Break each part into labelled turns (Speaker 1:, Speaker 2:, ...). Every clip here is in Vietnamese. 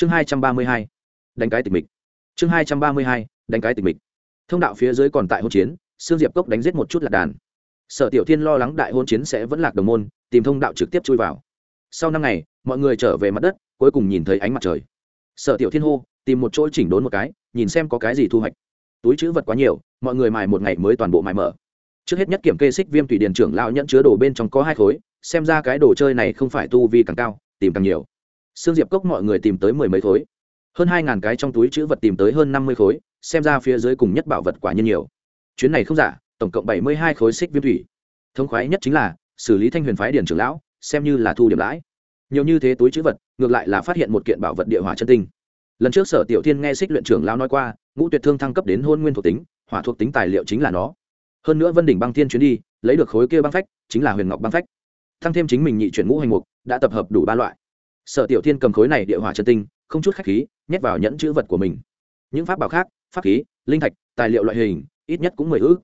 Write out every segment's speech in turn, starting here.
Speaker 1: chương hai trăm ba mươi hai, đánh cái tịch mịch. Chương hai trăm ba mươi hai, đánh cái tịch mịch. Thông đạo phía dưới còn tại hôn chiến, sương diệp cốc đánh giết một chút lạc đàn. Sở tiểu thiên lo lắng đại hôn chiến sẽ vẫn lạc đồng môn, tìm thông đạo trực tiếp chui vào. Sau năm ngày, mọi người trở về mặt đất, cuối cùng nhìn thấy ánh mặt trời. Sở tiểu thiên hô, tìm một chỗ chỉnh đốn một cái, nhìn xem có cái gì thu hoạch. Túi chữ vật quá nhiều, mọi người mài một ngày mới toàn bộ mài mở. Trước hết nhất kiểm kê xích viêm thủy điền trưởng lao nhẫn chứa đồ bên trong có hai khối, xem ra cái đồ chơi này không phải tu vi càng cao, tìm càng nhiều xương diệp cốc mọi người tìm tới mười mấy khối. Hơn hai ngàn cái trong túi chữ vật tìm tới hơn năm mươi khối, xem ra phía dưới cùng nhất bảo vật quả nhiên nhiều. Chuyến này không giả, tổng cộng bảy mươi hai khối xích viêm thủy. Thống khoái nhất chính là, xử lý thanh huyền phái điển trưởng lão, xem như là thu điểm lãi. Nhiều như thế túi chữ vật, ngược lại là phát hiện một kiện bảo vật địa hỏa chân tinh. Lần trước sở tiểu thiên nghe xích luyện trưởng lão nói qua, ngũ tuyệt thương thăng cấp đến hôn nguyên thuộc tính, hỏa thuộc tính tài liệu chính là nó. Hơn nữa vân đỉnh băng thiên chuyến đi, lấy được khối kia băng phách, chính là huyền ngọc băng phách. Thăng thêm chính mình nhị chuyển ngũ hành mục, đã tập hợp đủ ba loại sở tiểu thiên cầm khối này địa hỏa chân tinh, không chút khách khí, nhét vào nhẫn chữ vật của mình. Những pháp bảo khác, pháp khí, linh thạch, tài liệu loại hình, ít nhất cũng mười ước.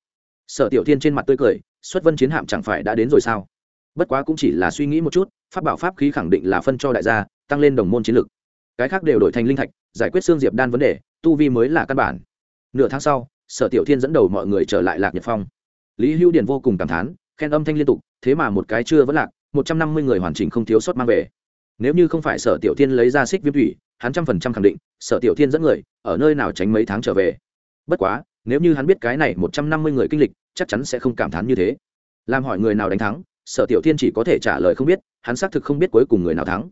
Speaker 1: Sở tiểu thiên trên mặt tươi cười, xuất vân chiến hạm chẳng phải đã đến rồi sao? Bất quá cũng chỉ là suy nghĩ một chút, pháp bảo pháp khí khẳng định là phân cho đại gia, tăng lên đồng môn chiến lược cái khác đều đổi thành linh thạch, giải quyết xương diệp đan vấn đề, tu vi mới là căn bản. Nửa tháng sau, sở tiểu thiên dẫn đầu mọi người trở lại lạc nhật phong. Lý hữu điền vô cùng cảm thán, khen âm thanh liên tục, thế mà một cái chưa vẫn lạc, một trăm năm mươi người hoàn chỉnh không thiếu sót mang về nếu như không phải sở tiểu thiên lấy ra xích viêm thủy, hắn trăm phần trăm khẳng định sở tiểu thiên dẫn người ở nơi nào tránh mấy tháng trở về. Bất quá, nếu như hắn biết cái này một trăm năm mươi người kinh lịch, chắc chắn sẽ không cảm thán như thế. Làm hỏi người nào đánh thắng, sở tiểu thiên chỉ có thể trả lời không biết, hắn xác thực không biết cuối cùng người nào thắng.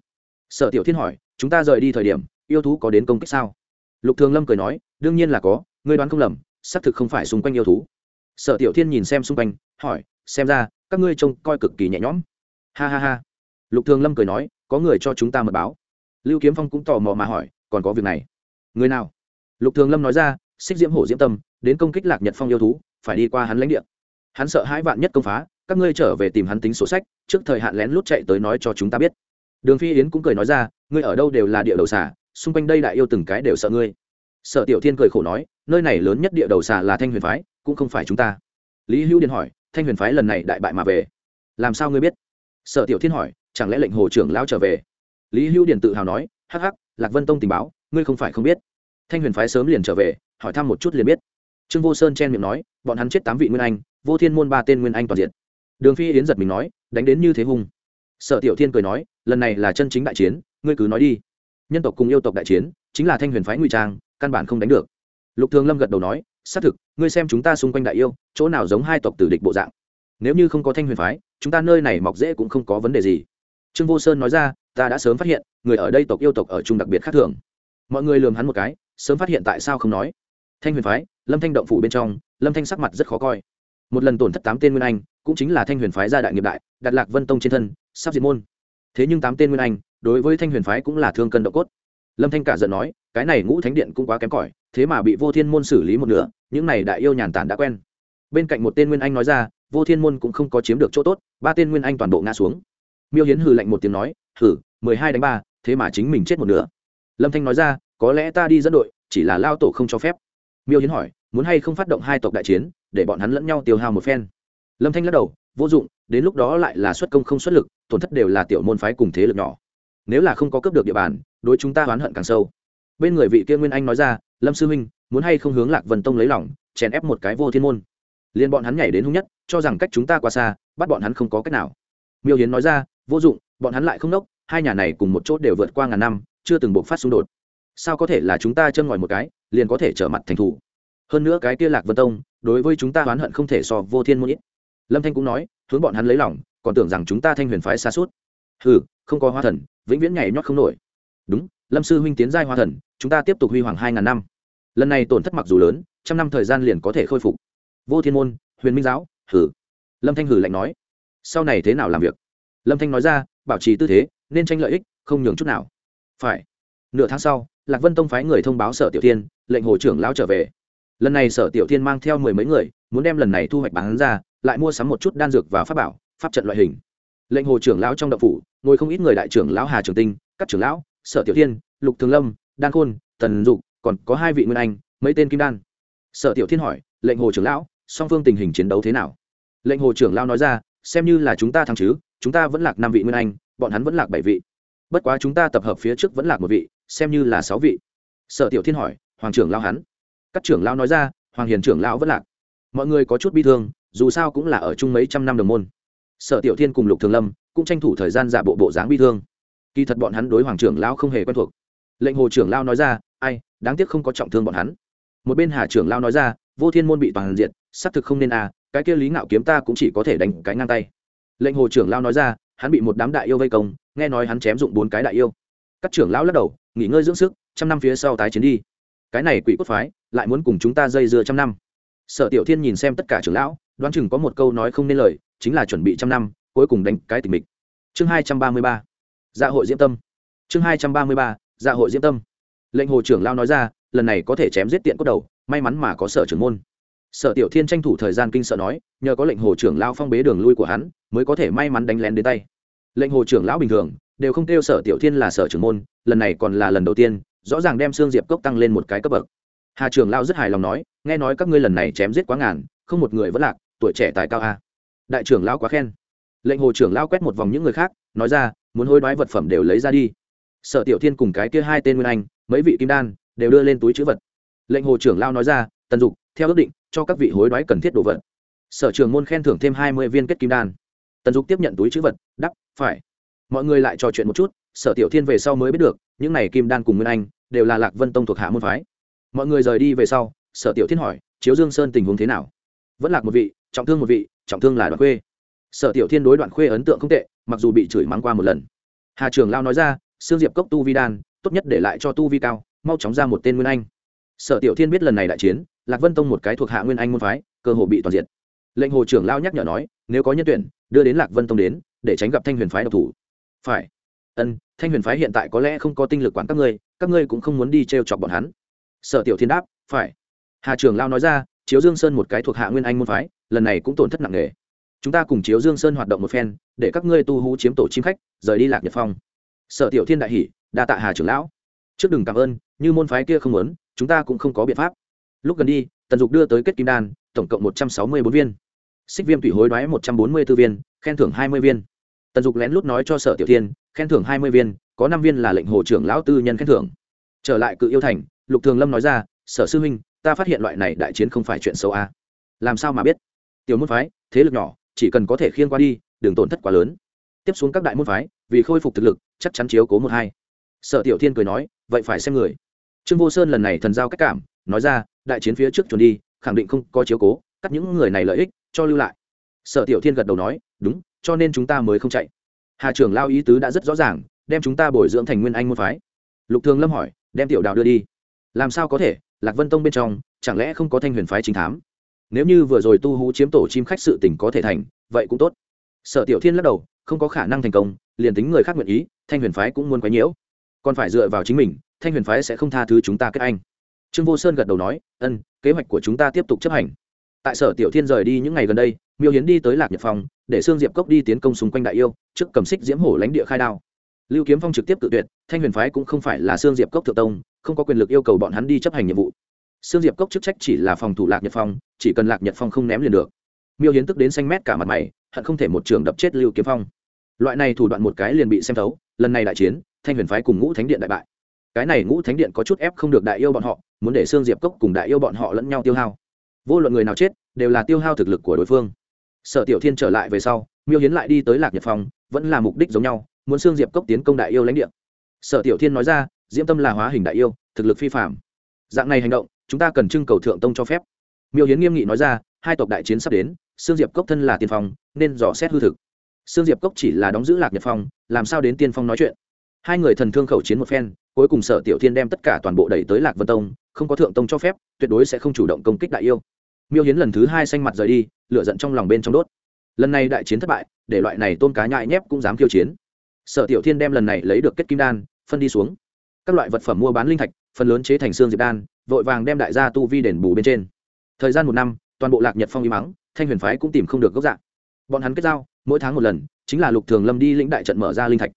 Speaker 1: Sở tiểu thiên hỏi, chúng ta rời đi thời điểm, yêu thú có đến công kích sao? Lục thường lâm cười nói, đương nhiên là có, ngươi đoán không lầm, xác thực không phải xung quanh yêu thú. Sở tiểu thiên nhìn xem xung quanh, hỏi, xem ra, các ngươi trông coi cực kỳ nhẹ nhõm. Ha ha ha. Lục thường lâm cười nói có người cho chúng ta mật báo. Lưu kiếm phong cũng tò mò mà hỏi, còn có việc này? Người nào? Lục thường lâm nói ra, xích diễm hổ diễm tâm, đến công kích lạc nhật phong yêu thú, phải đi qua hắn lãnh địa. Hắn sợ hãi vạn nhất công phá, các ngươi trở về tìm hắn tính sổ sách, trước thời hạn lén lút chạy tới nói cho chúng ta biết. Đường phi yến cũng cười nói ra, ngươi ở đâu đều là địa đầu xà, xung quanh đây đại yêu từng cái đều sợ ngươi. Sở tiểu thiên cười khổ nói, nơi này lớn nhất địa đầu xà là thanh huyền phái, cũng không phải chúng ta. Lý hữu điền hỏi, thanh huyền phái lần này đại bại mà về. Làm sao ngươi biết? Sở tiểu thiên hỏi chẳng lẽ lệnh hồ trưởng lão trở về? Lý hữu điền tự hào nói, hắc hắc, lạc vân tông tình báo, ngươi không phải không biết. Thanh huyền phái sớm liền trở về, hỏi thăm một chút liền biết. Trương vô sơn chen miệng nói, bọn hắn chết tám vị nguyên anh, vô thiên môn ba tên nguyên anh toàn diện. Đường phi yến giật mình nói, đánh đến như thế hung. Sở tiểu thiên cười nói, lần này là chân chính đại chiến, ngươi cứ nói đi. Nhân tộc cùng yêu tộc đại chiến, chính là thanh huyền phái ngụy trang, căn bản không đánh được. Lục thường lâm gật đầu nói, xác thực, ngươi xem chúng ta xung quanh đại yêu, chỗ nào giống hai tộc tử địch bộ dạng. Nếu như không có thanh huyền phái, chúng ta nơi này mọc dễ cũng không có vấn đề gì trương vô sơn nói ra, ta đã sớm phát hiện, người ở đây tộc yêu tộc ở chung đặc biệt khác thường. Mọi người lường hắn một cái, sớm phát hiện tại sao không nói. Thanh huyền phái, lâm thanh động phủ bên trong, lâm thanh sắc mặt rất khó coi. Một lần tổn thất tám tên nguyên anh, cũng chính là thanh huyền phái gia đại nghiệp đại đặt lạc vân tông trên thân, sắp diệt môn. Thế nhưng tám tên nguyên anh, đối với thanh huyền phái cũng là thương cân độ cốt. Lâm thanh cả giận nói, cái này ngũ thánh điện cũng quá kém cỏi, thế mà bị vô thiên môn xử lý một nửa, những này đại yêu nhàn tản đã quen. Bên cạnh một tên nguyên anh nói ra, vô thiên môn cũng không có chiếm được chỗ tốt, ba tên nguyên anh toàn bộ ngã xuống miêu hiến hừ lạnh một tiếng nói hử mười hai đánh ba, thế mà chính mình chết một nửa. Lâm thanh nói ra, có lẽ ta đi dẫn đội, chỉ là lao tổ không cho phép. Miêu hiến hỏi, muốn hay không phát động hai tộc đại chiến, để bọn hắn lẫn nhau tiêu hao một phen? Lâm thanh lắc đầu, vô dụng, đến lúc đó lại là xuất công không xuất lực, tổn thất đều là tiểu môn phái cùng thế lực nhỏ. Nếu là không có cấp được địa bàn, đối chúng ta oán hận càng sâu. Bên người vị kia nguyên anh nói ra, lâm sư huynh, muốn hay không hướng lạc vân tông lấy lỏng chèn ép một cái vô thiên môn? Liền bọn hắn nhảy đến hung nhất, cho rằng cách chúng ta quá xa, bắt bọn hắn không có cách nào. Miêu hiến nói ra vô dụng, bọn hắn lại không nốc, hai nhà này cùng một chốt đều vượt qua ngàn năm, chưa từng buộc phát xung đột. Sao có thể là chúng ta chân ngòi một cái, liền có thể trở mặt thành thủ? Hơn nữa cái kia lạc vân tông, đối với chúng ta oán hận không thể so vô thiên môn ít. Lâm thanh cũng nói, hướng bọn hắn lấy lòng, còn tưởng rằng chúng ta thanh huyền phái xa suốt. Hừ, không có hoa thần, vĩnh viễn nhảy nhót không nổi. Đúng, lâm sư huynh tiến giai hoa thần, chúng ta tiếp tục huy hoàng hai ngàn năm. Lần này tổn thất mặc dù lớn, trăm năm thời gian liền có thể khôi phục. Vô thiên môn, huyền minh giáo hử lâm thanh hử lạnh nói, sau này thế nào làm việc? Lâm thanh nói ra, bảo trì tư thế, nên tranh lợi ích, không nhường chút nào. Phải. Nửa tháng sau, lạc vân tông phái người thông báo sở tiểu tiên lệnh hồ trưởng lão trở về. Lần này sở tiểu tiên mang theo mười mấy người, muốn đem lần này thu hoạch bán ra, lại mua sắm một chút đan dược và pháp bảo, pháp trận loại hình. Lệnh hồ trưởng lão trong đậu phủ, ngồi không ít người đại trưởng lão hà trường tinh, các trưởng lão, sở tiểu thiên, lục thường lâm, đan khôn, tần dục, còn có hai vị nguyên anh, mấy tên kim đan. Sở tiểu thiên hỏi, lệnh hồ trưởng lão, song phương tình hình chiến đấu thế nào? Lệnh hồ trưởng lão nói ra xem như là chúng ta thắng chứ, chúng ta vẫn lạc năm vị nguyên anh, bọn hắn vẫn lạc bảy vị. Bất quá chúng ta tập hợp phía trước vẫn lạc một vị, xem như là sáu vị. Sở tiểu thiên hỏi, hoàng trưởng lao hắn? Các trưởng lao nói ra, hoàng hiền trưởng lao vẫn lạc. Mọi người có chút bi thương, dù sao cũng là ở chung mấy trăm năm đồng môn. Sở tiểu thiên cùng lục thường lâm cũng tranh thủ thời gian giả bộ bộ dáng bi thương. Kỳ thật bọn hắn đối hoàng trưởng lao không hề quen thuộc. Lệnh hồ trưởng lao nói ra, ai, đáng tiếc không có trọng thương bọn hắn. Một bên hà trưởng lao nói ra, vô thiên môn bị toàn diện, xác thực không nên à cái kia lý ngạo kiếm ta cũng chỉ có thể đánh cái ngang tay. Lệnh hồ trưởng lao nói ra, hắn bị một đám đại yêu vây công, nghe nói hắn chém dụng bốn cái đại yêu. Các trưởng lão lắc đầu, nghỉ ngơi dưỡng sức, trăm năm phía sau tái chiến đi. Cái này quỷ cốt phái, lại muốn cùng chúng ta dây dưa trăm năm. Sở tiểu thiên nhìn xem tất cả trưởng lão, đoán chừng có một câu nói không nên lời, chính là chuẩn bị trăm năm, cuối cùng đánh cái tình mình chương hai trăm ba mươi ba dạ hội diễm tâm. Chương hai trăm ba mươi ba dạ hội diễm tâm. Lệnh hồ trưởng lao nói ra, lần này có thể chém giết tiện cốt đầu, may mắn mà có sở trưởng môn sở tiểu thiên tranh thủ thời gian kinh sợ nói, nhờ có lệnh hồ trưởng lao phong bế đường lui của hắn, mới có thể may mắn đánh lén đến tay. Lệnh hồ trưởng lão bình thường, đều không kêu sở tiểu thiên là sở trưởng môn, lần này còn là lần đầu tiên, rõ ràng đem xương diệp cốc tăng lên một cái cấp bậc. Hà trưởng lao rất hài lòng nói, nghe nói các ngươi lần này chém giết quá ngàn, không một người vẫn lạc, tuổi trẻ tài cao a. Đại trưởng lão quá khen. Lệnh hồ trưởng lao quét một vòng những người khác, nói ra, muốn hối đoái vật phẩm đều lấy ra đi. Sở tiểu thiên cùng cái kia hai tên nguyên anh, mấy vị kim đan, đều đưa lên túi chữ vật. Lệnh hồ trưởng lao nói ra, tần dục, theo ước định cho các vị hối đoái cần thiết đồ vật. Sở trường môn khen thưởng thêm hai mươi viên kết kim đan. Tần dục tiếp nhận túi chữ vật, đắp, phải. Mọi người lại trò chuyện một chút, sở tiểu thiên về sau mới biết được, những này kim đan cùng nguyên anh, đều là lạc vân tông thuộc hạ môn phái. Mọi người rời đi về sau, sở tiểu thiên hỏi, chiếu dương sơn tình huống thế nào? Vẫn lạc một vị, trọng thương một vị, trọng thương là đoạn khuê. Sở tiểu thiên đối đoạn khuê ấn tượng không tệ, mặc dù bị chửi mắng qua một lần. Hà trường lao nói ra sương diệp cốc tu vi đan, tốt nhất để lại cho tu vi cao, mau chóng ra một tên nguyên anh. Sở tiểu thiên biết lần này đại chiến lạc vân tông một cái thuộc hạ nguyên anh môn phái, cơ hồ bị toàn diện lệnh hồ trưởng lao nhắc nhở nói, nếu có nhân tuyển, đưa đến lạc vân tông đến, để tránh gặp thanh huyền phái độc thủ. Phải. Ân, thanh huyền phái hiện tại có lẽ không có tinh lực quản các ngươi các ngươi cũng không muốn đi t r e o chọc bọn hắn. Sở tiểu thiên đáp, phải. Hà trưởng lao nói ra, chiếu dương sơn một cái thuộc hạ nguyên anh môn phái, lần này cũng tổn thất nặng nề. Chúng ta cùng chiếu dương sơn hoạt động một phen, để các ngươi tu hú chiếm tổ chim khách, rời đi lạc nhật phong. Sở tiểu thiên đại hỷ đa tạ hà trưởng lão. Trước đừng cảm ơn, như môn phái kia không muốn, chúng ta cũng không có biện pháp lúc gần đi, tần dục đưa tới kết kim đan, tổng cộng một trăm sáu mươi bốn viên. Xích viêm thủy hối đoái một trăm bốn mươi b ố viên, khen thưởng hai mươi viên. Tần dục lén lút nói cho sở tiểu thiên, khen thưởng hai mươi viên, có năm viên là lệnh hồ trưởng lão tư nhân khen thưởng. Trở lại cự yêu thành, lục thường lâm nói ra, sở sư huynh, ta phát hiện loại này đại chiến không phải chuyện xấu a à. làm sao mà biết? Tiểu môn phái, thế lực nhỏ, chỉ cần có thể khiên qua đi đừng tổn thất quá lớn. Tiếp xuống các đại môn phái, vì khôi phục thực lực, chắc chắn chiếu cố một hai. Sở tiểu thiên cười nói, vậy phải xem người. Trương vô sơn lần này thần giao cách cảm, nói ra đại chiến phía trước chuẩn đi, khẳng định không có chiếu cố, cắt những người này lợi ích, cho lưu lại. Sở tiểu thiên gật đầu nói, đúng, cho nên chúng ta mới không chạy. Hà trưởng lao ý tứ đã rất rõ ràng, đem chúng ta bồi dưỡng thành nguyên anh môn phái. Lục thường lâm hỏi, đem tiểu đạo đưa đi. Làm sao có thể? Lạc vân tông bên trong, chẳng lẽ không có thanh huyền phái chính thám? Nếu như vừa rồi tu hú chiếm tổ chim khách sự tỉnh có thể thành, vậy cũng tốt. Sở tiểu thiên lắc đầu, không có khả năng thành công, liền tính người khác nguyện ý, thanh huyền phái cũng muốn quấy nhiễu. Còn phải dựa vào chính mình, thanh huyền phái sẽ không tha thứ chúng ta kết anh trương vô sơn gật đầu nói, ân, kế hoạch của chúng ta tiếp tục chấp hành. Tại sở tiểu thiên rời đi những ngày gần đây, miêu hiến đi tới lạc nhật phòng để sương diệp cốc đi tiến công xung quanh đại yêu, trước cầm xích diễm hổ lãnh địa khai đao. Lưu kiếm phong trực tiếp tự tuyệt, thanh huyền phái cũng không phải là sương diệp cốc thượng tông, không có quyền lực yêu cầu bọn hắn đi chấp hành nhiệm vụ. Sương diệp cốc chức trách chỉ là phòng thủ lạc nhật phong, chỉ cần lạc nhật phong không ném liền được. Miêu hiến tức đến xanh mét cả mặt mày, hận không thể một trường đập chết lưu kiếm phong. Loại này thủ đoạn một cái liền bị xem thấu, lần này đại chiến, thanh huyền phái cùng ngũ thánh điện đại bại cái này ngũ thánh điện có chút ép không được đại yêu bọn họ, muốn để xương diệp cốc cùng đại yêu bọn họ lẫn nhau tiêu hao. Vô luận người nào chết, đều là tiêu hao thực lực của đối phương. Sở tiểu thiên trở lại về sau, miêu hiến lại đi tới lạc nhật phong, vẫn là mục đích giống nhau, muốn xương diệp cốc tiến công đại yêu lãnh địa. Sở tiểu thiên nói ra, diễm tâm là hóa hình đại yêu, thực lực phi phạm dạng này hành động, chúng ta cần trưng cầu thượng tông cho phép. Miêu hiến nghiêm nghị nói ra, hai tộc đại chiến sắp đến xương diệp cốc thân là tiên phong, nên dò xét hư thực. Xương diệp cốc chỉ là đóng giữ lạc nhật phong, làm sao đến tiên phong nói chuyện? Hai người thần thương khẩu chiến một phen cuối cùng sở tiểu thiên đem tất cả toàn bộ đẩy tới lạc vân tông, không có thượng tông cho phép, tuyệt đối sẽ không chủ động công kích đại yêu. Miêu hiến lần thứ hai xanh mặt rời đi, lửa giận trong lòng bên trong đốt. Lần này đại chiến thất bại, để loại này tôn cá nhại nhép cũng dám khiêu chiến. Sở tiểu thiên đem lần này lấy được kết kim đan, phân đi xuống. Các loại vật phẩm mua bán linh thạch, phần lớn chế thành xương diệp đan, vội vàng đem đại gia tu vi đền bù bên trên. Thời gian một năm, toàn bộ lạc nhật phong y mắng thanh huyền phái cũng tìm không được gốc dạng bọn hắn kết giao, mỗi tháng một lần, chính là lục thường lâm đi lĩnh đại trận mở ra linh thạch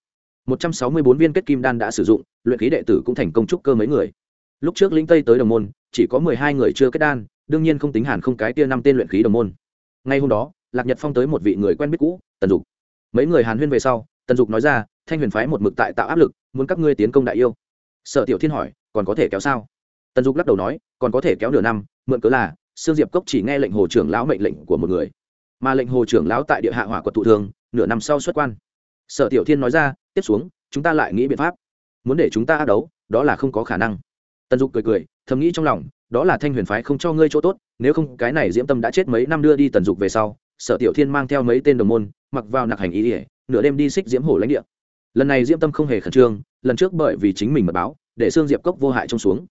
Speaker 1: một trăm sáu mươi bốn viên kết kim đan đã sử dụng, luyện khí đệ tử cũng thành công trúc cơ mấy người. Lúc trước lĩnh tây tới đồng môn, chỉ có mười hai người chưa kết đan, đương nhiên không tính hàn không cái tia năm tên luyện khí đồng môn. Ngay hôm đó, lạc nhật phong tới một vị người quen biết cũ, tần dục. Mấy người hàn huyên về sau, tần dục nói ra, thanh huyền phái một mực tại tạo áp lực, muốn các ngươi tiến công đại yêu. Sở tiểu thiên hỏi, còn có thể kéo sao? Tần dục lắc đầu nói, còn có thể kéo nửa năm, mượn cớ là, sương diệp cốc chỉ nghe lệnh hồ trưởng lão mệnh lệnh của một người. Mà lệnh hồ trưởng lão tại địa hạ hỏa quật thụ thường, nửa năm sau xuất quan. Sở tiểu thiên nói ra tiếp xuống, chúng ta lại nghĩ biện pháp. Muốn để chúng ta ác đấu, đó là không có khả năng. Tần dục cười cười, thầm nghĩ trong lòng, đó là thanh huyền phái không cho ngươi chỗ tốt, nếu không cái này diễm tâm đã chết mấy năm đưa đi tần dục về sau, sở tiểu thiên mang theo mấy tên đồng môn, mặc vào nặc hành ý ỉa, nửa đêm đi xích diễm hổ lãnh địa. Lần này diễm tâm không hề khẩn trương, lần trước bởi vì chính mình mật báo, để xương diệp cốc vô hại trông xuống.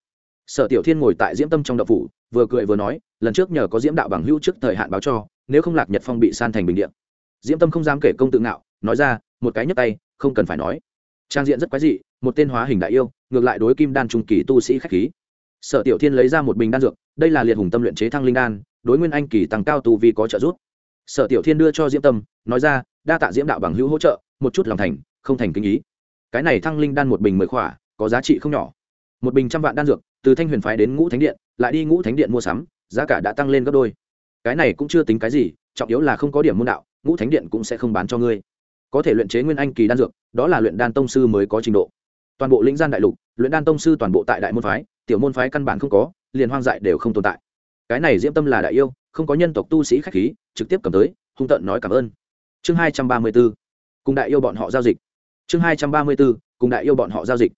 Speaker 1: Sở tiểu thiên ngồi tại diễm tâm trong đậu phủ, vừa cười vừa nói, lần trước nhờ có diễm đạo bằng hữu trước thời hạn báo cho, nếu không lạc nhật phong bị san thành bình điện diễm tâm không dám kể công tự ngạo, nói ra, một cái nhấp tay không cần phải nói. Trang diện rất quái dị, một tên hóa hình đại yêu, ngược lại đối kim đan trung kỳ tu sĩ khách khí. Sở tiểu thiên lấy ra một bình đan dược, đây là liệt hùng tâm luyện chế thăng linh đan, đối nguyên anh kỳ tăng cao tu vi có trợ giúp. Sở tiểu thiên đưa cho diễm tâm, nói ra, đa tạ diễm đạo bằng hữu hỗ trợ, một chút lòng thành, không thành kinh ý. Cái này thăng linh đan một bình mười khỏa, có giá trị không nhỏ. Một bình trăm vạn đan dược, từ thanh huyền phái đến ngũ thánh điện, lại đi ngũ thánh điện mua sắm, giá cả đã tăng lên gấp đôi. Cái này cũng chưa tính cái gì, trọng yếu là không có điểm môn đạo, ngũ thánh điện cũng sẽ không bán cho ngươi có thể luyện chế nguyên anh kỳ đan dược, đó là luyện đan tông sư mới có trình độ. Toàn bộ lĩnh gian đại lục, luyện đan tông sư toàn bộ tại đại môn phái, tiểu môn phái căn bản không có, liền hoang dại đều không tồn tại. Cái này diễm tâm là đại yêu, không có nhân tộc tu sĩ khách khí, trực tiếp cầm tới, hung tận nói cảm ơn. Chương hai trăm ba mươi b ố cùng đại yêu bọn họ giao dịch. Chương hai trăm ba mươi b ố cùng đại yêu bọn họ giao dịch.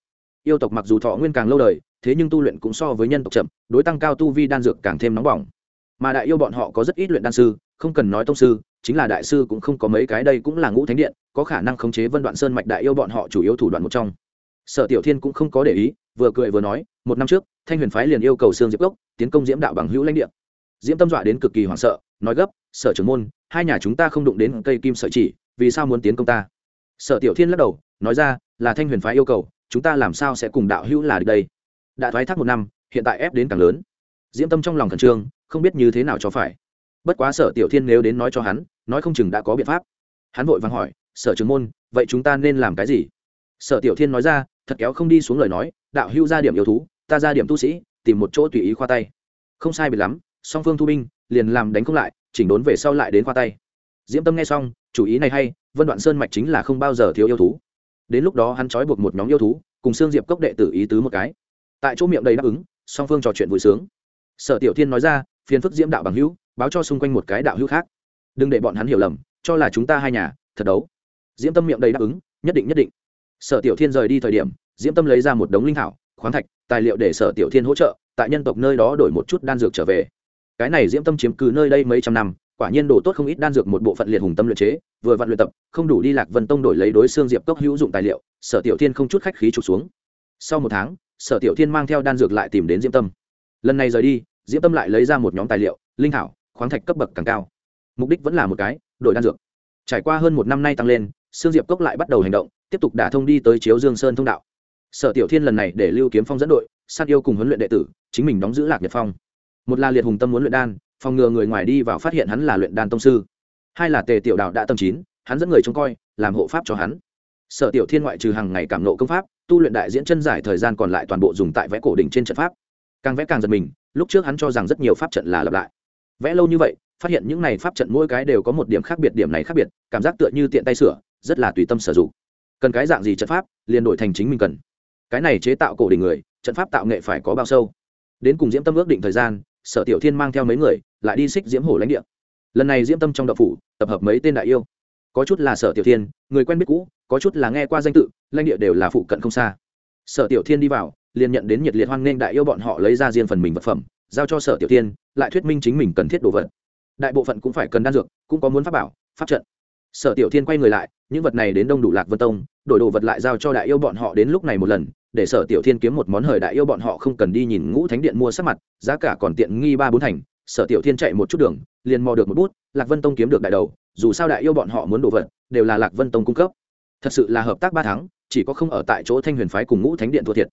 Speaker 1: Yêu tộc mặc dù thọ nguyên càng lâu đời, thế nhưng tu luyện cũng so với nhân tộc chậm, đối tăng cao tu vi đan dược càng thêm nóng bỏng. Mà đại yêu bọn họ có rất ít luyện đan sư, không cần nói tông sư, chính là đại sư cũng không có mấy cái, đây cũng là ngũ thánh điện có khả năng khống chế vân đoạn sơn mạch đại yêu bọn họ chủ yếu thủ đoạn một trong. Sở tiểu thiên cũng không có để ý, vừa cười vừa nói, một năm trước, thanh huyền phái liền yêu cầu sương diệp cốc tiến công diễm đạo bằng hữu lãnh địa. Diễm tâm dọa đến cực kỳ hoảng sợ, nói gấp, sở trưởng môn, hai nhà chúng ta không đụng đến cây kim sợi chỉ, vì sao muốn tiến công ta? Sở tiểu thiên lắc đầu, nói ra, là thanh huyền phái yêu cầu, chúng ta làm sao sẽ cùng đạo hữu là được đây? Đã thoái thác một năm, hiện tại ép đến càng lớn. Diễm tâm trong lòng khẩn trương, không biết như thế nào cho phải. Bất quá sở tiểu thiên nếu đến nói cho hắn, nói không chừng đã có biện pháp. Hắn vội vàng hỏi sở trưởng môn, vậy chúng ta nên làm cái gì? Sở tiểu thiên nói ra, thật kéo không đi xuống lời nói, đạo hưu ra điểm yêu thú, ta ra điểm tu sĩ, tìm một chỗ tùy ý khoa tay. Không sai biệt lắm, song phương thu binh, liền làm đánh không lại, chỉnh đốn về sau lại đến khoa tay. Diễm tâm nghe xong, chủ ý này hay, vân đoạn sơn mạch chính là không bao giờ thiếu yêu thú. Đến lúc đó hắn trói buộc một nhóm yêu thú, cùng xương diệp cốc đệ tử ý tứ một cái. Tại chỗ miệng đầy đáp ứng, song phương trò chuyện vui sướng. Sở tiểu thiên nói ra, phiền phức diễm đạo bằng hữu, báo cho xung quanh một cái đạo hữu khác. Đừng để bọn hắn hiểu lầm, cho là chúng ta hai nhà, thật đấu diễm tâm miệng đầy đáp ứng, nhất định nhất định. Sở tiểu thiên rời đi thời điểm, diễm tâm lấy ra một đống linh thảo, khoáng thạch, tài liệu để sở tiểu thiên hỗ trợ, tại nhân tộc nơi đó đổi một chút đan dược trở về. Cái này diễm tâm chiếm cứ nơi đây mấy trăm năm, quả nhiên đồ tốt không ít đan dược một bộ phận liệt hùng tâm luyện chế, vừa vặn luyện tập, không đủ đi lạc vân tông đổi lấy đối xương diệp cốc hữu dụng tài liệu, sở tiểu thiên không chút khách khí trục xuống. Sau một tháng, sở tiểu thiên mang theo đan dược lại tìm đến diễm tâm. Lần này rời đi, diễm tâm lại lấy ra một nhóm tài liệu, linh thảo, khoáng thạch cấp bậc càng cao. Mục đích vẫn là một cái, đổi đan dược. Trải qua hơn một năm nay tăng lên Sương diệp cốc lại bắt đầu hành động, tiếp tục đả thông đi tới chiếu dương sơn thông đạo. Sở tiểu thiên lần này để lưu kiếm phong dẫn đội, sát yêu cùng huấn luyện đệ tử, chính mình đóng giữ lạc nhật phong. Một là liệt hùng tâm muốn luyện đan, phòng ngừa người ngoài đi vào phát hiện hắn là luyện đan tông sư. Hai là tề tiểu đạo đã tâm chín, hắn dẫn người trông coi, làm hộ pháp cho hắn. Sở tiểu thiên ngoại trừ hàng ngày cảm nộ công pháp, tu luyện đại diễn chân giải thời gian còn lại toàn bộ dùng tại vẽ cổ đỉnh trên trận pháp. Càng vẽ càng giật mình, lúc trước hắn cho rằng rất nhiều pháp trận là lặp lại. Vẽ lâu như vậy, phát hiện những này pháp trận mỗi cái đều có một điểm khác biệt, điểm này khác biệt, cảm giác tựa như tiện tay sửa rất là tùy tâm sử dụng. Cần cái dạng gì trận pháp, liền đổi thành chính mình cần. Cái này chế tạo cổ đỉnh người, trận pháp tạo nghệ phải có bao sâu. Đến cùng diễm tâm ước định thời gian, sở tiểu thiên mang theo mấy người, lại đi xích diễm hổ lãnh địa. Lần này diễm tâm trong đậu phủ, tập hợp mấy tên đại yêu. Có chút là sở tiểu thiên, người quen biết cũ, có chút là nghe qua danh tự, lãnh địa đều là phụ cận không xa. Sở tiểu thiên đi vào, liền nhận đến nhiệt liệt hoan nghênh đại yêu bọn họ lấy ra riêng phần mình vật phẩm, giao cho sở tiểu thiên, lại thuyết minh chính mình cần thiết đồ vật. Đại bộ phận cũng phải cần đan dược, cũng có muốn pháp bảo, pháp trận. Sở tiểu thiên quay người lại những vật này đến đông đủ lạc vân tông, đổi đồ vật lại giao cho đại yêu bọn họ đến lúc này một lần, để sở tiểu thiên kiếm một món hời đại yêu bọn họ không cần đi nhìn ngũ thánh điện mua sắc mặt, giá cả còn tiện nghi ba bốn thành. Sở tiểu thiên chạy một chút đường, liền mò được một bút, lạc vân tông kiếm được đại đầu, dù sao đại yêu bọn họ muốn đồ vật, đều là lạc vân tông cung cấp. Thật sự là hợp tác ba tháng, chỉ có không ở tại chỗ thanh huyền phái cùng ngũ thánh điện thua thiệt.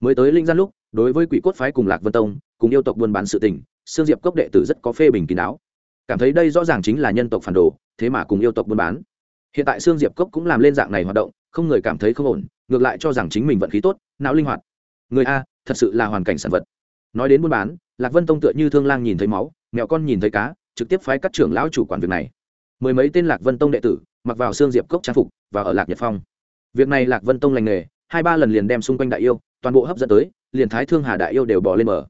Speaker 1: Mới tới linh gian lúc, đối với quỷ cốt phái cùng lạc vân tông, cùng yêu tộc buôn bán sự tình, sương diệp cốc đệ tử rất có phê bình kín đáo. Cảm thấy đây rõ ràng chính là nhân tộc phản đồ, thế mà cùng yêu tộc buôn bán hiện tại sương diệp cốc cũng làm lên dạng này hoạt động, không người cảm thấy không ổn, ngược lại cho rằng chính mình vận khí tốt, não linh hoạt. Người a, thật sự là hoàn cảnh sản vật. Nói đến buôn bán, lạc vân tông tựa như thương lang nhìn thấy máu mẹo con nhìn thấy cá, trực tiếp phái các trưởng lão chủ quản việc này. Mười mấy tên lạc vân tông đệ tử, mặc vào xương diệp cốc trang phục, và ở lạc nhật phong. Việc này lạc vân tông lành nghề, hai ba lần liền đem xung quanh đại yêu, toàn bộ hấp dẫn tới, liền thái thương hà đại yêu đều bỏ lên mở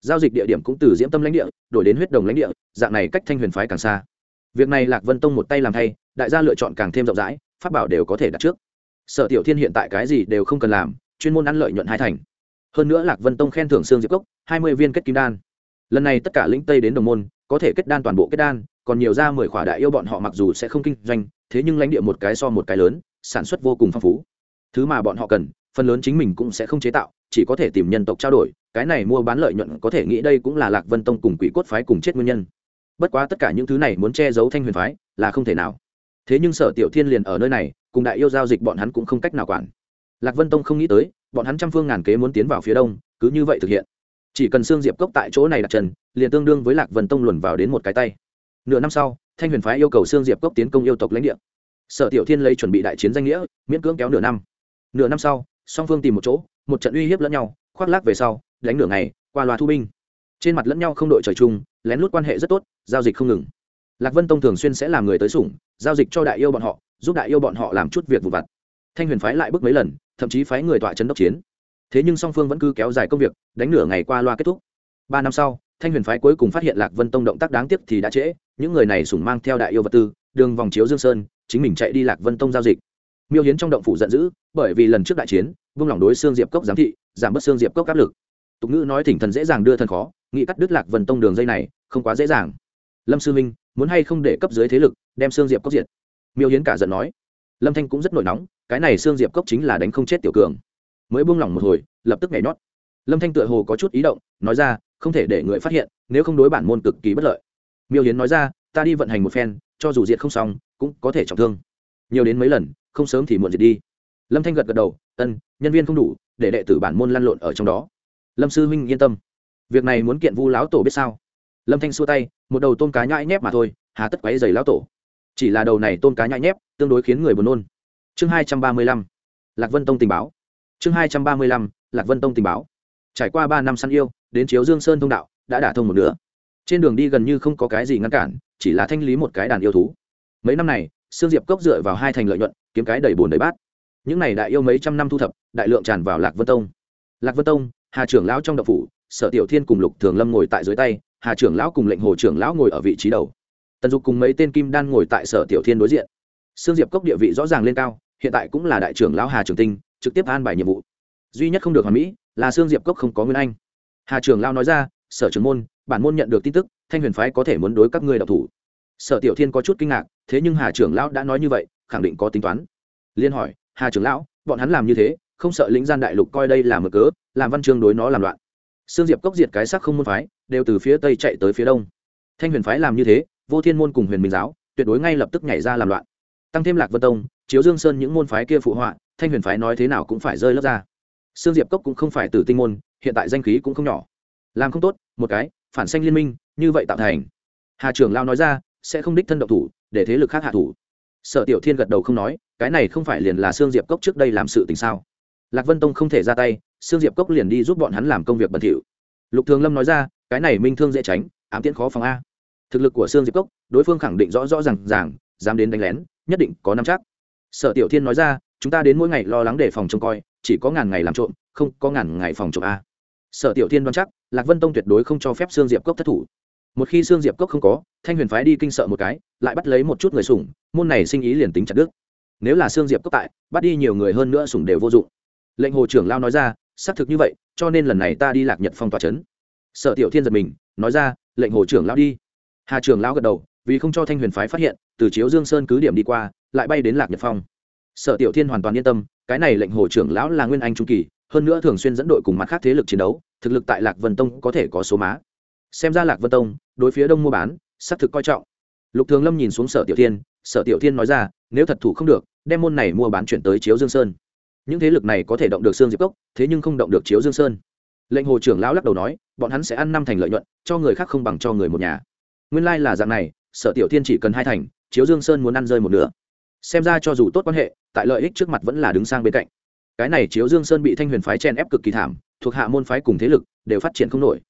Speaker 1: giao dịch địa điểm cũng từ diễm tâm lãnh địa, đổi đến huyết đồng lãnh địa, dạng này cách thanh huyền phái càng xa. Việc này lạc vân tông một tay làm thay đại gia lựa chọn càng thêm rộng rãi, pháp bảo đều có thể đặt trước. Sở tiểu thiên hiện tại cái gì đều không cần làm, chuyên môn ăn lợi nhuận hai thành. Hơn nữa lạc vân tông khen thưởng xương diệp cốc, hai mươi viên kết kim đan. Lần này tất cả lĩnh tây đến đồng môn, có thể kết đan toàn bộ kết đan, còn nhiều ra mười khỏa đại yêu bọn họ mặc dù sẽ không kinh doanh, thế nhưng lãnh địa một cái so một cái lớn, sản xuất vô cùng phong phú. Thứ mà bọn họ cần, phần lớn chính mình cũng sẽ không chế tạo, chỉ có thể tìm nhân tộc trao đổi, cái này mua bán lợi nhuận có thể nghĩ đây cũng là lạc vân tông cùng quỷ cốt phái cùng chết nguyên nhân. Bất quá tất cả những thứ này muốn che giấu thanh huyền phái là không thể nào thế nhưng sở tiểu thiên liền ở nơi này, cùng đại yêu giao dịch bọn hắn cũng không cách nào quản. Lạc vân tông không nghĩ tới, bọn hắn trăm phương ngàn kế muốn tiến vào phía đông, cứ như vậy thực hiện. Chỉ cần xương diệp cốc tại chỗ này đặt trần liền tương đương với lạc vân tông luồn vào đến một cái tay. Nửa năm sau, thanh huyền phái yêu cầu xương diệp cốc tiến công yêu tộc lãnh địa. Sở tiểu thiên lấy chuẩn bị đại chiến danh nghĩa, miễn cưỡng kéo nửa năm. Nửa năm sau, song phương tìm một chỗ, một trận uy hiếp lẫn nhau, khoác lác về sau, đánh nửa ngày, qua loa thu binh. Trên mặt lẫn nhau không đội trời chung, lén lút quan hệ rất tốt, giao dịch không ngừng lạc vân tông thường xuyên sẽ làm người tới sủng, giao dịch cho đại yêu bọn họ, giúp đại yêu bọn họ làm chút việc vụ vặt. Thanh huyền phái lại bước mấy lần, thậm chí phái người tọa chấn đốc chiến. Thế nhưng song phương vẫn cứ kéo dài công việc, đánh nửa ngày qua loa kết thúc. Ba năm sau, thanh huyền phái cuối cùng phát hiện lạc vân tông động tác đáng tiếc thì đã trễ, những người này sủng mang theo đại yêu vật tư, đường vòng chiếu dương sơn, chính mình chạy đi lạc vân tông giao dịch. Miêu hiến trong động phủ giận dữ, bởi vì lần trước đại chiến vung lòng đối xương diệp cốc giám thị, giảm bớt xương diệp cốc áp lực. Tục ngữ nói thỉnh thần dễ dàng đưa thần khó, nghĩ cắt đứt lạc vân tông đường dây này, không quá dễ dàng. Lâm sư minh muốn hay không để cấp dưới thế lực, đem xương diệp cốc diệt. Miêu hiến cả giận nói. Lâm thanh cũng rất nổi nóng, cái này xương diệp cốc chính là đánh không chết tiểu cường. Mới buông lỏng một hồi, lập tức nhảy nhót. Lâm thanh tựa hồ có chút ý động, nói ra, không thể để người phát hiện, nếu không đối bản môn cực kỳ bất lợi. Miêu hiến nói ra, ta đi vận hành một phen, cho dù diệt không xong, cũng có thể trọng thương. Nhiều đến mấy lần, không sớm thì muộn diệt đi. Lâm thanh gật gật đầu, ân, nhân viên không đủ, để đệ tử bản môn lăn lộn ở trong đó. Lâm sư huynh yên tâm. Việc này muốn kiện vu lão tổ biết sao? Lâm thanh xua tay, một đầu tôm cá nhãi nhép mà thôi, hà tất quáy dày lao tổ. Chỉ là đầu này tôm cá nhãi nhép, tương đối khiến người buồn nôn. Chương hai trăm ba mươi lăm, lạc vân tông tình báo. Chương hai trăm ba mươi lăm, lạc vân tông tình báo. Trải qua ba năm săn yêu, đến chiếu dương sơn thông đạo, đã đả thông một nửa. Trên đường đi gần như không có cái gì ngăn cản, chỉ là thanh lý một cái đàn yêu thú. Mấy năm này, sương diệp cốc dựa vào hai thành lợi nhuận, kiếm cái đầy bồn đầy bát. Những này đại yêu mấy trăm năm thu thập, đại lượng tràn vào lạc vân tông. Lạc vân tông, hà trưởng lão trong đậu phủ, sở tiểu thiên cùng lục thường lâm ngồi tại dưới tay hà trưởng lão cùng lệnh hồ trưởng lão ngồi ở vị trí đầu. Tần dục cùng mấy tên kim đan ngồi tại sở tiểu thiên đối diện. Sương diệp cốc địa vị rõ ràng lên cao, hiện tại cũng là đại trưởng lão hà trường tinh, trực tiếp an bài nhiệm vụ. Duy nhất không được hoàn mỹ là sương diệp cốc không có nguyên anh. Hà trưởng lão nói ra, sở trưởng môn, bản môn nhận được tin tức, thanh huyền phái có thể muốn đối các ngươi đọc thủ. Sở tiểu thiên có chút kinh ngạc, thế nhưng hà trưởng lão đã nói như vậy, khẳng định có tính toán. Liên hỏi, hà trưởng lão, bọn hắn làm như thế, không sợ lĩnh gian đại lục coi đây là mở cớ, làm văn chương đối nó làm loạn? Sương diệp cốc diệt cái sắc không môn phái, đều từ phía tây chạy tới phía đông. Thanh huyền phái làm như thế, vô thiên môn cùng huyền minh giáo, tuyệt đối ngay lập tức nhảy ra làm loạn. Tăng thêm lạc vân tông, chiếu dương sơn những môn phái kia phụ họa, thanh huyền phái nói thế nào cũng phải rơi lớp ra. Sương diệp cốc cũng không phải từ tinh môn, hiện tại danh khí cũng không nhỏ. Làm không tốt, một cái, phản xanh liên minh, như vậy tạo thành. Hà trưởng lao nói ra, sẽ không đích thân độc thủ, để thế lực khác hạ thủ. Sở tiểu thiên gật đầu không nói, cái này không phải liền là sương diệp cốc trước đây làm sự tình sao? Lạc vân tông không thể ra tay sương diệp cốc liền đi giúp bọn hắn làm công việc bẩn thỉu. Lục thường lâm nói ra, cái này minh thương dễ tránh, ám tiễn khó phòng a. Thực lực của sương diệp cốc, đối phương khẳng định rõ rõ r à n g ràng, dám đến đánh lén, nhất định có năm chắc. Sở tiểu thiên nói ra, chúng ta đến mỗi ngày lo lắng để phòng trông coi, chỉ có ngàn ngày làm trộm, không có ngàn ngày phòng trộm a. Sở tiểu thiên đoán chắc, lạc vân tông tuyệt đối không cho phép sương diệp cốc thất thủ. Một khi sương diệp cốc không có, thanh huyền phái đi kinh sợ một cái, lại bắt lấy một chút người sủng, môn này sinh ý liền tính chặt đức nếu là sương diệp cốc tại, bắt đi nhiều người hơn nữa sủng đều vô dụng. Lệnh hồ trưởng lao nói ra xác thực như vậy, cho nên lần này ta đi lạc nhật phong tòa c h ấ n sở tiểu thiên giật mình, nói ra, lệnh hồ trưởng lao đi. Hà trưởng lao gật đầu, vì không cho thanh huyền phái phát hiện, từ chiếu dương sơn cứ điểm đi qua, lại bay đến lạc nhật phong. Sở tiểu thiên hoàn toàn yên tâm, cái này lệnh hồ trưởng lão là nguyên anh trung kỳ, hơn nữa thường xuyên dẫn đội cùng mặt khác thế lực chiến đấu, thực lực tại lạc vân tông có thể có số má. Xem ra lạc vân tông, đối phía đông mua bán, xác thực coi trọng. Lục thường lâm nhìn xuống sở tiểu thiên, sở tiểu thiên nói ra, nếu thật thủ không được, đem môn này mua bán chuyển tới chiếu dương sơn những thế lực này có thể động được xương diệp cốc, thế nhưng không động được chiếu dương sơn. Lệnh hồ trưởng lão lắc đầu nói, bọn hắn sẽ ăn năm thành lợi nhuận, cho người khác không bằng cho người một nhà. Nguyên lai、like、là dạng này, sở tiểu thiên chỉ cần hai thành, chiếu dương sơn muốn ăn rơi một nửa. Xem ra cho dù tốt quan hệ, tại lợi ích trước mặt vẫn là đứng sang bên cạnh. Cái này chiếu dương sơn bị thanh huyền phái chen ép cực kỳ thảm, thuộc hạ môn phái cùng thế lực đều phát triển không nổi.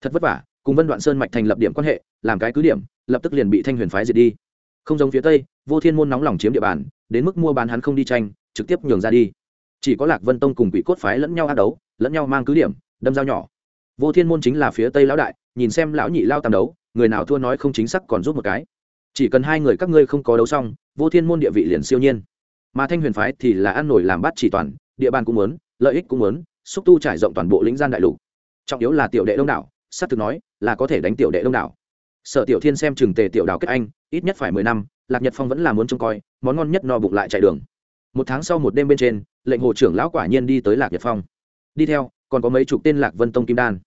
Speaker 1: Thật vất vả, cùng vân đoạn sơn mạch thành lập điểm quan hệ, làm cái cứ điểm, lập tức liền bị thanh huyền phái diệt đi. Không giống phía tây, vô thiên môn nóng lòng chiếm địa bàn, đến mức mua bán hắn không đi tranh, trực tiếp nhường ra đi chỉ có lạc vân tông cùng quỷ cốt phái lẫn nhau ác đấu, lẫn nhau mang cứ điểm, đâm dao nhỏ. Vô thiên môn chính là phía tây lão đại, nhìn xem lão nhị lao tam đấu, người nào thua nói không chính xác còn giúp một cái. Chỉ cần hai người các ngươi không có đấu xong, vô thiên môn địa vị liền siêu nhiên. Mà thanh huyền phái thì là ăn nổi làm bắt chỉ toàn, địa bàn cũng muốn, lợi ích cũng muốn, xúc tu trải rộng toàn bộ lĩnh gian đại lục. Trọng yếu là tiểu đệ đông đảo s á thực nói, là có thể đánh tiểu đệ đông đảo. Sở tiểu thiên xem chừng tề tiểu đào kết anh, ít nhất phải mười năm, lạc nhật phong vẫn là muốn trông coi, món ngon nhất no bụng lại chạy đường một tháng sau một đêm bên trên, lệnh hồ trưởng lão quả nhiên đi tới lạc nhật phong. Đi theo, còn có mấy chục tên lạc vân tông kim đan.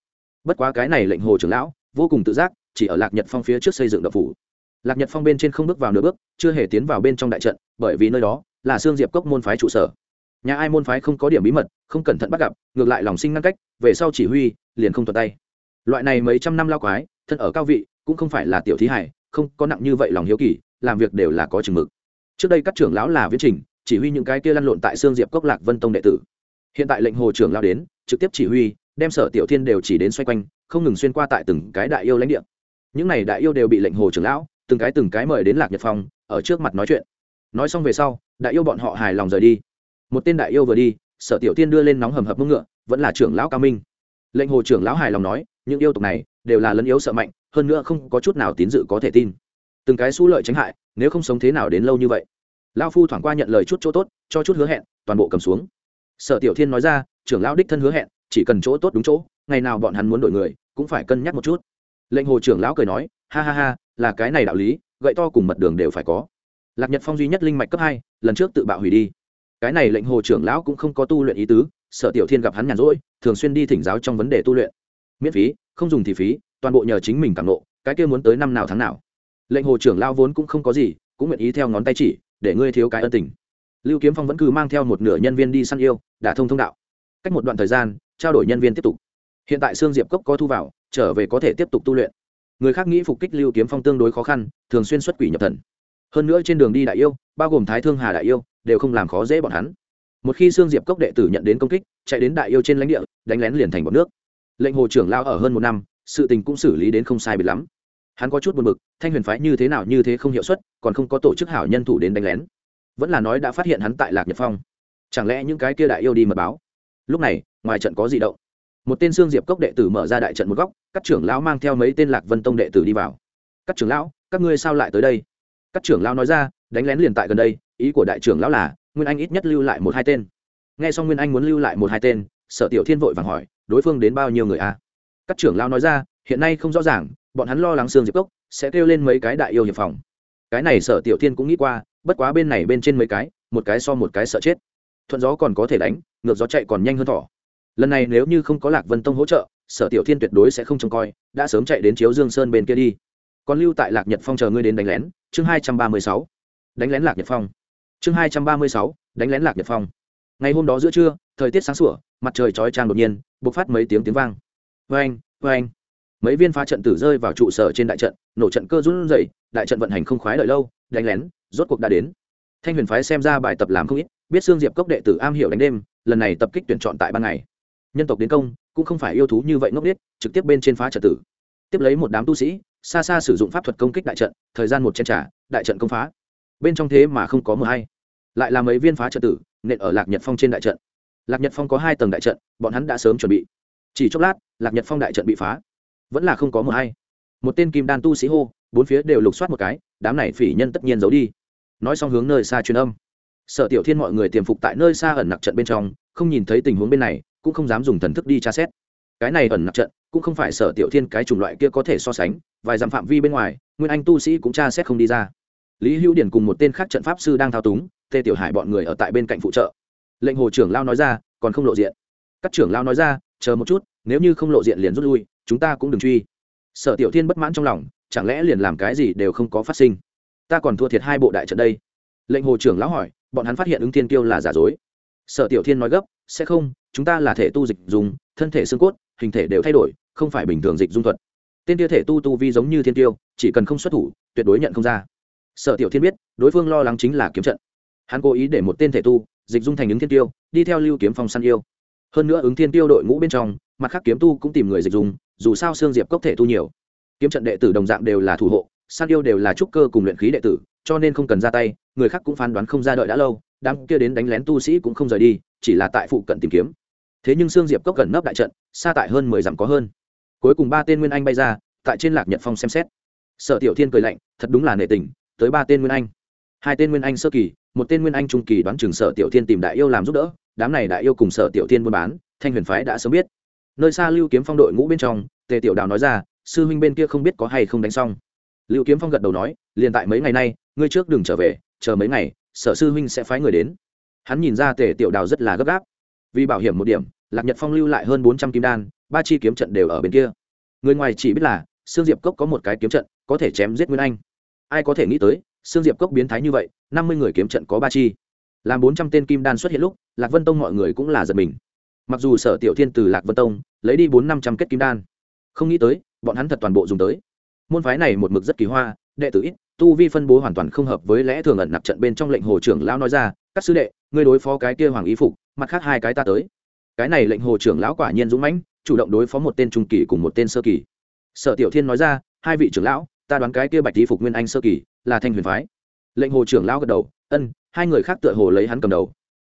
Speaker 1: Bất quá cái này lệnh hồ trưởng lão, vô cùng tự giác, chỉ ở lạc nhật phong phía trước xây dựng đập phủ. Lạc nhật phong bên trên không bước vào nửa bước, chưa hề tiến vào bên trong đại trận, bởi vì nơi đó là xương diệp cốc môn phái trụ sở. Nhà ai môn phái không có điểm bí mật, không cẩn thận bắt gặp, ngược lại lòng sinh ngăn cách, về sau chỉ huy, liền không thuật tay. Loại này mấy trăm năm lao quái, thân ở cao vị, cũng không phải là tiểu thí hải, không có nặng như vậy lòng hiếu kỳ, làm việc đều là có chừng mực. Trước đây các trưởng lão là viễn trình chỉ huy những cái kia lăn lộn tại xương diệp cốc lạc vân tông đệ tử. Hiện tại lệnh hồ trưởng lao đến, trực tiếp chỉ huy, đem sở tiểu thiên đều chỉ đến xoay quanh, không ngừng xuyên qua tại từng cái đại yêu lãnh địa. Những này đại yêu đều bị lệnh hồ trưởng lão, từng cái từng cái mời đến lạc nhật phong, ở trước mặt nói chuyện. Nói xong về sau, đại yêu bọn họ hài lòng rời đi. Một tên đại yêu vừa đi, sở tiểu tiên đưa lên nóng hầm hập mông ngựa, vẫn là trưởng lão cao minh. Lệnh hồ trưởng lão hài lòng nói, những yêu tục này, đều là lấn yếu sợ mạnh, hơn nữa không có chút nào tín dự có thể tin. Từng cái xú lợi tránh hại, nếu không sống thế nào đến lâu như vậy? Lao phu thoảng qua nhận lời chút chỗ tốt, cho chút hứa hẹn, toàn bộ cầm xuống. Sở tiểu thiên nói ra, trưởng lão đích thân hứa hẹn, chỉ cần chỗ tốt đúng chỗ, ngày nào bọn hắn muốn đổi người, cũng phải cân nhắc một chút. Lệnh hồ trưởng lão cười nói, ha ha ha, là cái này đạo lý, gậy to cùng mật đường đều phải có. Lạc nhật phong duy nhất linh mạch cấp hai, lần trước tự bạo hủy đi. Cái này lệnh hồ trưởng lão cũng không có tu luyện ý tứ, sở tiểu thiên gặp hắn nhàn rỗi, thường xuyên đi thỉnh giáo trong vấn đề tu luyện. Miễn phí, không dùng thì phí, toàn bộ nhờ chính mình cảm nộ cái kia muốn tới năm nào tháng nào. Lệnh hồ trưởng lão vốn cũng không có gì, cũng nguyện ý theo ngón tay chỉ để ngươi thiếu cái ân tình. Lưu kiếm phong vẫn cứ mang theo một nửa nhân viên đi săn yêu, đả thông thông đạo. Cách một đoạn thời gian, trao đổi nhân viên tiếp tục. Hiện tại sương diệp cốc có thu vào, trở về có thể tiếp tục tu luyện. Người khác nghĩ phục kích lưu kiếm phong tương đối khó khăn, thường xuyên xuất quỷ nhập thần. Hơn nữa trên đường đi đại yêu, bao gồm thái thương hà đại yêu, đều không làm khó dễ bọn hắn. Một khi sương diệp cốc đệ tử nhận đến công kích, chạy đến đại yêu trên lãnh địa, đánh lén liền thành bọn nước. Lệnh hồ trưởng lao ở hơn một năm, sự tình cũng xử lý đến không sai biệt lắm hắn có chút buồn bực, thanh huyền phái như thế nào như thế không hiệu suất, còn không có tổ chức hảo nhân thủ đến đánh lén. Vẫn là nói đã phát hiện hắn tại lạc nhật phong. Chẳng lẽ những cái kia đại yêu đi mật báo? Lúc này, ngoài trận có gì động. Một tên xương diệp cốc đệ tử mở ra đại trận một góc, các trưởng lão mang theo mấy tên lạc vân tông đệ tử đi vào. Các trưởng lão, các ngươi sao lại tới đây? Các trưởng lão nói ra, đánh lén liền tại gần đây, ý của đại trưởng lão là, nguyên anh ít nhất lưu lại một hai tên. Nghe xong nguyên anh muốn lưu lại một hai tên, sở tiểu thiên vội vàng hỏi, đối phương đến bao nhiêu người a à? các trưởng lão nói ra, hiện nay không rõ ràng bọn hắn lo lắng xương diệp cốc, sẽ kêu lên mấy cái đại yêu hiệp phòng. Cái này sở tiểu thiên cũng nghĩ qua, bất quá bên này bên trên mấy cái, một cái so một cái sợ chết. Thuận gió còn có thể đánh, ngược gió chạy còn nhanh hơn thỏ. Lần này nếu như không có lạc vân tông hỗ trợ, sở tiểu thiên tuyệt đối sẽ không trông coi, đã sớm chạy đến chiếu dương sơn bên kia đi. Còn lưu tại lạc nhật phong chờ ngươi đến đánh lén, chương hai trăm ba mươi sáu. Đánh lén lạc nhật phong. Chương hai trăm ba mươi sáu, đánh lén lạc nhật phong. Ngày hôm đó giữa trưa, thời tiết sáng sủa, mặt trời chói trang đột nhiên b ộ c phát mấy tiếng tiếng vang. Vê anh vê anh mấy viên phá trận tử rơi vào trụ sở trên đại trận nổ trận cơ run rẩy, đại trận vận hành không khoái đợi lâu đánh lén rốt cuộc đã đến. Thanh huyền phái xem ra bài tập làm không ít biết xương diệp cốc đệ tử am hiểu đánh đêm lần này tập kích tuyển chọn tại ban ngày. Nhân tộc đến công cũng không phải yêu thú như vậy ngốc biết trực tiếp bên trên phá trận tử. Tiếp lấy một đám tu sĩ xa xa sử dụng pháp thuật công kích đại trận thời gian một chen trả đại trận công phá. Bên trong thế mà không có mờ hay. Lại là mấy viên phá trận tử nện ở lạc nhật phong trên đại trận. Lạc nhật phong có hai tầng đại trận bọn hắn đã sớm chuẩn bị. Chỉ chốc lát lạc nhật phong đại trận bị phá vẫn là không có mờ hay. Một tên kim đan tu sĩ hô, bốn phía đều lục soát một cái, đám này phỉ nhân tất nhiên giấu đi. Nói xong hướng nơi xa truyền âm. Sở tiểu thiên mọi người tiềm phục tại nơi xa ẩn nặc trận bên trong, không nhìn thấy tình huống bên này, cũng không dám dùng thần thức đi tra xét. Cái này ẩn nặc trận, cũng không phải sở tiểu thiên cái chủng loại kia có thể so sánh, vài dặm phạm vi bên ngoài, nguyên anh tu sĩ cũng tra xét không đi ra. Lý hữu điển cùng một tên khác trận pháp sư đang thao túng tê tiểu hải bọn người ở tại bên cạnh phụ trợ. Lệnh hồ trưởng lao nói ra, còn không lộ diện. Các trưởng lao nói ra, chờ một chút, nếu như không lộ diện liền rút lui chúng ta cũng đừng truy. Sở tiểu thiên bất mãn trong lòng, chẳng lẽ liền làm cái gì đều không có phát sinh? Ta còn thua thiệt hai bộ đại trận đây. Lệnh hồ trưởng lão hỏi, bọn hắn phát hiện ứng thiên kiêu là giả dối. Sở tiểu thiên nói gấp, sẽ không, chúng ta là thể tu dịch dùng, thân thể xương cốt, hình thể đều thay đổi, không phải bình thường dịch dung thuật. Tên tiêu thể tu tu vi giống như thiên tiêu chỉ cần không xuất thủ, tuyệt đối nhận không ra. Sở tiểu thiên biết, đối phương lo lắng chính là kiếm trận. Hắn cố ý để một tên thể tu, dịch dung thành ứng thiên tiêu đi theo lưu kiếm phong săn yêu. Hơn nữa ứng thiên tiêu đội ngũ bên trong, mặt khác kiếm tu cũng tìm người dịch dung dù sao xương diệp cốc thể tu nhiều. Kiếm trận đệ tử đồng dạng đều là thủ hộ, san yêu đều là trúc cơ cùng luyện khí đệ tử, cho nên không cần ra tay, người khác cũng phán đoán không ra đợi đã lâu, đám kia đến đánh lén tu sĩ cũng không rời đi, chỉ là tại phụ cận tìm kiếm. Thế nhưng xương diệp cốc gần nấp đại trận, xa tại hơn mười dặm có hơn. Cuối cùng ba tên nguyên anh bay ra, tại trên lạc nhật phong xem xét. Sở tiểu thiên cười lạnh, thật đúng là nệ tình, tới ba tên nguyên anh. Hai tên nguyên anh sơ kỳ, một tên nguyên anh trung kỳ đoán chừng sở tiểu thiên tìm đại yêu làm giúp đỡ, đám này đại yêu cùng sở tiểu thiên buôn bán, thanh huyền phái đã sớm biết nơi xa lưu kiếm phong đội ngũ bên trong, tề tiểu đào nói ra, sư huynh bên kia không biết có hay không đánh xong. Lưu kiếm phong gật đầu nói, liền tại mấy ngày nay, ngươi trước đừng trở về, chờ mấy ngày, sở sư huynh sẽ phái người đến. Hắn nhìn ra tề tiểu đào rất là gấp gáp. Vì bảo hiểm một điểm, lạc nhật phong lưu lại hơn bốn trăm kim đan, ba chi kiếm trận đều ở bên kia. Người ngoài chỉ biết là, sương diệp cốc có một cái kiếm trận, có thể chém giết nguyên anh. Ai có thể nghĩ tới, sương diệp cốc biến thái như vậy, năm mươi người kiếm trận có ba chi. Làm bốn trăm tên kim đan xuất hiện lúc, lạc vân tông mọi người cũng là giật mình mặc dù sở tiểu thiên từ lạc vân tông lấy đi bốn năm trăm kết kim đan, không nghĩ tới, bọn hắn thật toàn bộ dùng tới. Môn phái này một mực rất kỳ hoa, đệ tử ít, tu vi phân bố hoàn toàn không hợp với lẽ thường ẩn nặc trận bên trong lệnh hồ trưởng lão nói ra, các sư đệ, ngươi đối phó cái kia hoàng ý phục, mặt khác hai cái ta tới. Cái này lệnh hồ trưởng lão quả nhiên dũng mãnh, chủ động đối phó một tên trung kỳ cùng một tên sơ kỳ. Sở tiểu thiên nói ra, hai vị trưởng lão, ta đoán cái kia bạch ý phục nguyên anh sơ kỳ là thanh huyền phái. Lệnh hồ trưởng lão gật đầu, ân, hai người khác tựa hồ lấy hắn cầm đầu.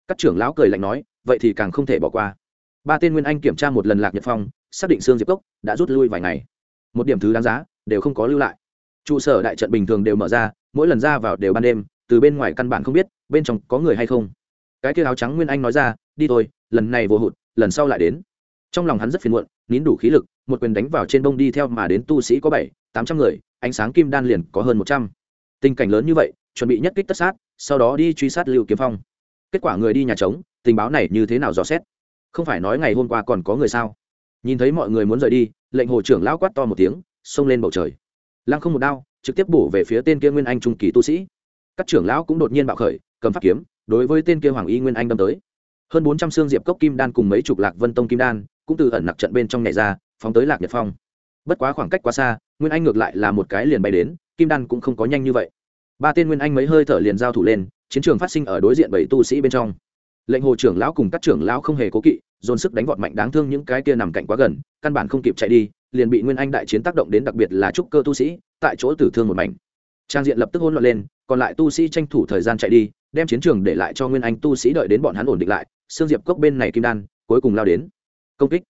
Speaker 1: Các trưởng lão cười lạnh nói, vậy thì càng không thể bỏ qua ba tên nguyên anh kiểm tra một lần lạc nhật phong xác định xương diệp cốc đã rút lui vài ngày một điểm thứ đáng giá đều không có lưu lại trụ sở đại trận bình thường đều mở ra mỗi lần ra vào đều ban đêm từ bên ngoài căn bản không biết bên trong có người hay không cái kia áo trắng nguyên anh nói ra đi thôi lần này vô hụt lần sau lại đến trong lòng hắn rất phiền muộn nín đủ khí lực một quyền đánh vào trên bông đi theo mà đến tu sĩ có bảy tám trăm người ánh sáng kim đan liền có hơn một trăm tình cảnh lớn như vậy chuẩn bị nhất kích tất sát sau đó đi truy sát lưu kiếm phong kết quả người đi nhà trống tình báo này như thế nào dò xét không phải nói ngày hôm qua còn có người sao? Nhìn thấy mọi người muốn rời đi, lệnh hồ trưởng lão quát to một tiếng, xông lên bầu trời. Lăng không một đao, trực tiếp bổ về phía tên kia nguyên anh trung kỳ tu sĩ. Các trưởng lão cũng đột nhiên bạo khởi, cầm pháp kiếm, đối với tên kia hoàng y nguyên anh đâm tới. Hơn bốn trăm xương diệp cốc kim đan cùng mấy chục lạc vân tông kim đan, cũng từ ẩn nặc trận bên trong nhảy ra, phóng tới lạc nhật phong. Bất quá khoảng cách quá xa, nguyên anh ngược lại là một cái liền bay đến, kim đan cũng không có nhanh như vậy. Ba tên nguyên anh mấy hơi thở liền giao thủ lên, chiến trường phát sinh ở đối diện bảy tu sĩ bên trong lệnh hồ trưởng lão cùng các trưởng lão không hề cố kỵ, dồn sức đánh vọt mạnh đáng thương những cái kia nằm cạnh quá gần, căn bản không kịp chạy đi, liền bị nguyên anh đại chiến tác động đến đặc biệt là trúc cơ tu sĩ, tại chỗ tử thương một mảnh. Trang diện lập tức hỗn loạn lên, còn lại tu sĩ tranh thủ thời gian chạy đi, đem chiến trường để lại cho nguyên anh tu sĩ đợi đến bọn hắn ổn định lại xương diệp cốc bên này kim đan, cuối cùng lao đến. Công kích.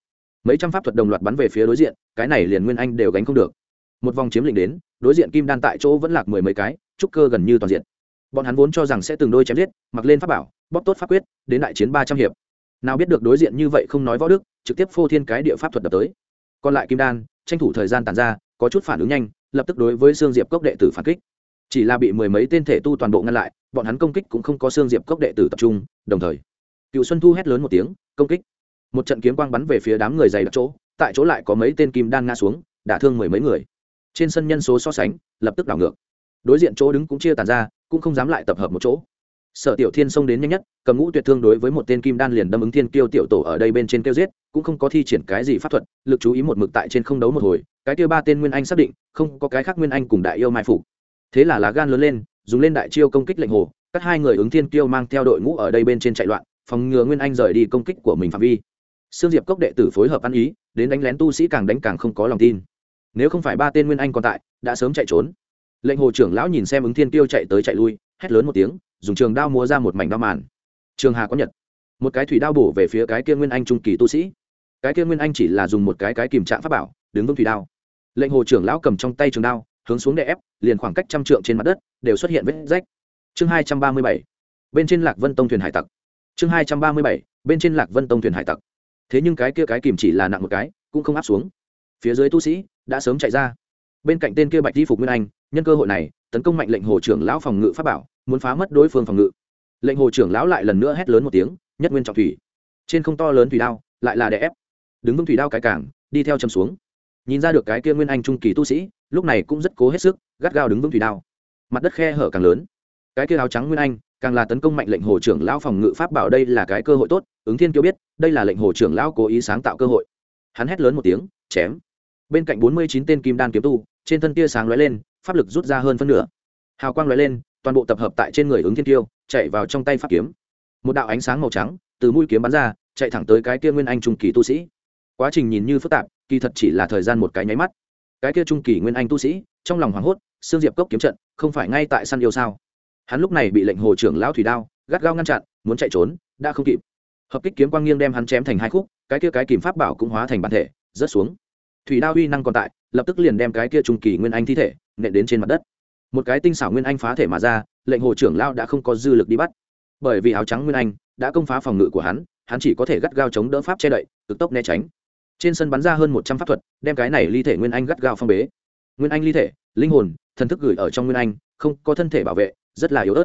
Speaker 1: Mấy trăm pháp thuật đồng loạt bắn về phía đối diện, cái này liền nguyên anh đều gánh không được. Một vòng chiếm lĩnh đến, đối diện kim đan tại chỗ vẫn lạc mười mấy cái, trúc cơ gần như toàn diện bọn hắn vốn cho rằng sẽ từng đôi chém giết, mặc lên pháp bảo, bóp tốt pháp quyết, đến đại chiến ba trăm hiệp. Nào biết được đối diện như vậy không nói võ đức, trực tiếp phô thiên cái địa pháp thuật đập tới. Còn lại kim đan, tranh thủ thời gian tàn ra, có chút phản ứng nhanh, lập tức đối với xương diệp cốc đệ tử phản kích. Chỉ là bị mười mấy tên thể tu toàn bộ ngăn lại, bọn hắn công kích cũng không có xương diệp cốc đệ tử tập trung, đồng thời, cựu xuân thu hét lớn một tiếng, công kích. Một trận kiếm quang bắn về phía đám người dày đặc chỗ, tại chỗ lại có mấy tên kim đan ngã xuống, đả thương mười mấy người. Trên sân nhân số so sánh, lập tức đảo ngược. Đối diện chỗ đứng cũng chia tàn ra cũng không dám lại tập hợp một chỗ. Sở tiểu thiên xông đến nhanh nhất, cầm ngũ tuyệt thương đối với một tên kim đan liền đâm ứng thiên kiêu tiểu tổ ở đây bên trên tiêu giết, cũng không có thi triển cái gì pháp thuật, lực chú ý một mực tại trên không đấu một hồi, cái tiêu ba tên nguyên anh xác định, không có cái khác nguyên anh cùng đại yêu mai phục. Thế là lá gan lớn lên, dùng lên đại chiêu công kích lệnh hồ các hai người ứng thiên kiêu mang theo đội ngũ ở đây bên trên chạy loạn, phòng ngừa nguyên anh rời đi công kích của mình phạm vi. Sương diệp cốc đệ tử phối hợp ăn ý, đến đánh lén tu sĩ càng đánh càng không có lòng tin. Nếu không phải ba tên nguyên anh còn tại, đã sớm chạy trốn lệnh hồ trưởng lão nhìn xem ứng thiên tiêu chạy tới chạy lui, hét lớn một tiếng, dùng trường đao múa ra một mảnh đao màn. Trường hà có nhật. Một cái thủy đao bổ về phía cái kia nguyên anh trung kỳ tu sĩ. Cái kia nguyên anh chỉ là dùng một cái cái kìm trạng pháp bảo, đứng vững thủy đao. Lệnh hồ trưởng lão cầm trong tay trường đao, hướng xuống để ép, liền khoảng cách trăm trượng trên mặt đất, đều xuất hiện vết rách. Chương hai trăm ba mươi bảy. Bên trên lạc vân tông thuyền hải tặc. Chương hai trăm ba mươi bảy. Bên trên lạc vân tông thuyền hải tặc. Thế nhưng cái kia cái kìm chỉ là nặng một cái, cũng không áp xuống. Phía dưới tu sĩ đã sớm chạy ra. Bên cạnh tên kia bạch di phục nguyên anh nhân cơ hội này, tấn công mạnh lệnh hồ trưởng lão phòng ngự pháp bảo, muốn phá mất đối phương phòng ngự. Lệnh hồ trưởng lão lại lần nữa hét lớn một tiếng, nhất nguyên trọng thủy. Trên không to lớn thủy đao, lại là đè ép. Đứng vững thủy đao cái cảng, đi theo châm xuống. Nhìn ra được cái kia nguyên anh trung kỳ tu sĩ, lúc này cũng rất cố hết sức, gắt gao đứng vững thủy đao. Mặt đất khe hở càng lớn. Cái kia áo trắng nguyên anh, càng là tấn công mạnh lệnh hồ trưởng lão phòng ngự pháp bảo đây là cái cơ hội tốt, ứng thiên kiêu biết, đây là lệnh hồ trưởng lão cố ý sáng tạo cơ hội. Hắn hét lớn một tiếng, chém. Bên cạnh bốn mươi chín tên kim đan kiếm tu, trên thân tia sáng lóe lên pháp lực rút ra hơn phân nửa. Hào quang lóe lên, toàn bộ tập hợp tại trên người ứng thiên tiêu chạy vào trong tay pháp kiếm. Một đạo ánh sáng màu trắng từ mũi kiếm bắn ra, chạy thẳng tới cái kia nguyên anh trung kỳ tu sĩ. Quá trình nhìn như phức tạp, kỳ thật chỉ là thời gian một cái nháy mắt. Cái kia trung kỳ nguyên anh tu sĩ, trong lòng hoảng hốt, xương diệp cốc kiếm trận, không phải ngay tại săn yêu sao? Hắn lúc này bị lệnh hồ trưởng lão thủy đao, gắt gao ngăn chặn, muốn chạy trốn, đã không kịp. Hợp kích kiếm quang nghiêng đem hắn chém thành hai khúc, cái kia cái kìm pháp bảo cũng hóa thành bản thể, rớt xuống. Thủy đao uy năng còn tại lập tức liền đem cái kia trung kỳ nguyên anh thi thể nện đến trên mặt đất. Một cái tinh xảo nguyên anh phá thể mà ra, lệnh hồ trưởng lao đã không có dư lực đi bắt. Bởi vì áo trắng nguyên anh đã công phá phòng ngự của hắn hắn chỉ có thể gắt gao chống đỡ pháp che đậy, cực tốc né tránh. Trên sân bắn ra hơn một trăm pháp thuật, đem cái này ly thể nguyên anh gắt gao phong bế. Nguyên anh ly thể, linh hồn, thần thức gửi ở trong nguyên anh, không có thân thể bảo vệ, rất là yếu ớt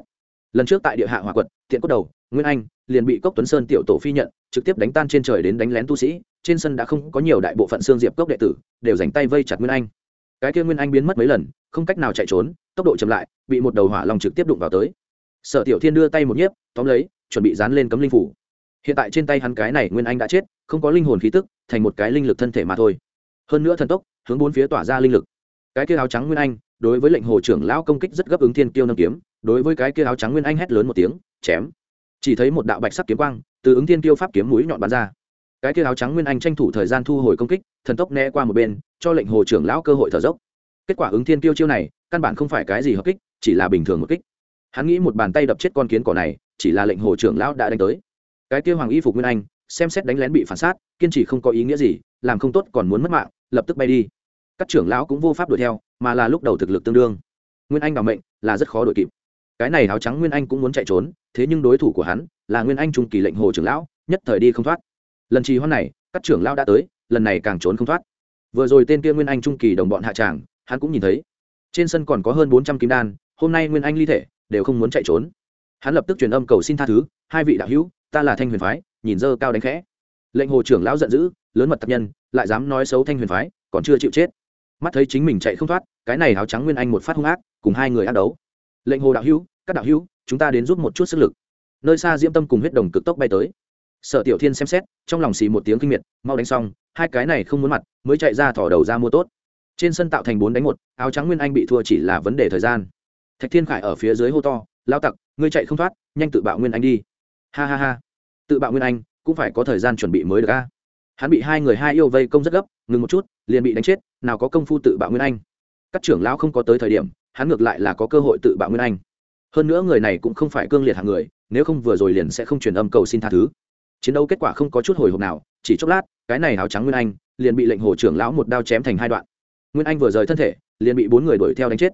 Speaker 1: lần trước tại địa hạ hỏa quật, tiện cốt đầu, nguyên anh, liền bị cốc tuấn sơn tiểu tổ phi nhận, trực tiếp đánh tan trên trời đến đánh lén tu sĩ. Trên sân đã không có nhiều đại bộ phận xương diệp cốc đệ tử, đều dành tay vây chặt nguyên anh. Cái kia nguyên anh biến mất mấy lần, không cách nào chạy trốn, tốc độ chậm lại, bị một đầu hỏa long trực tiếp đụng vào tới. Sở tiểu thiên đưa tay một nhiếp, tóm lấy, chuẩn bị dán lên cấm linh phủ. Hiện tại trên tay hắn cái này nguyên anh đã chết, không có linh hồn khí tức, thành một cái linh lực thân thể mà thôi. Hơn nữa thần tốc, hướng bốn phía tỏa ra linh lực. Cái kia áo trắng nguyên anh, đối với lệnh hồ trưởng lão công kích rất gấp ứng thiên tiêu nâng kiếm đối với cái kia áo trắng nguyên anh hét lớn một tiếng, chém. Chỉ thấy một đạo bạch sắc kiếm quang từ ứng thiên tiêu pháp kiếm mũi nhọn bắn ra. Cái kia áo trắng nguyên anh tranh thủ thời gian thu hồi công kích, thần tốc né qua một bên, cho lệnh hồ trưởng lão cơ hội thở dốc. Kết quả ứng thiên tiêu chiêu này, căn bản không phải cái gì hợp kích, chỉ là bình thường một kích. Hắn nghĩ một bàn tay đập chết con kiến cỏ này, chỉ là lệnh hồ trưởng lão đã đánh tới. Cái kia hoàng y phục nguyên anh, xem xét đánh lén bị phản sát, kiên trì không có ý nghĩa gì, làm không tốt còn muốn mất mạng, lập tức bay đi. Các trưởng lão cũng vô pháp đuổi theo, mà là lúc đầu thực lực tương đương. Nguyên anh bảo mệnh là rất khó đuổi kịp cái này áo trắng nguyên anh cũng muốn chạy trốn, thế nhưng đối thủ của hắn là nguyên anh trung kỳ lệnh hồ trưởng lão, nhất thời đi không thoát. Lần trì hoãn này, các trưởng lão đã tới, lần này càng trốn không thoát. Vừa rồi tên kia nguyên anh trung kỳ đồng bọn hạ tràng, hắn cũng nhìn thấy. Trên sân còn có hơn bốn trăm kim đan, hôm nay nguyên anh ly thể, đều không muốn chạy trốn. Hắn lập tức truyền âm cầu xin tha thứ, hai vị đạo hữu, ta là thanh huyền phái, nhìn dơ cao đánh khẽ. Lệnh hồ trưởng lão giận dữ, lớn mật tập nhân, lại dám nói xấu thanh huyền phái, còn chưa chịu chết. Mắt thấy chính mình chạy không thoát, cái này áo trắng nguyên anh một phát hung ác, cùng hai người ác đấu lệnh hồ đạo hữu, các đạo hữu, chúng ta đến giúp một chút sức lực. Nơi xa diễm tâm cùng huyết đồng cực tốc bay tới. Sở tiểu thiên xem xét, trong lòng xì một tiếng kinh miệt, mau đánh xong, hai cái này không muốn mặt, mới chạy ra thỏ đầu ra mua tốt. Trên sân tạo thành bốn đánh một, áo trắng nguyên anh bị thua chỉ là vấn đề thời gian. Thạch thiên khải ở phía dưới hô to lao tặc, ngươi chạy không thoát, nhanh tự bạo nguyên anh đi. Ha ha ha. Tự bạo nguyên anh, cũng phải có thời gian chuẩn bị mới được a. Hắn bị hai người hai yêu vây công rất gấp, ngừng một chút, liền bị đánh chết, nào có công phu tự bạo nguyên anh các trưởng lão không có tới thời điểm, hắn ngược lại là có cơ hội tự bạo nguyên anh. Hơn nữa người này cũng không phải cương liệt hạng người, nếu không vừa rồi liền sẽ không truyền âm cầu xin tha thứ. Chiến đấu kết quả không có chút hồi hộp nào, chỉ chốc lát, cái này áo trắng nguyên anh liền bị lệnh hồ trưởng lão một đao chém thành hai đoạn. Nguyên anh vừa rời thân thể, liền bị bốn người đuổi theo đánh chết.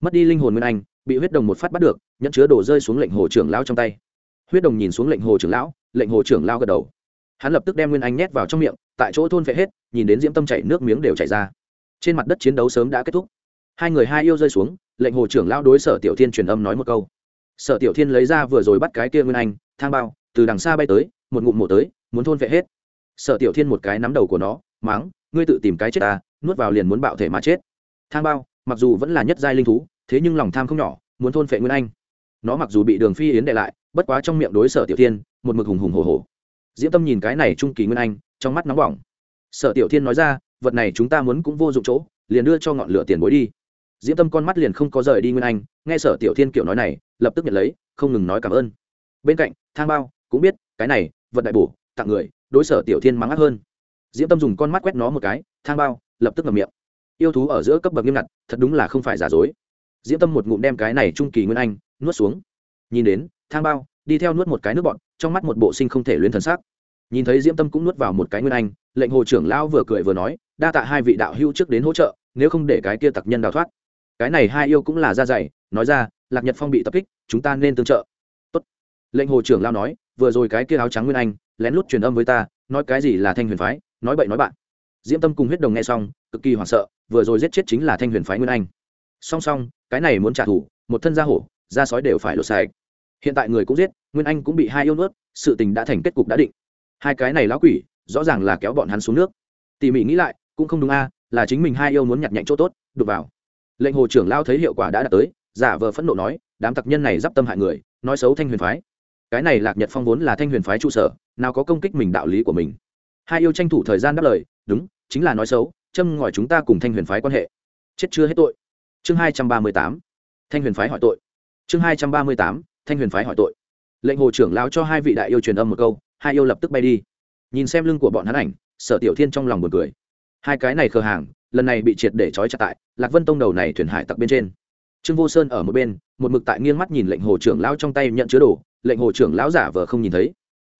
Speaker 1: Mất đi linh hồn nguyên anh, bị huyết đồng một phát bắt được nhận chứa đồ rơi xuống lệnh hồ trưởng lão trong tay. Huyết đồng nhìn xuống lệnh hồ trưởng lão, lệnh hồ trưởng lão gật đầu. Hắn lập tức đem nguyên anh nhét vào trong miệng, tại chỗ thôn vệ hết, nhìn đến diễm tâm chảy nước miếng đều chảy ra trên mặt đất chiến đấu sớm đã kết thúc. Hai người hai yêu rơi xuống, lệnh hồ trưởng lao đối sở tiểu thiên truyền âm nói một câu. Sở tiểu thiên lấy ra vừa rồi bắt cái kia nguyên anh, thang bao, từ đằng xa bay tới, một ngụm mổ tới, muốn thôn vệ hết. Sở tiểu thiên một cái nắm đầu của nó, máng, ngươi tự tìm cái chết ta, nuốt vào liền muốn bạo thể mà chết. Thang bao, mặc dù vẫn là nhất giai linh thú, thế nhưng lòng tham không nhỏ, muốn thôn phệ nguyên anh. Nó mặc dù bị đường phi yến để lại, bất quá trong miệng đối sở tiểu thiên, một mực hùng hùng hồ hồ diễm tâm nhìn cái này trung kỳ nguyên anh, trong mắt nóng bỏng. Sở tiểu thiên nói ra vật này chúng ta muốn cũng vô dụng chỗ, liền đưa cho ngọn lửa tiền bối đi. Diễm tâm con mắt liền không có rời đi nguyên anh, nghe sở tiểu thiên kiểu nói này, lập tức nhận lấy, không ngừng nói cảm ơn. Bên cạnh, thang bao cũng biết, cái này, vật đại bổ, tặng người, đối sở tiểu thiên mắng ác hơn. Diễm tâm dùng con mắt quét nó một cái, thang bao lập tức ngậm miệng. Yêu thú ở giữa cấp bậc nghiêm ngặt, thật đúng là không phải giả dối. Diễm tâm một ngụm đem cái này trung kỳ nguyên anh nuốt xuống. Nhìn đến, thang bao đi theo nuốt một cái nước bọn trong mắt một bộ sinh không thể luyến thần sắc. Nhìn thấy diễm tâm cũng nuốt vào một cái nguyên anh, lệnh hồ trưởng lão vừa cười vừa nói đa tạ hai vị đạo hữu trước đến hỗ trợ, nếu không để cái kia tặc nhân đào thoát. Cái này hai yêu cũng là da dày, nói ra, lạc nhật phong bị tập kích, chúng ta nên tương trợ. Tốt. lệnh hồ trưởng lao nói, vừa rồi cái kia áo trắng nguyên anh, lén lút truyền âm với ta, nói cái gì là thanh huyền phái, nói bậy nói bạn. Diễm tâm cùng huyết đồng nghe xong, cực kỳ hoảng sợ, vừa rồi giết chết chính là thanh huyền phái nguyên anh. Song song, cái này muốn trả thù, một thân da hổ, da sói đều phải lột sạch. Hiện tại người cũng giết, nguyên anh cũng bị hai yêu nuốt, sự tình đã thành kết cục đã định. Hai cái này lão quỷ, rõ ràng là kéo bọn hắn xuống nước. Tỉ mỉ nghĩ lại cũng không đúng a, là chính mình hai yêu muốn nhặt nhạnh chỗ tốt đục vào. Lệnh hồ trưởng lao thấy hiệu quả đã đạt tới, giả vờ phẫn nộ nói, đám tặc nhân này d i p tâm hại người, nói xấu thanh huyền phái. Cái này lạc nhật phong vốn là thanh huyền phái trụ sở, nào có công kích mình đạo lý của mình. Hai yêu tranh thủ thời gian đáp lời, đúng, chính là nói xấu, châm ngòi chúng ta cùng thanh huyền phái quan hệ. Chết chưa hết tội. Chương hai trăm ba mươi tám. Thanh huyền phái hỏi tội. Chương hai trăm ba mươi tám. Thanh huyền phái hỏi tội. Lệnh hồ trưởng lao cho hai vị đại yêu truyền âm một câu, hai yêu lập tức bay đi. Nhìn xem lưng của bọn hắn ảnh, sở tiểu thiên trong lòng buồn cười hai cái này khờ hàng, lần này bị triệt để trói chặt tại lạc vân tông đầu này thuyền hải tặc bên trên. Trương vô sơn ở một bên, một mực tại nghiêng mắt nhìn lệnh hồ trưởng lão trong tay nhận chứa đồ, lệnh hồ trưởng lão giả vờ không nhìn thấy.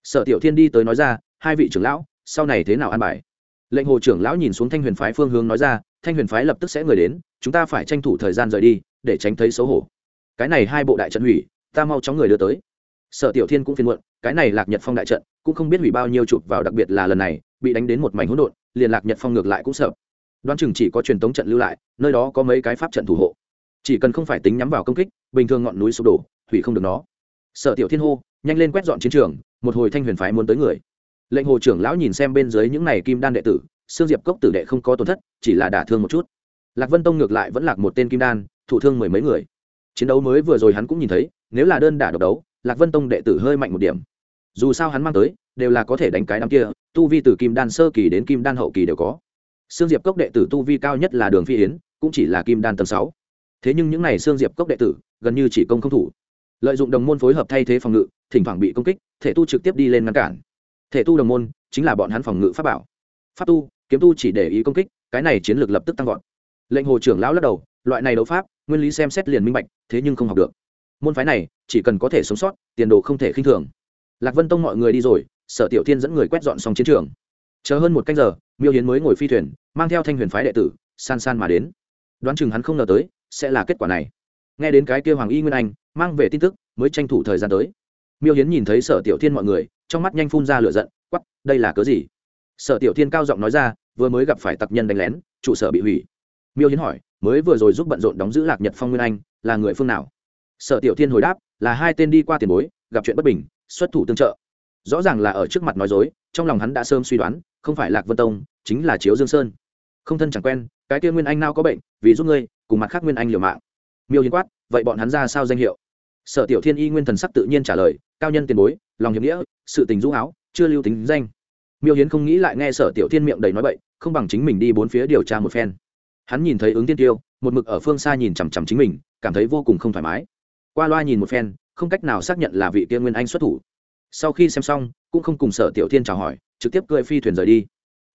Speaker 1: Sở tiểu thiên đi tới nói ra, hai vị trưởng lão, sau này thế nào an bài? Lệnh hồ trưởng lão nhìn xuống thanh huyền phái phương hướng nói ra, thanh huyền phái lập tức sẽ người đến, chúng ta phải tranh thủ thời gian rời đi, để tránh thấy xấu hổ. Cái này hai bộ đại trận hủy, ta mau chóng người đưa tới. Sở tiểu thiên cũng phiền muộn, cái này lạc nhật phong đại trận, cũng không biết hủy bao nhiêu chụp vào, đặc biệt là lần này, bị đánh đến một mảnh hỗn độn liền lạc nhật phong ngược lại cũng sợ. Đoán chừng chỉ có truyền tống trận lưu lại, nơi đó có mấy cái pháp trận thủ hộ. Chỉ cần không phải tính nhắm vào công kích, bình thường ngọn núi sụp đổ, hủy không được nó. Sở tiểu thiên hô, nhanh lên quét dọn chiến trường, một hồi thanh huyền phái muốn tới người. Lệnh hồ trưởng lão nhìn xem bên dưới những này kim đan đệ tử xương diệp cốc tử đệ không có tổn thất, chỉ là đả thương một chút. Lạc vân tông ngược lại vẫn lạc một tên kim đan, thủ thương mười mấy người. Chiến đấu mới vừa rồi hắn cũng nhìn thấy, nếu là đơn đả độc đấu, lạc vân tông đệ tử hơi mạnh một điểm dù sao hắn mang tới đều là có thể đánh cái đám kia tu vi từ kim đan sơ kỳ đến kim đan hậu kỳ đều có Sương Diệp Cốc đệ tử tu vi cao nhất là Đường Phi Yến, cũng chỉ là kim đan tầng sáu. Thế nhưng những này Sương Diệp Cốc đệ tử, gần như chỉ công không thủ. Lợi dụng đồng môn phối hợp thay thế phòng ngự, thỉnh thoảng bị công kích, thể tu trực tiếp đi lên ngăn cản. Thể tu đồng môn chính là bọn hắn phòng ngự pháp bảo. Pháp tu, kiếm tu chỉ để ý công kích, cái này chiến lược lập tức tăng vọt. Lệnh Hồ trưởng lão lắc đầu, loại này đấu pháp, nguyên lý xem xét liền minh bạch, thế nhưng không học được. Môn phái này, chỉ cần có thể sống sót, tiền đồ không thể khinh thường. Lạc Vân Tông mọi người đi rồi, Sở Tiểu Thiên dẫn người quét dọn xong chiến trường. Chờ hơn một canh giờ miêu hiến mới ngồi phi thuyền mang theo thanh huyền phái đệ tử san san mà đến. Đoán chừng hắn không ngờ tới sẽ là kết quả này. Nghe đến cái kia hoàng y nguyên anh mang về tin tức mới tranh thủ thời gian tới. Miêu hiến nhìn thấy sở tiểu thiên mọi người trong mắt nhanh phun ra lửa giận quắp đây là cớ gì? Sở tiểu thiên cao giọng nói ra vừa mới gặp phải tặc nhân đánh lén trụ sở bị hủy. Miêu hiến hỏi mới vừa rồi giúp bận rộn đóng giữ lạc nhật phong nguyên anh là người phương nào? Sở tiểu thiên hồi đáp là hai tên đi qua tiền bối gặp chuyện bất bình xuất thủ tương trợ. Rõ ràng là ở trước mặt nói dối, trong lòng hắn đã sớm suy đoán, không phải lạc vân tông, chính là chiếu dương sơn. Không thân chẳng quen, cái kia nguyên anh nào có bệnh, vì giúp ngươi, cùng mặt khác nguyên anh liều mạng. Miêu hiến quát, vậy bọn hắn ra sao danh hiệu? Sở tiểu thiên y nguyên thần sắc tự nhiên trả lời, cao nhân tiền bối, lòng hiệp nghĩa, sự tình dũ áo, chưa lưu tính danh. Miêu hiến không nghĩ lại nghe sở tiểu thiên miệng đầy nói bậy, không bằng chính mình đi bốn phía điều tra một phen. Hắn nhìn thấy ứng tiên tiêu, một mực ở phương xa nhìn chằm chằm chính mình, cảm thấy vô cùng không thoải mái. Qua loa nhìn một phen không cách nào xác nhận là vị kia nguyên anh xuất thủ. Sau khi xem xong, cũng không cùng sở tiểu thiên chào hỏi, trực tiếp cưỡi phi thuyền rời đi.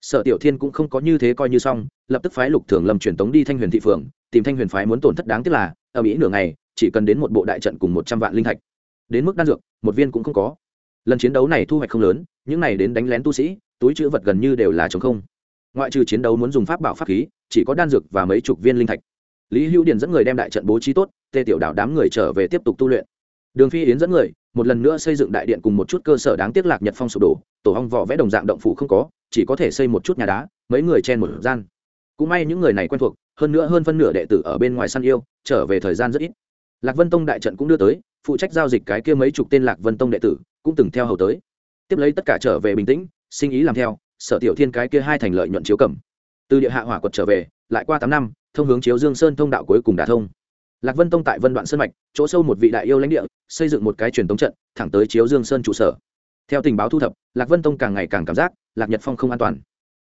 Speaker 1: Sở tiểu thiên cũng không có như thế coi như xong, lập tức phái lục thường lâm truyền tống đi thanh huyền thị phường, tìm thanh huyền phái muốn tổn thất đáng tiếc là, ở mỹ nửa ngày, chỉ cần đến một bộ đại trận cùng một trăm vạn linh thạch. Đến mức đan dược, một viên cũng không có. Lần chiến đấu này thu hoạch không lớn, những này đến đánh lén tu sĩ, túi chữ vật gần như đều là chống không. Ngoại trừ chiến đấu muốn dùng pháp bảo pháp khí, chỉ có đan dược và mấy chục viên linh thạch. Lý hữu điền dẫn người đem đại trận bố trí tốt, tê tiểu đảo đám người trở về tiếp tục tu luyện đường phi yến dẫn người, một lần nữa xây dựng đại điện cùng một chút cơ sở đáng tiếc lạc nhật phong sụp đổ, tổ hong vỏ vẽ đồng dạng động phủ không có, chỉ có thể xây một chút nhà đá, mấy người chen một gian. Cũng may những người này quen thuộc, hơn nữa hơn phân nửa đệ tử ở bên ngoài săn yêu, trở về thời gian rất ít. Lạc vân tông đại trận cũng đưa tới, phụ trách giao dịch cái kia mấy chục tên lạc vân tông đệ tử, cũng từng theo hầu tới. Tiếp lấy tất cả trở về bình tĩnh, sinh ý làm theo, sở tiểu thiên cái kia hai thành lợi nhuận chiếu cẩm từ địa hạ hỏa quật trở về, lại qua tám năm, thông hướng chiếu dương sơn thông đạo cuối cùng đả thông lạc vân tông tại vân đoạn sơn mạch, chỗ sâu một vị đại yêu lãnh địa, xây dựng một cái truyền thống trận, thẳng tới chiếu dương sơn trụ sở. Theo tình báo thu thập, lạc vân tông càng ngày càng cảm giác lạc nhật phong không an toàn.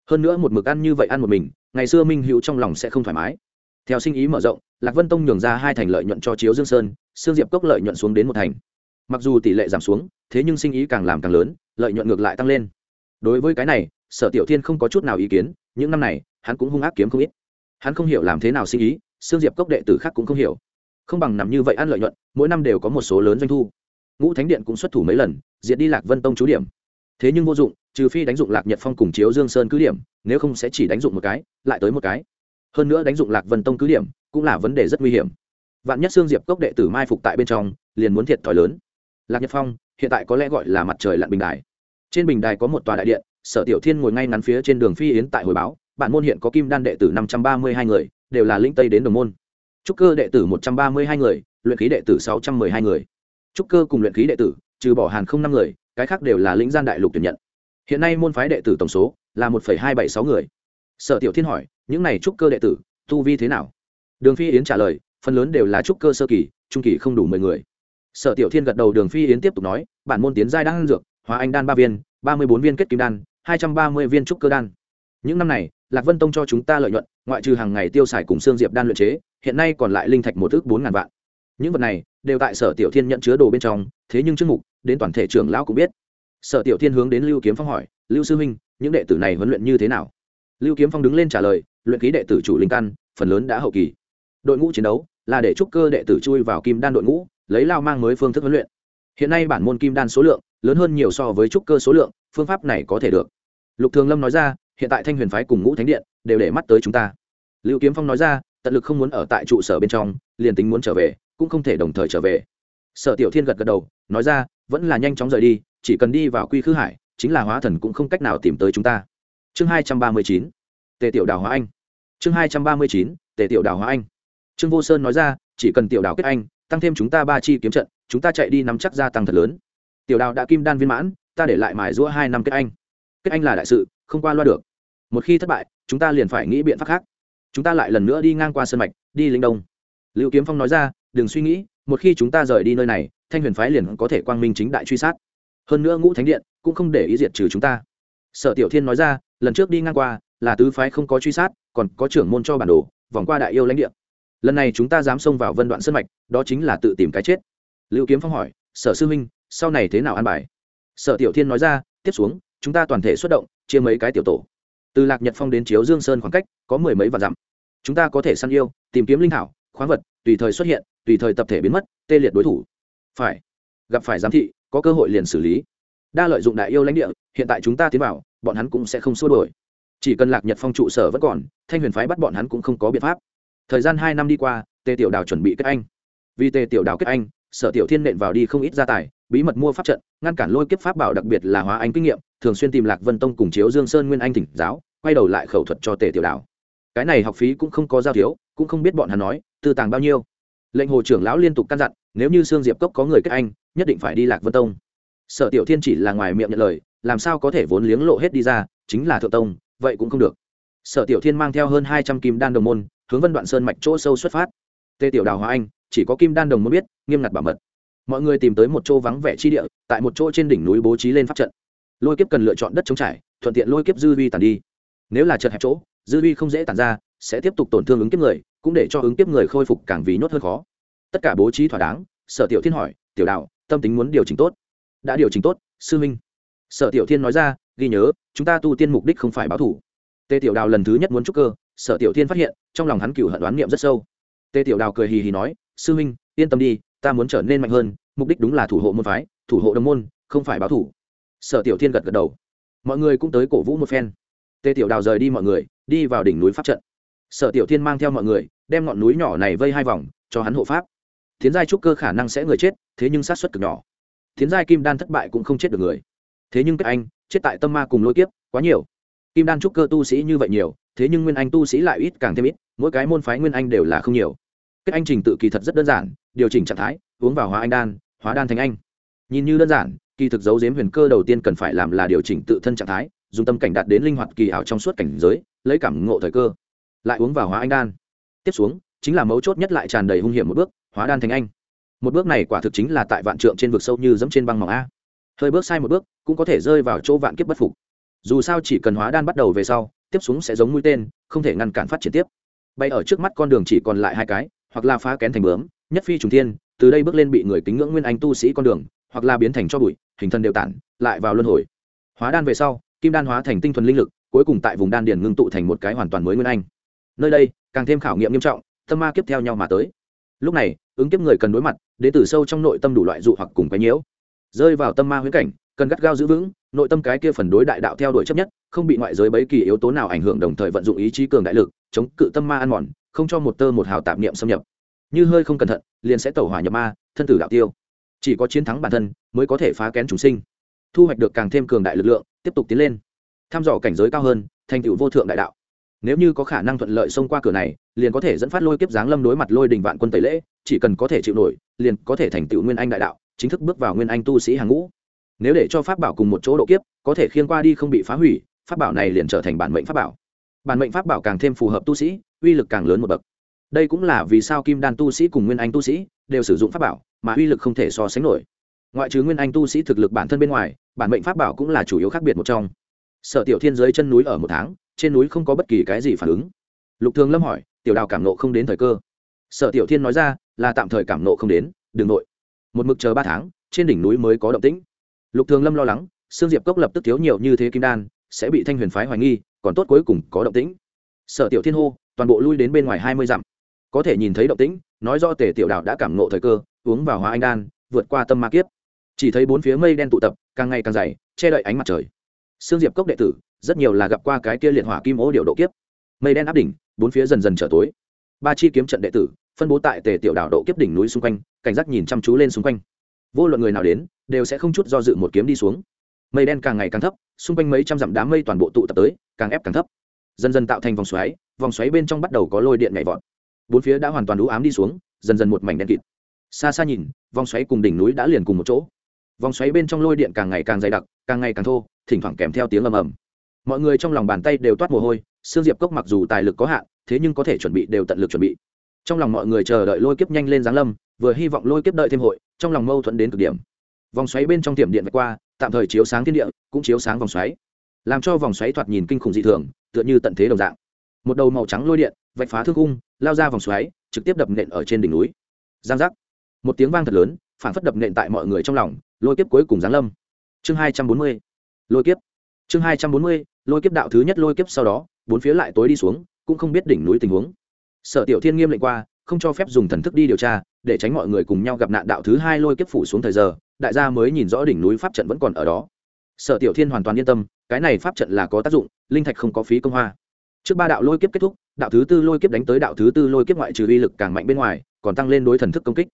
Speaker 1: Hơn nữa một mực ăn như vậy ăn một mình, ngày xưa minh hữu trong lòng sẽ không thoải mái. Theo sinh ý mở rộng, lạc vân tông nhường ra hai thành lợi nhuận cho chiếu dương sơn, sương diệp cốc lợi nhuận xuống đến một thành. Mặc dù tỷ lệ giảm xuống, thế nhưng sinh ý càng làm càng lớn, lợi nhuận ngược lại tăng lên. Đối với cái này, sở tiểu thiên không có chút nào ý kiến, những năm này, hắn cũng hung ác kiếm không ít. Hắn không hiểu làm thế nào sinh ý sương diệp cốc đệ tử khác cũng không hiểu. Không bằng nằm như vậy ăn lợi nhuận, mỗi năm đều có một số lớn doanh thu. Ngũ thánh điện cũng xuất thủ mấy lần, diệt đi lạc vân tông chú điểm. Thế nhưng vô dụng, trừ phi đánh dụng lạc nhật phong cùng chiếu dương sơn cứ điểm, nếu không sẽ chỉ đánh dụng một cái, lại tới một cái. Hơn nữa đánh dụng lạc vân tông cứ điểm, cũng là vấn đề rất nguy hiểm. Vạn nhất xương diệp cốc đệ tử mai phục tại bên trong, liền muốn thiệt thòi lớn. Lạc nhật phong, hiện tại có lẽ gọi là mặt trời lặn bình đài. Trên bình đài có một tòa đại điện, sở tiểu thiên ngồi ngay ngắn phía trên đường phi yến tại hồi báo, bản môn hiện có kim đan đệ tử năm trăm ba mươi hai người đều là linh tây đến đồng môn. Trúc cơ đệ tử một trăm ba mươi hai người, luyện khí đệ tử sáu trăm m ư ơ i hai người. Trúc cơ cùng luyện khí đệ tử, trừ bỏ hàn không năm người, cái khác đều là lĩnh gian đại lục tuyển nhận. Hiện nay môn phái đệ tử tổng số là một hai bảy sáu người. Sở tiểu thiên hỏi, những này trúc cơ đệ tử, tu vi thế nào? Đường phi yến trả lời, phần lớn đều là trúc cơ sơ kỳ, trung kỳ không đủ mười người. Sở tiểu thiên gật đầu, đường phi yến tiếp tục nói, bản môn tiến giai đan dược, hóa anh đan ba viên, ba mươi bốn viên kết kim đan, hai trăm ba mươi viên trúc cơ đan. Những năm này, lạc vân tông cho chúng ta lợi nhuận ngoại trừ hàng ngày tiêu xài cùng xương diệp đan luyện chế, hiện nay còn lại linh thạch một ước bốn ngàn vạn. Những vật này đều tại sở tiểu thiên nhận chứa đồ bên trong, thế nhưng trước mục, đến toàn thể trưởng lão cũng biết. Sở tiểu thiên hướng đến lưu kiếm phong hỏi, lưu sư huynh, những đệ tử này huấn luyện như thế nào? Lưu kiếm phong đứng lên trả lời, luyện ký đệ tử chủ linh căn, phần lớn đã hậu kỳ. Đội ngũ chiến đấu là để trúc cơ đệ tử chui vào kim đan đội ngũ, lấy lao mang mới phương thức huấn luyện. Hiện nay bản môn kim đan số lượng lớn hơn nhiều so với trúc cơ số lượng, phương pháp này có thể được. Lục thường lâm nói ra, hiện tại thanh huyền phái cùng ngũ thánh điện đều để mắt tới chúng ta. Lưu kiếm phong nói ra, tận lực không muốn ở tại trụ sở bên trong, liền tính muốn trở về, cũng không thể đồng thời trở về. Sở tiểu thiên gật gật đầu, nói ra, vẫn là nhanh chóng rời đi, chỉ cần đi vào quy khư hải, chính là hóa thần cũng không cách nào tìm tới chúng ta. Chương hai trăm ba mươi chín, tề tiểu đào hóa anh. Chương hai trăm ba mươi chín, tề tiểu đào hóa anh. Trương vô sơn nói ra, chỉ cần tiểu đào kết anh, tăng thêm chúng ta ba chi kiếm trận, chúng ta chạy đi nắm chắc gia tăng thật lớn. Tiểu đào đã kim đan viên mãn, ta để lại mài giũa hai năm kết anh. Kết anh là đại sự, không qua loa được. Một khi thất bại chúng ta liền phải nghĩ biện pháp khác. Chúng ta lại lần nữa đi ngang qua sân mạch, đi linh đông. Lưu kiếm phong nói ra, đừng suy nghĩ, một khi chúng ta rời đi nơi này, thanh huyền phái liền có thể quang minh chính đại truy sát. Hơn nữa ngũ thánh điện cũng không để ý diệt trừ chúng ta. Sở tiểu thiên nói ra, lần trước đi ngang qua, là tứ phái không có truy sát, còn có trưởng môn cho bản đồ, vòng qua đại yêu lãnh địa. Lần này chúng ta dám xông vào vân đoạn sân mạch, đó chính là tự tìm cái chết. Lưu kiếm phong hỏi, sở sư huynh, sau này thế nào an bài? Sở tiểu thiên nói ra, tiếp xuống, chúng ta toàn thể xuất động, chia mấy cái tiểu tổ từ lạc nhật phong đến chiếu dương sơn khoảng cách có mười mấy vạn dặm. Chúng ta có thể săn yêu, tìm kiếm linh thảo khoáng vật, tùy thời xuất hiện, tùy thời tập thể biến mất, tê liệt đối thủ. Phải. Gặp phải giám thị, có cơ hội liền xử lý. Đa lợi dụng đại yêu lãnh địa, hiện tại chúng ta tiến vào, bọn hắn cũng sẽ không xua đổi chỉ cần lạc nhật phong trụ sở vẫn còn, thanh huyền phái bắt bọn hắn cũng không có biện pháp. Thời gian hai năm đi qua, tề tiểu đào chuẩn bị kết anh. Vì tề tiểu đào kết anh, sở tiểu thiên nện vào đi không ít gia tài bí mật mua pháp trận, ngăn cản lôi kiếp pháp bảo đặc biệt là hóa anh kinh nghiệm, thường xuyên tìm lạc vân tông cùng chiếu dương sơn nguyên anh thỉnh giáo, quay đầu lại khẩu thuật cho tề tiểu đảo. cái này học phí cũng không có giao thiếu, cũng không biết bọn hắn nói, tư tàng bao nhiêu. Lệnh hồ trưởng lão liên tục căn dặn, nếu như sương diệp cốc có người kết anh, nhất định phải đi lạc vân tông. Sở tiểu thiên chỉ là ngoài miệng nhận lời, làm sao có thể vốn liếng lộ hết đi ra, chính là thượng tông, vậy cũng không được. Sở tiểu thiên mang theo hơn hai trăm kim đan đồng môn, hướng vân đoạn sơn mạch chỗ sâu xuất phát. Tê tiểu đào hóa anh, chỉ có kim đan đồng môn biết, nghiêm ngặt bảo mật mọi người tìm tới một chỗ vắng vẻ chi địa, tại một chỗ trên đỉnh núi bố trí lên pháp trận. Lôi kiếp cần lựa chọn đất chống trải, thuận tiện lôi kiếp dư vi tàn đi. Nếu là chật hẹp chỗ, dư vi không dễ tàn ra, sẽ tiếp tục tổn thương ứng kiếp người, cũng để cho ứng kiếp người khôi phục càng vì nhốt hơn khó. Tất cả bố trí thỏa đáng, sở tiểu thiên hỏi, tiểu đạo, tâm tính muốn điều chỉnh tốt. Đã điều chỉnh tốt, sư minh. Sở tiểu thiên nói ra, ghi nhớ, chúng ta tu tiên mục đích không phải báo thủ tề tiểu đào lần thứ nhất muốn trúc cơ, sở tiểu thiên phát hiện, trong lòng hắn cựu hận đoán niệm rất sâu. Tề tiểu đào cười hì hì nói, sư minh, yên tâm đi ta muốn trở nên mạnh hơn, mục đích đúng là thủ hộ môn phái, thủ hộ đồng môn, không phải báo thủ. Sở tiểu thiên gật gật đầu. Mọi người cũng tới cổ vũ một phen. Tề tiểu đào rời đi mọi người, đi vào đỉnh núi pháp trận. Sở tiểu thiên mang theo mọi người, đem ngọn núi nhỏ này vây hai vòng, cho hắn hộ pháp. Tiến giai trúc cơ khả năng sẽ người chết, thế nhưng sát xuất cực nhỏ. Tiến giai kim đan thất bại cũng không chết được người. Thế nhưng các anh, chết tại tâm ma cùng lôi kiếp, quá nhiều. Kim đan trúc cơ tu sĩ như vậy nhiều, thế nhưng nguyên anh tu sĩ lại ít càng thêm ít, mỗi cái môn phái nguyên anh đều là không nhiều kết anh trình tự kỳ thật rất đơn giản, điều chỉnh trạng thái, uống vào hóa anh đan, hóa đan thành anh. Nhìn như đơn giản, kỳ thực giấu giếm huyền cơ đầu tiên cần phải làm là điều chỉnh tự thân trạng thái, dùng tâm cảnh đạt đến linh hoạt kỳ ảo trong suốt cảnh giới, lấy cảm ngộ thời cơ. Lại uống vào hóa anh đan. Tiếp xuống, chính là mấu chốt nhất lại tràn đầy hung hiểm một bước, hóa đan thành anh. Một bước này quả thực chính là tại vạn trượng trên vực sâu như dẫm trên băng mỏng a. Hơi bước sai một bước, cũng có thể rơi vào chỗ vạn kiếp bất phục. Dù sao chỉ cần hóa đan bắt đầu về sau, tiếp xuống sẽ giống mũi tên, không thể ngăn cản phát triển tiếp. Bay ở trước mắt con đường chỉ còn lại hai cái hoặc là phá kén thành bướm, nhất phi trùng thiên, từ đây bước lên bị người kính ngưỡng nguyên anh tu sĩ con đường, hoặc là biến thành cho bụi, hình thân đều tản, lại vào luân hồi. Hóa đan về sau, kim đan hóa thành tinh thuần linh lực, cuối cùng tại vùng đan điền ngưng tụ thành một cái hoàn toàn mới nguyên anh. Nơi đây, càng thêm khảo nghiệm nghiêm trọng, tâm ma kiếp theo nhau mà tới. Lúc này, ứng kiếp người cần đối mặt, đến từ sâu trong nội tâm đủ loại dụ hoặc cùng cái nhiễu. Rơi vào tâm ma huyễn cảnh, cần gắt gao giữ vững, nội tâm cái kia phần đối đại đạo theo đuổi chấp nhất, không bị ngoại giới bấy kỳ yếu tố nào ảnh hưởng đồng thời vận dụng ý chí cường đại lực, chống cự tâm ma ăn mòn không cho một tơ một hào tạp niệm xâm nhập. Như hơi không cẩn thận, liền sẽ tẩu hỏa nhập ma, thân tử đạo tiêu. Chỉ có chiến thắng bản thân mới có thể phá kén chúng sinh. Thu hoạch được càng thêm cường đại lực lượng, tiếp tục tiến lên. Thăm dò cảnh giới cao hơn, thành tựu vô thượng đại đạo. Nếu như có khả năng thuận lợi xông qua cửa này, liền có thể dẫn phát lôi kiếp giáng lâm đối mặt lôi đình vạn quân tẩy lễ, chỉ cần có thể chịu nổi, liền có thể thành tựu nguyên anh đại đạo, chính thức bước vào nguyên anh tu sĩ hàng ngũ. Nếu để cho pháp bảo cùng một chỗ độ kiếp, có thể khiên qua đi không bị phá hủy, pháp bảo này liền trở thành bản mệnh pháp bảo. Bản mệnh pháp bảo càng thêm phù hợp tu sĩ uy lực càng lớn một bậc. Đây cũng là vì sao kim đan tu sĩ cùng nguyên anh tu sĩ đều sử dụng pháp bảo, mà uy lực không thể so sánh nổi. Ngoại trừ nguyên anh tu sĩ thực lực bản thân bên ngoài, bản mệnh pháp bảo cũng là chủ yếu khác biệt một trong. Sở tiểu thiên giới chân núi ở một tháng, trên núi không có bất kỳ cái gì phản ứng. Lục thường lâm hỏi, tiểu đào cảm nộ không đến thời cơ? Sở tiểu thiên nói ra, là tạm thời cảm nộ không đến, đừng nội. Một mực chờ ba tháng, trên đỉnh núi mới có động tĩnh. Lục thường lâm lo lắng, sương diệp cốc lập tức thiếu nhiều như thế kim đan, sẽ bị thanh huyền phái hoài nghi, còn tốt cuối cùng có động tĩnh. Sở tiểu thiên hô toàn bộ lui đến bên ngoài hai mươi dặm. Có thể nhìn thấy động tĩnh, nói do tề tiểu đạo đã cảm ngộ thời cơ, uống vào hóa anh đan, vượt qua tâm ma kiếp. Chỉ thấy bốn phía mây đen tụ tập, càng ngày càng dày, che đậy ánh mặt trời. Sương diệp cốc đệ tử, rất nhiều là gặp qua cái kia liệt hỏa kim ô điệu độ kiếp. Mây đen áp đỉnh, bốn phía dần dần trở tối. Ba chi kiếm trận đệ tử, phân bố tại tề tiểu đảo độ kiếp đỉnh núi xung quanh, cảnh giác nhìn chăm chú lên xung quanh. Vô luận người nào đến, đều sẽ không chút do dự một kiếm đi xuống. Mây đen càng ngày càng thấp, xung quanh mấy trăm dặm đám mây toàn bộ tụ tập tới, càng ép càng thấp dần dần tạo thành vòng xoáy vòng xoáy bên trong bắt đầu có lôi điện nhảy vọt. Bốn phía đã hoàn toàn đũ ám đi xuống, dần dần một mảnh đen kịt. Xa xa nhìn, vòng xoáy cùng đỉnh núi đã liền cùng một chỗ. Vòng xoáy bên trong lôi điện càng ngày càng dày đặc, càng ngày càng thô, thỉnh thoảng kèm theo tiếng ầm ầm. Mọi người trong lòng bàn tay đều toát mồ hôi, sương diệp cốc mặc dù tài lực có hạn, thế nhưng có thể chuẩn bị đều tận lực chuẩn bị. Trong lòng mọi người chờ đợi lôi kiếp nhanh lên giáng lâm, vừa hy vọng lôi kiếp đợi thêm hội, trong lòng mâu thuẫn đến cực điểm. Vòng xoáy bên trong tiệm điện vạch qua, tạm thời chiếu sáng thiên địa, cũng chiếu sáng vòng xoáy. Làm cho vòng xoáy thoạt nhìn kinh khủng dị thường tựa như tận thế đồng dạng. Một đầu màu trắng lôi điện, vạch phá thương cung lao ra vòng xoáy, trực tiếp đập nện ở trên đỉnh núi. Giang giác. Một tiếng vang thật lớn phản phất đập nện tại mọi người trong lòng, lôi kiếp cuối cùng giáng lâm. Chương hai trăm bốn mươi. Lôi kiếp. Chương hai trăm bốn mươi, lôi kiếp đạo thứ nhất lôi kiếp sau đó, bốn phía lại tối đi xuống, cũng không biết đỉnh núi tình huống. Sở tiểu thiên nghiêm lệnh qua, không cho phép dùng thần thức đi điều tra, để tránh mọi người cùng nhau gặp nạn đạo thứ hai lôi kiếp phủ xuống thời giờ, đại gia mới nhìn rõ đỉnh núi pháp trận vẫn còn ở đó sở tiểu thiên hoàn toàn yên tâm, cái này pháp trận là có tác dụng, linh thạch không có phí công hoa. Trước ba đạo lôi kiếp kết thúc, đạo thứ tư lôi kiếp đánh tới đạo thứ tư lôi kiếp ngoại trừ uy lực càng mạnh bên ngoài, còn tăng lên đối thần thức công kích.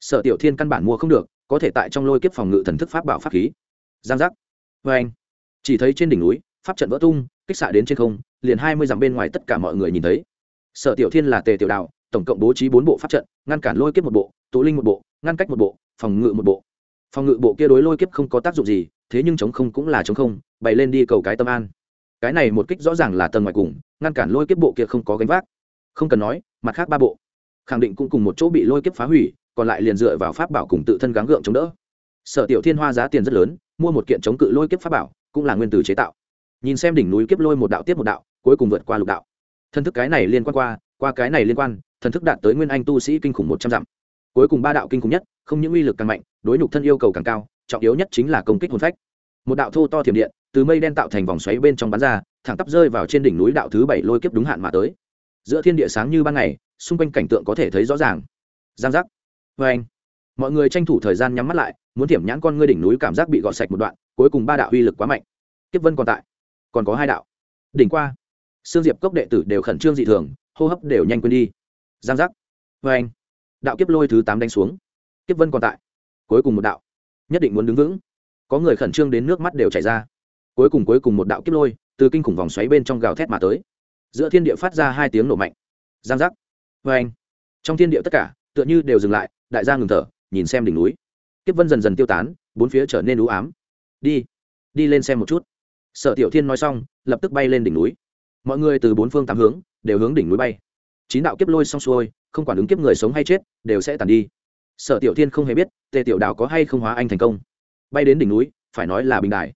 Speaker 1: Sở tiểu thiên căn bản mua không được, có thể tại trong lôi kiếp phòng ngự thần thức pháp bảo pháp khí. Giang giác. Vê anh, chỉ thấy trên đỉnh núi, pháp trận vỡ tung, kích xạ đến trên không, liền hai mươi dặm bên ngoài tất cả mọi người nhìn thấy. Sở tiểu thiên là tề tiểu đạo, tổng cộng bố trí bốn bộ pháp trận, ngăn cản lôi kiếp một bộ, tụ linh một bộ, ngăn cách một bộ, phòng ngự một bộ. Phòng ngự bộ kia đối lôi kiếp không có tác dụng gì thế nhưng chống không cũng là chống không, bày lên đi cầu cái tâm an. Cái này một kích rõ ràng là tầng ngoài cùng, ngăn cản lôi kiếp bộ kia không có gánh vác. Không cần nói, mặt khác ba bộ. Khẳng định cũng cùng một chỗ bị lôi kiếp phá hủy, còn lại liền dựa vào pháp bảo cùng tự thân gắng gượng chống đỡ. Sở tiểu thiên hoa giá tiền rất lớn, mua một kiện chống cự lôi kiếp pháp bảo, cũng là nguyên từ chế tạo. Nhìn xem đỉnh núi kiếp lôi một đạo tiếp một đạo, cuối cùng vượt qua lục đạo. Thân thức cái này liên quan qua qua cái này liên quan, thần thức đạt tới nguyên anh tu sĩ kinh khủng một trăm dặm. Cuối cùng ba đạo kinh khủng nhất, không những uy lực càng mạnh, đối nhục thân yêu cầu càng cao trọng yếu nhất chính là công kích hồn phách. Một đạo thô to thiểm điện từ mây đen tạo thành vòng xoáy bên trong bắn ra, thẳng tắp rơi vào trên đỉnh núi đạo thứ bảy lôi kiếp đúng hạn mà tới. Giữa thiên địa sáng như ban ngày, xung quanh cảnh tượng có thể thấy rõ ràng. Giang giác. Vê anh, mọi người tranh thủ thời gian nhắm mắt lại, muốn thiểm nhãn con ngươi đỉnh núi cảm giác bị gọt sạch một đoạn, cuối cùng ba đạo uy lực quá mạnh. Kiếp vân còn tại. Còn có hai đạo. Đỉnh qua. Xương diệp cốc đệ tử đều khẩn trương dị thường, hô hấp đều nhanh quên đi. Giang giác. Vê anh, đạo kiếp lôi thứ tám đánh xuống. Kiếp vân còn tại. Cuối cùng một đạo nhất định muốn đứng vững. Có người khẩn trương đến nước mắt đều chảy ra. Cuối cùng cuối cùng một đạo kiếp lôi, từ kinh khủng vòng xoáy bên trong gào thét mà tới. Giữa thiên địa phát ra hai tiếng nổ mạnh. Giang giác. Vê anh, trong thiên địa tất cả, tựa như đều dừng lại, đại gia ngừng thở, nhìn xem đỉnh núi. Kiếp vân dần dần tiêu tán, bốn phía trở nên u ám. Đi đi lên xem một chút. Sở tiểu thiên nói xong, lập tức bay lên đỉnh núi. Mọi người từ bốn phương tám hướng, đều hướng đỉnh núi bay. Chín đạo kiếp lôi xong xuôi, không quản ứng kiếp người sống hay chết, đều sẽ tàn đi sở tiểu thiên không hề biết, tề tiểu đào có hay không hóa anh thành công. Bay đến đỉnh núi, phải nói là bình đại.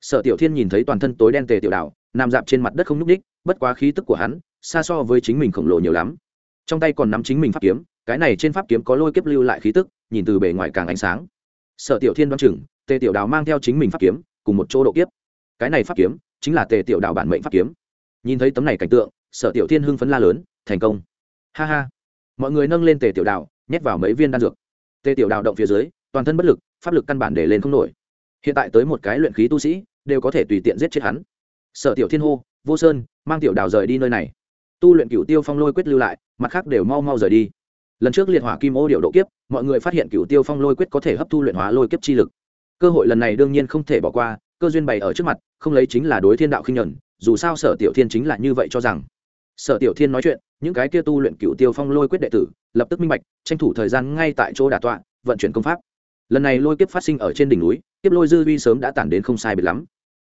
Speaker 1: Sở tiểu thiên nhìn thấy toàn thân tối đen tề tiểu đào, nằm dạp trên mặt đất không n ú c ních bất quá khí tức của hắn, xa so với chính mình khổng lồ nhiều lắm. Trong tay còn nắm chính mình pháp kiếm, cái này trên pháp kiếm có lôi kiếp lưu lại khí tức, nhìn từ bề ngoài càng ánh sáng. Sở tiểu thiên đoán chừng, tề tiểu đào mang theo chính mình pháp kiếm, cùng một chỗ độ kiếp. Cái này pháp kiếm, chính là tề tiểu đào bản mệnh pháp kiếm. Nhìn thấy tấm này cảnh tượng, sở tiểu thiên hưng phấn la lớn, thành công! Ha ha! Mọi người nâng lên tề tiểu đào, nhét vào mấy viên đan dược tề tiểu đào động phía dưới, toàn thân bất lực, pháp lực căn bản để lên không nổi. Hiện tại tới một cái luyện khí tu sĩ, đều có thể tùy tiện giết chết hắn. Sở tiểu thiên hô, vô sơn, mang tiểu đào rời đi nơi này. Tu luyện cựu tiêu phong lôi quyết lưu lại, mặt khác đều mau mau rời đi. Lần trước liệt hỏa kim ô điệu độ kiếp, mọi người phát hiện cựu tiêu phong lôi quyết có thể hấp thu luyện hóa lôi kiếp chi lực. Cơ hội lần này đương nhiên không thể bỏ qua, cơ duyên bày ở trước mặt, không lấy chính là đối thiên đạo khinh nhuận dù sao sở tiểu thiên chính là như vậy cho rằng sở tiểu thiên nói chuyện, những cái kia tu luyện cựu tiêu phong lôi quyết đệ tử, lập tức minh bạch, tranh thủ thời gian ngay tại chỗ đà tọa, vận chuyển công pháp. Lần này lôi kiếp phát sinh ở trên đỉnh núi, kiếp lôi dư vi sớm đã tản đến không sai biệt lắm.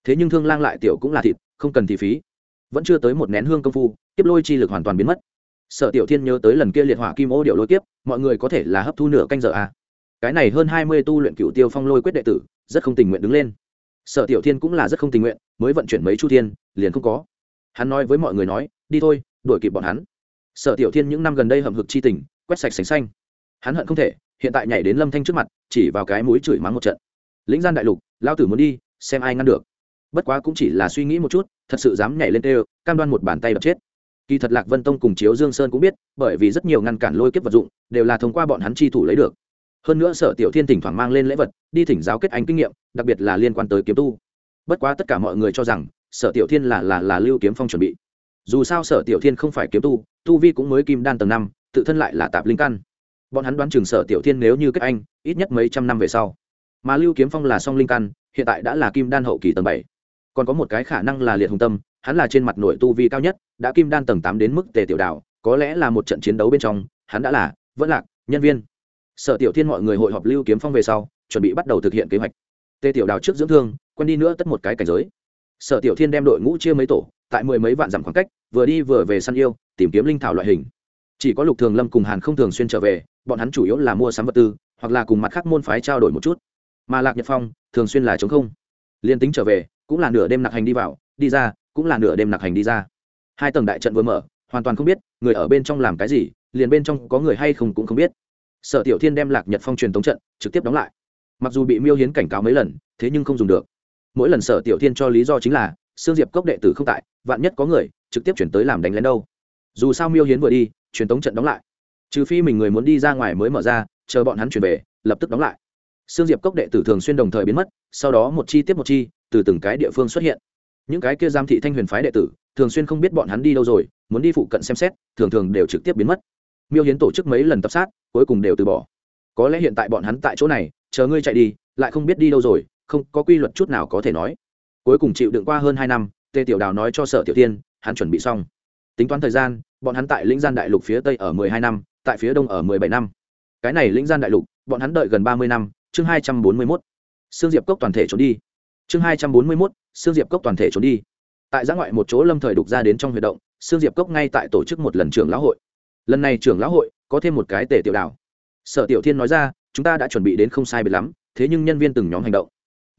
Speaker 1: Thế nhưng thương lang lại tiểu cũng là thịt, không cần thì phí. Vẫn chưa tới một nén hương công phu, kiếp lôi chi lực hoàn toàn biến mất. Sở tiểu thiên nhớ tới lần kia liệt hỏa kim ô điệu lôi kiếp, mọi người có thể là hấp thu nửa canh giờ à. cái này hơn hai mươi tu luyện cựu tiêu phong lôi quyết đệ tử, rất không tình nguyện đứng lên. Sở tiểu thiên cũng là rất không tình nguyện, mới vận chuyển mấy chu thiên, liền không có. Hắn nói với mọi người nói đi thôi, đuổi kịp bọn hắn. Sở tiểu thiên những năm gần đây hầm hực chi tình, quét sạch sành xanh. Hắn hận không thể, hiện tại nhảy đến lâm thanh trước mặt, chỉ vào cái mũi chửi mắng một trận. Lĩnh gian đại lục lao tử muốn đi, xem ai ngăn được. Bất quá cũng chỉ là suy nghĩ một chút, thật sự dám nhảy lên tê, cam đoan một bàn tay đập chết. Kỳ thật lạc vân tông cùng chiếu dương sơn cũng biết, bởi vì rất nhiều ngăn cản lôi kiếp vật dụng, đều là thông qua bọn hắn chi thủ lấy được. Hơn nữa sở tiểu thiên thỉnh thoảng mang lên lễ vật, đi thỉnh giáo kết anh kinh nghiệm, đặc biệt là liên quan tới kiếm tu. Bất quá tất cả mọi người cho rằng, sở tiểu thiên là là là lưu kiếm phong chuẩn bị dù sao sở tiểu thiên không phải kiếm tu tu vi cũng mới kim đan tầng năm, tự thân lại là tạp linh căn. Bọn hắn đoán chừng sở tiểu thiên nếu như kết anh, ít nhất mấy trăm năm về sau. Mà lưu kiếm phong là song linh căn, hiện tại đã là kim đan hậu kỳ tầng bảy. Còn có một cái khả năng là liệt hùng tâm, hắn là trên mặt nội tu vi cao nhất, đã kim đan tầng tám đến mức tề tiểu đạo có lẽ là một trận chiến đấu bên trong, hắn đã là vẫn lạc, nhân viên. Sở tiểu thiên mọi người hội họp lưu kiếm phong về sau, chuẩn bị bắt đầu thực hiện kế hoạch. Tề tiểu đào trước dưỡng thương, quen đi nữa tất một cái cảnh giới. Sở tiểu thiên đem đội ngũ chia mấy tổ tại mười mấy vạn dặm khoảng cách, vừa đi vừa về săn yêu, tìm kiếm linh thảo loại hình. Chỉ có lục thường lâm cùng hàn không thường xuyên trở về, bọn hắn chủ yếu là mua sắm vật tư, hoặc là cùng mặt khác môn phái trao đổi một chút. Mà lạc nhật phong, thường xuyên là chống không. Liên tính trở về, cũng là nửa đêm nặc hành đi vào, đi ra, cũng là nửa đêm nặc hành đi ra. Hai tầng đại trận vừa mở, hoàn toàn không biết, người ở bên trong làm cái gì, liền bên trong có người hay không cũng không biết. Sở tiểu thiên đem lạc nhật phong truyền tống trận, trực tiếp đóng lại. Mặc dù bị miêu hiến cảnh cáo mấy lần, thế nhưng không dùng được. Mỗi lần sở tiểu thiên cho lý do chính là sương diệp cốc đệ tử không tại, vạn nhất có người, trực tiếp chuyển tới làm đánh lén đâu. Dù sao miêu hiến vừa đi, truyền tống trận đóng lại. Trừ phi mình người muốn đi ra ngoài mới mở ra, chờ bọn hắn chuyển về, lập tức đóng lại. Sương diệp cốc đệ tử thường xuyên đồng thời biến mất, sau đó một chi tiếp một chi, từ từng cái địa phương xuất hiện. Những cái kia giam thị thanh huyền phái đệ tử, thường xuyên không biết bọn hắn đi đâu rồi, muốn đi phụ cận xem xét, thường thường đều trực tiếp biến mất. Miêu hiến tổ chức mấy lần tập sát, cuối cùng đều từ bỏ. Có lẽ hiện tại bọn hắn tại chỗ này, chờ ngươi chạy đi, lại không biết đi đâu rồi, không có quy luật chút nào có thể nói cuối cùng chịu đựng qua hơn hai năm tề tiểu đào nói cho sở tiểu tiên, hắn chuẩn bị xong. Tính toán thời gian, bọn hắn tại lĩnh gian đại lục phía tây ở mười hai năm, tại phía đông ở mười bảy năm. Cái này lĩnh gian đại lục, bọn hắn đợi gần ba mươi năm, chương hai trăm bốn mươi mốt. Xương diệp cốc toàn thể trốn đi. Chương hai trăm bốn mươi mốt xương diệp cốc toàn thể trốn đi. Tại giã ngoại một chỗ lâm thời đục ra đến trong huy động xương diệp cốc ngay tại tổ chức một lần trưởng lão hội. Lần này trưởng lão hội, có thêm một cái tề tiểu đảo sở tiểu thiên nói ra, chúng ta đã chuẩn bị đến không sai biệt lắm, thế nhưng nhân viên từng nhóm hành động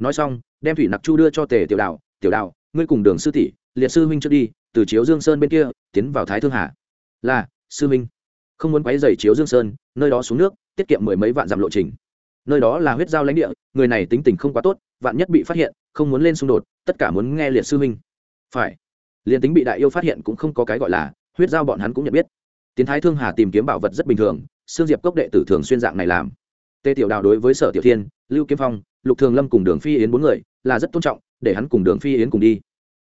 Speaker 1: nói xong đem thủy nặc chu đưa cho tề tiểu đạo, tiểu đạo ngươi cùng đường sư tỷ liệt sư huynh trước đi từ chiếu dương sơn bên kia tiến vào thái thương hà. Là sư huynh. Không muốn quấy dày chiếu dương sơn nơi đó xuống nước tiết kiệm mười mấy vạn dặm lộ trình. Nơi đó là huyết giao lãnh địa người này tính tình không quá tốt vạn nhất bị phát hiện không muốn lên xung đột tất cả muốn nghe liệt sư huynh. Phải. Liền tính bị đại yêu phát hiện cũng không có cái gọi là huyết giao bọn hắn cũng nhận biết. Tiến thái thương hà tìm kiếm bảo vật rất bình thường xương diệp cốc đệ tử thường xuyên dạng này làm tề tiểu đào đối với sở tiểu thiên, lưu kiếm phong, lục thường lâm cùng đường phi yến bốn người là rất tôn trọng, để hắn cùng đường phi yến cùng đi.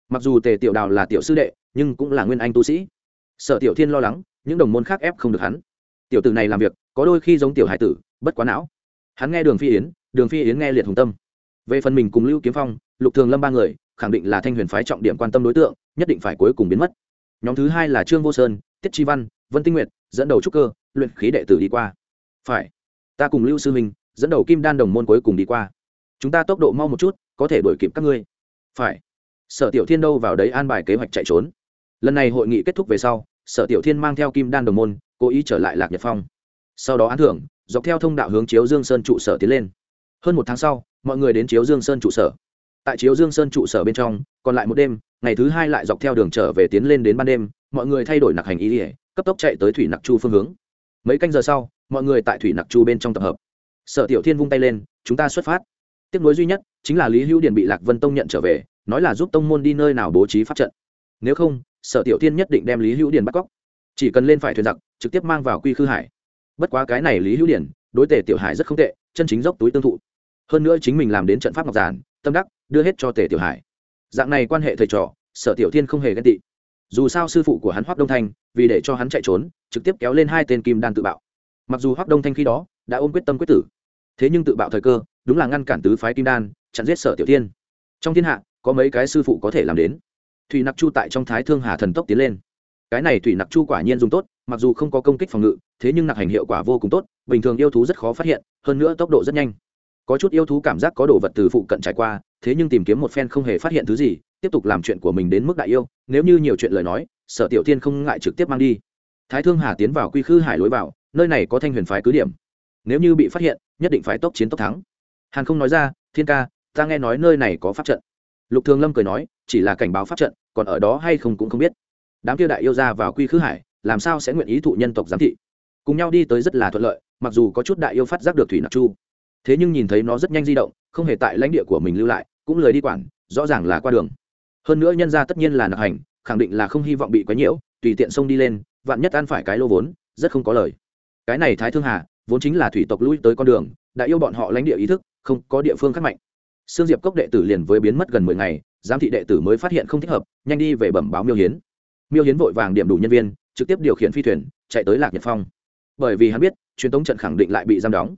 Speaker 1: Mặc dù tề tiểu đào là tiểu sư đệ, nhưng cũng là nguyên anh tu sĩ. Sở tiểu thiên lo lắng, những đồng môn khác ép không được hắn. Tiểu tử này làm việc, có đôi khi giống tiểu hải tử, bất quá não. Hắn nghe đường phi yến, đường phi yến nghe liệt hùng tâm. Về phần mình cùng lưu kiếm phong, lục thường lâm ba người, khẳng định là thanh huyền phái trọng điểm quan tâm đối tượng, nhất định phải cuối cùng biến mất. Nhóm thứ hai là trương vô sơn, tiết chi văn, vân tinh nguyệt, dẫn đầu trúc cơ, luyện khí đệ tử đi qua. Phải ta cùng lưu sư minh dẫn đầu kim đan đồng môn cuối cùng đi qua. Chúng ta tốc độ mau một chút, có thể đuổi kịp các ngươi. Phải. Sở tiểu thiên đâu vào đấy an bài kế hoạch chạy trốn. Lần này hội nghị kết thúc về sau, sở tiểu thiên mang theo kim đan đồng môn, cố ý trở lại lạc nhật phong. Sau đó án thưởng, dọc theo thông đạo hướng chiếu dương sơn trụ sở tiến lên. Hơn một tháng sau, mọi người đến chiếu dương sơn trụ sở. Tại chiếu dương sơn trụ sở bên trong, còn lại một đêm, ngày thứ hai lại dọc theo đường trở về tiến lên đến ban đêm, mọi người thay đổi nặc hành ý ỉa cấp tốc chạy tới thủy nặc chu phương hướng. Mấy canh giờ sau mọi người tại thủy nặc chu bên trong tập hợp sở tiểu thiên vung tay lên chúng ta xuất phát tiếp nối duy nhất chính là lý hữu điền bị lạc vân tông nhận trở về nói là giúp tông môn đi nơi nào bố trí pháp trận nếu không sở tiểu thiên nhất định đem lý hữu điền bắt cóc chỉ cần lên phải thuyền giặc trực tiếp mang vào quy khư hải bất quá cái này lý hữu Điền đối tề tiểu hải rất không tệ chân chính dốc túi tương thụ hơn nữa chính mình làm đến trận pháp ngọc giản tâm đắc đưa hết cho tề tiểu hải dạng này quan hệ thầy trò sở tiểu thiên không hề ghen tị dù sao sư phụ của hắn hoác đông thanh vì để cho hắn chạy trốn trực tiếp kéo lên hai tên kim đan tự bạo mặc dù hoác đông thanh khi đó đã ôm quyết tâm quyết tử, thế nhưng tự bạo thời cơ đúng là ngăn cản tứ phái kim đan chặn giết sở tiểu tiên. trong thiên hạ, có mấy cái sư phụ có thể làm đến. Thủy nặc chu tại trong thái thương hà thần tốc tiến lên. Cái này thủy nặc chu quả nhiên dùng tốt, mặc dù không có công kích phòng ngự, thế nhưng nặc hành hiệu quả vô cùng tốt, bình thường yêu thú rất khó phát hiện, hơn nữa tốc độ rất nhanh. Có chút yêu thú cảm giác có đồ vật từ phụ cận trải qua, thế nhưng tìm kiếm một phen không hề phát hiện thứ gì, tiếp tục làm chuyện của mình đến mức đại yêu, nếu như nhiều chuyện lời nói, sở tiểu thiên không ngại trực tiếp mang đi thái thương hà tiến vào quy khư hải lối vào, nơi này có thanh huyền phái cứ điểm. Nếu như bị phát hiện, nhất định phải tốc chiến tốc thắng. Hàn không nói ra, thiên ca, ta nghe nói nơi này có pháp trận. Lục thường lâm cười nói, chỉ là cảnh báo pháp trận, còn ở đó hay không cũng không biết. Đám kia đại yêu ra vào quy khứ hải, làm sao sẽ nguyện ý thụ nhân tộc giám thị? Cùng nhau đi tới rất là thuận lợi, mặc dù có chút đại yêu phát giác được thủy nặc chu. Thế nhưng nhìn thấy nó rất nhanh di động, không hề tại lãnh địa của mình lưu lại, cũng lời đi quản, rõ ràng là qua đường. Hơn nữa nhân ra tất nhiên là nặc hành, khẳng định là không hy vọng bị quấy nhiễu tùy tiện xông đi lên, vạn nhất ăn phải cái lô vốn, rất không có lời. Cái này thái thương hà, vốn chính là thủy tộc lui tới con đường, đã yêu bọn họ lãnh địa ý thức, không có địa phương khác mạnh. Sương diệp cốc đệ tử liền với biến mất gần mười ngày, giám thị đệ tử mới phát hiện không thích hợp, nhanh đi về bẩm báo miêu hiến. Miêu hiến vội vàng điểm đủ nhân viên, trực tiếp điều khiển phi thuyền, chạy tới lạc nhật phong. Bởi vì hắn biết, truyền tống trận khẳng định lại bị giam đóng.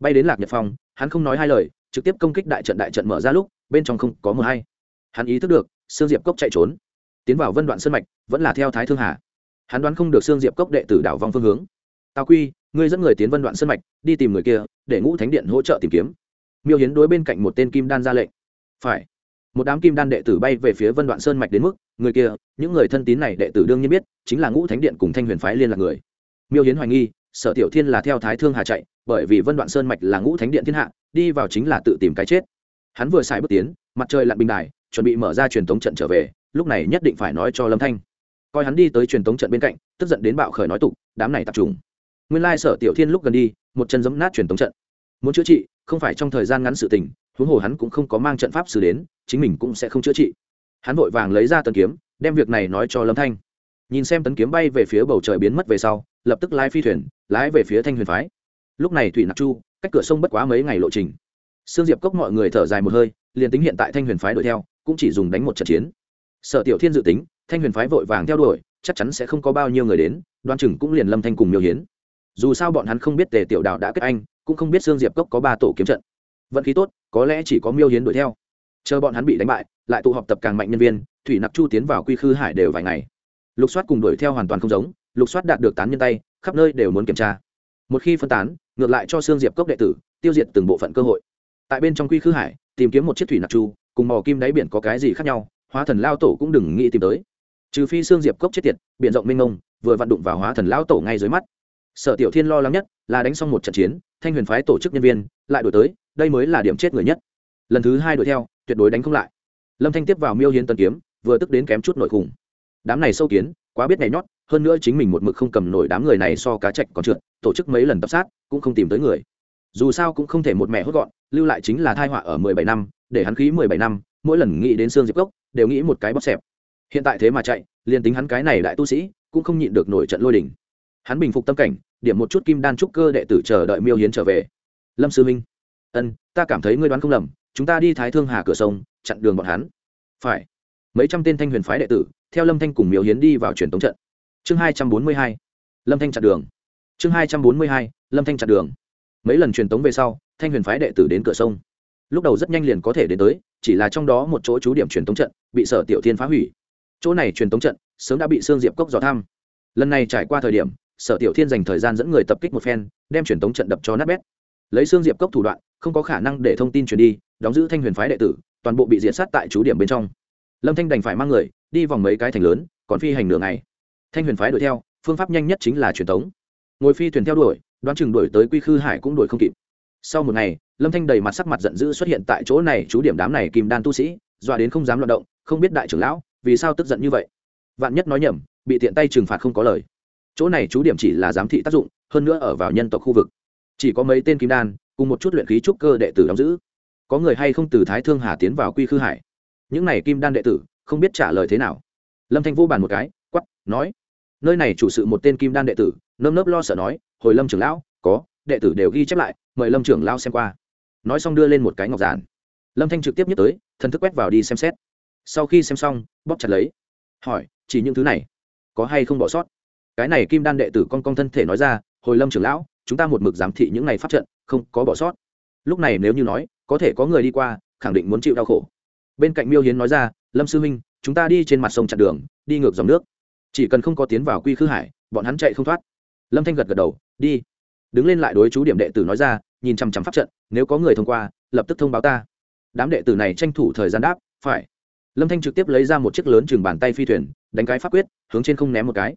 Speaker 1: Bay đến lạc nhật phong, hắn không nói hai lời, trực tiếp công kích đại trận đại trận mở ra lúc, bên trong không có mờ hay. Hắn ý thức được, sương diệp cốc chạy trốn tiến vào vân đoạn sân mạch, vẫn là theo thái thương hà. Hắn đoán không được sương diệp cốc đệ tử đảo vong phương hướng. Tào quy, ngươi dẫn người tiến vân đoạn sân mạch, đi tìm người kia, để ngũ thánh điện hỗ trợ tìm kiếm. Miêu hiến đối bên cạnh một tên kim đan ra lệnh. Phải. Một đám kim đan đệ tử bay về phía vân đoạn sơn mạch đến mức, người kia, những người thân tín này đệ tử đương nhiên biết, chính là ngũ thánh điện cùng thanh huyền phái liên lạc người. Miêu hiến hoài nghi, sở tiểu thiên là theo thái thương hà chạy, bởi vì vân đoạn sơn mạch là ngũ thánh điện thiên hạ, đi vào chính là tự tìm cái chết. Hắn vừa xài bước tiến, mặt trời lặn bình đài, chuẩn bị mở ra truyền thống trận trở về lúc này nhất định phải nói cho lâm thanh coi hắn đi tới truyền tống trận bên cạnh tức giận đến bạo khởi nói tục đám này tập trung nguyên lai sở tiểu thiên lúc gần đi một chân giấm nát truyền tống trận muốn chữa trị không phải trong thời gian ngắn sự tình huống hồ hắn cũng không có mang trận pháp xử đến chính mình cũng sẽ không chữa trị hắn vội vàng lấy ra tấn kiếm đem việc này nói cho lâm thanh nhìn xem tấn kiếm bay về phía bầu trời biến mất về sau lập tức lái phi thuyền lái về phía thanh huyền phái lúc này thủy nặc chu cách cửa sông bất quá mấy ngày lộ trình sương diệp cốc mọi người thở dài một hơi liền tính hiện tại thanh huyền phái đuổi theo cũng chỉ dùng đánh một trận chiến sở tiểu thiên dự tính, thanh huyền phái vội vàng theo đuổi, chắc chắn sẽ không có bao nhiêu người đến, đoan chừng cũng liền lâm thanh cùng miêu hiến. Dù sao bọn hắn không biết tề tiểu đạo đã kết anh, cũng không biết sương diệp cốc có ba tổ kiếm trận. Vận khí tốt, có lẽ chỉ có miêu hiến đuổi theo. Chờ bọn hắn bị đánh bại, lại tụ họp tập càng mạnh nhân viên, thủy nặc chu tiến vào quy khư hải đều vài ngày. Lục soát cùng đuổi theo hoàn toàn không giống, lục soát đạt được tán nhân tay, khắp nơi đều muốn kiểm tra. Một khi phân tán, ngược lại cho Sương diệp cốc đệ tử, tiêu diệt từng bộ phận cơ hội. Tại bên trong quy khư hải, tìm kiếm một chiếc thủy nặc chu, cùng mò kim đáy biển có cái gì khác nhau hóa thần lao tổ cũng đừng nghĩ tìm tới. Trừ phi xương diệp cốc chết tiệt, biển rộng mênh mông, vừa vặn đụng vào hóa thần lao tổ ngay dưới mắt. Sở tiểu thiên lo lắng nhất là đánh xong một trận chiến, thanh huyền phái tổ chức nhân viên lại đổi tới, đây mới là điểm chết người nhất. Lần thứ hai đuổi theo, tuyệt đối đánh không lại. Lâm thanh tiếp vào miêu hiến tân kiếm, vừa tức đến kém chút nội khủng. Đám này sâu kiến, quá biết nhảy nhót, hơn nữa chính mình một mực không cầm nổi đám người này so cá chạch còn trượt, tổ chức mấy lần tập sát, cũng không tìm tới người. Dù sao cũng không thể một mẹ hốt gọn, lưu lại chính là thai họa ở mười bảy năm, để hắn khí mười bảy năm, mỗi lần nghĩ đến xương diệp Cốc đều nghĩ một cái bóp xẹp. Hiện tại thế mà chạy, liền tính hắn cái này đại tu sĩ, cũng không nhịn được nổi trận lôi đình. Hắn bình phục tâm cảnh, điểm một chút kim đan trúc cơ đệ tử chờ đợi miêu hiến trở về. Lâm sư minh ân, ta cảm thấy ngươi đoán không lầm, chúng ta đi thái thương hà cửa sông, chặn đường bọn hắn. Phải. Mấy trăm tên thanh huyền phái đệ tử, theo lâm thanh cùng miêu hiến đi vào truyền tống trận. Chương hai trăm bốn mươi hai. Lâm thanh chặn đường. Chương hai trăm bốn mươi hai, lâm thanh chặn đường. Mấy lần truyền tống về sau, thanh huyền phái đệ tử đến cửa sông lúc đầu rất nhanh liền có thể đến tới chỉ là trong đó một chỗ trú điểm truyền tống trận bị sở tiểu thiên phá hủy. Chỗ này truyền tống trận sớm đã bị sương diệp cốc dò tham, lần này trải qua thời điểm sở tiểu thiên dành thời gian dẫn người tập kích một phen đem truyền tống trận đập cho nát bét. Lấy xương diệp cốc thủ đoạn không có khả năng để thông tin truyền đi đóng giữ thanh huyền phái đệ tử toàn bộ bị diệt sát tại chú điểm bên trong. Lâm thanh đành phải mang người đi vòng mấy cái thành lớn còn phi hành nửa ngày. Thanh huyền phái đuổi theo phương pháp nhanh nhất chính là truyền tống. Ngồi phi thuyền theo đuổi đoán chừng đuổi tới quy khư hải cũng đuổi không kịp sau một ngày, lâm thanh đầy mặt sắc mặt giận dữ xuất hiện tại chỗ này, chú điểm đám này kim đan tu sĩ, dọa đến không dám loạt động, không biết đại trưởng lão, vì sao tức giận như vậy? Vạn nhất nói nhầm, bị tiện tay trừng phạt không có lời. Chỗ này chú điểm chỉ là giám thị tác dụng, hơn nữa ở vào nhân tộc khu vực. Chỉ có mấy tên kim đan, cùng một chút luyện khí trúc cơ đệ tử đóng giữ. Có người hay không từ thái thương hà tiến vào quy khư hải? Những này kim đan đệ tử, không biết trả lời thế nào. Lâm thanh vô bàn một cái quắp nói. Nơi này chủ sự một tên kim đan đệ tử, nơm nớp lo sợ nói, hồi lâm trưởng lão, có đệ tử đều ghi chép lại, mời lâm trưởng lao xem qua. Nói xong đưa lên một cái ngọc giản. Lâm thanh trực tiếp nhắc tới, thần thức quét vào đi xem xét. Sau khi xem xong, bóp chặt lấy. Hỏi, chỉ những thứ này, có hay không bỏ sót? Cái này kim đan đệ tử con con thân thể nói ra, hồi lâm trưởng lão, chúng ta một mực giám thị những này pháp trận, không có bỏ sót. Lúc này nếu như nói, có thể có người đi qua, khẳng định muốn chịu đau khổ. Bên cạnh miêu hiến nói ra, lâm sư huynh, chúng ta đi trên mặt sông chặn đường, đi ngược dòng nước. Chỉ cần không có tiến vào quy khư hải, bọn hắn chạy không thoát. Lâm thanh gật gật đầu, đi đứng lên lại đối chú điểm đệ tử nói ra, nhìn chằm chằm pháp trận, nếu có người thông qua, lập tức thông báo ta. Đám đệ tử này tranh thủ thời gian đáp, phải. Lâm thanh trực tiếp lấy ra một chiếc lớn chừng bàn tay phi thuyền, đánh cái pháp quyết, hướng trên không ném một cái.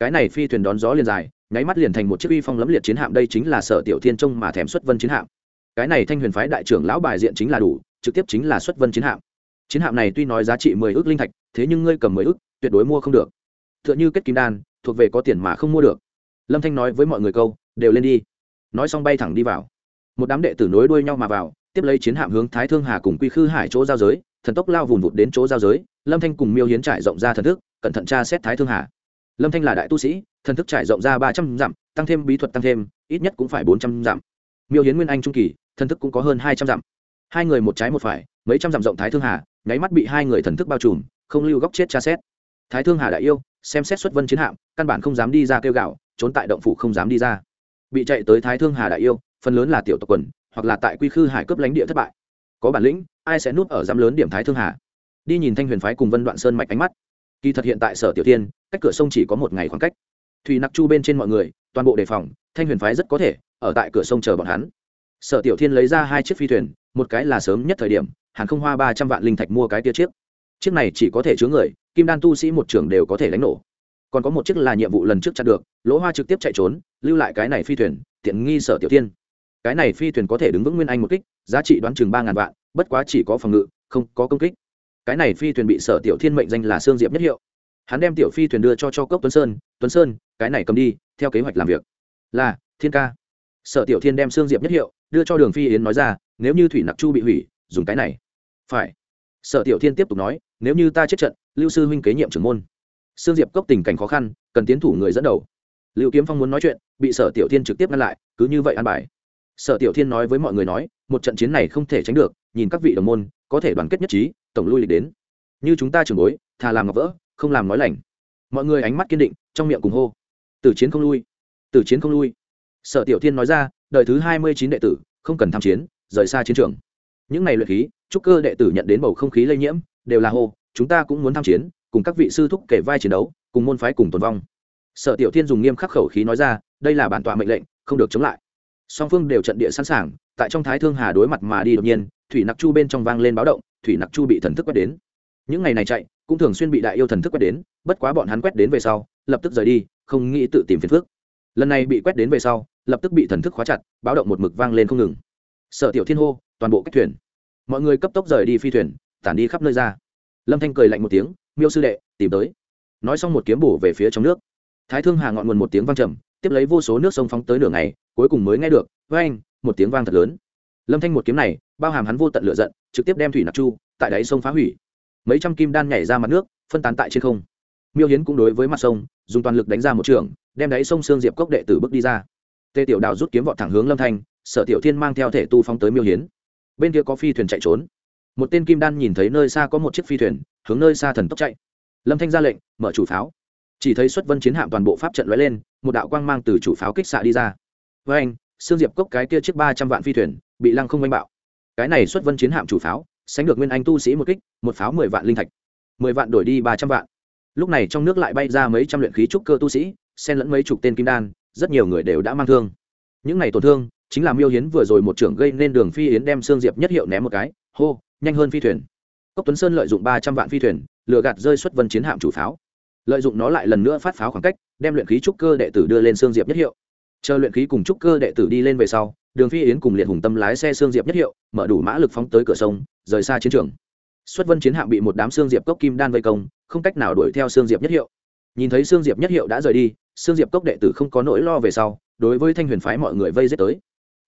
Speaker 1: Cái này phi thuyền đón gió liền dài, nháy mắt liền thành một chiếc uy phong lẫm liệt chiến hạm, đây chính là sở tiểu thiên trông mà thèm xuất vân chiến hạm. Cái này thanh huyền phái đại trưởng lão bài diện chính là đủ, trực tiếp chính là xuất vân chiến hạm. Chiến hạm này tuy nói giá trị mười ước linh thạch, thế nhưng ngươi cầm mười ước, tuyệt đối mua không được. T h ư ợ n h ư kết kim đan, thuộc về có tiền mà không mua được. Lâm thanh nói với mọi người câu đều lên đi. Nói xong bay thẳng đi vào. Một đám đệ tử nối đuôi nhau mà vào, tiếp lấy chiến hạm hướng thái thương hà cùng quy khư hải chỗ giao giới, thần tốc lao vùn vụt đến chỗ giao giới, lâm thanh cùng miêu hiến trải rộng ra thần thức, cẩn thận tra xét thái thương hà. Lâm thanh là đại tu sĩ, thần thức trải rộng ra ba trăm dặm, tăng thêm bí thuật tăng thêm, ít nhất cũng phải bốn trăm dặm. Miêu hiến nguyên anh trung kỳ, thần thức cũng có hơn hai trăm dặm. Hai người một trái một phải, mấy trăm dặm rộng thái thương hà, nháy mắt bị hai người thần thức bao trùm, không lưu góc chết tra xét. Thái thương hà đại yêu, xem xét xuất vân chiến hạm, căn bản không dám đi ra kêu gạo, trốn tại động phủ không dám đi ra bị chạy tới thái thương hà đại yêu, phần lớn là tiểu tộc quần, hoặc là tại quy khư hải cướp Lánh địa thất bại. Có bản lĩnh, ai sẽ núp ở giám lớn điểm thái thương hà? Đi nhìn thanh huyền phái cùng vân đoạn sơn mạch ánh mắt. Kỳ thật hiện tại sở tiểu tiên cách cửa sông chỉ có một ngày khoảng cách. Thủy nặc chu bên trên mọi người, toàn bộ đề phòng, thanh huyền phái rất có thể ở tại cửa sông chờ bọn hắn. Sở tiểu thiên lấy ra hai chiếc phi thuyền, một cái là sớm nhất thời điểm hàn không hoa ba trăm vạn linh thạch mua cái tia chiếc. Chiếc này chỉ có thể chứa người, kim đan tu sĩ một trường đều có thể đánh nổ còn có một chiếc là nhiệm vụ lần trước chặn được, lỗ hoa trực tiếp chạy trốn, lưu lại cái này phi thuyền, tiện nghi sở tiểu thiên. Cái này phi thuyền có thể đứng vững nguyên anh một kích, giá trị đoán chừng ba ngàn vạn, bất quá chỉ có phòng ngự, không có công kích. Cái này phi thuyền bị sở tiểu thiên mệnh danh là sương diệp nhất hiệu. Hắn đem tiểu phi thuyền đưa cho cho cốc tuấn sơn tuấn sơn, cái này cầm đi, theo kế hoạch làm việc. Là, thiên ca. Sở tiểu thiên đem sương diệp nhất hiệu đưa cho đường phi yến nói ra, nếu như thủy nặc chu bị hủy, dùng cái này. Phải. Sở tiểu thiên tiếp tục nói, nếu như ta chết trận, lưu sư huynh kế nhiệm trưởng môn sương diệp cốc tình cảnh khó khăn, cần tiến thủ người dẫn đầu. Lưu kiếm phong muốn nói chuyện, bị sở tiểu thiên trực tiếp ngăn lại, cứ như vậy an bài. Sở tiểu thiên nói với mọi người nói, một trận chiến này không thể tránh được, nhìn các vị đồng môn, có thể đoàn kết nhất trí, tổng lui lịch đến. Như chúng ta trưởng bối, thà làm ngọc vỡ, không làm nói lành. Mọi người ánh mắt kiên định, trong miệng cùng hô. Từ chiến không lui. Từ chiến không lui. Sở tiểu thiên nói ra, đời thứ hai mươi chín đệ tử, không cần tham chiến, rời xa chiến trường. Những này luyện khí trúc cơ đệ tử nhận đến bầu không khí lây nhiễm, đều là hô, chúng ta cũng muốn tham chiến cùng các vị sư thúc kể vai chiến đấu, cùng môn phái cùng tồn vong. Sở tiểu thiên dùng nghiêm khắc khẩu khí nói ra, đây là bản tọa mệnh lệnh, không được chống lại. Song phương đều trận địa sẵn sàng, tại trong thái thương hà đối mặt mà đi đột nhiên, thủy nặc chu bên trong vang lên báo động, thủy nặc chu bị thần thức quét đến. Những ngày này chạy, cũng thường xuyên bị đại yêu thần thức quét đến, bất quá bọn hắn quét đến về sau, lập tức rời đi, không nghĩ tự tìm phiền phước lần này bị quét đến về sau, lập tức bị thần thức khóa chặt, báo động một mực vang lên không ngừng. Sở tiểu thiên hô, toàn bộ cách thuyền. Mọi người cấp tốc rời đi phi thuyền, tản đi khắp nơi ra. Lâm thanh cười lạnh một tiếng miêu sư đệ, tìm tới. Nói xong một kiếm bổ về phía trong nước. Thái thương hà ngọn nguồn một tiếng vang trầm, tiếp lấy vô số nước sông phóng tới nửa ngày, cuối cùng mới nghe được với anh một tiếng vang thật lớn. Lâm thanh một kiếm này, bao hàm hắn vô tận lửa giận, trực tiếp đem thủy nạp chu, tại đáy sông phá hủy. Mấy trăm kim đan nhảy ra mặt nước, phân tán tại trên không. Miêu hiến cũng đối với mặt sông, dùng toàn lực đánh ra một trường, đem đáy sông xương diệp cốc đệ tử bước đi ra. Tê tiểu đào rút kiếm vọt thẳng hướng lâm thanh, sở tiểu thiên mang theo thể tu phóng tới miêu hiến. Bên kia có phi thuyền chạy trốn. Một tên kim đan nhìn thấy nơi xa có một chiếc phi thuyền hướng nơi xa thần tốc chạy. Lâm thanh ra lệnh, mở chủ pháo. Chỉ thấy xuất vân chiến hạm toàn bộ pháp trận lóe lên, một đạo quang mang từ chủ pháo kích xạ đi ra. Với anh xương diệp cốc cái kia chiếc ba trăm vạn phi thuyền, bị lăng không oanh bạo. Cái này xuất vân chiến hạm chủ pháo, sánh được nguyên anh tu sĩ một kích, một pháo mười vạn linh thạch. Mười vạn đổi đi ba trăm vạn. Lúc này trong nước lại bay ra mấy trăm luyện khí trúc cơ tu sĩ, xen lẫn mấy chục tên kim đan, rất nhiều người đều đã mang thương. Những này tổn thương, chính là miêu hiến vừa rồi một trưởng gây nên đường phi yến đem xương diệp nhất hiệu ném một cái. Hô, nhanh hơn phi thuyền cốc tuấn sơn lợi dụng ba trăm vạn phi thuyền, lừa gạt rơi xuất vân chiến hạm chủ pháo. Lợi dụng nó lại lần nữa phát pháo khoảng cách, đem luyện khí trúc cơ đệ tử đưa lên xương diệp nhất hiệu. Chờ luyện khí cùng trúc cơ đệ tử đi lên về sau, đường phi yến cùng liệt hùng tâm lái xe xương diệp nhất hiệu, mở đủ mã lực phóng tới cửa sông, rời xa chiến trường. Xuất vân chiến hạm bị một đám xương diệp cốc kim đan vây công, không cách nào đuổi theo xương diệp nhất hiệu. Nhìn thấy xương diệp nhất hiệu đã rời đi xương diệp cốc đệ tử không có nỗi lo về sau, đối với thanh huyền phái mọi người vây giết tới.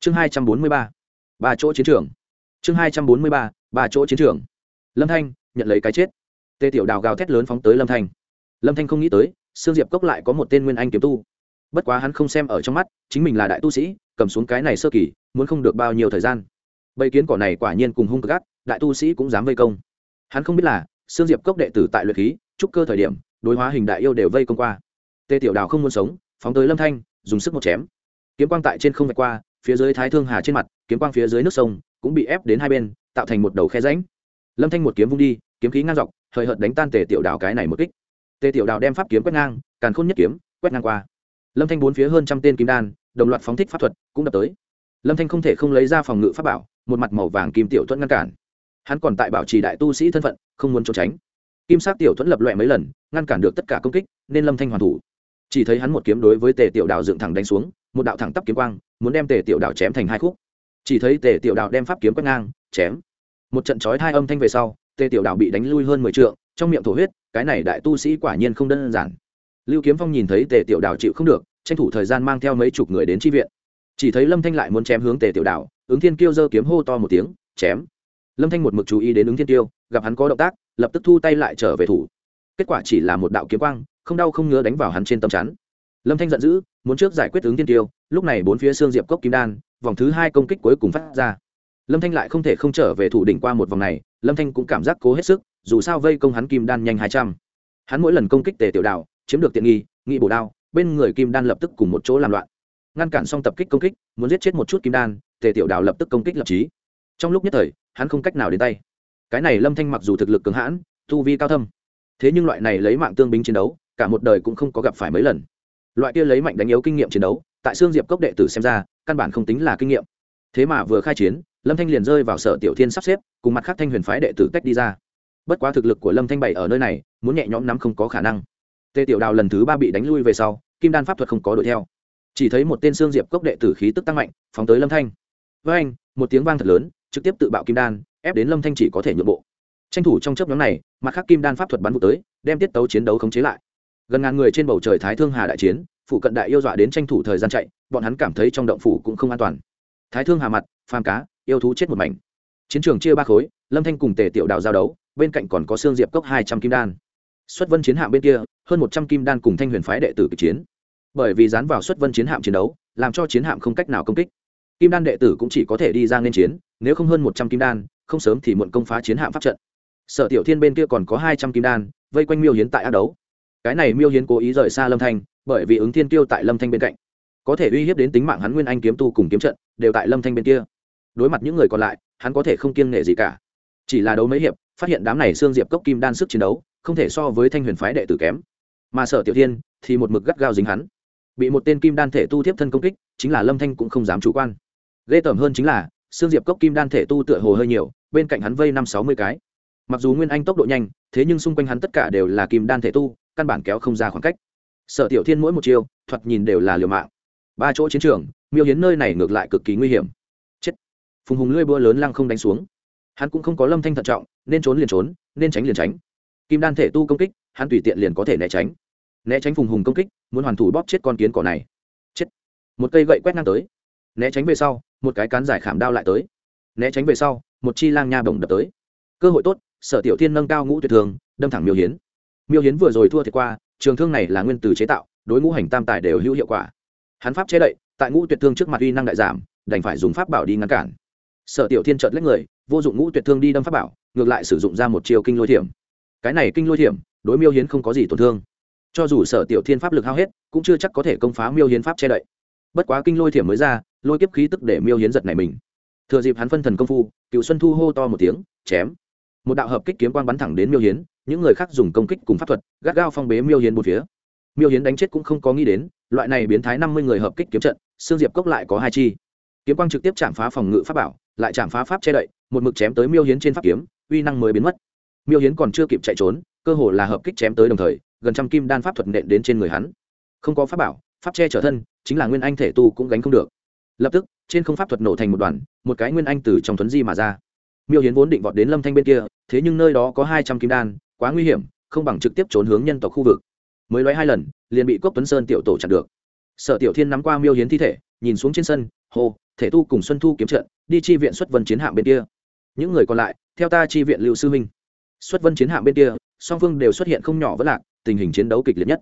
Speaker 1: Chương hai trăm bốn mươi ba ba chỗ chiến trường. Chương hai trăm bốn mươi ba ba chỗ chiến trường lâm thanh, nhận lấy cái chết. Tê tiểu đào gào thét lớn phóng tới lâm thanh. Lâm thanh không nghĩ tới, sương diệp cốc lại có một tên nguyên anh kiếm tu. Bất quá hắn không xem ở trong mắt, chính mình là đại tu sĩ, cầm xuống cái này sơ kỳ, muốn không được bao nhiêu thời gian. Bầy kiến cỏ này quả nhiên cùng hung gắt đại tu sĩ cũng dám vây công. Hắn không biết là, sương diệp cốc đệ tử tại luyện khí, trúc cơ thời điểm, đối hóa hình đại yêu đều vây công qua. Tê tiểu đào không muốn sống, phóng tới lâm thanh, dùng sức một chém. Kiếm quang tại trên không vạch qua, phía dưới thái thương hà trên mặt, kiếm quang phía dưới nước sông, cũng bị ép đến hai bên, tạo thành một đầu khe ránh lâm thanh một kiếm vung đi, kiếm khí ngang dọc, hời hợt đánh tan tề tiểu đào cái này một kích. Tề tiểu đào đem pháp kiếm quét ngang, càn khôn nhất kiếm, quét ngang qua. Lâm thanh bốn phía hơn trăm tên kim đan, đồng loạt phóng thích pháp thuật, cũng đập tới. Lâm thanh không thể không lấy ra phòng ngự pháp bảo, một mặt màu vàng kim tiểu thuẫn ngăn cản. Hắn còn tại bảo trì đại tu sĩ thân phận, không muốn trốn tránh. Kim sắc tiểu thuẫn lập loẹ mấy lần, ngăn cản được tất cả công kích, nên lâm thanh hoàn thủ. Chỉ thấy hắn một kiếm đối với tề tiểu đào dựng thẳng đánh xuống, một đạo thẳng tắp kiếm quang, muốn đem tề tiểu đào chém thành hai khúc. Chỉ thấy tề tiểu đào đem pháp kiếm quét ngang, chém một trận chói hai âm thanh về sau tề tiểu đảo bị đánh lui hơn mười trượng trong miệng thổ huyết cái này đại tu sĩ quả nhiên không đơn giản. Lưu kiếm phong nhìn thấy tề tiểu đảo chịu không được tranh thủ thời gian mang theo mấy chục người đến tri viện. Chỉ thấy lâm thanh lại muốn chém hướng tề tiểu đảo ứng thiên kiêu giơ kiếm hô to một tiếng chém! Lâm thanh một mực chú ý đến ứng thiên Tiêu, gặp hắn có động tác lập tức thu tay lại trở về thủ. Kết quả chỉ là một đạo kiếm quang không đau không ngứa đánh vào hắn trên tâm chắn. Lâm thanh giận dữ muốn trước giải quyết ứng Thiên tiêu lúc này bốn phía xương diệp cốc kim đan vòng thứ hai công kích cuối cùng phát ra lâm thanh lại không thể không trở về thủ đỉnh qua một vòng này, lâm thanh cũng cảm giác cố hết sức, dù sao vây công hắn kim đan nhanh hai trăm. Hắn mỗi lần công kích tề tiểu đạo chiếm được tiện nghi, nghị bổ đao, bên người kim đan lập tức cùng một chỗ làm loạn. Ngăn cản xong tập kích công kích, muốn giết chết một chút kim đan, tề tiểu đào lập tức công kích lập trí trong lúc nhất thời, hắn không cách nào đến tay. Cái này lâm thanh mặc dù thực lực cường hãn, tu vi cao thâm, thế nhưng loại này lấy mạng tương binh chiến đấu, cả một đời cũng không có gặp phải mấy lần. Loại kia lấy mạnh đánh yếu kinh nghiệm chiến đấu, tại xương diệp cốc đệ tử xem ra, căn bản không tính là kinh nghiệm. Thế mà vừa khai chiến lâm thanh liền rơi vào sở tiểu thiên sắp xếp, cùng mặt khác thanh huyền phái đệ tử tách đi ra. Bất quá thực lực của lâm thanh bảy ở nơi này, muốn nhẹ nhõm nắm không có khả năng. Tề tiểu đào lần thứ ba bị đánh lui về sau, kim đan pháp thuật không có đuổi theo. Chỉ thấy một tên xương diệp cốc đệ tử khí tức tăng mạnh, phóng tới lâm thanh. Với anh, một tiếng vang thật lớn, trực tiếp tự bạo kim đan, ép đến lâm thanh chỉ có thể nhượng bộ. Tranh thủ trong chấp nhóm này, mặt khác kim đan pháp thuật bắn vụ tới, đem tiết tấu chiến đấu khống chế lại. Gần ngàn người trên bầu trời thái thương hà đại chiến phụ cận đại yêu dọa đến tranh thủ thời gian chạy, bọn hắn cảm thấy trong động phủ cũng không an toàn. Thái thương hà mặt, phàm cá yêu thú chết một mảnh. Chiến trường chia ba khối, lâm thanh cùng tề tiểu đào giao đấu, bên cạnh còn có xương diệp cốc hai trăm kim đan. Xuất vân chiến hạm bên kia, hơn một trăm kim đan cùng thanh huyền phái đệ tử kịch chiến. Bởi vì dán vào xuất vân chiến hạm chiến đấu, làm cho chiến hạm không cách nào công kích. Kim đan đệ tử cũng chỉ có thể đi ra nên chiến, nếu không hơn một trăm kim đan, không sớm thì muộn công phá chiến hạm pháp trận. Sở tiểu thiên bên kia còn có hai trăm kim đan, vây quanh miêu hiến tại ác đấu. Cái này miêu hiến cố ý rời xa lâm thanh, bởi vì ứng thiên tiêu tại lâm thanh bên cạnh. Có thể uy hiếp đến tính mạng hắn nguyên anh kiếm tu cùng kiếm trận, đều tại lâm thanh bên kia đối mặt những người còn lại hắn có thể không kiêng nể gì cả. Chỉ là đấu mấy hiệp phát hiện đám này xương diệp cốc kim đan sức chiến đấu không thể so với thanh huyền phái đệ tử kém. Mà sở tiểu thiên thì một mực gắt gao dính hắn. Bị một tên kim đan thể tu tiếp thân công kích chính là lâm thanh cũng không dám chủ quan. Ghê tởm hơn chính là xương diệp cốc kim đan thể tu tựa hồ hơi nhiều bên cạnh hắn vây năm sáu mươi cái. Mặc dù nguyên anh tốc độ nhanh thế nhưng xung quanh hắn tất cả đều là kim đan thể tu căn bản kéo không ra khoảng cách. Sở tiểu thiên mỗi một chiều, thoạt nhìn đều là liều mạng. Ba chỗ chiến trường miêu hiến nơi này ngược lại cực kỳ nguy hiểm phùng hùng lưỡi búa lớn lăng không đánh xuống. Hắn cũng không có lâm thanh thận trọng, nên trốn liền trốn, nên tránh liền tránh. Kim đan thể tu công kích, hắn tùy tiện liền có thể né tránh. Né tránh phùng hùng công kích, muốn hoàn thủ bóp chết con kiến cỏ này. Chết. Một cây gậy quét ngang tới. Né tránh về sau, một cái cán giải khảm đao lại tới. Né tránh về sau, một chi lang nha bổng đập tới. Cơ hội tốt, sở tiểu thiên nâng cao ngũ tuyệt thường, đâm thẳng miêu hiến. Miêu hiến vừa rồi thua thiệt qua, trường thương này là nguyên từ chế tạo, đối ngũ hành tam tài đều hữu hiệu quả. Hắn pháp chế đậy, tại ngũ tuyệt thương trước mặt uy năng đại giảm, đành phải dùng pháp bảo đi ngăn cản sở tiểu thiên trợt lấy người, vô dụng ngũ tuyệt thương đi đâm pháp bảo, ngược lại sử dụng ra một chiều kinh lôi thiểm. Cái này kinh lôi thiểm, đối miêu hiến không có gì tổn thương. Cho dù sở tiểu thiên pháp lực hao hết, cũng chưa chắc có thể công phá miêu hiến pháp che đậy. Bất quá kinh lôi thiểm mới ra, lôi kiếp khí tức để miêu hiến giật này mình. Thừa dịp hắn phân thần công phu cựu xuân thu hô to một tiếng, chém! Một đạo hợp kích kiếm quang bắn thẳng đến miêu hiến, những người khác dùng công kích cùng pháp thuật, gắt gao phong bế miêu hiến một phía. Miêu hiến đánh chết cũng không có nghĩ đến, loại này biến thái năm mươi người hợp kích kiếm trận, xương diệp cốc lại có hai chi kiếm quang trực tiếp chạm phá phòng ngự pháp bảo, lại chạm phá pháp che đậy, một mực chém tới miêu hiến trên pháp kiếm, uy năng mới biến mất. Miêu hiến còn chưa kịp chạy trốn, cơ hồ là hợp kích chém tới đồng thời, gần trăm kim đan pháp thuật nện đến trên người hắn. Không có pháp bảo, pháp che trở thân, chính là nguyên anh thể tu cũng gánh không được. Lập tức, trên không pháp thuật nổ thành một đoàn, một cái nguyên anh từ trong thuấn di mà ra. Miêu hiến vốn định vọt đến lâm thanh bên kia, thế nhưng nơi đó có hai trăm kim đan, quá nguy hiểm, không bằng trực tiếp trốn hướng nhân tộc khu vực. Mới loay hai lần, liền bị cốc tuấn sơn tiểu tổ chặn được. Sở tiểu thiên nắm qua miêu hiến thi thể, nhìn xuống trên sân, hô thể tu cùng xuân thu kiếm trận, đi chi viện xuất vân chiến hạm bên kia. Những người còn lại, theo ta chi viện lưu sư minh. Xuất vân chiến hạm bên kia, song phương đều xuất hiện không nhỏ vẫn lạc, tình hình chiến đấu kịch liệt nhất.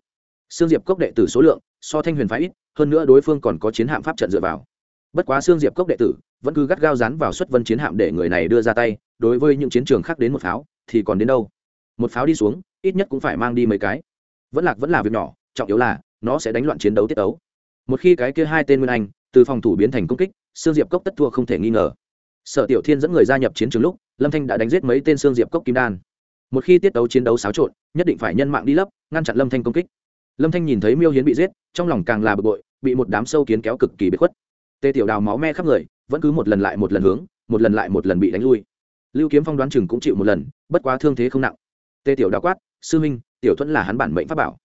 Speaker 1: Sương diệp cốc đệ tử số lượng, so thanh huyền phái ít, hơn nữa đối phương còn có chiến hạm pháp trận dựa vào. Bất quá sương diệp cốc đệ tử, vẫn cứ gắt gao dán vào xuất vân chiến hạm để người này đưa ra tay, đối với những chiến trường khác đến một pháo, thì còn đến đâu? Một pháo đi xuống, ít nhất cũng phải mang đi mấy cái. Vẫn lạc vẫn là việc nhỏ, trọng yếu là, nó sẽ đánh loạn chiến đấu tiết ấu một khi cái kia hai tên nguyên anh, từ phòng thủ biến thành công kích sương diệp cốc tất thua không thể nghi ngờ. Sở tiểu thiên dẫn người gia nhập chiến trường lúc, lâm thanh đã đánh giết mấy tên sương diệp cốc kim đan. Một khi tiết đấu chiến đấu xáo trộn, nhất định phải nhân mạng đi lấp, ngăn chặn lâm thanh công kích. Lâm thanh nhìn thấy miêu hiến bị giết, trong lòng càng là bực bội, bị một đám sâu kiến kéo cực kỳ bất khuất. Tê tiểu đào máu me khắp người, vẫn cứ một lần lại một lần hướng, một lần lại một lần bị đánh lui. Lưu kiếm phong đoán chừng cũng chịu một lần, bất quá thương thế không nặng. Tê tiểu đào quát, sư minh tiểu thuẫn là hắn bản mệnh pháp bảo.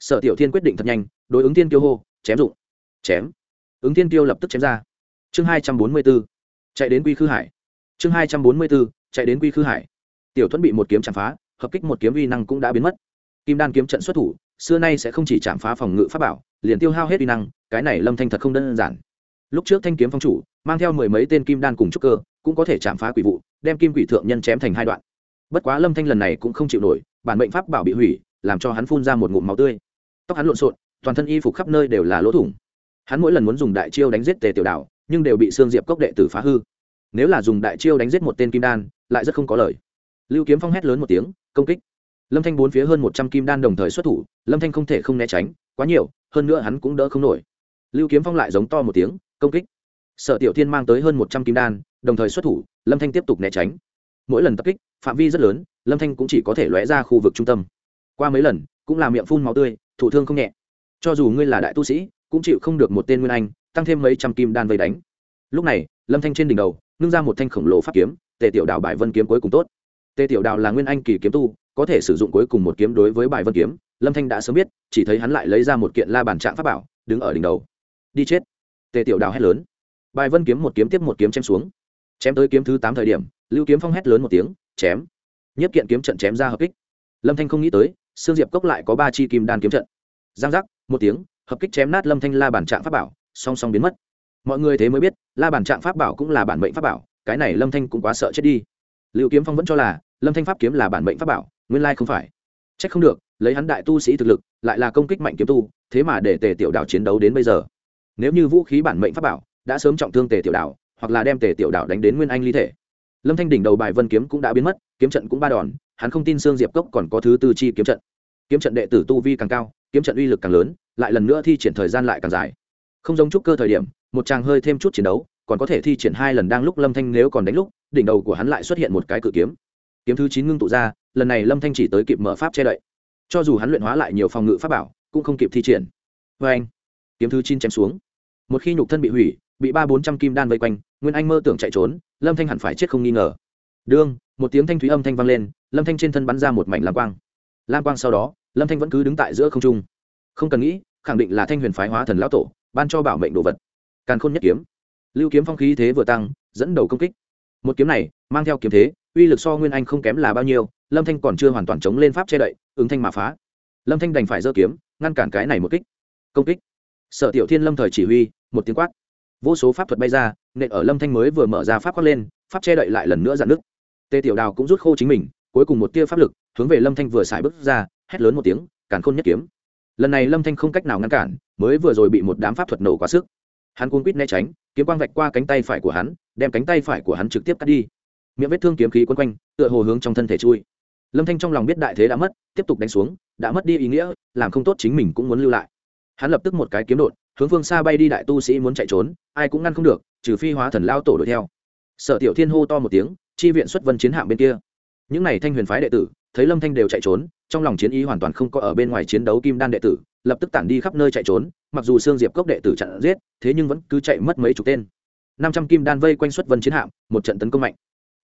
Speaker 1: Sở tiểu thiên quyết định thật nhanh, đối ứng tiên kiêu hô, chém dụng. Chém. Ứng tiên kiêu lập tức chém ra chương hai trăm bốn mươi b ố chạy đến quy khư hải. Chương hai trăm bốn mươi b ố chạy đến quy khư hải. Tiểu thuẫn bị một kiếm chạm phá, hợp kích một kiếm uy năng cũng đã biến mất. Kim đan kiếm trận xuất thủ, xưa nay sẽ không chỉ chạm phá phòng ngự pháp bảo, liền tiêu hao hết uy năng, cái này lâm thanh thật không đơn giản. Lúc trước thanh kiếm phong chủ, mang theo mười mấy tên kim đan cùng trúc cơ, cũng có thể chạm phá quỷ vụ, đem kim quỷ thượng nhân chém thành hai đoạn. Bất quá lâm thanh lần này cũng không chịu nổi, bản mệnh pháp bảo bị hủy, làm cho hắn phun ra một ngụm máu tươi. Tóc hắn lộn xộn, toàn thân y phục khắp nơi đều là lỗ thủng. Hắn mỗi lần muốn dùng đại chiêu đánh giết tề tiểu đạo nhưng đều bị xương diệp cốc đệ tử phá hư. Nếu là dùng đại chiêu đánh giết một tên kim đan, lại rất không có lời. Lưu kiếm phong hét lớn một tiếng, công kích. Lâm thanh bốn phía hơn một trăm kim đan đồng thời xuất thủ, lâm thanh không thể không né tránh, quá nhiều, hơn nữa hắn cũng đỡ không nổi. Lưu kiếm phong lại giống to một tiếng, công kích. Sở tiểu thiên mang tới hơn một trăm kim đan, đồng thời xuất thủ, lâm thanh tiếp tục né tránh. Mỗi lần tập kích, phạm vi rất lớn, lâm thanh cũng chỉ có thể lóe ra khu vực trung tâm. Qua mấy lần, cũng là miệng phun máu tươi, thụ thương không nhẹ. Cho dù ngươi là đại tu sĩ, cũng chịu không được một tên nguyên anh tăng thêm mấy trăm kim đan vây đánh. Lúc này, lâm thanh trên đỉnh đầu nâng ra một thanh khổng lồ pháp kiếm, tề tiểu đào bài vân kiếm cuối cùng tốt. Tề tiểu đào là nguyên anh kỳ kiếm tu, có thể sử dụng cuối cùng một kiếm đối với bài vân kiếm, lâm thanh đã sớm biết, chỉ thấy hắn lại lấy ra một kiện la bàn trạng pháp bảo, đứng ở đỉnh đầu. Đi chết. Tề tiểu đào hét lớn. Bài vân kiếm một kiếm tiếp một kiếm chém xuống. Chém tới kiếm thứ tám thời điểm, lưu kiếm phong hét lớn một tiếng, chém. Nhất kiện kiếm trận chém ra hợp kích. Lâm thanh không nghĩ tới, sương diệp cốc lại có ba chi kim đan kiếm trận. Giang giác, một tiếng, hợp kích chém nát lâm thanh la bản trạng pháp bảo song song biến mất. Mọi người thế mới biết, la bản trạng pháp bảo cũng là bản mệnh pháp bảo, cái này lâm thanh cũng quá sợ chết đi. Lưu kiếm phong vẫn cho là, lâm thanh pháp kiếm là bản mệnh pháp bảo, nguyên lai không phải. C h ắ c không được, lấy hắn đại tu sĩ thực lực, lại là công kích mạnh kiếm tu, thế mà để tề tiểu đạo chiến đấu đến bây giờ. Nếu như vũ khí bản mệnh pháp bảo đã sớm trọng thương tề tiểu đạo hoặc là đem tề tiểu đạo đánh đến nguyên anh ly thể. Lâm thanh đỉnh đầu bài vân kiếm cũng đã biến mất, kiếm trận cũng ba đòn, hắn không tin sương diệp cốc còn có thứ tư chi kiếm trận. Kiếm trận đệ tử tu vi càng cao, kiếm trận uy lực càng lớn, lại lần nữa thi triển thời gian lại càng dài không giống chút cơ thời điểm, một chàng hơi thêm chút chiến đấu, còn có thể thi triển hai lần đang lúc lâm thanh nếu còn đánh lúc, đỉnh đầu của hắn lại xuất hiện một cái cự kiếm. Kiếm thứ chín ngưng tụ ra, lần này lâm thanh chỉ tới kịp mở pháp che đậy. Cho dù hắn luyện hóa lại nhiều phòng ngự pháp bảo, cũng không kịp thi triển. Vê anh, kiếm thứ chín chém xuống. Một khi nhục thân bị hủy, bị ba bốn trăm kim đan vây quanh, nguyên anh mơ tưởng chạy trốn, lâm thanh hẳn phải chết không nghi ngờ. Đương, một tiếng thanh thúy âm thanh vang lên, lâm thanh trên thân bắn ra một mảnh lam quang. Lam quang sau đó, lâm thanh vẫn cứ đứng tại giữa không trung. Không cần nghĩ, khẳng định là thanh huyền phái hóa thần lão tổ ban cho bảo mệnh đồ vật. Càn khôn nhất kiếm. Lưu kiếm phong khí thế vừa tăng, dẫn đầu công kích. Một kiếm này, mang theo kiếm thế, uy lực so nguyên anh không kém là bao nhiêu, lâm thanh còn chưa hoàn toàn chống lên pháp che đậy, ứng thanh mà phá. Lâm thanh đành phải giơ kiếm, ngăn cản cái này một kích. Công kích. Sở tiểu thiên lâm thời chỉ huy, một tiếng quát. Vô số pháp thuật bay ra, nện ở lâm thanh mới vừa mở ra pháp quát lên, pháp che đậy lại lần nữa dạn nước tề tiểu đào cũng rút khô chính mình, cuối cùng một tia pháp lực hướng về lâm thanh vừa xài bước ra, hét lớn một tiếng, càn khôn nhất kiếm lần này lâm thanh không cách nào ngăn cản, mới vừa rồi bị một đám pháp thuật nổ quá sức. Hắn cuốn quýt né tránh, kiếm quang vạch qua cánh tay phải của hắn, đem cánh tay phải của hắn trực tiếp cắt đi. Miệng vết thương kiếm khí quấn quanh, tựa hồ hướng trong thân thể chui. Lâm thanh trong lòng biết đại thế đã mất, tiếp tục đánh xuống, đã mất đi ý nghĩa, làm không tốt chính mình cũng muốn lưu lại. Hắn lập tức một cái kiếm đột, hướng phương xa bay đi đại tu sĩ muốn chạy trốn, ai cũng ngăn không được, trừ phi hóa thần lao tổ đuổi theo. Sở tiểu thiên hô to một tiếng, chi viện xuất vân chiến hạm bên kia. Những n à y thanh huyền phái đệ tử thấy lâm thanh đều chạy trốn trong lòng chiến ý hoàn toàn không có ở bên ngoài chiến đấu kim đan đệ tử lập tức tản đi khắp nơi chạy trốn mặc dù sương diệp cốc đệ tử chặn giết thế nhưng vẫn cứ chạy mất mấy chục tên năm trăm kim đan vây quanh xuất vân chiến hạm một trận tấn công mạnh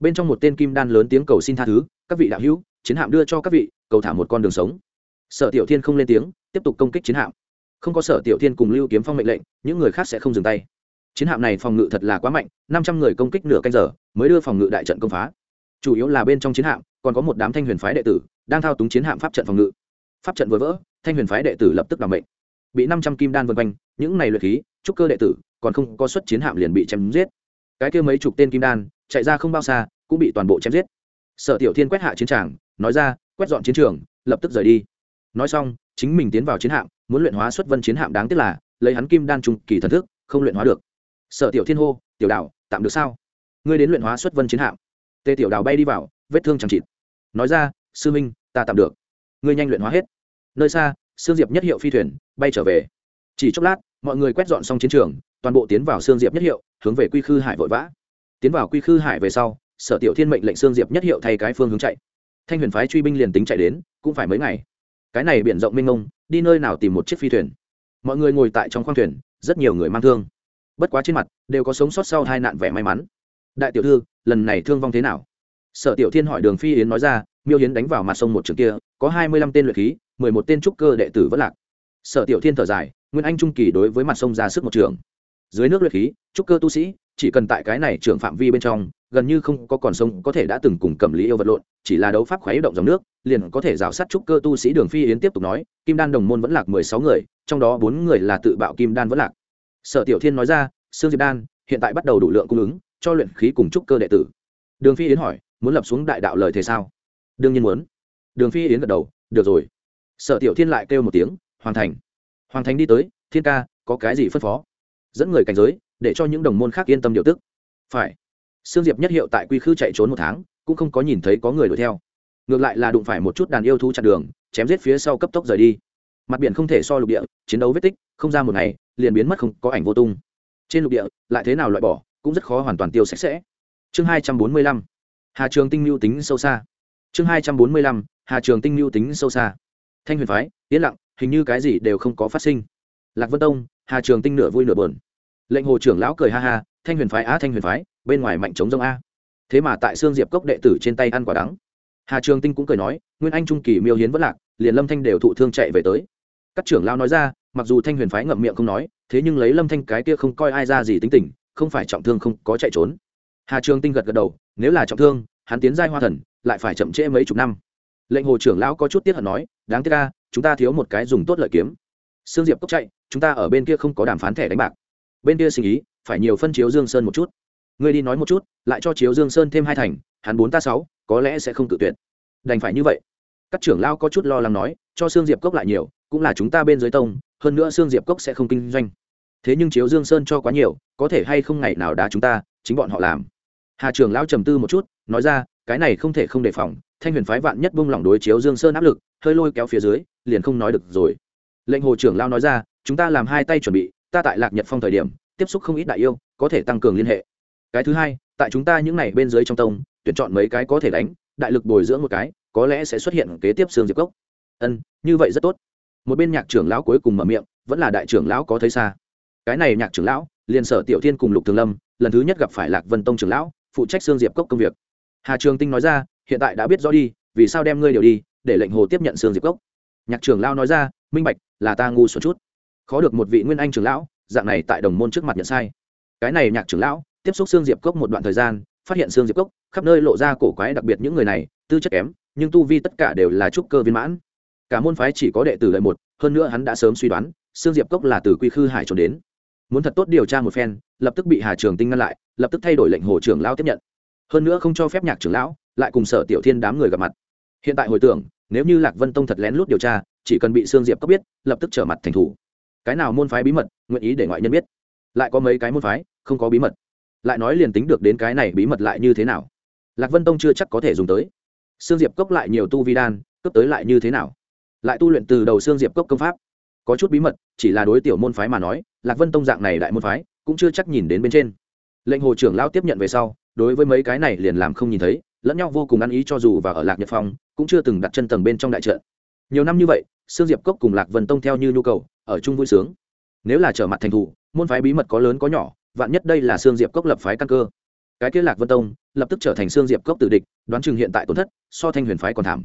Speaker 1: bên trong một tên kim đan lớn tiếng cầu xin tha thứ các vị đạo hữu chiến hạm đưa cho các vị cầu thả một con đường sống sở tiểu thiên không lên tiếng tiếp tục công kích chiến hạm không có sở tiểu thiên cùng lưu kiếm phong mệnh lệnh những người khác sẽ không dừng tay chiến hạm này phòng ngự thật là quá mạnh năm trăm người công kích nửa canh giờ mới đưa phòng ngự đại trận công phá chủ yếu là bên trong chiến hạm, còn có một đám thanh huyền phái đệ tử đang thao túng chiến hạm pháp trận phòng ngự. Pháp trận vừa vỡ, thanh huyền phái đệ tử lập tức làm mệnh. Bị năm trăm kim đan vân quanh, những này luyện khí, trúc cơ đệ tử còn không có xuất chiến hạm liền bị chém giết. Cái kia mấy chục tên kim đan chạy ra không bao xa, cũng bị toàn bộ chém giết. Sở tiểu thiên quét hạ chiến tràng, nói ra, quét dọn chiến trường, lập tức rời đi. Nói xong, chính mình tiến vào chiến hạm, muốn luyện hóa xuất vân chiến hạm đáng tiếc là, lấy hắn kim đan trung kỳ thần thức, không luyện hóa được. Sở tiểu thiên hô, tiểu đạo, tạm được sao? Ngươi đến luyện hóa xuất vân chiến hạm tề tiểu đào bay đi vào, vết thương chẳng chịt. Nói ra, sư minh, ta tạm được. Ngươi nhanh luyện hóa hết. Nơi xa, sương diệp nhất hiệu phi thuyền bay trở về. Chỉ chốc lát, mọi người quét dọn xong chiến trường, toàn bộ tiến vào sương diệp nhất hiệu, hướng về quy khư hải vội vã. Tiến vào quy khư hải về sau, sở tiểu thiên mệnh lệnh sương diệp nhất hiệu thay cái phương hướng chạy. Thanh huyền phái truy binh liền tính chạy đến, cũng phải mấy ngày. Cái này biển rộng mênh mông, đi nơi nào tìm một chiếc phi thuyền? Mọi người ngồi tại trong khoang thuyền, rất nhiều người mang thương. Bất quá trên mặt, đều có sống sót sau hai nạn vẻ may mắn đại tiểu thư, lần này thương vong thế nào? Sở tiểu thiên hỏi đường phi yến nói ra, miêu Yến đánh vào mặt sông một trường kia, có hai mươi lăm tên luyện khí, mười một tên trúc cơ đệ tử vẫn lạc. Sở tiểu thiên thở dài, nguyên anh trung kỳ đối với mặt sông ra sức một trường. Dưới nước luyện khí, trúc cơ tu sĩ, chỉ cần tại cái này trường phạm vi bên trong, gần như không có còn sông có thể đã từng cùng cẩm lý yêu vật lộn, chỉ là đấu pháp khuấy động dòng nước, liền có thể rào sát trúc cơ tu sĩ đường phi yến tiếp tục nói, kim đan đồng môn vẫn lạc mười sáu người, trong đó bốn người là tự bạo kim đan vẫn lạc. Sở tiểu thiên nói ra, sương diệp đan, hiện tại bắt đầu đủ lượng cung ứng cho luyện khí cùng trúc cơ đệ tử. Đường phi yến hỏi, muốn lập xuống đại đạo lời thế sao? Đương nhiên muốn. Đường phi yến gật đầu, được rồi. Sở tiểu thiên lại kêu một tiếng hoàn thành. Hoàn thành đi tới, thiên ca, có cái gì phân phó? Dẫn người cảnh giới, để cho những đồng môn khác yên tâm điều tức. Phải. Sương diệp nhất hiệu tại quy khư chạy trốn một tháng, cũng không có nhìn thấy có người đuổi theo. Ngược lại là đụng phải một chút đàn yêu thú chặn đường, chém giết phía sau cấp tốc rời đi. Mặt biển không thể so lục địa, chiến đấu vết tích, không ra một ngày, liền biến mất không có ảnh vô tung. Trên lục địa, lại thế nào loại bỏ cũng rất khó hoàn toàn tiêu sạch sẽ. Chương hai trăm bốn mươi lăm, hà trường tinh mưu tính sâu xa. Chương hai trăm bốn mươi lăm, hà trường tinh mưu tính sâu xa. Thanh huyền phái, yên lặng, hình như cái gì đều không có phát sinh. Lạc vân tông, hà trường tinh nửa vui nửa bờn lệnh hồ trưởng lão cười ha ha, thanh huyền phái á, thanh huyền phái, bên ngoài mạnh chống rông a. Thế mà tại xương diệp cốc đệ tử trên tay ăn quả đắng. Hà trường tinh cũng cười nói, nguyên anh trung kỳ miêu hiến vẫn lạc, liền lâm thanh đều thụ thương chạy về tới. Các trưởng lão nói ra, mặc dù thanh huyền phái ngậm miệng không nói, thế nhưng lấy lâm thanh cái kia không coi ai ra gì tính tình không phải trọng thương không có chạy trốn. Hà trường tinh gật gật đầu, nếu là trọng thương, hắn tiến giai hoa thần, lại phải chậm trễ mấy chục năm. Lệnh hồ trưởng lão có chút tiếc hận nói, đáng tiếc ca chúng ta thiếu một cái dùng tốt lợi kiếm. Sương diệp cốc chạy, chúng ta ở bên kia không có đàm phán thẻ đánh bạc. Bên kia sinh ý phải nhiều phân chiếu dương sơn một chút. Ngươi đi nói một chút, lại cho chiếu dương sơn thêm hai thành, hắn bốn ta sáu, có lẽ sẽ không tự tuyệt. Đành phải như vậy. Các trưởng lao có chút lo lắng nói, cho sương diệp cốc lại nhiều, cũng là chúng ta bên dưới tông, hơn nữa sương diệp cốc sẽ không kinh doanh thế nhưng chiếu dương sơn cho quá nhiều, có thể hay không ngày nào đá chúng ta, chính bọn họ làm. Hà trường lão trầm tư một chút, nói ra, cái này không thể không đề phòng, thanh huyền phái vạn nhất bung lỏng đối chiếu dương sơn áp lực, hơi lôi kéo phía dưới, liền không nói được rồi. Lệnh hồ trưởng lao nói ra, chúng ta làm hai tay chuẩn bị, ta tại lạc nhật phong thời điểm, tiếp xúc không ít đại yêu, có thể tăng cường liên hệ. Cái thứ hai, tại chúng ta những n à y bên dưới trong tông, tuyển chọn mấy cái có thể đánh, đại lực bồi dưỡng một cái, có lẽ sẽ xuất hiện kế tiếp xương diệp cốc. Ân, như vậy rất tốt. Một bên nhạc trưởng lão cuối cùng mở miệng, vẫn là đại trưởng lão có thấy xa cái này nhạc trưởng lão, liền sở tiểu thiên cùng lục thường lâm, lần thứ nhất gặp phải lạc vân tông trưởng lão, phụ trách xương diệp cốc công việc. Hà trường tinh nói ra, hiện tại đã biết rõ đi, vì sao đem ngươi đều đi, để lệnh hồ tiếp nhận xương diệp cốc. Nhạc trưởng lão nói ra, minh bạch, là ta ngu xuẩn chút. Khó được một vị nguyên anh trưởng lão, dạng này tại đồng môn trước mặt nhận sai. Cái này nhạc trưởng lão, tiếp xúc xương diệp cốc một đoạn thời gian, phát hiện xương diệp cốc, khắp nơi lộ ra cổ quái đặc biệt những người này, tư chất kém, nhưng tu vi tất cả đều là trúc cơ viên mãn. Cả môn phái chỉ có đệ tử lợi một, hơn nữa hắn đã sớm suy đoán, xương diệp cốc là từ quy khư hải trốn đến muốn thật tốt điều tra một phen, lập tức bị hà trường tinh ngăn lại, lập tức thay đổi lệnh hồ trưởng lão tiếp nhận. Hơn nữa không cho phép nhạc trưởng lão lại cùng sở tiểu thiên đám người gặp mặt. Hiện tại hồi tưởng, nếu như lạc vân tông thật lén lút điều tra, chỉ cần bị Sương diệp cốc biết, lập tức trở mặt thành thủ. Cái nào môn phái bí mật, nguyện ý để ngoại nhân biết. Lại có mấy cái môn phái, không có bí mật. Lại nói liền tính được đến cái này bí mật lại như thế nào? Lạc vân tông chưa chắc có thể dùng tới. Sương diệp cốc lại nhiều tu vi đan cấp tới lại như thế nào? Lại tu luyện từ đầu Sương diệp cốc công pháp. Có chút bí mật, chỉ là đối tiểu môn phái mà nói lạc vân tông dạng này đại môn phái, cũng chưa chắc nhìn đến bên trên. Lệnh hồ trưởng lao tiếp nhận về sau, đối với mấy cái này liền làm không nhìn thấy, lẫn nhau vô cùng ăn ý cho dù và ở lạc nhật phong, cũng chưa từng đặt chân tầng bên trong đại trận. Nhiều năm như vậy, sương diệp cốc cùng lạc vân tông theo như nhu cầu, ở chung vui sướng. Nếu là trở mặt thành thủ, môn phái bí mật có lớn có nhỏ, vạn nhất đây là sương diệp cốc lập phái căn cơ. Cái kia lạc vân tông, lập tức trở thành sương diệp cốc tử địch, đoán chừng hiện tại tổn thất, so thanh huyền phái còn thảm.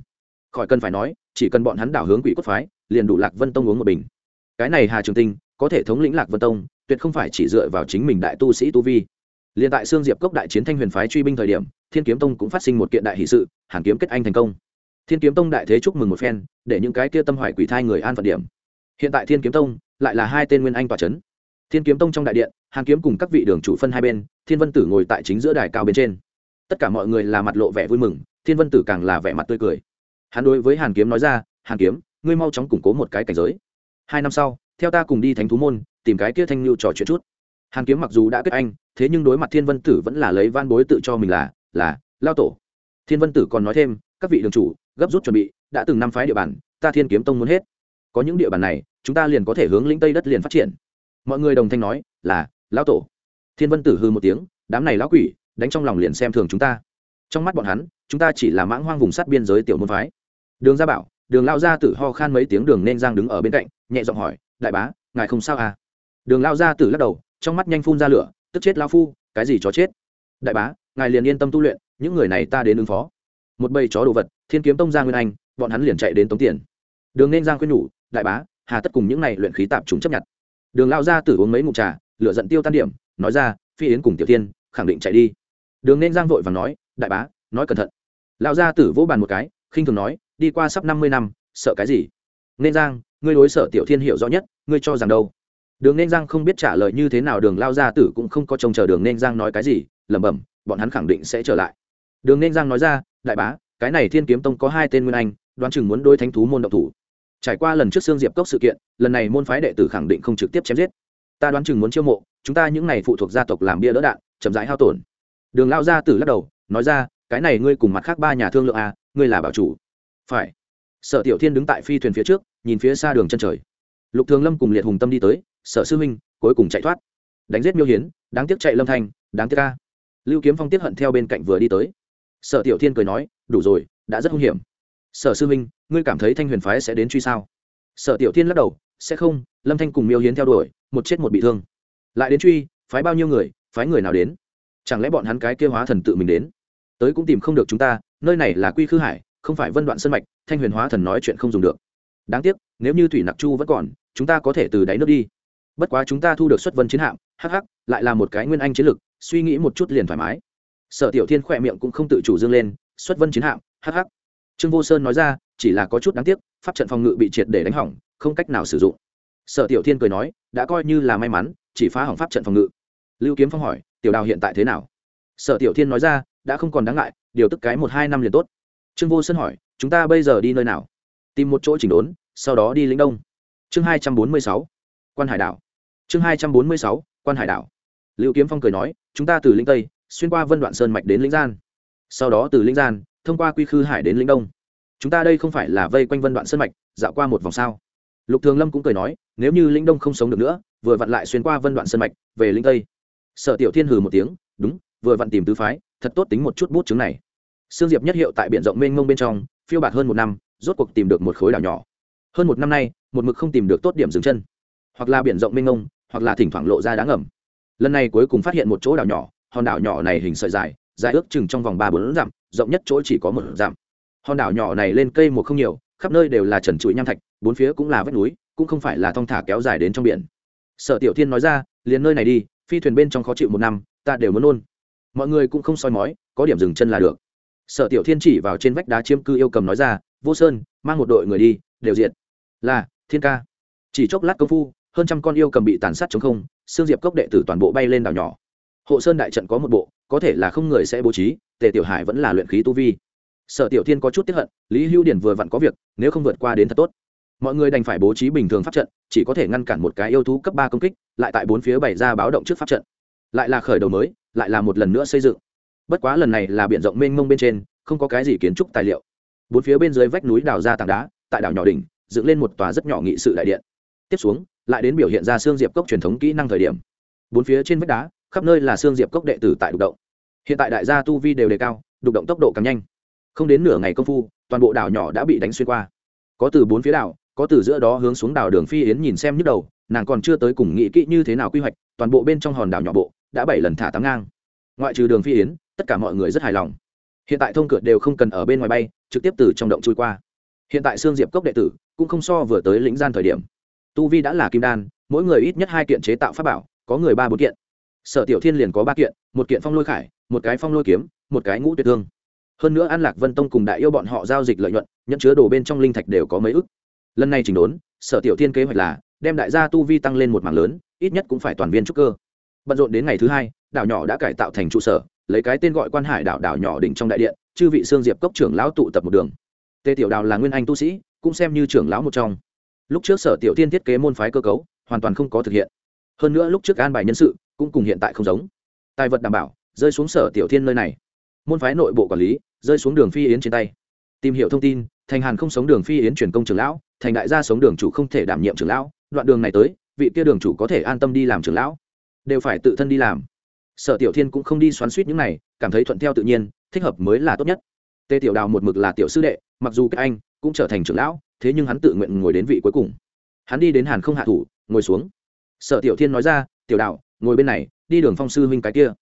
Speaker 1: Khỏi cần phải nói, chỉ cần bọn hắn đảo hướng quỷ cốt phái, liền đủ lạc vân tông uống một bình cái này hà trường tinh, có thể thống lĩnh lạc vân tông, tuyệt không phải chỉ dựa vào chính mình đại tu sĩ tu vi. Liền tại sương diệp cốc đại chiến thanh huyền phái truy binh thời điểm, thiên kiếm tông cũng phát sinh một kiện đại hỷ sự, hàn kiếm kết anh thành công. Thiên kiếm tông đại thế chúc mừng một phen, để những cái kia tâm hoài quỷ thai người an phận điểm. Hiện tại thiên kiếm tông lại là hai tên nguyên anh tòa c h ấ n thiên kiếm tông trong đại điện, hàn kiếm cùng các vị đường chủ phân hai bên, thiên vân tử ngồi tại chính giữa đài cao bên trên. Tất cả mọi người là mặt lộ vẻ vui mừng, thiên vân tử càng là vẻ mặt tươi cười. Hắn đối với hàn kiếm nói ra, hàn kiếm, ngươi mau chóng củng cố một cái cảnh giới hai năm sau, theo ta cùng đi thánh thú môn, tìm cái kia thanh lưu trò chuyện chút. Hàn kiếm mặc dù đã kết anh, thế nhưng đối mặt thiên vân tử vẫn là lấy van bối tự cho mình là là, lao tổ. Thiên vân tử còn nói thêm, các vị đường chủ, gấp rút chuẩn bị, đã từng năm phái địa bàn, ta thiên kiếm tông muốn hết. Có những địa bàn này, chúng ta liền có thể hướng lĩnh tây đất liền phát triển. Mọi người đồng thanh nói, là lão tổ. Thiên vân tử hư một tiếng, đám này lão quỷ, đánh trong lòng liền xem thường chúng ta. Trong mắt bọn hắn, chúng ta chỉ là mãng hoang vùng sát biên giới tiểu môn phái. Đường gia bảo đường lao gia tử ho khan mấy tiếng đường nên giang đứng ở bên cạnh, nhẹ giọng hỏi, đại bá, ngài không sao à? Đường lao gia tử lắc đầu, trong mắt nhanh phun ra lửa, tức chết lao phu, cái gì chó chết? Đại bá, ngài liền yên tâm tu luyện, những người này ta đến ứng phó. Một bầy chó đồ vật, thiên kiếm tông gia nguyên anh, bọn hắn liền chạy đến tống tiền. Đường nên giang khuyên nhủ, đại bá, hà tất cùng những này luyện khí tạp chúng chấp nhận. Đường lao Gia tử uống mấy mục trà, lửa giận tiêu tan điểm, nói ra, phi yến cùng tiểu tiên khẳng định chạy đi. Đường nên giang vội và nói, đại bá, nói cẩn thận. Lao gia tử vỗ bàn một cái, khinh thường nói đi qua sắp năm mươi năm sợ cái gì? Nên giang ngươi đối sở tiểu thiên hiểu rõ nhất ngươi cho rằng đâu? Đường nên giang không biết trả lời như thế nào đường lao gia tử cũng không có trông chờ đường nên giang nói cái gì lẩm bẩm bọn hắn khẳng định sẽ trở lại. Đường nên giang nói ra đại bá cái này thiên kiếm tông có hai tên nguyên anh đoán chừng muốn đôi thánh thú môn độc thủ. Trải qua lần trước xương diệp cốc sự kiện lần này môn phái đệ tử khẳng định không trực tiếp chém giết. Ta đoán chừng muốn chiêu mộ chúng ta những này phụ thuộc gia tộc làm bia đỡ đạn chậm rãi hao tổn. Đường lao gia tử lắc đầu nói ra cái này ngươi cùng mặt khác ba nhà thương lượng à, ngươi là bảo chủ phải. Sở tiểu thiên đứng tại phi thuyền phía trước, nhìn phía xa đường chân trời. Lục thường lâm cùng liệt hùng tâm đi tới, sở sư huynh, cuối cùng chạy thoát. Đánh giết miêu hiến, đáng tiếc chạy lâm thanh đáng tiếc ca lưu kiếm phong tiếp hận theo bên cạnh vừa đi tới. Sở tiểu thiên cười nói, đủ rồi, đã rất hung hiểm. Sở sư huynh, ngươi cảm thấy thanh huyền phái sẽ đến truy sao? Sở tiểu thiên lắc đầu, sẽ không, lâm thanh cùng miêu hiến theo đuổi, một chết một bị thương. Lại đến truy, phái bao nhiêu người, phái người nào đến? Chẳng lẽ bọn hắn cái kêu hóa thần tự mình đến? Tới cũng tìm không được chúng ta, nơi này là quy khư hải không phải vân đoạn sân mạch, thanh huyền hóa thần nói chuyện không dùng được. Đáng tiếc, nếu như thủy nặc chu vẫn còn, chúng ta có thể từ đáy nước đi. Bất quá chúng ta thu được xuất vân chiến hạm hh lại là một cái nguyên anh chiến lực suy nghĩ một chút liền thoải mái. Sở tiểu thiên khỏe miệng cũng không tự chủ dương lên, xuất vân chiến hạm hh trương vô sơn nói ra, chỉ là có chút đáng tiếc, pháp trận phòng ngự bị triệt để đánh hỏng, không cách nào sử dụng. Sở tiểu thiên cười nói, đã coi như là may mắn, chỉ phá hỏng pháp trận phòng ngự. Lưu kiếm phong hỏi, tiểu đào hiện tại thế nào? Sở tiểu thiên nói ra, đã không còn đáng ngại, điều tức cái một hai năm liền tốt trương vô sơn hỏi, chúng ta bây giờ đi nơi nào? Tìm một chỗ chỉnh đốn, sau đó đi lĩnh đông. Chương hai trăm bốn mươi sáu, quan hải đảo. Chương hai trăm bốn mươi sáu, quan hải đảo. Liệu kiếm phong cười nói, chúng ta từ lĩnh tây, xuyên qua vân đoạn sơn mạch đến lĩnh gian. Sau đó từ lĩnh gian, thông qua quy khư hải đến lĩnh đông. Chúng ta đây không phải là vây quanh vân đoạn sơn mạch, dạo qua một vòng sao? Lục thường lâm cũng cười nói, nếu như lĩnh đông không sống được nữa, vừa vặn lại xuyên qua vân đoạn sơn mạch, về lĩnh tây. Sở tiểu thiên hừ một tiếng, đúng, vừa vặn tìm tứ phái, thật tốt tính một chút bút chứng này sương diệp nhất hiệu tại biển rộng mênh mông bên trong, phiêu bạt hơn một năm, rốt cuộc tìm được một khối đảo nhỏ. Hơn một năm nay, một mực không tìm được tốt điểm dừng chân. Hoặc là biển rộng mênh mông, hoặc là thỉnh thoảng lộ ra đá ngầm. Lần này cuối cùng phát hiện một chỗ đảo nhỏ, hòn đảo nhỏ này hình sợi dài dài ước chừng trong vòng ba bốn dặm, rộng nhất chỗ chỉ có một dặm. Hòn đảo nhỏ này lên cây một không nhiều, khắp nơi đều là trần trụi nham thạch, bốn phía cũng là vách núi, cũng không phải là thong thả kéo dài đến trong biển. Sở tiểu thiên nói ra, liền nơi này đi, phi thuyền bên trong khó chịu một năm, ta đều muốn luôn. mọi người cũng không soi mói, có điểm dừng chân là được sở tiểu thiên chỉ vào trên vách đá chiếm cư yêu cầm nói ra, vô sơn, mang một đội người đi, đều diện là, thiên ca. Chỉ chốc lát công phu, hơn trăm con yêu cầm bị tàn sát chống không, xương diệp cốc đệ tử toàn bộ bay lên đảo nhỏ. Hộ sơn đại trận có một bộ, có thể là không người sẽ bố trí, tề tiểu hải vẫn là luyện khí tu vi. Sở tiểu thiên có chút tiếp hận, lý hưu điển vừa vặn có việc, nếu không vượt qua đến thật tốt. Mọi người đành phải bố trí bình thường pháp trận, chỉ có thể ngăn cản một cái yêu thú cấp ba công kích, lại tại bốn phía bày ra báo động trước pháp trận. Lại là khởi đầu mới, lại là một lần nữa xây dựng bất quá lần này là biển rộng mênh mông bên trên, không có cái gì kiến trúc tài liệu. Bốn phía bên dưới vách núi đào ra tảng đá, tại đảo nhỏ đỉnh, dựng lên một tòa rất nhỏ nghị sự đại điện. Tiếp xuống, lại đến biểu hiện ra xương diệp cốc truyền thống kỹ năng thời điểm. Bốn phía trên vách đá, khắp nơi là xương diệp cốc đệ tử tại đục động. Hiện tại đại gia tu vi đều đề cao đục động tốc độ càng nhanh. Không đến nửa ngày công phu, toàn bộ đảo nhỏ đã bị đánh xuyên qua. Có từ bốn phía đảo, có từ giữa đó hướng xuống đảo đường phi yến nhìn xem nhức đầu, nàng còn chưa tới cùng nghĩ kỹ như thế nào quy hoạch, toàn bộ bên trong hòn đảo nhỏ bộ, đã bảy lần thả tám ngang. Ngoại trừ đường phi yến tất cả mọi người rất hài lòng. Hiện tại thông cửa đều không cần ở bên ngoài bay, trực tiếp từ trong động chui qua. Hiện tại xương diệp cốc đệ tử cũng không so vừa tới lĩnh gian thời điểm. Tu vi đã là kim đan, mỗi người ít nhất hai kiện chế tạo pháp bảo, có người ba bốn kiện. Sở tiểu thiên liền có ba kiện, một kiện phong lôi khải, một cái phong lôi kiếm, một cái ngũ tuyệt thương. Hơn nữa an lạc vân tông cùng đại yêu bọn họ giao dịch lợi nhuận nhận chứa đồ bên trong linh thạch đều có mấy ức. Lần này chỉnh đốn, sở tiểu thiên kế hoạch là đem đại gia tu vi tăng lên một mảng lớn, ít nhất cũng phải toàn viên trúc cơ. Bận rộn đến ngày thứ hai, đảo nhỏ đã cải tạo thành trụ sở lấy cái tên gọi quan hải đảo đảo nhỏ đỉnh trong đại điện, chư vị xương diệp cốc trưởng lão tụ tập một đường. Tề tiểu đào là nguyên anh tu sĩ, cũng xem như trưởng lão một trong. Lúc trước sở tiểu thiên thiết kế môn phái cơ cấu, hoàn toàn không có thực hiện. Hơn nữa lúc trước an bài nhân sự, cũng cùng hiện tại không giống. Tài vật đảm bảo, rơi xuống sở tiểu thiên nơi này. Môn phái nội bộ quản lý, rơi xuống đường phi yến trên tay. Tìm hiểu thông tin, thành hàn không sống đường phi yến truyền công trưởng lão, thành đại gia sống đường chủ không thể đảm nhiệm trưởng lão. Đoạn đường này tới, vị kia đường chủ có thể an tâm đi làm trưởng lão. Đều phải tự thân đi làm sở tiểu thiên cũng không đi xoắn suýt những này, cảm thấy thuận theo tự nhiên, thích hợp mới là tốt nhất. Tề tiểu đào một mực là tiểu sư đệ, mặc dù các anh, cũng trở thành trưởng lão, thế nhưng hắn tự nguyện ngồi đến vị cuối cùng. Hắn đi đến hàn không hạ thủ, ngồi xuống. Sở tiểu thiên nói ra, tiểu đạo ngồi bên này, đi đường phong sư huynh cái kia.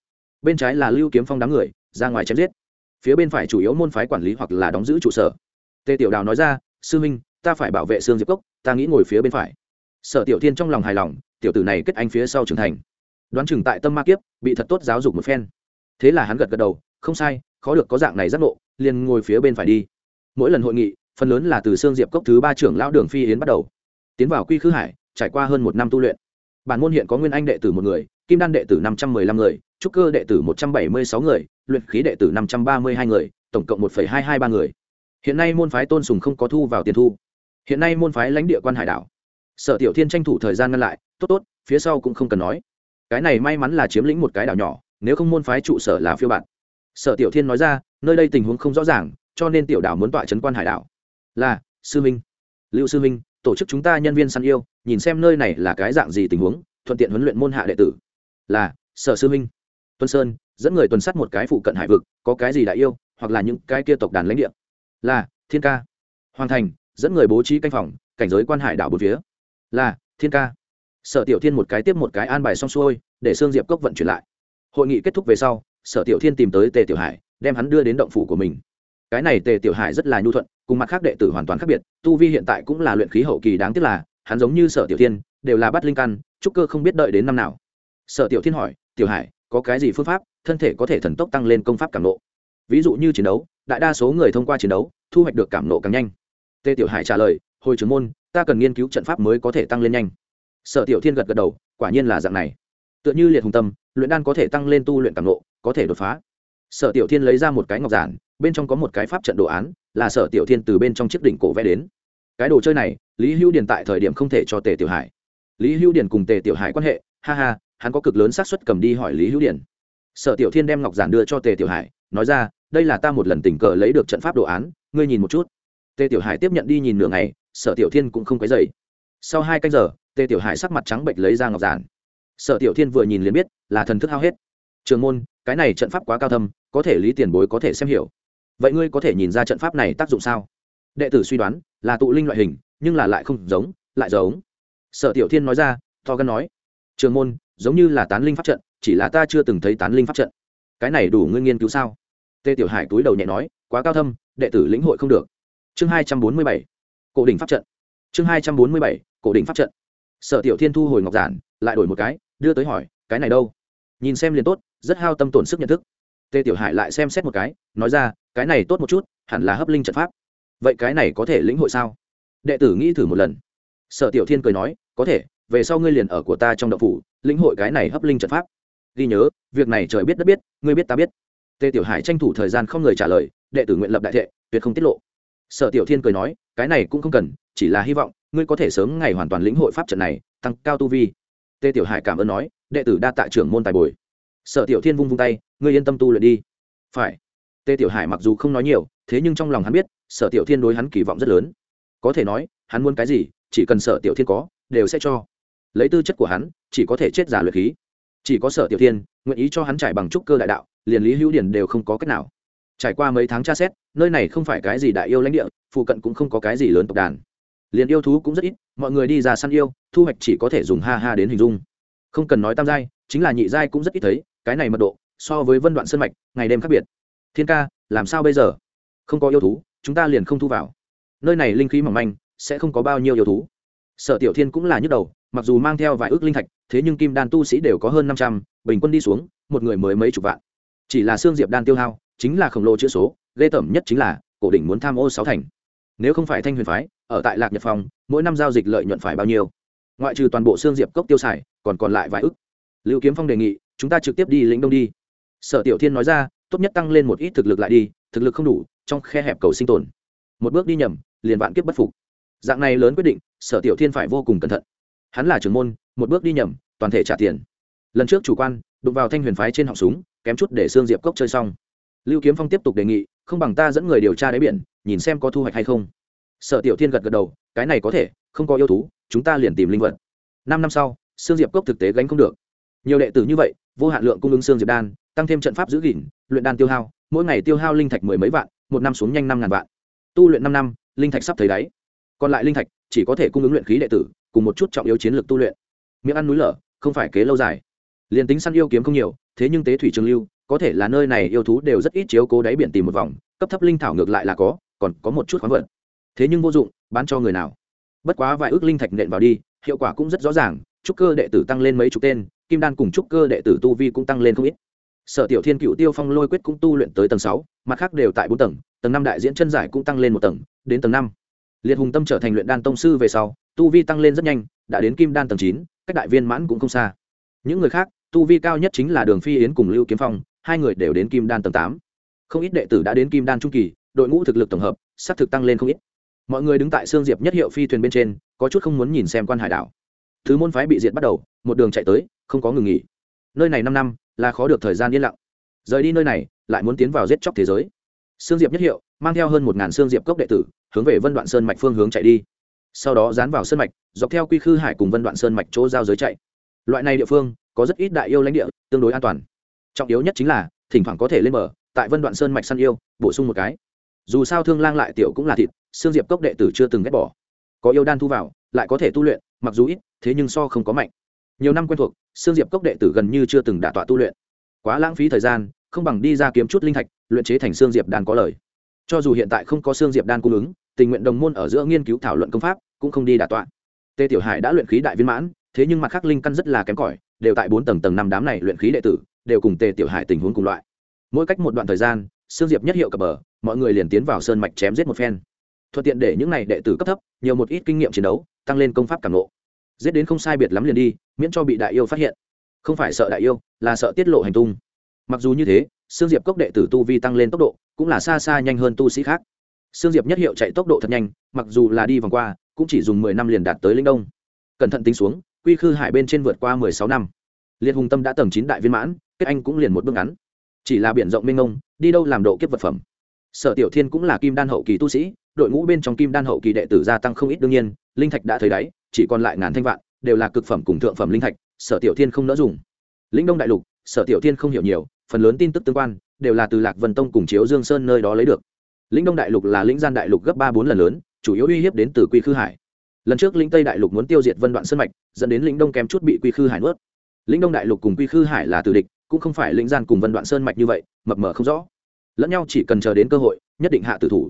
Speaker 1: Bên trái là lưu kiếm phong đám người, ra ngoài chém giết. Phía bên phải chủ yếu môn phái quản lý hoặc là đóng giữ trụ sở. Tề tiểu đào nói ra, sư huynh, ta phải bảo vệ xương diệp cốc, ta nghĩ ngồi phía bên phải. Sở tiểu thiên trong lòng hài lòng, tiểu tử này kết anh phía sau trưởng thành đoán chừng tại tâm ma kiếp, bị thật tốt giáo dục một phen. Thế là hắn gật gật đầu, không sai, khó được có dạng này giác ngộ, liền ngồi phía bên phải đi. Mỗi lần hội nghị, phần lớn là từ xương diệp cốc thứ ba trưởng lão đường phi yến bắt đầu. Tiến vào quy khư hải, trải qua hơn một năm tu luyện. Bản môn hiện có nguyên anh đệ tử một người, kim đan đệ tử năm trăm mười lăm người, trúc cơ đệ tử một trăm bảy mươi sáu người, luyện khí đệ tử năm trăm ba mươi hai người, tổng cộng một phẩy hai hai ba người. Hiện nay môn phái tôn sùng không có thu vào tiền thu. Hiện nay môn phái lãnh địa quan hải đảo. Sở tiểu thiên tranh thủ thời gian ngăn lại, tốt tốt, phía sau cũng không cần nói cái này may mắn là chiếm lĩnh một cái đảo nhỏ, nếu không môn phái trụ sở là phiêu bạn sở tiểu thiên nói ra, nơi đây tình huống không rõ ràng, cho nên tiểu đảo muốn tọa trấn quan hải đảo. Là, sư minh lưu sư minh tổ chức chúng ta nhân viên săn yêu, nhìn xem nơi này là cái dạng gì tình huống, thuận tiện huấn luyện môn hạ đệ tử. Là, sở sư minh tuân sơn, dẫn người tuần sát một cái phụ cận hải vực, có cái gì đại yêu, hoặc là những cái kia tộc đàn lãnh địa. Là, thiên ca. Hoàng thành, dẫn người bố trí canh phòng, cảnh giới quan hải đảo bốn phía. Là, thiên ca sở tiểu thiên một cái tiếp một cái an bài xong xuôi, để sương diệp cốc vận chuyển lại. Hội nghị kết thúc về sau, sở tiểu thiên tìm tới tề tiểu hải, đem hắn đưa đến động phủ của mình. Cái này tề tiểu hải rất là nhu thuận, cùng mặt khác đệ tử hoàn toàn khác biệt, tu vi hiện tại cũng là luyện khí hậu kỳ đáng tiếc là, hắn giống như sở tiểu thiên, đều là bắt linh căn, trúc cơ không biết đợi đến năm nào. Sở tiểu thiên hỏi, tiểu hải, có cái gì phương pháp, thân thể có thể thần tốc tăng lên công pháp cảm nộ ví dụ như chiến đấu, đại đa số người thông qua chiến đấu, thu hoạch được cảm nộ càng nhanh. Tề tiểu hải trả lời, hồi trưởng môn, ta cần nghiên cứu trận pháp mới có thể tăng lên nhanh sở tiểu thiên gật gật đầu, quả nhiên là dạng này. Tựa như liệt hùng tâm, luyện đan có thể tăng lên tu luyện càng lộ có thể đột phá. Sở tiểu thiên lấy ra một cái ngọc giản, bên trong có một cái pháp trận đồ án, là sở tiểu thiên từ bên trong chiếc đỉnh cổ vẽ đến. Cái đồ chơi này, lý hữu điền tại thời điểm không thể cho tề tiểu hải. Lý hữu điền cùng tề tiểu hải quan hệ, ha ha, hắn có cực lớn xác suất cầm đi hỏi lý hữu điền. Sở tiểu thiên đem ngọc giản đưa cho tề tiểu hải, nói ra, đây là ta một lần tình cờ lấy được trận pháp đồ án, ngươi nhìn một chút. Tề tiểu hải tiếp nhận đi nhìn nửa ngày, sở tiểu thiên cũng không quấy dày sau hai canh giờ tề tiểu hải sắc mặt trắng bệnh lấy ra ngọc giản. Sở tiểu thiên vừa nhìn liền biết, là thần thức hao hết. Trường môn, cái này trận pháp quá cao thâm, có thể lý tiền bối có thể xem hiểu. Vậy ngươi có thể nhìn ra trận pháp này tác dụng sao? Đệ tử suy đoán, là tụ linh loại hình, nhưng là lại không giống, lại giống. Sở tiểu thiên nói ra, to gắn nói. Trường môn, giống như là tán linh pháp trận, chỉ là ta chưa từng thấy tán linh pháp trận. Cái này đủ ngươi nghiên cứu sao? Tê tiểu hải túi đầu nhẹ nói, quá cao thâm, đệ tử lĩnh hội không được. Chương hai trăm bốn mươi bảy, cổ đỉnh pháp trận. Chương hai trăm bốn mươi bảy, cổ đỉnh pháp trận sở tiểu thiên thu hồi ngọc giản, lại đổi một cái, đưa tới hỏi, cái này đâu? Nhìn xem liền tốt, rất hao tâm tổn sức nhận thức. Tề tiểu hải lại xem xét một cái, nói ra, cái này tốt một chút, hẳn là hấp linh trận pháp. Vậy cái này có thể lĩnh hội sao? Đệ tử nghĩ thử một lần. Sở tiểu thiên cười nói, có thể, về sau ngươi liền ở của ta trong đậu phủ, lĩnh hội cái này hấp linh trận pháp. Ghi nhớ, việc này trời biết đất biết, ngươi biết ta biết. Tề tiểu hải tranh thủ thời gian không người trả lời, đệ tử nguyện lập đại thệ, tuyệt không tiết lộ. Sở tiểu thiên cười nói, cái này cũng không cần, chỉ là hy vọng ngươi có thể sớm ngày hoàn toàn lĩnh hội pháp trận này, tăng cao tu vi. Tê tiểu hải cảm ơn nói, đệ tử đa tạ trưởng môn tài bồi. Sở tiểu thiên vung vung tay, ngươi yên tâm tu luyện đi. Phải. Tê tiểu hải mặc dù không nói nhiều, thế nhưng trong lòng hắn biết, sở tiểu thiên đối hắn kỳ vọng rất lớn. Có thể nói, hắn muốn cái gì, chỉ cần sở tiểu thiên có, đều sẽ cho. Lấy tư chất của hắn, chỉ có thể chết giả luyện khí. Chỉ có sở tiểu thiên, nguyện ý cho hắn trải bằng trúc cơ đại đạo, liền lý hữu điển đều không có cách nào. Trải qua mấy tháng tra xét, nơi này không phải cái gì đại yêu lãnh địa, phụ cận cũng không có cái gì lớn tộc đàn liền yêu thú cũng rất ít, mọi người đi ra săn yêu, thu hoạch chỉ có thể dùng ha ha đến hình dung. Không cần nói tam giai, chính là nhị giai cũng rất ít thấy, cái này mật độ, so với vân đoạn sân mạch, ngày đêm khác biệt. Thiên ca, làm sao bây giờ? Không có yêu thú, chúng ta liền không thu vào. Nơi này linh khí mỏng manh, sẽ không có bao nhiêu yêu thú. Sở tiểu thiên cũng là nhức đầu, mặc dù mang theo vài ước linh thạch, thế nhưng kim đan tu sĩ đều có hơn năm trăm, bình quân đi xuống, một người mới mấy chục vạn. Chỉ là xương diệp đan tiêu hao, chính là khổng lồ chữ số, ghê tởm nhất chính là, cổ đỉnh muốn tham ô sáu thành nếu không phải thanh huyền phái, ở tại lạc nhật phòng mỗi năm giao dịch lợi nhuận phải bao nhiêu? Ngoại trừ toàn bộ xương diệp cốc tiêu xài, còn còn lại vài ức. Lưu kiếm phong đề nghị, chúng ta trực tiếp đi lĩnh đông đi. Sở tiểu thiên nói ra, tốt nhất tăng lên một ít thực lực lại đi, thực lực không đủ, trong khe hẹp cầu sinh tồn. Một bước đi nhầm, liền vạn kiếp bất phục. Dạng này lớn quyết định, sở tiểu thiên phải vô cùng cẩn thận. Hắn là trưởng môn, một bước đi nhầm, toàn thể trả tiền. Lần trước chủ quan, đụng vào thanh huyền phái trên họng súng, kém chút để xương diệp cốc chơi xong. Lưu kiếm phong tiếp tục đề nghị, không bằng ta dẫn người điều tra đáy biển nhìn xem có thu hoạch hay không. Sở tiểu thiên gật gật đầu, cái này có thể, không có yêu thú, chúng ta liền tìm linh vật. Năm năm sau xương diệp cốc thực tế gánh không được. Nhiều đệ tử như vậy, vô hạn lượng cung ứng xương diệp đan, tăng thêm trận pháp giữ gìn, luyện đan tiêu hao, mỗi ngày tiêu hao linh thạch mười mấy vạn, một năm xuống nhanh năm ngàn vạn. Tu luyện năm năm, linh thạch sắp thấy đáy. Còn lại linh thạch, chỉ có thể cung ứng luyện khí đệ tử, cùng một chút trọng yếu chiến lược tu luyện. Miệng ăn núi lở, không phải kế lâu dài. Liền tính săn yêu kiếm không nhiều, thế nhưng tế thủy trường lưu, có thể là nơi này yêu thú đều rất ít chiếu cố đáy biển tìm một vòng, cấp thấp linh thảo ngược lại là có còn có một chút khoáng vật. Thế nhưng vô dụng, bán cho người nào. Bất quá vài ước linh thạch nện vào đi, hiệu quả cũng rất rõ ràng, trúc cơ đệ tử tăng lên mấy chục tên, kim đan cùng trúc cơ đệ tử tu vi cũng tăng lên không ít. Sở tiểu thiên cựu tiêu phong lôi quyết cũng tu luyện tới tầng sáu, mặt khác đều tại bốn tầng tầng năm đại diễn chân giải cũng tăng lên một tầng, đến tầng năm. Liệt hùng tâm trở thành luyện đan tông sư về sau, tu vi tăng lên rất nhanh, đã đến kim đan tầng chín, cách đại viên mãn cũng không xa. Những người khác, tu vi cao nhất chính là đường phi yến cùng lưu kiếm phong, hai người đều đến kim đan tầng tám. Không ít đệ tử đã đến kim đan trung kỳ đội ngũ thực lực tổng hợp s thực tăng lên không ít. Mọi người đứng tại xương diệp nhất hiệu phi thuyền bên trên, có chút không muốn nhìn xem quan hải đảo. Thứ môn phái bị diệt bắt đầu, một đường chạy tới, không có ngừng nghỉ. Nơi này năm năm, là khó được thời gian yên lặng. Rời đi nơi này, lại muốn tiến vào giết chóc thế giới. Xương diệp nhất hiệu, mang theo hơn một ngàn xương diệp cốc đệ tử, hướng về vân đoạn sơn mạch phương hướng chạy đi. Sau đó dán vào sơn mạch, dọc theo quy khư hải cùng vân đoạn sơn mạch chỗ giao giới chạy. Loại này địa phương, có rất ít đại yêu lãnh địa, tương đối an toàn. Trọng yếu nhất chính là, thỉnh thoảng có thể lên bờ, tại vân đoạn sơn mạch săn yêu, bổ sung một cái dù sao thương lang lại tiểu cũng là thịt xương diệp cốc đệ tử chưa từng ghét bỏ. Có yêu đan thu vào, lại có thể tu luyện, mặc dù ít, thế nhưng so không có mạnh. Nhiều năm quen thuộc xương diệp cốc đệ tử gần như chưa từng đả tọa tu luyện. Quá lãng phí thời gian, không bằng đi ra kiếm chút linh thạch, luyện chế thành xương diệp đan có lời. Cho dù hiện tại không có xương diệp đan cung ứng, tình nguyện đồng môn ở giữa nghiên cứu thảo luận công pháp, cũng không đi đả tọa. Tê tiểu hải đã luyện khí đại viên mãn, thế nhưng mặt khác linh căn rất là kém cỏi, đều tại bốn tầng tầng năm đám này luyện khí đệ tử, đều cùng tề tiểu hải tình huống cùng loại. Mỗi cách một đoạn thời gian xương diệp nhất hiệu cập bờ, mọi người liền tiến vào sơn mạch chém giết một phen. Thuận tiện để những này đệ tử cấp thấp, nhiều một ít kinh nghiệm chiến đấu, tăng lên công pháp cảm nộ giết đến không sai biệt lắm liền đi, miễn cho bị đại yêu phát hiện. Không phải sợ đại yêu, là sợ tiết lộ hành tung. Mặc dù như thế xương diệp cốc đệ tử tu vi tăng lên tốc độ, cũng là xa xa nhanh hơn tu sĩ khác. Xương diệp nhất hiệu chạy tốc độ thật nhanh, mặc dù là đi vòng qua, cũng chỉ dùng mười năm liền đạt tới linh đông. Cẩn thận tính xuống, quy khư hải bên trên vượt qua mười sáu năm. Liệt hùng tâm đã tầng chín đại viên mãn, kết anh cũng liền một bước ngắn. Chỉ là biển rộng mênh mông đi đâu làm độ kiếp vật phẩm. Sở tiểu thiên cũng là kim đan hậu kỳ tu sĩ, đội ngũ bên trong kim đan hậu kỳ đệ tử gia tăng không ít đương nhiên, linh thạch đã thấy đáy, chỉ còn lại ngàn thanh vạn, đều là cực phẩm cùng thượng phẩm linh thạch, sở tiểu thiên không nỡ dùng. Lĩnh đông đại lục, sở tiểu thiên không hiểu nhiều, phần lớn tin tức tương quan, đều là từ lạc vân tông cùng chiếu dương sơn nơi đó lấy được. Lĩnh đông đại lục là lĩnh gian đại lục gấp ba bốn lần lớn, chủ yếu uy hiếp đến từ quy khư hải. Lần trước lĩnh tây đại lục muốn tiêu diệt vân đoạn sơn mạch, dẫn đến lĩnh đông kém chút bị quy khư hải nuốt. Lĩnh đông đại lục cùng quy khư hải là từ địch cũng không phải lĩnh gian cùng vân đoạn sơn mạch như vậy, mập mờ không rõ. Lẫn nhau chỉ cần chờ đến cơ hội, nhất định hạ tử thủ.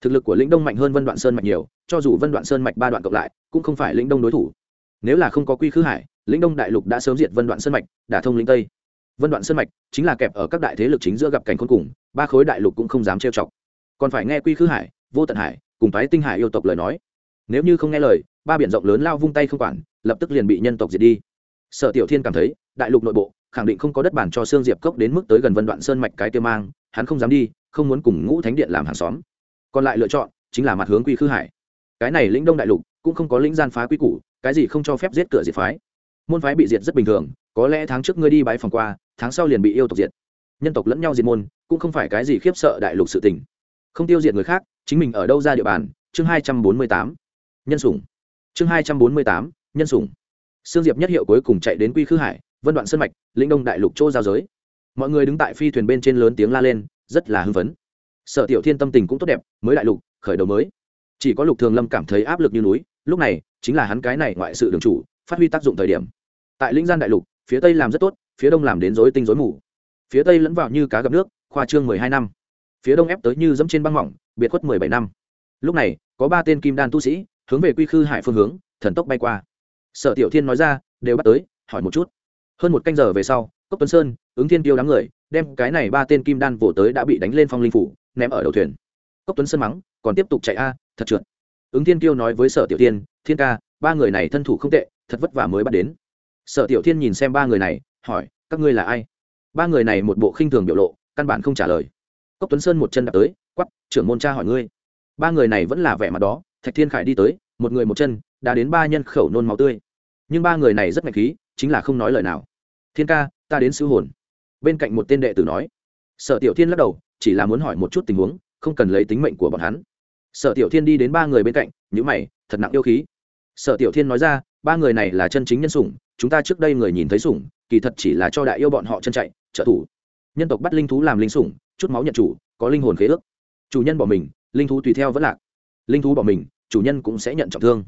Speaker 1: Thực lực của lĩnh đông mạnh hơn vân đoạn sơn mạch nhiều, cho dù vân đoạn sơn mạch ba đoạn cộng lại, cũng không phải lĩnh đông đối thủ. Nếu là không có quy khư hải, lĩnh đông đại lục đã sớm diệt vân đoạn sơn mạch, đả thông lĩnh tây. Vân đoạn sơn mạch chính là kẹp ở các đại thế lực chính giữa gặp cảnh khôn cùng, ba khối đại lục cũng không dám trêu chọc. Còn phải nghe quy khư hải, vô tận hải, cùng thái tinh hải yêu tộc lời nói. Nếu như không nghe lời, ba biển rộng lớn lao vung tay không quản, lập tức liền bị nhân tộc diệt đi. Sở tiểu thiên cảm thấy, đại lục nội bộ khẳng định không có đất bản cho xương diệp cốc đến mức tới gần vân đoạn sơn mạch cái tiêu mang, hắn không dám đi, không muốn cùng ngũ thánh điện làm hàng xóm. Còn lại lựa chọn, chính là mặt hướng quy khư hải. Cái này lĩnh đông đại lục, cũng không có lĩnh gian phá quy củ, cái gì không cho phép giết cửa diệt phái. Môn phái bị diệt rất bình thường, có lẽ tháng trước ngươi đi bãi phòng qua, tháng sau liền bị yêu tộc diệt. Nhân tộc lẫn nhau diệt môn, cũng không phải cái gì khiếp sợ đại lục sự tình. Không tiêu diệt người khác, chính mình ở đâu ra địa bàn? Chương hai trăm bốn mươi tám. Nhân sủng. Chương hai trăm bốn mươi tám, nhân sủng. Sương diệp nhất hiệu cuối cùng chạy đến quy khư hải vân đoạn sơn mạch, lĩnh đông đại lục chỗ giao giới. Mọi người đứng tại phi thuyền bên trên lớn tiếng la lên, rất là hưng phấn. Sở tiểu thiên tâm tình cũng tốt đẹp, mới đại lục, khởi đầu mới. Chỉ có lục thường lâm cảm thấy áp lực như núi, lúc này, chính là hắn cái này ngoại sự đường chủ, phát huy tác dụng thời điểm. Tại lĩnh gian đại lục, phía tây làm rất tốt, phía đông làm đến dối tinh dối mù. Phía tây lẫn vào như cá gặp nước, khoa trương mười hai năm. Phía đông ép tới như dẫm trên băng mỏng, biệt khuất mười bảy năm. Lúc này, có ba tên kim đan tu sĩ, hướng về quy khư hải phương hướng, thần tốc bay qua. Sở tiểu thiên nói ra, đều bắt tới, hỏi một chút hơn một canh giờ về sau, cốc tuấn sơn, ứng thiên tiêu đám người, đem cái này ba tên kim đan vỗ tới đã bị đánh lên phong linh phủ, ném ở đầu thuyền. Cốc tuấn sơn mắng, còn tiếp tục chạy a, thật trượt. Ứng thiên tiêu nói với sở tiểu thiên thiên ca, ba người này thân thủ không tệ, thật vất vả mới bắt đến. Sở tiểu thiên nhìn xem ba người này, hỏi, các ngươi là ai? Ba người này một bộ khinh thường biểu lộ, căn bản không trả lời. Cốc tuấn sơn một chân đạp tới, quắp, trưởng môn cha hỏi ngươi. Ba người này vẫn là vẻ mặt đó, thạch thiên khải đi tới, một người một chân, đã đến ba nhân khẩu nôn máu tươi. Nhưng ba người này rất mạnh khí, chính là không nói lời nào thiên ca, ta đến sứ hồn. Bên cạnh một tên đệ tử nói. Sở tiểu thiên lắc đầu, chỉ là muốn hỏi một chút tình huống, không cần lấy tính mệnh của bọn hắn. Sở tiểu thiên đi đến ba người bên cạnh nhữ mày, thật nặng yêu khí. Sở tiểu thiên nói ra, ba người này là chân chính nhân sủng, chúng ta trước đây người nhìn thấy sủng, kỳ thật chỉ là cho đại yêu bọn họ chân chạy, trợ thủ. Nhân tộc bắt linh thú làm linh sủng, chút máu nhận chủ, có linh hồn khế ước. Chủ nhân bỏ mình, linh thú tùy theo vẫn lạc. Linh thú bỏ mình, chủ nhân cũng sẽ nhận trọng thương.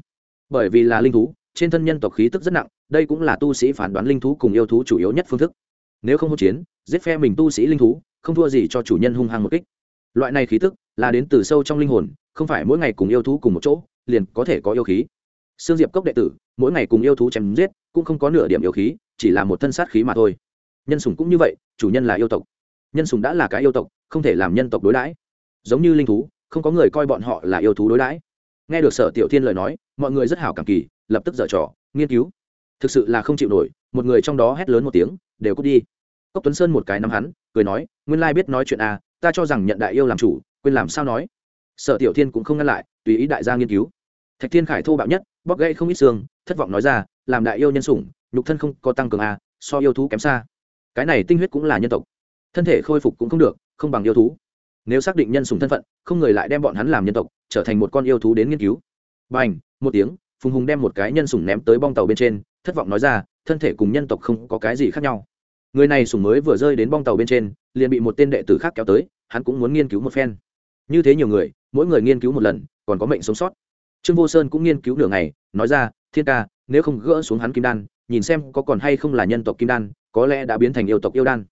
Speaker 1: Bởi vì là linh thú, trên thân nhân tộc khí tức rất nặng đây cũng là tu sĩ phán đoán linh thú cùng yêu thú chủ yếu nhất phương thức nếu không hỗn chiến giết phe mình tu sĩ linh thú không thua gì cho chủ nhân hung hăng một kích loại này khí tức là đến từ sâu trong linh hồn không phải mỗi ngày cùng yêu thú cùng một chỗ liền có thể có yêu khí Sương Diệp Cốc đệ tử, mỗi ngày cùng yêu thú chém giết, cũng không có nửa điểm yêu khí, chỉ là một thân sát khí mà thôi. Nhân sủng cũng như vậy, chủ nhân là yêu tộc. Nhân sủng đã là cái yêu tộc, không thể làm nhân tộc đối đãi. Giống như linh thú, không có người coi bọn họ là yêu thú đối đãi. Nghe được Sở Tiểu Thiên lời nói, mọi người rất hảo cảm kỳ, lập tức dở trò, nghiên cứu. Thực sự là không chịu nổi, một người trong đó hét lớn một tiếng, đều cút đi. Cốc Tuấn Sơn một cái nắm hắn, cười nói, nguyên lai biết nói chuyện à, ta cho rằng nhận đại yêu làm chủ, quên làm sao nói. Sở Tiểu Thiên cũng không ngăn lại, tùy ý đại gia nghiên cứu. Thạch thiên khải thô bạo nhất bóp gãy không ít xương thất vọng nói ra làm đại yêu nhân sủng nhục thân không có tăng cường à so yêu thú kém xa. Cái này tinh huyết cũng là nhân tộc. Thân thể khôi phục cũng không được không bằng yêu thú. Nếu xác định nhân sủng thân phận không người lại đem bọn hắn làm nhân tộc trở thành một con yêu thú đến nghiên cứu. B à n h một tiếng phùng hùng đem một cái nhân sủng ném tới bong tàu bên trên thất vọng nói ra, thân thể cùng nhân tộc không có cái gì khác nhau. Người này sủng mới vừa rơi đến bong tàu bên trên, liền bị một tên đệ tử khác kéo tới, hắn cũng muốn nghiên cứu một phen. Như thế nhiều người, mỗi người nghiên cứu một lần, còn có mệnh sống sót. Trương vô sơn cũng nghiên cứu nửa ngày, nói ra, thiên ca, nếu không gỡ xuống hắn kim đan, nhìn xem có còn hay không là nhân tộc kim đan, có lẽ đã biến thành yêu tộc yêu đan.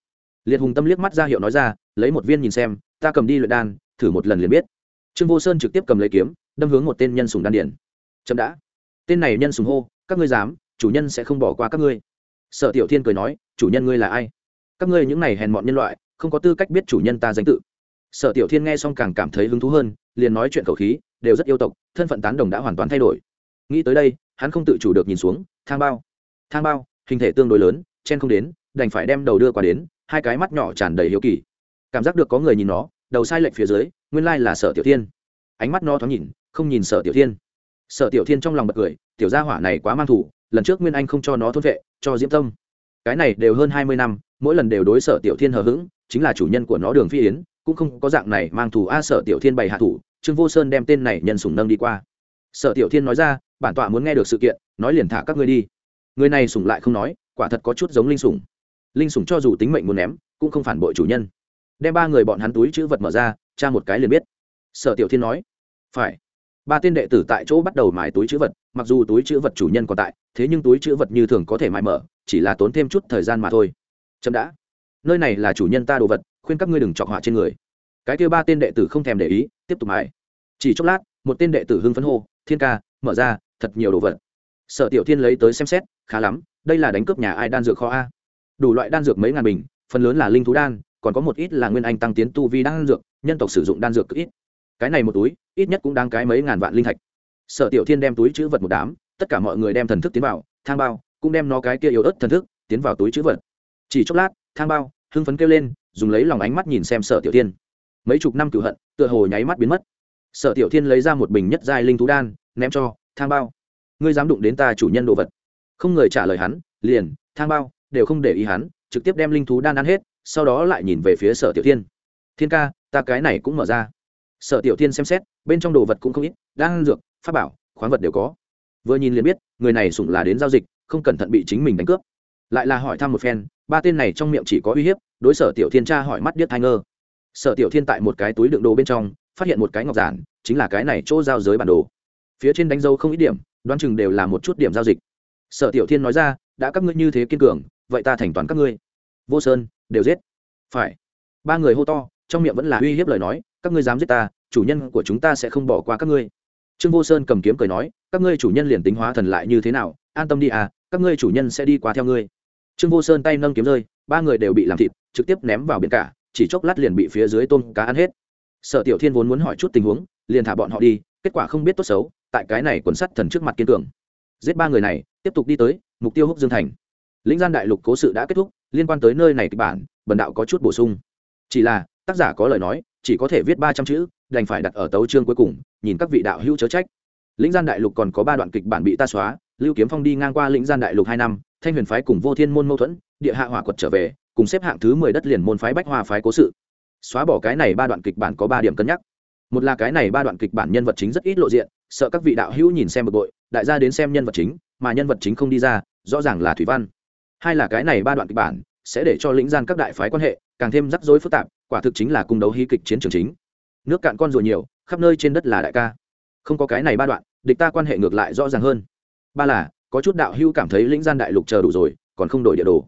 Speaker 1: Liệt hùng tâm liếc mắt ra hiệu nói ra, lấy một viên nhìn xem, ta cầm đi luyện đan, thử một lần liền biết. Trương vô sơn trực tiếp cầm lấy kiếm, đâm hướng một tên nhân sùng đan điển chậm đã. Tên này nhân sùng hô, các ngươi dám chủ nhân sẽ không bỏ qua các ngươi. Sở tiểu thiên cười nói, chủ nhân ngươi là ai? Các ngươi những này hèn mọn nhân loại, không có tư cách biết chủ nhân ta danh tự. Sở tiểu thiên nghe xong càng cảm thấy hứng thú hơn, liền nói chuyện khẩu khí, đều rất yêu tộc, thân phận tán đồng đã hoàn toàn thay đổi. Nghĩ tới đây, hắn không tự chủ được nhìn xuống, thang bao. Thang bao, hình thể tương đối lớn, chen không đến, đành phải đem đầu đưa qua đến, hai cái mắt nhỏ tràn đầy hiếu kỳ. Cảm giác được có người nhìn nó, đầu sai lệch phía dưới, nguyên lai là sở tiểu thiên. Ánh mắt no thoáng nhìn, không nhìn sở tiểu thiên. Sở tiểu thiên trong lòng bật cười, tiểu gia hỏa này quá mang thủ lần trước nguyên anh không cho nó thôn vệ, cho diễm tâm. Cái này đều hơn hai mươi năm, mỗi lần đều đối sở tiểu thiên hờ hững, chính là chủ nhân của nó đường phi yến, cũng không có dạng này mang thủ a sở tiểu thiên bày hạ thủ, trương vô sơn đem tên này nhân sùng nâng đi qua. Sở tiểu thiên nói ra, bản tọa muốn nghe được sự kiện, nói liền thả các ngươi đi. Người này sùng lại không nói, quả thật có chút giống linh sùng linh sùng cho dù tính mệnh muốn ném, cũng không phản bội chủ nhân. Đem ba người bọn hắn túi chữ vật mở ra, tra một cái liền biết. Sở tiểu thiên nói, phải. Ba tên đệ tử tại chỗ bắt đầu mài túi chữ vật mặc dù túi chữ vật chủ nhân còn tại, thế nhưng túi chữ vật như thường có thể mãi mở, chỉ là tốn thêm chút thời gian mà thôi. Chậm đã. Nơi này là chủ nhân ta đồ vật, khuyên các ngươi đừng chọc họa trên người. Cái kêu ba tên đệ tử không thèm để ý, tiếp tục mãi. Chỉ chốc lát, một tên đệ tử hưng phấn hô, thiên ca, mở ra, thật nhiều đồ vật. Sở tiểu thiên lấy tới xem xét, khá lắm, đây là đánh cướp nhà ai đan dược kho a? Đủ loại đan dược mấy ngàn bình, phần lớn là linh thú đan, còn có một ít là nguyên anh tăng tiến tu vi đan dược, nhân tộc sử dụng đan dược cực ít. Cái này một túi, ít nhất cũng đáng cái mấy ngàn vạn linh thạch sở tiểu thiên đem túi chữ vật một đám, tất cả mọi người đem thần thức tiến vào, thang bao, cũng đem nó cái kia yếu ớt thần thức tiến vào túi chữ vật. Chỉ chốc lát, thang bao, hưng phấn kêu lên, dùng lấy lòng ánh mắt nhìn xem sở tiểu thiên. Mấy chục năm cửu hận, tựa hồ nháy mắt biến mất. Sở tiểu thiên lấy ra một bình nhất giai linh thú đan, ném cho thang bao. Ngươi dám đụng đến ta chủ nhân đồ vật? Không người trả lời hắn, liền, thang bao, đều không để ý hắn, trực tiếp đem linh thú đan ăn hết, sau đó lại nhìn về phía sở tiểu thiên. Thiên ca, ta cái này cũng mở ra. Sở tiểu thiên xem xét, bên trong đồ vật cũng không ít đan dược pháp bảo, khoáng vật đều có. Vừa nhìn liền biết, người này sủng là đến giao dịch, không cẩn thận bị chính mình đánh cướp. Lại là hỏi thăm một phen, ba tên này trong miệng chỉ có uy hiếp, đối sở tiểu thiên tra hỏi mắt điếc thai ngơ. Sở tiểu thiên tại một cái túi đựng đồ bên trong, phát hiện một cái ngọc giản, chính là cái này chỗ giao giới bản đồ. Phía trên đánh dấu không ít điểm, đoán chừng đều là một chút điểm giao dịch. Sở tiểu thiên nói ra, đã các ngươi như thế kiên cường, vậy ta thành toàn các ngươi. Vô sơn, đều giết. Phải. Ba người hô to, trong miệng vẫn là uy hiếp lời nói, các ngươi dám giết ta, chủ nhân của chúng ta sẽ không bỏ qua các ngươi trương vô sơn cầm kiếm cười nói, các ngươi chủ nhân liền tính hóa thần lại như thế nào? An tâm đi à các ngươi chủ nhân sẽ đi qua theo ngươi. Trương vô sơn tay nâng kiếm rơi, ba người đều bị làm thịt, trực tiếp ném vào biển cả, chỉ chốc lát liền bị phía dưới tôm cá ăn hết. Sở tiểu thiên vốn muốn hỏi chút tình huống, liền thả bọn họ đi, kết quả không biết tốt xấu, tại cái này quần sắt thần trước mặt kiên cường. Giết ba người này, tiếp tục đi tới, mục tiêu húc dương thành. Lĩnh gian đại lục cố sự đã kết thúc, liên quan tới nơi này kịch bản, bần đạo có chút bổ sung. Chỉ là, tác giả có lời nói, chỉ có thể viết ba trăm chữ đành phải đặt ở tấu chương cuối cùng, nhìn các vị đạo hữu chớ trách. Lĩnh gian đại lục còn có ba đoạn kịch bản bị ta xóa, lưu kiếm phong đi ngang qua lĩnh gian đại lục hai năm, thanh huyền phái cùng vô thiên môn mâu thuẫn, địa hạ hỏa quật trở về, cùng xếp hạng thứ mười đất liền môn phái bách hoa phái cố sự. Xóa bỏ cái này ba đoạn kịch bản có ba điểm cân nhắc. Một là cái này ba đoạn kịch bản nhân vật chính rất ít lộ diện, sợ các vị đạo hữu nhìn xem bực bội, đại gia đến xem nhân vật chính, mà nhân vật chính không đi ra, rõ ràng là thủy văn. Hai là cái này ba đoạn kịch bản sẽ để cho lĩnh gian các đại phái quan hệ càng thêm rắc rối phức tạp, quả thực chính là cung đấu hí kịch chiến trường chính nước cạn con rùa nhiều, khắp nơi trên đất là đại ca. Không có cái này ba đoạn, địch ta quan hệ ngược lại rõ ràng hơn. Ba là, có chút đạo hữu cảm thấy lĩnh gian đại lục chờ đủ rồi, còn không đổi địa đồ.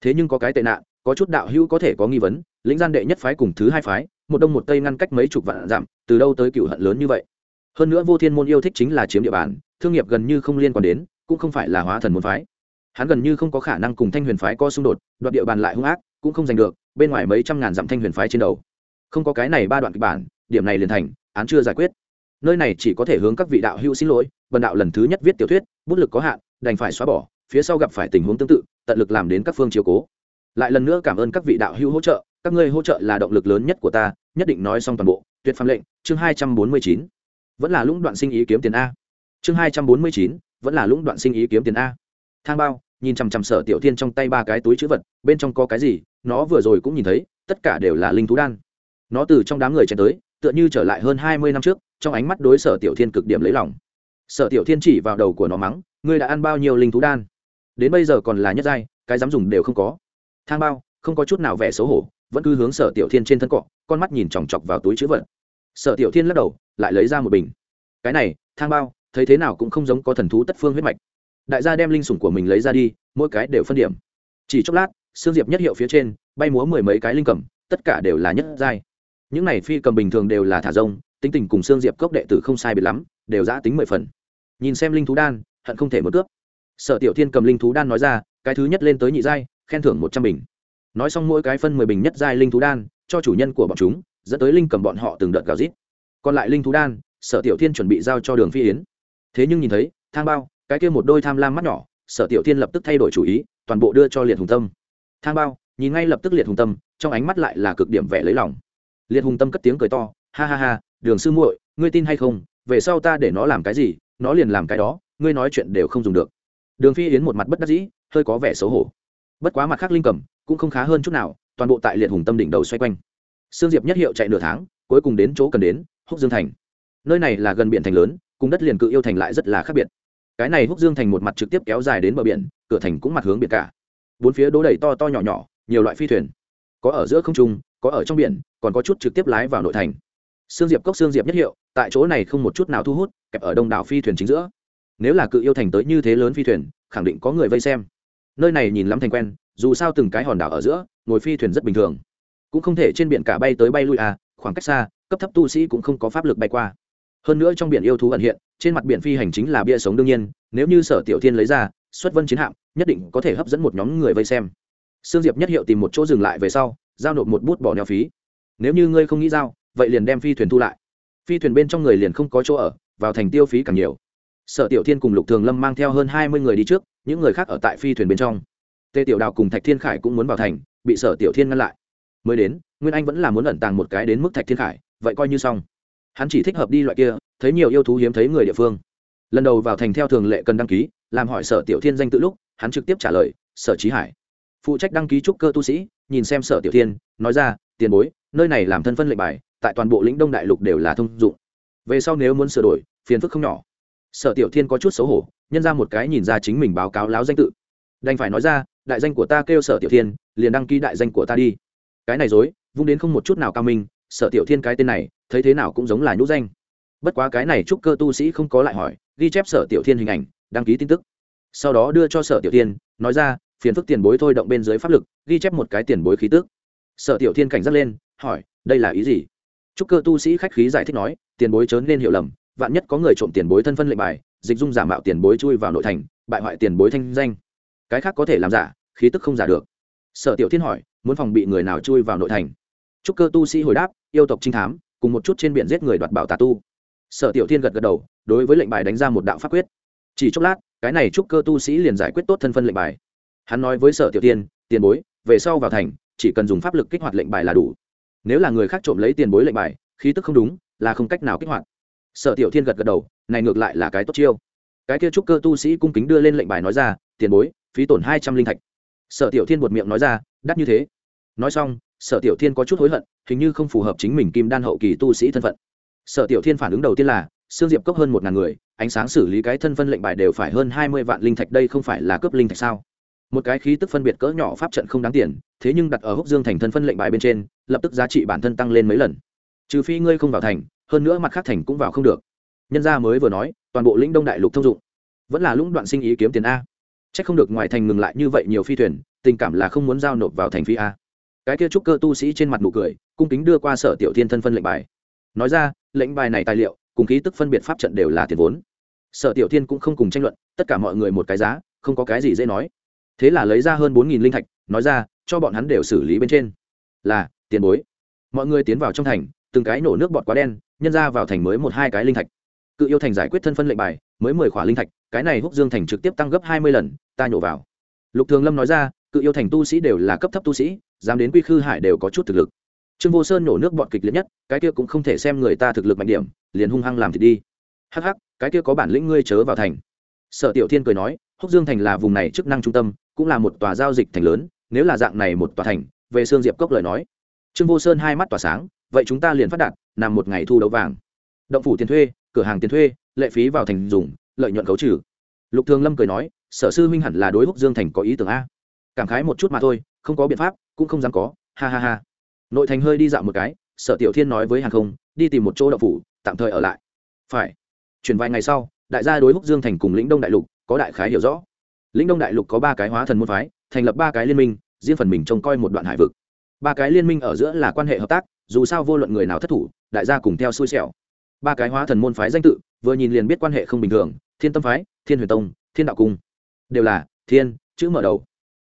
Speaker 1: Thế nhưng có cái tệ nạn, có chút đạo hữu có thể có nghi vấn, lĩnh gian đệ nhất phái cùng thứ hai phái, một đông một tây ngăn cách mấy chục vạn dặm, từ đâu tới cựu hận lớn như vậy? Hơn nữa vô thiên môn yêu thích chính là chiếm địa bàn, thương nghiệp gần như không liên quan đến, cũng không phải là hóa thần môn phái. Hắn gần như không có khả năng cùng thanh huyền phái có xung đột, đoạt địa bàn lại hung ác, cũng không giành được, bên ngoài mấy trăm ngàn dặm thanh huyền phái trên đầu không có cái này ba đoạn kịch bản điểm này liền thành, án chưa giải quyết. Nơi này chỉ có thể hướng các vị đạo hữu xin lỗi bần đạo lần thứ nhất viết tiểu thuyết, bút lực có hạn, đành phải xóa bỏ, phía sau gặp phải tình huống tương tự, tận lực làm đến các phương chiều cố. Lại lần nữa cảm ơn các vị đạo hữu hỗ trợ, các ngươi hỗ trợ là động lực lớn nhất của ta, nhất định nói xong toàn bộ, tuyệt phạm lệnh, chương hai trăm bốn mươi chín. Vẫn là lũng đoạn sinh ý kiếm tiền a. Chương hai trăm bốn mươi chín, vẫn là lũng đoạn sinh ý kiếm tiền a. Thang bao, nhìn chằm chằm sở tiểu thiên trong tay ba cái túi chữ vật, bên trong có cái gì, nó vừa rồi cũng nhìn thấy, tất cả đều là linh thú đan. Nó từ trong đám người chen tới tựa như trở lại hơn hai mươi năm trước, trong ánh mắt đối sở tiểu thiên cực điểm lấy lòng. Sở tiểu thiên chỉ vào đầu của nó mắng, ngươi đã ăn bao nhiêu linh thú đan? Đến bây giờ còn là nhất giai, cái dám dùng đều không có. Thang bao, không có chút nào vẻ xấu hổ, vẫn cứ hướng sở tiểu thiên trên thân cọ, con mắt nhìn chòng chọc vào túi chữ vật. Sở tiểu thiên lắc đầu, lại lấy ra một bình. Cái này, thang bao, thấy thế nào cũng không giống có thần thú tất phương huyết mạch. Đại gia đem linh sủng của mình lấy ra đi, mỗi cái đều phân điểm. Chỉ chốc lát, xương diệp nhất hiệu phía trên, bay múa mười mấy cái linh cầm, tất cả đều là nhất giai những này phi cầm bình thường đều là thả rông, tính tình cùng xương diệp cốc đệ tử không sai biệt lắm, đều giã tính mười phần. Nhìn xem linh thú đan, hận không thể một cướp sở tiểu thiên cầm linh thú đan nói ra, cái thứ nhất lên tới nhị giai, khen thưởng một trăm bình. Nói xong mỗi cái phân mười bình nhất giai linh thú đan, cho chủ nhân của bọn chúng, dẫn tới linh cầm bọn họ từng đợt gào rít. Còn lại linh thú đan, sở tiểu thiên chuẩn bị giao cho đường phi yến. Thế nhưng nhìn thấy, thang bao, cái kia một đôi tham lam mắt nhỏ, sở tiểu thiên lập tức thay đổi chủ ý, toàn bộ đưa cho liệt hùng tâm. Thang bao, nhìn ngay lập tức liệt hùng tâm, trong ánh mắt lại là cực điểm vẻ lấy lòng liệt hùng tâm cất tiếng cười to, ha ha ha, đường sư muội, ngươi tin hay không? Về sau ta để nó làm cái gì, nó liền làm cái đó, ngươi nói chuyện đều không dùng được. Đường phi yến một mặt bất đắc dĩ, hơi có vẻ xấu hổ. Bất quá mặt khác linh cầm cũng không khá hơn chút nào, toàn bộ tại liệt hùng tâm đỉnh đầu xoay quanh. Sương diệp nhất hiệu chạy nửa tháng, cuối cùng đến chỗ cần đến, húc dương thành. Nơi này là gần biển thành lớn, cùng đất liền cự yêu thành lại rất là khác biệt. Cái này húc dương thành một mặt trực tiếp kéo dài đến bờ biển, cửa thành cũng mặt hướng biển cả. Bốn phía đố đầy to to nhỏ nhỏ, nhiều loại phi thuyền. Có ở giữa không trung có ở trong biển còn có chút trực tiếp lái vào nội thành Sương Diệp cốc Sương Diệp nhất hiệu, tại chỗ này không một chút nào thu hút, kẹp ở đông đảo phi thuyền chính giữa. Nếu là cự yêu thành tới như thế lớn phi thuyền, khẳng định có người vây xem. Nơi này nhìn lắm thành quen, dù sao từng cái hòn đảo ở giữa, ngồi phi thuyền rất bình thường. Cũng không thể trên biển cả bay tới bay lui à, khoảng cách xa, cấp thấp tu sĩ cũng không có pháp lực bay qua. Hơn nữa trong biển yêu thú ẩn hiện, trên mặt biển phi hành chính là bia sống đương nhiên, nếu như Sở Tiểu Thiên lấy ra, xuất vân chiến hạm, nhất định có thể hấp dẫn một nhóm người vây xem. Sương Diệp nhất hiệu tìm một chỗ dừng lại về sau, giao nộp một bút bỏ neo phí. Nếu như ngươi không nghĩ giao, vậy liền đem phi thuyền thu lại. Phi thuyền bên trong người liền không có chỗ ở vào thành tiêu phí càng nhiều. Sở tiểu thiên cùng lục thường lâm mang theo hơn hai mươi người đi trước những người khác ở tại phi thuyền bên trong. Tề tiểu đào cùng thạch thiên khải cũng muốn vào thành bị sở tiểu thiên ngăn lại. Mới đến nguyên anh vẫn là muốn ẩn tàng một cái đến mức thạch thiên khải vậy coi như xong. Hắn chỉ thích hợp đi loại kia thấy nhiều yêu thú hiếm thấy người địa phương. Lần đầu vào thành theo thường lệ cần đăng ký làm hỏi sở tiểu thiên danh tự lúc hắn trực tiếp trả lời sở trí hải phụ trách đăng ký trúc cơ tu sĩ, nhìn xem sở tiểu thiên, nói ra, tiền bối, nơi này làm thân phân lệnh bài, tại toàn bộ lĩnh đông đại lục đều là thông dụng. Về sau nếu muốn sửa đổi, phiền phức không nhỏ. Sở tiểu thiên có chút xấu hổ, nhân ra một cái nhìn ra chính mình báo cáo láo danh tự. Đành phải nói ra, đại danh của ta kêu sở tiểu thiên, liền đăng ký đại danh của ta đi. Cái này dối, vung đến không một chút nào cao minh, sở tiểu thiên cái tên này, thấy thế nào cũng giống là nhũ danh. Bất quá cái này chúc cơ tu sĩ không có lại hỏi, ghi chép sở tiểu thiên hình ảnh, đăng ký tin tức. Sau đó đưa cho sở tiểu thiên, nói ra phiền phức tiền bối thôi động bên dưới pháp lực ghi chép một cái tiền bối khí tức sở tiểu thiên cảnh giác lên hỏi đây là ý gì Trúc cơ tu sĩ khách khí giải thích nói, tiền bối chớ nên hiểu lầm, vạn nhất có người trộm tiền bối thân phân lệnh bài, dịch dung giả mạo tiền bối chui vào nội thành, bại hoại tiền bối thanh danh. Cái khác có thể làm giả, khí tức không giả được. Sở Tiểu Thiên hỏi, muốn phòng bị người nào chui vào nội thành? Trúc cơ tu sĩ hồi đáp, yêu tộc trinh thám, cùng một chút trên biển giết người đoạt bảo tà tu. Sở Tiểu Thiên gật gật đầu, đối với lệnh bài đánh ra một đạo pháp quyết. Chỉ chốc lát, cái này trúc cơ tu sĩ liền giải quyết tốt thân phân lệnh bài. Hắn nói với Sở Tiểu Thiên, tiền bối, về sau vào thành, chỉ cần dùng pháp lực kích hoạt lệnh bài là đủ. Nếu là người khác trộm lấy tiền bối lệnh bài khí tức không đúng là không cách nào kích hoạt. Sở tiểu thiên gật gật đầu này ngược lại là cái tốt chiêu. Cái kia trúc cơ tu sĩ cung kính đưa lên lệnh bài nói ra tiền bối phí tổn hai trăm linh thạch. Sở tiểu thiên buột miệng nói ra đắt như thế. Nói xong sở tiểu thiên có chút hối hận hình như không phù hợp chính mình kim đan hậu kỳ tu sĩ thân phận. Sở tiểu thiên phản ứng đầu tiên là xương diệp cấp hơn một ngàn người ánh sáng xử lý cái thân phân lệnh bài đều phải hơn hai mươi vạn linh thạch đây không phải là cướp linh thạch sao? Một cái khí tức phân biệt cỡ nhỏ pháp trận không đáng tiền, thế nhưng đặt ở húc dương thành thân phân lệnh bài bên trên, lập tức giá trị bản thân tăng lên mấy lần. Trừ phi ngươi không vào thành, hơn nữa mặt khác thành cũng vào không được. Nhân gia mới vừa nói, toàn bộ lĩnh đông đại lục thông dụng. Vẫn là lũng đoạn sinh ý kiếm tiền a. C h ắ c không được ngoài thành ngừng lại như vậy nhiều phi thuyền, tình cảm là không muốn giao nộp vào thành phi a. Cái kia trúc cơ tu sĩ trên mặt nụ cười, cung kính đưa qua sở tiểu thiên thân phân lệnh bài. Nói ra, lệnh bài này tài liệu, cùng ký tức phân biệt pháp trận đều là tiền vốn. Sở tiểu thiên cũng không cùng tranh luận, tất cả mọi người một cái giá, không có cái gì dễ nói thế là lấy ra hơn bốn nghìn linh thạch, nói ra, cho bọn hắn đều xử lý bên trên. Là, tiền bối. Mọi người tiến vào trong thành, từng cái nổ nước bọt quá đen, nhân ra vào thành mới một hai cái linh thạch. Cự yêu thành giải quyết thân phân lệnh bài, mới mười khỏa linh thạch, cái này húc dương thành trực tiếp tăng gấp hai mươi lần, ta nhổ vào. Lục thường lâm nói ra, cự yêu thành tu sĩ đều là cấp thấp tu sĩ, dám đến quy khư hải đều có chút thực lực. Trương vô sơn nổ nước bọt kịch liệt nhất, cái kia cũng không thể xem người ta thực lực mạnh điểm, liền hung hăng làm thì đi. Hắc hắc, cái kia có bản lĩnh ngươi chớ vào thành. Sở tiểu thiên cười nói, húc dương thành là vùng này chức năng trung tâm cũng là một tòa giao dịch thành lớn, nếu là dạng này một tòa thành, về xương diệp cốc lời nói. Trương vô sơn hai mắt tỏa sáng, vậy chúng ta liền phát đạt, nằm một ngày thu đấu vàng. Động phủ tiền thuê, cửa hàng tiền thuê, lệ phí vào thành dùng, lợi nhuận khấu trừ. Lục thường lâm cười nói, sở sư huynh hẳn là đối húc dương thành có ý tưởng a. Cảm khái một chút mà thôi, không có biện pháp, cũng không dám có, ha ha ha. Nội thành hơi đi dạo một cái, sở tiểu thiên nói với hàng không, đi tìm một chỗ đậu phủ, tạm thời ở lại. Phải. Chuyển vài ngày sau, đại gia đối húc dương thành cùng lĩnh đông đại lục, có đại khái hiểu rõ lĩnh đông đại lục có ba cái hóa thần môn phái, thành lập ba cái liên minh, riêng phần mình trông coi một đoạn hải vực. Ba cái liên minh ở giữa là quan hệ hợp tác, dù sao vô luận người nào thất thủ, đại gia cùng theo xui xẻo. Ba cái hóa thần môn phái danh tự, vừa nhìn liền biết quan hệ không bình thường, thiên tâm phái, thiên huyền tông, thiên đạo cung. Đều là thiên, chữ mở đầu.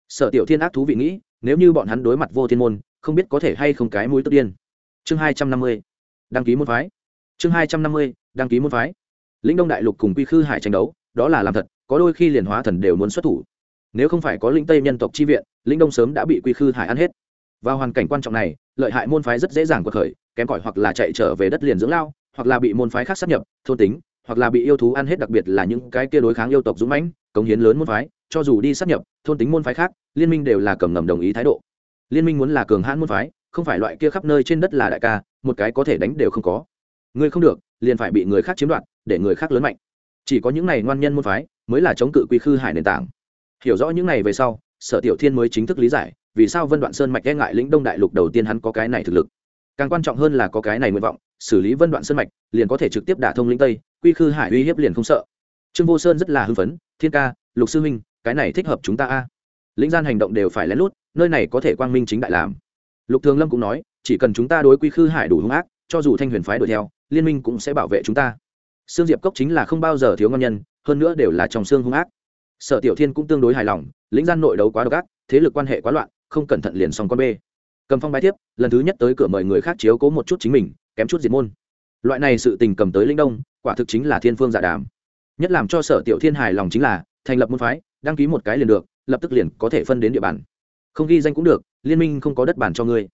Speaker 1: Sở tiểu thiên ác thú vị nghĩ, nếu như bọn hắn đối mặt vô thiên môn, không biết có thể hay không cái mũi tức điên. Chương hai trăm năm mươi, đăng ký môn phái. Chương hai trăm năm mươi, đăng ký môn phái. Lĩnh đông đại lục cùng quy khư hải tranh đấu, đó là làm thật có đôi khi liền hóa thần đều muốn xuất thủ. Nếu không phải có lĩnh tây nhân tộc chi viện, lĩnh đông sớm đã bị quy khư hải ăn hết. Vào hoàn cảnh quan trọng này, lợi hại môn phái rất dễ dàng cuộc khởi, kém cỏi hoặc là chạy trở về đất liền dưỡng lao, hoặc là bị môn phái khác sát nhập, thôn tính, hoặc là bị yêu thú ăn hết, đặc biệt là những cái kia đối kháng yêu tộc dũng mãnh, cống hiến lớn môn phái, cho dù đi sát nhập, thôn tính môn phái khác, liên minh đều là cầm ngầm đồng ý thái độ. Liên minh muốn là cường hãn môn phái, không phải loại kia khắp nơi trên đất là đại ca, một cái có thể đánh đều không có. Người không được, liền phải bị người khác chiếm đoạt, để người khác lớn mạnh. Chỉ có những này ngoan nhân môn phái mới là chống cự quy khư hải nền tảng. Hiểu rõ những này về sau, sở tiểu thiên mới chính thức lý giải, vì sao vân đoạn sơn mạch e ngại lĩnh đông đại lục đầu tiên hắn có cái này thực lực. Càng quan trọng hơn là có cái này nguyện vọng, xử lý vân đoạn sơn mạch, liền có thể trực tiếp đả thông lĩnh tây, quy khư hải uy hiếp liền không sợ. Trương vô sơn rất là hưng phấn, thiên ca, lục sư huynh, cái này thích hợp chúng ta a. Lĩnh gian hành động đều phải lén lút, nơi này có thể quang minh chính đại làm. Lục thường lâm cũng nói, chỉ cần chúng ta đối quy khư hải đủ hung ác, cho dù thanh huyền phái đuổi theo, liên minh cũng sẽ bảo vệ chúng ta. Sương diệp cốc chính là không bao giờ thiếu ngon nhân hơn nữa đều là trong xương hung ác. Sở tiểu thiên cũng tương đối hài lòng, lĩnh gian nội đấu quá độc ác, thế lực quan hệ quá loạn, không cẩn thận liền xong con bê. Cầm phong bái tiếp lần thứ nhất tới cửa mời người khác chiếu cố một chút chính mình, kém chút diệt môn. Loại này sự tình cầm tới linh đông, quả thực chính là thiên phương dạ đàm. Nhất làm cho sở tiểu thiên hài lòng chính là, thành lập môn phái, đăng ký một cái liền được, lập tức liền có thể phân đến địa bàn. Không ghi danh cũng được, liên minh không có đất bàn cho ngươi.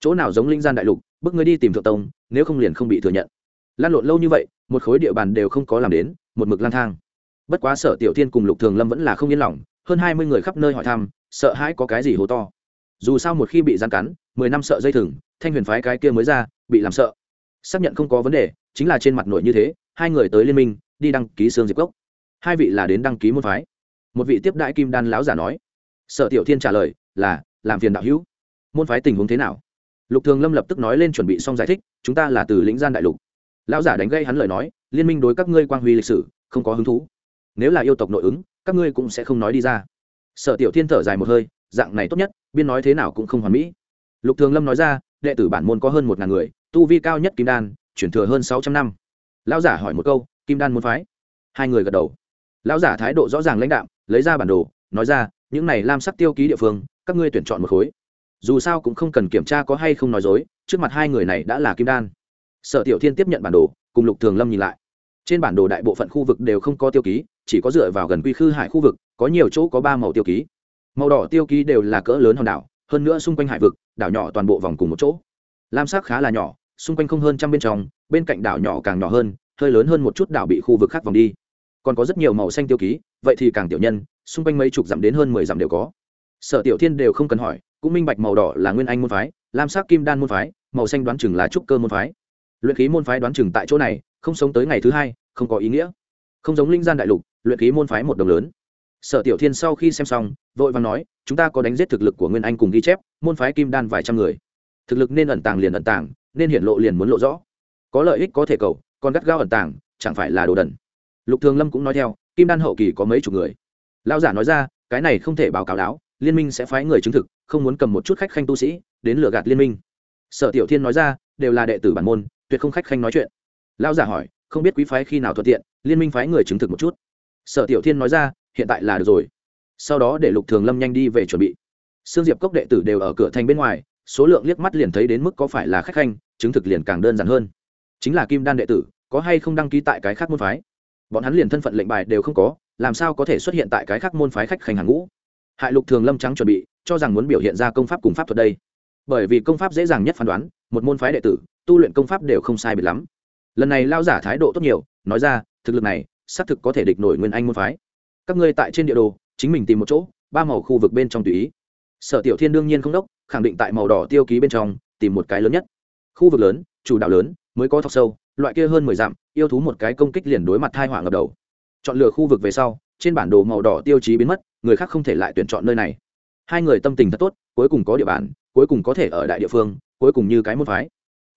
Speaker 1: Chỗ nào giống linh gian đại lục bức ngươi đi tìm thượng tông, nếu không liền không bị thừa nhận. Lan lộn lâu như vậy, một khối địa bàn đều không có làm đến, một mực lang thang bất quá sở tiểu thiên cùng lục thường lâm vẫn là không yên lòng, hơn hai mươi người khắp nơi hỏi thăm, sợ hãi có cái gì hố to. Dù sao một khi bị gian cắn, mười năm sợ dây thừng, thanh huyền phái cái kia mới ra, bị làm sợ. Xác nhận không có vấn đề, chính là trên mặt nội như thế, hai người tới liên minh, đi đăng ký sương diệp cốc. Hai vị là đến đăng ký môn phái. Một vị tiếp đại kim đan lão giả nói. Sở tiểu thiên trả lời là, làm phiền đạo hữu. Môn phái tình huống thế nào? Lục thường lâm lập tức nói lên chuẩn bị xong giải thích, chúng ta là từ lĩnh gian đại lục. Lão giả đánh gây hắn lời nói, liên minh đối các ngươi quang huy lịch sử, không có hứng thú nếu là yêu tộc nội ứng, các ngươi cũng sẽ không nói đi ra. Sở tiểu thiên thở dài một hơi, dạng này tốt nhất, biên nói thế nào cũng không hoàn mỹ. Lục thường lâm nói ra, đệ tử bản môn có hơn một ngàn người, tu vi cao nhất kim đan, chuyển thừa hơn sáu trăm năm. Lão giả hỏi một câu, kim đan môn phái? Hai người gật đầu. Lão giả thái độ rõ ràng lãnh đạo lấy ra bản đồ, nói ra, những này lam sắc tiêu ký địa phương, các ngươi tuyển chọn một khối. Dù sao cũng không cần kiểm tra có hay không nói dối, trước mặt hai người này đã là kim đan. Sở tiểu thiên tiếp nhận bản đồ, cùng lục thường lâm nhìn lại trên bản đồ đại bộ phận khu vực đều không có tiêu ký, chỉ có dựa vào gần quy khư hải khu vực, có nhiều chỗ có ba màu tiêu ký. Màu đỏ tiêu ký đều là cỡ lớn hòn đảo, hơn nữa xung quanh hải vực, đảo nhỏ toàn bộ vòng cùng một chỗ. Lam sắc khá là nhỏ, xung quanh không hơn trăm bên trong, bên cạnh đảo nhỏ càng nhỏ hơn, hơi lớn hơn một chút đảo bị khu vực khác vòng đi. Còn có rất nhiều màu xanh tiêu ký, vậy thì càng tiểu nhân, xung quanh mấy chục dặm đến hơn mười dặm đều có. Sở tiểu thiên đều không cần hỏi, cũng minh bạch màu đỏ là nguyên anh môn phái, lam sắc kim đan môn phái, màu xanh đoán chừng là trúc cơ môn phái. Luyện khí môn phái đoán chừng tại chỗ này không sống tới ngày thứ hai, không có ý nghĩa. Không giống linh gian đại lục, luyện khí môn phái một đồng lớn. Sở tiểu thiên sau khi xem xong, vội vàng nói, chúng ta có đánh giết thực lực của nguyên anh cùng ghi chép, môn phái kim đan vài trăm người. Thực lực nên ẩn tàng liền ẩn tàng, nên hiển lộ liền muốn lộ rõ. Có lợi ích có thể cầu, còn gắt gao ẩn tàng, chẳng phải là đồ đần. Lục thường lâm cũng nói theo, kim đan hậu kỳ có mấy chục người. Lao giả nói ra, cái này không thể báo cáo đáo liên minh sẽ phái người chứng thực, không muốn cầm một chút khách khanh tu sĩ, đến lừa gạt liên minh. Sở tiểu thiên nói ra, đều là đệ tử bản môn, tuyệt không khách khanh nói chuyện. Lão giả hỏi, không biết quý phái khi nào thuận tiện, liên minh phái người chứng thực một chút. Sở tiểu thiên nói ra, hiện tại là được rồi. Sau đó để lục thường lâm nhanh đi về chuẩn bị. Sương diệp cốc đệ tử đều ở cửa thành bên ngoài, số lượng liếc mắt liền thấy đến mức có phải là khách khanh, chứng thực liền càng đơn giản hơn. Chính là kim đan đệ tử, có hay không đăng ký tại cái khác môn phái? Bọn hắn liền thân phận lệnh bài đều không có, làm sao có thể xuất hiện tại cái khác môn phái khách khanh hàng ngũ? Hại lục thường lâm trắng chuẩn bị, cho rằng muốn biểu hiện ra công pháp cùng pháp thuật đây. Bởi vì công pháp dễ dàng nhất phán đoán, một môn phái đệ tử, tu luyện công pháp đều không sai biệt lắm lần này lao giả thái độ tốt nhiều, nói ra, thực lực này, xác thực có thể địch nổi nguyên anh môn phái. Các ngươi tại trên địa đồ, chính mình tìm một chỗ, ba màu khu vực bên trong tùy ý. Sở tiểu thiên đương nhiên không đốc, khẳng định tại màu đỏ tiêu ký bên trong, tìm một cái lớn nhất. Khu vực lớn, chủ đạo lớn, mới có thọc sâu, loại kia hơn mười dặm, yêu thú một cái công kích liền đối mặt thai hỏa ngập đầu. Chọn lựa khu vực về sau, trên bản đồ màu đỏ tiêu chí biến mất, người khác không thể lại tuyển chọn nơi này. Hai người tâm tình thật tốt, cuối cùng có địa bàn, cuối cùng có thể ở đại địa phương, cuối cùng như cái môn phái.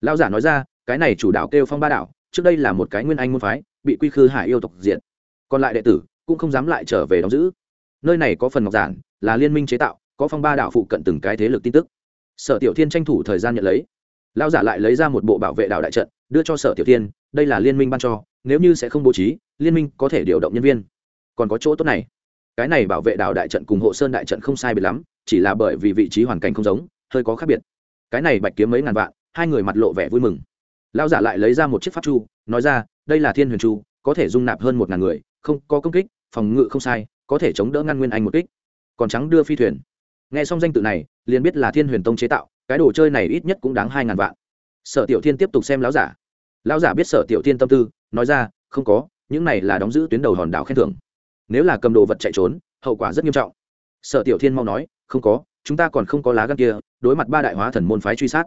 Speaker 1: Lao giả nói ra cái này chủ đạo kêu phong ba đảo, trước đây là một cái nguyên anh môn phái, bị quy khư hải yêu tộc diện còn lại đệ tử cũng không dám lại trở về đóng giữ. Nơi này có phần ngọc giản, là liên minh chế tạo, có phong ba đảo phụ cận từng cái thế lực tin tức. Sở tiểu thiên tranh thủ thời gian nhận lấy. Lao giả lại lấy ra một bộ bảo vệ đảo đại trận, đưa cho sở tiểu thiên, đây là liên minh ban cho, nếu như sẽ không bố trí, liên minh có thể điều động nhân viên. Còn có chỗ tốt này. Cái này bảo vệ đảo đại trận cùng hộ sơn đại trận không sai biệt lắm, chỉ là bởi vì vị trí hoàn cảnh không giống, hơi có khác biệt. Cái này bạch kiếm mấy ngàn vạn, hai người mặt lộ vẻ vui mừng. Lão giả lại lấy ra một chiếc pháp chu, nói ra, đây là thiên huyền chu, có thể dung nạp hơn một ngàn người, không có công kích, phòng ngự không sai, có thể chống đỡ ngăn nguyên anh một kích. Còn trắng đưa phi thuyền. Nghe xong danh tự này, liền biết là thiên huyền tông chế tạo, cái đồ chơi này ít nhất cũng đáng hai ngàn vạn. Sở tiểu thiên tiếp tục xem lão giả. Lão giả biết sở tiểu thiên tâm tư, nói ra, không có, những này là đóng giữ tuyến đầu hòn đảo khen thưởng. Nếu là cầm đồ vật chạy trốn, hậu quả rất nghiêm trọng. Sở tiểu thiên mau nói, không có, chúng ta còn không có lá gan kia, đối mặt ba đại hóa thần môn phái truy sát.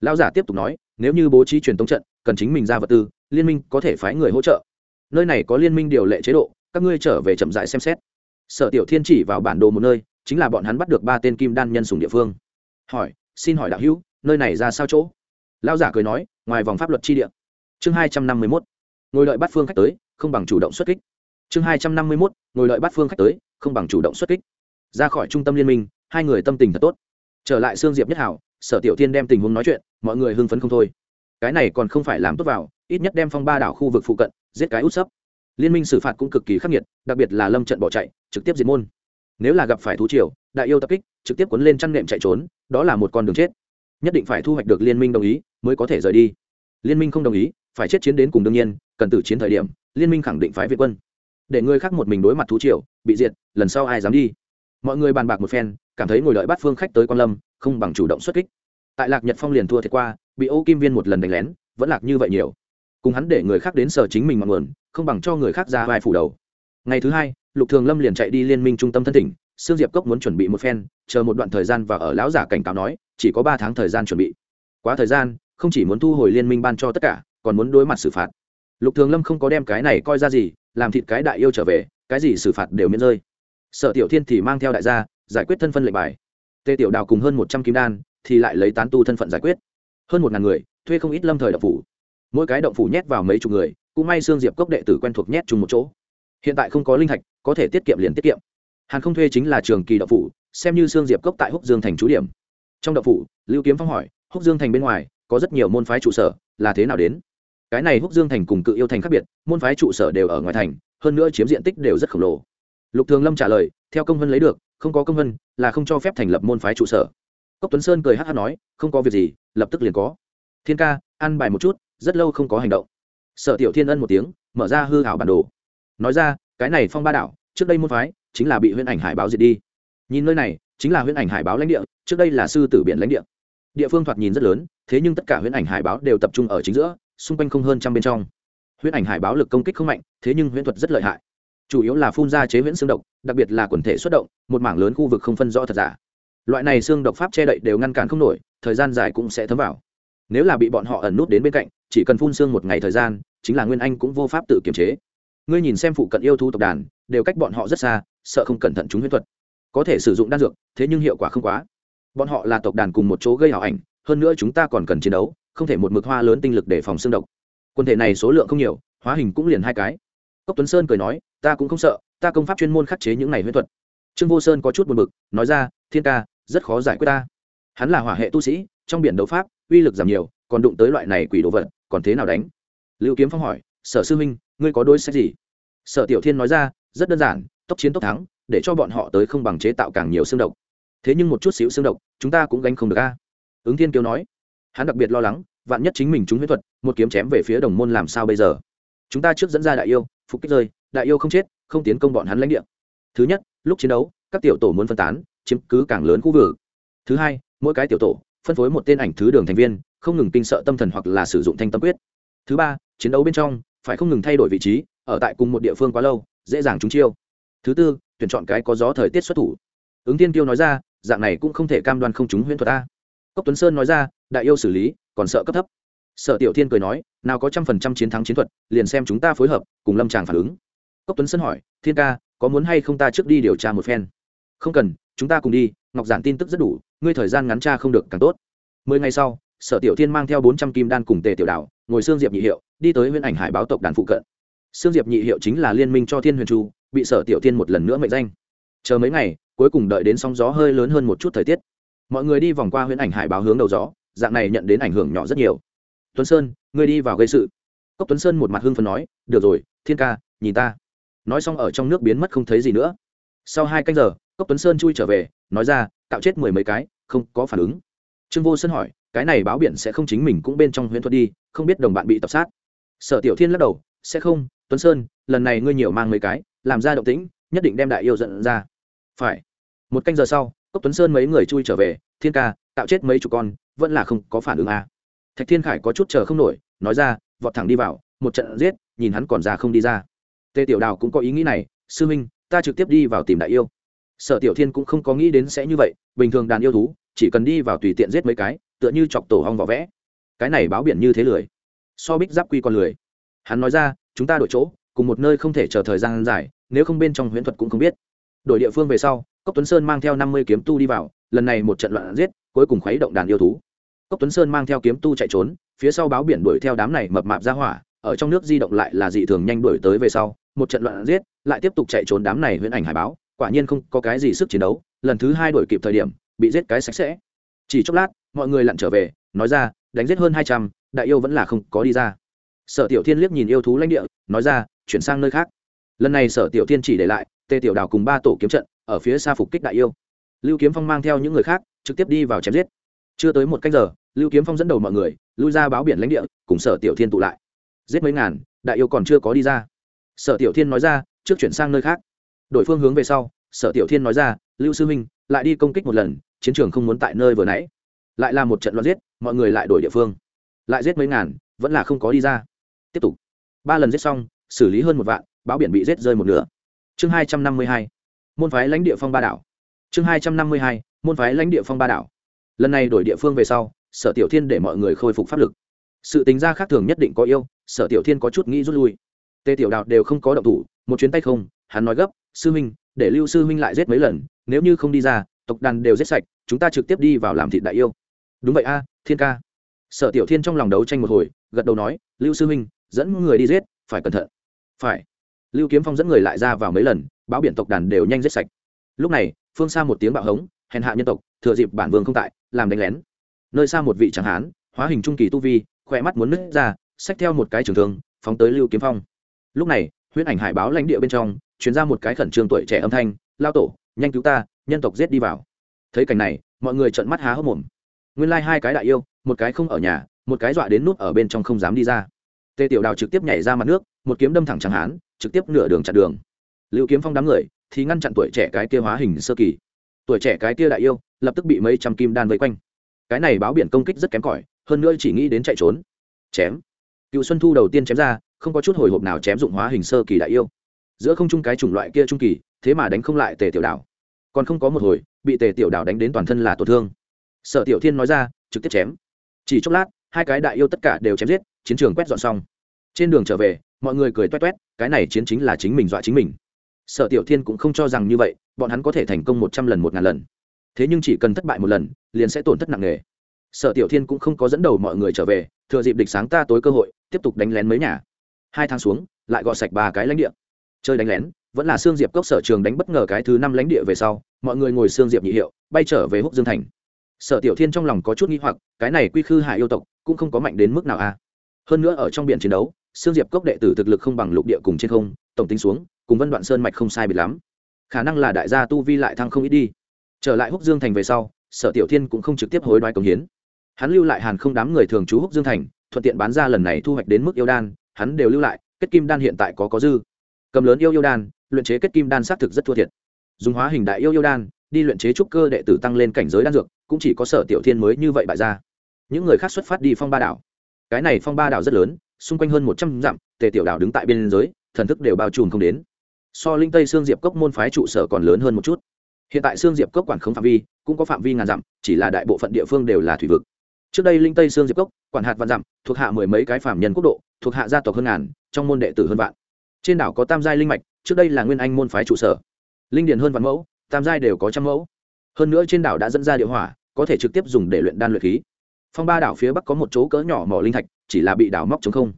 Speaker 1: Lão giả tiếp tục nói nếu như bố trí truyền tống trận, cần chính mình ra vật tư, liên minh có thể phái người hỗ trợ. Nơi này có liên minh điều lệ chế độ, các ngươi trở về chậm dại xem xét. Sở tiểu thiên chỉ vào bản đồ một nơi, chính là bọn hắn bắt được ba tên kim đan nhân sùng địa phương. Hỏi, xin hỏi đạo hữu, nơi này ra sao chỗ? Lão giả cười nói, ngoài vòng pháp luật chi địa. Chương hai trăm năm mươi mốt, ngồi lợi bắt phương khách tới, không bằng chủ động xuất kích. Chương hai trăm năm mươi mốt, ngồi lợi bắt phương khách tới, không bằng chủ động xuất kích. Ra khỏi trung tâm liên minh, hai người tâm tình thật tốt. Trở lại xương diệp nhất hảo sở tiểu thiên đem tình huống nói chuyện, mọi người hưng phấn không thôi. Cái này còn không phải làm tốt vào, ít nhất đem phong ba đảo khu vực phụ cận, giết cái út sấp. Liên minh xử phạt cũng cực kỳ khắc nghiệt, đặc biệt là lâm trận bỏ chạy, trực tiếp diệt môn. Nếu là gặp phải thú triều, đại yêu tập kích, trực tiếp cuốn lên chăn nệm chạy trốn, đó là một con đường chết. Nhất định phải thu hoạch được liên minh đồng ý, mới có thể rời đi. Liên minh không đồng ý, phải chết chiến đến cùng đương nhiên, cần tử chiến thời điểm, liên minh khẳng định phái việt quân. Để người khác một mình đối mặt thú triều, bị diệt, lần sau ai dám đi? Mọi người bàn bạc một phen, cảm thấy ngồi đợi bắt phương khách tới quan lâm không bằng chủ động xuất kích. Tại lạc nhật phong liền thua thiệt qua, bị ô kim viên một lần đánh lén, vẫn lạc như vậy nhiều. Cùng hắn để người khác đến sở chính mình mặn nguồn, không bằng cho người khác ra vai phủ đầu. Ngày thứ hai, lục thường lâm liền chạy đi liên minh trung tâm thân tỉnh sương diệp cốc muốn chuẩn bị một phen, chờ một đoạn thời gian và ở lão giả cảnh cáo nói, chỉ có ba tháng thời gian chuẩn bị. Quá thời gian, không chỉ muốn thu hồi liên minh ban cho tất cả, còn muốn đối mặt xử phạt. Lục thường lâm không có đem cái này coi ra gì, làm thịt cái đại yêu trở về, cái gì xử phạt đều miễn rơi. Sở tiểu thiên thì mang theo đại gia, giải quyết thân phân lệnh bài tề tiểu đào cùng hơn một trăm kim đan thì lại lấy tán tu thân phận giải quyết. Hơn một ngàn người, thuê không ít lâm thời động phủ. Mỗi cái động phủ nhét vào mấy chục người, cũng may xương diệp cốc đệ tử quen thuộc nhét chung một chỗ. Hiện tại không có linh thạch, có thể tiết kiệm liền tiết kiệm. Hàn không thuê chính là trường kỳ động phủ, xem như xương diệp cốc tại húc dương thành trú điểm. Trong động phủ, lưu kiếm phong hỏi, húc dương thành bên ngoài, có rất nhiều môn phái trụ sở, là thế nào đến? Cái này húc dương thành cùng cự yêu thành khác biệt, môn phái trụ sở đều ở ngoài thành, hơn nữa chiếm diện tích đều rất khổng lồ. Lục thường lâm trả lời, theo công vân lấy được không có công vân, là không cho phép thành lập môn phái trụ sở. Cốc tuấn sơn cười hát hát nói, không có việc gì, lập tức liền có. Thiên ca, ăn bài một chút, rất lâu không có hành động. Sở tiểu thiên ân một tiếng, mở ra hư hảo bản đồ. Nói ra, cái này phong ba đảo, trước đây môn phái, chính là bị huyễn ảnh hải báo diệt đi. Nhìn nơi này, chính là huyễn ảnh hải báo lãnh địa, trước đây là sư tử biển lãnh địa. Địa phương thoạt nhìn rất lớn, thế nhưng tất cả huyễn ảnh hải báo đều tập trung ở chính giữa, xung quanh không hơn trăm bên trong. Huyễn ảnh hải báo lực công kích không mạnh, thế nhưng huyễn thuật rất lợi hại chủ yếu là phun ra chế viễn xương độc, đặc biệt là quần thể xuất động, một mảng lớn khu vực không phân rõ thật giả. Loại này xương độc pháp che đậy đều ngăn cản không nổi, thời gian dài cũng sẽ thấm vào. Nếu là bị bọn họ ẩn nút đến bên cạnh, chỉ cần phun xương một ngày thời gian, chính là nguyên anh cũng vô pháp tự kiềm chế. Ngươi nhìn xem phụ cận yêu thú tộc đàn, đều cách bọn họ rất xa, sợ không cẩn thận chúng huyết thuật. Có thể sử dụng đan dược, thế nhưng hiệu quả không quá. Bọn họ là tộc đàn cùng một chỗ gây hảo ảnh, hơn nữa chúng ta còn cần chiến đấu, không thể một mực hoa lớn tinh lực để phòng xương độc. Quân thể này số lượng không nhiều, hóa hình cũng liền hai cái cốc tuấn sơn cười nói, ta cũng không sợ, ta công pháp chuyên môn khắc chế những này huyễn thuật. Trương vô sơn có chút buồn bực, nói ra, thiên ca, rất khó giải quyết ta. Hắn là hỏa hệ tu sĩ, trong biển đấu pháp, uy lực giảm nhiều, còn đụng tới loại này quỷ đồ vật, còn thế nào đánh? Lưu kiếm phong hỏi, sở sư huynh, ngươi có đôi sách gì? Sở tiểu thiên nói ra, rất đơn giản, tốc chiến tốc thắng, để cho bọn họ tới không bằng chế tạo càng nhiều xương độc. Thế nhưng một chút xíu xương độc, chúng ta cũng gánh không được a. Ứng thiên kiều nói. Hắn đặc biệt lo lắng, vạn nhất chính mình chúng huyết thuật, một kiếm chém về phía đồng môn làm sao bây giờ? Chúng ta trước dẫn ra đại yêu, phục kích rơi, đại yêu không chết, không tiến công bọn hắn lãnh địa. Thứ nhất, lúc chiến đấu, các tiểu tổ muốn phân tán, chiếm cứ càng lớn khu vực. Thứ hai, mỗi cái tiểu tổ, phân phối một tên ảnh thứ đường thành viên, không ngừng kinh sợ tâm thần hoặc là sử dụng thanh tâm quyết. Thứ ba, chiến đấu bên trong, phải không ngừng thay đổi vị trí, ở tại cùng một địa phương quá lâu, dễ dàng trúng chiêu. Thứ tư, tuyển chọn cái có gió thời tiết xuất thủ. Ứng tiên tiêu nói ra, dạng này cũng không thể cam đoan không chúng huyễn thuật ta cốc tuấn sơn nói ra, đại yêu xử lý, còn sợ cấp thấp sở tiểu thiên cười nói nào có trăm phần trăm chiến thắng chiến thuật liền xem chúng ta phối hợp cùng lâm tràng phản ứng. Cốc tuấn sơn hỏi thiên ca có muốn hay không ta trước đi điều tra một phen? Không cần chúng ta cùng đi ngọc giản tin tức rất đủ ngươi thời gian ngắn tra không được càng tốt. Mười ngày sau sở tiểu thiên mang theo bốn trăm kim đan cùng tề tiểu đảo, ngồi xương diệp nhị hiệu đi tới huyện ảnh hải báo tộc đàn phụ cận. Xương diệp nhị hiệu chính là liên minh cho thiên huyền chu bị sở tiểu thiên một lần nữa mệnh danh. Chờ mấy ngày cuối cùng đợi đến sóng gió hơi lớn hơn một chút thời tiết. Mọi người đi vòng qua huyện ảnh hải báo hướng đầu gió dạng này nhận đến ảnh hưởng nhỏ rất nhiều tuấn sơn, ngươi đi vào gây sự. Cốc tuấn sơn một mặt hưng phần nói, được rồi, thiên ca, nhìn ta. Nói xong ở trong nước biến mất không thấy gì nữa. Sau hai canh giờ, cốc tuấn sơn chui trở về, nói ra tạo chết mười mấy cái, không có phản ứng. Trương vô sơn hỏi, cái này báo biển sẽ không chính mình cũng bên trong huyễn thuật đi, không biết đồng bạn bị tập sát. Sở tiểu thiên lắc đầu, sẽ không, tuấn sơn, lần này ngươi nhiều mang mấy cái, làm ra động tĩnh, nhất định đem đại yêu giận ra. Phải. Một canh giờ sau, cốc tuấn sơn mấy người chui trở về, thiên ca tạo chết mấy chục con, vẫn là không có phản ứng à thạch thiên khải có chút chờ không nổi, nói ra, vọt thẳng đi vào, một trận giết, nhìn hắn còn ra không đi ra. Tề tiểu đào cũng có ý nghĩ này, sư minh, ta trực tiếp đi vào tìm đại yêu. Sở tiểu thiên cũng không có nghĩ đến sẽ như vậy, bình thường đàn yêu thú, chỉ cần đi vào tùy tiện giết mấy cái, tựa như chọc tổ hong vỏ vẽ. Cái này báo biển như thế lười. So bích giáp quy còn lười. Hắn nói ra, chúng ta đổi chỗ, cùng một nơi không thể chờ thời gian dài, nếu không bên trong huyễn thuật cũng không biết. Đổi địa phương về sau, cốc tuấn sơn mang theo năm mươi kiếm tu đi vào, lần này một trận loạn giết, cuối cùng khuấy động đàn yêu thú cốc tuấn sơn mang theo kiếm tu chạy trốn, phía sau báo biển đuổi theo đám này mập mạp ra hỏa, ở trong nước di động lại là dị thường nhanh đuổi tới về sau, một trận loạn giết, lại tiếp tục chạy trốn đám này huyễn ảnh hải báo, quả nhiên không có cái gì sức chiến đấu, lần thứ hai đuổi kịp thời điểm, bị giết cái sạch sẽ. Chỉ chốc lát, mọi người lặn trở về, nói ra, đánh giết hơn hai trăm, đại yêu vẫn là không có đi ra. Sở tiểu thiên liếc nhìn yêu thú lãnh địa, nói ra, chuyển sang nơi khác. Lần này sở tiểu thiên chỉ để lại tề tiểu đào cùng ba tổ kiếm trận, ở phía xa phục kích đại yêu. Lưu kiếm phong mang theo những người khác, trực tiếp đi vào chém giết. Chưa tới một cách giờ lưu kiếm phong dẫn đầu mọi người, lui ra báo biển lãnh địa, cùng sở tiểu thiên tụ lại. Giết mấy ngàn, đại yêu còn chưa có đi ra. Sở tiểu thiên nói ra, trước chuyển sang nơi khác. Đổi phương hướng về sau, sở tiểu thiên nói ra, lưu sư huynh lại đi công kích một lần, chiến trường không muốn tại nơi vừa nãy. Lại là một trận loạn giết, mọi người lại đổi địa phương. Lại giết mấy ngàn, vẫn là không có đi ra. Tiếp tục. Ba lần giết xong, xử lý hơn một vạn, báo biển bị giết rơi một nửa. Chương hai trăm năm mươi hai, môn phái lãnh địa phong ba đảo. Chương hai trăm năm mươi hai, môn phái lãnh địa phong ba đảo. Lần này đổi địa phương về sau sở tiểu thiên để mọi người khôi phục pháp lực. Sự tính ra khác thường nhất định có yêu, sở tiểu thiên có chút nghĩ rút lui. Tề tiểu đạo đều không có động thủ, một chuyến tay không, hắn nói gấp, sư huynh để lưu sư huynh lại giết mấy lần, nếu như không đi ra, tộc đàn đều giết sạch, chúng ta trực tiếp đi vào làm thịt đại yêu. Đúng vậy a, thiên ca. Sở tiểu thiên trong lòng đấu tranh một hồi, gật đầu nói, lưu sư huynh dẫn người đi giết, phải cẩn thận. Phải. Lưu kiếm phong dẫn người lại ra vào mấy lần, báo biển tộc đàn đều nhanh giết sạch. Lúc này, phương xa một tiếng bạo hống, hèn hạ nhân tộc, thừa dịp bản vương không tại, làm đánh lén nơi xa một vị chẳng hán, hóa hình trung kỳ tu vi, khỏe mắt muốn nứt ra, xách theo một cái trường thương, phóng tới lưu kiếm phong. Lúc này, huyễn ảnh hải báo lãnh địa bên trong chuyển ra một cái khẩn trương tuổi trẻ âm thanh, lao tổ, nhanh cứu ta, nhân tộc giết đi vào. Thấy cảnh này, mọi người trợn mắt há hốc mồm. Nguyên lai hai cái đại yêu, một cái không ở nhà, một cái dọa đến nút ở bên trong không dám đi ra. Tề tiểu đào trực tiếp nhảy ra mặt nước, một kiếm đâm thẳng chẳng hán, trực tiếp nửa đường chặn đường. Lưu kiếm phong đám người thì ngăn chặn tuổi trẻ cái kia hóa hình sơ kỳ. Tuổi trẻ cái kia đại yêu, lập tức bị mấy trăm kim đan vây quanh cái này báo biển công kích rất kém cỏi, hơn nữa chỉ nghĩ đến chạy trốn. Chém. Cựu xuân thu đầu tiên chém ra, không có chút hồi hộp nào chém dụng hóa hình sơ kỳ đại yêu. Giữa không trung cái chủng loại kia trung kỳ, thế mà đánh không lại tề tiểu đảo. Còn không có một hồi, bị tề tiểu đảo đánh đến toàn thân là tổn thương. Sở tiểu thiên nói ra, trực tiếp chém. Chỉ chốc lát, hai cái đại yêu tất cả đều chém giết, chiến trường quét dọn xong. Trên đường trở về, mọi người cười toét toét, cái này chiến chính là chính mình dọa chính mình. Sở tiểu thiên cũng không cho rằng như vậy, bọn hắn có thể thành công một trăm lần, một ngàn lần thế nhưng chỉ cần thất bại một lần, liền sẽ tổn thất nặng nề. Sở tiểu thiên cũng không có dẫn đầu mọi người trở về, thừa dịp địch sáng ta tối cơ hội, tiếp tục đánh lén mấy nhà. Hai tháng xuống, lại gọt sạch ba cái lãnh địa. Chơi đánh lén, vẫn là xương diệp cốc sở trường đánh bất ngờ cái thứ năm lãnh địa về sau, mọi người ngồi xương diệp nhị hiệu, bay trở về húc dương thành. Sở tiểu thiên trong lòng có chút nghi hoặc, cái này quy khư hạ yêu tộc, cũng không có mạnh đến mức nào a hơn nữa ở trong biển chiến đấu xương diệp cốc đệ tử thực lực không bằng lục địa cùng trên không, tổng tính xuống, cùng vân đoạn sơn mạch không sai biệt lắm. Khả năng là đại gia tu vi lại thăng không ít đi trở lại húc dương thành về sau, sở tiểu thiên cũng không trực tiếp hối đoái công hiến. Hắn lưu lại hàn không đám người thường trú húc dương thành, thuận tiện bán ra lần này thu hoạch đến mức yêu đan, hắn đều lưu lại, kết kim đan hiện tại có có dư. Cầm lớn yêu yêu đan, luyện chế kết kim đan xác thực rất thua thiệt. Dùng hóa hình đại yêu yêu đan, đi luyện chế trúc cơ đệ tử tăng lên cảnh giới đan dược, cũng chỉ có sở tiểu thiên mới như vậy bại ra. Những người khác xuất phát đi phong ba đảo. Cái này phong ba đảo rất lớn, xung quanh hơn một trăm dặm, tề tiểu đảo đứng tại biên giới, thần thức đều bao trùm không đến. So linh tây xương diệp cốc môn phái trụ sở còn lớn hơn một chút hiện tại xương diệp cốc quản không phạm vi, cũng có phạm vi ngàn dặm, chỉ là đại bộ phận địa phương đều là thủy vực. Trước đây linh tây xương diệp cốc, quản hạt vạn dặm, thuộc hạ mười mấy cái phạm nhân quốc độ, thuộc hạ gia tộc hơn ngàn, trong môn đệ tử hơn vạn. Trên đảo có tam giai linh mạch, trước đây là nguyên anh môn phái trụ sở. Linh điền hơn vạn mẫu, tam giai đều có trăm mẫu. Hơn nữa trên đảo đã dẫn ra địa hỏa, có thể trực tiếp dùng để luyện đan luyện khí. Phong ba đảo phía bắc có một chỗ cỡ nhỏ mỏ linh thạch, chỉ là bị đảo móc chống không.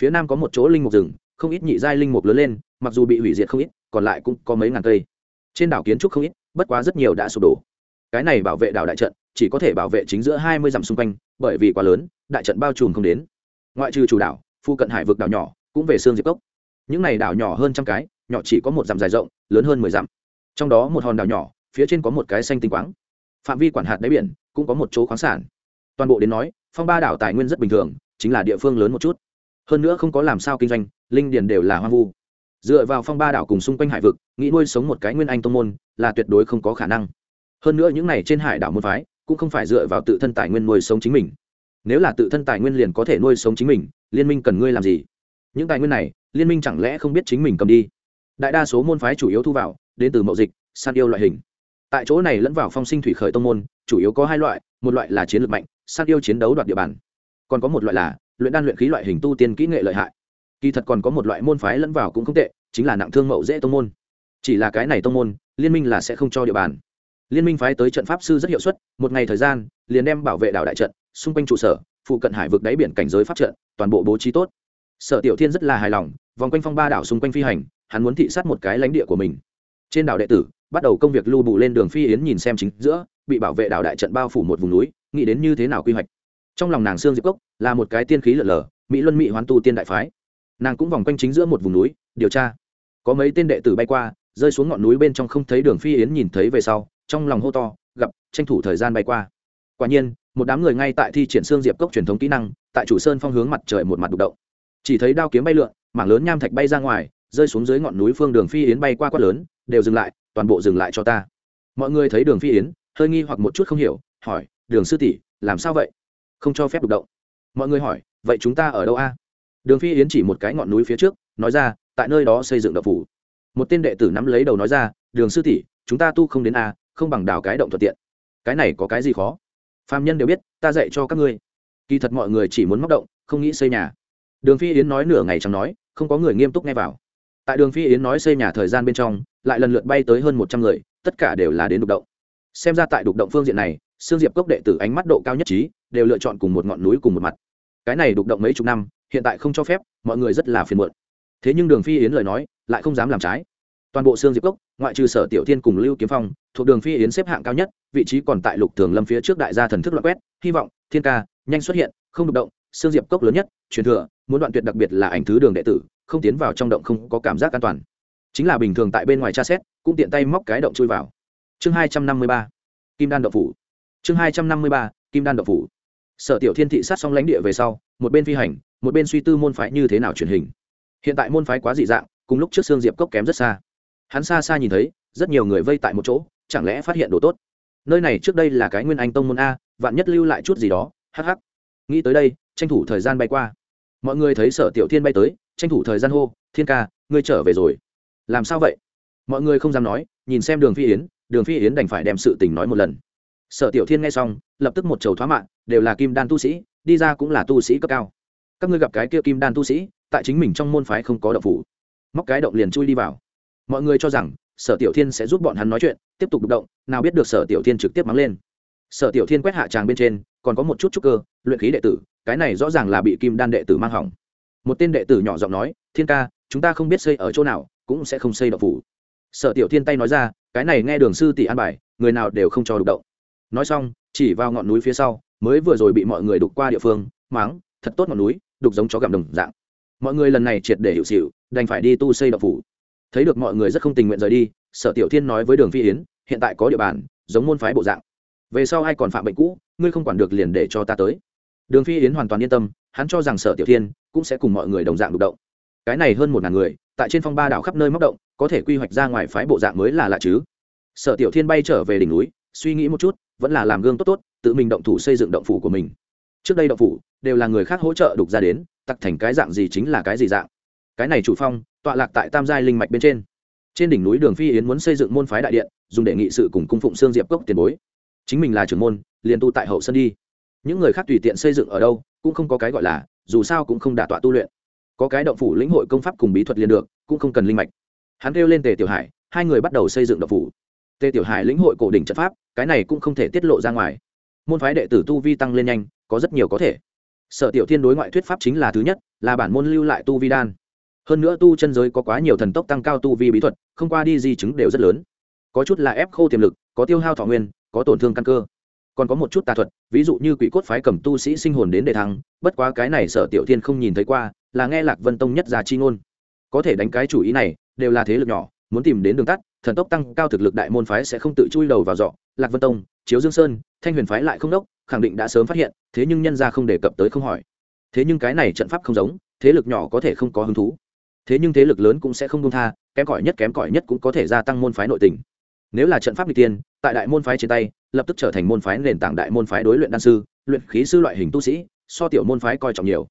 Speaker 1: Phía nam có một chỗ linh mục rừng, không ít nhị giai linh mục lớn lên, mặc dù bị hủy diệt không ít, còn lại cũng có mấy ngàn cây. Trên đảo kiến trúc không ít bất quá rất nhiều đã sụp đổ. Cái này bảo vệ đảo đại trận, chỉ có thể bảo vệ chính giữa hai mươi dặm xung quanh, bởi vì quá lớn, đại trận bao trùm không đến. Ngoại trừ chủ đảo phu cận hải vực đảo nhỏ, cũng về xương diệp cốc. Những này đảo nhỏ hơn trăm cái, nhỏ chỉ có một dặm dài rộng, lớn hơn mười dặm. Trong đó một hòn đảo nhỏ, phía trên có một cái xanh tinh quáng. Phạm vi quản hạt đáy biển, cũng có một chỗ khoáng sản. Toàn bộ đến nói, phong ba đảo tài nguyên rất bình thường, chính là địa phương lớn một chút. Hơn nữa không có làm sao kinh doanh, linh điền đều là hoang vu dựa vào phong ba đảo cùng xung quanh hải vực, nghĩ nuôi sống một cái nguyên anh tông môn là tuyệt đối không có khả năng. Hơn nữa những này trên hải đảo môn phái cũng không phải dựa vào tự thân tài nguyên nuôi sống chính mình. Nếu là tự thân tài nguyên liền có thể nuôi sống chính mình, liên minh cần ngươi làm gì? Những tài nguyên này, liên minh chẳng lẽ không biết chính mình cầm đi? Đại đa số môn phái chủ yếu thu vào, đến từ mậu dịch, san yêu loại hình. Tại chỗ này lẫn vào phong sinh thủy khởi tông môn, chủ yếu có hai loại, một loại là chiến lược mạnh, san yêu chiến đấu đoạt địa bàn. Còn có một loại là luyện đan luyện khí loại hình tu tiên kỹ nghệ lợi hại kỳ thật còn có một loại môn phái lẫn vào cũng không tệ, chính là nặng thương mậu dễ tông môn. Chỉ là cái này tông môn, liên minh là sẽ không cho địa bàn. Liên minh phái tới trận pháp sư rất hiệu suất, một ngày thời gian, liền đem bảo vệ đảo đại trận, xung quanh trụ sở, phụ cận hải vực đáy biển cảnh giới pháp trận, toàn bộ bố trí tốt. Sở tiểu thiên rất là hài lòng, vòng quanh phong ba đảo xung quanh phi hành, hắn muốn thị sát một cái lãnh địa của mình. Trên đảo đệ tử, bắt đầu công việc lưu bù lên đường phi yến nhìn xem chính giữa, bị bảo vệ đảo đại trận bao phủ một vùng núi, nghĩ đến như thế nào quy hoạch. Trong lòng nàng sương diệp cốc là một cái tiên khí lở lở, mỹ luân mỹ hoán tu tiên đại phái nàng cũng vòng quanh chính giữa một vùng núi, điều tra. Có mấy tên đệ tử bay qua, rơi xuống ngọn núi bên trong không thấy đường phi yến nhìn thấy về sau, trong lòng hô to, gặp, tranh thủ thời gian bay qua. Quả nhiên, một đám người ngay tại thi triển xương diệp cốc truyền thống kỹ năng, tại chủ sơn phong hướng mặt trời một mặt đục động. Chỉ thấy đao kiếm bay lượn, mảng lớn nham thạch bay ra ngoài, rơi xuống dưới ngọn núi phương đường phi yến bay qua quát lớn, đều dừng lại, toàn bộ dừng lại cho ta. Mọi người thấy đường phi yến, hơi nghi hoặc một chút không hiểu, hỏi, đường sư tỷ, làm sao vậy? Không cho phép đục động. Mọi người hỏi, vậy chúng ta ở đâu a? Đường phi yến chỉ một cái ngọn núi phía trước, nói ra, tại nơi đó xây dựng đậu phủ. Một tên đệ tử nắm lấy đầu nói ra, đường sư tỷ, chúng ta tu không đến a, không bằng đào cái động thuận tiện. Cái này có cái gì khó? Phạm nhân đều biết, ta dạy cho các ngươi. Kỳ thật mọi người chỉ muốn móc động, không nghĩ xây nhà. Đường phi yến nói nửa ngày chẳng nói, không có người nghiêm túc nghe vào. Tại đường phi yến nói xây nhà thời gian bên trong, lại lần lượt bay tới hơn một trăm người, tất cả đều là đến đục động. Xem ra tại đục động phương diện này xương diệp cốc đệ tử ánh mắt độ cao nhất trí, đều lựa chọn cùng một ngọn núi cùng một mặt. Cái này đục động mấy chục năm hiện tại không cho phép, mọi người rất là phiền muộn. Thế nhưng đường phi yến lời nói, lại không dám làm trái. Toàn bộ xương diệp cốc, ngoại trừ sở tiểu thiên cùng lưu kiếm phong, thuộc đường phi yến xếp hạng cao nhất, vị trí còn tại lục thường lâm phía trước đại gia thần thức loại quét, hy vọng, thiên ca, nhanh xuất hiện, không đục động xương diệp cốc lớn nhất, truyền thừa, muốn đoạn tuyệt đặc biệt là ảnh thứ đường đệ tử, không tiến vào trong động không có cảm giác an toàn. Chính là bình thường tại bên ngoài tra xét, cũng tiện tay móc cái động chui vào. Chương hai trăm năm mươi ba, kim đan động phủ. Chương hai trăm năm mươi ba, kim đan động phủ. Sở tiểu thiên thị sát xong lãnh địa về sau, một bên phi hành một bên suy tư môn phái như thế nào truyền hình. Hiện tại môn phái quá dị dạng, cùng lúc trước xương diệp cốc kém rất xa. Hắn xa xa nhìn thấy, rất nhiều người vây tại một chỗ, chẳng lẽ phát hiện đồ tốt? Nơi này trước đây là cái nguyên anh tông môn a, vạn nhất lưu lại chút gì đó, hắc hắc. Nghĩ tới đây, tranh thủ thời gian bay qua. Mọi người thấy sở tiểu thiên bay tới, tranh thủ thời gian hô, thiên ca, ngươi trở về rồi. Làm sao vậy? Mọi người không dám nói, nhìn xem đường phi yến, đường phi yến đành phải đem sự tình nói một lần. Sở tiểu thiên nghe xong, lập tức một trầu thoá mạng, đều là kim đan tu sĩ, đi ra cũng là tu sĩ cấp cao các ngươi gặp cái kia kim đan tu sĩ, tại chính mình trong môn phái không có động phủ. Móc cái động liền chui đi vào. Mọi người cho rằng, sở tiểu thiên sẽ giúp bọn hắn nói chuyện, tiếp tục đục động, nào biết được sở tiểu thiên trực tiếp mắng lên. Sở tiểu thiên quét hạ tràng bên trên, còn có một chút chút cơ, luyện khí đệ tử, cái này rõ ràng là bị kim đan đệ tử mang hỏng. Một tên đệ tử nhỏ giọng nói, thiên ca, chúng ta không biết xây ở chỗ nào, cũng sẽ không xây động phủ. Sở tiểu thiên tay nói ra, cái này nghe đường sư tỷ an bài, người nào đều không cho đục động. Nói xong, chỉ vào ngọn núi phía sau, mới vừa rồi bị mọi người đục qua địa phương máng thật tốt ngọn núi đục giống chó gặm đồng dạng. Mọi người lần này triệt để hiệu xịu đành phải đi tu xây đậu phủ. Thấy được mọi người rất không tình nguyện rời đi, sở tiểu thiên nói với đường phi yến, hiện tại có địa bàn, giống môn phái bộ dạng. Về sau ai còn phạm bệnh cũ, ngươi không quản được liền để cho ta tới. Đường phi yến hoàn toàn yên tâm, hắn cho rằng sở tiểu thiên cũng sẽ cùng mọi người đồng dạng đục động. Cái này hơn một ngàn người, tại trên phong ba đảo khắp nơi móc động, có thể quy hoạch ra ngoài phái bộ dạng mới là lạ chứ. Sở tiểu thiên bay trở về đỉnh núi, suy nghĩ một chút, vẫn là làm gương tốt tốt, tự mình động thủ xây dựng động phủ của mình trước đây đậu phủ đều là người khác hỗ trợ đục ra đến, tặc thành cái dạng gì chính là cái gì dạng. Cái này chủ phong, tọa lạc tại tam giai linh mạch bên trên. Trên đỉnh núi đường phi yến muốn xây dựng môn phái đại điện, dùng để nghị sự cùng cung phụng xương diệp cốc tiền bối. Chính mình là trưởng môn, liền tu tại hậu sân đi. Những người khác tùy tiện xây dựng ở đâu, cũng không có cái gọi là, dù sao cũng không đả tọa tu luyện. Có cái động phủ lĩnh hội công pháp cùng bí thuật liền được, cũng không cần linh mạch. Hắn kêu lên tề tiểu hải, hai người bắt đầu xây dựng động phủ. Tề tiểu hải lĩnh hội cổ đỉnh trận pháp, cái này cũng không thể tiết lộ ra ngoài. Môn phái đệ tử tu vi tăng lên nhanh có rất nhiều có thể. Sở tiểu thiên đối ngoại thuyết pháp chính là thứ nhất, là bản môn lưu lại tu vi đan. Hơn nữa tu chân giới có quá nhiều thần tốc tăng cao tu vi bí thuật, không qua đi di chứng đều rất lớn. Có chút là ép khô tiềm lực, có tiêu hao thọ nguyên, có tổn thương căn cơ. Còn có một chút tà thuật, ví dụ như quỷ cốt phái cầm tu sĩ sinh hồn đến đề thắng bất quá cái này sở tiểu thiên không nhìn thấy qua, là nghe lạc vân tông nhất già chi ngôn. Có thể đánh cái chủ ý này, đều là thế lực nhỏ, muốn tìm đến đường tắt, thần tốc tăng cao thực lực đại môn phái sẽ không tự chui đầu vào dọ. Lạc vân tông, chiếu dương sơn, thanh huyền phái lại không đốc khẳng định đã sớm phát hiện, thế nhưng nhân ra không đề cập tới không hỏi. Thế nhưng cái này trận pháp không giống, thế lực nhỏ có thể không có hứng thú. Thế nhưng thế lực lớn cũng sẽ không công tha, kém cỏi nhất kém cỏi nhất cũng có thể gia tăng môn phái nội tình. Nếu là trận pháp n tiên tại đại môn phái trên tay, lập tức trở thành môn phái nền tảng đại môn phái đối luyện đan sư, luyện khí sư loại hình tu sĩ, so tiểu môn phái coi trọng nhiều.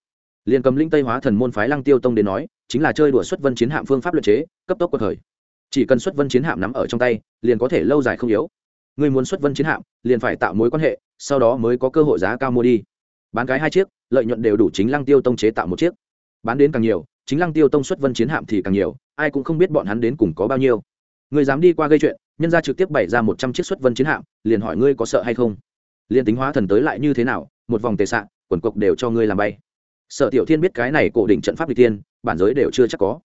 Speaker 1: Liền cầm linh tây hóa thần môn phái lăng tiêu tông đến nói, chính là chơi đùa xuất vân chiến hạm phương pháp luật chế, cấp tốc cuộc khởi chỉ cần xuất vân chiến hạm nắm ở trong tay, liền có thể lâu dài không yếu. Ngươi muốn xuất vân chiến hạm, liền phải tạo mối quan hệ, sau đó mới có cơ hội giá cao mua đi. Bán cái hai chiếc, lợi nhuận đều đủ chính lăng tiêu tông chế tạo một chiếc. Bán đến càng nhiều, chính lăng tiêu tông xuất vân chiến hạm thì càng nhiều, ai cũng không biết bọn hắn đến cùng có bao nhiêu. Người dám đi qua gây chuyện, nhân ra trực tiếp bày ra một trăm chiếc xuất vân chiến hạm, liền hỏi ngươi có sợ hay không? Liền tính hóa thần tới lại như thế nào, một vòng tề sạn quần cộc đều cho ngươi làm bay. Sở tiểu thiên biết cái này cổ định trận pháp đi tiên, bản giới đều chưa chắc có.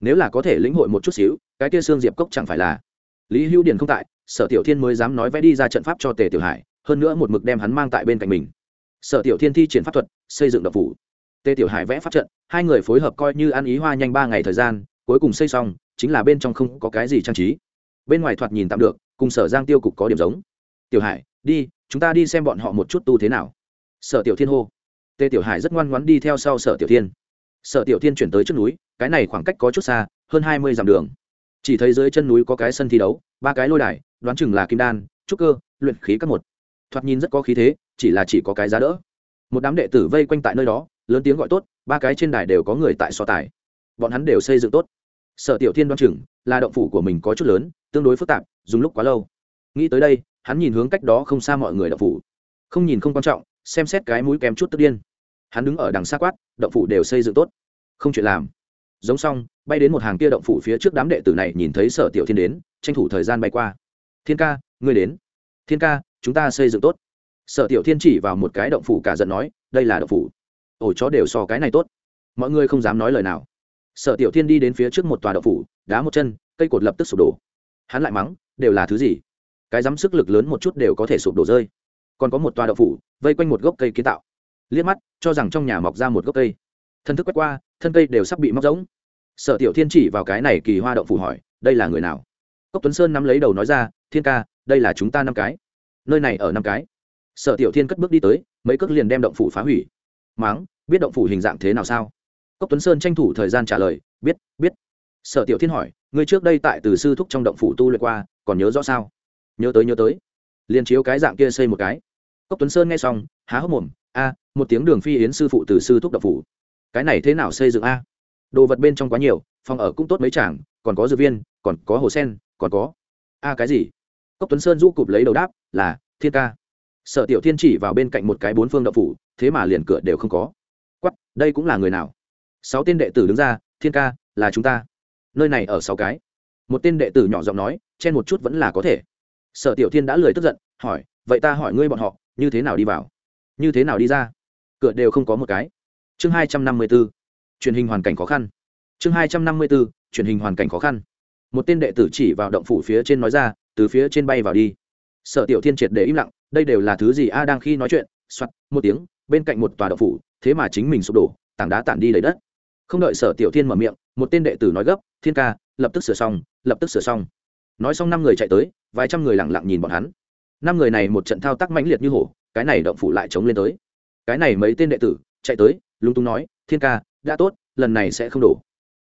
Speaker 1: Nếu là có thể lĩnh hội một chút xíu, cái kia xương diệp cốc chẳng phải là lý hữu điền không tại sở tiểu thiên mới dám nói vẽ đi ra trận pháp cho tề tiểu hải, hơn nữa một mực đem hắn mang tại bên cạnh mình. Sở tiểu thiên thi triển pháp thuật, xây dựng đập phủ. Tề tiểu hải vẽ pháp trận, hai người phối hợp coi như ăn ý hoa nhanh ba ngày thời gian, cuối cùng xây xong, chính là bên trong không có cái gì trang trí. Bên ngoài thoạt nhìn tạm được, cùng sở giang tiêu cục có điểm giống. Tiểu hải, đi, chúng ta đi xem bọn họ một chút tu thế nào. Sở tiểu thiên hô. Tề tiểu hải rất ngoan ngoãn đi theo sau sở tiểu thiên. Sở tiểu thiên chuyển tới trước núi, cái này khoảng cách có chút xa, hơn hai mươi dặm đường. Chỉ thấy dưới chân núi có cái sân thi đấu, ba cái lôi đài đoán chừng là kim đan, trúc cơ, luyện khí các một. Thoạt nhìn rất có khí thế, chỉ là chỉ có cái giá đỡ. Một đám đệ tử vây quanh tại nơi đó, lớn tiếng gọi tốt, ba cái trên đài đều có người tại so tài. Bọn hắn đều xây dựng tốt. Sở tiểu thiên đoán chừng là động phủ của mình có chút lớn, tương đối phức tạp, dùng lúc quá lâu. Nghĩ tới đây, hắn nhìn hướng cách đó không xa mọi người động phủ. Không nhìn không quan trọng, xem xét cái mũi kém chút tức điên. Hắn đứng ở đằng xa quát, động phủ đều xây dựng tốt. Không chuyện làm. Giống xong, bay đến một hàng kia động phủ phía trước đám đệ tử này nhìn thấy sở tiểu thiên đến, tranh thủ thời gian bay qua thiên ca, ngươi đến. Thiên ca, chúng ta xây dựng tốt. Sở tiểu thiên chỉ vào một cái động phủ cả giận nói, đây là động phủ. Ổ chó đều so cái này tốt. Mọi người không dám nói lời nào. Sở tiểu thiên đi đến phía trước một tòa động phủ, đá một chân, cây cột lập tức sụp đổ. Hắn lại mắng, đều là thứ gì? Cái dám sức lực lớn một chút đều có thể sụp đổ rơi. Còn có một tòa động phủ, vây quanh một gốc cây kiến tạo. Liếc mắt, cho rằng trong nhà mọc ra một gốc cây. Thân thức quét qua, thân cây đều sắp bị móc rỗng. Sở tiểu thiên chỉ vào cái này kỳ hoa động phủ hỏi, đây là người nào? Cốc tuấn sơn nắm lấy đầu nói ra thiên ca, đây là chúng ta năm cái. Nơi này ở năm cái. Sở tiểu thiên cất bước đi tới, mấy cước liền đem động phủ phá hủy. Máng, biết động phủ hình dạng thế nào sao? Cốc tuấn sơn tranh thủ thời gian trả lời, biết biết. Sở tiểu thiên hỏi người trước đây tại từ sư thúc trong động phủ tu luyện qua, còn nhớ rõ sao? Nhớ tới nhớ tới. Liền chiếu cái dạng kia xây một cái. Cốc tuấn sơn nghe xong, há hốc mồm, a, một tiếng đường phi yến sư phụ từ sư thúc động phủ. Cái này thế nào xây dựng a? Đồ vật bên trong quá nhiều, phòng ở cũng tốt mấy chàng còn có dược viên, còn có hồ sen, còn có. A, cái gì? Cốc tuấn sơn du cụp lấy đầu đáp, là, thiên ca. Sở tiểu thiên chỉ vào bên cạnh một cái bốn phương đậu phủ, thế mà liền cửa đều không có. Quắp đây cũng là người nào? Sáu tên đệ tử đứng ra, thiên ca, là chúng ta. Nơi này ở sáu cái. Một tên đệ tử nhỏ giọng nói, chen một chút vẫn là có thể. Sở tiểu thiên đã lười tức giận, hỏi, vậy ta hỏi ngươi bọn họ, như thế nào đi vào? Như thế nào đi ra? Cửa đều không có một cái. Chương hai trăm năm mươi b ố truyền hình hoàn cảnh khó khăn. Chương hai trăm năm mươi b ố truyền hình hoàn cảnh khó khăn. Một tên đệ tử chỉ vào động phủ phía trên nói ra từ phía trên bay vào đi. Sở tiểu thiên triệt để im lặng, đây đều là thứ gì a đang khi nói chuyện, soạt, một tiếng, bên cạnh một tòa động phủ, thế mà chính mình sụp đổ, tảng đá tản đi lấy đất. Không đợi sở tiểu thiên mở miệng, một tên đệ tử nói gấp, thiên ca, lập tức sửa xong, lập tức sửa xong. Nói xong năm người chạy tới, vài trăm người lẳng lặng nhìn bọn hắn. Năm người này một trận thao tác mãnh liệt như hổ, cái này động phủ lại chống lên tới. Cái này mấy tên đệ tử chạy tới, lúng túng nói, thiên ca, đã tốt, lần này sẽ không đổ.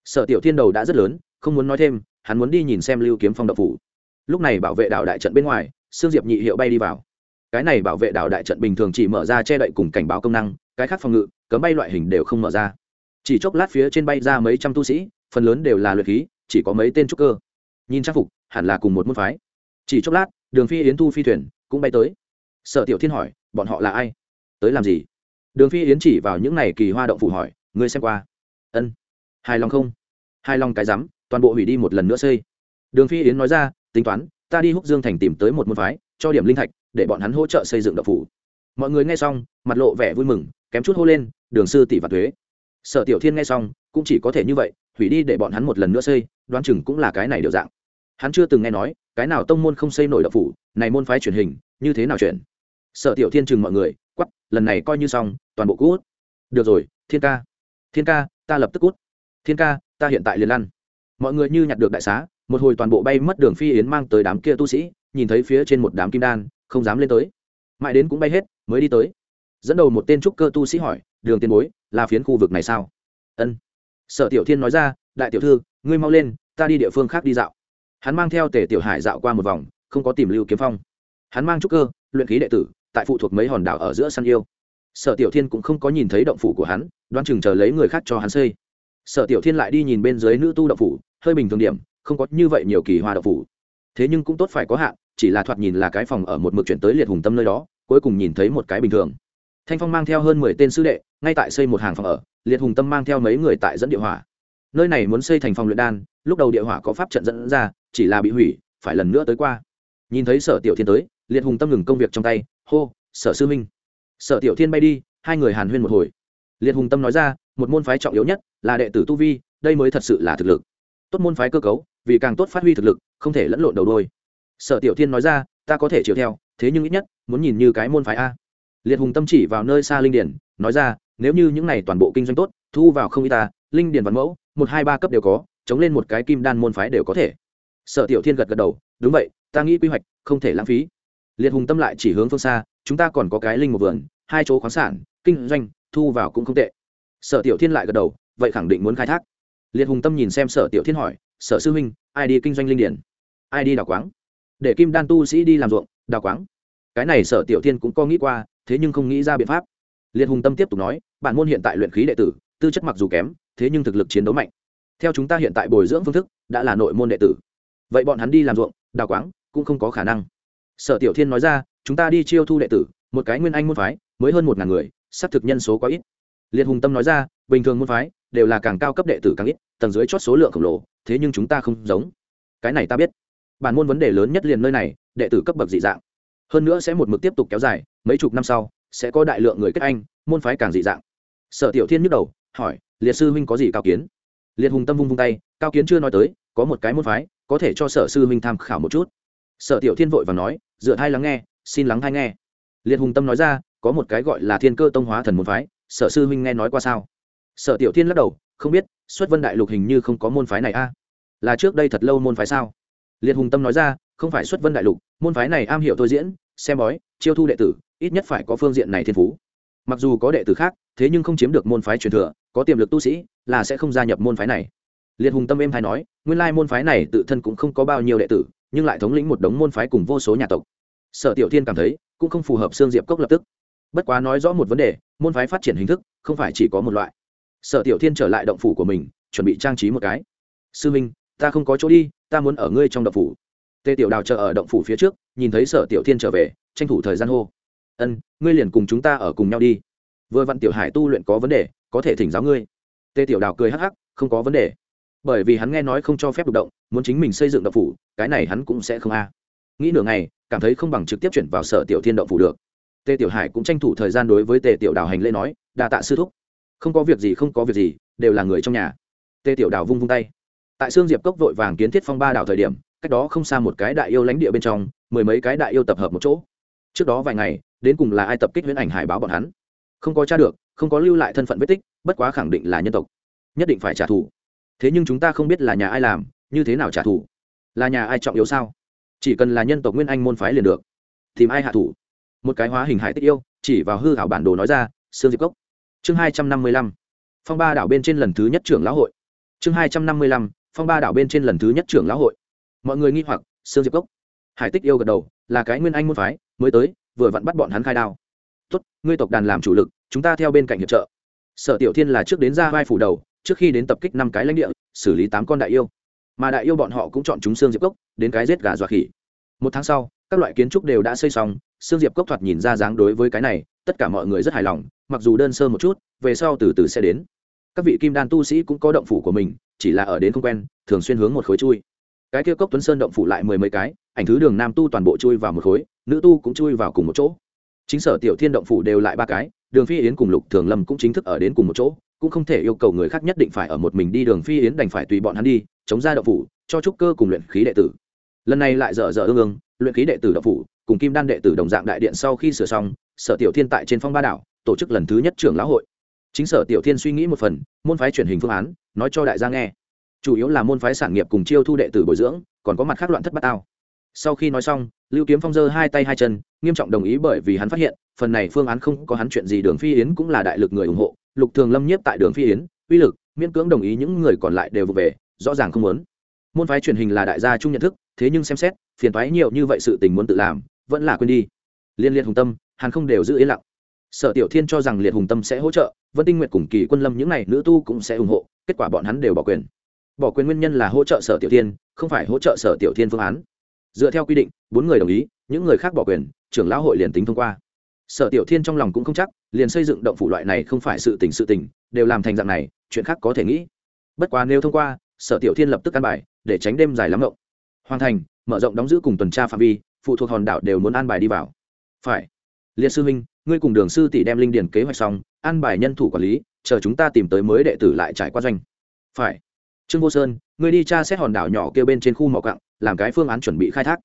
Speaker 1: Sở tiểu thiên đầu đã rất lớn, không muốn nói thêm, hắn muốn đi nhìn xem lưu kiếm phong động phủ lúc này bảo vệ đảo đại trận bên ngoài, sương diệp nhị hiệu bay đi vào. Cái này bảo vệ đảo đại trận bình thường chỉ mở ra che đậy cùng cảnh báo công năng, cái khác phòng ngự, cấm bay loại hình đều không mở ra. Chỉ chốc lát phía trên bay ra mấy trăm tu sĩ, phần lớn đều là luyện khí, chỉ có mấy tên trúc cơ. Nhìn trang phục, hẳn là cùng một môn phái. Chỉ chốc lát, đường phi yến thu phi thuyền cũng bay tới. Sở tiểu thiên hỏi, bọn họ là ai? Tới làm gì? Đường phi yến chỉ vào những này kỳ hoa động phủ hỏi, ngươi xem qua? Ân. Hài lòng không? Hài lòng cái rắm, toàn bộ hủy đi một lần nữa xây. Đường phi yến nói ra tính toán, ta đi húc dương thành tìm tới một môn phái, cho điểm linh thạch, để bọn hắn hỗ trợ xây dựng động phủ. Mọi người nghe xong, mặt lộ vẻ vui mừng, kém chút hô lên, đường sư tỷ và thuế. Sở tiểu thiên nghe xong, cũng chỉ có thể như vậy, hủy đi để bọn hắn một lần nữa xây, đoán chừng cũng là cái này điều dạng. Hắn chưa từng nghe nói, cái nào tông môn không xây nổi động phủ, này môn phái truyền hình, như thế nào chuyển? Sở tiểu thiên chừng mọi người quắp lần này coi như xong, toàn bộ cút được rồi, thiên ca. Thiên ca, ta lập tức cút. Thiên ca, ta hiện tại liền lăn. Mọi người như nhặt được đại xá một hồi toàn bộ bay mất đường phi yến mang tới đám kia tu sĩ, nhìn thấy phía trên một đám kim đan, không dám lên tới. Mãi đến cũng bay hết, mới đi tới. Dẫn đầu một tên trúc cơ tu sĩ hỏi, đường tiền bối, là phiến khu vực này sao? Ân. Sở tiểu thiên nói ra, đại tiểu thư, ngươi mau lên, ta đi địa phương khác đi dạo. Hắn mang theo tề tiểu hải dạo qua một vòng, không có tìm lưu kiếm phong. Hắn mang trúc cơ, luyện khí đệ tử, tại phụ thuộc mấy hòn đảo ở giữa săn yêu. Sở tiểu thiên cũng không có nhìn thấy động phủ của hắn, đoán chừng chờ lấy người khác cho hắn xây. Sở tiểu thiên lại đi nhìn bên dưới nữ tu động phủ, hơi bình thường điểm không có như vậy nhiều kỳ hoa đậu phủ. Thế nhưng cũng tốt phải có hạn, chỉ là thoạt nhìn là cái phòng ở một mực chuyển tới liệt hùng tâm nơi đó, cuối cùng nhìn thấy một cái bình thường. Thanh phong mang theo hơn mười tên sư đệ, ngay tại xây một hàng phòng ở, liệt hùng tâm mang theo mấy người tại dẫn địa hỏa. Nơi này muốn xây thành phòng luyện đan, lúc đầu địa hỏa có pháp trận dẫn ra, chỉ là bị hủy, phải lần nữa tới qua. Nhìn thấy sở tiểu thiên tới, liệt hùng tâm ngừng công việc trong tay, hô, sở sư minh sở tiểu thiên bay đi, hai người hàn huyên một hồi. Liệt hùng tâm nói ra, một môn phái trọng yếu nhất là đệ tử tu vi, đây mới thật sự là thực lực. Tốt môn phái cơ cấu vì càng tốt phát huy thực lực, không thể lẫn lộn đầu đôi. Sở tiểu thiên nói ra, ta có thể chiều theo, thế nhưng ít nhất, muốn nhìn như cái môn phái a. Liệt hùng tâm chỉ vào nơi xa linh điển, nói ra, nếu như những này toàn bộ kinh doanh tốt, thu vào không y ta, linh điển văn mẫu, một, hai, ba cấp đều có, chống lên một cái kim đan môn phái đều có thể. Sở tiểu thiên gật gật đầu, đúng vậy, ta nghĩ quy hoạch, không thể lãng phí. Liệt hùng tâm lại chỉ hướng phương xa, chúng ta còn có cái linh một vườn, hai chỗ khoáng sản, kinh doanh, thu vào cũng không tệ. Sở tiểu thiên lại gật đầu, vậy khẳng định muốn khai thác. Liệt hùng tâm nhìn xem sở tiểu thiên hỏi sở sư huynh, ai đi kinh doanh linh điển? Ai đi đào quáng? Để kim đan tu sĩ đi làm ruộng, đào quáng. Cái này sở tiểu thiên cũng có nghĩ qua, thế nhưng không nghĩ ra biện pháp. Liệt hùng tâm tiếp tục nói, bản môn hiện tại luyện khí đệ tử, tư chất mặc dù kém, thế nhưng thực lực chiến đấu mạnh. Theo chúng ta hiện tại bồi dưỡng phương thức, đã là nội môn đệ tử. Vậy bọn hắn đi làm ruộng, đào quáng, cũng không có khả năng. Sở tiểu thiên nói ra, chúng ta đi chiêu thu đệ tử, một cái nguyên anh môn phái, mới hơn một ngàn người, xác thực nhân số quá ít. Liệt hùng tâm nói ra, bình thường môn phái đều là càng cao cấp đệ tử càng ít, tầng dưới chót số lượng khổng lồ, thế nhưng chúng ta không giống. Cái này ta biết. Bản môn vấn đề lớn nhất liền nơi này, đệ tử cấp bậc dị dạng. Hơn nữa sẽ một mực tiếp tục kéo dài, mấy chục năm sau, sẽ có đại lượng người kết anh, môn phái càng dị dạng. Sở tiểu thiên nhức đầu, hỏi, liệt sư huynh có gì cao kiến? Liệt hùng tâm vung vung tay, cao kiến chưa nói tới, có một cái môn phái, có thể cho sở sư huynh tham khảo một chút. Sở tiểu thiên vội và nói, dựa hai lắng nghe, xin lắng hai nghe. Liệt hùng tâm nói ra, có một cái gọi là thiên cơ tông hóa thần môn phái, sở sư huynh nghe nói qua sao? Sở tiểu thiên lắc đầu, không biết, xuất vân đại lục hình như không có môn phái này a. Là trước đây thật lâu môn phái sao? Liệt hùng tâm nói ra, không phải xuất vân đại lục, môn phái này am hiểu tôi diễn, xem bói, chiêu thu đệ tử, ít nhất phải có phương diện này thiên phú. Mặc dù có đệ tử khác, thế nhưng không chiếm được môn phái truyền thừa, có tiềm lực tu sĩ, là sẽ không gia nhập môn phái này. Liệt hùng tâm em hay nói, nguyên lai môn phái này tự thân cũng không có bao nhiêu đệ tử, nhưng lại thống lĩnh một đống môn phái cùng vô số nhà tộc. Sở tiểu thiên cảm thấy, cũng không phù hợp xương diệp cốc lập tức. Bất quá nói rõ một vấn đề, môn phái phát triển hình thức, không phải chỉ có một loại sở tiểu thiên trở lại động phủ của mình, chuẩn bị trang trí một cái. Sư minh, ta không có chỗ đi, ta muốn ở ngươi trong động phủ. Tề tiểu đào chờ ở động phủ phía trước, nhìn thấy sở tiểu thiên trở về, tranh thủ thời gian hô. Ân, ngươi liền cùng chúng ta ở cùng nhau đi. Vừa vặn tiểu hải tu luyện có vấn đề, có thể thỉnh giáo ngươi. Tề tiểu đào cười hắc hắc, không có vấn đề. Bởi vì hắn nghe nói không cho phép đụng động, muốn chính mình xây dựng động phủ, cái này hắn cũng sẽ không a. Nghĩ nửa ngày, cảm thấy không bằng trực tiếp chuyển vào sở tiểu thiên động phủ được. Tề tiểu hải cũng tranh thủ thời gian đối với tề tiểu đào hành lễ nói, đa tạ sư thúc không có việc gì, không có việc gì, đều là người trong nhà. Tê tiểu đào vung vung tay. Tại xương diệp cốc vội vàng kiến thiết phong ba đảo thời điểm, cách đó không xa một cái đại yêu lãnh địa bên trong, mười mấy cái đại yêu tập hợp một chỗ. Trước đó vài ngày, đến cùng là ai tập kích huyễn ảnh hải báo bọn hắn? Không có t r a được, không có lưu lại thân phận vết tích, bất quá khẳng định là nhân tộc. Nhất định phải trả thù. Thế nhưng chúng ta không biết là nhà ai làm, như thế nào trả thù? Là nhà ai trọng yếu sao? Chỉ cần là nhân tộc nguyên anh môn phái liền được. Tìm ai hạ thủ? Một cái hóa hình hải tích yêu, chỉ vào hư hảo bản đồ nói ra, sương diệp cốc chương hai trăm năm mươi lăm, phong ba đảo bên trên lần thứ nhất trưởng lão hội. Chương hai trăm năm mươi lăm, phong ba đảo bên trên lần thứ nhất trưởng lão hội. Mọi người nghi hoặc, sương diệp cốc. Hải tích yêu gật đầu, là cái nguyên anh môn phái, mới tới, vừa vặn bắt bọn hắn khai đao. Tốt, ngươi tộc đàn làm chủ lực, chúng ta theo bên cạnh hiệp trợ. Sở tiểu thiên là trước đến ra vai phủ đầu, trước khi đến tập kích năm cái lãnh địa, xử lý tám con đại yêu. Mà đại yêu bọn họ cũng chọn chúng xương diệp cốc, đến cái giết gà dọa khỉ. Một tháng sau, các loại kiến trúc đều đã xây xong xương diệp cốc thoạt nhìn ra dáng đối với cái này, tất cả mọi người rất hài lòng mặc dù đơn sơ một chút, về sau từ từ sẽ đến. Các vị kim đan tu sĩ cũng có động phủ của mình, chỉ là ở đến không quen, thường xuyên hướng một khối chui. Cái kia cốc tuấn sơn động phủ lại mười mấy cái, ảnh thứ đường nam tu toàn bộ chui vào một khối, nữ tu cũng chui vào cùng một chỗ. Chính sở tiểu thiên động phủ đều lại ba cái, đường phi yến cùng lục thường lâm cũng chính thức ở đến cùng một chỗ, cũng không thể yêu cầu người khác nhất định phải ở một mình đi đường phi yến đành phải tùy bọn hắn đi, chống ra động phủ, cho trúc cơ cùng luyện khí đệ tử. Lần này lại dở dở ương ương, luyện khí đệ tử động phủ, cùng kim đan đệ tử đồng dạng đại điện sau khi sửa xong, sở tiểu thiên tại trên phong ba đảo tổ chức lần thứ nhất trưởng lão hội. Chính sở tiểu thiên suy nghĩ một phần, môn phái truyền hình phương án, nói cho đại gia nghe. Chủ yếu là môn phái sản nghiệp cùng chiêu thu đệ tử bồi dưỡng, còn có mặt khác loạn thất bát tao sau khi nói xong, lưu kiếm phong giơ hai tay hai chân, nghiêm trọng đồng ý bởi vì hắn phát hiện, phần này phương án không có hắn chuyện gì đường phi yến cũng là đại lực người ủng hộ, lục thường lâm nhiếp tại đường phi yến, uy lực, miễn cưỡng đồng ý những người còn lại đều vụ về, rõ ràng không muốn. Môn phái truyền hình là đại gia chung nhận thức, thế nhưng xem xét, phiền toái nhiều như vậy sự tình muốn tự làm, vẫn là quên đi. Liên liên hùng tâm hắn không đều giữ yên lặng sở tiểu thiên cho rằng liệt hùng tâm sẽ hỗ trợ, vân tinh nguyệt cùng kỳ quân lâm những n à y nữ tu cũng sẽ ủng hộ, kết quả bọn hắn đều bỏ quyền. Bỏ quyền nguyên nhân là hỗ trợ sở tiểu thiên, không phải hỗ trợ sở tiểu thiên phương án. Dựa theo quy định, bốn người đồng ý, những người khác bỏ quyền, trưởng lão hội liền tính thông qua. Sở tiểu thiên trong lòng cũng không chắc, liền xây dựng động phủ loại này không phải sự tình sự tình, đều làm thành dạng này, chuyện khác có thể nghĩ. Bất quá nếu thông qua, sở tiểu thiên lập tức căn bài, để tránh đêm dài lắm rộng hoàn thành, mở rộng đóng giữ cùng tuần tra phạm vi, phụ thuộc hòn đảo đều muốn an bài đi vào. Phải liệt sư minh ngươi cùng đường sư tỷ đem linh điển kế hoạch xong, an bài nhân thủ quản lý, chờ chúng ta tìm tới mới đệ tử lại trải qua doanh. Phải. Trương vô sơn, ngươi đi tra xét hòn đảo nhỏ kêu bên trên khu mỏ cặng làm cái phương án chuẩn bị khai thác.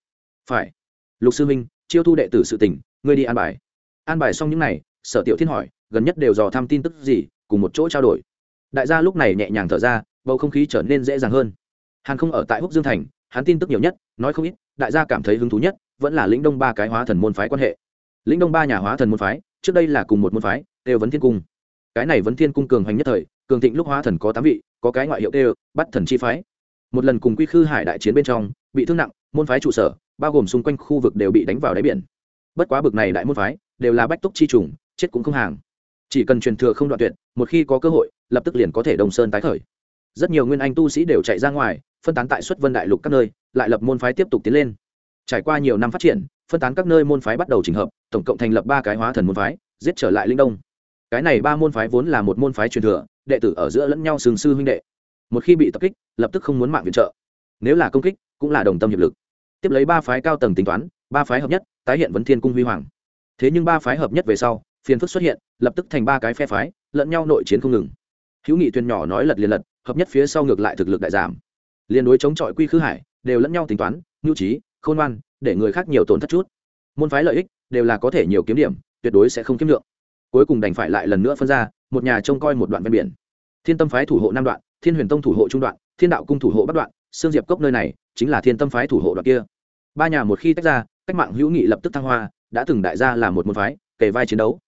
Speaker 1: Phải. Lục sư minh chiêu thu đệ tử sự tỉnh ngươi đi an bài. An bài xong những n à y sở tiểu thiên hỏi, gần nhất đều dò thăm tin tức gì, cùng một chỗ trao đổi. Đại gia lúc này nhẹ nhàng thở ra, bầu không khí trở nên dễ dàng hơn. Hàn không ở tại húc dương thành, hắn tin tức nhiều nhất, nói không ít, đại gia cảm thấy hứng thú nhất, vẫn là lĩnh đông ba cái hóa thần môn phái quan hệ lĩnh đông ba nhà hóa thần môn phái, trước đây là cùng một môn phái đều vấn thiên cung. Cái này vấn thiên cung cường hoành nhất thời, cường thịnh lúc hóa thần có tám vị, có cái ngoại hiệu đều bắt thần chi phái. Một lần cùng quy khư hải đại chiến bên trong, bị thương nặng, môn phái trụ sở, bao gồm xung quanh khu vực đều bị đánh vào đáy biển. Bất quá bực này đại môn phái, đều là bách túc chi trùng chết cũng không hàng. Chỉ cần truyền thừa không đoạn tuyệt, một khi có cơ hội, lập tức liền có thể đồng sơn tái khởi. Rất nhiều nguyên anh tu sĩ đều chạy ra ngoài, phân tán tại xuất vân đại lục các nơi, lại lập môn phái tiếp tục tiến lên. Trải qua nhiều năm phát triển, phân tán các nơi môn phái bắt đầu trình hợp tổng cộng thành lập ba cái hóa thần môn phái, giết trở lại linh đông. Cái này ba môn phái vốn là một môn phái truyền thừa, đệ tử ở giữa lẫn nhau sừng sư huynh đệ. Một khi bị tập kích, lập tức không muốn mạng viện trợ. Nếu là công kích, cũng là đồng tâm hiệp lực. Tiếp lấy ba phái cao tầng tính toán, ba phái hợp nhất, tái hiện vấn thiên cung huy hoàng. Thế nhưng ba phái hợp nhất về sau, phiền phức xuất hiện, lập tức thành ba cái phe phái, lẫn nhau nội chiến không ngừng. Hữu nghị thuyền nhỏ nói lật liền lật, hợp nhất phía sau ngược lại thực lực đại giảm. Liên đối chống chọi quy khư hải, đều lẫn nhau tính toán, nhu trí, khôn ngoan, để người khác nhiều tổn thất chút môn phái lợi ích đều là có thể nhiều kiếm điểm, tuyệt đối sẽ không kiếm lượng. Cuối cùng đành phải lại lần nữa phân ra, một nhà trông coi một đoạn ven biển. Thiên tâm phái thủ hộ năm đoạn, thiên huyền tông thủ hộ trung đoạn, thiên đạo cung thủ hộ bắc đoạn, sương diệp cốc nơi này chính là thiên tâm phái thủ hộ đoạn kia. Ba nhà một khi tách ra, cách mạng hữu nghị lập tức thăng hoa, đã từng đại gia là một môn phái, kề vai chiến đấu.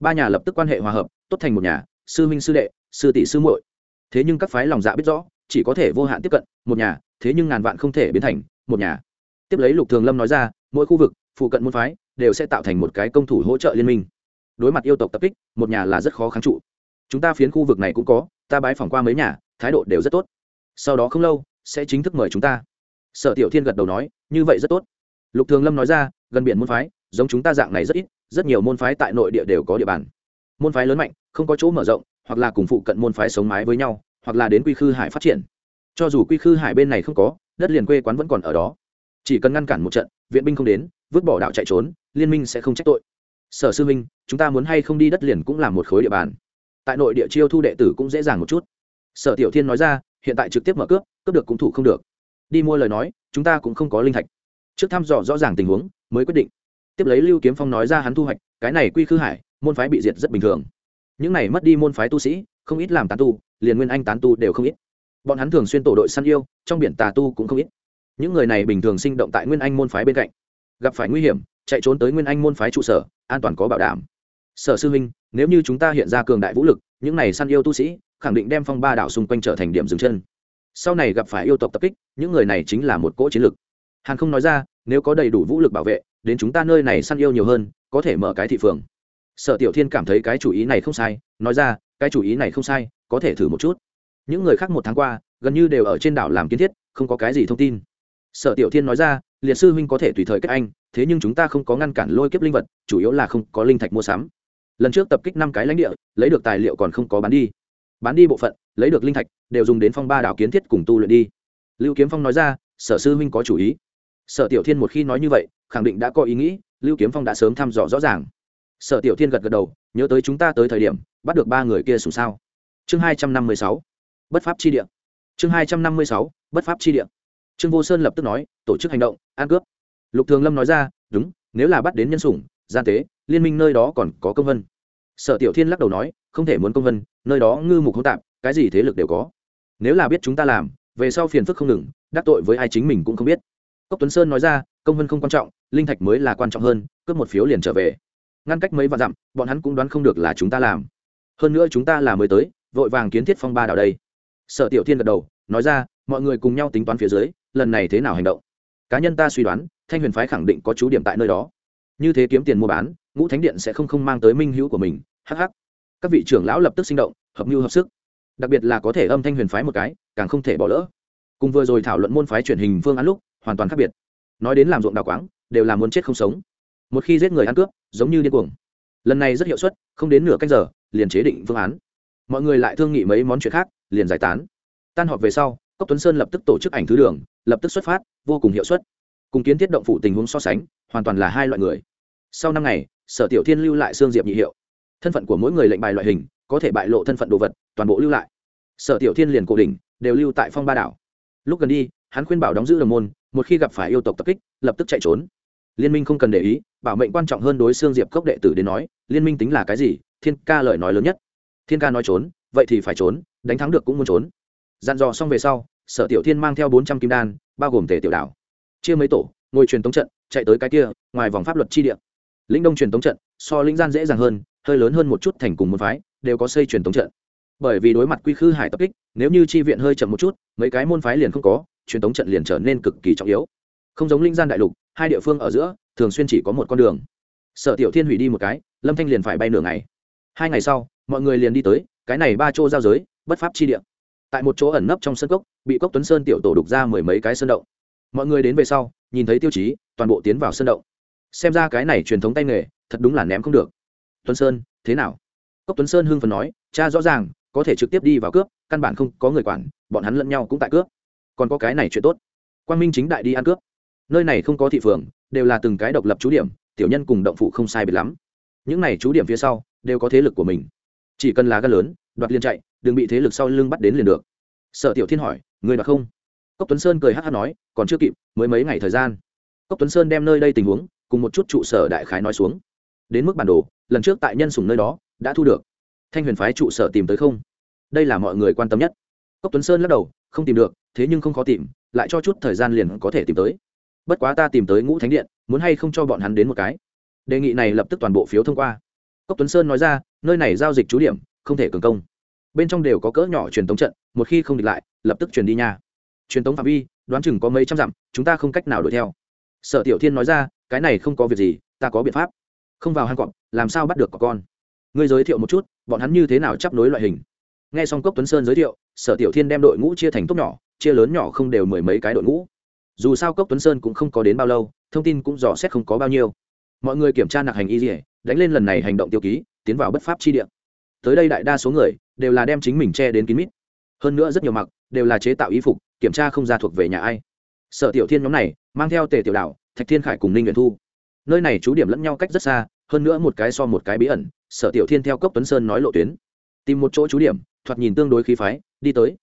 Speaker 1: Ba nhà lập tức quan hệ hòa hợp, tốt thành một nhà, sư minh sư đệ, sư tỷ sư muội. Thế nhưng các phái lòng dạ biết rõ, chỉ có thể vô hạn tiếp cận, một nhà, thế nhưng ngàn vạn không thể biến thành một nhà. Tiếp lấy lục thường lâm nói ra, mỗi khu vực phụ cận môn phái đều sẽ tạo thành một cái công thủ hỗ trợ liên minh. Đối mặt yêu tộc tập kích, một nhà là rất khó kháng trụ. Chúng ta phiến khu vực này cũng có, ta bái phỏng qua mấy nhà, thái độ đều rất tốt. Sau đó không lâu, sẽ chính thức mời chúng ta. Sở tiểu thiên gật đầu nói, như vậy rất tốt. Lục thường lâm nói ra, gần biển môn phái, giống chúng ta dạng này rất ít, rất nhiều môn phái tại nội địa đều có địa bàn. Môn phái lớn mạnh, không có chỗ mở rộng, hoặc là cùng phụ cận môn phái sống mái với nhau, hoặc là đến quy khư hải phát triển. Cho dù quy khư hải bên này không có, đất liền quê quán vẫn còn ở đó. Chỉ cần ngăn cản một trận, viện binh không đến vứt bỏ đạo chạy trốn, liên minh sẽ không trách tội. Sở sư minh chúng ta muốn hay không đi đất liền cũng là một khối địa bàn. Tại nội địa chiêu thu đệ tử cũng dễ dàng một chút. Sở tiểu thiên nói ra, hiện tại trực tiếp mở cướp cướp được cũng thủ không được. Đi mua lời nói, chúng ta cũng không có linh thạch. Trước thăm dò rõ ràng tình huống, mới quyết định. Tiếp lấy lưu kiếm phong nói ra hắn thu hoạch, cái này quy khư hải, môn phái bị diệt rất bình thường. Những này mất đi môn phái tu sĩ, không ít làm tán tu, liền nguyên anh tán tu đều không ít. Bọn hắn thường xuyên tổ đội săn yêu, trong biển tà tu cũng không ít. Những người này bình thường sinh động tại nguyên anh môn phái bên cạnh gặp phải nguy hiểm, chạy trốn tới nguyên anh môn phái trụ sở, an toàn có bảo đảm. Sở sư huynh, nếu như chúng ta hiện ra cường đại vũ lực, những này săn yêu tu sĩ, khẳng định đem phong ba đảo xung quanh trở thành điểm dừng chân. Sau này gặp phải yêu tộc tập kích, những người này chính là một cỗ chiến lực. Hàn không nói ra, nếu có đầy đủ vũ lực bảo vệ, đến chúng ta nơi này săn yêu nhiều hơn, có thể mở cái thị phường. Sở tiểu thiên cảm thấy cái chủ ý này không sai, nói ra, cái chủ ý này không sai, có thể thử một chút. Những người khác một tháng qua, gần như đều ở trên đảo làm kiến thiết, không có cái gì thông tin sở tiểu thiên nói ra, liệt sư huynh có thể tùy thời kết anh, thế nhưng chúng ta không có ngăn cản lôi kiếp linh vật, chủ yếu là không có linh thạch mua sắm. Lần trước tập kích năm cái lãnh địa, lấy được tài liệu còn không có bán đi. Bán đi bộ phận, lấy được linh thạch, đều dùng đến phong ba đảo kiến thiết cùng tu luyện đi. Lưu kiếm phong nói ra, sở sư huynh có chủ ý. Sở tiểu thiên một khi nói như vậy, khẳng định đã có ý nghĩ, lưu kiếm phong đã sớm thăm dò rõ ràng. Sở tiểu thiên gật gật đầu, nhớ tới chúng ta tới thời điểm, bắt được ba người kia sủ sao. Chương hai trăm năm mươi sáu, bất pháp chi địa. Chương hai trăm năm mươi sáu, bất pháp chi địa trương vô sơn lập tức nói, tổ chức hành động an cướp. Lục thường lâm nói ra, đúng, nếu là bắt đến nhân sủng, gian tế, liên minh nơi đó còn có công vân. Sở tiểu thiên lắc đầu nói, không thể muốn công vân, nơi đó ngư mục hỗn tạp, cái gì thế lực đều có. Nếu là biết chúng ta làm, về sau phiền phức không ngừng, đắc tội với ai chính mình cũng không biết. Cốc tuấn sơn nói ra, công vân không quan trọng, linh thạch mới là quan trọng hơn, cướp một phiếu liền trở về. Ngăn cách mấy vạn dặm, bọn hắn cũng đoán không được là chúng ta làm. Hơn nữa chúng ta là mới tới, vội vàng kiến thiết phong ba đảo đây. Sở tiểu thiên gật đầu, nói ra, mọi người cùng nhau tính toán phía dưới lần này thế nào hành động? Cá nhân ta suy đoán, thanh huyền phái khẳng định có chú điểm tại nơi đó. Như thế kiếm tiền mua bán, ngũ thánh điện sẽ không không mang tới minh hữu của mình. Hh các vị trưởng lão lập tức sinh động, hợp mưu hợp sức. Đặc biệt là có thể âm thanh huyền phái một cái, càng không thể bỏ lỡ. Cùng vừa rồi thảo luận môn phái truyền hình phương án lúc, hoàn toàn khác biệt. Nói đến làm ruộng đào quáng, đều là muốn chết không sống. Một khi giết người ăn cướp, giống như điên cuồng. Lần này rất hiệu suất, không đến nửa cách giờ, liền chế định phương án. Mọi người lại thương nghị mấy món chuyện khác, liền giải tán. Tan họp về sau cốc tuấn sơn lập tức tổ chức ảnh thứ đường, lập tức xuất phát, vô cùng hiệu suất. Cùng kiến thiết động phụ tình huống so sánh, hoàn toàn là hai loại người. Sau năm ngày, sở tiểu thiên lưu lại xương diệp nhị hiệu. Thân phận của mỗi người lệnh bài loại hình, có thể bại lộ thân phận đồ vật, toàn bộ lưu lại. Sở tiểu thiên liền cổ đỉnh, đều lưu tại phong ba đảo. Lúc gần đi, hắn khuyên bảo đóng giữ đồng môn, một khi gặp phải yêu tộc tập kích, lập tức chạy trốn. Liên minh không cần để ý, bảo mệnh quan trọng hơn đối xương diệp cốc đệ tử đến nói, liên minh tính là cái gì, thiên ca lời nói lớn nhất. Thiên ca nói trốn, vậy thì phải trốn, đánh thắng được cũng muốn trốn dặn dò xong về sau, sở tiểu thiên mang theo bốn trăm kim đan, bao gồm tề tiểu đảo. Chia mấy tổ, ngồi truyền tống trận, chạy tới cái kia, ngoài vòng pháp luật chi địa. Lĩnh đông truyền tống trận, so lĩnh gian dễ dàng hơn, hơi lớn hơn một chút thành cùng một phái, đều có xây truyền tống trận. Bởi vì đối mặt quy khư hải tập kích, nếu như chi viện hơi chậm một chút, mấy cái môn phái liền không có, truyền tống trận liền trở nên cực kỳ trọng yếu. Không giống linh gian đại lục, hai địa phương ở giữa, thường xuyên chỉ có một con đường. Sở tiểu thiên hủy đi một cái, lâm thanh liền phải bay nửa ngày. Hai ngày sau, mọi người liền đi tới, cái này ba chỗ giao giới, bất pháp chi địa tại một chỗ ẩn nấp trong sân cốc, bị cốc tuấn sơn tiểu tổ đục ra mười mấy cái sơn động. Mọi người đến về sau, nhìn thấy tiêu chí, toàn bộ tiến vào sân động. Xem ra cái này truyền thống tay nghề, thật đúng là ném không được. Tuấn sơn, thế nào? Cốc tuấn sơn hưng phần nói, cha rõ ràng, có thể trực tiếp đi vào cướp, căn bản không có người quản, bọn hắn lẫn nhau cũng tại cướp. Còn có cái này chuyện tốt. Quan minh chính đại đi ăn cướp. Nơi này không có thị phường, đều là từng cái độc lập chú điểm, tiểu nhân cùng động phụ không sai biệt lắm. Những này chú điểm phía sau, đều có thế lực của mình. Chỉ cần là gan lớn, đoạt liên chạy đừng bị thế lực sau lưng bắt đến liền được. Sở tiểu thiên hỏi người đoạt không? Cốc tuấn sơn cười hát hát nói, còn chưa kịp, mới mấy ngày thời gian. Cốc tuấn sơn đem nơi đây tình huống, cùng một chút trụ sở đại khái nói xuống. Đến mức bản đồ, lần trước tại nhân sùng nơi đó, đã thu được. Thanh huyền phái trụ sở tìm tới không? Đây là mọi người quan tâm nhất. Cốc tuấn sơn lắc đầu, không tìm được, thế nhưng không khó tìm, lại cho chút thời gian liền có thể tìm tới. Bất quá ta tìm tới ngũ thánh điện, muốn hay không cho bọn hắn đến một cái? Đề nghị này lập tức toàn bộ phiếu thông qua. Cốc tuấn sơn nói ra, nơi này giao dịch trú điểm, không thể cường công bên trong đều có cỡ nhỏ truyền tống trận, một khi không địch lại, lập tức truyền đi nha. Truyền tống phạm vi, đoán chừng có mấy trăm dặm, chúng ta không cách nào đuổi theo. Sở tiểu thiên nói ra, cái này không có việc gì, ta có biện pháp. Không vào hang cọp, làm sao bắt được có con? Ngươi giới thiệu một chút, bọn hắn như thế nào chấp nối loại hình? Nghe xong cốc tuấn sơn giới thiệu, sở tiểu thiên đem đội ngũ chia thành tốt nhỏ, chia lớn nhỏ không đều mười mấy cái đội ngũ. Dù sao cốc tuấn sơn cũng không có đến bao lâu, thông tin cũng dò xét không có bao nhiêu. Mọi người kiểm tra nạc hành y dỉa đánh lên lần này hành động tiêu ký, tiến vào bất pháp chi địa. Tới đây đại đa số người đều là đem chính mình che đến kín mít. Hơn nữa rất nhiều mặc, đều là chế tạo y phục, kiểm tra không ra thuộc về nhà ai. Sở tiểu thiên nhóm này, mang theo tề tiểu đạo, thạch thiên khải cùng ninh nguyện thu. Nơi này chú điểm lẫn nhau cách rất xa, hơn nữa một cái so một cái bí ẩn, sở tiểu thiên theo cốc tuấn sơn nói lộ tuyến. Tìm một chỗ chú điểm, thoạt nhìn tương đối khí phái, đi tới.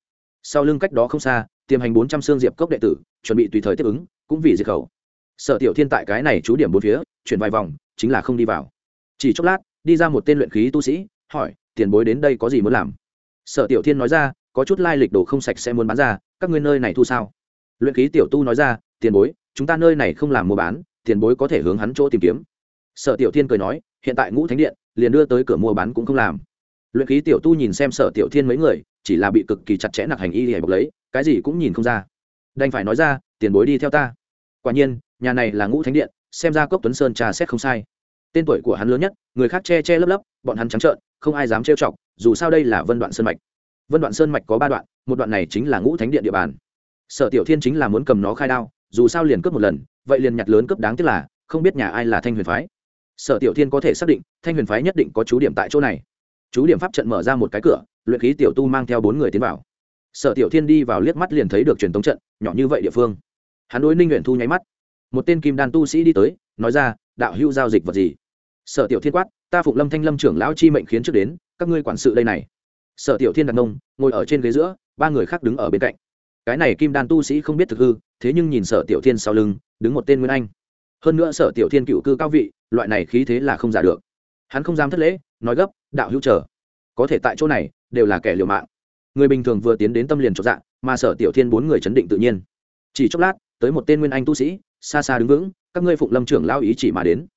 Speaker 1: Sau lưng cách đó không xa, tiềm hành bốn trăm xương diệp cốc đệ tử, chuẩn bị tùy thời tiếp ứng, cũng vì diệt khẩu. Sở tiểu thiên tại cái này chú điểm bốn phía, chuyển vài vòng, chính là không đi vào. Chỉ chốc lát, đi ra một tên luyện khí tu sĩ hỏi, tiền bối đến đây có gì muốn làm? Sở tiểu thiên nói ra, có chút lai lịch đồ không sạch sẽ muốn bán ra, các ngươi nơi này thu sao? Luyện Ký tiểu tu nói ra, tiền bối, chúng ta nơi này không làm mua bán, tiền bối có thể hướng hắn chỗ tìm kiếm. Sở tiểu thiên cười nói, hiện tại ngũ thánh điện, liền đưa tới cửa mua bán cũng không làm. Luyện Ký tiểu tu nhìn xem sở tiểu thiên mấy người, chỉ là bị cực kỳ chặt chẽ nặc hành y hề bọc lấy, cái gì cũng nhìn không ra. Đành phải nói ra, tiền bối đi theo ta. Quả nhiên, nhà này là ngũ thánh điện, xem ra cốc tuấn sơn trà xét không sai tên tuổi của hắn lớn nhất, người khác che che lấp lấp, bọn hắn trắng trợn, không ai dám trêu chọc, dù sao đây là vân đoạn sơn mạch. Vân đoạn sơn mạch có ba đoạn, một đoạn này chính là ngũ thánh điện địa bàn. Sở tiểu thiên chính là muốn cầm nó khai đao, dù sao liền cướp một lần, vậy liền nhặt lớn cướp đáng tiếc là, không biết nhà ai là thanh huyền phái. Sở tiểu thiên có thể xác định, thanh huyền phái nhất định có chú điểm tại chỗ này. Chú điểm pháp trận mở ra một cái cửa, luyện khí tiểu tu mang theo bốn người tiến vào. Sở tiểu thiên đi vào liếc mắt liền thấy được truyền tống trận, nhỏ như vậy địa phương. Hắn đối ninh nguyện thu nháy mắt. Một tên kim đan tu sĩ đi tới, nói ra, đạo hữu giao dịch vật gì? Sở tiểu thiên quát, ta phụng lâm thanh lâm trưởng lão chi mệnh khiến trước đến, các ngươi quản sự đây này. Sở tiểu thiên đặt nông ngồi ở trên ghế giữa, ba người khác đứng ở bên cạnh. Cái này kim đan tu sĩ không biết thực hư, thế nhưng nhìn sở tiểu thiên sau lưng, đứng một tên nguyên anh. Hơn nữa sở tiểu thiên cựu cư cao vị, loại này khí thế là không giả được. Hắn không dám thất lễ, nói gấp, đạo hữu trở có thể tại chỗ này, đều là kẻ liều mạng. Người bình thường vừa tiến đến tâm liền chọc dạng mà sở tiểu thiên bốn người chấn định tự nhiên. Chỉ chốc lát, tới một tên nguyên anh tu sĩ, xa xa đứng vững, các ngươi phụng lâm trưởng lao ý chỉ mà đến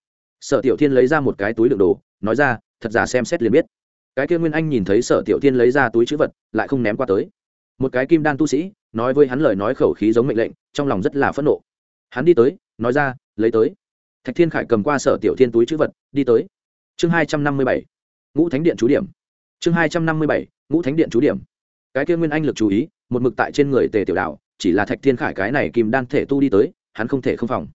Speaker 1: sở tiểu thiên lấy ra một cái túi đựng đồ, nói ra, thật giả xem xét liền biết. Cái kia nguyên anh nhìn thấy sở tiểu thiên lấy ra túi chữ vật, lại không ném qua tới. Một cái kim đan tu sĩ, nói với hắn lời nói khẩu khí giống mệnh lệnh, trong lòng rất là phẫn nộ. Hắn đi tới, nói ra, lấy tới. Thạch thiên khải cầm qua sở tiểu thiên túi chữ vật, đi tới. Chương hai trăm năm mươi bảy, ngũ thánh điện chú điểm. Chương hai trăm năm mươi bảy, ngũ thánh điện chú điểm. Cái kia nguyên anh lực chú ý, một mực tại trên người tề tiểu đạo, chỉ là thạch thiên khải cái này kim đan thể tu đi tới, hắn không thể không phòng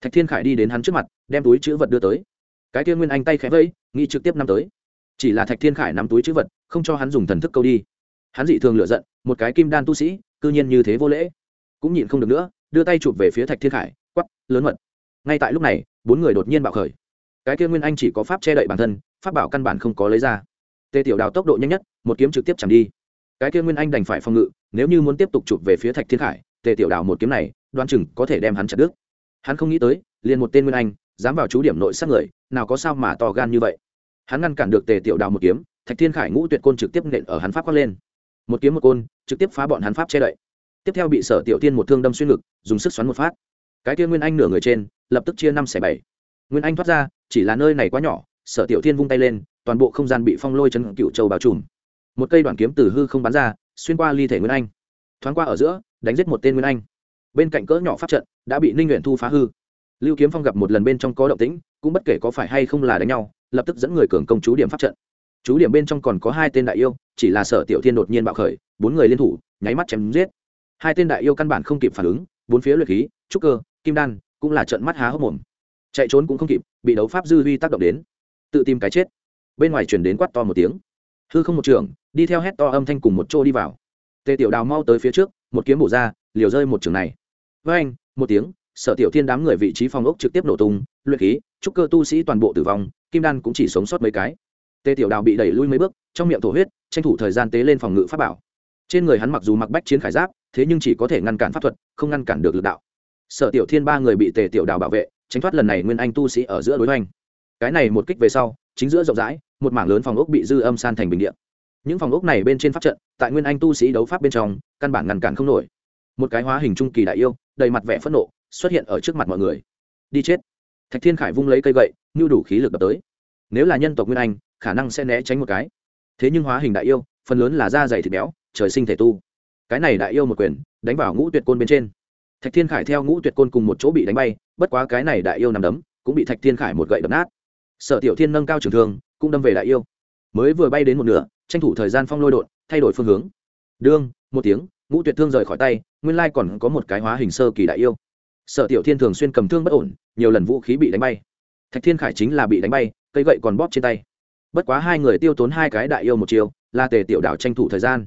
Speaker 1: thạch thiên khải đi đến hắn trước mặt, đem túi chữ vật đưa tới. Cái kia nguyên anh tay khẽ vẫy, nghĩ trực tiếp năm tới. Chỉ là thạch thiên khải nắm túi chữ vật, không cho hắn dùng thần thức câu đi. Hắn dị thường lựa giận, một cái kim đan tu sĩ, cư nhiên như thế vô lễ. Cũng nhịn không được nữa, đưa tay chụp về phía thạch thiên khải quắp lớn mật. Ngay tại lúc này, bốn người đột nhiên bạo khởi. Cái kia nguyên anh chỉ có pháp che đậy bản thân, pháp bảo căn bản không có lấy ra. Tề tiểu đào tốc độ nhanh nhất, một kiếm trực tiếp chẳng đi. Cái kia nguyên anh đành phải phòng ngự, nếu như muốn tiếp tục chụp về phía thạch thiên khải tề tiểu đào một kiếm này đoan chừng có thể đem hắn chặt đứt hắn không nghĩ tới, liền một tên nguyên anh, dám vào chú điểm nội sát người, nào có sao mà to gan như vậy. Hắn ngăn cản được tề tiểu đào một kiếm, thạch thiên khải ngũ tuyệt côn trực tiếp nện ở hắn pháp quát lên. Một kiếm một côn, trực tiếp phá bọn hắn pháp che đậy. Tiếp theo bị sở tiểu tiên một thương đâm xuyên ngực, dùng sức xoắn một phát. Cái kia nguyên anh nửa người trên, lập tức chia năm xẻ bảy. Nguyên anh thoát ra, chỉ là nơi này quá nhỏ, sở tiểu tiên vung tay lên, toàn bộ không gian bị phong lôi chân cựu châu bao trùm. Một cây đoạn kiếm từ hư không bắn ra, xuyên qua ly thể nguyên anh. Thoáng qua ở giữa, đánh giết một tên nguyên anh. Bên cạnh cỡ nhỏ pháp trận đã bị ninh nguyện thu phá hư. Lưu kiếm phong gặp một lần bên trong có động tĩnh, cũng bất kể có phải hay không là đánh nhau, lập tức dẫn người cường công chú điểm pháp trận. Chú điểm bên trong còn có hai tên đại yêu, chỉ là sở tiểu thiên đột nhiên bạo khởi, bốn người liên thủ, nháy mắt chém giết. Hai tên đại yêu căn bản không kịp phản ứng, bốn phía luyện khí, trúc cơ, kim đan, cũng là trận mắt há hốc mồm. Chạy trốn cũng không kịp, bị đấu pháp dư huy tác động đến. Tự tìm cái chết. Bên ngoài chuyển đến quát to một tiếng. Hư không một trường, đi theo hét to âm thanh cùng một chỗ đi vào. Tề tiểu đào mau tới phía trước, một kiếm bổ ra, liều rơi một trường này. Với anh một tiếng, sở tiểu thiên đám người vị trí phòng ốc trực tiếp nổ tung, luyện khí, trúc cơ tu sĩ toàn bộ tử vong, kim đan cũng chỉ sống sót mấy cái. Tề tiểu đào bị đẩy lui mấy bước, trong miệng thổ huyết, tranh thủ thời gian tế lên phòng ngự pháp bảo. Trên người hắn mặc dù mặc bách chiến khải giáp, thế nhưng chỉ có thể ngăn cản pháp thuật, không ngăn cản được lực đạo. Sở tiểu thiên ba người bị tề tiểu đào bảo vệ, tránh thoát lần này nguyên anh tu sĩ ở giữa đối hoành. Cái này một kích về sau, chính giữa rộng rãi, một mảng lớn phòng ốc bị dư âm san thành bình điện những phòng ốc này bên trên pháp trận, tại nguyên anh tu sĩ đấu pháp bên trong, căn bản ngăn cản không nổi. Một cái hóa hình trung kỳ đại yêu đầy mặt vẻ phẫn nộ xuất hiện ở trước mặt mọi người. Đi chết. Thạch thiên khải vung lấy cây gậy như đủ khí lực đập tới. Nếu là nhân tộc nguyên anh, khả năng sẽ né tránh một cái. Thế nhưng hóa hình đại yêu, phần lớn là da dày thịt béo, trời sinh thể tu. Cái này đại yêu một quyền, đánh vào ngũ tuyệt côn bên trên. Thạch thiên khải theo ngũ tuyệt côn cùng một chỗ bị đánh bay, bất quá cái này đại yêu nằm đấm, cũng bị thạch thiên khải một gậy đập nát. Sở tiểu thiên nâng cao trường thường cũng đâm về đại yêu. Mới vừa bay đến một nửa, tranh thủ thời gian phong lôi đột, thay đổi phương hướng. Đương, một tiếng ngũ tuyệt thương rời khỏi tay, nguyên lai còn có một cái hóa hình sơ kỳ đại yêu. Sở tiểu thiên thường xuyên cầm thương bất ổn, nhiều lần vũ khí bị đánh bay. Thạch thiên khải chính là bị đánh bay, cây gậy còn bóp trên tay. Bất quá hai người tiêu tốn hai cái đại yêu một chiều là tề tiểu đảo tranh thủ thời gian.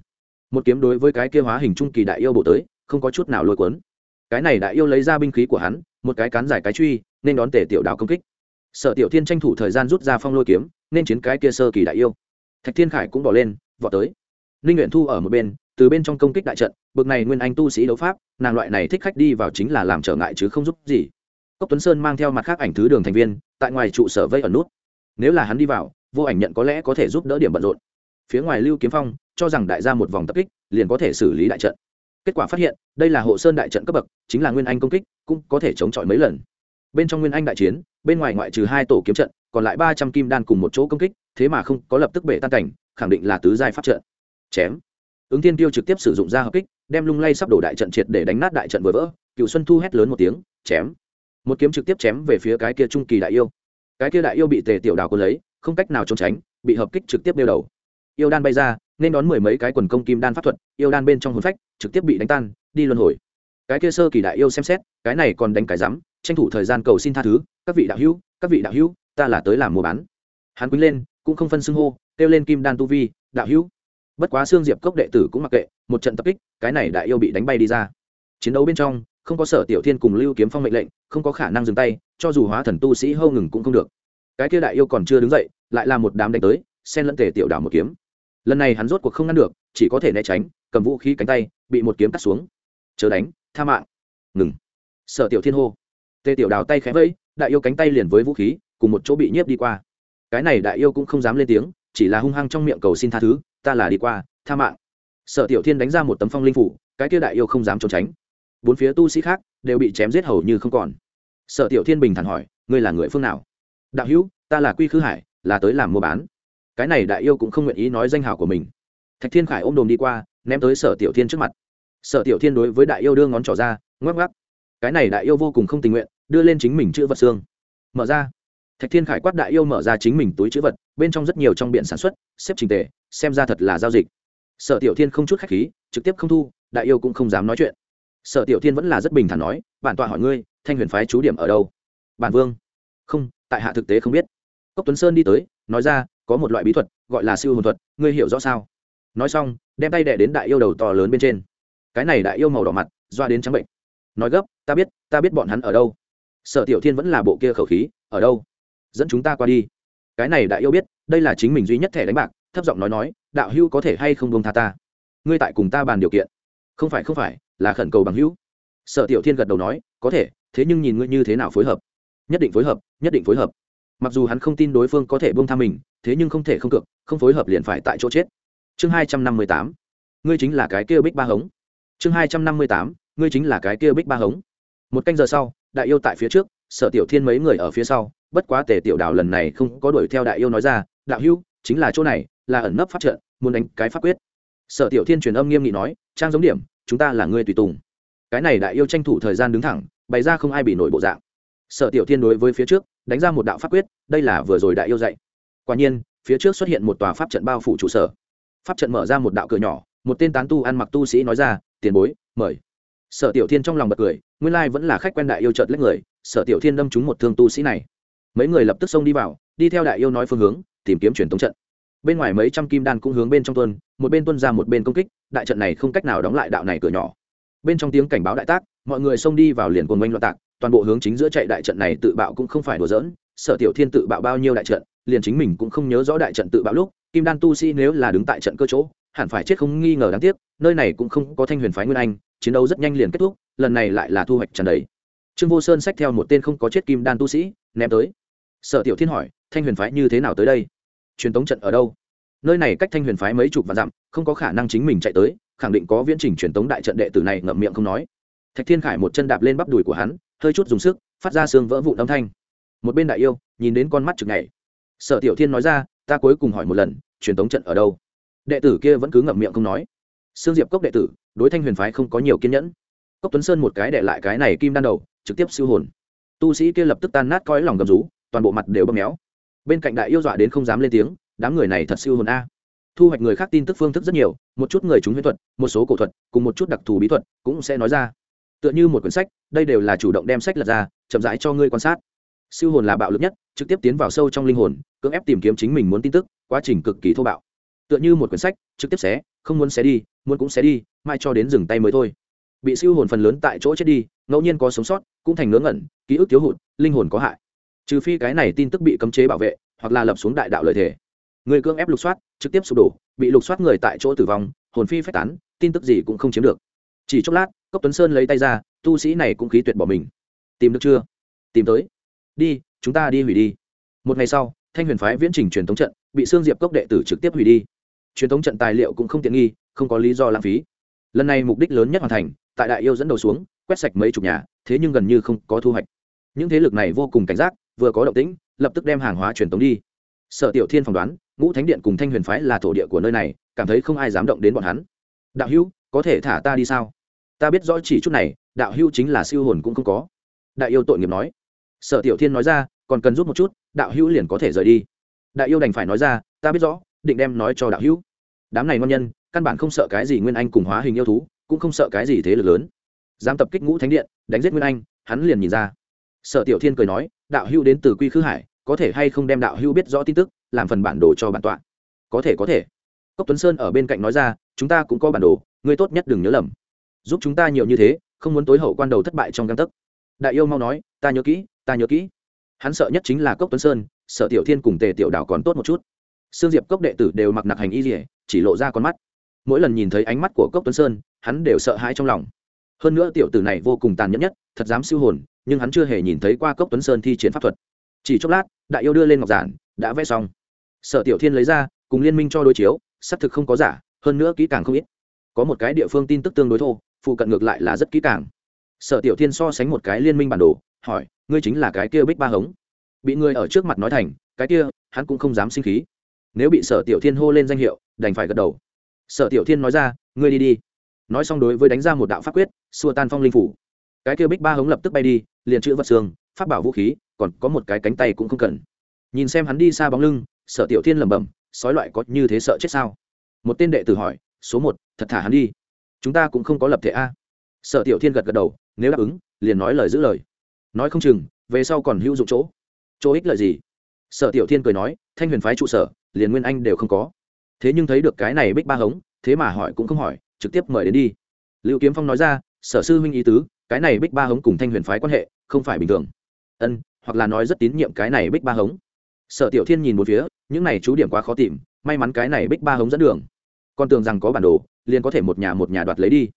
Speaker 1: Một kiếm đối với cái kia hóa hình trung kỳ đại yêu bộ tới, không có chút nào lôi cuốn. Cái này đại yêu lấy ra binh khí của hắn, một cái cán giải cái truy, nên đón tề tiểu đảo công kích. Sở tiểu thiên tranh thủ thời gian rút ra phong lôi kiếm, nên chiến cái kia sơ kỳ đại yêu. Thạch thiên khải cũng bỏ lên, vọt tới. Ninh nguyện thu ở một bên từ bên trong công kích đại trận, bực này nguyên anh tu sĩ đấu pháp, nàng loại này thích khách đi vào chính là làm trở ngại chứ không giúp gì. Cốc tuấn sơn mang theo mặt khác ảnh thứ đường thành viên, tại ngoài trụ sở vây ở nút. Nếu là hắn đi vào, vô ảnh nhận có lẽ có thể giúp đỡ điểm bận rộn. Phía ngoài lưu kiếm phong, cho rằng đại gia một vòng tập kích, liền có thể xử lý đại trận. Kết quả phát hiện, đây là hộ sơn đại trận cấp bậc, chính là nguyên anh công kích, cũng có thể chống chọi mấy lần. Bên trong nguyên anh đại chiến, bên ngoài ngoại trừ hai tổ kiếm trận, còn lại ba trăm kim đan cùng một chỗ công kích, thế mà không có lập tức bể tan cảnh, khẳng định là tứ giai pháp trận. Chém ứng thiên tiêu trực tiếp sử dụng ra hợp kích, đem lung lay sắp đổ đại trận triệt để đánh nát đại trận vừa vỡ cựu xuân thu hét lớn một tiếng, chém. Một kiếm trực tiếp chém về phía cái kia trung kỳ đại yêu. Cái kia đại yêu bị tề tiểu đào quân lấy, không cách nào trốn tránh, bị hợp kích trực tiếp đeo đầu. Yêu đan bay ra, nên đón mười mấy cái quần công kim đan pháp thuật, yêu đan bên trong hồn phách trực tiếp bị đánh tan, đi luân hồi. Cái kia sơ kỳ đại yêu xem xét, cái này còn đánh cái rắm, tranh thủ thời gian cầu xin tha thứ, các vị đạo hữu, các vị đạo hữu, ta là tới làm mua bán. Hắn quý lên, cũng không phân xưng hô, kêu lên kim đan tu vi, đạo hữu bất quá xương diệp cốc đệ tử cũng mặc kệ, một trận tập kích, cái này đại yêu bị đánh bay đi ra. Chiến đấu bên trong, không có sở tiểu thiên cùng lưu kiếm phong mệnh lệnh, không có khả năng dừng tay, cho dù hóa thần tu sĩ hâu ngừng cũng không được. Cái kia đại yêu còn chưa đứng dậy, lại là một đám đánh tới, xen lẫn tề tiểu đảo một kiếm. Lần này hắn rốt cuộc không ngăn được, chỉ có thể né tránh, cầm vũ khí cánh tay, bị một kiếm cắt xuống. Chớ đánh, tha mạng. Ngừng. Sở tiểu thiên hô. Tề tiểu đào tay khẽ vẫy, đại yêu cánh tay liền với vũ khí, cùng một chỗ bị nhiếp đi qua. Cái này đại yêu cũng không dám lên tiếng chỉ là hung hăng trong miệng cầu xin tha thứ, ta là đi qua, tha mạng. Sở tiểu thiên đánh ra một tấm phong linh phủ, cái kia đại yêu không dám trốn tránh. Bốn phía tu sĩ khác đều bị chém giết hầu như không còn. Sở tiểu thiên bình thản hỏi, ngươi là người phương nào? Đạo hữu, ta là quy khứ hải, là tới làm mua bán. Cái này đại yêu cũng không nguyện ý nói danh hào của mình. Thạch thiên khải ôm đồm đi qua, ném tới sở tiểu thiên trước mặt. Sở tiểu thiên đối với đại yêu đưa ngón trỏ ra, ngoắc ngoắc. Cái này đại yêu vô cùng không tình nguyện, đưa lên chính mình chữ vật xương. Mở ra thạch thiên khải quát đại yêu mở ra chính mình túi chữ vật, bên trong rất nhiều trong biện sản xuất, xếp trình tề, xem ra thật là giao dịch. Sở tiểu thiên không chút khách khí, trực tiếp không thu, đại yêu cũng không dám nói chuyện. Sở tiểu thiên vẫn là rất bình thản nói, bản tọa hỏi ngươi, thanh huyền phái chú điểm ở đâu? Bản vương. Không, tại hạ thực tế không biết. Cốc tuấn sơn đi tới, nói ra, có một loại bí thuật, gọi là siêu hồn thuật, ngươi hiểu rõ sao? Nói xong, đem tay đẻ đến đại yêu đầu to lớn bên trên. Cái này đại yêu màu đỏ mặt, doa đến trắng bệnh. Nói gấp, ta biết ta biết bọn hắn ở đâu. Sở tiểu thiên vẫn là bộ kia khẩu khí, ở đâu? Dẫn chúng ta qua đi. Cái này đại yêu biết, đây là chính mình duy nhất thẻ đánh bạc, thấp giọng nói nói, đạo hữu có thể hay không bông tha ta? Ngươi tại cùng ta bàn điều kiện. Không phải không phải, là khẩn cầu bằng hữu. Sở tiểu thiên gật đầu nói, có thể, thế nhưng nhìn ngươi như thế nào phối hợp. Nhất định phối hợp, nhất định phối hợp. Mặc dù hắn không tin đối phương có thể bông tha mình, thế nhưng không thể không cực không phối hợp liền phải tại chỗ chết. Chương hai trăm năm mươi tám. Ngươi chính là cái kia bích ba hống. Chương hai trăm năm mươi tám. Ngươi chính là cái kia bích ba hống. Một canh giờ sau, đại yêu tại phía trước, sở tiểu thiên mấy người ở phía sau bất quá tề tiểu đào lần này không có đuổi theo đại yêu nói ra, đạo hữu, chính là chỗ này, là ẩn nấp pháp trận, muốn đánh cái pháp quyết. Sở tiểu thiên truyền âm nghiêm nghị nói, trang giống điểm, chúng ta là người tùy tùng. Cái này đại yêu tranh thủ thời gian đứng thẳng, bày ra không ai bị nổi bộ dạng. Sở tiểu thiên đối với phía trước, đánh ra một đạo pháp quyết, đây là vừa rồi đại yêu dạy. Quả nhiên, phía trước xuất hiện một tòa pháp trận bao phủ trụ sở. Pháp trận mở ra một đạo cửa nhỏ, một tên tán tu ăn mặc tu sĩ nói ra, tiền bối, mời. Sở tiểu thiên trong lòng bật cười, nguyên lai vẫn là khách quen đại yêu trợt lết người, sở tiểu thiên đâm trúng một thương tu sĩ này mấy người lập tức xông đi vào, đi theo đại yêu nói phương hướng, tìm kiếm truyền tống trận. Bên ngoài mấy trăm kim đan cũng hướng bên trong tuân, một bên tuân ra một bên công kích, đại trận này không cách nào đóng lại đạo này cửa nhỏ. Bên trong tiếng cảnh báo đại tác, mọi người xông đi vào liền cồn oanh loạn tạc, toàn bộ hướng chính giữa chạy đại trận này tự bạo cũng không phải đùa giỡn, sở tiểu thiên tự bạo bao nhiêu đại trận, liền chính mình cũng không nhớ rõ đại trận tự bạo lúc, kim đan tu sĩ nếu là đứng tại trận cơ chỗ, hẳn phải chết không nghi ngờ đáng tiếc, nơi này cũng không có thanh huyền phái nguyên anh, chiến đấu rất nhanh liền kết thúc, lần này lại là thu hoạch trần đấy trương vô sơn xách theo một tên không có chết kim đan tu sĩ, ném tới sở tiểu thiên hỏi, thanh huyền phái như thế nào tới đây? Truyền tống trận ở đâu? Nơi này cách thanh huyền phái mấy chục vạn dặm, không có khả năng chính mình chạy tới, khẳng định có viễn trình truyền tống đại trận đệ tử này ngậm miệng không nói. Thạch thiên khải một chân đạp lên bắp đùi của hắn, hơi chút dùng sức, phát ra xương vỡ vụn âm thanh. Một bên đại yêu, nhìn đến con mắt chực ngày sở tiểu thiên nói ra, ta cuối cùng hỏi một lần, truyền tống trận ở đâu? Đệ tử kia vẫn cứ ngậm miệng không nói. Sương diệp cốc đệ tử, đối thanh huyền phái không có nhiều kiên nhẫn. Cốc tuấn sơn một cái để lại cái này kim đan đầu, trực tiếp siêu hồn. Tu sĩ kia lập tức tan nát coi lòng gầm rú toàn bộ mặt đều bơm méo. Bên cạnh đại yêu dọa đến không dám lên tiếng, đám người này thật siêu hồn a. Thu hoạch người khác tin tức phương thức rất nhiều, một chút người chúng huyễn thuật, một số cổ thuật, cùng một chút đặc thù bí thuật cũng sẽ nói ra. Tựa như một quyển sách, đây đều là chủ động đem sách lật ra, chậm rãi cho ngươi quan sát. Siêu hồn là bạo lực nhất, trực tiếp tiến vào sâu trong linh hồn, cưỡng ép tìm kiếm chính mình muốn tin tức, quá trình cực kỳ thô bạo. Tựa như một quyển sách, trực tiếp xé, không muốn xé đi, muốn cũng xé đi, mai cho đến dừng tay mới thôi. Bị siêu hồn phần lớn tại chỗ chết đi, ngẫu nhiên có sống sót, cũng thành ngớ ngẩn, ký ức thiếu hụt, linh hồn có hại trừ phi cái này tin tức bị cấm chế bảo vệ, hoặc là lập xuống đại đạo lợi thể người cưỡng ép lục soát, trực tiếp sụp đổ, bị lục soát người tại chỗ tử vong, hồn phi phách tán, tin tức gì cũng không chiếm được. Chỉ chốc lát, cốc tuấn sơn lấy tay ra, tu sĩ này cũng khí tuyệt bỏ mình. Tìm được chưa? Tìm tới. Đi, chúng ta đi hủy đi. Một ngày sau, thanh huyền phái viễn trình truyền thống trận, bị xương diệp cốc đệ tử trực tiếp hủy đi. Truyền thống trận tài liệu cũng không tiện nghi, không có lý do lãng phí. Lần này mục đích lớn nhất hoàn thành, tại đại yêu dẫn đầu xuống, quét sạch mấy chục nhà, thế nhưng gần như không có thu hoạch. Những thế lực này vô cùng cảnh giác vừa có động tĩnh, lập tức đem hàng hóa truyền tống đi. Sở tiểu thiên phỏng đoán, ngũ thánh điện cùng thanh huyền phái là thổ địa của nơi này, cảm thấy không ai dám động đến bọn hắn. Đạo hữu, có thể thả ta đi sao? Ta biết rõ chỉ chút này, đạo hữu chính là siêu hồn cũng không có. Đại yêu tội nghiệp nói. Sở tiểu thiên nói ra, còn cần giúp một chút, đạo hữu liền có thể rời đi. Đại yêu đành phải nói ra, ta biết rõ, định đem nói cho đạo hữu. Đám này ngon nhân, căn bản không sợ cái gì nguyên anh cùng hóa hình yêu thú, cũng không sợ cái gì thế lực lớn. Dám tập kích ngũ thánh điện, đánh giết nguyên anh, hắn liền nhìn ra. Sở tiểu thiên cười nói đạo hưu đến từ quy khứ hải, có thể hay không đem đạo hưu biết rõ tin tức, làm phần bản đồ cho bản tọa? Có thể có thể. Cốc tuấn sơn ở bên cạnh nói ra, chúng ta cũng có bản đồ, ngươi tốt nhất đừng nhớ lầm. Giúp chúng ta nhiều như thế, không muốn tối hậu quan đầu thất bại trong găng tấc. Đại yêu mau nói, ta nhớ kỹ, ta nhớ kỹ. Hắn sợ nhất chính là cốc tuấn sơn, sợ tiểu thiên cùng tề tiểu đảo còn tốt một chút. Sương diệp cốc đệ tử đều mặc nặc hành y dỉa chỉ lộ ra con mắt. Mỗi lần nhìn thấy ánh mắt của cốc tuấn sơn, hắn đều sợ hãi trong lòng. Hơn nữa tiểu tử này vô cùng tàn nhẫn nhất, thật dám siêu hồn nhưng hắn chưa hề nhìn thấy qua cốc tuấn sơn thi chiến pháp thuật. Chỉ chốc lát, đại yêu đưa lên ngọc giản, đã vẽ xong. Sở tiểu thiên lấy ra, cùng liên minh cho đối chiếu, xác thực không có giả, hơn nữa kỹ càng không ít. Có một cái địa phương tin tức tương đối thô, phụ cận ngược lại là rất kỹ càng. Sở tiểu thiên so sánh một cái liên minh bản đồ, hỏi, ngươi chính là cái kia bích ba hống? Bị người ở trước mặt nói thành, cái kia, hắn cũng không dám sinh khí. Nếu bị sở tiểu thiên hô lên danh hiệu, đành phải gật đầu. Sở tiểu thiên nói ra, ngươi đi đi. Nói xong đối với đánh ra một đạo pháp quyết, xua tan phong linh phủ cái kia bích ba hống lập tức bay đi, liền chữ vật xương phát bảo vũ khí, còn có một cái cánh tay cũng không cần. Nhìn xem hắn đi xa bóng lưng, sở tiểu thiên lẩm bẩm, sói loại có như thế sợ chết sao? Một tên đệ tử hỏi, số một, thật thả hắn đi. Chúng ta cũng không có lập thể a. Sở tiểu thiên gật gật đầu, nếu đáp ứng, liền nói lời giữ lời. Nói không chừng, về sau còn hữu dụng chỗ. Chỗ ích lợi gì? Sở tiểu thiên cười nói, thanh huyền phái trụ sở, liền nguyên anh đều không có. Thế nhưng thấy được cái này bích ba hống, thế mà hỏi cũng không hỏi, trực tiếp mời đến đi. Lưu kiếm phong nói ra, sở sư huynh ý tứ cái này bích ba hống cùng thanh huyền phái quan hệ không phải bình thường. Ân, hoặc là nói rất tín nhiệm cái này bích ba hống. Sở tiểu thiên nhìn một phía, những này chú điểm quá khó tìm, may mắn cái này bích ba hống dẫn đường. Con tưởng rằng có bản đồ, liền có thể một nhà một nhà đoạt lấy đi.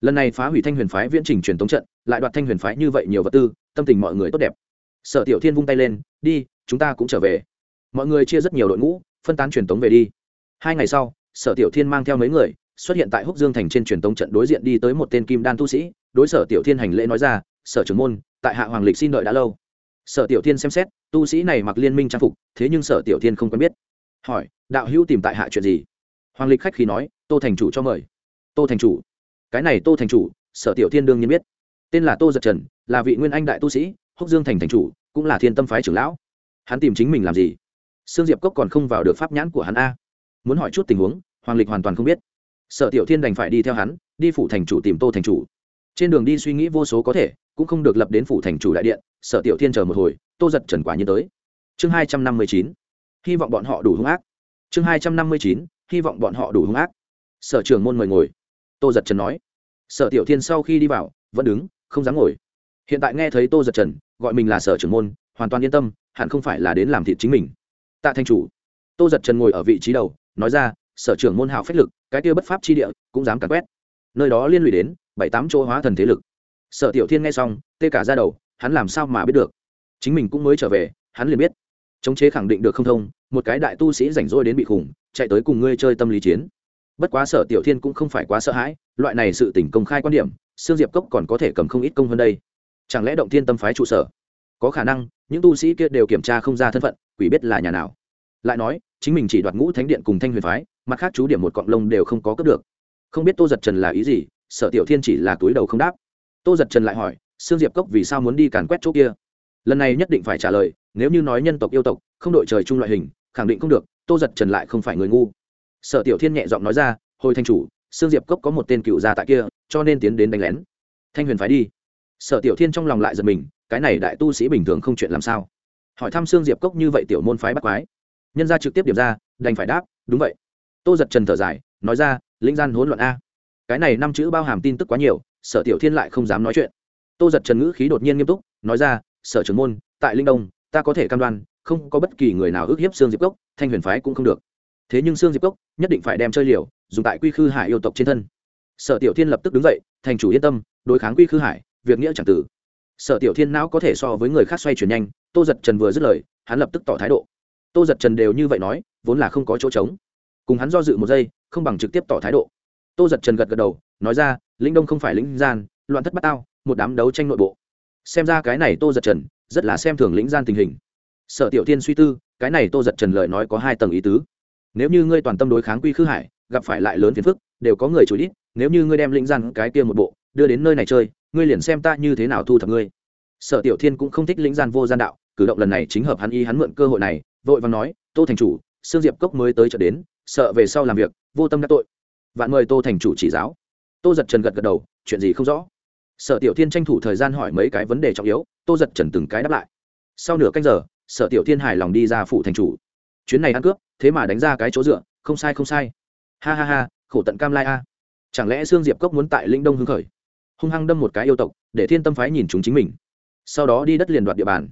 Speaker 1: Lần này phá hủy thanh huyền phái viễn trình truyền tống trận, lại đoạt thanh huyền phái như vậy nhiều vật tư, tâm tình mọi người tốt đẹp. Sở tiểu thiên vung tay lên, đi, chúng ta cũng trở về. Mọi người chia rất nhiều đội ngũ, phân tán truyền tống về đi. Hai ngày sau, sở tiểu thiên mang theo mấy người, xuất hiện tại húc dương thành trên truyền tống trận đối diện đi tới một tên kim đan tu sĩ đối sở tiểu thiên hành lễ nói ra, sở trưởng môn, tại hạ hoàng lịch xin đợi đã lâu. Sở tiểu thiên xem xét, tu sĩ này mặc liên minh trang phục, thế nhưng sở tiểu thiên không quen biết. Hỏi, đạo hữu tìm tại hạ chuyện gì? Hoàng lịch khách khi nói, tô thành chủ cho mời. Tô thành chủ? Cái này tô thành chủ, sở tiểu thiên đương nhiên biết. Tên là tô giật trần, là vị nguyên anh đại tu sĩ, húc dương thành thành chủ, cũng là thiên tâm phái trưởng lão. Hắn tìm chính mình làm gì? Sương diệp cốc còn không vào được pháp nhãn của hắn a. Muốn hỏi chút tình huống, hoàng lịch hoàn toàn không biết. Sở tiểu thiên đành phải đi theo hắn, đi phủ thành chủ tìm tô thành chủ trên đường đi suy nghĩ vô số có thể, cũng không được lập đến phủ thành chủ đại điện, sở tiểu thiên chờ một hồi, tô giật trần quả nhiên tới. Chương hai trăm năm mươi chín, hy vọng bọn họ đủ hung ác. Chương hai trăm năm mươi chín, hy vọng bọn họ đủ hung ác. Sở trưởng môn mời ngồi. Tô giật trần nói. Sở tiểu thiên sau khi đi vào, vẫn đứng, không dám ngồi. Hiện tại nghe thấy tô giật trần, gọi mình là sở trưởng môn, hoàn toàn yên tâm, hẳn không phải là đến làm thịt chính mình. Tạ thanh chủ. Tô giật trần ngồi ở vị trí đầu, nói ra, sở trưởng môn hào phách lực, cái kia bất pháp chi địa, cũng dám càn quét. Nơi đó liên lụy đến bảy tám chỗ hóa thần thế lực. Sở tiểu thiên nghe xong, tê cả ra đầu, hắn làm sao mà biết được? Chính mình cũng mới trở về, hắn liền biết. Chống chế khẳng định được không thông, một cái đại tu sĩ rảnh rỗi đến bị khủng, chạy tới cùng ngươi chơi tâm lý chiến. Bất quá sở tiểu thiên cũng không phải quá sợ hãi, loại này sự tỉnh công khai quan điểm, sương diệp cốc còn có thể cầm không ít công hơn đây. Chẳng lẽ động thiên tâm phái trụ sở? Có khả năng, những tu sĩ kia đều kiểm tra không ra thân phận, quỷ biết là nhà nào. Lại nói, chính mình chỉ đoạt ngũ thánh điện cùng thanh huyền phái, mặt khác chú điểm một cọng lông đều không có cướp được. Không biết tô giật trần là ý gì sở tiểu thiên chỉ là túi đầu không đáp. Tô giật trần lại hỏi, sương diệp cốc vì sao muốn đi càn quét chỗ kia? Lần này nhất định phải trả lời, nếu như nói nhân tộc yêu tộc, không đội trời chung loại hình, khẳng định không được, tô giật trần lại không phải người ngu. Sở tiểu thiên nhẹ giọng nói ra, hồi thanh chủ, sương diệp cốc có một tên cựu gia tại kia, cho nên tiến đến đánh lén. Thanh huyền phái đi. Sở tiểu thiên trong lòng lại giật mình, cái này đại tu sĩ bình thường không chuyện làm sao? Hỏi thăm sương diệp cốc như vậy tiểu môn phái bắt quái. Nhân ra trực tiếp điểm ra, đành phải đáp, đúng vậy. Tô giật trần thở dài, nói ra linh gian hỗn loạn a cái này năm chữ bao hàm tin tức quá nhiều, sở tiểu thiên lại không dám nói chuyện. Tô giật trần ngữ khí đột nhiên nghiêm túc, nói ra, sở trưởng môn, tại linh đông, ta có thể cam đoan, không có bất kỳ người nào ước hiếp xương diệp cốc, thanh huyền phái cũng không được. Thế nhưng xương diệp cốc nhất định phải đem chơi liều, dùng tại quy khư hải yêu tộc trên thân. Sở tiểu thiên lập tức đứng dậy, thành chủ yên tâm, đối kháng quy khư hải, việc nghĩa chẳng tử sở tiểu thiên não có thể so với người khác xoay chuyển nhanh, tô giật trần vừa dứt lời, hắn lập tức tỏ thái độ. Tô giật trần đều như vậy nói, vốn là không có chỗ trống. Cùng hắn do dự một giây, không bằng trực tiếp tỏ thái độ tô giật trần gật gật đầu, nói ra, lĩnh đông không phải lĩnh gian, loạn thất bát tao, một đám đấu tranh nội bộ. Xem ra cái này tô giật trần rất là xem thường lĩnh gian tình hình. Sở tiểu tiên suy tư, cái này tô giật trần lời nói có hai tầng ý tứ. Nếu như ngươi toàn tâm đối kháng quy khư hải, gặp phải lại lớn phiền phức, đều có người chủ ít nếu như ngươi đem lĩnh gian cái kia một bộ đưa đến nơi này chơi, ngươi liền xem ta như thế nào thu thập ngươi. Sở tiểu thiên cũng không thích lĩnh gian vô gian đạo, cử động lần này chính hợp hắn y hắn mượn cơ hội này, vội vàng nói, tô thành chủ, sương diệp cốc mới tới chợ đến, sợ về sau làm việc, vô tâm đắc tội vạn mời tô thành chủ chỉ giáo. Tô giật trần gật gật đầu, chuyện gì không rõ. Sở tiểu thiên tranh thủ thời gian hỏi mấy cái vấn đề trọng yếu, tô giật trần từng cái đáp lại. Sau nửa canh giờ, sở tiểu thiên hài lòng đi ra phủ thành chủ. Chuyến này ăn cướp, thế mà đánh ra cái chỗ dựa, không sai không sai. Ha ha ha, khổ tận cam lai a. Chẳng lẽ sương diệp cốc muốn tại linh đông hưng khởi? Hung hăng đâm một cái yêu tộc, để thiên tâm phái nhìn chúng chính mình. Sau đó đi đất liền đoạt địa bàn.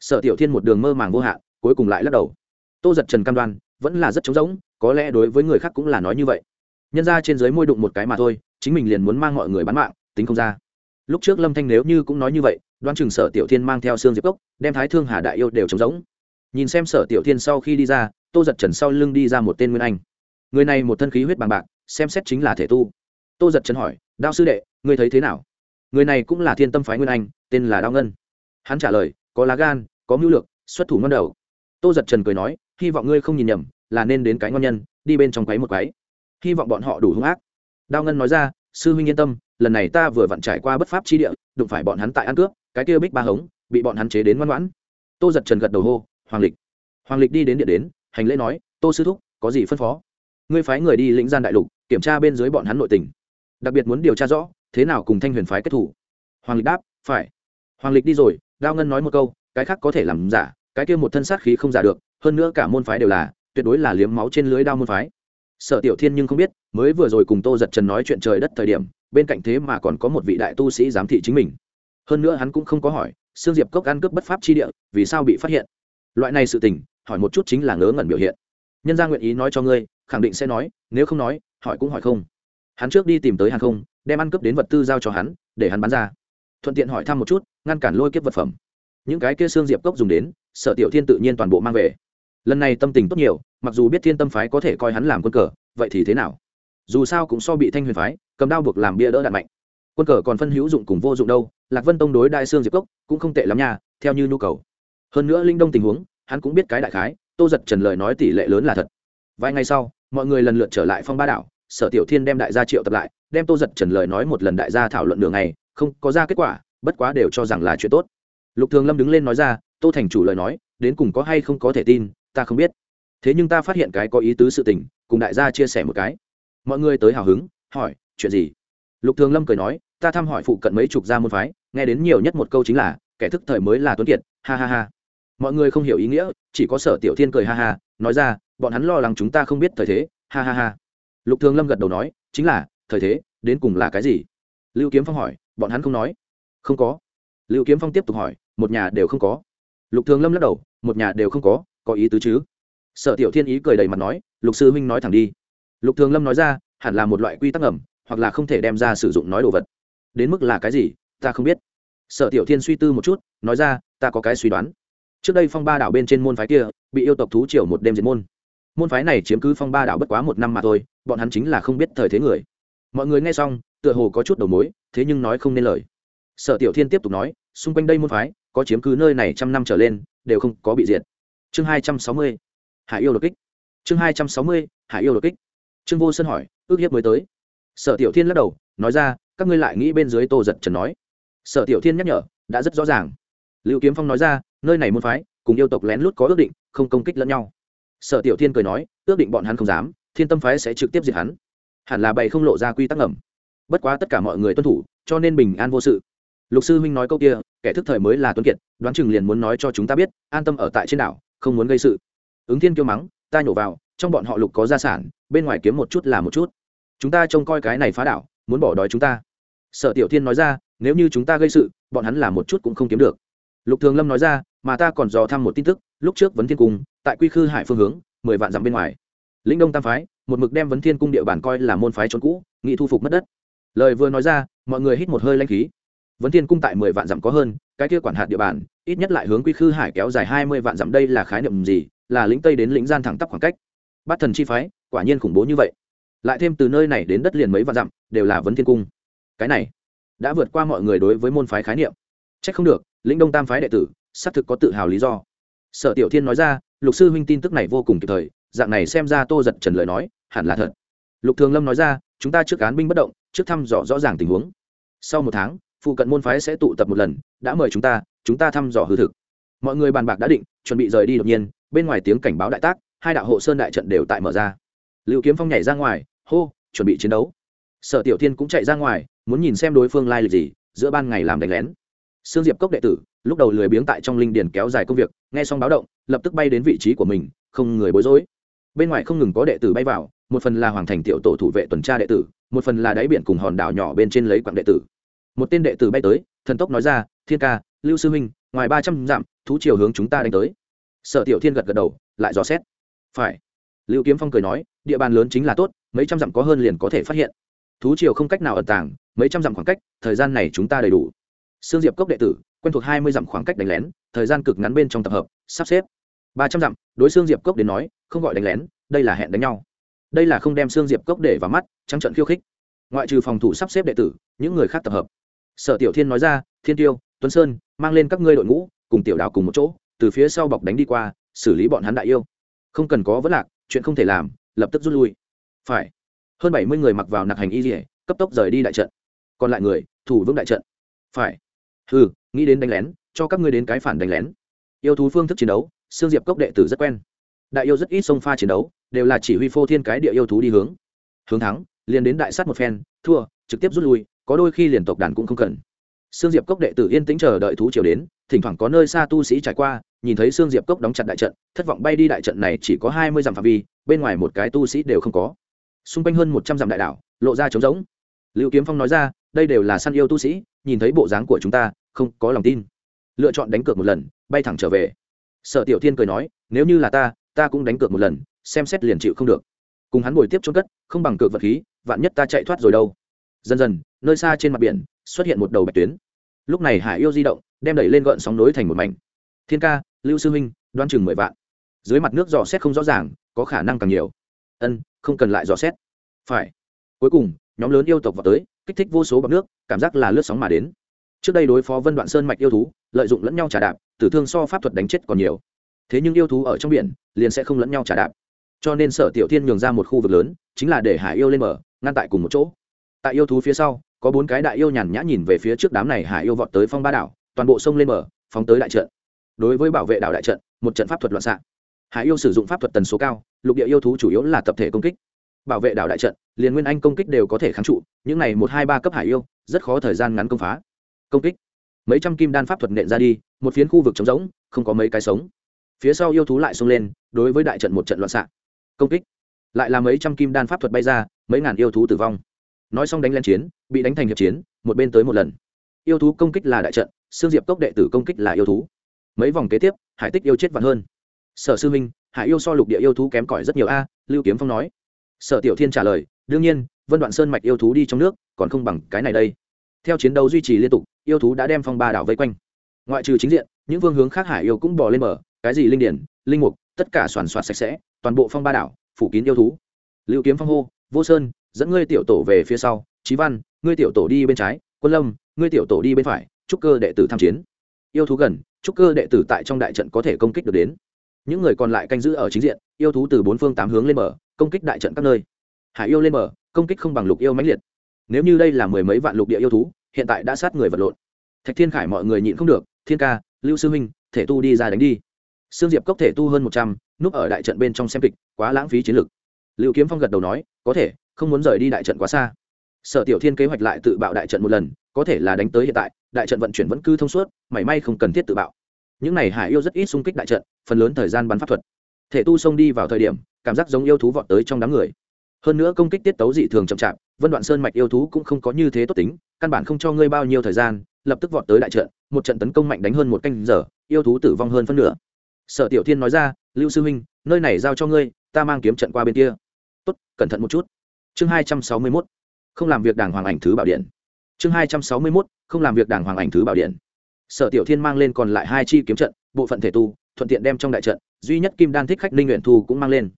Speaker 1: Sở tiểu thiên một đường mơ màng vô hạn, cuối cùng lại lắc đầu. Tô giật trần cam đoan, vẫn là rất trống rỗng, có lẽ đối với người khác cũng là nói như vậy nhân ra trên dưới môi đụng một cái mà thôi, chính mình liền muốn mang mọi người bán mạng, tính không ra. Lúc trước lâm thanh nếu như cũng nói như vậy đoan chừng sở tiểu thiên mang theo xương diệp cốc, đem thái thương hà đại yêu đều trống rỗng. Nhìn xem sở tiểu thiên sau khi đi ra, tô giật trần sau lưng đi ra một tên nguyên anh. Người này một thân khí huyết bằng bạc, xem xét chính là thể tu. Tô giật trần hỏi, đao sư đệ, ngươi thấy thế nào? Người này cũng là thiên tâm phái nguyên anh, tên là đao ngân. Hắn trả lời, có lá gan, có mưu lược, xuất thủ ngon đầu. Tô giật trần cười nói, hy vọng ngươi không nhìn nhầm, là nên đến cái ngon nhân, đi bên trong quái một quái hy vọng bọn họ đủ hung ác. Đao ngân nói ra, sư huynh yên tâm, lần này ta vừa vặn trải qua bất pháp chi địa, đụng phải bọn hắn tại ăn cướp, cái kia bích ba hống, bị bọn hắn chế đến ngoan ngoãn. Tô giật trần gật đầu hô, hoàng lịch. Hoàng lịch đi đến địa đến, hành lễ nói, tô sư thúc, có gì phân phó? Ngươi phái người đi lĩnh gian đại lục, kiểm tra bên dưới bọn hắn nội tình. Đặc biệt muốn điều tra rõ, thế nào cùng thanh huyền phái kết thủ. Hoàng lịch đáp, phải. Hoàng lịch đi rồi, đao ngân nói một câu, cái khác có thể làm giả, cái kia một thân sát khí không giả được, hơn nữa cả môn phái đều là, tuyệt đối là liếm máu trên lưới đao môn phái sở tiểu thiên nhưng không biết, mới vừa rồi cùng tô giật trần nói chuyện trời đất thời điểm, bên cạnh thế mà còn có một vị đại tu sĩ giám thị chính mình. Hơn nữa hắn cũng không có hỏi, sương diệp cốc ăn cướp bất pháp chi địa, vì sao bị phát hiện? Loại này sự tình, hỏi một chút chính là ngớ ngẩn biểu hiện. Nhân gia nguyện ý nói cho ngươi, khẳng định sẽ nói, nếu không nói, hỏi cũng hỏi không. Hắn trước đi tìm tới hàng không, đem ăn cướp đến vật tư giao cho hắn, để hắn bán ra. Thuận tiện hỏi thăm một chút, ngăn cản lôi kiếp vật phẩm. Những cái kia xương diệp cốc dùng đến, sở tiểu thiên tự nhiên toàn bộ mang về lần này tâm tình tốt nhiều, mặc dù biết thiên tâm phái có thể coi hắn làm quân cờ, vậy thì thế nào? Dù sao cũng so bị thanh huyền phái, cầm đao buộc làm bia đỡ đạn mạnh. Quân cờ còn phân hữu dụng cùng vô dụng đâu, lạc vân tông đối đại xương diệp cốc cũng không tệ lắm nha, theo như nhu cầu. Hơn nữa linh đông tình huống, hắn cũng biết cái đại khái, tô giật trần lời nói tỷ lệ lớn là thật. Vài ngày sau, mọi người lần lượt trở lại phong ba đảo, sở tiểu thiên đem đại gia triệu tập lại, đem tô giật trần lời nói một lần đại gia thảo luận đường này không có ra kết quả, bất quá đều cho rằng là chuyện tốt. Lục thường lâm đứng lên nói ra, tô thành chủ lời nói, đến cùng có hay không có thể tin ta không biết. Thế nhưng ta phát hiện cái có ý tứ sự tình, cùng đại gia chia sẻ một cái. Mọi người tới hào hứng, hỏi, chuyện gì? Lục thường lâm cười nói, ta thăm hỏi phụ cận mấy chục gia môn phái, nghe đến nhiều nhất một câu chính là, kẻ thức thời mới là tuấn kiệt, ha ha ha. Mọi người không hiểu ý nghĩa, chỉ có sở tiểu thiên cười ha ha, nói ra, bọn hắn lo lắng chúng ta không biết thời thế, ha ha ha. Lục thường lâm gật đầu nói, chính là, thời thế, đến cùng là cái gì? Lưu kiếm phong hỏi, bọn hắn không nói. Không có. Lưu kiếm phong tiếp tục hỏi, một nhà đều không có. Lục thường lâm lắc đầu, một nhà đều không có có ý tứ chứ? Sở tiểu thiên ý cười đầy mặt nói, lục sư huynh nói thẳng đi. Lục thường lâm nói ra, hẳn là một loại quy tắc ẩm hoặc là không thể đem ra sử dụng nói đồ vật. Đến mức là cái gì, ta không biết. Sở tiểu thiên suy tư một chút, nói ra, ta có cái suy đoán. Trước đây phong ba đảo bên trên môn phái kia, bị yêu tộc thú triều một đêm diệt môn. Môn phái này chiếm cứ phong ba đảo bất quá một năm mà thôi, bọn hắn chính là không biết thời thế người. Mọi người nghe xong, tựa hồ có chút đầu mối, thế nhưng nói không nên lời. Sở tiểu thiên tiếp tục nói, xung quanh đây môn phái, có chiếm cứ nơi này trăm năm trở lên, đều không có bị diệt chương hai trăm sáu mươi, hải yêu đột kích. Chương hai trăm sáu mươi, hải yêu đột kích. Trương vô sơn hỏi, ước hiếp mới tới. Sở tiểu thiên lắc đầu, nói ra, các ngươi lại nghĩ bên dưới tô giật trần nói. Sở tiểu thiên nhắc nhở, đã rất rõ ràng. Lưu kiếm phong nói ra, nơi này môn phái, cùng yêu tộc lén lút có ước định, không công kích lẫn nhau. Sở tiểu thiên cười nói, ước định bọn hắn không dám, thiên tâm phái sẽ trực tiếp diệt hắn. Hẳn là bày không lộ ra quy tắc ngầm. Bất quá tất cả mọi người tuân thủ, cho nên bình an vô sự. Lục sư huynh nói câu kia, kẻ thức thời mới là tuấn kiệt, đoán chừng liền muốn nói cho chúng ta biết, an tâm ở tại trên đảo không muốn gây sự. Ứng thiên kêu mắng, ta nhổ vào, trong bọn họ lục có gia sản, bên ngoài kiếm một chút là một chút. Chúng ta trông coi cái này phá đảo, muốn bỏ đói chúng ta. Sở tiểu thiên nói ra, nếu như chúng ta gây sự, bọn hắn là một chút cũng không kiếm được. Lục thường lâm nói ra, mà ta còn dò thăm một tin tức, lúc trước vấn thiên cung, tại quy khư hải phương hướng, mười vạn dặm bên ngoài. Lĩnh đông tam phái, một mực đem vấn thiên cung địa bàn coi là môn phái trốn cũ, nghị thu phục mất đất. Lời vừa nói ra, mọi người hít một hơi lanh khí vấn thiên cung tại mười vạn dặm có hơn, cái kia quản hạt địa bàn, ít nhất lại hướng quy khư hải kéo dài hai mươi vạn dặm đây là khái niệm gì? Là lĩnh tây đến lĩnh gian thẳng tắp khoảng cách. Bát thần chi phái, quả nhiên khủng bố như vậy. Lại thêm từ nơi này đến đất liền mấy vạn dặm, đều là vấn thiên cung. Cái này, đã vượt qua mọi người đối với môn phái khái niệm. C h ắ c không được, lĩnh đông tam phái đệ tử, xác thực có tự hào lý do. Sở tiểu thiên nói ra, lục sư huynh tin tức này vô cùng kịp thời, dạng này xem ra tô giật trần lời nói, hẳn là thật. Lục thường lâm nói ra, chúng ta trước cán binh bất động, trước thăm dò rõ ràng tình huống. Sau một tháng phụ cận môn phái sẽ tụ tập một lần, đã mời chúng ta chúng ta thăm dò hư thực. Mọi người bàn bạc đã định, chuẩn bị rời đi đột nhiên, bên ngoài tiếng cảnh báo đại tác, hai đạo hộ sơn đại trận đều tại mở ra. Lưu kiếm phong nhảy ra ngoài, hô, chuẩn bị chiến đấu. Sở tiểu thiên cũng chạy ra ngoài, muốn nhìn xem đối phương lai lịch gì, giữa ban ngày làm đánh lén. Sương diệp cốc đệ tử, lúc đầu lười biếng tại trong linh điền kéo dài công việc, nghe xong báo động, lập tức bay đến vị trí của mình, không người bối rối. Bên ngoài không ngừng có đệ tử bay vào, một phần là hoàng thành tiểu tổ thủ vệ tuần tra đệ tử, một phần là đáy biển cùng hòn đảo nhỏ bên trên lấy quặng đệ tử một tên đệ tử bay tới, thần tốc nói ra, thiên ca, lưu sư huynh, ngoài ba trăm dặm, thú chiều hướng chúng ta đánh tới. Sở tiểu thiên gật gật đầu, lại dò xét. Phải. Lưu kiếm phong cười nói, địa bàn lớn chính là tốt, mấy trăm dặm có hơn liền có thể phát hiện. Thú chiều không cách nào ẩn tàng, mấy trăm dặm khoảng cách, thời gian này chúng ta đầy đủ. Sương diệp cốc đệ tử, quen thuộc hai mươi dặm khoảng cách đánh lén, thời gian cực ngắn bên trong tập hợp, sắp xếp. Ba trăm dặm, đối xương diệp cốc đến nói, không gọi đánh lén, đây là hẹn đánh nhau. Đây là không đem xương diệp cốc để vào mắt, trắng trận khiêu khích. Ngoại trừ phòng thủ sắp xếp đệ tử, những người khác tập hợp sở tiểu thiên nói ra, thiên tiêu, tuấn sơn, mang lên các ngươi đội ngũ, cùng tiểu đào cùng một chỗ, từ phía sau bọc đánh đi qua, xử lý bọn hắn đại yêu. Không cần có vấn lạc, chuyện không thể làm, lập tức rút lui. Phải. Hơn bảy mươi người mặc vào nặc hành y dỉa cấp tốc rời đi đại trận. Còn lại người, thủ vững đại trận. Phải. Ừ nghĩ đến đánh lén, cho các ngươi đến cái phản đánh lén. Yêu thú phương thức chiến đấu xương diệp cốc đệ tử rất quen. Đại yêu rất ít sông pha chiến đấu, đều là chỉ huy phô thiên cái địa yêu thú đi hướng. Hướng thắng, liền đến đại sát một phen, thua, trực tiếp rút lui có đôi khi liền tộc đàn cũng không cần Sương Diệp Cốc đệ tử yên tĩnh chờ đợi thú triều đến, thỉnh thoảng có nơi xa tu sĩ trải qua, nhìn thấy Sương Diệp Cốc đóng chặt đại trận, thất vọng bay đi đại trận này chỉ có hai mươi dặm phạm vi, bên ngoài một cái tu sĩ đều không có. Xung quanh hơn một trăm dặm đại đảo, lộ ra trống rỗng. Lưu Kiếm Phong nói ra, đây đều là săn yêu tu sĩ, nhìn thấy bộ dáng của chúng ta, không có lòng tin. Lựa chọn đánh cược một lần, bay thẳng trở về. Sở Tiểu Thiên cười nói, nếu như là ta, ta cũng đánh cược một lần, xem xét liền chịu không được. Cùng hắn bồi tiếp chôn cất, không bằng cược vật khí, vạn nhất ta chạy thoát rồi đâu. Dần dần, nơi xa trên mặt biển, xuất hiện một đầu bạch tuyến. Lúc này hải yêu di động đem đẩy lên gợn sóng nối thành một mảnh. Thiên ca lưu sư huynh đoan chừng mười vạn. Dưới mặt nước dò xét không rõ ràng có khả năng càng nhiều. Ân không cần lại dò xét. Phải. Cuối cùng nhóm lớn yêu tộc vào tới kích thích vô số bọc nước cảm giác là lướt sóng mà đến. Trước đây đối phó vân đoạn sơn mạch yêu thú lợi dụng lẫn nhau trả đạp tử thương so pháp thuật đánh chết còn nhiều. Thế nhưng yêu thú ở trong biển liền sẽ không lẫn nhau trả đạp. Cho nên sở tiểu thiên nhường ra một khu vực lớn chính là để hải yêu lên mở ngăn tại cùng một chỗ tại yêu thú phía sau, có bốn cái đại yêu nhàn nhã nhìn về phía trước đám này hải yêu vọt tới phong ba đảo, toàn bộ sông lên mở phóng tới đại trận. Đối với bảo vệ đảo đại trận, một trận pháp thuật loạn xạ. Hải yêu sử dụng pháp thuật tần số cao, lục địa yêu thú chủ yếu là tập thể công kích. Bảo vệ đảo đại trận, liền nguyên anh công kích đều có thể kháng trụ, những này một, hai, ba cấp hải yêu, rất khó thời gian ngắn công phá. Công kích. Mấy trăm kim đan pháp thuật nện ra đi, một phiến khu vực trống rỗng, không có mấy cái sống. Phía sau yêu thú lại xông lên, đối với đại trận một trận loạn xạ. Công kích. Lại là mấy trăm kim đan pháp thuật bay ra, mấy ngàn yêu thú tử vong nói xong đánh lên chiến, bị đánh thành hiệp chiến, một bên tới một lần. Yêu thú công kích là đại trận xương diệp cốc đệ tử công kích là yêu thú. Mấy vòng kế tiếp, hải tích yêu chết vạn hơn. Sở sư minh, hải yêu so lục địa yêu thú kém cỏi rất nhiều a, lưu kiếm phong nói. Sở tiểu thiên trả lời, đương nhiên, vân đoạn sơn mạch yêu thú đi trong nước, còn không bằng cái này đây. Theo chiến đấu duy trì liên tục, yêu thú đã đem phong ba đảo vây quanh. Ngoại trừ chính diện, những vương hướng khác hải yêu cũng bỏ lên mở cái gì linh điển, linh mục, tất cả soàn soạt sạch sẽ, toàn bộ phong ba đảo, phủ kín yêu thú. Lưu kiếm phong hô, vô sơn dẫn ngươi tiểu tổ về phía sau trí văn, ngươi tiểu tổ đi bên trái, quân lâm, ngươi tiểu tổ đi bên phải trúc cơ đệ tử tham chiến. Yêu thú gần trúc cơ đệ tử tại trong đại trận có thể công kích được đến. Những người còn lại canh giữ ở chính diện, yêu thú từ bốn phương tám hướng lên mở công kích đại trận các nơi. Hải yêu lên mở công kích không bằng lục yêu mãnh liệt. Nếu như đây là mười mấy vạn lục địa yêu thú, hiện tại đã sát người vật lộn. Thạch thiên khải mọi người nhịn không được, thiên ca, lưu sư minh thể tu đi ra đánh đi. Sương diệp cốc thể tu hơn một trăm, núp ở đại trận bên trong xem kịch, quá lãng phí chiến lược liệu kiếm phong gật đầu nói, có thể không muốn rời đi đại trận quá xa. Sở tiểu thiên kế hoạch lại tự bạo đại trận một lần, có thể là đánh tới hiện tại, đại trận vận chuyển vẫn cứ thông suốt, mảy may không cần thiết tự bạo. Những này hải yêu rất ít xung kích đại trận, phần lớn thời gian bắn pháp thuật. Thể tu xông đi vào thời điểm, cảm giác giống yêu thú vọt tới trong đám người. Hơn nữa công kích tiết tấu dị thường chậm chạp, vân đoạn sơn mạch yêu thú cũng không có như thế tốt tính, căn bản không cho ngươi bao nhiêu thời gian, lập tức vọt tới đại trận, một trận tấn công mạnh đánh hơn một canh giờ, yêu thú tử vong hơn phân nửa. Sở tiểu thiên nói ra, lưu sư huynh, nơi này giao cho ngươi, ta mang kiếm trận qua bên kia. Tốt, cẩn thận một chút chương hai trăm sáu mươi mốt, không làm việc đảng hoàng ảnh thứ bảo điện. Chương hai trăm sáu mươi mốt, không làm việc đảng hoàng ảnh thứ bảo điện. Sở tiểu thiên mang lên còn lại hai chi kiếm trận, bộ phận thể tu, thuận tiện đem trong đại trận, duy nhất kim đan thích khách ninh nguyện thu cũng mang lên.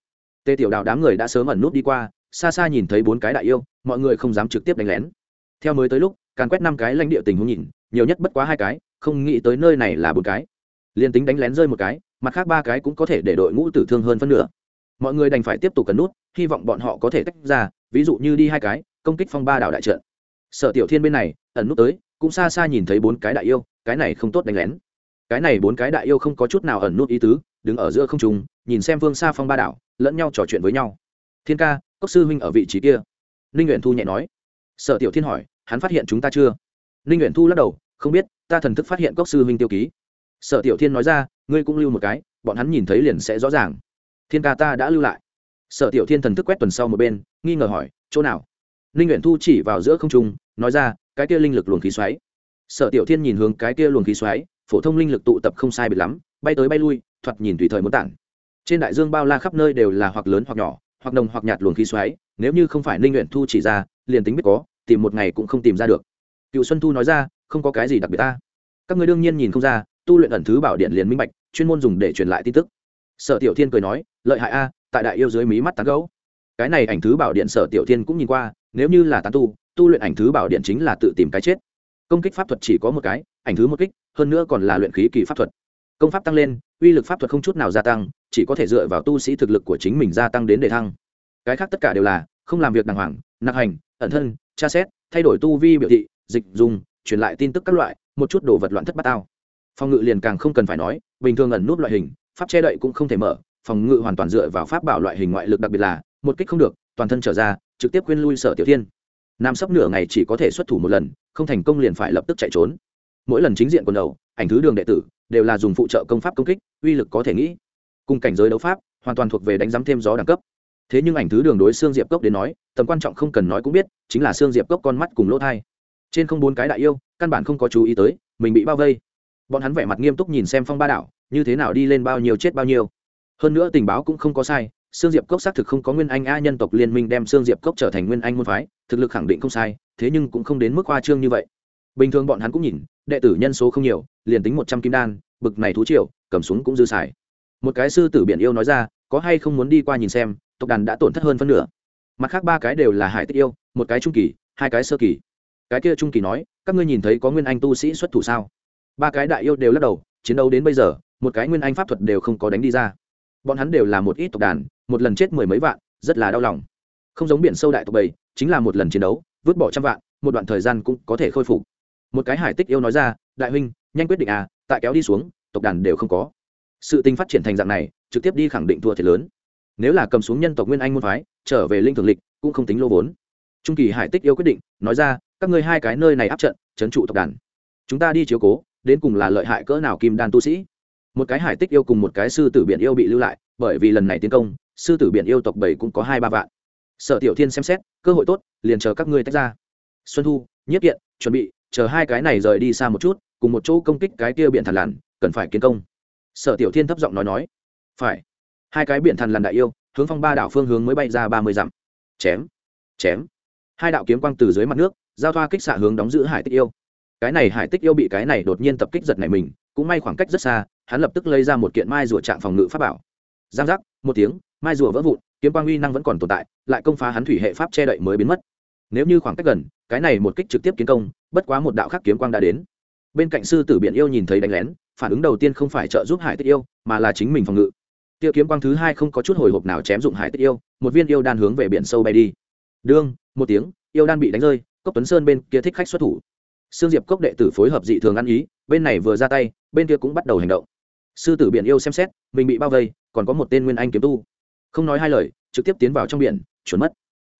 Speaker 1: Tê tiểu đào đám người đã sớm ẩn nút đi qua, xa xa nhìn thấy bốn cái đại yêu, mọi người không dám trực tiếp đánh lén. Theo mới tới lúc, càn quét năm cái lãnh địa tình huống nhìn, nhiều nhất bất quá hai cái, không nghĩ tới nơi này là bốn cái. Liền tính đánh lén rơi một cái, mặt khác ba cái cũng có thể để đội ngũ tử thương hơn phân nửa. Mọi người đành phải tiếp tục cấn nút, hy vọng bọn họ có thể tách ra ví dụ như đi hai cái, công kích phong ba đảo đại trận. Sở tiểu thiên bên này, ẩn nút tới, cũng xa xa nhìn thấy bốn cái đại yêu, cái này không tốt đánh lén. Cái này bốn cái đại yêu không có chút nào ẩn nút ý tứ, đứng ở giữa không trùng nhìn xem vương xa phong ba đảo, lẫn nhau trò chuyện với nhau. Thiên ca, cốc sư huynh ở vị trí kia. Ninh nguyện thu nhẹ nói. Sở tiểu thiên hỏi, hắn phát hiện chúng ta chưa? Ninh nguyện thu lắc đầu, không biết, ta thần thức phát hiện cốc sư huynh tiêu ký. Sở tiểu thiên nói ra, ngươi cũng lưu một cái, bọn hắn nhìn thấy liền sẽ rõ ràng. Thiên ca ta đã lưu lại sở tiểu thiên thần thức quét tuần sau một bên, nghi ngờ hỏi, chỗ nào? Ninh nguyện thu chỉ vào giữa không trung, nói ra, cái kia linh lực luồng khí xoáy. Sở tiểu thiên nhìn hướng cái kia luồng khí xoáy, phổ thông linh lực tụ tập không sai biệt lắm, bay tới bay lui, thoạt nhìn tùy thời muốn tản. Trên đại dương bao la khắp nơi đều là hoặc lớn hoặc nhỏ, hoặc nồng hoặc nhạt luồng khí xoáy, nếu như không phải ninh nguyện thu chỉ ra, liền tính biết có, tìm một ngày cũng không tìm ra được. Cựu xuân thu nói ra, không có cái gì đặc biệt ta. Các người đương nhiên nhìn không ra, tu luyện ẩn thứ bảo điện liền minh bạch, chuyên môn dùng để truyền lại tin tức. Sở tiểu thiên cười nói, lợi hại a tại đại yêu dưới mí mắt tán gấu. Cái này ảnh thứ bảo điện sở tiểu thiên cũng nhìn qua, nếu như là tán tu tu luyện ảnh thứ bảo điện chính là tự tìm cái chết. Công kích pháp thuật chỉ có một cái, ảnh thứ một kích, hơn nữa còn là luyện khí kỳ pháp thuật. Công pháp tăng lên, uy lực pháp thuật không chút nào gia tăng, chỉ có thể dựa vào tu sĩ thực lực của chính mình gia tăng đến đề thăng. Cái khác tất cả đều là không làm việc đàng hoàng, nặng hành, ẩn thân, tra xét, thay đổi tu vi biểu thị, dịch dùng, truyền lại tin tức các loại, một chút đồ vật loạn thất bát tao phòng ngự liền càng không cần phải nói, bình thường ẩn nút loại hình, pháp che đậy cũng không thể mở phòng ngự hoàn toàn dựa vào pháp bảo loại hình ngoại lực đặc biệt là, một kích không được, toàn thân trở ra, trực tiếp khuyên lui sở tiểu thiên. Nam sắp nửa ngày chỉ có thể xuất thủ một lần, không thành công liền phải lập tức chạy trốn. Mỗi lần chính diện quần đầu, ảnh thứ đường đệ tử, đều là dùng phụ trợ công pháp công kích, uy lực có thể nghĩ. Cùng cảnh giới đấu pháp, hoàn toàn thuộc về đánh giám thêm gió đẳng cấp. Thế nhưng ảnh thứ đường đối xương diệp cốc đến nói, tầm quan trọng không cần nói cũng biết, chính là xương diệp cốc con mắt cùng lỗ thai. Trên không bốn cái đại yêu, căn bản không có chú ý tới, mình bị bao vây. Bọn hắn vẻ mặt nghiêm túc nhìn xem phong ba đảo, như thế nào đi lên bao nhiêu chết bao nhiêu hơn nữa tình báo cũng không có sai Sương Diệp Cốc xác thực không có Nguyên Anh a nhân tộc liên minh đem Sương Diệp Cốc trở thành Nguyên Anh môn phái, thực lực khẳng định không sai, thế nhưng cũng không đến mức khoa trương như vậy. Bình thường bọn hắn cũng nhìn, đệ tử nhân số không nhiều, liền tính một trăm kim đan, bực này thú triệu, cầm súng cũng dư xài. Một cái sư tử biển yêu nói ra, có hay không muốn đi qua nhìn xem, tộc đàn đã tổn thất hơn phân nửa. Mặt khác ba cái đều là hải tích yêu, một cái trung kỳ, hai cái sơ kỳ. Cái kia trung kỳ nói, các ngươi nhìn thấy có Nguyên Anh tu sĩ xuất thủ sao? Ba cái đại yêu đều lắc đầu, chiến đấu đến bây giờ, một cái Nguyên Anh pháp thuật đều không có đánh đi ra. Bọn hắn đều là một ít tộc đàn, một lần chết mười mấy vạn rất là đau lòng. Không giống biển sâu đại tộc bầy chính là một lần chiến đấu vứt bỏ trăm vạn một đoạn thời gian cũng có thể khôi phục. Một cái hải tích yêu nói ra đại huynh nhanh quyết định à tại kéo đi xuống tộc đàn đều không có. Sự tình phát triển thành dạng này trực tiếp đi khẳng định thua thiệt lớn. Nếu là cầm xuống nhân tộc nguyên anh môn phái trở về linh thường lịch cũng không tính lô vốn. Trung kỳ hải tích yêu quyết định nói ra các ngươi hai cái nơi này áp trận trấn trụ tộc đàn. Chúng ta đi chiếu cố đến cùng là lợi hại cỡ nào kim đan tu sĩ một cái hải tích yêu cùng một cái sư tử biển yêu bị lưu lại, bởi vì lần này tiến công, sư tử biển yêu tộc bảy cũng có hai ba vạn. Sở tiểu thiên xem xét, cơ hội tốt, liền chờ các ngươi tách ra. Xuân thu nhất kiện, chuẩn bị, chờ hai cái này rời đi xa một chút, cùng một chỗ công kích cái kia biển thằn lằn, cần phải kiến công. Sở tiểu thiên thấp giọng nói nói. Phải. Hai cái biển thằn lằn đại yêu, hướng phong ba đảo phương hướng mới bay ra ba mươi dặm. Chém. Chém. Hai đạo kiếm quang từ dưới mặt nước, giao thoa kích xạ hướng đóng giữ hải tích yêu cái này hải tích yêu bị cái này đột nhiên tập kích giật này mình, cũng may khoảng cách rất xa, hắn lập tức lấy ra một kiện mai rùa trạng phòng ngự pháp bảo. Giang giác, một tiếng, mai rùa vỡ vụn, kiếm quang uy năng vẫn còn tồn tại, lại công phá hắn thủy hệ pháp che đậy mới biến mất. Nếu như khoảng cách gần, cái này một kích trực tiếp kiến công, bất quá một đạo khắc kiếm quang đã đến. Bên cạnh sư tử biển yêu nhìn thấy đánh lén, phản ứng đầu tiên không phải trợ giúp hải tích yêu, mà là chính mình phòng ngự. Tiêu kiếm quang thứ hai không có chút hồi hộp nào chém dụng hải tích yêu, một viên yêu đan hướng về biển sâu bay đi. Đương, một tiếng, yêu đan bị đánh rơi, cốc tuấn sơn bên kia thích khách xuất thủ sương diệp cốc đệ tử phối hợp dị thường ăn ý, bên này vừa ra tay, bên kia cũng bắt đầu hành động. Sư tử biển yêu xem xét, mình bị bao vây, còn có một tên nguyên anh kiếm tu. Không nói hai lời, trực tiếp tiến vào trong biển, chuẩn mất.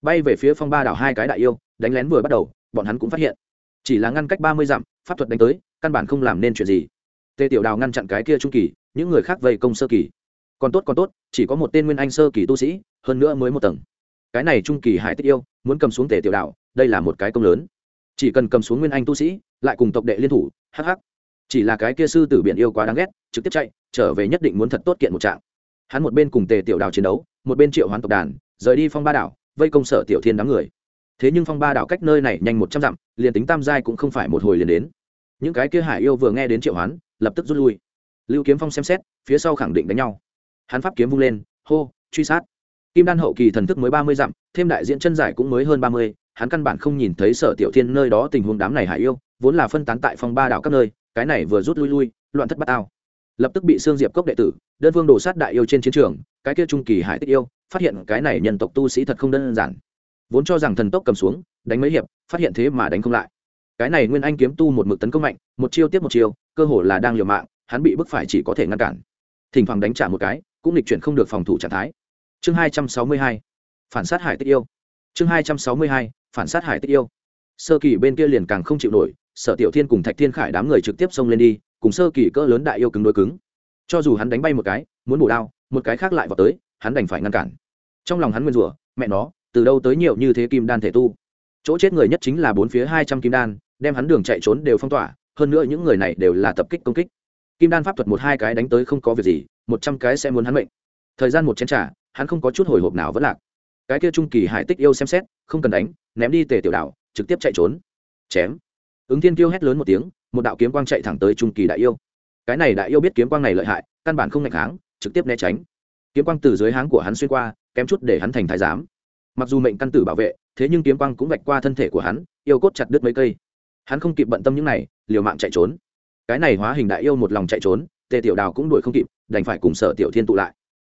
Speaker 1: Bay về phía phong ba đảo hai cái đại yêu, đánh lén vừa bắt đầu, bọn hắn cũng phát hiện. Chỉ là ngăn cách ba mươi dặm, pháp thuật đánh tới, căn bản không làm nên chuyện gì. Tề tiểu đào ngăn chặn cái kia trung kỳ, những người khác vây công sơ kỳ. Còn tốt còn tốt, chỉ có một tên nguyên anh sơ kỳ tu sĩ, hơn nữa mới một tầng. Cái này trung kỳ hải tích yêu, muốn cầm xuống tề tiểu đào, đây là một cái công lớn chỉ cần cầm xuống nguyên anh tu sĩ, lại cùng tộc đệ liên thủ hh chỉ là cái kia sư tử biển yêu quá đáng ghét, trực tiếp chạy, trở về nhất định muốn thật tốt kiện một trạng. Hắn một bên cùng tề tiểu đào chiến đấu, một bên triệu hoán tộc đàn, rời đi phong ba đảo, vây công sở tiểu thiên đám người. Thế nhưng phong ba đảo cách nơi này nhanh một trăm dặm, liền tính tam giai cũng không phải một hồi liền đến. Những cái kia hải yêu vừa nghe đến triệu hoán, lập tức rút lui. Lưu kiếm phong xem xét, phía sau khẳng định đánh nhau. Hắn pháp kiếm vung lên, hô, truy sát kim đan hậu kỳ thần thức mới ba mươi dặm, thêm đại diện chân giải cũng mới hơn ba mươi, hắn căn bản không nhìn thấy sở tiểu thiên nơi đó tình huống đám này hải yêu, vốn là phân tán tại phòng ba đảo các nơi, cái này vừa rút lui lui, loạn thất bát ao. Lập tức bị xương diệp cốc đệ tử, đơn vương đổ sát đại yêu trên chiến trường, cái kia trung kỳ hải tích yêu, phát hiện cái này nhân tộc tu sĩ thật không đơn giản. Vốn cho rằng thần tốc cầm xuống, đánh mấy hiệp, phát hiện thế mà đánh không lại. Cái này nguyên anh kiếm tu một mực tấn công mạnh, một chiêu tiếp một chiêu, cơ hồ là đang liều mạng, hắn bị bức phải chỉ có thể ngăn cản. Thỉnh thoảng đánh trả một cái, cũng lịch chuyển không được phòng thủ trạng thái chương hai trăm sáu mươi hai, phản sát hải tích yêu. Chương hai trăm sáu mươi hai, phản sát hải tích yêu. Sơ kỳ bên kia liền càng không chịu nổi, sở tiểu thiên cùng thạch thiên khải đám người trực tiếp xông lên đi, cùng sơ kỳ cỡ lớn đại yêu cứng đối cứng. Cho dù hắn đánh bay một cái, muốn bổ đao, một cái khác lại vào tới, hắn đành phải ngăn cản. Trong lòng hắn nguyên rủa, mẹ nó, từ đâu tới nhiều như thế kim đan thể tu? Chỗ chết người nhất chính là bốn phía hai trăm kim đan, đem hắn đường chạy trốn đều phong tỏa, hơn nữa những người này đều là tập kích công kích. Kim đan pháp thuật một hai cái đánh tới không có việc gì, một trăm cái sẽ muốn hắn mệnh. Thời gian một chén t r à hắn không có chút hồi hộp nào vẫn lạc. Cái kia trung kỳ hải tích yêu xem xét, không cần đánh, ném đi tề tiểu đạo trực tiếp chạy trốn. Chém. Ứng thiên kiêu hét lớn một tiếng, một đạo kiếm quang chạy thẳng tới trung kỳ đại yêu. Cái này đại yêu biết kiếm quang này lợi hại, căn bản không ngạch háng trực tiếp né tránh. Kiếm quang từ dưới háng của hắn xuyên qua, kém chút để hắn thành thái giám. Mặc dù mệnh căn tử bảo vệ, thế nhưng kiếm quang cũng vạch qua thân thể của hắn, yêu cốt chặt đứt mấy cây. Hắn không kịp bận tâm những này, liều mạng chạy trốn. Cái này hóa hình đại yêu một lòng chạy trốn, tề tiểu đào cũng đuổi không kịp, đành phải cùng sở tiểu thiên tụ lại.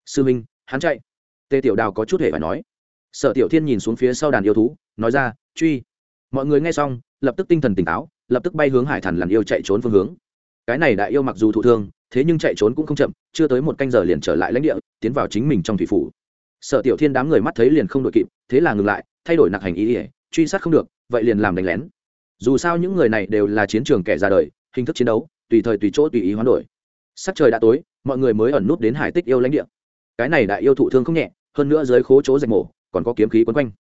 Speaker 1: Sư minh, hắn chạy tề tiểu đào có chút hề phải nói. Sở tiểu thiên nhìn xuống phía sau đàn yêu thú, nói ra, truy. Mọi người nghe xong, lập tức tinh thần tỉnh táo, lập tức bay hướng hải thần làn yêu chạy trốn phương hướng. Cái này đại yêu mặc dù thụ thương, thế nhưng chạy trốn cũng không chậm, chưa tới một canh giờ liền trở lại lãnh địa, tiến vào chính mình trong thủy phủ. Sở tiểu thiên đám người mắt thấy liền không đội kịp, thế là ngừng lại, thay đổi nặc hành ý ỉa truy sát không được, vậy liền làm đánh lén. Dù sao những người này đều là chiến trường kẻ ra đời, hình thức chiến đấu, tùy thời tùy chỗ tùy ý hoán đổi. Sắc trời đã tối, mọi người mới ẩn nút đến hải tích yêu lãnh địa cái này đại yêu thụ thương không nhẹ, hơn nữa dưới khố chỗ rạch mổ, còn có kiếm khí quấn quanh.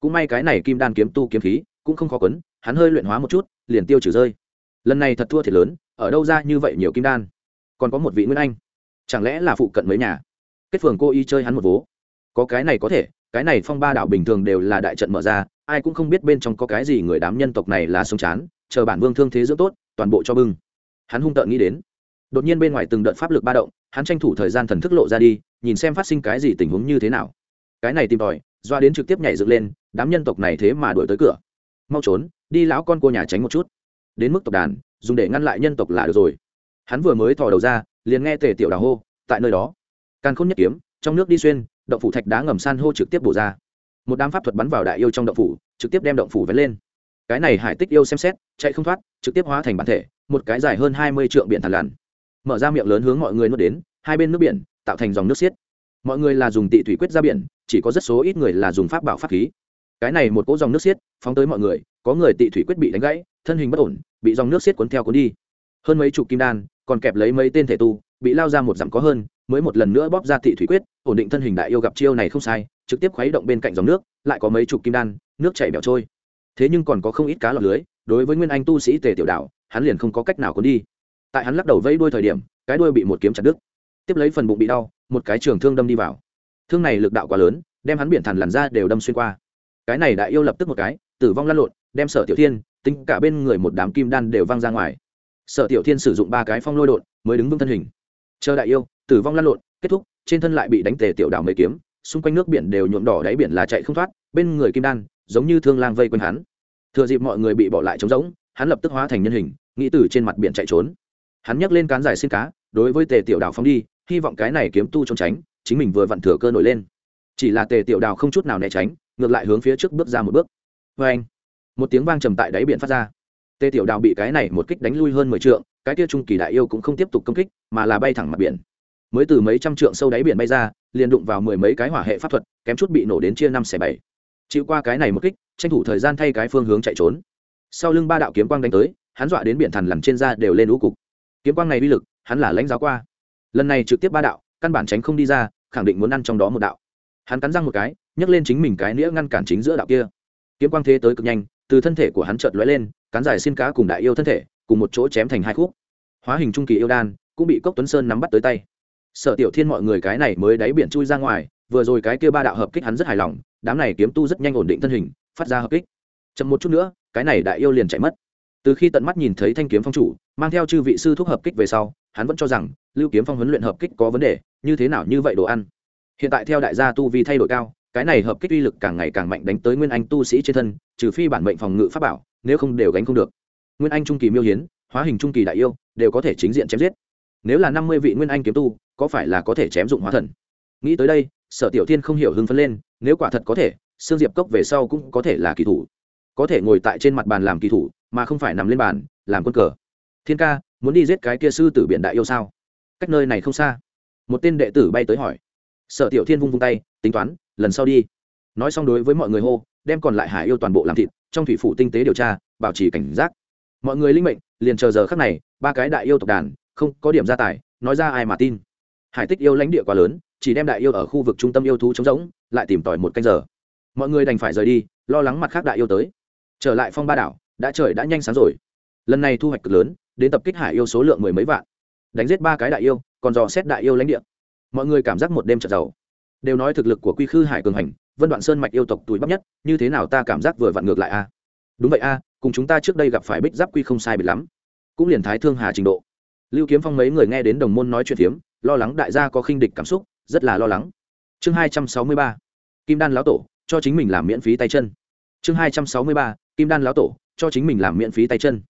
Speaker 1: Cũng may cái này kim đan kiếm tu kiếm khí cũng không khó quấn, hắn hơi luyện hóa một chút, liền tiêu trừ rơi. Lần này thật thua thiệt lớn, ở đâu ra như vậy nhiều kim đan? Còn có một vị nguyên anh. Chẳng lẽ là phụ cận mấy nhà? Kết phường cô y chơi hắn một vố. Có cái này có thể, cái này phong ba đảo bình thường đều là đại trận mở ra, ai cũng không biết bên trong có cái gì người đám nhân tộc này là sông chán, chờ bản vương thương thế dưỡng tốt, toàn bộ cho bưng. Hắn hung tợn nghĩ đến đột nhiên bên ngoài từng đợt pháp lực ba động, hắn tranh thủ thời gian thần thức lộ ra đi, nhìn xem phát sinh cái gì tình huống như thế nào. Cái này tìm tòi, doa đến trực tiếp nhảy dựng lên, đám nhân tộc này thế mà đuổi tới cửa. Mau trốn, đi lão con cô nhà tránh một chút. Đến mức tộc đàn, dùng để ngăn lại nhân tộc là được rồi. Hắn vừa mới thò đầu ra, liền nghe tề tiểu đào hô, tại nơi đó. Càng không nhất kiếm, trong nước đi xuyên, động phủ thạch đá ngầm san hô trực tiếp bổ ra. Một đám pháp thuật bắn vào đại yêu trong động phủ, trực tiếp đem động phủ vén lên. Cái này hải tích yêu xem xét, chạy không thoát, trực tiếp hóa thành bản thể, một cái dài hơn hai mươi trượng biển thằn lằn mở ra miệng lớn hướng mọi người nuốt đến, hai bên nước biển tạo thành dòng nước xiết. Mọi người là dùng tị thủy quyết ra biển, chỉ có rất số ít người là dùng pháp bảo pháp khí. Cái này một cỗ dòng nước xiết phóng tới mọi người, có người tị thủy quyết bị đánh gãy, thân hình bất ổn, bị dòng nước xiết cuốn theo cuốn đi. Hơn mấy chục kim đan, còn kẹp lấy mấy tên thể tu, bị lao ra một dặm có hơn, mới một lần nữa bóp ra tị thủy quyết, ổn định thân hình đại yêu gặp chiêu này không sai, trực tiếp khuấy động bên cạnh dòng nước, lại có mấy chục kim đan, nước chảy bẻo trôi. Thế nhưng còn có không ít cá lọc lưới, đối với nguyên anh tu sĩ tề tiểu đạo, hắn liền không có cách nào cuốn đi tại hắn lắc đầu vẫy đuôi thời điểm, cái đuôi bị một kiếm chặt đứt. Tiếp lấy phần bụng bị đau, một cái trường thương đâm đi vào. Thương này lực đạo quá lớn, đem hắn biển thằn lằn ra đều đâm xuyên qua. Cái này đại yêu lập tức một cái, tử vong lăn lộn, đem sở tiểu thiên, tính cả bên người một đám kim đan đều văng ra ngoài. Sở tiểu thiên sử dụng ba cái phong lôi đột mới đứng vững thân hình. Chờ đại yêu, tử vong lăn lộn, kết thúc, trên thân lại bị đánh tề tiểu đảo mấy kiếm, xung quanh nước biển đều nhuộm đỏ đáy biển là chạy không thoát, bên người kim đan, giống như thương lang vây quanh hắn. Thừa dịp mọi người bị bỏ lại trống rỗng, hắn lập tức hóa thành nhân hình, nghĩ từ trên mặt biển chạy trốn hắn nhấc lên cán dài xin cá, đối với tề tiểu đào phóng đi, hy vọng cái này kiếm tu trốn tránh, chính mình vừa vặn thừa cơ nổi lên. Chỉ là tề tiểu đào không chút nào né tránh, ngược lại hướng phía trước bước ra một bước. Vê anh, một tiếng vang trầm tại đáy biển phát ra. Tề tiểu đào bị cái này một kích đánh lui hơn mười trượng, cái kia trung kỳ đại yêu cũng không tiếp tục công kích, mà là bay thẳng mặt biển. Mới từ mấy trăm trượng sâu đáy biển bay ra, liền đụng vào mười mấy cái hỏa hệ pháp thuật, kém chút bị nổ đến chia năm xẻ bảy. Chịu qua cái này một kích, tranh thủ thời gian thay cái phương hướng chạy trốn. Sau lưng ba đạo kiếm quang đánh tới, hắn dọa đến biển thằn lằn trên da đều lên lũ cục kiếm quang này uy lực, hắn là lãnh giáo qua. Lần này trực tiếp ba đạo, căn bản tránh không đi ra, khẳng định muốn ăn trong đó một đạo. Hắn cắn răng một cái, nhấc lên chính mình cái nĩa ngăn cản chính giữa đạo kia. Kiếm quang thế tới cực nhanh, từ thân thể của hắn chợt lóe lên, cán dài xin cá cùng đại yêu thân thể, cùng một chỗ chém thành hai khúc. Hóa hình trung kỳ yêu đan, cũng bị cốc tuấn sơn nắm bắt tới tay. Sở tiểu thiên mọi người cái này mới đáy biển chui ra ngoài, vừa rồi cái kia ba đạo hợp kích hắn rất hài lòng, đám này kiếm tu rất nhanh ổn định thân hình, phát ra hợp kích. Chậm một chút nữa, cái này đại yêu liền chạy mất. Từ khi tận mắt nhìn thấy thanh kiếm phong chủ mang theo chư vị sư thúc hợp kích về sau, hắn vẫn cho rằng, lưu kiếm phong huấn luyện hợp kích có vấn đề, như thế nào như vậy đồ ăn. Hiện tại theo đại gia tu vi thay đổi cao, cái này hợp kích uy lực càng ngày càng mạnh đánh tới nguyên anh tu sĩ trên thân, trừ phi bản mệnh phòng ngự pháp bảo, nếu không đều gánh không được. Nguyên anh trung kỳ miêu hiến, hóa hình trung kỳ đại yêu, đều có thể chính diện chém giết. Nếu là năm mươi vị nguyên anh kiếm tu, có phải là có thể chém dụng hóa thần? Nghĩ tới đây, sở tiểu thiên không hiểu hưng phấn lên, nếu quả thật có thể xương diệp cốc về sau cũng có thể là kỳ thủ. Có thể ngồi tại trên mặt bàn làm kỳ thủ, mà không phải nằm lên bàn, làm quân cờ thiên ca, muốn đi giết cái kia sư tử biển đại yêu sao? Cách nơi này không xa. Một tên đệ tử bay tới hỏi. Sở tiểu thiên vung vung tay, tính toán, lần sau đi. Nói xong đối với mọi người hô, đem còn lại hải yêu toàn bộ làm thịt, trong thủy phủ tinh tế điều tra, bảo trì cảnh giác. Mọi người linh mệnh, liền chờ giờ khắc này, ba cái đại yêu tộc đàn, không có điểm gia tài, nói ra ai mà tin. Hải tích yêu lãnh địa quá lớn, chỉ đem đại yêu ở khu vực trung tâm yêu thú trống rỗng, lại tìm tòi một canh giờ. Mọi người đành phải rời đi, lo lắng mặt khác đại yêu tới. Trở lại phong ba đảo, đã trời đã nhanh sáng rồi. Lần này thu hoạch cực lớn đến tập kích hải yêu số lượng mười mấy vạn. Đánh giết ba cái đại yêu, còn dò xét đại yêu lãnh địa. Mọi người cảm giác một đêm trật giàu. Đều nói thực lực của quy khư hải cường hành, vân đoạn sơn mạch yêu tộc túi bắp nhất, như thế nào ta cảm giác vừa vặn ngược lại a? Đúng vậy a, cùng chúng ta trước đây gặp phải bích giáp quy không sai biệt lắm. Cũng liền thái thương hà trình độ. Lưu kiếm phong mấy người nghe đến đồng môn nói chuyện phiếm, lo lắng đại gia có khinh địch cảm xúc, rất là lo lắng. Chương hai trăm sáu mươi ba, kim đan lão tổ, cho chính mình làm miễn phí tay chân. Chương hai trăm sáu mươi ba, kim đan lão tổ, cho chính mình làm miễn phí tay chân.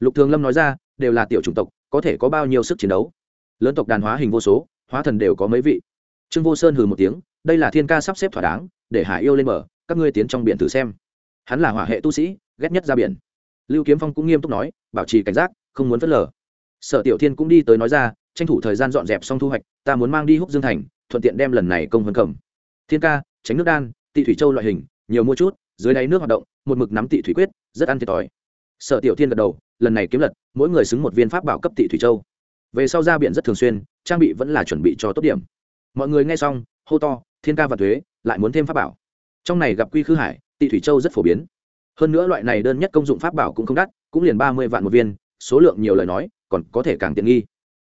Speaker 1: Lục thường lâm nói ra đều là tiểu chủng tộc, có thể có bao nhiêu sức chiến đấu? Lớn tộc đàn hóa hình vô số, hóa thần đều có mấy vị. Trương vô sơn hừ một tiếng, đây là thiên ca sắp xếp thỏa đáng, để hải yêu lên mở các ngươi tiến trong biển thử xem. Hắn là hỏa hệ tu sĩ, ghét nhất ra biển. Lưu kiếm phong cũng nghiêm túc nói, bảo trì cảnh giác, không muốn phớt lờ. Sở tiểu thiên cũng đi tới nói ra, tranh thủ thời gian dọn dẹp xong thu hoạch, ta muốn mang đi húc dương thành, thuận tiện đem lần này công hơn cầm. Thiên ca, tránh nước đan, tị thủy châu loại hình, nhiều mua chút, dưới đáy nước hoạt động, một mực nắm tị thủy quyết, rất ăn thiệt thòi. Sở tiểu thiên gật đầu lần này kiếm lật, mỗi người xứng một viên pháp bảo cấp tị thủy châu. Về sau ra biển rất thường xuyên, trang bị vẫn là chuẩn bị cho tốt điểm. Mọi người nghe xong, hô to, thiên ca và thuế, lại muốn thêm pháp bảo. Trong này gặp quy khư hải tị thủy châu rất phổ biến. Hơn nữa loại này đơn nhất công dụng pháp bảo cũng không đắt, cũng liền ba mươi vạn một viên, số lượng nhiều lời nói, còn có thể càng tiện nghi.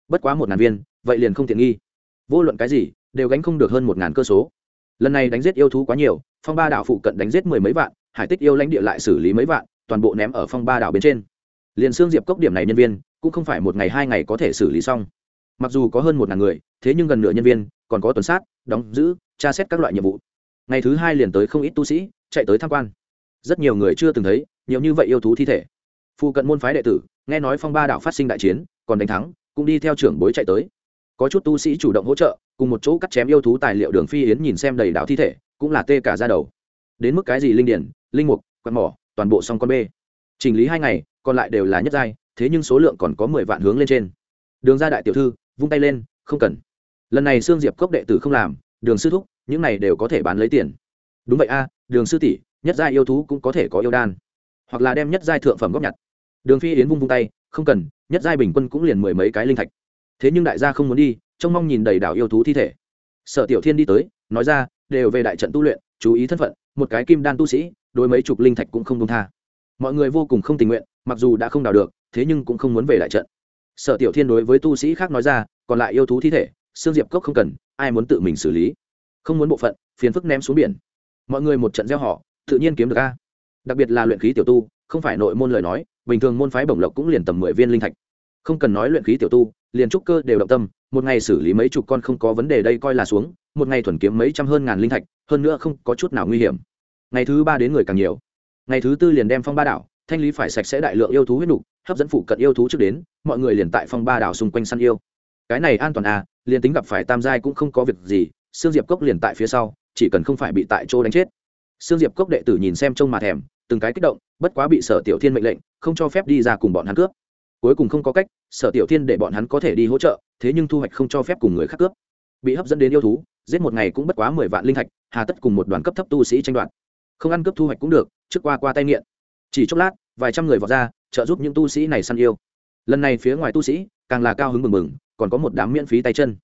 Speaker 1: Bất quá một ngàn viên, vậy liền không tiện nghi. Vô luận cái gì, đều gánh không được hơn một ngàn cơ số. Lần này đánh giết yêu thú quá nhiều, phong ba đảo phụ cận đánh giết mười mấy vạn, hải tích yêu lãnh địa lại xử lý mấy vạn, toàn bộ ném ở phong ba đảo bên trên liền xương diệp cốc điểm này nhân viên cũng không phải một ngày hai ngày có thể xử lý xong. Mặc dù có hơn một ngàn người, thế nhưng gần nửa nhân viên còn có tuần sát, đóng giữ, tra xét các loại nhiệm vụ. Ngày thứ hai liền tới không ít tu sĩ, chạy tới tham quan. Rất nhiều người chưa từng thấy, nhiều như vậy yêu thú thi thể. Phụ cận môn phái đệ tử, nghe nói phong ba đảo phát sinh đại chiến, còn đánh thắng, cũng đi theo trưởng bối chạy tới. Có chút tu sĩ chủ động hỗ trợ, cùng một chỗ cắt chém yêu thú tài liệu đường phi yến nhìn xem đầy đảo thi thể, cũng là tê cả ra đầu. Đến mức cái gì linh điển, linh mục, quạt mỏ, toàn bộ xong con bê chỉnh lý hai ngày, còn lại đều là nhất giai, thế nhưng số lượng còn có mười vạn hướng lên trên. Đường ra đại tiểu thư, vung tay lên, không cần. Lần này sương diệp cốc đệ tử không làm, đường sư thúc, những này đều có thể bán lấy tiền. Đúng vậy a, đường sư tỷ, nhất giai yêu thú cũng có thể có yêu đan. Hoặc là đem nhất giai thượng phẩm góp nhặt. Đường phi yến vung vung tay, không cần, nhất giai bình quân cũng liền mười mấy cái linh thạch. Thế nhưng đại gia không muốn đi, trông mong nhìn đầy đảo yêu thú thi thể. Sở tiểu thiên đi tới, nói ra, đều về đại trận tu luyện, chú ý thân phận, một cái kim đan tu sĩ, đối mấy chục linh thạch cũng không đông tha mọi người vô cùng không tình nguyện, mặc dù đã không đào được, thế nhưng cũng không muốn về đại trận. Sở tiểu thiên đối với tu sĩ khác nói ra, còn lại yêu thú thi thể xương diệp cốc không cần, ai muốn tự mình xử lý. Không muốn bộ phận, phiền phức ném xuống biển. Mọi người một trận gieo họ, tự nhiên kiếm được a. Đặc biệt là luyện khí tiểu tu, không phải nội môn lời nói, bình thường môn phái bổng lộc cũng liền tầm mười viên linh thạch. Không cần nói luyện khí tiểu tu, liền trúc cơ đều động tâm, một ngày xử lý mấy chục con không có vấn đề đây coi là xuống, một ngày thuần kiếm mấy trăm hơn ngàn linh thạch, hơn nữa không có chút nào nguy hiểm. Ngày thứ ba đến người càng nhiều ngày thứ tư liền đem phong ba đảo, thanh lý phải sạch sẽ đại lượng yêu thú huyết đủ hấp dẫn phụ cận yêu thú trước đến, mọi người liền tại phong ba đảo xung quanh săn yêu. Cái này an toàn à liền tính gặp phải tam giai cũng không có việc gì, sương diệp cốc liền tại phía sau, chỉ cần không phải bị tại chỗ đánh chết. Sương diệp cốc đệ tử nhìn xem trông mà thèm, từng cái kích động, bất quá bị sở tiểu thiên mệnh lệnh, không cho phép đi ra cùng bọn hắn cướp. Cuối cùng không có cách, sở tiểu thiên để bọn hắn có thể đi hỗ trợ, thế nhưng thu hoạch không cho phép cùng người khác cướp. Bị hấp dẫn đến yêu thú, giết một ngày cũng bất quá mười vạn linh thạch, hà tất cùng một đoàn cấp thấp tu sĩ tranh đoạt. Không ăn cướp thu hoạch cũng được trước qua qua tay nghiện. Chỉ chốc lát, vài trăm người vọt ra, trợ giúp những tu sĩ này săn yêu. Lần này phía ngoài tu sĩ, càng là cao hứng mừng mừng, còn có một đám miễn phí tay chân.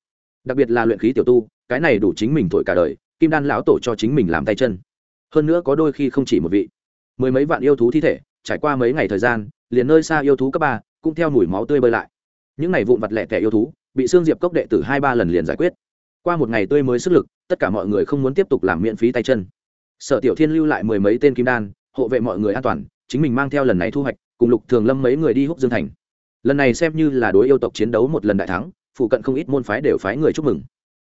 Speaker 1: Đặc biệt là luyện khí tiểu tu, cái này đủ chính mình thổi cả đời, kim đan lão tổ cho chính mình làm tay chân. Hơn nữa có đôi khi không chỉ một vị. Mười mấy vạn yêu thú thi thể, trải qua mấy ngày thời gian, liền nơi xa yêu thú cấp ba, cũng theo mùi máu tươi bơi lại. Những ngày vụn vặt lẻ tẻ yêu thú, bị xương diệp cốc đệ tử hai ba lần liền giải quyết. Qua một ngày tươi mới sức lực, tất cả mọi người không muốn tiếp tục làm miễn phí tay chân. Sở tiểu thiên lưu lại mười mấy tên kim đan hộ vệ mọi người an toàn, chính mình mang theo lần này thu hoạch, cùng lục thường lâm mấy người đi húc dương thành. Lần này xem như là đối yêu tộc chiến đấu một lần đại thắng, phụ cận không ít môn phái đều phái người chúc mừng.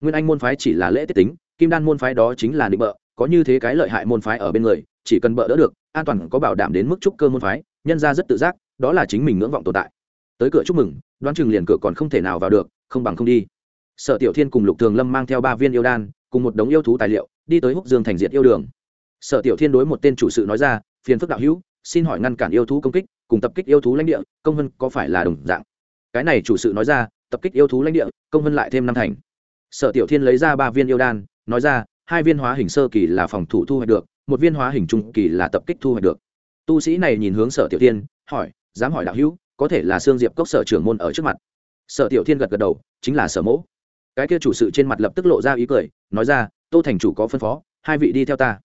Speaker 1: Nguyên anh môn phái chỉ là lễ tiết tính, kim đan môn phái đó chính là định bợ, có như thế cái lợi hại môn phái ở bên người, chỉ cần bợ đỡ được, an toàn có bảo đảm đến mức trúc cơ môn phái, nhân ra rất tự giác, đó là chính mình ngưỡng vọng tồn tại. Tới cửa chúc mừng, đoán chừng liền cửa còn không thể nào vào được, không bằng không đi. Sở tiểu thiên cùng lục thường lâm mang theo ba viên yêu đan, cùng một đống yêu thú tài liệu, đi tới húc dương thành diệt yêu đường sở tiểu thiên đối một tên chủ sự nói ra, phiền phức đạo hữu, xin hỏi ngăn cản yêu thú công kích, cùng tập kích yêu thú lãnh địa, công vân có phải là đồng dạng? Cái này chủ sự nói ra, tập kích yêu thú lãnh địa, công vân lại thêm năm thành. Sở tiểu thiên lấy ra ba viên yêu đan, nói ra, hai viên hóa hình sơ kỳ là phòng thủ thu hoạch được, một viên hóa hình trung kỳ là tập kích thu hoạch được. Tu sĩ này nhìn hướng sở tiểu thiên, hỏi, dám hỏi đạo hữu, có thể là xương diệp cốc sở trưởng môn ở trước mặt? Sở tiểu thiên gật gật đầu, chính là sở mỗ. Cái kia chủ sự trên mặt lập tức lộ ra ý cười, nói ra, tô thành chủ có phân phó, hai vị đi theo ta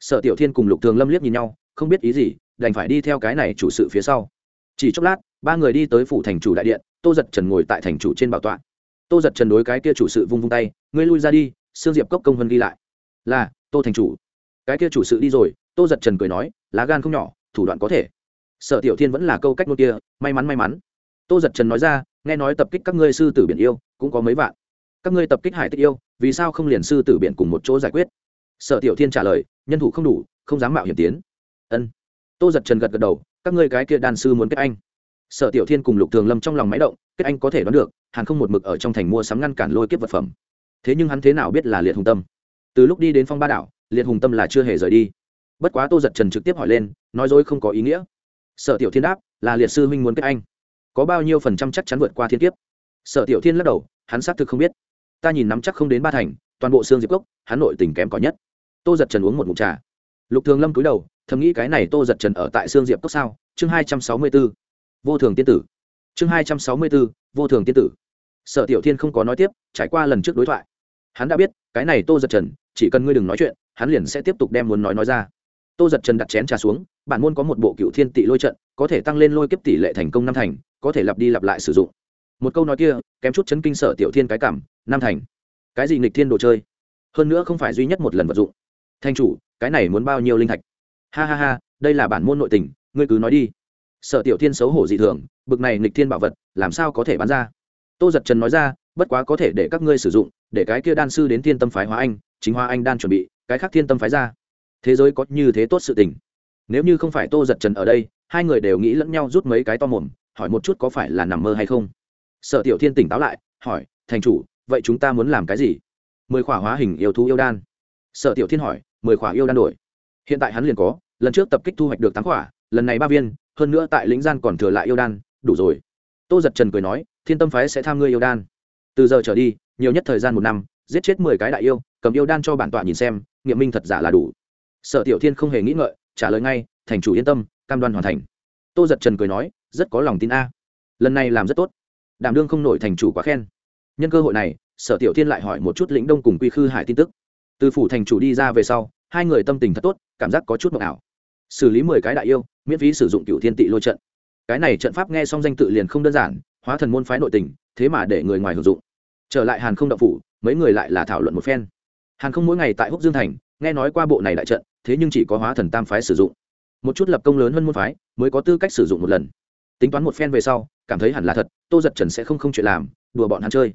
Speaker 1: sở tiểu thiên cùng lục thường lâm liếc nhìn nhau, không biết ý gì, đành phải đi theo cái này chủ sự phía sau. Chỉ chốc lát, ba người đi tới phủ thành chủ đại điện, tô giật trần ngồi tại thành chủ trên bảo tọa. Tô giật trần đối cái kia chủ sự vung vung tay, ngươi lui ra đi, sương diệp cốc công vân ghi lại. Là, tô thành chủ. Cái kia chủ sự đi rồi, tô giật trần cười nói, lá gan không nhỏ, thủ đoạn có thể. Sở tiểu thiên vẫn là câu cách nôn kia, may mắn may mắn. Tô giật trần nói ra, nghe nói tập kích các ngươi sư tử biển yêu, cũng có mấy vạn. Các ngươi tập kích hải tích yêu, vì sao không liền sư tử biển cùng một chỗ giải quyết? Sở tiểu thiên trả lời nhân thủ không đủ, không dám mạo hiểm tiến. Ân. Tô giật trần gật gật đầu, các ngươi cái kia đàn sư muốn kết anh. Sở tiểu thiên cùng lục thường lâm trong lòng máy động, kết anh có thể đoán được, hàn không một mực ở trong thành mua sắm ngăn cản lôi kiếp vật phẩm. Thế nhưng hắn thế nào biết là liệt hùng tâm? Từ lúc đi đến phong ba đảo, liệt hùng tâm là chưa hề rời đi. Bất quá tô giật trần trực tiếp hỏi lên, nói dối không có ý nghĩa. Sở tiểu thiên đáp, là liệt sư huynh muốn kết anh. Có bao nhiêu phần trăm chắc chắn vượt qua thiên kiếp? Sở tiểu thiên lắc đầu, hắn xác thực không biết. Ta nhìn nắm chắc không đến ba thành, toàn bộ xương diệp cốc, hắn nội tình kém cỏi nhất tô giật trần uống một mụt trà. Lục thường lâm cúi đầu, thầm nghĩ cái này tô giật trần ở tại xương diệp cốc sao? Chương hai trăm sáu mươi b ố vô thường tiên tử. Chương hai trăm sáu mươi b ố vô thường tiên tử. Sở tiểu thiên không có nói tiếp, trải qua lần trước đối thoại. Hắn đã biết, cái này tô giật trần, chỉ cần ngươi đừng nói chuyện, hắn liền sẽ tiếp tục đem muốn nói nói ra. Tô giật trần đặt chén trà xuống, bản môn có một bộ cựu thiên tị lôi trận, có thể tăng lên lôi kiếp tỷ lệ thành công năm thành, có thể lặp đi lặp lại sử dụng. Một câu nói kia, kém chút chấn kinh sở tiểu thiên cái cảm, năm thành. Cái gì nghịch thiên đồ chơi? Hơn nữa không phải duy nhất một lần vật dụng thanh chủ, cái này muốn bao nhiêu linh thạch? Ha ha ha, đây là bản môn nội tình, ngươi cứ nói đi. Sở tiểu thiên xấu hổ dị thường, bực này nghịch thiên bảo vật, làm sao có thể bán ra? Tô giật trần nói ra, bất quá có thể để các ngươi sử dụng, để cái kia đan sư đến thiên tâm phái hóa anh, chính hóa anh đan chuẩn bị, cái khác thiên tâm phái ra. Thế giới có như thế tốt sự tình. Nếu như không phải tô giật trần ở đây, hai người đều nghĩ lẫn nhau rút mấy cái to mồm, hỏi một chút có phải là nằm mơ hay không. Sở tiểu thiên tỉnh táo lại, hỏi thành chủ, vậy chúng ta muốn làm cái gì? Mười khỏa hóa hình yêu thú yêu đan sở tiểu thiên hỏi, mười khỏa yêu đan đổi. Hiện tại hắn liền có, lần trước tập kích thu hoạch được tám khỏa, lần này ba viên, hơn nữa tại lĩnh gian còn thừa lại yêu đan, đủ rồi. Tô giật trần cười nói, thiên tâm phái sẽ tham ngươi yêu đan. Từ giờ trở đi, nhiều nhất thời gian một năm, giết chết mười cái đại yêu, cầm yêu đan cho bản tọa nhìn xem, nghiệm minh thật giả là đủ. Sở tiểu thiên không hề nghĩ ngợi, trả lời ngay, thành chủ yên tâm, cam đoan hoàn thành. Tô giật trần cười nói, rất có lòng tin a. Lần này làm rất tốt. Đảm đương không nổi thành chủ quá khen. Nhân cơ hội này, sở tiểu thiên lại hỏi một chút lĩnh đông cùng quy khư hải tin tức từ phủ thành chủ đi ra về sau, hai người tâm tình thật tốt, cảm giác có chút mộng ảo. Xử lý mười cái đại yêu, miễn phí sử dụng cựu thiên tị lôi trận. Cái này trận pháp nghe xong danh tự liền không đơn giản, hóa thần môn phái nội tình, thế mà để người ngoài hưởng dụng. Trở lại hàn không đậu phủ, mấy người lại là thảo luận một phen. Hàn không mỗi ngày tại húc dương thành, nghe nói qua bộ này đại trận, thế nhưng chỉ có hóa thần tam phái sử dụng. Một chút lập công lớn hơn môn phái, mới có tư cách sử dụng một lần. Tính toán một phen về sau, cảm thấy hẳn là thật, tô giật trần sẽ không không chuyện làm, đùa bọn hắn chơi.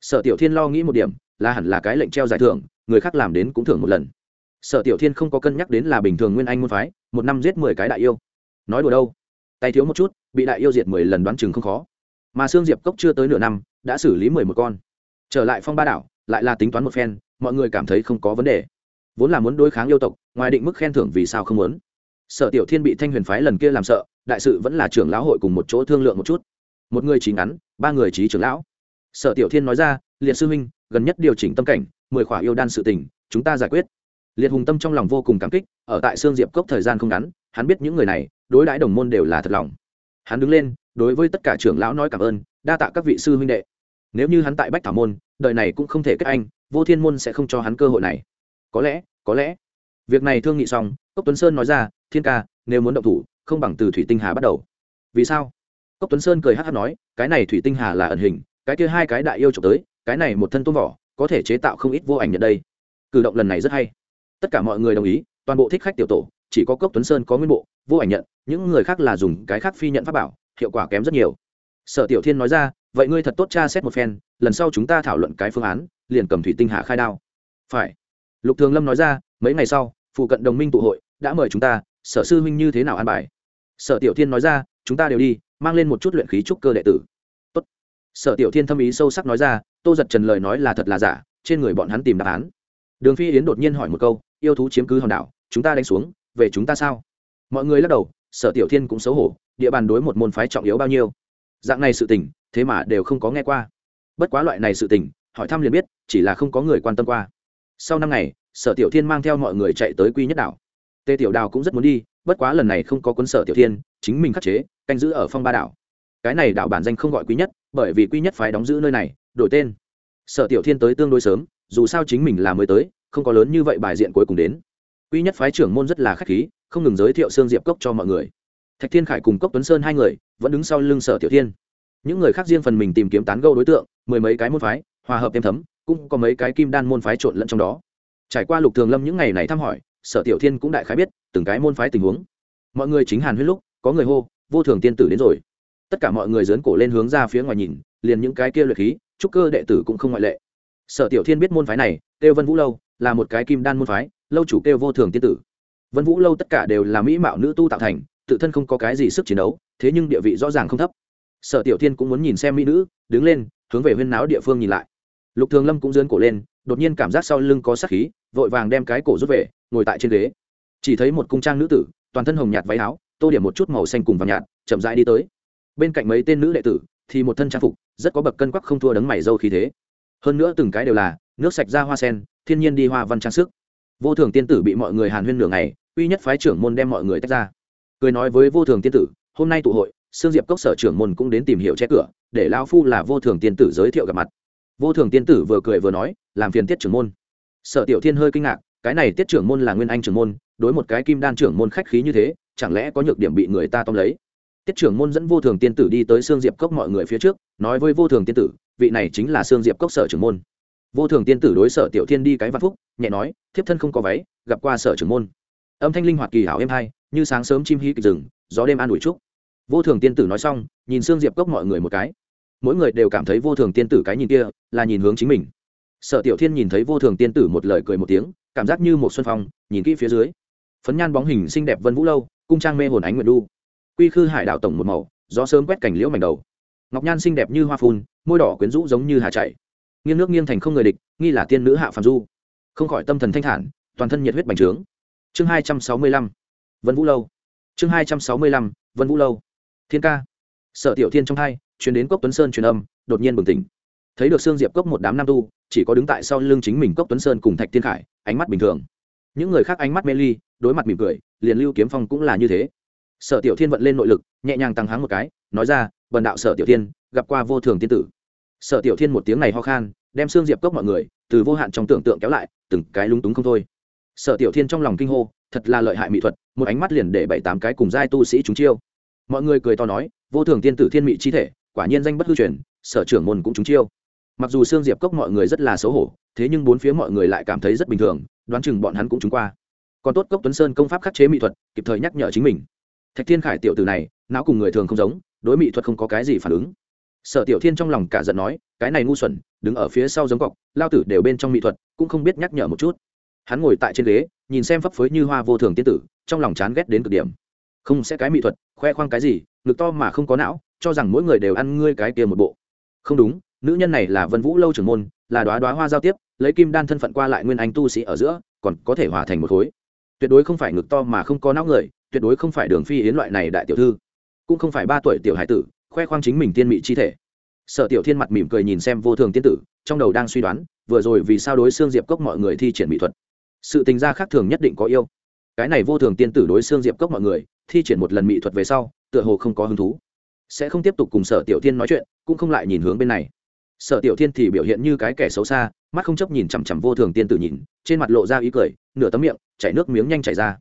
Speaker 1: Sở tiểu thiên lo nghĩ một điểm, là hẳn là cái lệnh treo giải thưởng người khác làm đến cũng thưởng một lần. Sở tiểu thiên không có cân nhắc đến là bình thường nguyên anh môn phái, một năm giết mười cái đại yêu. Nói đùa đâu? Tay thiếu một chút, bị đại yêu diệt mười lần đoán chừng không khó. Mà sương diệp cốc chưa tới nửa năm, đã xử lý mười một con. Trở lại phong ba đảo, lại là tính toán một phen, mọi người cảm thấy không có vấn đề. Vốn là muốn đối kháng yêu tộc, ngoài định mức khen thưởng vì sao không muốn. Sở tiểu thiên bị thanh huyền phái lần kia làm sợ, đại sự vẫn là trưởng lão hội cùng một chỗ thương lượng một chút. Một người trí ngắn, ba người trí trưởng lão. Sở tiểu thiên nói ra, liệt sư huynh, gần nhất điều chỉnh tâm cảnh mười khỏa yêu đan sự tình, chúng ta giải quyết. Liệt hùng tâm trong lòng vô cùng cảm kích, ở tại sương diệp cốc thời gian không ngắn, hắn biết những người này, đối đãi đồng môn đều là thật lòng. Hắn đứng lên, đối với tất cả trưởng lão nói cảm ơn, đa tạ các vị sư huynh đệ. Nếu như hắn tại bách thảo môn, đời này cũng không thể kết anh, vô thiên môn sẽ không cho hắn cơ hội này. Có lẽ có lẽ. Việc này thương nghị xong, cốc tuấn sơn nói ra, thiên ca, nếu muốn động thủ, không bằng từ thủy tinh hà bắt đầu. Vì sao? Cốc tuấn sơn cười hát hát nói, cái này thủy tinh hà là ẩn hình, cái kia hai cái đại yêu trộm tới, cái này một thân tôm vỏ có thể chế tạo không ít vô ảnh nhận đây. Cử động lần này rất hay. Tất cả mọi người đồng ý, toàn bộ thích khách tiểu tổ, chỉ có cốc tuấn sơn có nguyên bộ, vô ảnh nhận, những người khác là dùng cái khác phi nhận pháp bảo, hiệu quả kém rất nhiều. Sở tiểu thiên nói ra, vậy ngươi thật tốt cha xét một phen, lần sau chúng ta thảo luận cái phương án, liền cầm thủy tinh hạ khai đao. Phải. Lục thường lâm nói ra, mấy ngày sau, phụ cận đồng minh tụ hội, đã mời chúng ta, sở sư huynh như thế nào an bài? Sở tiểu thiên nói ra, chúng ta đều đi, mang lên một chút luyện khí trúc cơ đệ tử. Tốt. sở tiểu thiên thâm ý sâu sắc nói ra tô giật trần lời nói là thật là giả, trên người bọn hắn tìm đáp án. Đường phi yến đột nhiên hỏi một câu, yêu thú chiếm cứ hòn đảo, chúng ta đánh xuống, về chúng ta sao? Mọi người lắc đầu, sở tiểu thiên cũng xấu hổ, địa bàn đối một môn phái trọng yếu bao nhiêu? Dạng này sự tình, thế mà đều không có nghe qua. Bất quá loại này sự tình, hỏi thăm liền biết, chỉ là không có người quan tâm qua. Sau năm ngày, sở tiểu thiên mang theo mọi người chạy tới quy nhất đảo. Tề tiểu đào cũng rất muốn đi, bất quá lần này không có quân sở tiểu thiên, chính mình khắc chế, canh giữ ở phong ba đảo. Cái này đảo bản danh không gọi quý nhất bởi vì quy nhất phái đóng giữ nơi này, đổi tên. Sở tiểu thiên tới tương đối sớm, dù sao chính mình là mới tới, không có lớn như vậy bài diện cuối cùng đến. Quy nhất phái trưởng môn rất là khách khí, không ngừng giới thiệu xương diệp cốc cho mọi người. Thạch thiên khải cùng cốc tuấn sơn hai người vẫn đứng sau lưng sở tiểu thiên. Những người khác riêng phần mình tìm kiếm tán gâu đối tượng, mười mấy cái môn phái, hòa hợp thêm thấm, cũng có mấy cái kim đan môn phái trộn lẫn trong đó. Trải qua lục thường lâm những ngày này thăm hỏi, sở tiểu thiên cũng đại khái biết từng cái môn phái tình huống. Mọi người chính hàn huyết lúc, có người hô, vô thường tiên tử đến rồi tất cả mọi người dớn cổ lên hướng ra phía ngoài nhìn, liền những cái kia luyện khí, trúc cơ đệ tử cũng không ngoại lệ. Sở tiểu thiên biết môn phái này kêu vân vũ lâu là một cái kim đan môn phái, lâu chủ kêu vô thường tiên tử. Vân vũ lâu tất cả đều là mỹ mạo nữ tu tạo thành, tự thân không có cái gì sức chiến đấu, thế nhưng địa vị rõ ràng không thấp. Sở tiểu thiên cũng muốn nhìn xem mỹ nữ, đứng lên, hướng về huyên náo địa phương nhìn lại. Lục thường lâm cũng dớn cổ lên, đột nhiên cảm giác sau lưng có sát khí, vội vàng đem cái cổ rút về, ngồi tại trên ghế. Chỉ thấy một cung trang nữ tử, toàn thân hồng nhạt váy áo, tô điểm một chút màu xanh cùng vàng nhạt, chậm rãi đi tới bên cạnh mấy tên nữ đệ tử thì một thân trang phục, rất có bậc cân quắc không thua đấng mày dâu khí thế. Hơn nữa từng cái đều là nước sạch ra hoa sen, thiên nhiên đi hoa văn trang sức. Vô thường tiên tử bị mọi người hàn huyên nửa ngày, uy nhất phái trưởng môn đem mọi người tách ra. Cười nói với vô thường tiên tử, hôm nay tụ hội, sương diệp cốc sở trưởng môn cũng đến tìm hiểu che cửa, để lao phu là vô thường tiên tử giới thiệu gặp mặt. Vô thường tiên tử vừa cười vừa nói, làm phiền tiết trưởng môn. Sở tiểu thiên hơi kinh ngạc, cái này tiết trưởng môn là nguyên anh trưởng môn, đối một cái kim đan trưởng môn khách khí như thế, chẳng lẽ có nhược điểm bị người ta tóm lấy? Tiết trưởng môn dẫn vô thường tiên tử đi tới sương diệp cốc mọi người phía trước, nói với vô thường tiên tử, vị này chính là sương diệp cốc sở trưởng môn. Vô thường tiên tử đối sở tiểu thiên đi cái văn phúc, nhẹ nói, thiếp thân không có váy, gặp qua sở trưởng môn. Âm thanh linh hoạt kỳ hảo êm hai, như sáng sớm chim hí kịch rừng, gió đêm an ủi trúc vô thường tiên tử nói xong, nhìn sương diệp cốc mọi người một cái. Mỗi người đều cảm thấy vô thường tiên tử cái nhìn kia, là nhìn hướng chính mình. Sở tiểu thiên nhìn thấy vô thường tiên tử một lời cười một tiếng, cảm giác như một xuân phong, nhìn kỹ phía dưới. Phấn nhan bóng hình xinh đẹp vân vũ lâu, cung trang mê hồn ánh nguyệt đu quy khư hải đảo tổng một màu, gió sớm quét cảnh liễu mảnh đầu. Ngọc nhan xinh đẹp như hoa phun, môi đỏ quyến rũ giống như hà chảy. Nghiêng nước nghiêng thành không người địch, nghi là tiên nữ hạ phàm du. Không khỏi tâm thần thanh thản, toàn thân nhiệt huyết bành trướng. Chương hai trăm sáu mươi lăm, vân vũ lâu. Chương hai trăm sáu mươi lăm, vân vũ lâu. Thiên ca. Sở tiểu thiên trong hai chuyến đến cốc tuấn sơn truyền âm, đột nhiên bừng tỉnh. Thấy được sương diệp cốc một đám nam tu, chỉ có đứng tại sau lưng chính mình cốc tuấn sơn cùng thạch thiên khải, ánh mắt bình thường. Những người khác ánh mắt mê ly, đối mặt mỉm cười, liền lưu kiếm phong cũng là như thế sở tiểu thiên vận lên nội lực, nhẹ nhàng tăng háng một cái, nói ra, bần đạo sở tiểu thiên, gặp qua vô thường tiên tử. Sở tiểu thiên một tiếng này ho khan, đem xương diệp cốc mọi người, từ vô hạn trong tưởng tượng kéo lại, từng cái lúng túng không thôi. Sở tiểu thiên trong lòng kinh hô, thật là lợi hại mỹ thuật, một ánh mắt liền để bảy tám cái cùng giai tu sĩ chúng chiêu. Mọi người cười to nói, vô thường tiên tử thiên mỹ chi thể, quả nhiên danh bất hư truyền, sở trưởng môn cũng chúng chiêu. Mặc dù xương diệp cốc mọi người rất là xấu hổ, thế nhưng bốn phía mọi người lại cảm thấy rất bình thường, đoán chừng bọn hắn cũng chúng qua. Còn tốt cốc tuấn sơn công pháp khắc chế mỹ thuật, kịp thời nhắc nhở chính mình thạch thiên khải tiểu từ này, não cùng người thường không giống, đối mỹ thuật không có cái gì phản ứng. Sở tiểu thiên trong lòng cả giận nói, cái này ngu xuẩn, đứng ở phía sau giống cọc, lao tử đều bên trong mỹ thuật, cũng không biết nhắc nhở một chút. Hắn ngồi tại trên ghế, nhìn xem phấp phới như hoa vô thường tiên tử, trong lòng chán ghét đến cực điểm. Không sẽ cái mỹ thuật, khoe khoang cái gì, ngực to mà không có não, cho rằng mỗi người đều ăn ngươi cái kia một bộ. Không đúng, nữ nhân này là vân vũ lâu trưởng môn, là đoá đoá hoa giao tiếp, lấy kim đan thân phận qua lại nguyên anh tu sĩ ở giữa, còn có thể hòa thành một khối. Tuyệt đối không phải ngực to mà không có não người tuyệt đối không phải đường phi yến loại này đại tiểu thư, cũng không phải ba tuổi tiểu hải tử, khoe khoang chính mình tiên mị chi thể. Sở tiểu thiên mặt mỉm cười nhìn xem vô thường tiên tử, trong đầu đang suy đoán, vừa rồi vì sao đối xương diệp cốc mọi người thi triển mỹ thuật? Sự tình gia khác thường nhất định có yêu. Cái này vô thường tiên tử đối xương diệp cốc mọi người, thi triển một lần mỹ thuật về sau, tựa hồ không có hứng thú. Sẽ không tiếp tục cùng sở tiểu thiên nói chuyện, cũng không lại nhìn hướng bên này. Sở tiểu thiên thì biểu hiện như cái kẻ xấu xa, mắt không chấp nhìn chằm chằm vô thường tiên tử nhìn, trên mặt lộ ra ý cười, nửa tấm miệng, chảy nước miếng nhanh chảy ra.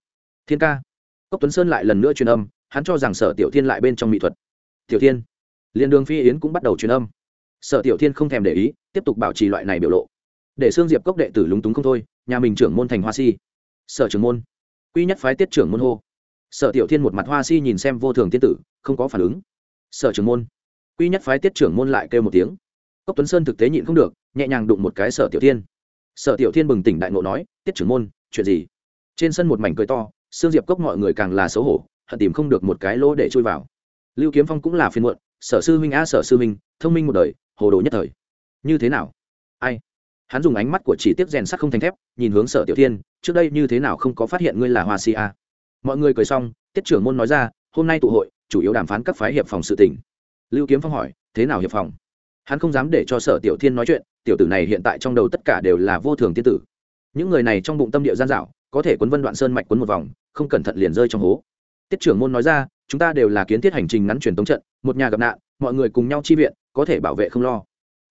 Speaker 1: Thiên ca cốc tuấn sơn lại lần nữa truyền âm, hắn cho rằng sở tiểu thiên lại bên trong mỹ thuật. Tiểu thiên liền đường phi yến cũng bắt đầu truyền âm. Sở tiểu thiên không thèm để ý, tiếp tục bảo trì loại này biểu lộ. Để xương diệp cốc đệ tử lúng túng không thôi, nhà mình trưởng môn thành hoa si. Sở trưởng môn, quy nhất phái tiết trưởng môn hô. Sở tiểu thiên một mặt hoa si nhìn xem vô thường tiên tử, không có phản ứng. Sở trưởng môn, quy nhất phái tiết trưởng môn lại kêu một tiếng. Cốc tuấn sơn thực tế nhịn không được, nhẹ nhàng đụng một cái sở tiểu thiên. Sở tiểu thiên bừng tỉnh đại ngộ nói, tiết trưởng môn, chuyện gì? Trên sân một mảnh cười to xương diệp cốc mọi người càng là xấu hổ, hận tìm không được một cái lỗ để chui vào. Lưu kiếm phong cũng là phiên muộn, sở sư huynh a sở sư huynh, thông minh một đời, hồ đồ nhất thời. Như thế nào? Ai? Hắn dùng ánh mắt của chỉ tiếp rèn sắt không thành thép, nhìn hướng sở tiểu thiên, trước đây như thế nào không có phát hiện ngươi là hoa si a? Mọi người cười xong, tiết trưởng môn nói ra, hôm nay tụ hội, chủ yếu đàm phán các phái hiệp phòng sự tỉnh lưu kiếm phong hỏi, thế nào hiệp phòng? Hắn không dám để cho sở tiểu thiên nói chuyện, tiểu tử này hiện tại trong đầu tất cả đều là vô thường tiên tử. Những người này trong bụng tâm địa gian dạo có thể quấn vân đoạn sơn mạch quấn một vòng, không cẩn thận liền rơi trong hố. Tiết trưởng môn nói ra, chúng ta đều là kiến thiết hành trình ngắn truyền tống trận, một nhà gặp nạn, mọi người cùng nhau chi viện, có thể bảo vệ không lo.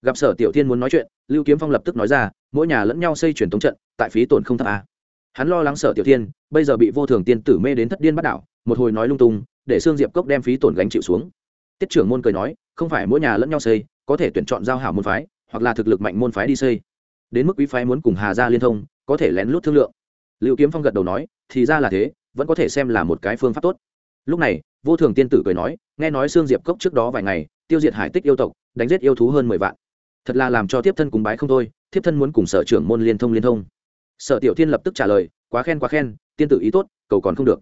Speaker 1: Gặp sở tiểu thiên muốn nói chuyện, lưu kiếm phong lập tức nói ra, mỗi nhà lẫn nhau xây truyền tống trận, tại phí tổn không thấp à. hắn lo lắng sở tiểu thiên, bây giờ bị vô thường tiên tử mê đến thất điên bắt đảo, một hồi nói lung tung, để xương diệp cốc đem phí tổn gánh chịu xuống. Tiết trưởng môn cười nói, không phải mỗi nhà lẫn nhau xây, có thể tuyển chọn giao hảo môn phái, hoặc là thực lực mạnh môn phái đi xây. Đến mức quý phái muốn cùng hà gia liên thông, có thể lén lút thương lượng lưu kiếm phong gật đầu nói, thì ra là thế, vẫn có thể xem là một cái phương pháp tốt. Lúc này, vô thường tiên tử cười nói, nghe nói xương diệp cốc trước đó vài ngày, tiêu diệt hải tích yêu tộc, đánh giết yêu thú hơn mười vạn. Thật là làm cho tiếp thân cùng bái không thôi tiếp thân muốn cùng sở trưởng môn liên thông liên thông. Sở tiểu thiên lập tức trả lời, quá khen quá khen, tiên tử ý tốt, cầu còn không được.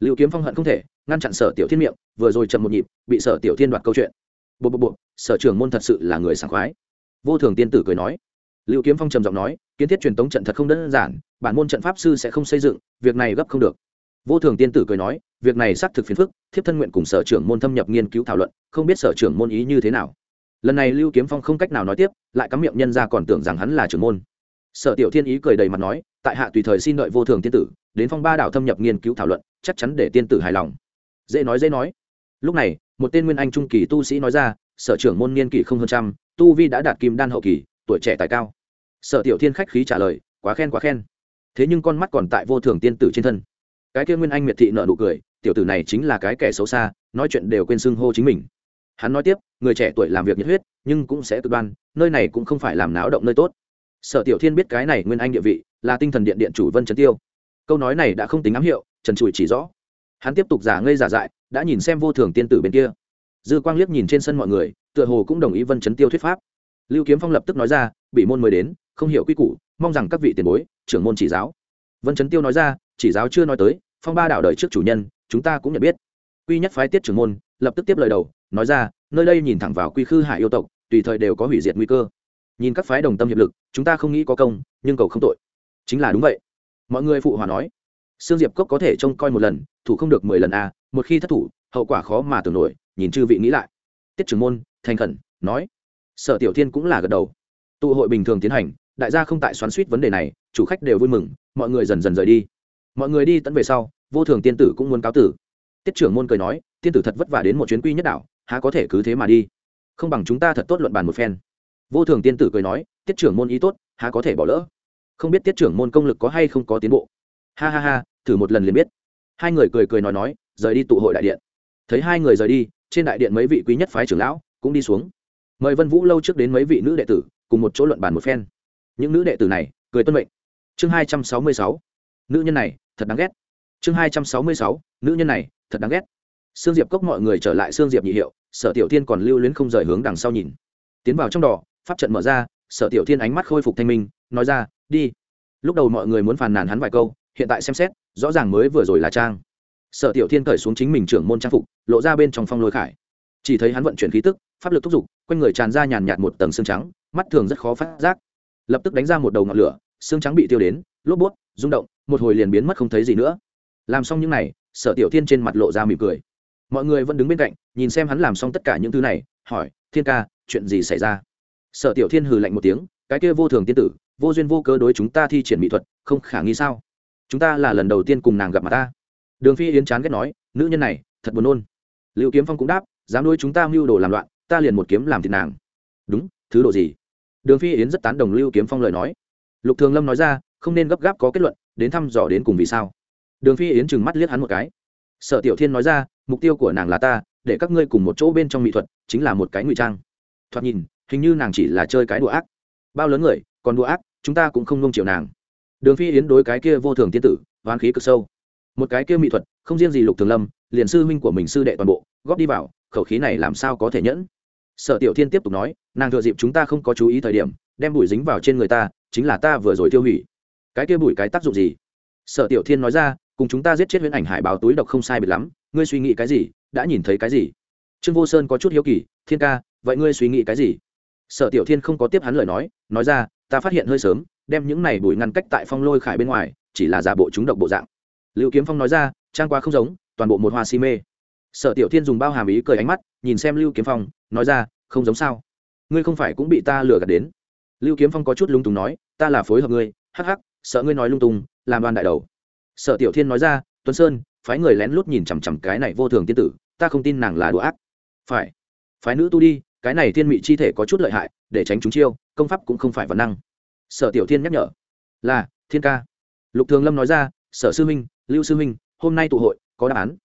Speaker 1: Lưu kiếm phong hận không thể, ngăn chặn sở tiểu thiên miệng, vừa rồi chậm một nhịp, bị sở tiểu thiên đoạt câu chuyện. Bộ bộ bộ sở trưởng môn thật sự là người sảng khoái. Vô thường tiên tử cười nói lưu kiếm phong trầm giọng nói, kiến thiết truyền tống trận thật không đơn giản, bản môn trận pháp sư sẽ không xây dựng, việc này gấp không được. Vô thường tiên tử cười nói, việc này xác thực phiền phức, thiếp thân nguyện cùng sở trưởng môn thâm nhập nghiên cứu thảo luận, không biết sở trưởng môn ý như thế nào. Lần này lưu kiếm phong không cách nào nói tiếp, lại cắm miệng nhân ra còn tưởng rằng hắn là trưởng môn. Sở tiểu thiên ý cười đầy mặt nói, tại hạ tùy thời xin đợi vô thường tiên tử, đến phong ba đảo thâm nhập nghiên cứu thảo luận, chắc chắn để tiên tử hài lòng. Dễ nói dễ nói. Lúc này, một tên nguyên anh trung kỳ tu sĩ nói ra, sở trưởng môn niên kỷ không hơn trăm, tu vi đã đạt kim đan hậu kỳ, tuổi trẻ tài cao sở tiểu thiên khách khí trả lời, quá khen quá khen. Thế nhưng con mắt còn tại vô thường tiên tử trên thân. Cái kia nguyên anh miệt thị nợ nụ cười, tiểu tử này chính là cái kẻ xấu xa, nói chuyện đều quên xưng hô chính mình. Hắn nói tiếp, người trẻ tuổi làm việc nhiệt huyết, nhưng cũng sẽ cực đoan, nơi này cũng không phải làm náo động nơi tốt. Sở tiểu thiên biết cái này nguyên anh địa vị, là tinh thần điện điện chủ vân trấn tiêu. Câu nói này đã không tính ám hiệu, trần trụi chỉ rõ. Hắn tiếp tục giả ngây giả dại, đã nhìn xem vô thường tiên tử bên kia. Dư quang liếc nhìn trên sân mọi người, tựa hồ cũng đồng ý vân chấn tiêu thuyết pháp. Lưu kiếm phong lập tức nói ra bị môn mới đến không hiểu quy củ mong rằng các vị tiền bối trưởng môn chỉ giáo. Vân Trấn tiêu nói ra chỉ giáo chưa nói tới phong ba đảo đời trước chủ nhân chúng ta cũng nhận biết. Quy nhất phái tiết trưởng môn lập tức tiếp lời đầu nói ra nơi đây nhìn thẳng vào quy khư hải yêu tộc tùy thời đều có hủy diệt nguy cơ. Nhìn các phái đồng tâm hiệp lực chúng ta không nghĩ có công nhưng cầu không tội. Chính là đúng vậy. Mọi người phụ hòa nói sương diệp cốc có thể trông coi một lần thủ không được mười lần a à, một khi thất thủ hậu quả khó mà tưởng nổi nhìn chư vị nghĩ lại. Tiết trưởng môn thành khẩn nói sở tiểu thiên cũng là gật đầu. Tụ hội bình thường tiến hành đại gia không tại xoắn suýt vấn đề này, chủ khách đều vui mừng, mọi người dần dần rời đi. Mọi người đi tận về sau, vô thường tiên tử cũng muốn cáo tử. Tiết trưởng môn cười nói, tiên tử thật vất vả đến một chuyến quy nhất đảo há có thể cứ thế mà đi. Không bằng chúng ta thật tốt luận bàn một phen. Vô thường tiên tử cười nói, tiết trưởng môn ý tốt, há có thể bỏ lỡ. Không biết tiết trưởng môn công lực có hay không có tiến bộ. Ha ha ha, thử một lần liền biết. Hai người cười cười nói nói, rời đi tụ hội đại điện. Thấy hai người rời đi, trên đại điện mấy vị quý nhất phái trưởng lão cũng đi xuống. Mời vân vũ lâu trước đến mấy vị nữ đệ tử, cùng một chỗ luận bàn một phen những nữ đệ tử này, cười tuân mệnh. Chương hai trăm sáu mươi sáu. Nữ nhân này, thật đáng ghét. Chương hai trăm sáu mươi sáu. Nữ nhân này, thật đáng ghét. Sương diệp cốc mọi người trở lại sương diệp nhị hiệu, sở tiểu thiên còn lưu luyến không rời hướng đằng sau nhìn. Tiến vào trong đỏ pháp trận mở ra, sở tiểu thiên ánh mắt khôi phục thanh minh, nói ra, đi. Lúc đầu mọi người muốn phàn nàn hắn vài câu, hiện tại xem xét, rõ ràng mới vừa rồi là trang. Sở tiểu thiên cởi xuống chính mình trưởng môn trang phục, lộ ra bên trong phong lôi khải. Chỉ thấy hắn vận chuyển khí tức, pháp lực thúc giục, quanh người tràn ra nhàn nhạt một tầng xương trắng, mắt thường rất khó phát giác lập tức đánh ra một đầu ngọn lửa, xương trắng bị tiêu đến, lốp bút rung động, một hồi liền biến mất không thấy gì nữa. Làm xong những này, sở tiểu thiên trên mặt lộ ra mỉm cười. Mọi người vẫn đứng bên cạnh, nhìn xem hắn làm xong tất cả những thứ này, hỏi, thiên ca, chuyện gì xảy ra? Sở tiểu thiên hừ lạnh một tiếng, cái kia vô thường tiên tử, vô duyên vô cớ đối chúng ta thi triển mỹ thuật, không khả nghi sao? Chúng ta là lần đầu tiên cùng nàng gặp mặt ta. Đường phi yến chán ghét nói, nữ nhân này, thật buồn nôn. Liệu kiếm phong cũng đáp, dám nuôi chúng ta mưu đồ làm loạn, ta liền một kiếm làm thịt nàng. Đúng, thứ đồ gì? Đường phi yến rất tán đồng lưu kiếm phong lời nói. Lục thường lâm nói ra, không nên gấp gáp có kết luận, đến thăm dò đến cùng vì sao. Đường phi yến chừng mắt liếc hắn một cái. Sở tiểu thiên nói ra, mục tiêu của nàng là ta, để các ngươi cùng một chỗ bên trong mỹ thuật, chính là một cái ngụy trang. Thoạt nhìn, hình như nàng chỉ là chơi cái đùa ác. Bao lớn người, còn đùa ác, chúng ta cũng không nông chiều nàng. Đường phi yến đối cái kia vô thường tiên tử hoán khí cực sâu. Một cái kia mỹ thuật, không riêng gì lục thường lâm, liền sư huynh của mình sư đệ toàn bộ, góp đi vào, khẩu khí này làm sao có thể nhẫn? Sở tiểu thiên tiếp tục nói, nàng thừa dịp chúng ta không có chú ý thời điểm, đem bụi dính vào trên người ta, chính là ta vừa rồi tiêu hủy. Cái kia bụi cái tác dụng gì? Sở tiểu thiên nói ra, cùng chúng ta giết chết huyễn ảnh hải báo túi độc không sai biệt lắm, ngươi suy nghĩ cái gì, đã nhìn thấy cái gì? Trương vô sơn có chút hiếu kỳ, thiên ca, vậy ngươi suy nghĩ cái gì? Sở tiểu thiên không có tiếp hắn lời nói nói ra, ta phát hiện hơi sớm, đem những này bụi ngăn cách tại phong lôi khải bên ngoài, chỉ là giả bộ chúng độc bộ dạng. Liệu kiếm phong nói ra, trang quá không giống, toàn bộ một hoa si mê sở tiểu thiên dùng bao hàm ý cười ánh mắt, nhìn xem lưu kiếm phong, nói ra, không giống sao? Ngươi không phải cũng bị ta lừa gạt đến? Lưu kiếm phong có chút lung túng nói, ta là phối hợp ngươi, hắc hắc, sợ ngươi nói lung tung, làm đoàn đại đầu. Sở tiểu thiên nói ra, tuấn sơn, phái người lén lút nhìn chằm chằm cái này vô thường tiên tử, ta không tin nàng là đùa ác. Phải, phái nữ tu đi, cái này thiên mị chi thể có chút lợi hại, để tránh chúng chiêu, công pháp cũng không phải văn năng. Sở tiểu thiên nhắc nhở, là, thiên ca. Lục thường lâm nói ra, sở sư minh lưu sư minh hôm nay tụ hội, có đáp án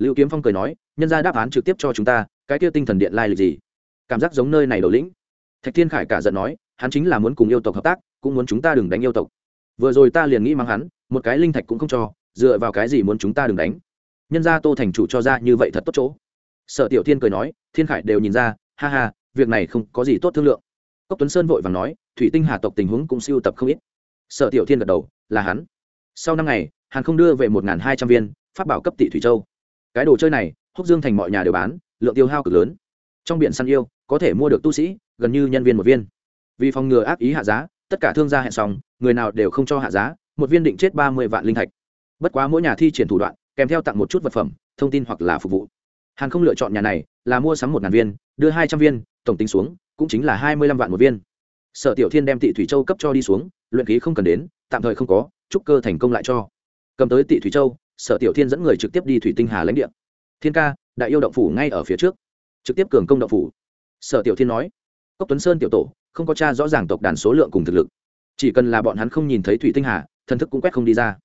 Speaker 1: lưu kiếm phong cười nói, nhân ra đáp án trực tiếp cho chúng ta, cái kia tinh thần điện lai lịch gì? Cảm giác giống nơi này đầu lĩnh. Thạch thiên khải cả giận nói, hắn chính là muốn cùng yêu tộc hợp tác, cũng muốn chúng ta đừng đánh yêu tộc. Vừa rồi ta liền nghĩ mang hắn, một cái linh thạch cũng không cho, dựa vào cái gì muốn chúng ta đừng đánh? Nhân ra tô thành chủ cho ra như vậy thật tốt chỗ. Sở tiểu thiên cười nói, thiên khải đều nhìn ra, ha ha, việc này không có gì tốt thương lượng. Cốc tuấn sơn vội vàng nói, thủy tinh hà tộc tình huống cũng siêu tập không ít. Sở tiểu thiên gật đầu, là hắn. Sau năm ngày hàn không đưa về một hai trăm viên phát bảo cấp tỷ thủy châu cái đồ chơi này, húc dương thành mọi nhà đều bán, lượng tiêu hao cực lớn. Trong biển săn yêu, có thể mua được tu sĩ, gần như nhân viên một viên. Vì phòng ngừa ác ý hạ giá, tất cả thương gia hẹn xong, người nào đều không cho hạ giá, một viên định chết ba mươi vạn linh thạch. Bất quá mỗi nhà thi triển thủ đoạn, kèm theo tặng một chút vật phẩm, thông tin hoặc là phục vụ. Hàn không lựa chọn nhà này, là mua sắm một ngàn viên, đưa hai trăm viên, tổng tính xuống, cũng chính là hai mươi lăm vạn một viên. Sở tiểu thiên đem tị thủy châu cấp cho đi xuống, luyện khí không cần đến, tạm thời không có trúc cơ thành công lại cho. Cầm tới tị thủy châu sở tiểu thiên dẫn người trực tiếp đi thủy tinh hà lãnh địa. Thiên ca, đại yêu động phủ ngay ở phía trước. Trực tiếp cường công động phủ. Sở tiểu thiên nói, cốc tuấn sơn tiểu tổ, không có cha rõ ràng tộc đàn số lượng cùng thực lực. Chỉ cần là bọn hắn không nhìn thấy thủy tinh hà, thần thức cũng quét không đi ra.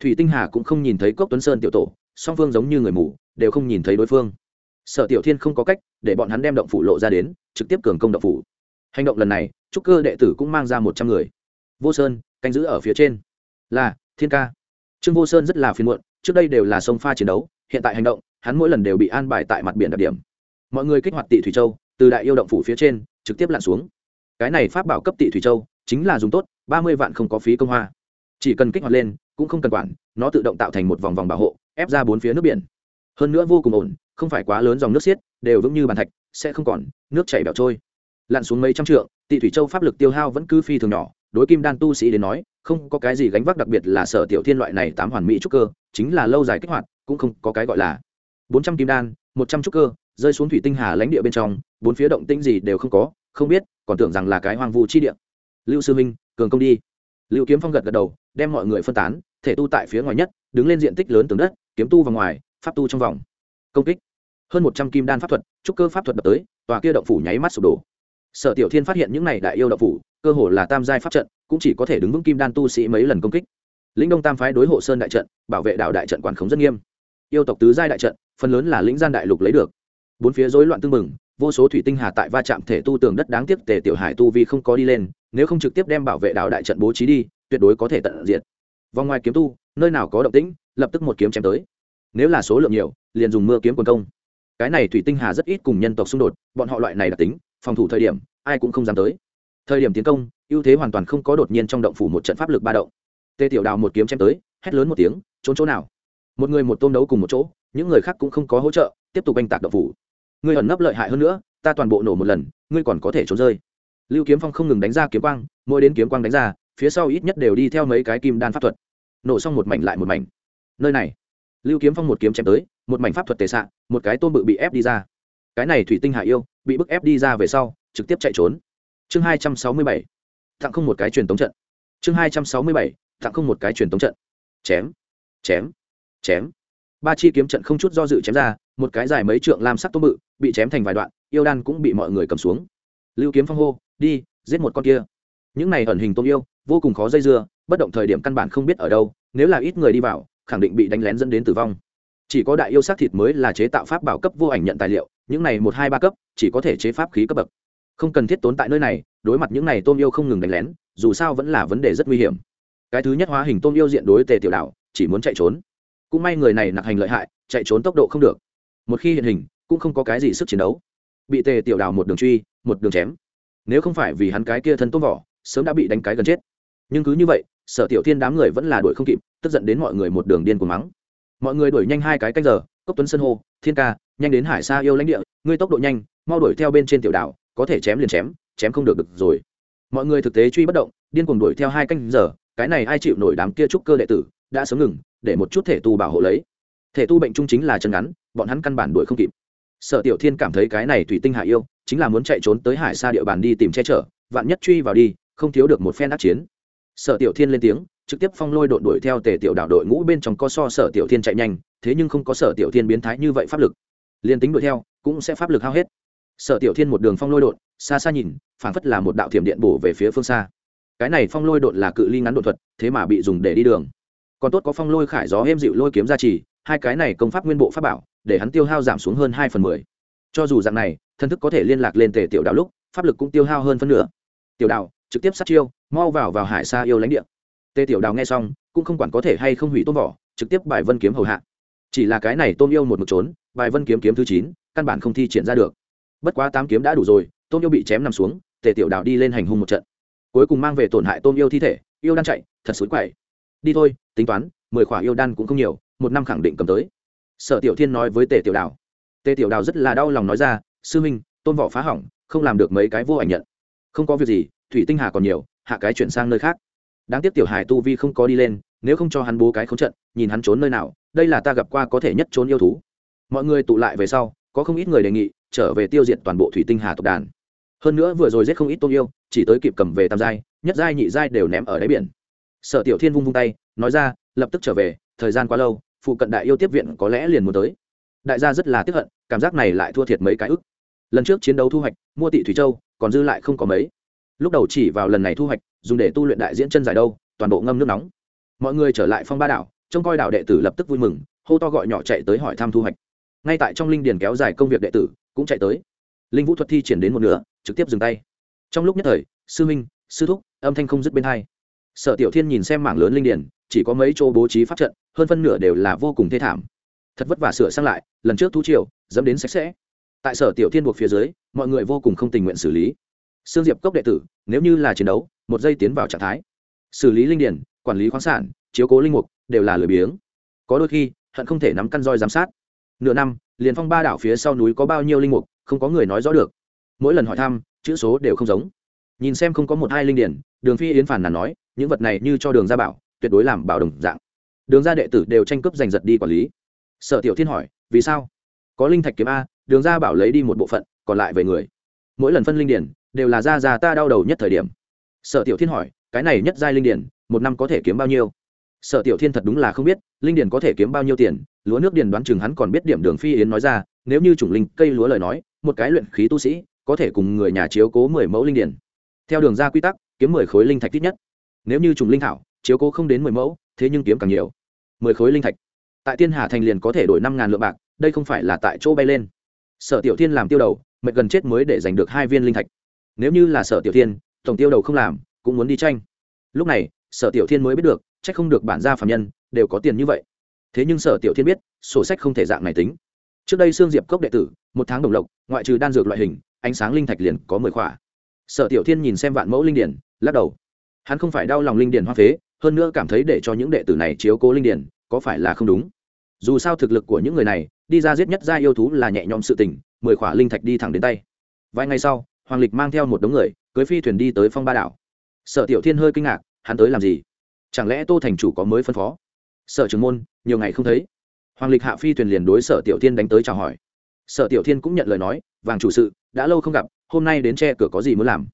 Speaker 1: Thủy tinh hà cũng không nhìn thấy cốc tuấn sơn tiểu tổ, song phương giống như người mù, đều không nhìn thấy đối phương. Sở tiểu thiên không có cách để bọn hắn đem động phủ lộ ra đến, trực tiếp cường công động phủ. Hành động lần này, trúc cơ đệ tử cũng mang ra một trăm người. Vô sơn, canh giữ ở phía trên. Là, thiên ca. Trương vô sơn rất là phiền muộn trước đây đều là sông pha chiến đấu, hiện tại hành động, hắn mỗi lần đều bị an bài tại mặt biển đặc điểm. Mọi người kích hoạt tị thủy châu, từ đại yêu động phủ phía trên, trực tiếp lặn xuống. Cái này pháp bảo cấp tị thủy châu, chính là dùng tốt, ba mươi vạn không có phí công hoa. Chỉ cần kích hoạt lên, cũng không cần quản, nó tự động tạo thành một vòng vòng bảo hộ, ép ra bốn phía nước biển. Hơn nữa vô cùng ổn, không phải quá lớn dòng nước xiết, đều vững như bàn thạch, sẽ không còn, nước chảy bẻo trôi. Lặn xuống mấy trăm trượng, tị thủy châu pháp lực tiêu hao vẫn cứ phi thường nhỏ, đối kim đan tu sĩ đến nói không có cái gì gánh vác đặc biệt là sở tiểu thiên loại này tám hoàn mỹ trúc cơ, chính là lâu dài kích hoạt, cũng không có cái gọi là bốn trăm kim đan, một trăm trúc cơ, rơi xuống thủy tinh hà lãnh địa bên trong, bốn phía động tĩnh gì đều không có, không biết, còn tưởng rằng là cái hoang vu chi địa. Lưu sư minh cường công đi. Lưu kiếm phong gật gật đầu, đem mọi người phân tán, thể tu tại phía ngoài nhất, đứng lên diện tích lớn tường đất, kiếm tu vào ngoài, pháp tu trong vòng. Công kích. Hơn một trăm kim đan pháp thuật, trúc cơ pháp thuật đập tới, tòa kia động phủ nháy mắt sụp đổ. Sở tiểu thiên phát hiện những này đại yêu động phủ cơ hồ là tam giai pháp trận, cũng chỉ có thể đứng vững kim đan tu sĩ mấy lần công kích. Lĩnh đông tam phái đối hộ sơn đại trận, bảo vệ đảo đại trận quản khống rất nghiêm. Yêu tộc tứ giai đại trận, phần lớn là lĩnh gian đại lục lấy được. Bốn phía rối loạn tương mừng vô số thủy tinh hà tại va chạm thể tu tường đất đáng tiếc tề tiểu hải tu vi không có đi lên, nếu không trực tiếp đem bảo vệ đảo đại trận bố trí đi, tuyệt đối có thể tận diệt. Vòng ngoài kiếm tu, nơi nào có động tĩnh, lập tức một kiếm chém tới. Nếu là số lượng nhiều, liền dùng mưa kiếm quần công. Cái này thủy tinh hà rất ít cùng nhân tộc xung đột, bọn họ loại này đặc tính, phòng thủ thời điểm, ai cũng không dám tới thời điểm tiến công, ưu thế hoàn toàn không có đột nhiên trong động phủ một trận pháp lực ba động. Tề tiểu đào một kiếm chém tới, hét lớn một tiếng, trốn chỗ nào? Một người một tôm đấu cùng một chỗ, những người khác cũng không có hỗ trợ, tiếp tục oanh tạc động phủ. Ngươi ẩn nấp lợi hại hơn nữa, ta toàn bộ nổ một lần, ngươi còn có thể trốn rơi. Lưu kiếm phong không ngừng đánh ra kiếm quang, mỗi đến kiếm quang đánh ra, phía sau ít nhất đều đi theo mấy cái kim đan pháp thuật. Nổ xong một mảnh lại một mảnh. Nơi này, lưu kiếm phong một kiếm chém tới, một mảnh pháp thuật tề xạ, một cái tôm bự bị ép đi ra. Cái này thủy tinh hạ yêu, bị bức ép đi ra về sau, trực tiếp chạy trốn chương hai trăm sáu mươi bảy. Tặng không một cái truyền tống trận. Chương hai trăm sáu mươi bảy tặng không một cái truyền tống trận. Chém chém chém. Ba chi kiếm trận không chút do dự chém ra, một cái dài mấy trượng lam sắc tôm bự, bị chém thành vài đoạn, yêu đan cũng bị mọi người cầm xuống. Lưu kiếm phong hô, đi, giết một con kia. Những này ẩn hình tôm yêu, vô cùng khó dây dưa, bất động thời điểm căn bản không biết ở đâu, nếu là ít người đi vào, khẳng định bị đánh lén dẫn đến tử vong. Chỉ có đại yêu sát thịt mới là chế tạo pháp bảo cấp vô ảnh nhận tài liệu, những này một hai ba cấp, chỉ có thể chế pháp khí cấp bậc không cần thiết tốn tại nơi này, đối mặt những này tôm yêu không ngừng đánh lén, dù sao vẫn là vấn đề rất nguy hiểm. Cái thứ nhất hóa hình tôm yêu diện đối tề tiểu đạo chỉ muốn chạy trốn. Cũng may người này nặc hành lợi hại, chạy trốn tốc độ không được. Một khi hiện hình, cũng không có cái gì sức chiến đấu. Bị tề tiểu đào một đường truy, một đường chém. Nếu không phải vì hắn cái kia thân tôm vỏ, sớm đã bị đánh cái gần chết. Nhưng cứ như vậy, sở tiểu thiên đám người vẫn là đuổi không kịp, tức giận đến mọi người một đường điên cuồng mắng. Mọi người đuổi nhanh hai cái canh giờ, cốc tuấn sân hô, thiên ca, nhanh đến hải xa yêu lãnh địa, ngươi tốc độ nhanh, mau đuổi theo bên trên tiểu đảo có thể chém liền chém chém không được được rồi. Mọi người thực tế truy bất động, điên cuồng đuổi theo hai canh giờ, cái này ai chịu nổi đám kia trúc cơ đệ tử, đã sớm ngừng, để một chút thể tu bảo hộ lấy. Thể tu bệnh trung chính là chân ngắn, bọn hắn căn bản đuổi không kịp. Sở tiểu thiên cảm thấy cái này thủy tinh hạ yêu, chính là muốn chạy trốn tới hải xa địa bàn đi tìm che chở, vạn nhất truy vào đi, không thiếu được một phen đắc chiến. Sở tiểu thiên lên tiếng, trực tiếp phong lôi đội đuổi theo tề tiểu đảo đội ngũ bên trong có so sở tiểu thiên chạy nhanh, thế nhưng không có sở tiểu thiên biến thái như vậy pháp lực. Liên tính đuổi theo, cũng sẽ pháp lực hao hết sở tiểu thiên một đường phong lôi đột xa xa nhìn, phảng phất là một đạo thiểm điện bổ về phía phương xa. Cái này phong lôi đột là cự ly ngắn đột thuật, thế mà bị dùng để đi đường. Còn tốt có phong lôi khải gió êm dịu lôi kiếm ra trì, hai cái này công pháp nguyên bộ pháp bảo, để hắn tiêu hao giảm xuống hơn hai phần mười. Cho dù dạng này, thân thức có thể liên lạc lên tề tiểu đạo lúc, pháp lực cũng tiêu hao hơn phân nửa. Tiểu đạo, trực tiếp sát chiêu, mau vào vào hải xa yêu lãnh địa. Tề tiểu đào nghe xong, cũng không quản có thể hay không hủy tôm vỏ, trực tiếp bài vân kiếm hầu hạ. Chỉ là cái này tôm yêu một mực trốn, bài vân kiếm kiếm thứ chín, căn bản không thi triển ra được bất quá tám kiếm đã đủ rồi tôm yêu bị chém nằm xuống, tề tiểu đào đi lên hành hung một trận. Cuối cùng mang về tổn hại tôm yêu thi thể, yêu đan chạy, thật xối quậy. Đi thôi, tính toán, mười khỏa yêu đan cũng không nhiều, một năm khẳng định cầm tới. Sở tiểu thiên nói với tề tiểu đào. Tề tiểu đào rất là đau lòng nói ra, sư minh tôn vỏ phá hỏng, không làm được mấy cái vô ảnh nhận. Không có việc gì, thủy tinh hà còn nhiều, hạ cái chuyển sang nơi khác. Đáng tiếc tiểu hải tu vi không có đi lên, nếu không cho hắn bố cái không trận, nhìn hắn trốn nơi nào, đây là ta gặp qua có thể nhất trốn yêu thú. Mọi người tụ lại về sau, có không ít người đề nghị trở về tiêu diệt toàn bộ thủy tinh hà tộc đàn. Hơn nữa vừa rồi giết không ít tôn yêu, chỉ tới kịp cầm về tam giai, nhất giai, nhị giai đều ném ở đáy biển. Sở tiểu thiên vung vung tay, nói ra, lập tức trở về, thời gian quá lâu, phụ cận đại yêu tiếp viện có lẽ liền muốn tới. Đại gia rất là tiếp hận, cảm giác này lại thua thiệt mấy cái ức. Lần trước chiến đấu thu hoạch, mua tị thủy châu, còn dư lại không có mấy. Lúc đầu chỉ vào lần này thu hoạch, dùng để tu luyện đại diễn chân dài đâu, toàn bộ ngâm nước nóng. Mọi người trở lại phong ba đảo, trông coi đảo đệ tử lập tức vui mừng, hô to gọi nhỏ chạy tới hỏi thăm thu hoạch. Ngay tại trong linh điền kéo dài công việc đệ tử cũng chạy tới. Linh vũ thuật thi triển đến một nửa trực tiếp dừng tay. Trong lúc nhất thời sư minh sư thúc âm thanh không dứt bên hai. Sở tiểu thiên nhìn xem mảng lớn linh điển, chỉ có mấy chỗ bố trí pháp trận hơn phân nửa đều là vô cùng thê thảm. Thật vất vả sửa sang lại lần trước thú triều dẫm đến sạch sẽ. Tại sở tiểu thiên buộc phía dưới mọi người vô cùng không tình nguyện xử lý. Sương diệp cốc đệ tử nếu như là chiến đấu một giây tiến vào trạng thái. Xử lý linh điển quản lý khoáng sản chiếu cố linh mục đều là lười biếng. Có đôi khi hận không thể nắm căn roi giám sát. Nửa năm liền phong ba đảo phía sau núi có bao nhiêu linh mục, không có người nói rõ được. Mỗi lần hỏi thăm, chữ số đều không giống. Nhìn xem không có một hai linh điển, đường phi yến phản là nói, những vật này như cho đường ra bảo, tuyệt đối làm bảo đồng dạng. Đường ra đệ tử đều tranh cướp giành giật đi quản lý. Sở tiểu thiên hỏi, vì sao? Có linh thạch kiếm a, đường ra bảo lấy đi một bộ phận, còn lại về người. Mỗi lần phân linh điển, đều là ra ra ta đau đầu nhất thời điểm. Sở tiểu thiên hỏi, cái này nhất giai linh điển, một năm có thể kiếm bao nhiêu? Sở tiểu thiên thật đúng là không biết, linh điển có thể kiếm bao nhiêu tiền lúa nước điền đoán chừng hắn còn biết điểm đường phi yến nói ra, nếu như chủng linh cây lúa lời nói, một cái luyện khí tu sĩ, có thể cùng người nhà chiếu cố mười mẫu linh điển theo đường ra quy tắc, kiếm mười khối linh thạch ít nhất. Nếu như trùng linh thảo, chiếu cố không đến mười mẫu, thế nhưng kiếm càng nhiều. Mười khối linh thạch. Tại tiên hà thành liền có thể đổi năm ngàn lượng bạc, đây không phải là tại chỗ bay lên. Sở tiểu thiên làm tiêu đầu, mệt gần chết mới để giành được hai viên linh thạch. Nếu như là sở tiểu thiên, tổng tiêu đầu không làm, cũng muốn đi tranh. Lúc này, sở tiểu thiên mới biết được, chắc không được bản gia phạm nhân, đều có tiền như vậy thế nhưng sở tiểu thiên biết, sổ sách không thể dạng này tính. Trước đây sương diệp cốc đệ tử, một tháng đồng lộc, ngoại trừ đan dược loại hình, ánh sáng linh thạch liền có mười khỏa. Sở tiểu thiên nhìn xem vạn mẫu linh điển, lắc đầu. Hắn không phải đau lòng linh điển hoa phế, hơn nữa cảm thấy để cho những đệ tử này chiếu cố linh điển, có phải là không đúng? Dù sao thực lực của những người này, đi ra giết nhất ra yêu thú là nhẹ nhõm sự tình, mười khỏa linh thạch đi thẳng đến tay. Vài ngày sau, hoàng lịch mang theo một đống người, cưới phi thuyền đi tới phong ba đảo. Sở tiểu thiên hơi kinh ngạc, hắn tới làm gì? Chẳng lẽ tô thành chủ có mới phân phó? Sở trường môn, nhiều ngày không thấy. Hoàng lịch hạ phi thuyền liền đối sở tiểu thiên đánh tới chào hỏi. Sở tiểu thiên cũng nhận lời nói, vàng chủ sự, đã lâu không gặp, hôm nay đến tre cửa có gì muốn làm?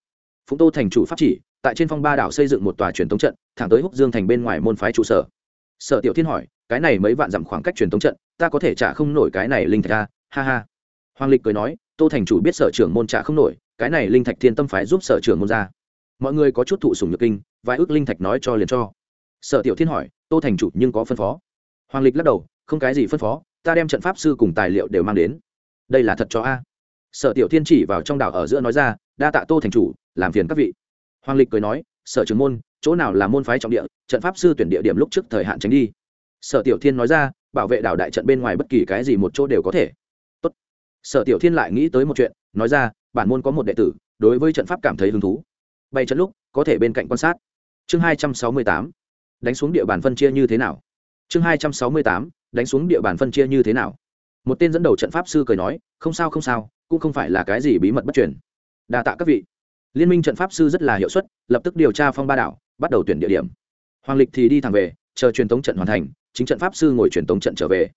Speaker 1: Phụng tô thành chủ pháp chỉ, tại trên phong ba đảo xây dựng một tòa truyền thống trận, thẳng tới húc dương thành bên ngoài môn phái trụ sở. Sở tiểu thiên hỏi, cái này mấy vạn dặm khoảng cách truyền thống trận, ta có thể trả không nổi cái này linh thạch ra ha ha. Hoàng lịch cười nói, tô thành chủ biết sở trưởng môn trả không nổi, cái này linh thạch thiên tâm phái giúp sở trưởng môn ra. Mọi người có chút thụ sùng nhược kinh, vài ước linh thạch nói cho liền cho sở tiểu thiên hỏi, tô thành chủ nhưng có phân phó? Hoàng lịch lắc đầu, không cái gì phân phó, ta đem trận pháp sư cùng tài liệu đều mang đến. Đây là thật cho a. Sở tiểu thiên chỉ vào trong đảo ở giữa nói ra, đa tạ tô thành chủ, làm phiền các vị. Hoàng lịch cười nói, sở trưởng môn, chỗ nào là môn phái trọng địa, trận pháp sư tuyển địa điểm lúc trước thời hạn tránh đi. Sở tiểu thiên nói ra, bảo vệ đảo đại trận bên ngoài bất kỳ cái gì một chỗ đều có thể. Tốt. sở tiểu thiên lại nghĩ tới một chuyện, nói ra, bản môn có một đệ tử, đối với trận pháp cảm thấy hứng thú. Bay trận lúc, có thể bên cạnh quan sát. Chương hai trăm sáu mươi tám đánh xuống địa bàn phân chia như thế nào? Chương hai trăm sáu mươi tám đánh xuống địa bàn phân chia như thế nào? Một tên dẫn đầu trận pháp sư cười nói không sao không sao cũng không phải là cái gì bí mật bất truyền. Đa tạ các vị. Liên minh trận pháp sư rất là hiệu suất lập tức điều tra phong ba đảo bắt đầu tuyển địa điểm. Hoàng lịch thì đi thẳng về chờ truyền thống trận hoàn thành chính trận pháp sư ngồi truyền thống trận trở về.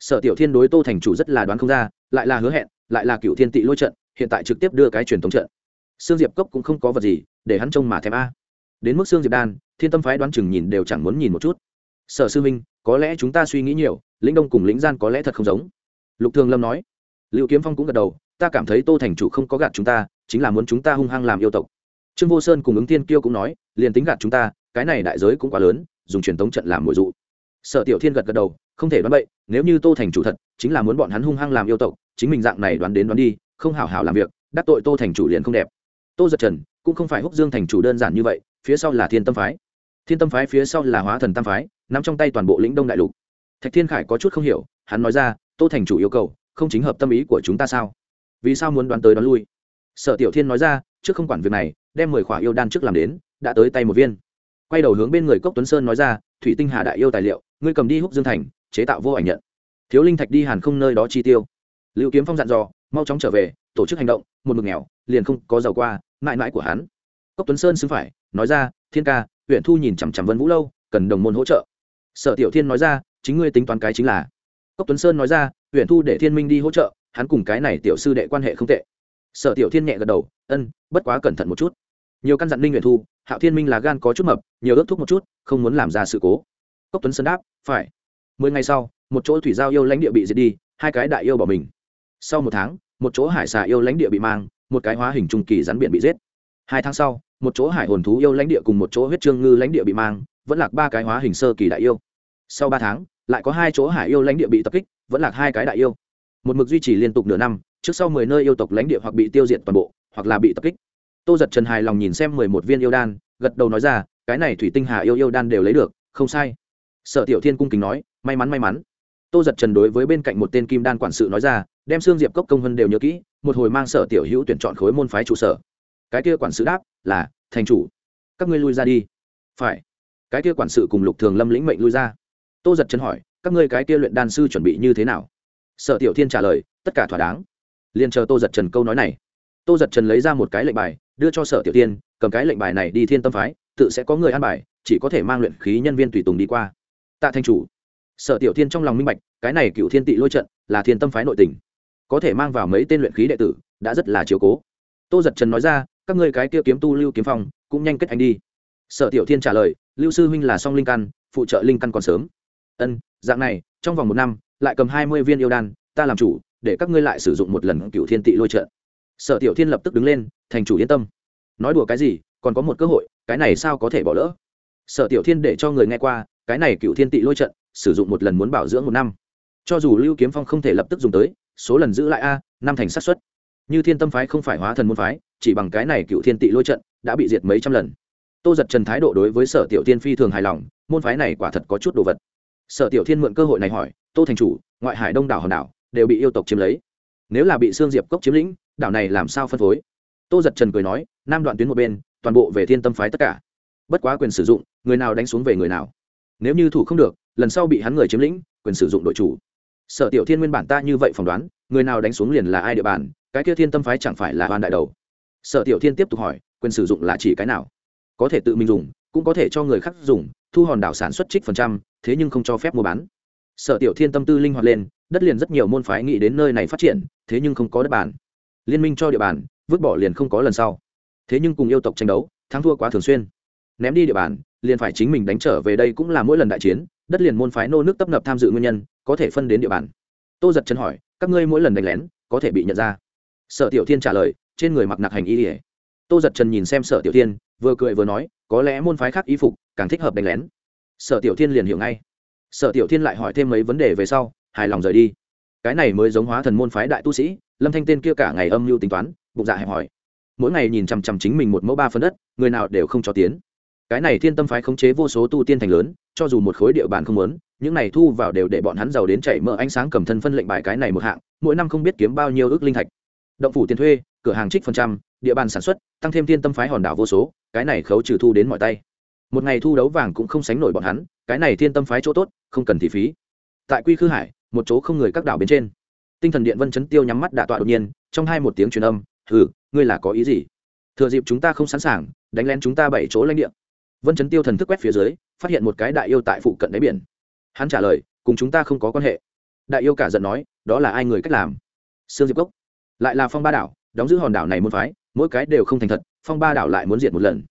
Speaker 1: Sở tiểu thiên đối tô thành chủ rất là đoán không ra lại là hứa hẹn lại là cựu thiên tị lôi trận hiện tại trực tiếp đưa cái truyền thống trận. Sương Diệp cốc cũng không có vật gì, để hắn trông mà thèm a. Đến mức Sương Diệp đan, thiên tâm phái đoán chừng nhìn đều chẳng muốn nhìn một chút. Sở sư minh có lẽ chúng ta suy nghĩ nhiều, lĩnh đông cùng lĩnh gian có lẽ thật không giống. Lục thường lâm nói. Liệu kiếm phong cũng gật đầu, ta cảm thấy tô thành chủ không có gạt chúng ta, chính là muốn chúng ta hung hăng làm yêu tộc. Trương vô sơn cùng ứng tiên kiêu cũng nói, liền tính gạt chúng ta, cái này đại giới cũng quá lớn, dùng truyền thống trận làm mồi dụ. Sở tiểu thiên gật gật đầu, không thể đoán bậy, nếu như tô thành chủ thật, chính là muốn bọn hắn hung hăng làm yêu tộc, chính mình dạng này đoán đến đoán đi, không hảo hảo làm việc, đắc tội tô thành chủ liền không đẹp. Tô giật trần, cũng không phải húc dương thành chủ đơn giản như vậy, phía sau là thiên tâm phái thiên tâm phái phía sau là hóa thần tam phái, nắm trong tay toàn bộ lĩnh đông đại lục. Thạch thiên khải có chút không hiểu, hắn nói ra, tô thành chủ yêu cầu, không chính hợp tâm ý của chúng ta sao? Vì sao muốn đoán tới đoán lui? Sở tiểu thiên nói ra, trước không quản việc này, đem mười khỏa yêu đan trước làm đến, đã tới tay một viên. Quay đầu hướng bên người cốc tuấn sơn nói ra, thủy tinh hà đại yêu tài liệu, ngươi cầm đi húc dương thành, chế tạo vô ảnh nhận. Thiếu linh thạch đi hàn không nơi đó chi tiêu. Liệu kiếm phong dặn dò, mau chóng trở về, tổ chức hành động, một mực nghèo, liền không có giàu qua, mãi mãi của hắn. Cốc tuấn sơn xứng phải, nói ra, thiên ca huyện thu nhìn chằm chằm vân vũ lâu, cần đồng môn hỗ trợ. Sở tiểu thiên nói ra, chính ngươi tính toán cái chính là. Cốc tuấn sơn nói ra huyện thu để thiên minh đi hỗ trợ, hắn cùng cái này tiểu sư đệ quan hệ không tệ. Sở tiểu thiên nhẹ gật đầu, ân, bất quá cẩn thận một chút. Nhiều căn dặn ninh huyện thu, hạo thiên minh là gan có chút mập, nhiều ước thúc một chút, không muốn làm ra sự cố. Cốc tuấn sơn đáp, phải. Mười ngày sau, một chỗ thủy giao yêu lãnh địa bị diệt đi, hai cái đại yêu bỏ mình. Sau một tháng, một chỗ hải xà yêu lãnh địa bị mang, một cái hóa hình trung kỳ rắn biển bị giết. Hai tháng sau một chỗ hải hồn thú yêu lãnh địa cùng một chỗ huyết trương ngư lãnh địa bị mang, vẫn lạc ba cái hóa hình sơ kỳ đại yêu. Sau ba tháng, lại có hai chỗ hải yêu lãnh địa bị tập kích, vẫn lạc hai cái đại yêu. Một mực duy trì liên tục nửa năm, trước sau mười nơi yêu tộc lãnh địa hoặc bị tiêu diệt toàn bộ, hoặc là bị tập kích. Tô giật trần hài lòng nhìn xem mười một viên yêu đan, gật đầu nói ra, cái này thủy tinh hà yêu yêu đan đều lấy được, không sai. Sở tiểu thiên cung kính nói, may mắn may mắn. Tô giật trần đối với bên cạnh một tên kim đan quản sự nói ra, đem xương diệp cốc công hân đều nhớ kỹ, một hồi mang sở tiểu hữu tuyển chọn khối môn phái trụ sở cái kia quản sự đáp, là, thành chủ, các ngươi lui ra đi. Phải. Cái kia quản sự cùng lục thường lâm lĩnh mệnh lui ra. Tô giật chân hỏi, các ngươi cái kia luyện đan sư chuẩn bị như thế nào? Sở tiểu thiên trả lời, tất cả thỏa đáng. Liền chờ tô giật trần câu nói này. Tô giật trần lấy ra một cái lệnh bài, đưa cho sở tiểu tiên cầm cái lệnh bài này đi thiên tâm phái, tự sẽ có người an bài, chỉ có thể mang luyện khí nhân viên tùy tùng đi qua. Tạ thanh chủ. Sở tiểu tiên trong lòng minh bạch, cái này cựu thiên tị lôi trận, là thiên tâm phái nội tình. Có thể mang vào mấy tên luyện khí đệ tử, đã rất là chiếu cố. Tô giật trần nói ra các ngươi cái kia kiếm tu lưu kiếm phong, cũng nhanh kết anh đi. Sở tiểu thiên trả lời, lưu sư huynh là song linh căn, phụ trợ linh căn còn sớm. Ân, dạng này, trong vòng một năm, lại cầm hai mươi viên yêu đan, ta làm chủ, để các ngươi lại sử dụng một lần cựu thiên tị lôi trận. Sở tiểu thiên lập tức đứng lên, thành chủ yên tâm. Nói đùa cái gì, còn có một cơ hội, cái này sao có thể bỏ lỡ? Sở tiểu thiên để cho người nghe qua, cái này cựu thiên tị lôi trận, sử dụng một lần muốn bảo dưỡng một năm. Cho dù lưu kiếm phong không thể lập tức dùng tới, số lần giữ lại a, năm thành sát xuất như thiên tâm phái không phải hóa thần môn phái, chỉ bằng cái này cựu thiên tị lôi trận đã bị diệt mấy trăm lần. Tô giật trần thái độ đối với sở tiểu tiên phi thường hài lòng, môn phái này quả thật có chút đồ vật. Sở tiểu thiên mượn cơ hội này hỏi, tô thành chủ, ngoại hải đông đảo hòn đảo đều bị yêu tộc chiếm lấy. Nếu là bị Sương diệp cốc chiếm lĩnh, đảo này làm sao phân phối? Tô giật trần cười nói, nam đoạn tuyến một bên, toàn bộ về thiên tâm phái tất cả. Bất quá quyền sử dụng, người nào đánh xuống về người nào. Nếu như thủ không được, lần sau bị hắn người chiếm lĩnh, quyền sử dụng đội chủ. Sở tiểu thiên nguyên bản ta như vậy phỏng đoán, người nào đánh xuống liền là ai địa bàn cái kia thiên tâm phái chẳng phải là hoàn đại đầu. Sở tiểu thiên tiếp tục hỏi, quyền sử dụng là chỉ cái nào? Có thể tự mình dùng, cũng có thể cho người khác dùng, thu hòn đảo sản xuất trích phần trăm, thế nhưng không cho phép mua bán. Sở tiểu thiên tâm tư linh hoạt lên, đất liền rất nhiều môn phái nghĩ đến nơi này phát triển, thế nhưng không có đất bàn. Liên minh cho địa bàn, vứt bỏ liền không có lần sau. Thế nhưng cùng yêu tộc tranh đấu, thắng thua quá thường xuyên. Ném đi địa bàn, liền phải chính mình đánh trở về đây cũng là mỗi lần đại chiến, đất liền môn phái nô nước tấp nập tham dự nguyên nhân, có thể phân đến địa bàn. Tô giật chân hỏi, các ngươi mỗi lần đánh lén, có thể bị nhận ra? Sở tiểu thiên trả lời, trên người mặc nặc hành y ỉa tô giật trần nhìn xem sở tiểu thiên, vừa cười vừa nói, có lẽ môn phái khác y phục, càng thích hợp đánh lén. Sở tiểu thiên liền hiểu ngay. Sở tiểu thiên lại hỏi thêm mấy vấn đề về sau, hài lòng rời đi. Cái này mới giống hóa thần môn phái đại tu sĩ, lâm thanh tên kia cả ngày âm mưu tính toán, bụng dạ hẹp hỏi mỗi ngày nhìn chằm chằm chính mình một mẫu ba phân đất, người nào đều không cho tiến. Cái này thiên tâm phái khống chế vô số tu tiên thành lớn, cho dù một khối địa bàn không lớn, những này thu vào đều để bọn hắn giàu đến chảy mỡ ánh sáng cầm thân phân lệnh bài cái này một hạng, mỗi năm không biết kiếm bao nhiêu ước linh thạch động phủ tiền thuê, cửa hàng trích phần trăm, địa bàn sản xuất, tăng thêm thiên tâm phái hòn đảo vô số, cái này khấu trừ thu đến mọi tay. Một ngày thu đấu vàng cũng không sánh nổi bọn hắn, cái này thiên tâm phái chỗ tốt, không cần thị phí. Tại quy khư hải, một chỗ không người các đảo bên trên. Tinh thần điện vân chấn tiêu nhắm mắt đạ tọa đột nhiên, trong hai một tiếng truyền âm thử ngươi là có ý gì? Thừa dịp chúng ta không sẵn sàng, đánh lén chúng ta bảy chỗ lãnh địa. Vân chấn tiêu thần thức quét phía dưới, phát hiện một cái đại yêu tại phụ cận đáy biển. Hắn trả lời, cùng chúng ta không có quan hệ. Đại yêu cả giận nói, đó là ai người cách làm? Sương diệp cốc lại là phong ba đảo, đóng giữ hòn đảo này muốn phái, mỗi cái đều không thành thật, phong ba đảo lại muốn diệt một lần.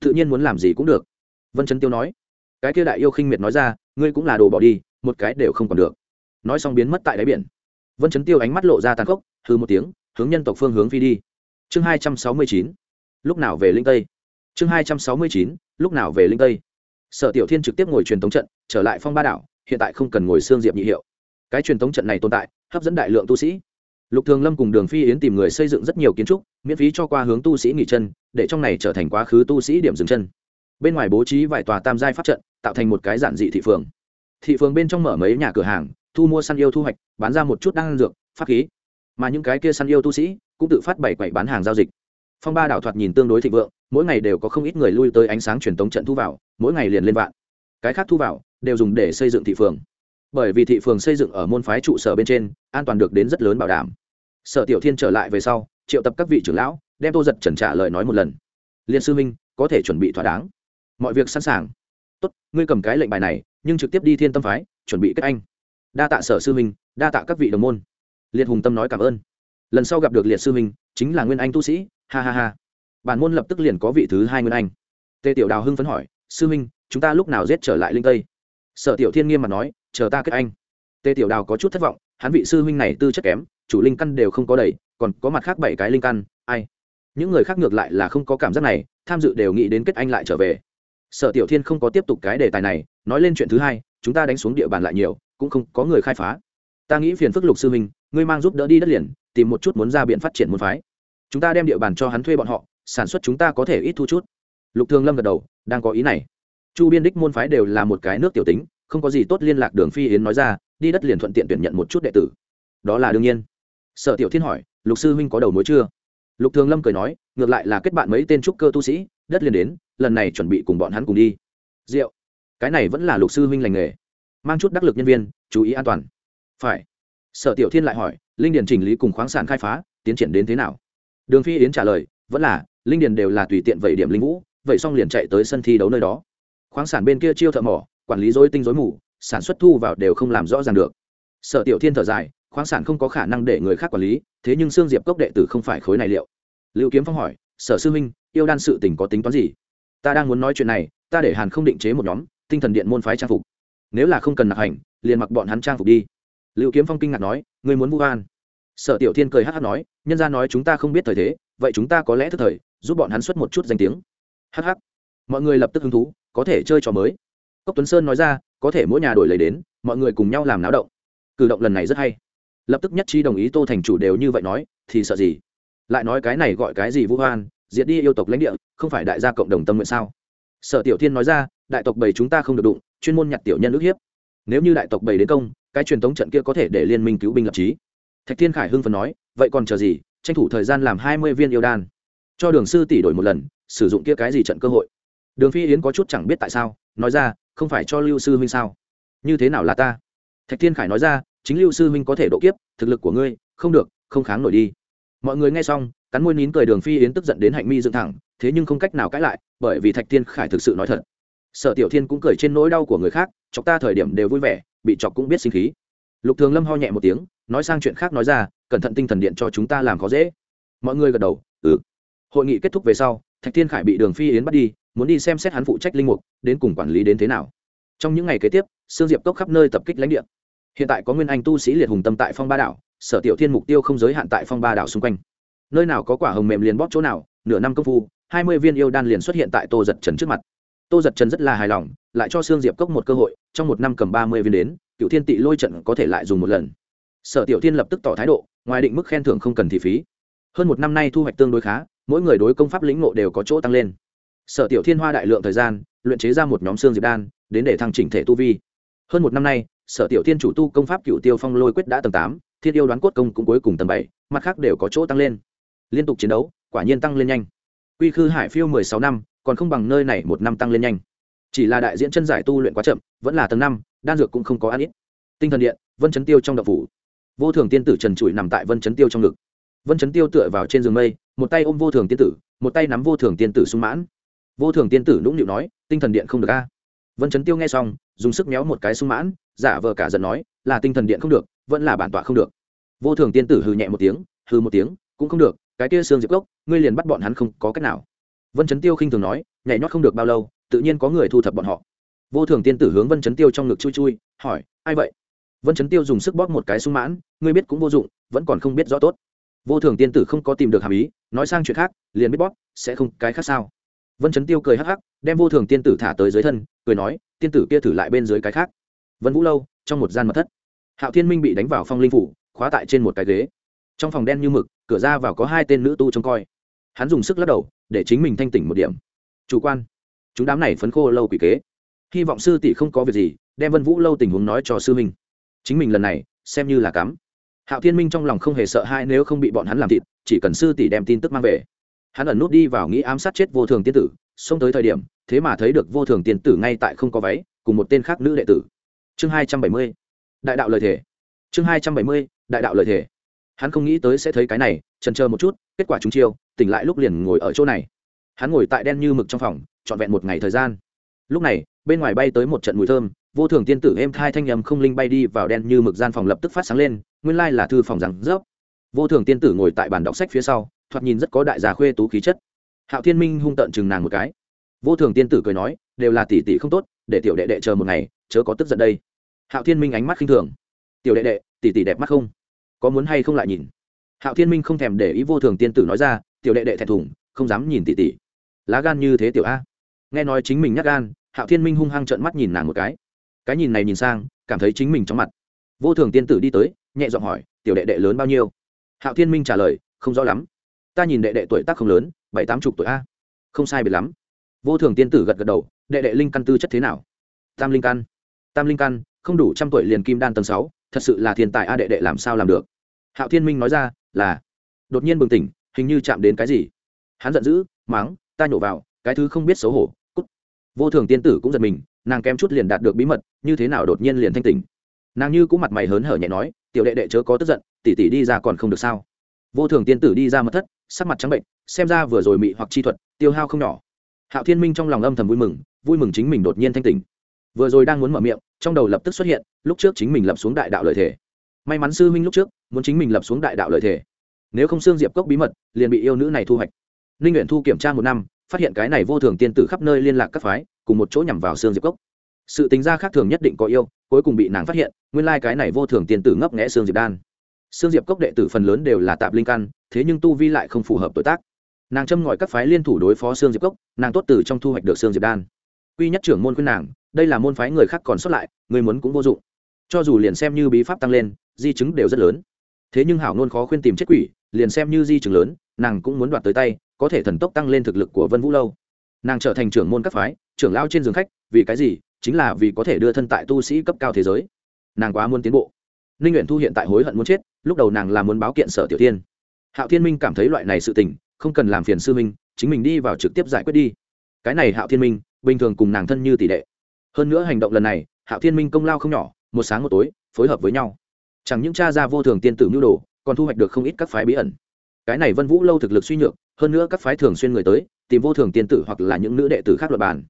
Speaker 1: Tự nhiên muốn làm gì cũng được. Vân chấn tiêu nói. Cái kia đại yêu khinh miệt nói ra, ngươi cũng là đồ bỏ đi, một cái đều không còn được. Nói xong biến mất tại đáy biển. Vân chấn tiêu ánh mắt lộ ra tàn khốc hư một tiếng, hướng nhân tộc phương hướng phi đi. Chương hai trăm sáu mươi chín. Lúc nào về linh tây? Chương hai trăm sáu mươi chín. Lúc nào về linh tây? Sở tiểu thiên trực tiếp ngồi truyền tống trận, trở lại phong ba đảo, hiện tại không cần ngồi xương diệp nhị hiệu. Cái truyền tống trận này tồn tại, hấp dẫn đại lượng tu sĩ lục thường lâm cùng đường phi yến tìm người xây dựng rất nhiều kiến trúc, miễn phí cho qua hướng tu sĩ nghỉ chân, để trong này trở thành quá khứ tu sĩ điểm dừng chân. Bên ngoài bố trí vài tòa tam giai pháp trận, tạo thành một cái giản dị thị phường. Thị phường bên trong mở mấy nhà cửa hàng, thu mua săn yêu thu hoạch, bán ra một chút đan dược, pháp khí. Mà những cái kia săn yêu tu sĩ cũng tự phát bảy quậy bán hàng giao dịch. Phong ba đảo thoạt nhìn tương đối thịnh vượng, mỗi ngày đều có không ít người lui tới ánh sáng truyền tống trận thu vào, mỗi ngày liền lên vạn. Cái khác thu vào, đều dùng để xây dựng thị phường bởi vì thị phường xây dựng ở môn phái trụ sở bên trên, an toàn được đến rất lớn bảo đảm. Sở tiểu thiên trở lại về sau, triệu tập các vị trưởng lão, đem tô giật trần trả lời nói một lần. Liên sư minh, có thể chuẩn bị thỏa đáng. Mọi việc sẵn sàng. Tốt, ngươi cầm cái lệnh bài này, nhưng trực tiếp đi thiên tâm phái, chuẩn bị kết anh. Đa tạ sở sư minh, đa tạ các vị đồng môn. Liệt hùng tâm nói cảm ơn. Lần sau gặp được liệt sư minh, chính là nguyên anh tu sĩ. Ha ha ha. Bản môn lập tức liền có vị thứ hai nguyên anh. Tề tiểu đào hưng phấn hỏi, sư minh, chúng ta lúc nào giết trở lại linh tây? Sở tiểu thiên nghiêm mặt nói chờ ta kết anh. Tề tiểu đào có chút thất vọng, hắn vị sư huynh này tư chất kém, chủ linh căn đều không có đầy, còn có mặt khác bảy cái linh căn, ai? Những người khác ngược lại là không có cảm giác này, tham dự đều nghĩ đến kết anh lại trở về. Sở tiểu thiên không có tiếp tục cái đề tài này, nói lên chuyện thứ hai, chúng ta đánh xuống địa bàn lại nhiều, cũng không có người khai phá. Ta nghĩ phiền phức lục sư huynh, ngươi mang giúp đỡ đi đất liền, tìm một chút muốn ra biện phát triển môn phái. Chúng ta đem địa bàn cho hắn thuê bọn họ, sản xuất chúng ta có thể ít thu chút. Lục thường lâm gật đầu, đang có ý này. Chu biên đích môn phái đều là một cái nước tiểu tính không có gì tốt liên lạc đường phi yến nói ra, đi đất liền thuận tiện tuyển nhận một chút đệ tử. Đó là đương nhiên. Sở tiểu thiên hỏi, lục sư huynh có đầu mối chưa? Lục thường lâm cười nói, ngược lại là kết bạn mấy tên trúc cơ tu sĩ, đất liền đến, lần này chuẩn bị cùng bọn hắn cùng đi. Rượu cái này vẫn là lục sư huynh lành nghề. Mang chút đắc lực nhân viên, chú ý an toàn. Phải. Sở tiểu thiên lại hỏi, linh điền chỉnh lý cùng khoáng sản khai phá, tiến triển đến thế nào? Đường phi yến trả lời, vẫn là, linh điền đều là tùy tiện vậy điểm linh vũ vậy xong liền chạy tới sân thi đấu nơi đó. Khoáng sản bên kia chiêu thợ mỏ quản lý dối tinh dối mù, sản xuất thu vào đều không làm rõ ràng được. Sở tiểu thiên thở dài, khoáng sản không có khả năng để người khác quản lý, thế nhưng xương diệp cốc đệ tử không phải khối này liệu? Liệu kiếm phong hỏi, sở sư minh yêu đan sự tình có tính toán gì? Ta đang muốn nói chuyện này, ta để hàn không định chế một nhóm, tinh thần điện môn phái trang phục. Nếu là không cần nạp hành, liền mặc bọn hắn trang phục đi. Liệu kiếm phong kinh ngạc nói người muốn vu an sở tiểu thiên cười hát hát nói, nhân ra nói chúng ta không biết thời thế, vậy chúng ta có lẽ thức thời, giúp bọn hắn xuất một chút danh tiếng. Hh mọi người lập tức hứng thú, có thể chơi trò mới cốc tuấn sơn nói ra, có thể mỗi nhà đổi lấy đến, mọi người cùng nhau làm náo động. Cử động lần này rất hay. Lập tức nhất trí đồng ý tô thành chủ đều như vậy nói, thì sợ gì? Lại nói cái này gọi cái gì vũ hoan, diệt đi yêu tộc lãnh địa, không phải đại gia cộng đồng tâm nguyện sao? Sở tiểu thiên nói ra, đại tộc bảy chúng ta không được đụng, chuyên môn nhặt tiểu nhân ước hiếp. Nếu như đại tộc bảy đến công, cái truyền thống trận kia có thể để liên minh cứu binh lập trí thạch thiên khải hưng phần nói, vậy còn chờ gì? Tranh thủ thời gian làm hai mươi viên yêu đan. Cho đường sư tỷ đổi một lần, sử dụng kia cái gì trận cơ hội? Đường phi yến có chút chẳng biết tại sao, nói ra không phải cho lưu sư huynh sao? Như thế nào là ta? Thạch thiên khải nói ra, chính lưu sư huynh có thể độ kiếp, thực lực của ngươi, không được, không kháng nổi đi. Mọi người nghe xong, cắn môi nín cười đường phi yến tức giận đến hạnh mi dựng thẳng, thế nhưng không cách nào cãi lại, bởi vì thạch thiên khải thực sự nói thật. Sở tiểu thiên cũng cười trên nỗi đau của người khác, chọc ta thời điểm đều vui vẻ, bị chọc cũng biết sinh khí. Lục thường lâm ho nhẹ một tiếng, nói sang chuyện khác nói ra, cẩn thận tinh thần điện cho chúng ta làm khó dễ. Mọi người gật đầu ừ. Hội nghị kết thúc về sau, thạch thiên khải bị đường phi yến bắt đi muốn đi xem xét hắn phụ trách linh mục, đến cùng quản lý đến thế nào. Trong những ngày kế tiếp, sương diệp cốc khắp nơi tập kích lãnh địa. Hiện tại có nguyên anh tu sĩ liệt hùng tâm tại phong ba đảo, sở tiểu thiên mục tiêu không giới hạn tại phong ba đảo xung quanh. Nơi nào có quả hồng mềm liền bóp chỗ nào, nửa năm công phu, hai mươi viên yêu đan liền xuất hiện tại tô giật trần trước mặt. Tô giật trần rất là hài lòng, lại cho sương diệp cốc một cơ hội, trong một năm cầm ba mươi viên đến cựu thiên tị lôi trận có thể lại dùng một lần. Sở tiểu thiên lập tức tỏ thái độ, ngoài định mức khen thưởng không cần thị phí. Hơn một năm nay thu hoạch tương đối khá, mỗi người đối công pháp lĩnh ngộ đều có chỗ tăng lên sở tiểu thiên hoa đại lượng thời gian, luyện chế ra một nhóm xương diệp đan, đến để thăng chỉnh thể tu vi. Hơn một năm nay, sở tiểu thiên chủ tu công pháp cựu tiêu phong lôi quyết đã tầng tám thiên yêu đoán cốt công cũng cuối cùng tầng bảy, mặt khác đều có chỗ tăng lên. Liên tục chiến đấu, quả nhiên tăng lên nhanh. Quy khư hải phiêu mười sáu năm, còn không bằng nơi này một năm tăng lên nhanh. Chỉ là đại diễn chân giải tu luyện quá chậm, vẫn là tầng năm, đan dược cũng không có ăn ít. Tinh thần điện, vân chấn tiêu trong đậu phủ. Vô thường tiên tử trần trụi nằm tại vân chấn tiêu trong ngực. Vân chấn tiêu tựa vào trên giường mây, một tay ôm vô thường tiên tử, một tay nắm vô thường tiên tử sung mãn vô thường tiên tử nũng nịu nói, tinh thần điện không được a. Vân chấn tiêu nghe xong, dùng sức méo một cái sung mãn, giả vờ cả giận nói, là tinh thần điện không được, vẫn là bản tọa không được. Vô thường tiên tử hừ nhẹ một tiếng, hừ một tiếng, cũng không được, cái kia xương diệp gốc ngươi liền bắt bọn hắn không có cách nào. Vân chấn tiêu khinh thường nói, nhảy nhót không được bao lâu, tự nhiên có người thu thập bọn họ. Vô thường tiên tử hướng vân chấn tiêu trong ngực chui chui, hỏi, ai vậy? Vân chấn tiêu dùng sức bóp một cái sung mãn, ngươi biết cũng vô dụng, vẫn còn không biết rõ tốt. Vô thường tiên tử không có tìm được hàm ý, nói sang chuyện khác, liền biết bóp, sẽ không, cái khác sao? Vân chấn tiêu cười hắc hắc, đem vô thường tiên tử thả tới dưới thân, cười nói, tiên tử kia thử lại bên dưới cái khác. Vân vũ lâu, trong một gian mật thất. Hạo thiên minh bị đánh vào phong linh phủ, khóa tại trên một cái ghế. Trong phòng đen như mực, cửa ra vào có hai tên nữ tu trông coi. Hắn dùng sức lắc đầu, để chính mình thanh tỉnh một điểm. Chủ quan, chúng đám này phấn khô lâu quỷ kế. Hy vọng sư tỷ không có việc gì, đem vân vũ lâu tình huống nói cho sư minh chính mình lần này, xem như là cắm. Hạo thiên minh trong lòng không hề sợ hai nếu không bị bọn hắn làm thịt, chỉ cần sư tỷ đem tin tức mang về hắn ẩn nút đi vào nghĩ ám sát chết vô thường tiên tử, xông tới thời điểm, thế mà thấy được vô thường tiên tử ngay tại không có váy, cùng một tên khác nữ đệ tử. Chương hai trăm bảy mươi, đại đạo lời thể chương hai trăm bảy mươi, đại đạo lời thể hắn không nghĩ tới sẽ thấy cái này trần chờ một chút, kết quả chúng chiêu, tỉnh lại lúc liền ngồi ở chỗ này. Hắn ngồi tại đen như mực trong phòng, trọn vẹn một ngày thời gian. Lúc này, bên ngoài bay tới một trận mùi thơm, vô thường tiên tử êm thai thanh nhầm không linh bay đi vào đen như mực gian phòng lập tức phát sáng lên, nguyên lai là thư phòng rằng rớp vô thường tiên tử ngồi tại bàn đọc sách phía sau thoạt nhìn rất có đại gia khuê tú khí chất. Hạo thiên minh hung tận chừng nàng một cái. Vô thường tiên tử cười nói, đều là tỷ tỷ không tốt, để tiểu đệ đệ chờ một ngày, chớ có tức giận đây. Hạo thiên minh ánh mắt khinh thường. Tiểu đệ đệ, tỷ tỷ đẹp mắt không? Có muốn hay không lại nhìn? Hạo thiên minh không thèm để ý vô thường tiên tử nói ra, tiểu đệ đệ thẹn thùng, không dám nhìn tỷ tỷ. Lá gan như thế tiểu a. Nghe nói chính mình nhắc gan, hạo thiên minh hung hăng trợn mắt nhìn nàng một cái. Cái nhìn này nhìn sang, cảm thấy chính mình chóng mặt. Vô thường tiên tử đi tới, nhẹ giọng hỏi, tiểu đệ đệ lớn bao nhiêu? Hạo thiên minh trả lời, không rõ lắm ta nhìn đệ đệ tuổi tác không lớn, bảy tám chục tuổi a. Không sai biệt lắm. Vô thường tiên tử gật gật đầu, đệ đệ linh căn tư chất thế nào? Tam linh căn. Tam linh căn, không đủ trăm tuổi liền kim đan tầng sáu, thật sự là thiên tài a đệ đệ làm sao làm được? Hạo thiên minh nói ra, là. Đột nhiên bừng tỉnh, hình như chạm đến cái gì. Hắn giận dữ máng ta nhổ vào, cái thứ không biết xấu hổ, cút. Vô thường tiên tử cũng giật mình, nàng kém chút liền đạt được bí mật, như thế nào đột nhiên liền thanh tỉnh? Nàng như cũng mặt mày hớn hở nhẹ nói, tiểu đệ đệ chớ có tức giận tỉ tỉ đi ra còn không được sao? Vô thường tiên tử đi ra mất thất sắc mặt trắng bệnh, xem ra vừa rồi mị hoặc chi thuật, tiêu hao không nhỏ. Hạo thiên minh trong lòng âm thầm vui mừng vui mừng chính mình đột nhiên thanh tỉnh. Vừa rồi đang muốn mở miệng, trong đầu lập tức xuất hiện, lúc trước chính mình lập xuống đại đạo lợi thể. May mắn sư huynh lúc trước, muốn chính mình lập xuống đại đạo lợi thể. Nếu không xương diệp cốc bí mật, liền bị yêu nữ này thu hoạch. Ninh nguyện thu kiểm tra một năm, phát hiện cái này vô thường tiên tử khắp nơi liên lạc các phái, cùng một chỗ nhằm vào xương diệp cốc. Sự tính ra khác thường nhất định có yêu, cuối cùng bị nàng phát hiện, nguyên lai cái này vô thường tiên tử ngấp nghẽ xương diệp đan. Sương diệp cốc đệ tử phần lớn đều là tạp linh căn, thế nhưng tu vi lại không phù hợp tuổi tác. Nàng châm ngòi các phái liên thủ đối phó Sương diệp cốc, nàng tốt từ trong thu hoạch được Sương diệp đan. Quy nhất trưởng môn khuyên nàng, đây là môn phái người khác còn sót lại, người muốn cũng vô dụng. Cho dù liền xem như bí pháp tăng lên, di chứng đều rất lớn. Thế nhưng hảo Nôn khó khuyên tìm chết quỷ, liền xem như di chứng lớn, nàng cũng muốn đoạt tới tay, có thể thần tốc tăng lên thực lực của vân vũ lâu. Nàng trở thành trưởng môn các phái, trưởng lao trên giường khách, vì cái gì? Chính là vì có thể đưa thân tại tu sĩ cấp cao thế giới. Nàng quá muốn tiến bộ. Ninh nguyện thu hiện tại hối hận muốn chết lúc đầu nàng là muốn báo kiện sở tiểu tiên hạo thiên minh cảm thấy loại này sự tình, không cần làm phiền sư minh chính mình đi vào trực tiếp giải quyết đi. Cái này hạo thiên minh, bình thường cùng nàng thân như tỷ đệ hơn nữa hành động lần này, hạo thiên minh công lao không nhỏ, một sáng một tối, phối hợp với nhau. Chẳng những cha ra vô thường tiên tử mưu đồ, còn thu hoạch được không ít các phái bí ẩn. Cái này vân vũ lâu thực lực suy nhược, hơn nữa các phái thường xuyên người tới, tìm vô thường tiên tử hoặc là những nữ đệ tử khác luật bàn.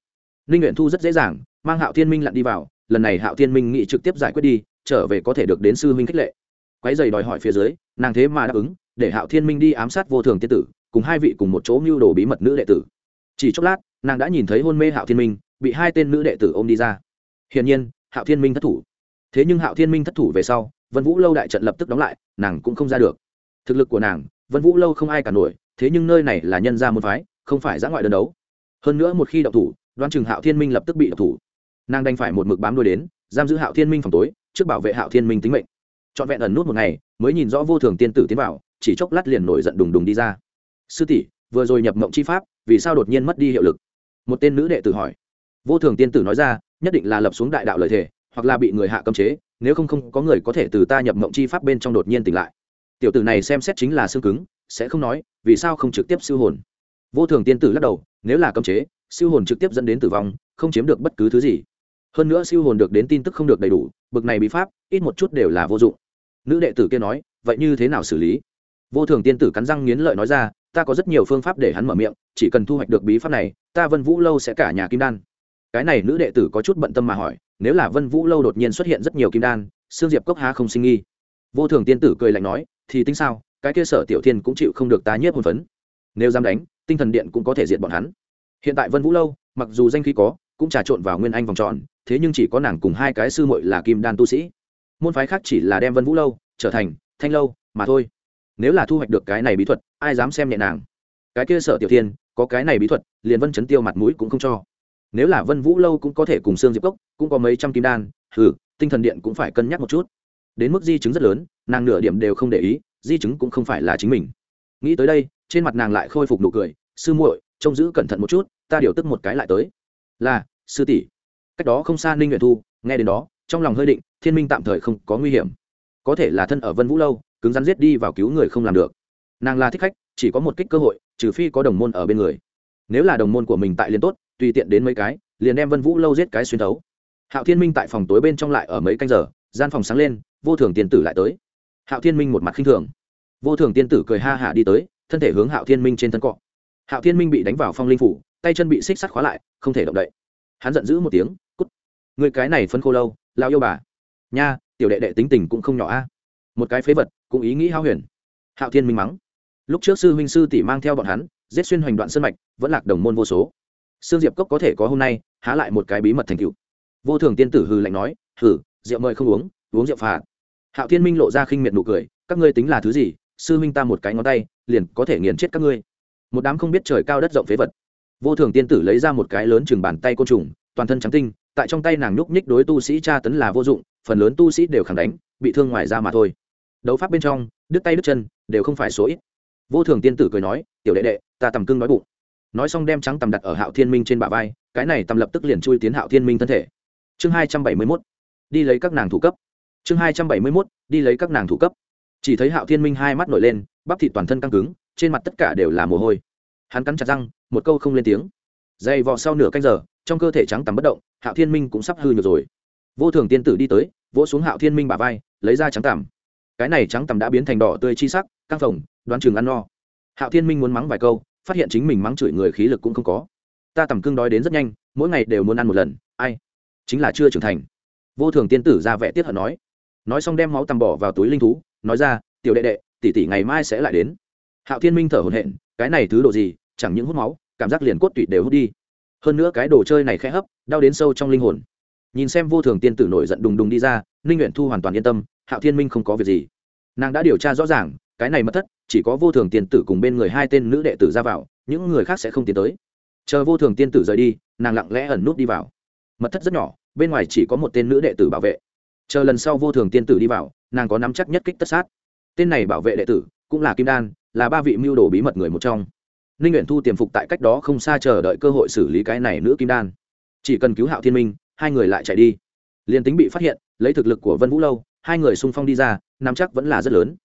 Speaker 1: Ninh nguyện thu rất dễ dàng, mang hạo thiên minh lặn đi vào, lần này hạo thiên minh nghĩ trực tiếp giải quyết đi, trở về có thể được đến sư minh khích lệ quái dày đòi hỏi phía dưới, nàng thế mà đáp ứng, để hạo thiên minh đi ám sát vô thường tiên tử, cùng hai vị cùng một chỗ mưu đồ bí mật nữ đệ tử. Chỉ chốc lát, nàng đã nhìn thấy hôn mê hạo thiên minh, bị hai tên nữ đệ tử ôm đi ra. Hiển nhiên, hạo thiên minh thất thủ. Thế nhưng hạo thiên minh thất thủ về sau, vân vũ lâu đại trận lập tức đóng lại, nàng cũng không ra được. Thực lực của nàng, vân vũ lâu không ai cả nổi, thế nhưng nơi này là nhân gia môn phái, không phải giã ngoại đơn đấu. Hơn nữa một khi đậu thủ đoan chừng hạo thiên minh lập tức bị đậu thủ. Nàng đành phải một mực bám đuôi đến, giam giữ hạo thiên minh phòng tối, trước bảo vệ hạo thiên minh tính mệnh trọn vẹn ẩn nút một ngày, mới nhìn rõ vô thường tiên tử tiến vào, chỉ chốc lát liền nổi giận đùng đùng đi ra. Sư tỷ, vừa rồi nhập mộng chi pháp, vì sao đột nhiên mất đi hiệu lực? Một tên nữ đệ tử hỏi. Vô thường tiên tử nói ra, nhất định là lập xuống đại đạo lợi thể hoặc là bị người hạ cấm chế, nếu không không có người có thể từ ta nhập mộng chi pháp bên trong đột nhiên tỉnh lại. Tiểu tử này xem xét chính là xương cứng, sẽ không nói, vì sao không trực tiếp siêu hồn? Vô thường tiên tử lắc đầu, nếu là cấm chế, siêu hồn trực tiếp dẫn đến tử vong, không chiếm được bất cứ thứ gì. Hơn nữa siêu hồn được đến tin tức không được đầy đủ, bực này bí pháp, ít một chút đều là vô dụng nữ đệ tử kia nói, vậy như thế nào xử lý? Vô thường tiên tử cắn răng nghiến lợi nói ra, ta có rất nhiều phương pháp để hắn mở miệng, chỉ cần thu hoạch được bí pháp này, ta vân vũ lâu sẽ cả nhà kim đan. Cái này nữ đệ tử có chút bận tâm mà hỏi, nếu là vân vũ lâu đột nhiên xuất hiện rất nhiều kim đan xương diệp cốc há không sinh nghi? Vô thường tiên tử cười lạnh nói, thì tính sao, cái kia sở tiểu thiên cũng chịu không được ta nhiếp hồn phấn. Nếu dám đánh, tinh thần điện cũng có thể diệt bọn hắn. Hiện tại vân vũ lâu, mặc dù danh khí có, cũng trà trộn vào nguyên anh vòng tròn, thế nhưng chỉ có nàng cùng hai cái sư muội là kim đan tu sĩ môn phái khác chỉ là đem vân vũ lâu trở thành thanh lâu mà thôi. Nếu là thu hoạch được cái này bí thuật ai dám xem nhẹ nàng? Cái kia sở tiểu thiên có cái này bí thuật liền vân chấn tiêu mặt mũi cũng không cho. Nếu là vân vũ lâu cũng có thể cùng xương diệp cốc cũng có mấy trăm kim đan Hừ, tinh thần điện cũng phải cân nhắc một chút. Đến mức di chứng rất lớn nàng nửa điểm đều không để ý di chứng cũng không phải là chính mình. Nghĩ tới đây trên mặt nàng lại khôi phục nụ cười sư muội trông giữ cẩn thận một chút ta điều tức một cái lại tới. Là sư tỷ. Cách đó không xa ninh nguyện thu nghe đến đó trong lòng hơi định, thiên minh tạm thời không có nguy hiểm. Có thể là thân ở vân vũ lâu, cứng rắn giết đi vào cứu người không làm được. Nàng là thích khách, chỉ có một kích cơ hội, trừ phi có đồng môn ở bên người. Nếu là đồng môn của mình tại liền tốt, tùy tiện đến mấy cái, liền đem vân vũ lâu giết cái xuyên thấu. Hạo thiên minh tại phòng tối bên trong lại ở mấy canh giờ, gian phòng sáng lên, vô thường tiên tử lại tới. Hạo thiên minh một mặt khinh thường. Vô thường tiên tử cười ha hả đi tới, thân thể hướng hạo thiên minh trên thân cọ. Hạo thiên minh bị đánh vào phong linh phủ, tay chân bị xích sắt khóa lại, không thể động đậy. Hắn giận dữ một tiếng, cút! Người cái này phân khô lâu lao yêu bà. Nha, tiểu đệ đệ tính tình cũng không nhỏ a. Một cái phế vật, cũng ý nghĩ hao huyền. Hạo thiên minh mắng. Lúc trước sư huynh sư tỷ mang theo bọn hắn, giết xuyên hoành đoạn sân mạch, vẫn lạc đồng môn vô số. Sương diệp cốc có thể có hôm nay, há lại một cái bí mật thành cựu vô thường tiên tử hừ lạnh nói, hừ, rượu mời không uống uống rượu phạt. Hạo thiên minh lộ ra khinh miệt nụ cười, các ngươi tính là thứ gì? Sư huynh ta một cái ngón tay, liền có thể nghiền chết các ngươi. Một đám không biết trời cao đất rộng phế vật. Vô thường tiên tử lấy ra một cái lớn chừng bàn tay côn trùng, toàn thân trắng tinh tại trong tay nàng nhúc nhích đối tu sĩ tra tấn là vô dụng, phần lớn tu sĩ đều khẳng đánh, bị thương ngoài ra mà thôi. Đấu pháp bên trong, đứt tay đứt chân, đều không phải số ít. Vô thường tiên tử cười nói, tiểu đệ đệ, ta tầm cưng nói bụng. Nói xong đem trắng tầm đặt ở hạo thiên minh trên bả vai, cái này tầm lập tức liền chui tiến hạo thiên minh thân thể. Chương hai trăm bảy mươi mốt, đi lấy các nàng thủ cấp. Chương hai trăm bảy mươi mốt, đi lấy các nàng thủ cấp. Chỉ thấy hạo thiên minh hai mắt nổi lên, bắp thịt toàn thân căng cứng, trên mặt tất cả đều là mồ hôi. Hắn cắn chặt răng, một câu không lên tiếng. Dày vò sau nửa canh giờ trong cơ thể trắng tắm bất động, hạo thiên minh cũng sắp hư nhược rồi. Vô thường tiên tử đi tới, vỗ xuống hạo thiên minh bả vai, lấy ra trắng tằm. Cái này trắng tằm đã biến thành đỏ tươi chi sắc, căng phồng, đoán chừng ăn no. Hạo thiên minh muốn mắng vài câu, phát hiện chính mình mắng chửi người khí lực cũng không có. Ta tầm cưng đói đến rất nhanh, mỗi ngày đều muốn ăn một lần, ai? Chính là chưa trưởng thành. Vô thường tiên tử ra vẻ tiết hận nói. Nói xong đem máu tầm bỏ vào túi linh thú, nói ra, tiểu đệ đệ, tỷ tỷ ngày mai sẽ lại đến. Hạo thiên minh thở hổn hển, cái này thứ đồ gì, chẳng những hút máu, cảm giác liền cốt tụy đều hút đi hơn nữa cái đồ chơi này khẽ hấp, đau đến sâu trong linh hồn. Nhìn xem vô thường tiên tử nổi giận đùng đùng đi ra, ninh nguyện thu hoàn toàn yên tâm, hạo thiên minh không có việc gì. Nàng đã điều tra rõ ràng, cái này mất thất, chỉ có vô thường tiên tử cùng bên người hai tên nữ đệ tử ra vào, những người khác sẽ không tiến tới. Chờ vô thường tiên tử rời đi, nàng lặng lẽ ẩn nút đi vào. Mật thất rất nhỏ, bên ngoài chỉ có một tên nữ đệ tử bảo vệ. Chờ lần sau vô thường tiên tử đi vào, nàng có nắm chắc nhất kích tất sát. Tên này bảo vệ đệ tử, cũng là kim đan, là ba vị mưu đồ bí mật người một trong ninh nguyện thu tiềm phục tại cách đó không xa chờ đợi cơ hội xử lý cái này nữ kim đan. Chỉ cần cứu hạo thiên minh, hai người lại chạy đi. Liền tính bị phát hiện, lấy thực lực của vân vũ lâu, hai người xung phong đi ra, nắm chắc vẫn là rất lớn.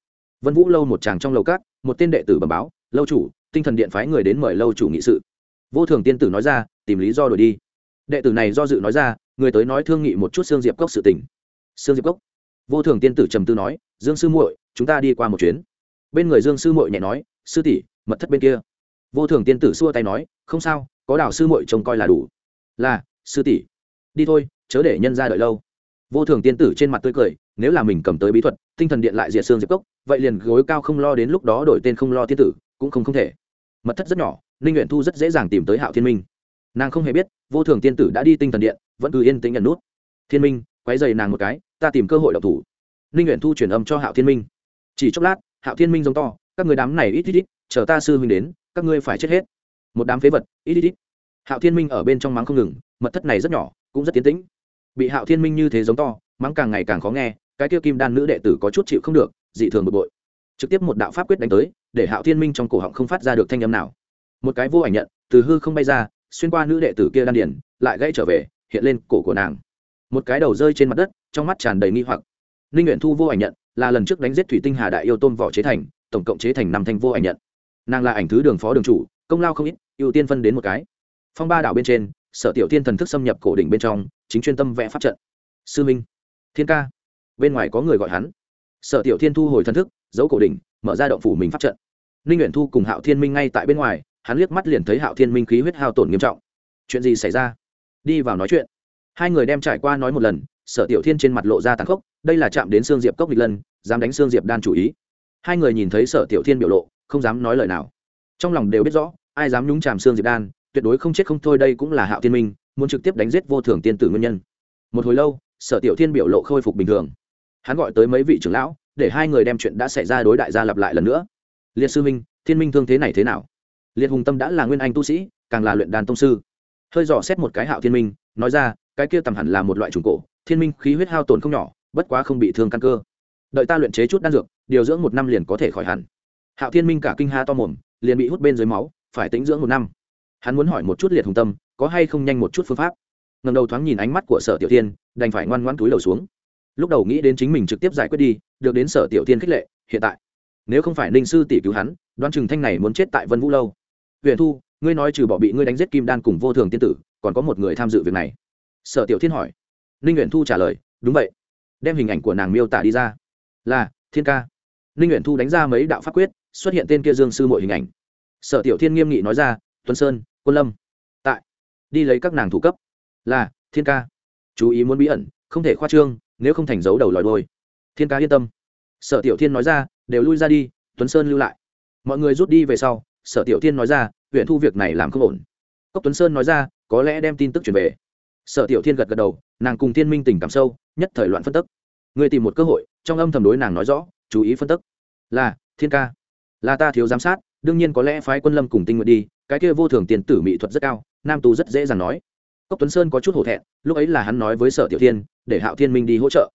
Speaker 1: Vân vũ lâu một chàng trong lầu cát một tên đệ tử bẩm báo, lâu chủ, tinh thần điện phái người đến mời lâu chủ nghị sự. Vô thường tiên tử nói ra, tìm lý do đổi đi. Đệ tử này do dự nói ra, người tới nói thương nghị một chút xương diệp cốc sự tình. Xương diệp cốc? Vô thường tiên tử trầm tư nói, dương sư muội, chúng ta đi qua một chuyến. Bên người dương sư muội nhẹ nói, sư tỷ, mật thất bên kia vô thường tiên tử xua tay nói, không sao, có đào sư muội trông coi là đủ. Là, sư tỷ. Đi thôi, chớ để nhân ra đợi lâu. Vô thường tiên tử trên mặt tươi cười, nếu là mình cầm tới bí thuật, tinh thần điện lại diệt xương diệp cốc, vậy liền gối cao không lo đến lúc đó đổi tên không lo tiên tử, cũng không không thể. Mật thất rất nhỏ, ninh nguyện thu rất dễ dàng tìm tới hạo thiên minh. Nàng không hề biết, vô thường tiên tử đã đi tinh thần điện, vẫn cứ yên tĩnh nhận nút. Thiên minh quái dày nàng một cái, ta tìm cơ hội đọc thủ. Ninh nguyện thu truyền âm cho hạo thiên minh. Chỉ chốc lát, hạo thiên minh giống to, các người đám này ít ít ít, chờ ta sư huynh đến các ngươi phải chết hết. Một đám phế vật, ít ít ít. Hạo thiên minh ở bên trong mắng không ngừng, mật thất này rất nhỏ, cũng rất tiến tĩnh. Bị hạo thiên minh như thế giống to, mắng càng ngày càng khó nghe, cái kia kim đan nữ đệ tử có chút chịu không được, dị thường bực bội. Trực tiếp một đạo pháp quyết đánh tới, để hạo thiên minh trong cổ họng không phát ra được thanh âm nào. Một cái vô ảnh nhận, từ hư không bay ra, xuyên qua nữ đệ tử kia đan điển lại gãy trở về, hiện lên cổ của nàng. Một cái đầu rơi trên mặt đất, trong mắt tràn đầy nghi hoặc. Ninh nguyện thu vô ảnh nhận, là lần trước đánh giết thủy tinh hà đại yêu tôn võ chế thành, tổng cộng chế thành năm thanh vô ảnh nhận nàng là ảnh thứ đường phó đường chủ, công lao không ít, ưu tiên phân đến một cái. Phong ba đảo bên trên, sở tiểu tiên thần thức xâm nhập cổ đỉnh bên trong, chính chuyên tâm vẽ pháp trận. Sư minh, thiên ca, bên ngoài có người gọi hắn. Sở tiểu thiên thu hồi thần thức, giấu cổ đỉnh, mở ra động phủ mình pháp trận. Ninh nguyện thu cùng hạo thiên minh ngay tại bên ngoài, hắn liếc mắt liền thấy hạo thiên minh khí huyết hao tổn nghiêm trọng. Chuyện gì xảy ra? Đi vào nói chuyện. Hai người đem trải qua nói một lần, sở tiểu thiên trên mặt lộ ra tàn khốc, đây là chạm đến xương diệp cốc địch lân, dám đánh xương diệp đan chủ ý. Hai người nhìn thấy sở tiểu thiên biểu lộ không dám nói lời nào. Trong lòng đều biết rõ, ai dám nhúng chàm xương diệp đan, tuyệt đối không chết không thôi đây cũng là hạo thiên minh, muốn trực tiếp đánh giết vô thường tiên tử nguyên nhân. Một hồi lâu, sở tiểu thiên biểu lộ khôi phục bình thường. Hắn gọi tới mấy vị trưởng lão, để hai người đem chuyện đã xảy ra đối đại gia lặp lại lần nữa. Liệt sư minh, thiên minh thương thế này thế nào? Liệt hùng tâm đã là nguyên anh tu sĩ, càng là luyện đàn tông sư. Hơi dò xét một cái hạo thiên minh, nói ra, cái kia tầm hẳn là một loại trùng cổ, thiên minh khí huyết hao tổn không nhỏ, bất quá không bị thương căn cơ. Đợi ta luyện chế chút đan dược, điều dưỡng một năm liền có thể khỏi hẳn hạo thiên minh cả kinh ha to mồm, liền bị hút bên dưới máu, phải tĩnh dưỡng một năm. Hắn muốn hỏi một chút liệt hùng tâm, có hay không nhanh một chút phương pháp. Ngầm đầu thoáng nhìn ánh mắt của sở tiểu tiên đành phải ngoan ngoãn túi đầu xuống. Lúc đầu nghĩ đến chính mình trực tiếp giải quyết đi, được đến sở tiểu tiên khích lệ, hiện tại, nếu không phải ninh sư tỷ cứu hắn đoan chừng thanh này muốn chết tại vân vũ lâu. Huyền thu, ngươi nói trừ bỏ bị ngươi đánh giết kim đan cùng vô thường tiên tử, còn có một người tham dự việc này. Sở tiểu thiên hỏi. Ninh Huyền thu trả lời. Đúng vậy. Đem hình ảnh của nàng miêu tả đi ra. Là, thiên ca. Ninh Huyền thu đánh ra mấy đạo pháp quyết xuất hiện tên kia dương sư mọi hình ảnh. Sở tiểu thiên nghiêm nghị nói ra, tuấn sơn, quân lâm. Tại, đi lấy các nàng thủ cấp. Là, thiên ca. Chú ý muốn bí ẩn, không thể khoa trương, nếu không thành dấu đầu lòi đôi thiên ca yên tâm. Sở tiểu thiên nói ra, đều lui ra đi, tuấn sơn lưu lại. Mọi người rút đi về sau, sở tiểu thiên nói ra, huyện thu việc này làm không ổn. Cốc tuấn sơn nói ra, có lẽ đem tin tức truyền về. Sở tiểu thiên gật gật đầu, nàng cùng thiên minh tình cảm sâu, nhất thời loạn phân tức. Người tìm một cơ hội, trong âm thầm đối nàng nói rõ, chú ý phân tức. Là, thiên ca là ta thiếu giám sát, đương nhiên có lẽ phái quân lâm cùng tinh nguyện đi, cái kia vô thường tiền tử mỹ thuật rất cao, nam tú rất dễ dàng nói. Cốc tuấn sơn có chút hổ thẹn, lúc ấy là hắn nói với sở tiểu thiên, để hạo thiên minh đi hỗ trợ.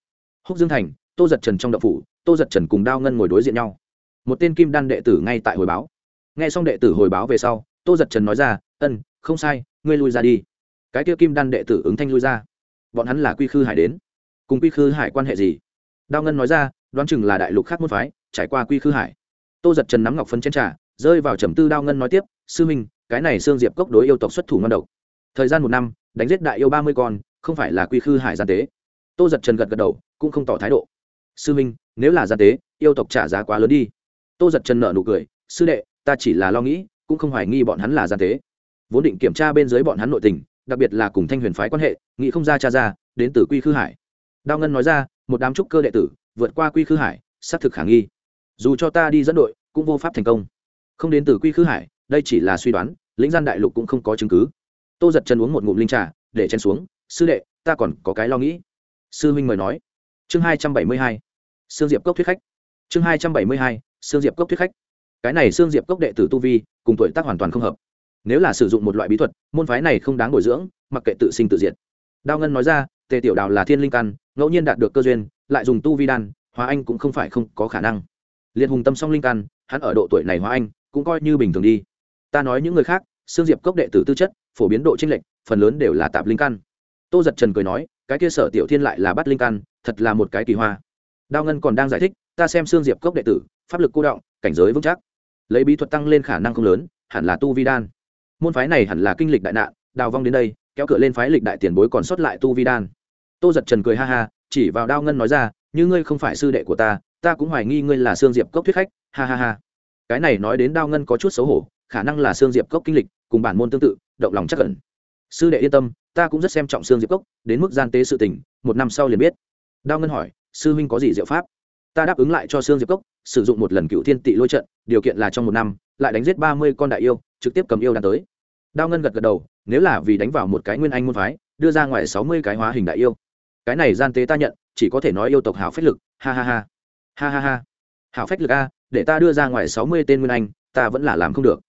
Speaker 1: Húc dương thành, tô giật trần trong đậu phủ, tô giật trần cùng đao ngân ngồi đối diện nhau. Một tên kim đan đệ tử ngay tại hồi báo. Nghe xong đệ tử hồi báo về sau, tô giật trần nói ra, ân, không sai, ngươi lui ra đi. Cái kia kim đan đệ tử ứng thanh lui ra. Bọn hắn là quy khư hải đến. Cùng quy khư hải quan hệ gì? Đao ngân nói ra, đoán chừng là đại lục khác môn phái, trải qua quy khư hải tô giật trần nắm ngọc phân trên trà, rơi vào trầm tư đao ngân nói tiếp, sư minh, cái này xương diệp cốc đối yêu tộc xuất thủ ngon độc. Thời gian một năm, đánh giết đại yêu ba mươi con, không phải là quy khư hải gian tế. Tô giật trần gật gật đầu, cũng không tỏ thái độ. Sư minh, nếu là gian tế, yêu tộc trả giá quá lớn đi. Tô giật trần nợ nụ cười, sư đệ, ta chỉ là lo nghĩ, cũng không hoài nghi bọn hắn là gian tế. Vốn định kiểm tra bên dưới bọn hắn nội tình, đặc biệt là cùng thanh huyền phái quan hệ, nghĩ không ra cha ra, đến từ quy khư hải. Đao ngân nói ra, một đám trúc cơ đệ tử, vượt qua quy khư hải, xác thực khả nghi dù cho ta đi dẫn đội, cũng vô pháp thành công. Không đến từ quy khư hải, đây chỉ là suy đoán, lĩnh gian đại lục cũng không có chứng cứ. Tô giật chân uống một ngụm linh trà, để chen xuống, sư đệ, ta còn có cái lo nghĩ. Sư huynh mời nói. Chương hai trăm bảy mươi hai, sương diệp cốc thuyết khách. Chương hai trăm bảy mươi hai, sương diệp cốc thuyết khách. Cái này sương diệp cốc đệ tử tu vi, cùng tuổi tác hoàn toàn không hợp. Nếu là sử dụng một loại bí thuật, môn phái này không đáng bồi dưỡng, mặc kệ tự sinh tự diệt. Đao ngân nói ra, tề tiểu đào là thiên linh căn, ngẫu nhiên đạt được cơ duyên, lại dùng tu vi đan, hóa anh cũng không phải không có khả năng liệt hùng tâm song linh căn, hắn ở độ tuổi này hóa anh, cũng coi như bình thường đi. Ta nói những người khác xương diệp cốc đệ tử tư chất, phổ biến độ tranh lệch, phần lớn đều là tạp linh căn. Tô giật trần cười nói, cái kia sở tiểu thiên lại là bắt linh căn, thật là một cái kỳ hoa. Đao ngân còn đang giải thích, ta xem xương diệp cốc đệ tử, pháp lực cô động, cảnh giới vững chắc. Lấy bí thuật tăng lên khả năng không lớn, hẳn là tu vi đan. Môn phái này hẳn là kinh lịch đại nạn, đào vong đến đây, kéo cửa lên phái lịch đại tiền bối còn sót lại tu vi đan. Tô giật trần cười ha ha, chỉ vào đao ngân nói ra, như ngươi không phải sư đệ của ta ta cũng hoài nghi ngươi là sương diệp cốc thuyết khách, ha ha ha. Cái này nói đến đao ngân có chút xấu hổ, khả năng là sương diệp cốc kinh lịch, cùng bản môn tương tự, động lòng chắc cẩn sư đệ yên tâm, ta cũng rất xem trọng sương diệp cốc, đến mức gian tế sự tình, một năm sau liền biết. Đao ngân hỏi, sư huynh có gì diệu pháp? Ta đáp ứng lại cho sương diệp cốc, sử dụng một lần cựu thiên tị lôi trận, điều kiện là trong một năm, lại đánh giết ba mươi con đại yêu, trực tiếp cầm yêu đàn tới. Đao ngân gật gật đầu, nếu là vì đánh vào một cái nguyên anh môn phái, đưa ra ngoài sáu mươi cái hóa hình đại yêu. Cái này gian tế ta nhận, chỉ có thể nói yêu tộc hảo phách lực, ha ha ha ha ha ha. Hảo phách lực a, để ta đưa ra ngoài sáu mươi tên nguyên anh, ta vẫn là làm không được.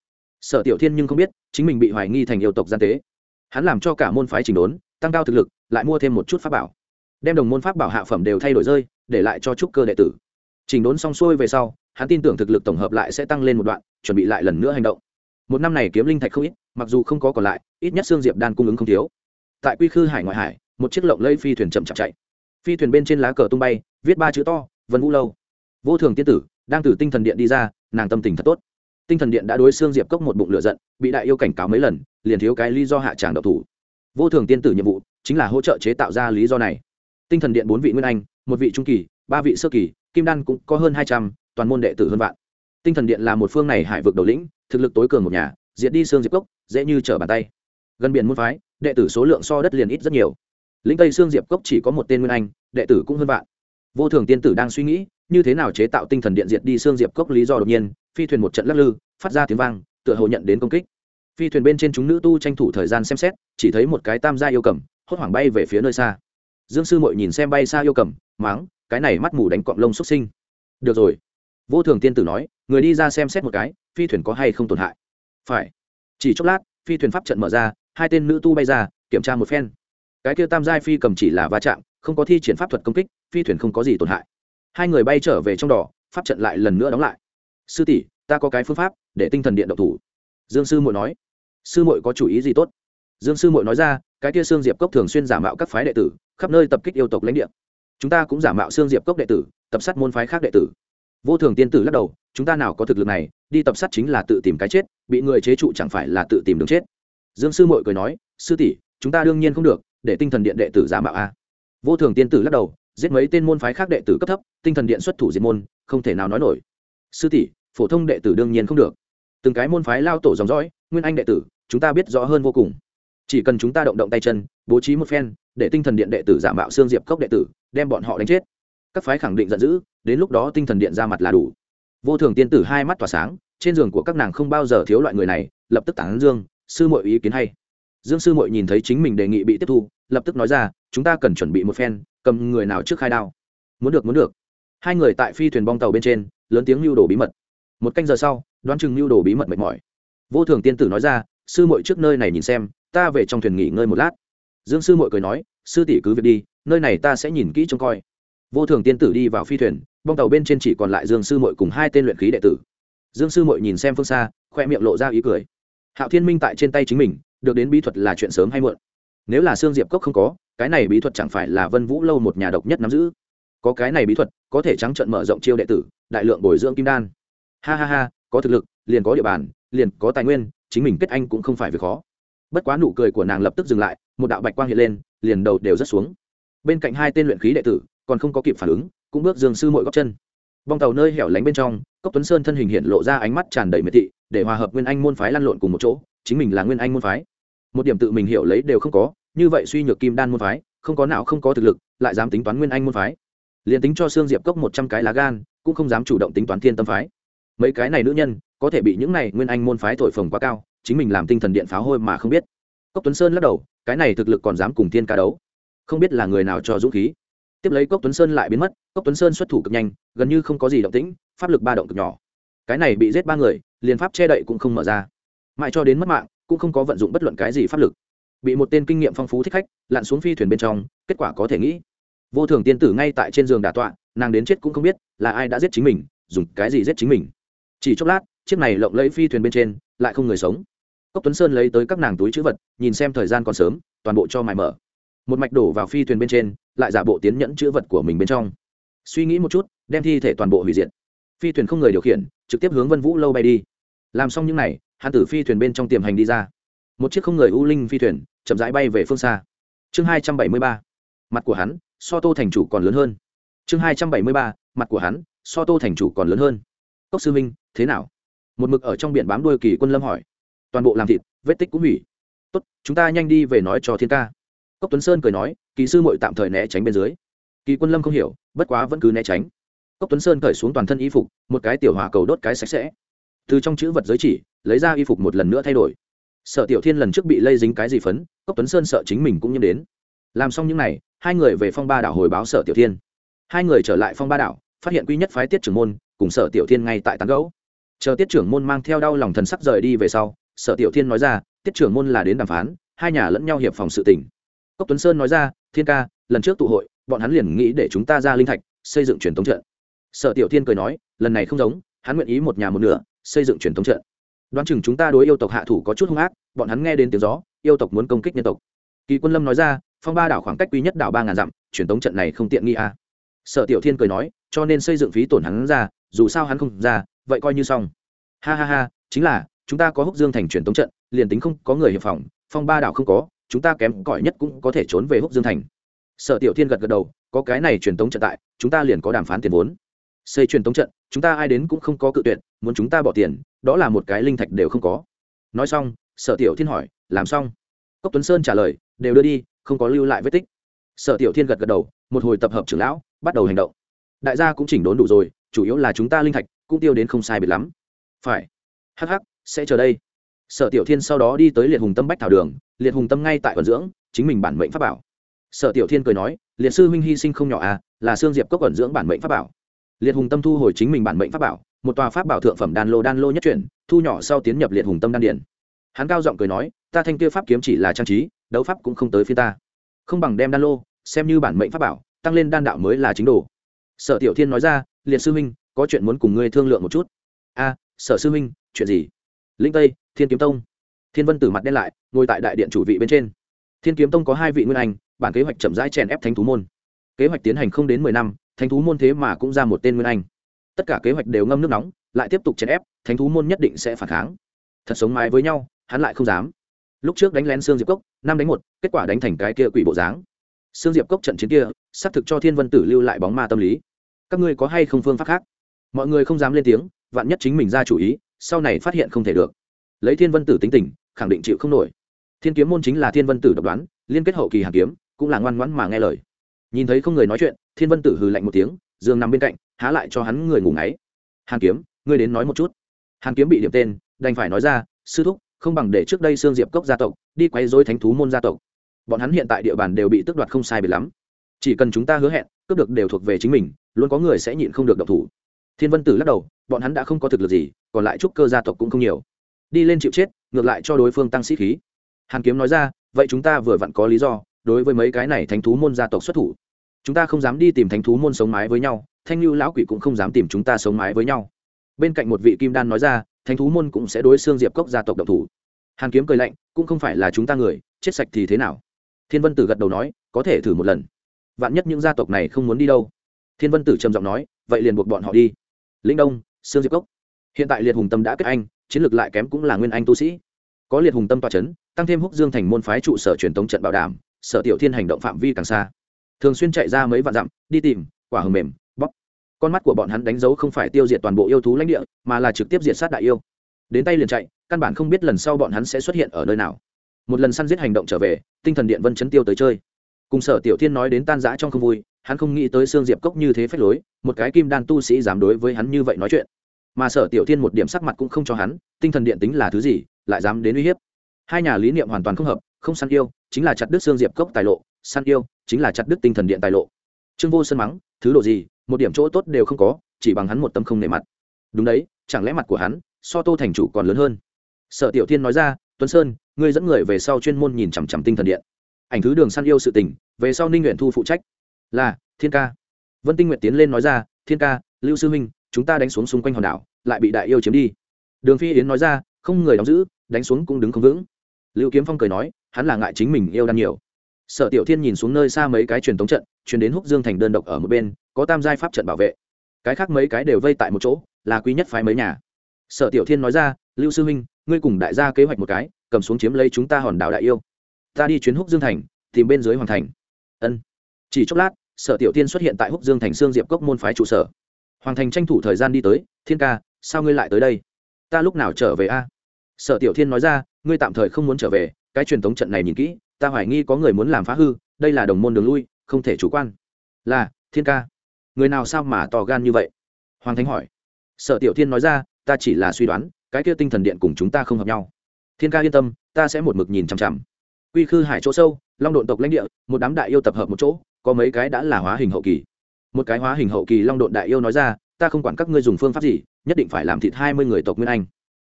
Speaker 1: Sở tiểu thiên nhưng không biết, chính mình bị hoài nghi thành yêu tộc gian tế. Hắn làm cho cả môn phái chỉnh đốn, tăng cao thực lực, lại mua thêm một chút pháp bảo. Đem đồng môn pháp bảo hạ phẩm đều thay đổi rơi, để lại cho trúc cơ đệ tử. Chỉnh đốn xong xuôi về sau, hắn tin tưởng thực lực tổng hợp lại sẽ tăng lên một đoạn, chuẩn bị lại lần nữa hành động. Một năm này kiếm linh thạch không ít, mặc dù không có còn lại, ít nhất xương diệp đan cung ứng không thiếu. Tại quy khư hải ngoại hải, một chiếc lộng lẫy phi thuyền chậm chậm chạy. Phi thuyền bên trên lá cờ tung bay, viết ba chữ to vân vũ lâu. Vô thường tiên tử, đang từ tinh thần điện đi ra, nàng tâm tình thật tốt. Tinh thần điện đã đối xương diệp cốc một bụng lửa giận, bị đại yêu cảnh cáo mấy lần, liền thiếu cái lý do hạ tràng độc thủ. Vô thường tiên tử nhiệm vụ, chính là hỗ trợ chế tạo ra lý do này. Tinh thần điện bốn vị nguyên anh, một vị trung kỳ, ba vị sơ kỳ, kim đan cũng có hơn hai trăm, toàn môn đệ tử hơn vạn. Tinh thần điện là một phương này hải vực đầu lĩnh, thực lực tối cường một nhà, diệt đi xương diệp cốc, dễ như trở bàn tay. Gần biển môn phái, đệ tử số lượng so đất liền ít rất nhiều. Lĩnh tây xương diệp cốc chỉ có một tên nguyên anh, đệ tử cũng hơn vạn vô thường tiên tử đang suy nghĩ, như thế nào chế tạo tinh thần điện diệt đi xương diệp cốc lý do đột nhiên, phi thuyền một trận lắc lư, phát ra tiếng vang, tựa hồ nhận đến công kích. Phi thuyền bên trên chúng nữ tu tranh thủ thời gian xem xét, chỉ thấy một cái tam gia yêu cầm, hốt hoảng bay về phía nơi xa. Dương sư mội nhìn xem bay xa yêu cầm máng cái này mắt mù đánh cọng lông xuất sinh. Được rồi. Vô thường tiên tử nói, người đi ra xem xét một cái, phi thuyền có hay không tổn hại? Phải. Chỉ chốc lát, phi thuyền pháp trận mở ra, hai tên nữ tu bay ra, kiểm tra một phen. Cái kia tam giai phi cầm chỉ là va chạm, không có thi triển pháp thuật công kích phi thuyền không có gì tổn hại. Hai người bay trở về trong đỏ pháp trận lại lần nữa đóng lại. Sư tỷ, ta có cái phương pháp để tinh thần điện độc thủ. Dương sư muội nói. Sư muội có chủ ý gì tốt? Dương sư muội nói ra, cái kia xương diệp cốc thường xuyên giả mạo các phái đệ tử, khắp nơi tập kích yêu tộc lãnh địa. Chúng ta cũng giả mạo xương diệp cốc đệ tử, tập sát môn phái khác đệ tử. Vô thường tiên tử lắc đầu, chúng ta nào có thực lực này, đi tập sát chính là tự tìm cái chết, bị người chế trụ chẳng phải là tự tìm đường chết. Dương sư mội cười nói, sư tỷ, chúng ta đương nhiên không được, để tinh thần điện đệ tử giả mạo a. Vô thường tiên tử lắc đầu giết mấy tên môn phái khác đệ tử cấp thấp, tinh thần điện xuất thủ diệt môn, không thể nào nói nổi. Sư tỷ, phổ thông đệ tử đương nhiên không được. Từng cái môn phái lao tổ dòng dõi, nguyên anh đệ tử, chúng ta biết rõ hơn vô cùng. Chỉ cần chúng ta động động tay chân, bố trí một phen, để tinh thần điện đệ tử giả mạo xương diệp cốc đệ tử, đem bọn họ đánh chết. Các phái khẳng định giận dữ, đến lúc đó tinh thần điện ra mặt là đủ. Vô thường tiên tử hai mắt tỏa sáng, trên giường của các nàng không bao giờ thiếu loại người này, lập tức tán dương, sư mọi ý kiến hay dương sư mội nhìn thấy chính mình đề nghị bị tiếp thu, lập tức nói ra, chúng ta cần chuẩn bị một phen, cầm người nào trước khai đao? Muốn được muốn được. Hai người tại phi thuyền bong tàu bên trên, lớn tiếng lưu đồ bí mật. Một canh giờ sau, đoán chừng lưu đồ bí mật mệt mỏi. Vô thường tiên tử nói ra, sư mội trước nơi này nhìn xem, ta về trong thuyền nghỉ ngơi một lát. Dương sư mội cười nói, sư tỷ cứ việc đi, nơi này ta sẽ nhìn kỹ trông coi. Vô thường tiên tử đi vào phi thuyền, bong tàu bên trên chỉ còn lại dương sư mội cùng hai tên luyện khí đệ tử. Dương sư mội nhìn xem phương xa, khoe miệng lộ ra ý cười. Hạo thiên minh tại trên tay chính mình được đến bí thuật là chuyện sớm hay muộn. Nếu là xương diệp cốc không có, cái này bí thuật chẳng phải là vân vũ lâu một nhà độc nhất nắm giữ. Có cái này bí thuật, có thể trắng trận mở rộng chiêu đệ tử, đại lượng bồi dưỡng kim đan. Ha ha ha, có thực lực, liền có địa bàn, liền có tài nguyên, chính mình kết anh cũng không phải việc khó. Bất quá nụ cười của nàng lập tức dừng lại, một đạo bạch quang hiện lên, liền đầu đều rất xuống. Bên cạnh hai tên luyện khí đệ tử, còn không có kịp phản ứng, cũng bước dường sư mội góc chân. Bong tàu nơi hẻo lánh bên trong, cốc tuấn sơn thân hình hiện lộ ra ánh mắt tràn đầy miệt thị, để hòa hợp nguyên anh môn phái lăn lộn cùng một chỗ chính mình là nguyên anh môn phái. Một điểm tự mình hiểu lấy đều không có, như vậy suy nhược kim đan môn phái, không có nào không có thực lực, lại dám tính toán nguyên anh môn phái. Liền tính cho xương diệp cốc một trăm cái lá gan, cũng không dám chủ động tính toán thiên tâm phái. Mấy cái này nữ nhân, có thể bị những này nguyên anh môn phái thổi phồng quá cao, chính mình làm tinh thần điện pháo hôi mà không biết. Cốc tuấn sơn lắc đầu, cái này thực lực còn dám cùng thiên ca đấu. Không biết là người nào cho dũng khí. Tiếp lấy cốc tuấn sơn lại biến mất, cốc tuấn sơn xuất thủ cực nhanh, gần như không có gì động tĩnh, pháp lực ba động cực nhỏ. Cái này bị giết ba người, liền pháp che đậy cũng không mở ra mãi cho đến mất mạng, cũng không có vận dụng bất luận cái gì pháp lực. Bị một tên kinh nghiệm phong phú thích khách lặn xuống phi thuyền bên trong, kết quả có thể nghĩ, vô thường tiên tử ngay tại trên giường đà tọa, nàng đến chết cũng không biết là ai đã giết chính mình, dùng cái gì giết chính mình. Chỉ chốc lát, chiếc này lộng lẫy phi thuyền bên trên lại không người sống. Cốc tuấn sơn lấy tới các nàng túi chữ vật, nhìn xem thời gian còn sớm, toàn bộ cho mài mở. Một mạch đổ vào phi thuyền bên trên, lại giả bộ tiến nhẫn chữ vật của mình bên trong. Suy nghĩ một chút, đem thi thể toàn bộ hủy diệt. Phi thuyền không người điều khiển, trực tiếp hướng vân vũ lâu bay đi. Làm xong những n à y hắn tử phi thuyền bên trong tiềm hành đi ra. Một chiếc không người u linh phi thuyền chậm rãi bay về phương xa. Chương hai trăm bảy mươi ba, mặt của hắn, so tô thành chủ còn lớn hơn. Chương hai trăm bảy mươi ba, mặt của hắn, so tô thành chủ còn lớn hơn. Cốc sư minh, thế nào? Một mực ở trong biển bám đuôi kỳ quân lâm hỏi. Toàn bộ làm thịt, vết tích cũng hủy. Tốt, chúng ta nhanh đi về nói cho thiên ca. Cốc tuấn sơn cười nói, kỳ sư mội tạm thời né tránh bên dưới. Kỳ quân lâm không hiểu, bất quá vẫn cứ né tránh. Cốc tuấn sơn cởi xuống toàn thân y phục, một cái tiểu hỏa cầu đốt cái sạch sẽ từ trong chữ vật giới chỉ, lấy ra y phục một lần nữa thay đổi. Sợ tiểu thiên lần trước bị lây dính cái gì phấn, cốc tuấn sơn sợ chính mình cũng nhiễm đến. Làm xong những n à y hai người về phong ba đảo hồi báo sở tiểu thiên. Hai người trở lại phong ba đảo, phát hiện quy nhất phái tiết trưởng môn, cùng sở tiểu thiên ngay tại tán gấu chờ tiết trưởng môn mang theo đau lòng thần sắc rời đi về sau, sở tiểu thiên nói ra, tiết trưởng môn là đến đàm phán, hai nhà lẫn nhau hiệp phòng sự tỉnh cốc tuấn sơn nói ra, thiên ca, lần trước tụ hội, bọn hắn liền nghĩ để chúng ta ra linh thạch, xây dựng truyền thống trận. Sở tiểu thiên cười nói, lần này không giống, hắn nguyện ý một nhà một nửa xây dựng truyền thống trận. Đoán chừng chúng ta đối yêu tộc hạ thủ có chút hung ác, bọn hắn nghe đến tiếng gió, yêu tộc muốn công kích nhân tộc. Kỳ quân lâm nói ra, phong ba đảo khoảng cách quý nhất đảo ba ngàn dặm, truyền thống trận này không tiện nghi à. sở tiểu thiên cười nói, cho nên xây dựng phí tổn hắn ra, dù sao hắn không ra, vậy coi như xong. Ha ha ha, chính là, chúng ta có húc dương thành truyền thống trận, liền tính không có người hiệp phòng, phong ba đảo không có, chúng ta kém cỏi nhất cũng có thể trốn về húc dương thành. Sở tiểu thiên gật gật đầu, có cái này truyền thống trận tại, chúng ta liền có đàm phán tiền vốn xây truyền thống trận, chúng ta ai đến cũng không có cự tuyệt, muốn chúng ta bỏ tiền, đó là một cái linh thạch đều không có. Nói xong, sở tiểu thiên hỏi, làm xong? Cốc tuấn sơn trả lời, đều đưa đi, không có lưu lại vết tích. Sở tiểu thiên gật gật đầu, một hồi tập hợp trưởng lão, bắt đầu hành động. Đại gia cũng chỉnh đốn đủ rồi, chủ yếu là chúng ta linh thạch cũng tiêu đến không sai biệt lắm. Phải hh sẽ chờ đây. Sở tiểu thiên sau đó đi tới liệt hùng tâm bách thảo đường, liệt hùng tâm ngay tại vận dưỡng, chính mình bản mệnh pháp bảo. Sở tiểu thiên cười nói, liệt sư huynh hy sinh không nhỏ à là xương diệp cốc vận dưỡng bản mệnh pháp bảo liệt hùng tâm thu hồi chính mình bản mệnh pháp bảo, một tòa pháp bảo thượng phẩm đan lô đan lô nhất chuyển, thu nhỏ sau tiến nhập liệt hùng tâm đan điển hắn cao giọng cười nói, ta thanh kia pháp kiếm chỉ là trang trí, đấu pháp cũng không tới phía ta. Không bằng đem đan lô, xem như bản mệnh pháp bảo, tăng lên đan đạo mới là chính đồ. Sở tiểu thiên nói ra, liệt sư huynh, có chuyện muốn cùng ngươi thương lượng một chút. A, sở sư huynh, chuyện gì? Linh tây, thiên kiếm tông. Thiên vân tử mặt đen lại, ngồi tại đại điện chủ vị bên trên. Thiên kiếm tông có hai vị nguyên anh, bản kế hoạch chậm rãi chèn ép thánh thú môn. Kế hoạch tiến hành không đến mười năm thánh thú môn thế mà cũng ra một tên nguyên anh. Tất cả kế hoạch đều ngâm nước nóng, lại tiếp tục chèn ép, thánh thú môn nhất định sẽ phản kháng. Thật sống mái với nhau, hắn lại không dám. Lúc trước đánh lén xương diệp cốc, năm đánh một, kết quả đánh thành cái kia quỷ bộ dáng. Xương diệp cốc trận chiến kia, xác thực cho thiên vân tử lưu lại bóng ma tâm lý. Các ngươi có hay không phương pháp khác? Mọi người không dám lên tiếng, vạn nhất chính mình ra chủ ý, sau này phát hiện không thể được. Lấy thiên vân tử tính tình, khẳng định chịu không nổi. Thiên kiếm môn chính là thiên vân tử độc đoán, liên kết hậu kỳ hàn kiếm, cũng là ngoan ngoãn mà nghe lời. Nhìn thấy không người nói chuyện thiên vân tử hừ lạnh một tiếng dương nằm bên cạnh, há lại cho hắn người ngủ ngáy. Hàn kiếm, ngươi đến nói một chút. Hàn kiếm bị điểm tên, đành phải nói ra, sư thúc, không bằng để trước đây xương diệp cốc gia tộc đi quay dối thánh thú môn gia tộc. Bọn hắn hiện tại địa bàn đều bị tước đoạt không sai biệt lắm. Chỉ cần chúng ta hứa hẹn, cướp được đều thuộc về chính mình, luôn có người sẽ nhịn không được độc thủ. Thiên vân tử lắc đầu, bọn hắn đã không có thực lực gì, còn lại trúc cơ gia tộc cũng không nhiều. Đi lên chịu chết, ngược lại cho đối phương tăng sĩ khí. Hàn kiếm nói ra, vậy chúng ta vừa vặn có lý do, đối với mấy cái này thánh thú môn gia tộc xuất thủ chúng ta không dám đi tìm thánh thú môn sống mái với nhau, thanh lưu lão quỷ cũng không dám tìm chúng ta sống mái với nhau. Bên cạnh một vị kim đan nói ra, thánh thú môn cũng sẽ đối xương diệp cốc gia tộc độc thủ. Hàn kiếm cười lạnh, cũng không phải là chúng ta người, chết sạch thì thế nào? Thiên vân tử gật đầu nói, có thể thử một lần. Vạn nhất những gia tộc này không muốn đi đâu. Thiên vân tử trầm giọng nói, vậy liền buộc bọn họ đi. Linh đông sương diệp cốc. Hiện tại liệt hùng tâm đã kết anh, chiến lược lại kém cũng là nguyên anh tu sĩ. Có liệt hùng tâm tòa c h ấ n tăng thêm húc dương thành môn phái trụ sở truyền thống trận bảo đảm, sở tiểu thiên hành động phạm vi càng xa thường xuyên chạy ra mấy vạn dặm, đi tìm, quả hầm mềm bóc con mắt của bọn hắn đánh dấu không phải tiêu diệt toàn bộ yêu thú lãnh địa, mà là trực tiếp diệt sát đại yêu. Đến tay liền chạy, căn bản không biết lần sau bọn hắn sẽ xuất hiện ở nơi nào. Một lần săn giết hành động trở về, tinh thần điện vân chấn tiêu tới chơi. Cùng sở tiểu thiên nói đến tan giã trong không vui, hắn không nghĩ tới xương diệp cốc như thế phách lối, một cái kim đan tu sĩ dám đối với hắn như vậy nói chuyện. Mà sở tiểu thiên một điểm sắc mặt cũng không cho hắn, tinh thần điện tính là thứ gì, lại dám đến uy hiếp. Hai nhà lý niệm hoàn toàn không hợp, không săn yêu, chính là chặt đứt xương diệp cốc tài lộ săn yêu chính là chặt đứt tinh thần điện tài lộ. Trương vô sân mắng, thứ độ gì, một điểm chỗ tốt đều không có, chỉ bằng hắn một tâm không nề mặt. Đúng đấy, chẳng lẽ mặt của hắn so tô thành chủ còn lớn hơn? Sở tiểu thiên nói ra, tuấn sơn, ngươi dẫn người về sau chuyên môn nhìn chằm chằm tinh thần điện. Ảnh thứ đường săn yêu sự tình, về sau ninh nguyện thu phụ trách. Là, thiên ca. Vân tinh nguyện tiến lên nói ra, thiên ca, lưu sư huynh, chúng ta đánh xuống xung quanh hòn đảo, lại bị đại yêu chiếm đi. Đường phi yến nói ra, không người đóng giữ, đánh xuống cũng đứng không vững. Lưu kiếm phong cười nói, hắn là ngại chính mình yêu đan nhiều sở tiểu thiên nhìn xuống nơi xa mấy cái truyền thống trận, truyền đến húc dương thành đơn độc ở một bên, có tam giai pháp trận bảo vệ. Cái khác mấy cái đều vây tại một chỗ, là quý nhất phái mấy nhà. Sở tiểu thiên nói ra, lưu sư huynh, ngươi cùng đại gia kế hoạch một cái, cầm xuống chiếm lấy chúng ta hòn đảo đại yêu. Ta đi chuyến húc dương thành, tìm bên dưới hoàng thành. Ân. Chỉ chốc lát, sở tiểu thiên xuất hiện tại húc dương thành sương diệp cốc môn phái trụ sở. Hoàng thành tranh thủ thời gian đi tới, thiên ca, sao ngươi lại tới đây? Ta lúc nào trở về a? Sở tiểu thiên nói ra, ngươi tạm thời không muốn trở về, cái truyền thống trận này nhìn kỹ ta hoài nghi có người muốn làm phá hư, đây là đồng môn đường lui, không thể chủ quan. Là, thiên ca. Người nào sao mà to gan như vậy? Hoàng thánh hỏi. Sở tiểu thiên nói ra, ta chỉ là suy đoán, cái kia tinh thần điện cùng chúng ta không hợp nhau. Thiên ca yên tâm, ta sẽ một mực nhìn chằm chằm. Quy khư hải chỗ sâu, long độn tộc lãnh địa, một đám đại yêu tập hợp một chỗ, có mấy cái đã là hóa hình hậu kỳ. Một cái hóa hình hậu kỳ long độn đại yêu nói ra, ta không quản các ngươi dùng phương pháp gì, nhất định phải làm thịt hai mươi người tộc nguyên anh.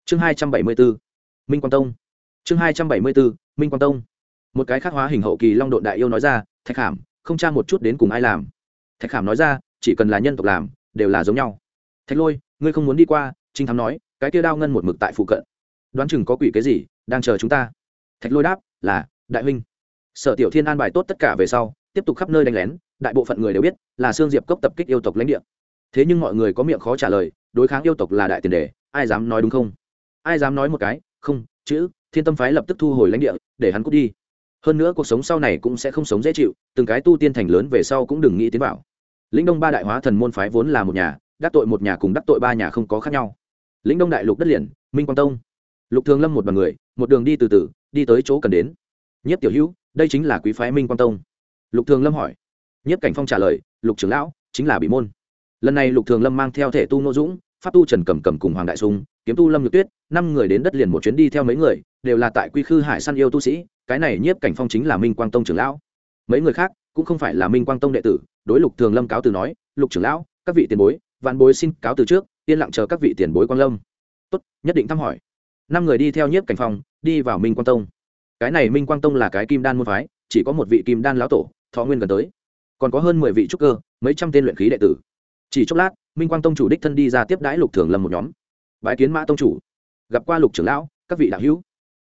Speaker 1: Chương hai trăm bảy mươi bốn minh quang tông. Chương hai trăm bảy mươi bốn minh quang tông một cái khác hóa hình hậu kỳ long độn đại yêu nói ra, thạch hàm không tra một chút đến cùng ai làm. Thạch hàm nói ra, chỉ cần là nhân tộc làm, đều là giống nhau. Thạch lôi, ngươi không muốn đi qua? Trinh thám nói, cái kia đao ngân một mực tại phụ cận. Đoán chừng có quỷ cái gì, đang chờ chúng ta. Thạch lôi đáp, là, đại huynh. Sở tiểu thiên an bài tốt tất cả về sau, tiếp tục khắp nơi đánh lén, đại bộ phận người đều biết, là sương diệp cốc tập kích yêu tộc lãnh địa. Thế nhưng mọi người có miệng khó trả lời, đối kháng yêu tộc là đại tiền đề, ai dám nói đúng không? Ai dám nói một cái, không, chữ, thiên tâm phái lập tức thu hồi lãnh địa, để hắn cút đi hơn nữa cuộc sống sau này cũng sẽ không sống dễ chịu, từng cái tu tiên thành lớn về sau cũng đừng nghĩ tiến vào. Lĩnh đông ba đại hóa thần môn phái vốn là một nhà, đắc tội một nhà cùng đắc tội ba nhà không có khác nhau. Lĩnh đông đại lục đất liền, minh quang tông. Lục thường lâm một đoàn người, một đường đi từ từ, đi tới chỗ cần đến. Nhất tiểu hữu, đây chính là quý phái minh quang tông. Lục thường lâm hỏi. Nhất cảnh phong trả lời, lục trưởng lão, chính là bị môn. Lần này lục thường lâm mang theo thể tu nô dũng, pháp tu trần cầm cầm cùng hoàng đại sung kiếm tu lâm nhược tuyết, năm người đến đất liền một chuyến đi theo mấy người, đều là tại quy khư hải săn yêu tu sĩ cái này nhiếp cảnh phong chính là minh quang tông trưởng lão. Mấy người khác cũng không phải là minh quang tông đệ tử, đối lục thường lâm cáo từ nói, lục trưởng lão, các vị tiền bối, vạn bối xin cáo từ trước, yên lặng chờ các vị tiền bối quang lâm. Tốt, nhất định thăm hỏi. Năm người đi theo nhiếp cảnh phong, đi vào minh quang tông. Cái này minh quang tông là cái kim đan môn phái, chỉ có một vị kim đan lão tổ, thọ nguyên gần tới. Còn có hơn mười vị trúc cơ, mấy trăm tên luyện khí đệ tử. Chỉ chốc lát, minh quang tông chủ đích thân đi ra tiếp đãi lục thường lâm một nhóm. Bãi kiến mã tông chủ. Gặp qua lục trưởng lão, các vị đạo hữu.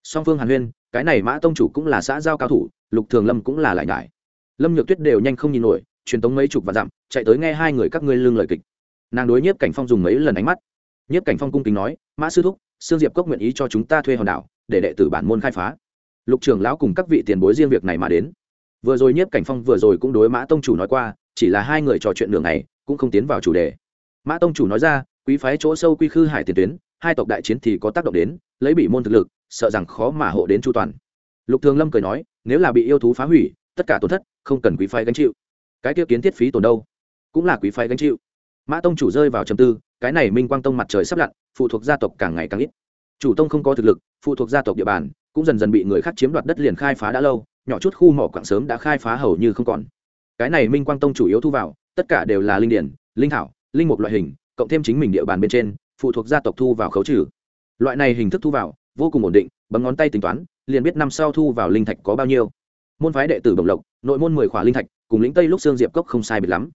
Speaker 1: Song phương hàn huyên cái này mã tông chủ cũng là xã giao cao thủ, lục thường lâm cũng là lại ngại lâm nhược tuyết đều nhanh không nhìn nổi, truyền tống mấy chục và dặm, chạy tới nghe hai người các ngươi lương lời kịch. Nàng đối nhiếp cảnh phong dùng mấy lần ánh mắt. Nhiếp cảnh phong cung kính nói, mã sư thúc, sương diệp cốc nguyện ý cho chúng ta thuê hòn đảo, để đệ tử bản môn khai phá. Lục trưởng lão cùng các vị tiền bối riêng việc này mà đến. Vừa rồi nhiếp cảnh phong vừa rồi cũng đối mã tông chủ nói qua, chỉ là hai người trò chuyện đường này cũng không tiến vào chủ đề. Mã tông chủ nói ra, quý phái chỗ sâu quy khư hải tiền tuyến hai tộc đại chiến thì có tác động đến, lấy bị môn thực lực, sợ rằng khó mà hộ đến chu toàn. Lục thường lâm cười nói, nếu là bị yêu thú phá hủy, tất cả tổn thất không cần quý phái gánh chịu. Cái tiêu kiến thiết phí tổn đâu? Cũng là quý phái gánh chịu. Mã tông chủ rơi vào trầm tư, cái này minh quang tông mặt trời sắp lặn, phụ thuộc gia tộc càng ngày càng ít. Chủ tông không có thực lực, phụ thuộc gia tộc địa bàn, cũng dần dần bị người khác chiếm đoạt đất liền khai phá đã lâu, nhỏ chút khu mỏ quạng sớm đã khai phá hầu như không còn. Cái này minh quang tông chủ yếu thu vào, tất cả đều là linh điển, linh thảo, linh mục loại hình, cộng thêm chính mình địa bàn bên trên phụ thuộc gia tộc thu vào khấu trừ. Loại này hình thức thu vào, vô cùng ổn định, bấm ngón tay tính toán, liền biết năm sau thu vào linh thạch có bao nhiêu. Môn phái đệ tử đồng lộc, nội môn mười khỏa linh thạch, cùng lĩnh tây lúc xương diệp cốc không sai biệt lắm.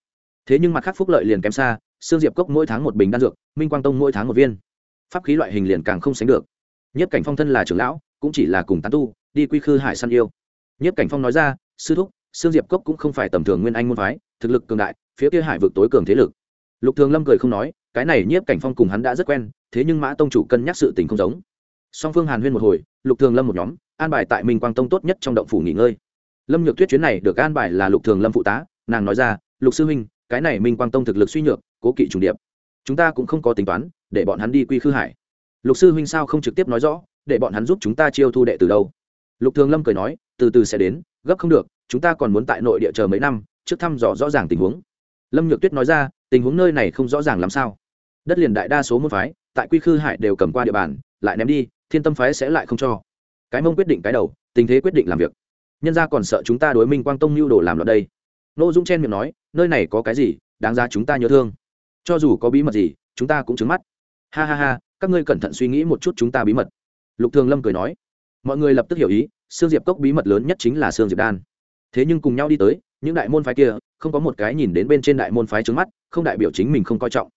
Speaker 1: Thế nhưng mặt khác phúc lợi liền kém xa xương diệp cốc mỗi tháng một bình đan dược, minh quang tông mỗi tháng một viên. Pháp khí loại hình liền càng không sánh được. Nhất cảnh phong thân là trưởng lão, cũng chỉ là cùng tán tu, đi quy khư hải săn yêu. Nhất cảnh phong nói ra, sư thúc xương diệp cốc cũng không phải tầm thường nguyên anh môn phái, thực lực cường đại, phía kia hải vực tối cường thế lực. Lục thường lâm cười không nói cái này nhiếp cảnh phong cùng hắn đã rất quen, thế nhưng mã tông chủ cân nhắc sự tình không giống. Song phương hàn huyên một hồi, lục thường lâm một nhóm, an bài tại minh quang tông tốt nhất trong động phủ nghỉ ngơi. Lâm nhược tuyết chuyến này được an bài là lục thường lâm phụ tá, nàng nói ra, lục sư huynh, cái này minh quang tông thực lực suy nhược, cố kỵ trùng điệp. Chúng ta cũng không có tính toán, để bọn hắn đi quy khư hải. Lục sư huynh sao không trực tiếp nói rõ, để bọn hắn giúp chúng ta chiêu thu đệ từ đâu? Lục thường lâm cười nói, từ từ sẽ đến, gấp không được, chúng ta còn muốn tại nội địa chờ mấy năm, trước thăm dò rõ ràng tình huống. Lâm nhược tuyết nói ra, tình huống nơi này không rõ ràng làm sao? Đất liền đại đa số môn phái, tại quy khư hải đều cầm qua địa bàn, lại ném đi, thiên tâm phái sẽ lại không cho. Cái mông quyết định cái đầu, tình thế quyết định làm việc. Nhân ra còn sợ chúng ta đối minh quang tông mưu đồ làm loạn đây. Nô dung chen miệng nói, nơi này có cái gì, đáng ra chúng ta nhớ thương. Cho dù có bí mật gì, chúng ta cũng trứng mắt. Ha ha ha, các ngươi cẩn thận suy nghĩ một chút chúng ta bí mật. Lục thường lâm cười nói, mọi người lập tức hiểu ý, sương diệp cốc bí mật lớn nhất chính là sương diệp đan. Thế nhưng cùng nhau đi tới, những đại môn phái kia, không có một cái nhìn đến bên trên đại môn phái trứng mắt, không đại biểu chính mình không coi trọng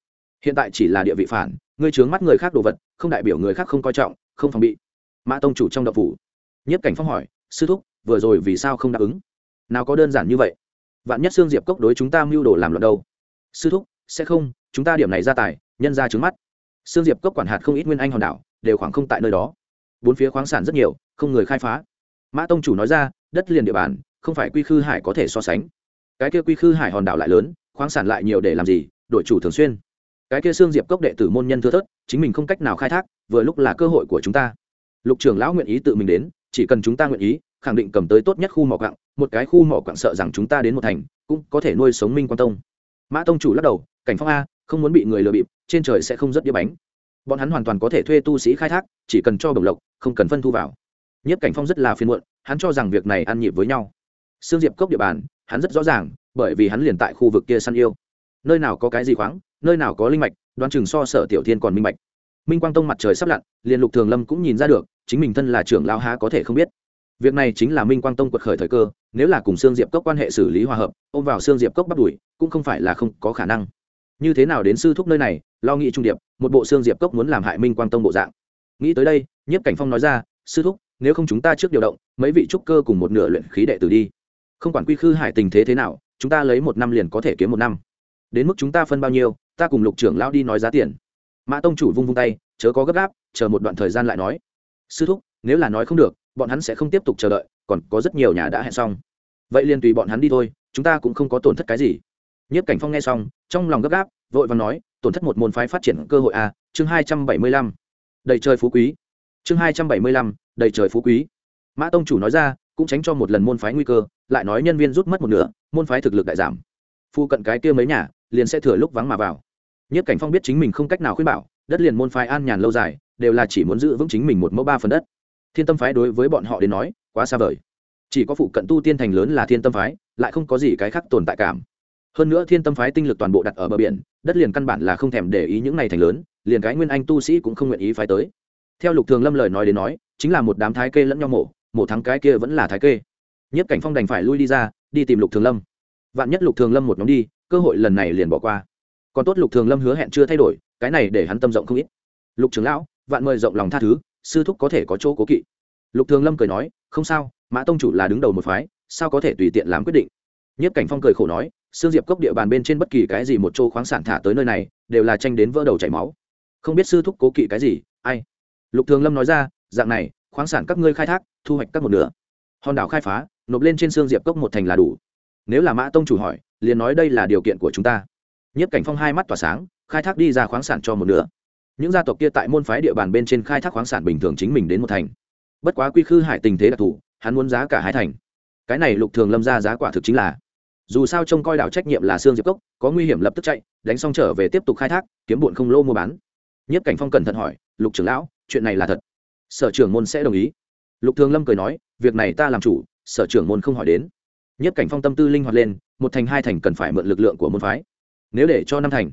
Speaker 1: hiện tại chỉ là địa vị phản, ngươi trướng mắt người khác đồ vật, không đại biểu người khác không coi trọng, không phòng bị. Mã tông chủ trong đậu phủ. Nhất cảnh phong hỏi, sư thúc, vừa rồi vì sao không đáp ứng? Nào có đơn giản như vậy? Vạn nhất xương diệp cốc đối chúng ta mưu đồ làm loạn đâu? Sư thúc, sẽ không, chúng ta điểm này ra tài, nhân ra trướng mắt. Xương diệp cốc quản hạt không ít nguyên anh hòn đảo, đều khoảng không tại nơi đó. Bốn phía khoáng sản rất nhiều, không người khai phá. Mã tông chủ nói ra, đất liền địa bàn, không phải quy khư hải có thể so sánh. Cái kia quy khư hải hòn đảo lại lớn, khoáng sản lại nhiều để làm gì, đội chủ thường xuyên cái kia xương diệp cốc đệ tử môn nhân thưa thớt, chính mình không cách nào khai thác, vừa lúc là cơ hội của chúng ta. Lục trưởng lão nguyện ý tự mình đến, chỉ cần chúng ta nguyện ý, khẳng định cầm tới tốt nhất khu mỏ quặng, một cái khu mỏ quặng sợ rằng chúng ta đến một thành, cũng có thể nuôi sống minh quan tông. Mã tông chủ lắc đầu, cảnh phong a, không muốn bị người lừa bịp, trên trời sẽ không rất đĩa bánh. Bọn hắn hoàn toàn có thể thuê tu sĩ khai thác, chỉ cần cho đồng lộc, không cần phân thu vào. Nhất cảnh phong rất là phiền muộn, hắn cho rằng việc này ăn nhịp với nhau. Xương diệp cốc địa bàn, hắn rất rõ ràng, bởi vì hắn liền tại khu vực kia săn yêu. Nơi nào có cái gì khoáng nơi nào có linh mạch Đoan chừng so sở tiểu thiên còn minh mạch minh quang tông mặt trời sắp lặn, liền lục thường lâm cũng nhìn ra được, chính mình thân là trưởng lao há có thể không biết. Việc này chính là minh quang tông quật khởi thời cơ, nếu là cùng sương diệp cốc quan hệ xử lý hòa hợp, ôm vào sương diệp cốc bắt đuổi, cũng không phải là không có khả năng. Như thế nào đến sư thúc nơi này, lo nghĩ trung điệp, một bộ sương diệp cốc muốn làm hại minh quang tông bộ dạng. Nghĩ tới đây, nhiếp cảnh phong nói ra, sư thúc, nếu không chúng ta trước điều động, mấy vị trúc cơ cùng một nửa luyện khí đệ tử đi. Không quản quy khư hải tình thế thế nào, chúng ta lấy một năm liền có thể kiếm một năm. Đến mức chúng ta phân bao nhiêu ta cùng lục trưởng lão đi nói giá tiền. Mã tông chủ vung vung tay, chớ có gấp gáp, chờ một đoạn thời gian lại nói. Sư thúc, nếu là nói không được, bọn hắn sẽ không tiếp tục chờ đợi, còn có rất nhiều nhà đã hẹn xong. Vậy liền tùy bọn hắn đi thôi, chúng ta cũng không có tổn thất cái gì. Nhất cảnh phong nghe xong, trong lòng gấp gáp, vội và nói, tổn thất một môn phái phát triển cơ hội a, chương hai trăm bảy mươi lăm. Đầy trời phú quý. Chương hai trăm bảy mươi lăm, đầy trời phú quý. Mã tông chủ nói ra, cũng tránh cho một lần môn phái nguy cơ, lại nói nhân viên rút mất một nửa, môn phái thực lực đại giảm. Phu cận cái kia mấy nhà liền sẽ thừa lúc vắng mà vào. Nhất cảnh phong biết chính mình không cách nào khuyên bảo, đất liền môn phái an nhàn lâu dài, đều là chỉ muốn giữ vững chính mình một mẫu ba phần đất. Thiên tâm phái đối với bọn họ đến nói, quá xa vời. Chỉ có phụ cận tu tiên thành lớn là thiên tâm phái, lại không có gì cái khác tồn tại cảm. Hơn nữa thiên tâm phái tinh lực toàn bộ đặt ở bờ biển, đất liền căn bản là không thèm để ý những này thành lớn, liền cái nguyên anh tu sĩ cũng không nguyện ý phái tới. Theo lục thường lâm lời nói đến nói, chính là một đám thái kê lẫn nhau mổ mổ thắng cái kia vẫn là thái kê. Nhất cảnh phong đành phải lui đi ra, đi tìm lục thường lâm. Vạn nhất lục thường lâm một nhóm đi cơ hội lần này liền bỏ qua. Còn tốt lục thường lâm hứa hẹn chưa thay đổi, cái này để hắn tâm rộng không ít. Lục trưởng lão, vạn mời rộng lòng tha thứ, sư thúc có thể có chỗ cố kỵ. Lục thường lâm cười nói, không sao, mã tông chủ là đứng đầu một phái, sao có thể tùy tiện làm quyết định? Nhất cảnh phong cười khổ nói xương diệp cốc địa bàn bên trên bất kỳ cái gì một chỗ khoáng sản thả tới nơi này, đều là tranh đến vỡ đầu chảy máu. Không biết sư thúc cố kỵ cái gì, ai? Lục thường lâm nói ra, dạng này, khoáng sản các ngươi khai thác, thu hoạch các một nửa. Hòn đảo khai phá, nộp lên trên xương diệp cốc một thành là đủ. Nếu là mã tông chủ hỏi liền nói đây là điều kiện của chúng ta. Nhất cảnh phong hai mắt tỏa sáng, khai thác đi ra khoáng sản cho một nửa. Những gia tộc kia tại môn phái địa bàn bên trên khai thác khoáng sản bình thường chính mình đến một thành. Bất quá quy khư hải tình thế đặc thù, hắn muốn giá cả hai thành. Cái này lục thường lâm ra giá quả thực chính là, dù sao trông coi đảo trách nhiệm là xương diệp cốc, có nguy hiểm lập tức chạy, đánh xong trở về tiếp tục khai thác, kiếm bụn không lô mua bán. Nhất cảnh phong cẩn thận hỏi, lục trưởng lão, chuyện này là thật? Sở trưởng môn sẽ đồng ý. Lục thường lâm cười nói, việc này ta làm chủ, sở trưởng môn không hỏi đến. Nhất cảnh phong tâm tư linh hoạt lên một thành hai thành cần phải mượn lực lượng của môn phái. Nếu để cho năm thành,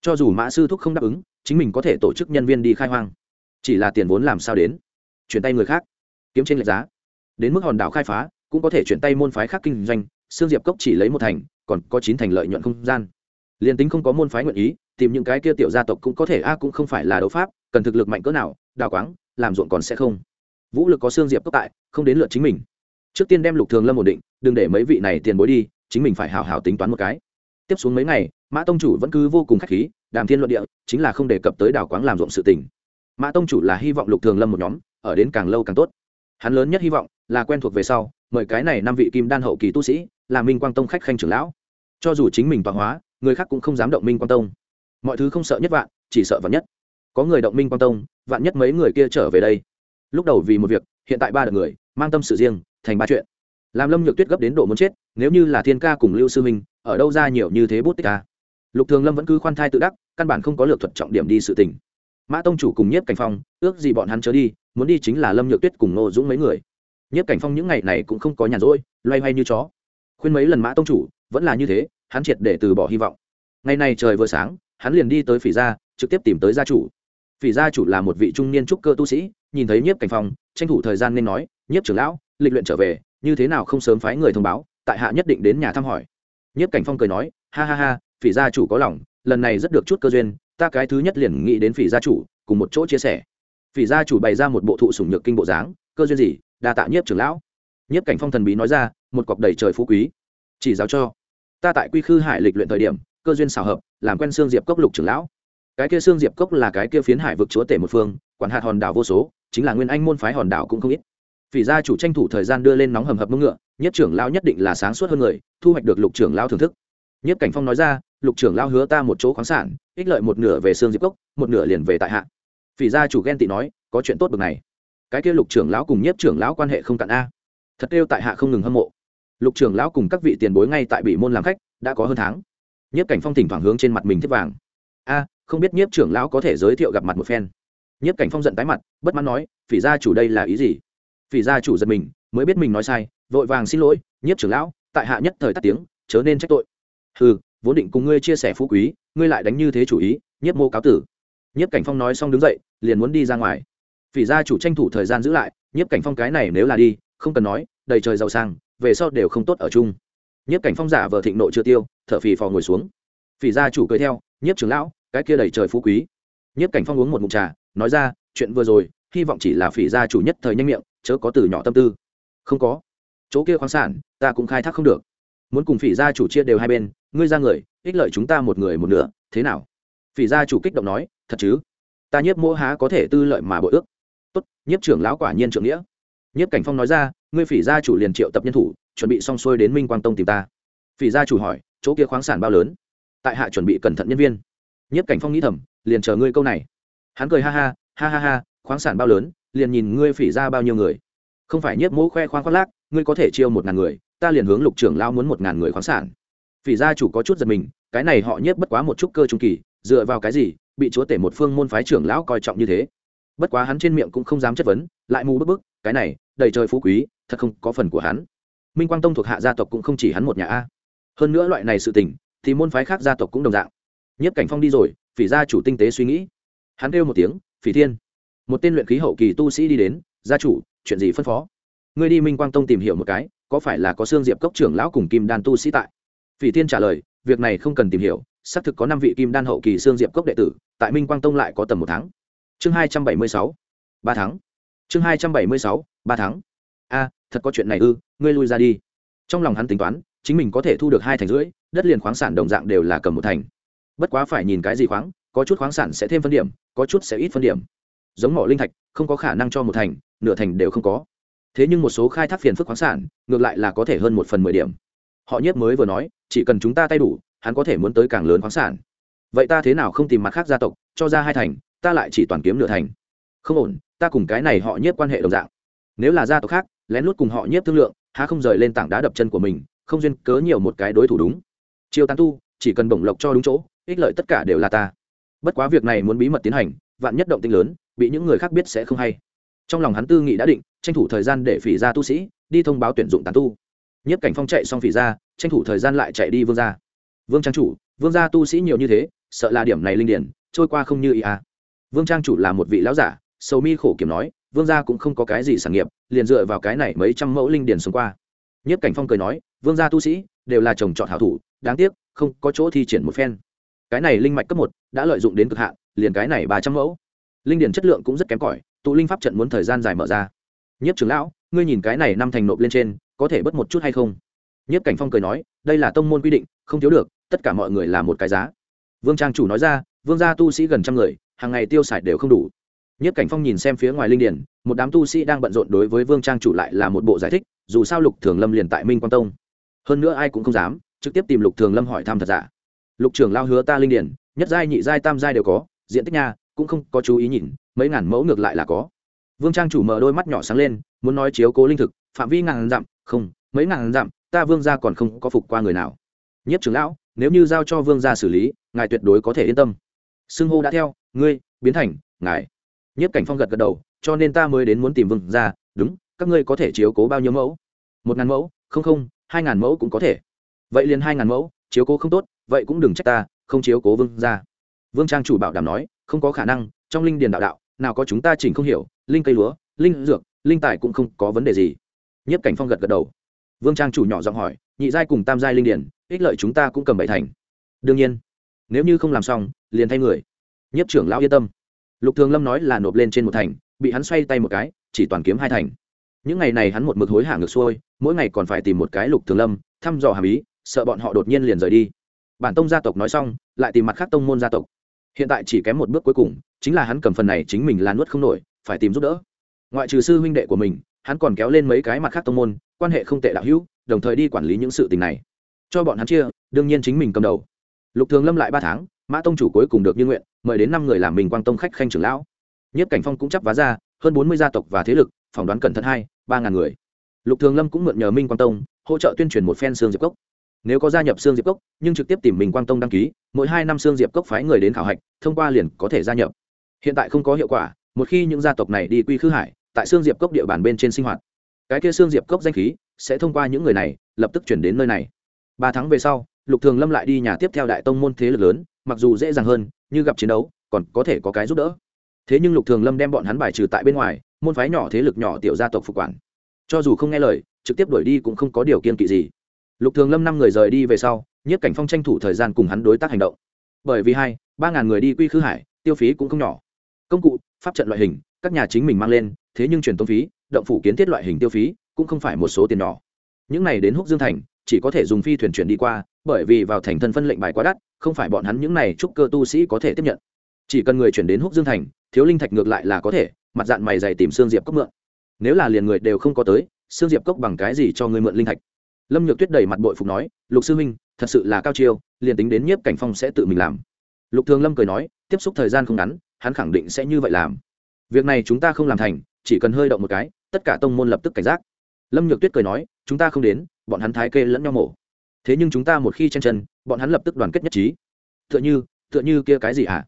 Speaker 1: cho dù mã sư thúc không đáp ứng, chính mình có thể tổ chức nhân viên đi khai hoang. Chỉ là tiền vốn làm sao đến? Chuyển tay người khác, kiếm trên lệch giá. Đến mức hòn đảo khai phá, cũng có thể chuyển tay môn phái khác kinh doanh, xương diệp cốc chỉ lấy một thành, còn có chín thành lợi nhuận không gian. Liền tính không có môn phái nguyện ý, tìm những cái kia tiểu gia tộc cũng có thể, a, cũng không phải là đấu pháp, cần thực lực mạnh cỡ nào, đào quáng, làm ruộng còn sẽ không. Vũ lực có xương diệp cốc tại, không đến lượt chính mình. Trước tiên đem lục thường lâm ổn định, đừng để mấy vị này tiền bối đi chính mình phải hào hào tính toán một cái. Tiếp xuống mấy ngày, mã tông chủ vẫn cứ vô cùng k h á c h khí, đàm thiên luận địa chính là không đề cập tới đảo quáng làm ruộng sự tình. Mã tông chủ là hy vọng lục thường lâm một nhóm, ở đến càng lâu càng tốt. Hắn lớn nhất hy vọng là quen thuộc về sau, mời cái này năm vị kim đan hậu kỳ tu sĩ là minh quang tông khách khanh trưởng lão. Cho dù chính mình tọa hóa, người khác cũng không dám động minh quang tông. Mọi thứ không sợ nhất vạn, chỉ sợ vạn nhất. Có người động minh quang tông, vạn nhất mấy người kia trở về đây. Lúc đầu vì một việc, hiện tại ba đợt người, mang tâm sự riêng, thành ba chuyện làm lâm nhược tuyết gấp đến độ muốn chết, nếu như là thiên ca cùng lưu sư minh, ở đâu ra nhiều như thế bút tích ca lục thường lâm vẫn cứ khoan thai tự đắc, căn bản không có lược thuật trọng điểm đi sự tình. Mã tông chủ cùng nhiếp cảnh phong, ước gì bọn hắn chớ đi, muốn đi chính là lâm nhược tuyết cùng nô dũng mấy người. Nhiếp cảnh phong những ngày này cũng không có nhàn rỗi, loay hoay như chó. Khuyên mấy lần mã tông chủ, vẫn là như thế, hắn triệt để từ bỏ hy vọng. Ngày này trời vừa sáng, hắn liền đi tới phỉ gia, trực tiếp tìm tới gia chủ. Phỉ gia chủ là một vị trung niên trúc cơ tu sĩ, nhìn thấy nhiếp cảnh phong, tranh thủ thời gian nên nói, nhiếp trưởng lão lịch luyện trở về, như thế nào không sớm phái người thông báo, tại hạ nhất định đến nhà thăm hỏi. Nhất cảnh phong cười nói, ha ha ha, phỉ gia chủ có lòng, lần này rất được chút cơ duyên, ta cái thứ nhất liền nghĩ đến phỉ gia chủ, cùng một chỗ chia sẻ. Phỉ gia chủ bày ra một bộ thụ sủng nhược kinh bộ dáng, cơ duyên gì, đa tạ nhiếp trưởng lão. Nhiếp cảnh phong thần bí nói ra, một cọc đầy trời phú quý, chỉ giáo cho. Ta tại quy khư hải lịch luyện thời điểm, cơ duyên xào hợp, làm quen xương diệp cốc lục trưởng lão. Cái kia xương diệp cốc là cái kia phiến hải vực chúa tể một phương, quản hạt hòn đảo vô số, chính là nguyên anh môn phái hòn đảo cũng không ít. Phỉ gia chủ tranh thủ thời gian đưa lên nóng hầm hập mông ngựa, nhất trưởng lão nhất định là sáng suốt hơn người, thu hoạch được lục trưởng lão thưởng thức. Nhất cảnh phong nói ra, lục trưởng lão hứa ta một chỗ khoáng sản, ích lợi một nửa về xương diệp cốc, một nửa liền về tại hạ. Phỉ gia chủ ghen tị nói, có chuyện tốt bực này. Cái kia lục trưởng lão cùng nhất trưởng lão quan hệ không cạn a. Thật kêu tại hạ không ngừng hâm mộ. Lục trưởng lão cùng các vị tiền bối ngay tại bị môn làm khách, đã có hơn tháng. Nhất cảnh phong thỉnh thoảng hướng trên mặt mình thiết vàng. A, không biết nhiếp trưởng lão có thể giới thiệu gặp mặt một phen? Nhiếp cảnh phong giận tái mặt, bất mãn nói, phỉ gia chủ đây là ý gì? Phỉ gia chủ giật mình, mới biết mình nói sai, vội vàng xin lỗi, nhiếp trưởng lão, tại hạ nhất thời tắt tiếng, chớ nên trách tội. Ừ vốn định cùng ngươi chia sẻ phú quý, ngươi lại đánh như thế chủ ý, nhiếp mô cáo tử. Nhiếp cảnh phong nói xong đứng dậy, liền muốn đi ra ngoài. Phỉ gia chủ tranh thủ thời gian giữ lại, nhiếp cảnh phong cái này nếu là đi, không cần nói, đầy trời giàu sang, về sau đều không tốt ở chung. Nhiếp cảnh phong giả vờ thịnh nộ chưa tiêu, thở phì phò ngồi xuống. Phỉ gia chủ cười theo, nhiếp trưởng lão, cái kia đầy trời phú quý. Nhiếp cảnh phong uống một mụn trà, nói ra, chuyện vừa rồi, hy vọng chỉ là phỉ gia chủ nhất thời nhanh miệng chớ có từ nhỏ tâm tư. Không có. Chỗ kia khoáng sản, ta cũng khai thác không được. Muốn cùng phỉ gia chủ chia đều hai bên, ngươi ra người, ích lợi chúng ta một người một nửa, thế nào? Phỉ gia chủ kích động nói, thật chứ? Ta nhiếp mỗ há có thể tư lợi mà bội ước. Tốt, nhiếp trưởng lão quả nhiên trưởng nghĩa. Nhiếp cảnh phong nói ra, ngươi phỉ gia chủ liền triệu tập nhân thủ, chuẩn bị xong xuôi đến minh quang tông tìm ta. Phỉ gia chủ hỏi, chỗ kia khoáng sản bao lớn? Tại hạ chuẩn bị cẩn thận nhân viên. Nhiếp cảnh phong nghĩ thầm, liền chờ ngươi câu này. Hắn cười ha ha ha ha ha, khoáng sản bao lớn liền nhìn ngươi phỉ ra bao nhiêu người. Không phải nhiếp mỗ khoe khoang khoác lác, ngươi có thể chiêu một ngàn người, ta liền hướng lục trưởng lao muốn một ngàn người khoáng sản. Phỉ gia chủ có chút giật mình, cái này họ nhiếp bất quá một chút cơ trung kỳ, dựa vào cái gì, bị chúa tể một phương môn phái trưởng lão coi trọng như thế? Bất quá hắn trên miệng cũng không dám chất vấn, lại mù bức bức, cái này, đầy trời phú quý, thật không có phần của hắn. Minh quang tông thuộc hạ gia tộc cũng không chỉ hắn một nhà a. Hơn nữa loại này sự tình, thì môn phái khác gia tộc cũng đồng dạng. Nhất cảnh phong đi rồi, phỉ gia chủ tinh tế suy nghĩ. Hắn kêu một tiếng, phỉ thiên một tên luyện khí hậu kỳ tu sĩ đi đến, gia chủ, chuyện gì phân phó? Ngươi đi minh quang tông tìm hiểu một cái, có phải là có xương diệp cốc trưởng lão cùng kim đan tu sĩ tại? Phỉ thiên trả lời, việc này không cần tìm hiểu, xác thực có năm vị kim đan hậu kỳ xương diệp cốc đệ tử, tại minh quang tông lại có tầm một tháng. Chương hai trăm bảy mươi sáu, ba tháng. Chương hai trăm bảy mươi sáu, ba tháng. A, thật có chuyện này ư, ngươi lui ra đi. Trong lòng hắn tính toán, chính mình có thể thu được hai thành rưỡi, đất liền khoáng sản đồng dạng đều là cầm một thành. Bất quá phải nhìn cái gì khoáng, có chút khoáng sản sẽ thêm phân điểm, có chút sẽ ít phân điểm giống mỏ linh thạch, không có khả năng cho một thành, nửa thành đều không có. Thế nhưng một số khai thác phiền phức khoáng sản, ngược lại là có thể hơn một phần mười điểm. Họ nhất mới vừa nói, chỉ cần chúng ta tay đủ, hắn có thể muốn tới càng lớn khoáng sản. Vậy ta thế nào không tìm mặt khác gia tộc, cho ra hai thành, ta lại chỉ toàn kiếm nửa thành? Không ổn, ta cùng cái này họ nhất quan hệ đồng dạng. Nếu là gia tộc khác, lén lút cùng họ nhất thương lượng, há không rời lên tảng đá đập chân của mình, không duyên cớ nhiều một cái đối thủ đúng. Chiêu tán tu, chỉ cần bổng lộc cho đúng chỗ, ích lợi tất cả đều là ta. Bất quá việc này muốn bí mật tiến hành, vạn nhất động tinh lớn bị những người khác biết sẽ không hay. Trong lòng hắn tư nghị đã định, tranh thủ thời gian để phỉ ra tu sĩ, đi thông báo tuyển dụng tán tu. Nhất cảnh phong chạy xong phỉ ra, tranh thủ thời gian lại chạy đi vương gia. Vương trang chủ, vương gia tu sĩ nhiều như thế, sợ là điểm này linh điển, trôi qua không như ý à. vương trang chủ là một vị lão giả, sầu mi khổ kiểm nói, vương gia cũng không có cái gì sản nghiệp, liền dựa vào cái này mấy trăm mẫu linh điển xuống qua. Nhất cảnh phong cười nói, vương gia tu sĩ, đều là trồng trọt hảo thủ, đáng tiếc, không có chỗ thi triển một phen. Cái này linh mạch cấp một, đã lợi dụng đến cực hạn, liền cái này ba trăm mẫu linh điển chất lượng cũng rất kém cỏi, tụ linh pháp trận muốn thời gian dài mở ra. Nhất trưởng lão, ngươi nhìn cái này năm thành nộp lên trên, có thể bớt một chút hay không? Nhất cảnh phong cười nói, đây là tông môn quy định, không thiếu được, tất cả mọi người là một cái giá. Vương trang chủ nói ra, vương gia tu sĩ gần trăm người, hàng ngày tiêu xài đều không đủ. Nhất cảnh phong nhìn xem phía ngoài linh điển, một đám tu sĩ đang bận rộn đối với vương trang chủ lại là một bộ giải thích, dù sao lục thường lâm liền tại minh quang tông. Hơn nữa ai cũng không dám, trực tiếp tìm lục thường lâm hỏi thăm thật giả. Lục trưởng lao hứa ta linh điển, nhất giai nhị giai tam giai đều có, diện tích nha cũng không có chú ý nhìn, mấy ngàn mẫu ngược lại là có. Vương trang chủ mở đôi mắt nhỏ sáng lên, muốn nói chiếu cố linh thực, phạm vi ngàn dặm, không, mấy ngàn dặm, ta vương gia còn không có phục qua người nào. Nhất trưởng lão, nếu như giao cho vương gia xử lý, ngài tuyệt đối có thể yên tâm. Xưng hô đã theo, ngươi, biến thành, ngài. Nhất cảnh phong gật gật đầu, cho nên ta mới đến muốn tìm vương gia, đúng, các ngươi có thể chiếu cố bao nhiêu mẫu? Một ngàn mẫu, không không, hai ngàn mẫu cũng có thể. Vậy liền hai ngàn mẫu, chiếu cố không tốt, vậy cũng đừng trách ta, không chiếu cố vương gia vương trang chủ bảo đảm nói không có khả năng trong linh điền đạo đạo nào có chúng ta chỉnh không hiểu linh cây lúa linh dược linh tài cũng không có vấn đề gì. Nhất cảnh phong gật gật đầu. Vương trang chủ nhỏ giọng hỏi nhị giai cùng tam giai linh Điền, ích lợi chúng ta cũng cầm bảy thành. Đương nhiên nếu như không làm xong liền thay người. Nhất trưởng lão yên tâm. Lục thường lâm nói là nộp lên trên một thành bị hắn xoay tay một cái chỉ toàn kiếm hai thành. Những ngày này hắn một mực hối hả ngược xuôi mỗi ngày còn phải tìm một cái lục thường lâm thăm dò hàm ý sợ bọn họ đột nhiên liền rời đi. Bản tông gia tộc nói xong lại tìm mặt khác tông môn gia tộc hiện tại chỉ kém một bước cuối cùng, chính là hắn cầm phần này chính mình là nuốt không nổi, phải tìm giúp đỡ. Ngoại trừ sư huynh đệ của mình, hắn còn kéo lên mấy cái mặt khác tông môn, quan hệ không tệ đạo hữu, đồng thời đi quản lý những sự tình này. Cho bọn hắn chia, đương nhiên chính mình cầm đầu. Lục thường lâm lại ba tháng, mã tông chủ cuối cùng được như nguyện, mời đến năm người làm mình quang tông khách khanh trưởng lão. Nhất cảnh phong cũng chấp vá ra, hơn bốn mươi gia tộc và thế lực, phỏng đoán cẩn thận hai, ba ngàn người. Lục thường lâm cũng mượn nhờ minh quang tông, hỗ trợ tuyên truyền một phen xương diệp cốc nếu có gia nhập xương diệp cốc, nhưng trực tiếp tìm mình quang tông đăng ký, mỗi hai năm xương diệp cốc phái người đến khảo hạch, thông qua liền có thể gia nhập. Hiện tại không có hiệu quả, một khi những gia tộc này đi quy khư hải, tại xương diệp cốc địa bàn bên trên sinh hoạt, cái kia xương diệp cốc danh khí sẽ thông qua những người này, lập tức chuyển đến nơi này. Ba tháng về sau, lục thường lâm lại đi nhà tiếp theo đại tông môn thế lực lớn, mặc dù dễ dàng hơn, như gặp chiến đấu, còn có thể có cái giúp đỡ. Thế nhưng lục thường lâm đem bọn hắn bài trừ tại bên ngoài, môn phái nhỏ thế lực nhỏ tiểu gia tộc phục quản. Cho dù không nghe lời, trực tiếp đuổi đi cũng không có điều kiên kỵ gì lục thường lâm năm người rời đi về sau nhất cảnh phong tranh thủ thời gian cùng hắn đối tác hành động. Bởi vì hai, ba ngàn người đi quy khư hải, tiêu phí cũng không nhỏ. Công cụ, pháp trận loại hình, các nhà chính mình mang lên, thế nhưng truyền tống phí, động phủ kiến thiết loại hình tiêu phí, cũng không phải một số tiền nhỏ. Những này đến húc dương thành, chỉ có thể dùng phi thuyền chuyển đi qua, bởi vì vào thành thân phân lệnh bài quá đắt, không phải bọn hắn những này chúc cơ tu sĩ có thể tiếp nhận. Chỉ cần người chuyển đến húc dương thành, thiếu linh thạch ngược lại là có thể, mặt dạng mày dày tìm xương diệp cốc mượn. Nếu là liền người đều không có tới xương diệp cốc bằng cái gì cho người mượn linh thạch? Lâm nhược tuyết đầy mặt bội phục nói, lục sư huynh, thật sự là cao chiêu, liền tính đến nhiếp cảnh phong sẽ tự mình làm. Lục thường lâm cười nói, tiếp xúc thời gian không ngắn, hắn khẳng định sẽ như vậy làm. Việc này chúng ta không làm thành, chỉ cần hơi động một cái, tất cả tông môn lập tức cảnh giác. Lâm nhược tuyết cười nói, chúng ta không đến, bọn hắn thái kê lẫn nhau mổ. Thế nhưng chúng ta một khi chen chân, bọn hắn lập tức đoàn kết nhất trí. Tựa như tựa như kia cái gì hả?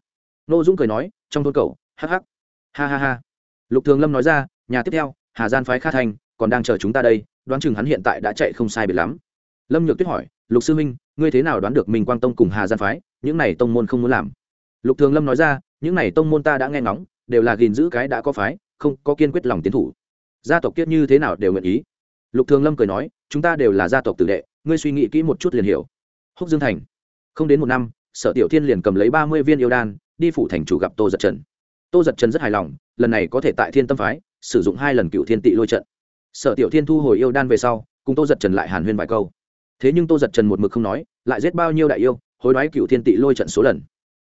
Speaker 1: Nô dũng cười nói, trong thôn cầu hắc hắc. Ha ha ha. Lục thường lâm nói ra, nhà tiếp theo, hà gian phái kha thành, còn đang chờ chúng ta đây đoán chừng hắn hiện tại đã chạy không sai biệt lắm. Lâm nhược tuyết hỏi, lục sư minh ngươi thế nào đoán được minh quang tông cùng hà gian phái? Những này tông môn không muốn làm. Lục thường lâm nói ra, những này tông môn ta đã nghe ngóng, đều là gìn giữ cái đã có phái, không có kiên quyết lòng tiến thủ. Gia tộc kiết như thế nào đều nguyện ý. Lục thường lâm cười nói, chúng ta đều là gia tộc tử đệ, ngươi suy nghĩ kỹ một chút liền hiểu. Húc dương thành, không đến một năm, sở tiểu thiên liền cầm lấy ba mươi viên yêu đan, đi phủ thành chủ gặp tô giật trần. Tô giật trần rất hài lòng, lần này có thể tại thiên tâm phái, sử dụng hai lần cựu thiên tị lôi trận sở tiểu thiên thu hồi yêu đan về sau, cùng tô giật trần lại hàn huyên vài câu. Thế nhưng tô giật trần một mực không nói, lại giết bao nhiêu đại yêu, hối đoái cựu thiên tị lôi trận số lần.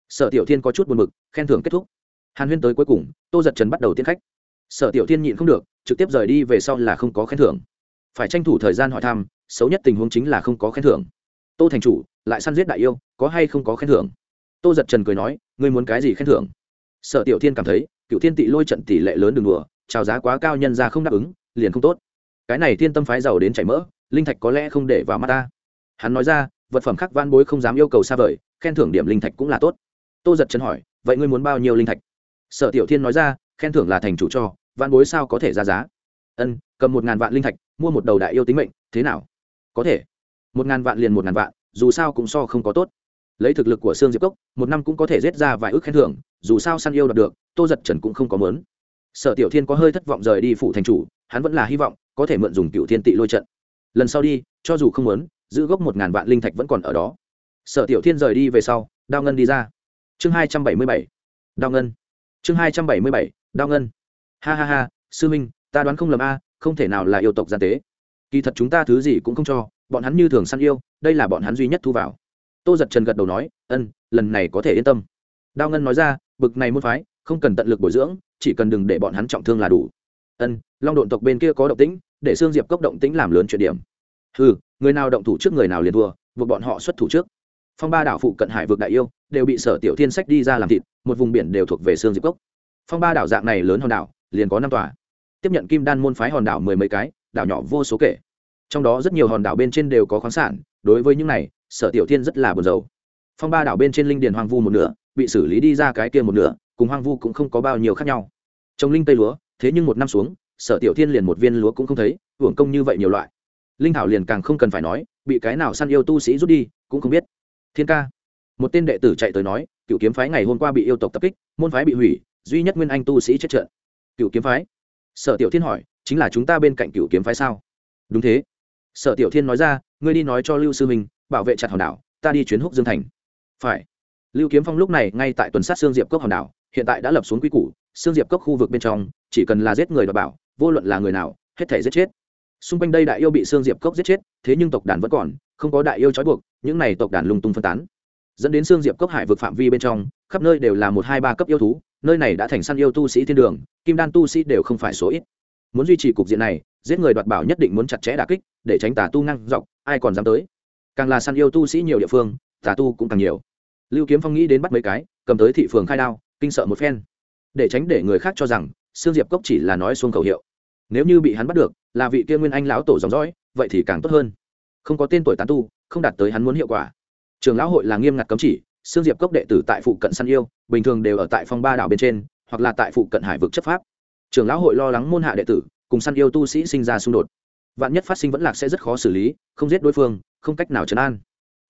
Speaker 1: Sở tiểu thiên có chút buồn mực khen thưởng kết thúc. Hàn huyên tới cuối cùng, tô giật trần bắt đầu tiến khách. Sở tiểu thiên nhịn không được, trực tiếp rời đi về sau là không có khen thưởng. Phải tranh thủ thời gian hỏi thăm, xấu nhất tình huống chính là không có khen thưởng. Tô thành chủ, lại săn giết đại yêu, có hay không có khen thưởng? Tô giật trần cười nói, ngươi muốn cái gì khen thưởng? Sở tiểu thiên cảm thấy cựu thiên tị lôi trận tỷ lệ lớn đường đùa, trào giá quá cao nhân ra không đáp ứng liền không tốt. Cái này thiên tâm phái giàu đến chảy mỡ, linh thạch có lẽ không để vào mắt ta. Hắn nói ra, vật phẩm khác van bối không dám yêu cầu xa vời, khen thưởng điểm linh thạch cũng là tốt. Tô giật chân hỏi, vậy ngươi muốn bao nhiêu linh thạch? Sở tiểu thiên nói ra, khen thưởng là thành chủ cho van bối sao có thể ra giá? Ân, cầm một ngàn vạn linh thạch, mua một đầu đại yêu tính mệnh, thế nào? Có thể. Một ngàn vạn liền một ngàn vạn, dù sao cũng so không có tốt. Lấy thực lực của sương diệp cốc, một năm cũng có thể rết ra vài ước khen thưởng, dù sao săn yêu đạt được, tô giật trần cũng không có mớn sở tiểu thiên có hơi thất vọng rời đi phủ thành chủ hắn vẫn là hy vọng có thể mượn dùng cựu thiên tị lôi trận. Lần sau đi, cho dù không muốn, giữ gốc một ngàn vạn linh thạch vẫn còn ở đó. Sở tiểu thiên rời đi về sau, đao ngân đi ra. Chương hai trăm bảy mươi bảy, đao ngân. Chương hai trăm bảy mươi bảy, đao ngân. Ha ha ha, sư minh ta đoán không lầm a, không thể nào là yêu tộc gian tế. Kỳ thật chúng ta thứ gì cũng không cho, bọn hắn như thường săn yêu, đây là bọn hắn duy nhất thu vào. Tô giật trần gật đầu nói, ân, lần này có thể yên tâm. Đao ngân nói ra, bực này muốn phái, không cần tận lực bồi dưỡng, chỉ cần đừng để bọn hắn trọng thương là đủ ân, long độn tộc bên kia có động tĩnh, để xương diệp cốc động tĩnh làm lớn chuyện điểm. Ừ người nào động thủ trước người nào liền thua, buộc bọn họ xuất thủ trước. Phong ba đảo phụ cận hải vực đại yêu đều bị sở tiểu thiên sách đi ra làm thịt, một vùng biển đều thuộc về xương diệp cốc. Phong ba đảo dạng này lớn hòn đảo, liền có năm tòa. Tiếp nhận kim đan môn phái hòn đảo mười mấy cái, đảo nhỏ vô số kể. Trong đó rất nhiều hòn đảo bên trên đều có khoáng sản, đối với những này, sở tiểu thiên rất là buồn rầu. Phong ba đảo bên trên linh điền hoang vu một nửa, bị xử lý đi ra cái kia một nửa, cùng hoang vu cũng không có bao nhiêu khác nhau. Trồng linh tây lúa thế nhưng một năm xuống, sở tiểu thiên liền một viên lúa cũng không thấy, hưởng công như vậy nhiều loại. Linh thảo liền càng không cần phải nói, bị cái nào săn yêu tu sĩ rút đi, cũng không biết. Thiên ca. Một tên đệ tử chạy tới nói cựu kiếm phái ngày hôm qua bị yêu tộc tập kích, môn phái bị hủy, duy nhất nguyên anh tu sĩ chết trận. Cựu kiếm phái? Sở tiểu thiên hỏi, chính là chúng ta bên cạnh cựu kiếm phái sao? Đúng thế. Sở tiểu thiên nói ra, ngươi đi nói cho lưu sư minh, bảo vệ chặt hòn đảo, ta đi chuyến húc dương thành. Phải. Lưu kiếm phong lúc này ngay tại tuần sát sương diệp cốc hòn đảo hiện tại đã lập xuống quy củ, xương diệp cốc khu vực bên trong, chỉ cần là giết người đ bảo, vô luận là người nào, hết thể giết chết. Xung quanh đây đại yêu bị xương diệp cốc giết chết, thế nhưng tộc đàn vẫn còn, không có đại yêu trói buộc, những này tộc đàn lung tung phân tán. Dẫn đến xương diệp cốc hải vực phạm vi bên trong, khắp nơi đều là một, hai, ba cấp yêu thú, nơi này đã thành săn yêu tu sĩ thiên đường, kim đan tu sĩ đều không phải số ít. Muốn duy trì cục diện này, giết người đoạt bảo nhất định muốn chặt chẽ đà kích, để tránh tà tu năng dọc, ai còn dám tới. Càng là săn yêu tu sĩ nhiều địa phương, tà tu cũng càng nhiều. Lưu kiếm phong nghĩ đến bắt mấy cái, cầm tới thị phường khai đao kinh sợ một phen. Để tránh để người khác cho rằng, sương diệp cốc chỉ là nói xuông khẩu hiệu. Nếu như bị hắn bắt được, là vị kia nguyên anh lão tổ dòng dõi, vậy thì càng tốt hơn. Không có tên tuổi tán tu, không đạt tới hắn muốn hiệu quả. Trường lão hội là nghiêm ngặt cấm chỉ, sương diệp cốc đệ tử tại phụ cận săn yêu, bình thường đều ở tại phong ba đảo bên trên, hoặc là tại phụ cận hải vực chấp pháp. Trường lão hội lo lắng môn hạ đệ tử, cùng săn yêu tu sĩ sinh ra xung đột. Vạn nhất phát sinh vẫn lạc sẽ rất khó xử lý, không giết đối phương, không cách nào chấn an.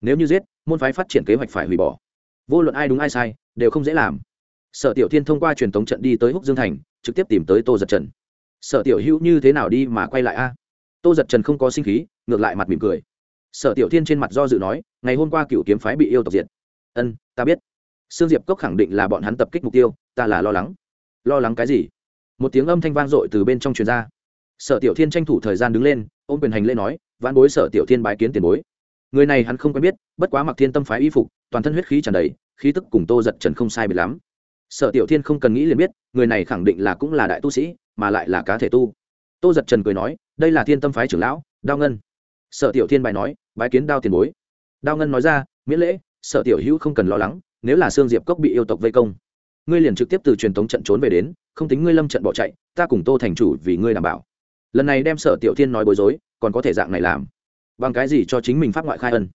Speaker 1: Nếu như giết, môn phái phát triển kế hoạch phải hủy bỏ. Vô luận ai đúng ai sai, đều không dễ làm sở tiểu thiên thông qua truyền tống trận đi tới húc dương thành, trực tiếp tìm tới tô giật trần. Sở tiểu hữu như thế nào đi mà quay lại a? Tô giật trần không có sinh khí, ngược lại mặt mỉm cười. Sở tiểu thiên trên mặt do dự nói, ngày hôm qua cựu kiếm phái bị yêu tộc diệt. Ân, ta biết. Sương diệp cốc khẳng định là bọn hắn tập kích mục tiêu, ta là lo lắng. Lo lắng cái gì? Một tiếng âm thanh vang dội từ bên trong truyền ra. Sở tiểu thiên tranh thủ thời gian đứng lên, ôm quyền hành lễ nói, vãn bối sở tiểu thiên bái kiến tiền bối. Người này hắn không quen biết, bất quá mặc thiên tâm phái y phục, toàn thân huyết khí tràn đầy, khí tức cùng tô giật trần không sai bị lắm sở tiểu thiên không cần nghĩ liền biết, người này khẳng định là cũng là đại tu sĩ, mà lại là cá thể tu. Tô giật trần cười nói, đây là thiên tâm phái trưởng lão, đao ngân. Sở tiểu thiên bài nói, bái kiến đao tiền bối. Đao ngân nói ra, miễn lễ, sở tiểu hữu không cần lo lắng, nếu là sương diệp cốc bị yêu tộc vây công, ngươi liền trực tiếp từ truyền thống trận trốn về đến, không tính ngươi lâm trận bỏ chạy, ta cùng tô thành chủ vì ngươi đảm bảo. Lần này đem sở tiểu thiên nói bối rối, còn có thể dạng này làm? Bằng cái gì cho chính mình pháp ngoại khai ân?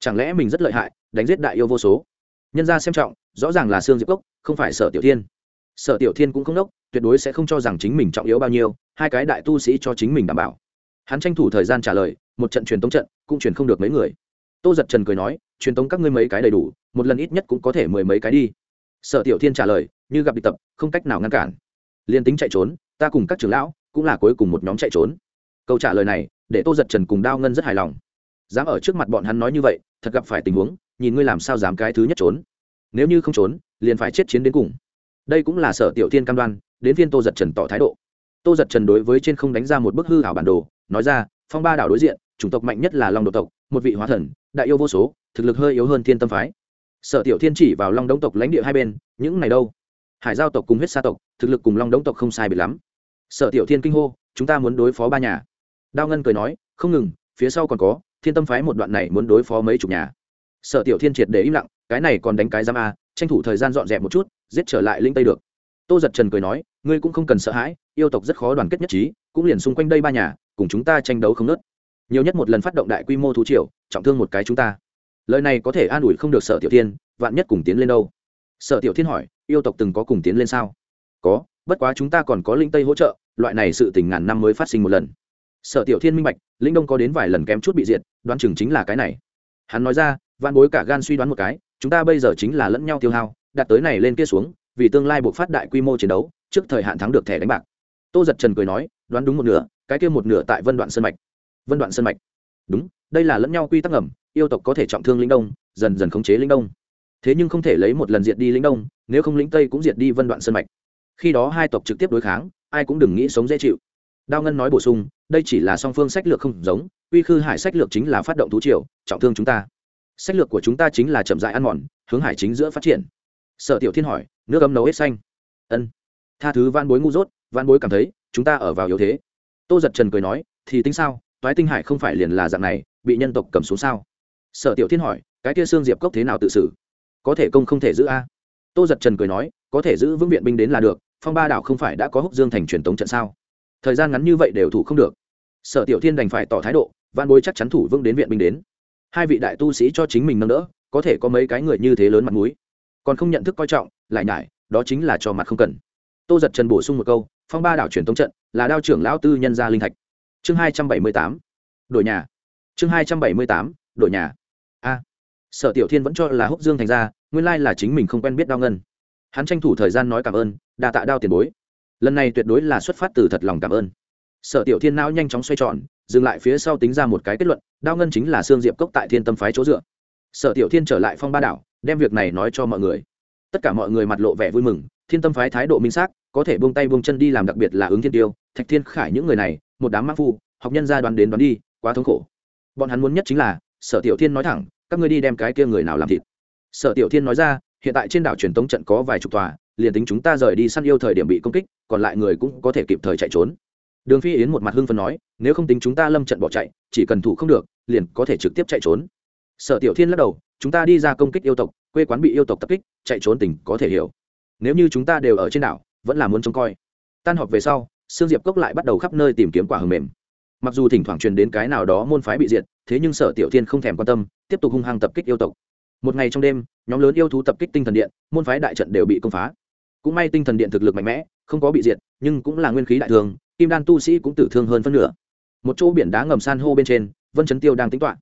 Speaker 1: Chẳng lẽ mình rất lợi hại, đánh giết đại yêu vô số? Nhân ra xem trọng, rõ ràng là sương diệp cốc, không phải sở tiểu thiên. Sở tiểu thiên cũng không đốc, tuyệt đối sẽ không cho rằng chính mình trọng yếu bao nhiêu, hai cái đại tu sĩ cho chính mình đảm bảo. Hắn tranh thủ thời gian trả lời, một trận truyền tống trận, cũng truyền không được mấy người. Tô giật trần cười nói, truyền tống các ngươi mấy cái đầy đủ, một lần ít nhất cũng có thể mười mấy cái đi. Sở tiểu thiên trả lời, như gặp địch tập, không cách nào ngăn cản. Liền tính chạy trốn, ta cùng các trưởng lão cũng là cuối cùng một nhóm chạy trốn. Câu trả lời này, để tô giật trần cùng đao ngân rất hài lòng. Dám ở trước mặt bọn hắn nói như vậy, thật gặp phải tình huống nhìn ngươi làm sao dám cái thứ nhất trốn. Nếu như không trốn, liền phải chết chiến đến cùng. Đây cũng là sở tiểu thiên cam đoan, đến phiên tô giật trần tỏ thái độ. Tô giật trần đối với trên không đánh ra một bức hư hảo bản đồ, nói ra, phong ba đảo đối diện, chủng tộc mạnh nhất là long độc tộc, một vị hóa thần, đại yêu vô số, thực lực hơi yếu hơn thiên tâm phái. Sở tiểu thiên chỉ vào long đống tộc lãnh địa hai bên, những này đâu? Hải giao tộc cùng huyết sa tộc, thực lực cùng long đống tộc không sai biệt lắm. Sở tiểu thiên kinh hô, chúng ta muốn đối phó ba nhà. Đao ngân cười nói, không ngừng, phía sau còn có, thiên tâm phái một đoạn này muốn đối phó mấy chục nhà sở tiểu thiên triệt để im lặng, cái này còn đánh cái giam a, tranh thủ thời gian dọn dẹp một chút, giết trở lại linh tây được. Tô giật trần cười nói, ngươi cũng không cần sợ hãi, yêu tộc rất khó đoàn kết nhất trí, cũng liền xung quanh đây ba nhà, cùng chúng ta tranh đấu không nớt. Nhiều nhất một lần phát động đại quy mô thú triều, trọng thương một cái chúng ta. Lời này có thể an ủi không được sở tiểu thiên, vạn nhất cùng tiến lên đâu? Sở tiểu thiên hỏi, yêu tộc từng có cùng tiến lên sao? Có, bất quá chúng ta còn có linh tây hỗ trợ, loại này sự tình ngàn năm mới phát sinh một lần. Sở tiểu thiên minh bạch, linh đông có đến vài lần kém chút bị diệt, đoán chừng chính là cái này. Hắn nói ra van bối cả gan suy đoán một cái, chúng ta bây giờ chính là lẫn nhau tiêu hao, đặt tới này lên kia xuống, vì tương lai buộc phát đại quy mô chiến đấu, trước thời hạn thắng được thẻ đánh bạc. Tô giật trần cười nói, đoán đúng một nửa, cái kia một nửa tại vân đoạn sơn mạch. Vân đoạn sơn mạch. Đúng, đây là lẫn nhau quy tắc ngầm, yêu tộc có thể trọng thương linh đông, dần dần khống chế linh đông. Thế nhưng không thể lấy một lần diệt đi linh đông, nếu không lĩnh tây cũng diệt đi vân đoạn sơn mạch. Khi đó hai tộc trực tiếp đối kháng, ai cũng đừng nghĩ sống dễ chịu. Đao ngân nói bổ sung, đây chỉ là song phương sách lược không giống, uy khư hải sách lược chính là phát động thú triều, trọng thương chúng ta sách lược của chúng ta chính là chậm dại ăn mòn, hướng hải chính giữa phát triển. Sở tiểu thiên hỏi, nước ấm nấu hết xanh. Ân. Tha thứ van bối ngu dốt van bối cảm thấy, chúng ta ở vào yếu thế. Tô giật trần cười nói, thì tính sao, toái tinh hải không phải liền là dạng này, bị nhân tộc cầm xuống sao? Sở tiểu thiên hỏi, cái kia xương diệp cốc thế nào tự xử? Có thể công không thể giữ a? Tô giật trần cười nói, có thể giữ vững viện binh đến là được, phong ba đảo không phải đã có húc dương thành truyền tống trận sao? Thời gian ngắn như vậy đều thủ không được. Sở tiểu thiên đành phải tỏ thái độ van bối chắc chắn thủ vững đến viện binh đến hai vị đại tu sĩ cho chính mình nâng đỡ, có thể có mấy cái người như thế lớn mặt mũi. Còn không nhận thức coi trọng, lại nhải, đó chính là cho mặt không cần. Tô giật trần bổ sung một câu, phong ba đảo truyền thống trận, là đao trưởng lão tư nhân gia linh thạch. Chương hai trăm bảy mươi tám, đổi nhà. Chương hai trăm bảy mươi tám, đổi nhà. A. Sở tiểu thiên vẫn cho là húc dương thành ra nguyên lai là chính mình không quen biết đao ngân. Hắn tranh thủ thời gian nói cảm ơn đà tạ đao tiền bối. Lần này tuyệt đối là xuất phát từ thật lòng cảm ơn. Sở tiểu thiên não nhanh chóng xoay tròn dừng lại phía sau tính ra một cái kết luận, đao ngân chính là sương diệp cốc tại thiên tâm phái chỗ dựa. Sở tiểu thiên trở lại phong ba đảo, đem việc này nói cho mọi người. Tất cả mọi người mặt lộ vẻ vui mừng, thiên tâm phái thái độ minh xác, có thể buông tay buông chân đi làm đặc biệt là ứng thiên tiêu, thạch thiên khải những người này, một đám mắc phu, học nhân gia đoán đến đoán đi, quá thống khổ. Bọn hắn muốn nhất chính là, sở tiểu thiên nói thẳng, các ngươi đi đem cái kia người nào làm thịt. Sở tiểu thiên nói ra, hiện tại trên đảo truyền tống trận có vài chục tòa, liền tính chúng ta rời đi săn yêu thời điểm bị công kích, còn lại người cũng có thể kịp thời chạy trốn đường phi yến một mặt hưng phấn nói, nếu không tính chúng ta lâm trận bỏ chạy, chỉ cần thủ không được, liền có thể trực tiếp chạy trốn. Sở tiểu thiên lắc đầu, chúng ta đi ra công kích yêu tộc, quê quán bị yêu tộc tập kích, chạy trốn tỉnh có thể hiểu. Nếu như chúng ta đều ở trên đảo, vẫn là muốn trông coi. Tan họp về sau, sương diệp cốc lại bắt đầu khắp nơi tìm kiếm quả hầm mềm. Mặc dù thỉnh thoảng truyền đến cái nào đó môn phái bị diệt, thế nhưng sở tiểu thiên không thèm quan tâm, tiếp tục hung hăng tập kích yêu tộc. Một ngày trong đêm, nhóm lớn yêu thú tập kích tinh thần điện, môn phái đại trận đều bị công phá. Cũng may tinh thần điện thực lực mạnh mẽ, không có bị diệt, nhưng cũng là nguyên khí đại thường kim đan tu sĩ cũng tử thương hơn phân nửa. Một chỗ biển đá ngầm san hô bên trên, vân chấn tiêu đang tính toạ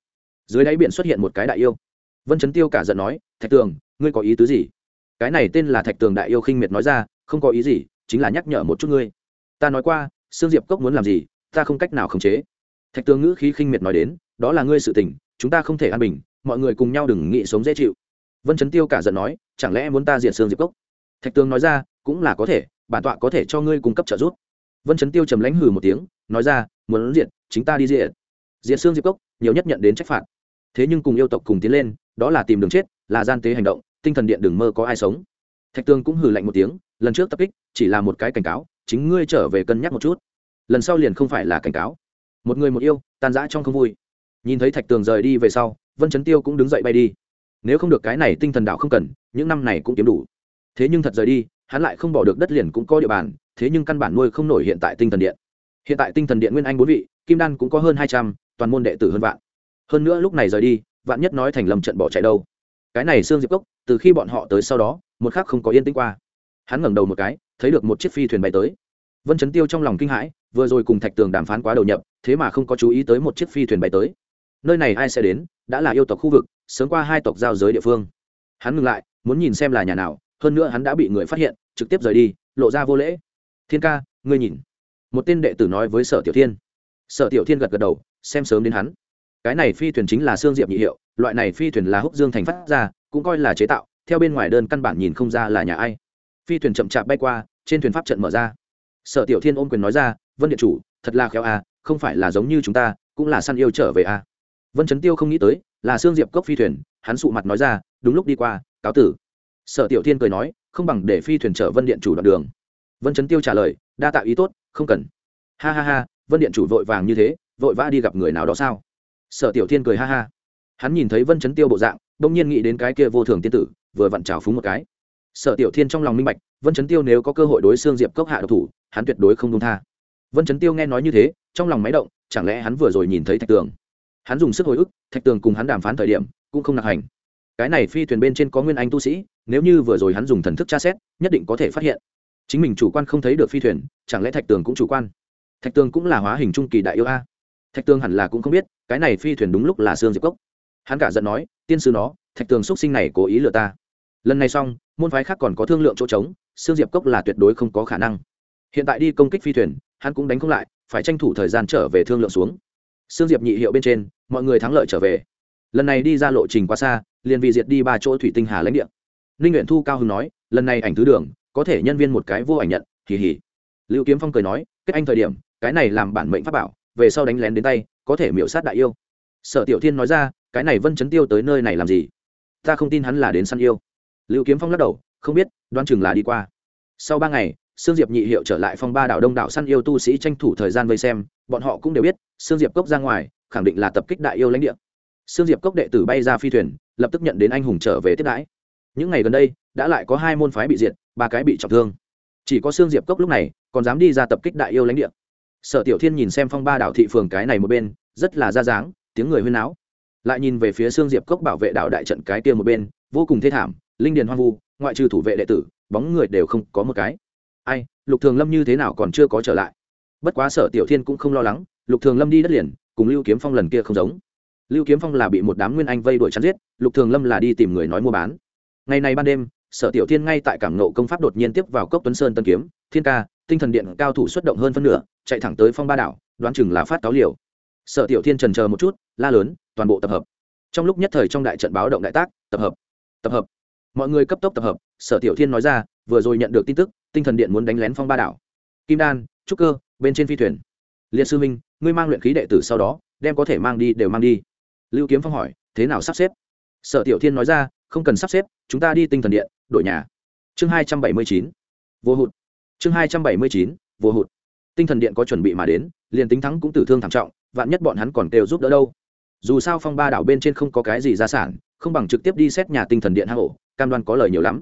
Speaker 1: dưới đáy biển xuất hiện một cái đại yêu. Vân chấn tiêu cả giận nói, thạch tường, ngươi có ý tứ gì? Cái này tên là thạch tường đại yêu khinh miệt nói ra, không có ý gì, chính là nhắc nhở một chút ngươi. Ta nói qua, sương diệp cốc muốn làm gì, ta không cách nào khống chế. Thạch tường ngữ khí khinh miệt nói đến, đó là ngươi sự tình, chúng ta không thể an bình, mọi người cùng nhau đừng nghĩ sống dễ chịu. Vân chấn tiêu cả giận nói, chẳng lẽ muốn ta diệt sương diệp cốc? Thạch tường nói ra, cũng là có thể, bản tọa có thể cho ngươi cung cấp trợ giúp vân chấn tiêu trầm lãnh hừ một tiếng, nói ra, muốn diệt, chính ta đi diệt. Diệt xương diệp cốc, nhiều nhất nhận đến trách phạt. Thế nhưng cùng yêu tộc cùng tiến lên, đó là tìm đường chết, là gian tế hành động, tinh thần điện đừng mơ có ai sống. Thạch tương cũng hừ lạnh một tiếng, lần trước tập kích, chỉ là một cái cảnh cáo, chính ngươi trở về cân nhắc một chút. Lần sau liền không phải là cảnh cáo. Một người một yêu, tan rã trong không vui. Nhìn thấy thạch tường rời đi về sau, vân chấn tiêu cũng đứng dậy bay đi. Nếu không được cái này tinh thần đạo không cần, những năm này cũng kiếm đủ. Thế nhưng thật rời đi hắn lại không bỏ được đất liền cũng có địa bàn, thế nhưng căn bản nuôi không nổi hiện tại tinh thần điện. Hiện tại tinh thần điện nguyên anh bốn vị, kim đan cũng có hơn hai trăm, toàn môn đệ tử hơn vạn. Hơn nữa lúc này rời đi, vạn nhất nói thành lầm trận bỏ chạy đâu. Cái này xương diệp cốc, từ khi bọn họ tới sau đó, một khắc không có yên tĩnh qua. Hắn ngẩng đầu một cái, thấy được một chiếc phi thuyền bay tới. Vân chấn tiêu trong lòng kinh hãi, vừa rồi cùng thạch tường đàm phán quá đầu nhập, thế mà không có chú ý tới một chiếc phi thuyền bay tới. Nơi này ai sẽ đến, đã là yêu tộc khu vực, sớm qua hai tộc giao giới địa phương. Hắn ngừng lại, muốn nhìn xem là nhà nào hơn nữa hắn đã bị người phát hiện, trực tiếp rời đi, lộ ra vô lễ. Thiên ca, ngươi nhìn. Một tên đệ tử nói với sở tiểu thiên. Sở tiểu thiên gật gật đầu, xem sớm đến hắn. Cái này phi thuyền chính là xương diệp nhị hiệu, loại này phi thuyền là húc dương thành phát ra, cũng coi là chế tạo, theo bên ngoài đơn căn bản nhìn không ra là nhà ai. Phi thuyền chậm chạp bay qua, trên thuyền pháp trận mở ra. Sở tiểu thiên ôm quyền nói ra, vân điện chủ, thật là khéo à không phải là giống như chúng ta, cũng là săn yêu trở về à. Vân chấn tiêu không nghĩ tới, là xương diệp cốc phi thuyền, hắn sụ mặt nói ra, đúng lúc đi qua, cáo tử sở tiểu thiên cười nói, không bằng để phi thuyền chở vân điện chủ đoạn đường. Vân chấn tiêu trả lời, đa tạo ý tốt, không cần. Ha ha ha, vân điện chủ vội vàng như thế, vội vã đi gặp người nào đó sao? Sở tiểu thiên cười ha ha. Hắn nhìn thấy vân chấn tiêu bộ dạng đông nhiên nghĩ đến cái kia vô thường tiên tử, vừa vặn trào phúng một cái. Sở tiểu thiên trong lòng minh bạch, vân chấn tiêu nếu có cơ hội đối xương diệp cốc hạ độc thủ, hắn tuyệt đối không công tha. Vân chấn tiêu nghe nói như thế, trong lòng máy động, chẳng lẽ hắn vừa rồi nhìn thấy thạch tường? Hắn dùng sức hồi ức, thạch tường cùng hắn đàm phán thời điểm, cũng không nạc hành cái này phi thuyền bên trên có nguyên anh tu sĩ, nếu như vừa rồi hắn dùng thần thức tra xét, nhất định có thể phát hiện. Chính mình chủ quan không thấy được phi thuyền, chẳng lẽ thạch tường cũng chủ quan? Thạch tường cũng là hóa hình trung kỳ đại yêu a. Thạch tường hẳn là cũng không biết, cái này phi thuyền đúng lúc là sương diệp cốc. Hắn cả giận nói, tiên sư nó, thạch tường x sinh này cố ý lừa ta. Lần này xong, môn phái khác còn có thương lượng chỗ trống, sương diệp cốc là tuyệt đối không có khả năng. Hiện tại đi công kích phi thuyền, hắn cũng đánh không lại, phải tranh thủ thời gian trở về thương lượng xuống. Sương diệp nhị hiệu bên trên, mọi người thắng lợi trở về lần này đi ra lộ trình quá xa, liền vì diệt đi ba chỗ thủy tinh hà lãnh địa. Ninh nguyện thu cao hưng nói, lần này ảnh thứ đường, có thể nhân viên một cái vô ảnh nhận, hì hỉ lưu kiếm phong cười nói, kết anh thời điểm, cái này làm bản mệnh pháp bảo, về sau đánh lén đến tay, có thể miểu sát đại yêu. Sở tiểu thiên nói ra, cái này vân chấn tiêu tới nơi này làm gì? Ta không tin hắn là đến săn yêu. Lưu kiếm phong lắc đầu, không biết đoan chừng là đi qua. Sau ba ngày, sương diệp nhị hiệu trở lại phong ba đảo đông đảo săn yêu tu sĩ tranh thủ thời gian vây xem, bọn họ cũng đều biết, sương diệp cốc ra ngoài, khẳng định là tập kích đại yêu lãnh địa sương diệp cốc đệ tử bay ra phi thuyền, lập tức nhận đến anh hùng trở về tiếp đãi. Những ngày gần đây, đã lại có hai môn phái bị diệt, ba cái bị trọng thương. Chỉ có sương diệp cốc lúc này, còn dám đi ra tập kích đại yêu lãnh địa. Sở tiểu thiên nhìn xem phong ba đảo thị phường cái này một bên, rất là ra dáng, tiếng người huyên náo. Lại nhìn về phía sương diệp cốc bảo vệ đảo đại trận cái kia một bên, vô cùng thê thảm, linh điền hoang vu, ngoại trừ thủ vệ đệ tử, bóng người đều không có một cái. Ai, lục thường lâm như thế nào còn chưa có trở lại? Bất quá sở tiểu thiên cũng không lo lắng, lục thường lâm đi đất liền, cùng lưu kiếm phong lần kia không giống lưu kiếm phong là bị một đám nguyên anh vây đuổi chắn giết, lục thường lâm là đi tìm người nói mua bán. Ngày này ban đêm, sở tiểu thiên ngay tại cảng nộ công pháp đột nhiên tiếp vào cốc tuấn sơn tân kiếm. Thiên ca, tinh thần điện cao thủ xuất động hơn phân nửa, chạy thẳng tới phong ba đảo, đoán chừng là phát cáo liều. Sở tiểu thiên trần chờ một chút, la lớn, toàn bộ tập hợp. Trong lúc nhất thời trong đại trận báo động đại tác, tập hợp tập hợp. Mọi người cấp tốc tập hợp, sở tiểu thiên nói ra, vừa rồi nhận được tin tức, tinh thần điện muốn đánh lén phong ba đảo. Kim đan, trúc cơ, bên trên phi thuyền. Liệt sư minh, ngươi mang luyện khí đệ tử sau đó, đem có thể mang đi đều mang đi lưu kiếm phong hỏi, thế nào sắp xếp? Sở tiểu thiên nói ra, không cần sắp xếp, chúng ta đi tinh thần điện, đổi nhà. Chương hai trăm bảy mươi chín, vô hụt. Chương hai trăm bảy mươi chín, vô hụt. Tinh thần điện có chuẩn bị mà đến, liền tính thắng cũng tử thương thảm trọng, vạn nhất bọn hắn còn kêu giúp đỡ đâu. Dù sao phong ba đảo bên trên không có cái gì gia sản, không bằng trực tiếp đi xét nhà tinh thần điện hang ổ, cam đoan có lời nhiều lắm.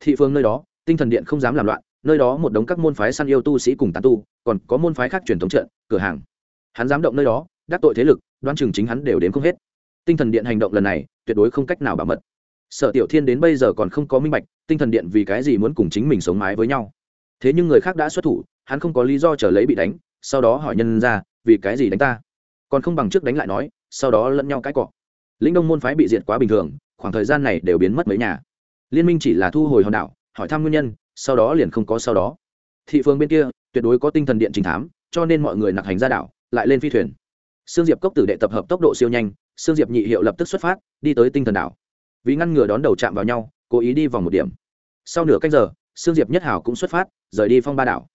Speaker 1: Thị phương nơi đó, tinh thần điện không dám làm loạn, nơi đó một đống các môn phái săn yêu tu sĩ cùng tán tu, còn có môn phái khác truyền thống trận, cửa hàng. Hắn dám động nơi đó đắc tội thế lực đoan chừng chính hắn đều đến không hết. Tinh thần điện hành động lần này, tuyệt đối không cách nào bảo mật. Sở tiểu thiên đến bây giờ còn không có minh bạch, tinh thần điện vì cái gì muốn cùng chính mình sống mái với nhau. Thế nhưng người khác đã xuất thủ, hắn không có lý do trở lấy bị đánh, sau đó hỏi nhân ra, vì cái gì đánh ta? Còn không bằng trước đánh lại nói, sau đó lẫn nhau cãi cọ. Lĩnh đông môn phái bị diệt quá bình thường, khoảng thời gian này đều biến mất mấy nhà. Liên minh chỉ là thu hồi hòn đảo, hỏi thăm nguyên nhân, sau đó liền không có sau đó. Thị phương bên kia, tuyệt đối có tinh thần điện trình thám, cho nên mọi người nặc hành ra đảo, lại lên phi thuyền sương diệp cốc tử đệ tập hợp tốc độ siêu nhanh, sương diệp nhị hiệu lập tức xuất phát, đi tới tinh thần đảo. Vì ngăn ngừa đón đầu chạm vào nhau, cố ý đi vòng một điểm. Sau nửa canh giờ, sương diệp nhất hảo cũng xuất phát, rời đi phong ba đảo.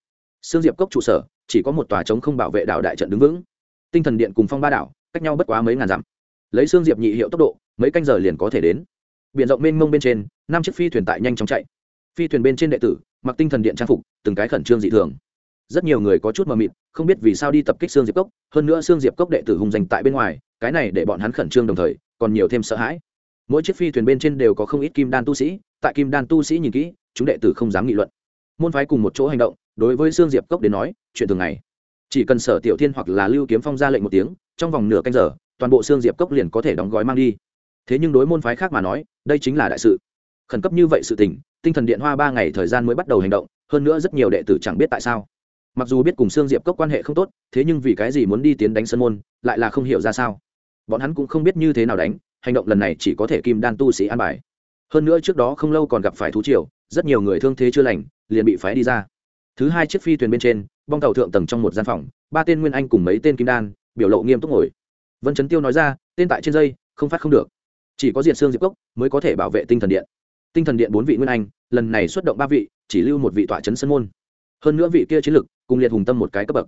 Speaker 1: Sương diệp cốc trụ sở, chỉ có một tòa trống không bảo vệ đảo đại trận đứng vững. Tinh thần điện cùng phong ba đảo, cách nhau bất quá mấy ngàn dặm. Lấy sương diệp nhị hiệu tốc độ, mấy canh giờ liền có thể đến. Biển rộng mênh mông bên trên, năm chiếc phi thuyền tại nhanh chóng chạy. Phi thuyền bên trên đệ tử, mặc tinh thần điện trang phục, từng cái khẩn trương dị thường. Rất nhiều người có chút mờ mịt không biết vì sao đi tập kích xương diệp cốc, hơn nữa xương diệp cốc đệ tử hùng dành tại bên ngoài, cái này để bọn hắn khẩn trương đồng thời, còn nhiều thêm sợ hãi. Mỗi chiếc phi thuyền bên trên đều có không ít kim đan tu sĩ, tại kim đan tu sĩ nhìn kỹ, chúng đệ tử không dám nghị luận. Môn phái cùng một chỗ hành động, đối với xương diệp cốc đến nói, chuyện thường ngày. Chỉ cần sở tiểu thiên hoặc là lưu kiếm phong ra lệnh một tiếng, trong vòng nửa canh giờ, toàn bộ xương diệp cốc liền có thể đóng gói mang đi. Thế nhưng đối môn phái khác mà nói, đây chính là đại sự. Khẩn cấp như vậy sự tình, tinh thần điện hoa ba ngày thời gian mới bắt đầu hành động, hơn nữa rất nhiều đệ tử chẳng biết tại sao mặc dù biết cùng sương diệp cốc quan hệ không tốt, thế nhưng vì cái gì muốn đi tiến đánh sân môn, lại là không hiểu ra sao. Bọn hắn cũng không biết như thế nào đánh, hành động lần này chỉ có thể kim đan tu sĩ an bài. Hơn nữa trước đó không lâu còn gặp phải thú triều, rất nhiều người thương thế chưa lành, liền bị phái đi ra. Thứ hai chiếc phi thuyền bên trên, bong tàu thượng tầng trong một gian phòng, ba tên nguyên anh cùng mấy tên kim đan, biểu lộ nghiêm túc ngồi. Vân chấn tiêu nói ra, tên tại trên dây, không phát không được. Chỉ có diệt xương diệp cốc mới có thể bảo vệ tinh thần điện. Tinh thần điện bốn vị nguyên anh, lần này xuất động ba vị, chỉ lưu một vị tọa chấn sân môn. Hơn nữa vị kia chiến lực cùng liệt hùng tâm một cái cấp bậc.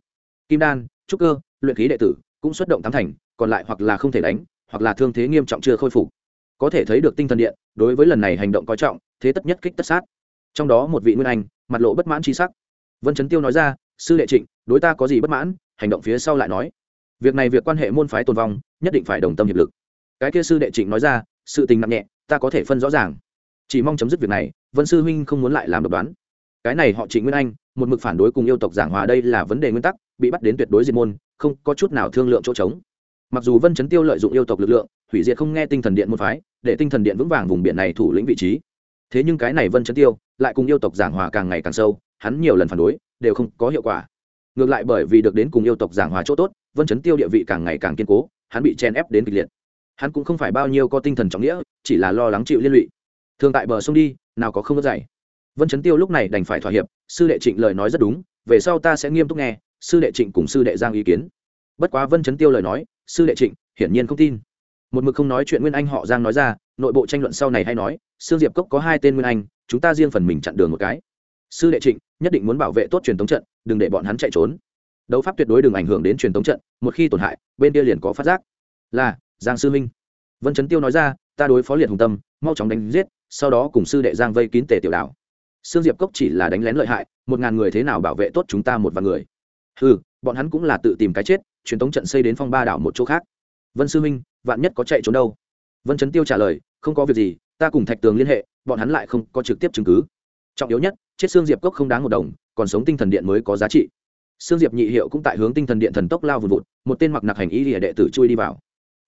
Speaker 1: Kim đan, trúc cơ, luyện khí đệ tử cũng xuất động tám thành, còn lại hoặc là không thể đánh, hoặc là thương thế nghiêm trọng chưa khôi phục. Có thể thấy được tinh thần điện, đối với lần này hành động coi trọng, thế tất nhất kích tất sát. Trong đó một vị nguyên anh, mặt lộ bất mãn tri sắc. Vân chấn tiêu nói ra, sư đệ trịnh, đối ta có gì bất mãn? Hành động phía sau lại nói, việc này việc quan hệ môn phái tồn vong, nhất định phải đồng tâm hiệp lực. Cái kia sư đệ trịnh nói ra, sự tình nặng nhẹ, ta có thể phân rõ ràng. Chỉ mong chấm dứt việc này, vân sư huynh không muốn lại làm độc đoán. Cái này họ trịnh nguyên anh một mực phản đối cùng yêu tộc giảng hòa đây là vấn đề nguyên tắc, bị bắt đến tuyệt đối diệt môn, không có chút nào thương lượng chỗ trống. Mặc dù vân chấn tiêu lợi dụng yêu tộc lực lượng, hủy diệt không nghe tinh thần điện môn phái, để tinh thần điện vững vàng vùng biển này thủ lĩnh vị trí. Thế nhưng cái này vân chấn tiêu lại cùng yêu tộc giảng hòa càng ngày càng sâu, hắn nhiều lần phản đối, đều không có hiệu quả. Ngược lại bởi vì được đến cùng yêu tộc giảng hòa chỗ tốt, vân chấn tiêu địa vị càng ngày càng kiên cố, hắn bị chen ép đến kịch liệt. Hắn cũng không phải bao nhiêu có tinh thần trọng nghĩa, chỉ là lo lắng chịu liên lụy. Thường tại bờ sông đi, nào có không có dày vân chấn tiêu lúc này đành phải thỏa hiệp, sư đệ trịnh lời nói rất đúng, về sau ta sẽ nghiêm túc nghe, sư đệ trịnh cùng sư đệ giang ý kiến. Bất quá vân chấn tiêu lời nói, sư đệ trịnh, hiển nhiên không tin. Một mực không nói chuyện nguyên anh họ giang nói ra, nội bộ tranh luận sau này hay nói, sương diệp cốc có hai tên nguyên anh, chúng ta riêng phần mình chặn đường một cái. Sư đệ trịnh, nhất định muốn bảo vệ tốt truyền thống trận, đừng để bọn hắn chạy trốn. Đấu pháp tuyệt đối đừng ảnh hưởng đến truyền thống trận, một khi tổn hại, bên kia liền có phát giác. Là, giang sư minh vân chấn tiêu nói ra, ta đối phó liệt hùng tâm, mau chóng đánh giết, sau đó cùng sư đệ giang vây kín tề tiểu đảo sương diệp cốc chỉ là đánh lén lợi hại, một ngàn người thế nào bảo vệ tốt chúng ta một vài người. Ừ bọn hắn cũng là tự tìm cái chết, truyền thống trận xây đến phong ba đảo một chỗ khác. Vân sư minh, vạn nhất có chạy trốn đâu? Vân chấn tiêu trả lời, không có việc gì, ta cùng thạch tường liên hệ, bọn hắn lại không có trực tiếp chứng cứ. Trọng yếu nhất, chết xương diệp cốc không đáng một đồng, còn sống tinh thần điện mới có giá trị. Xương diệp nhị hiệu cũng tại hướng tinh thần điện thần tốc lao vùn vụt, một tên mặc nặc hành ý lìa đệ tử chui đi vào.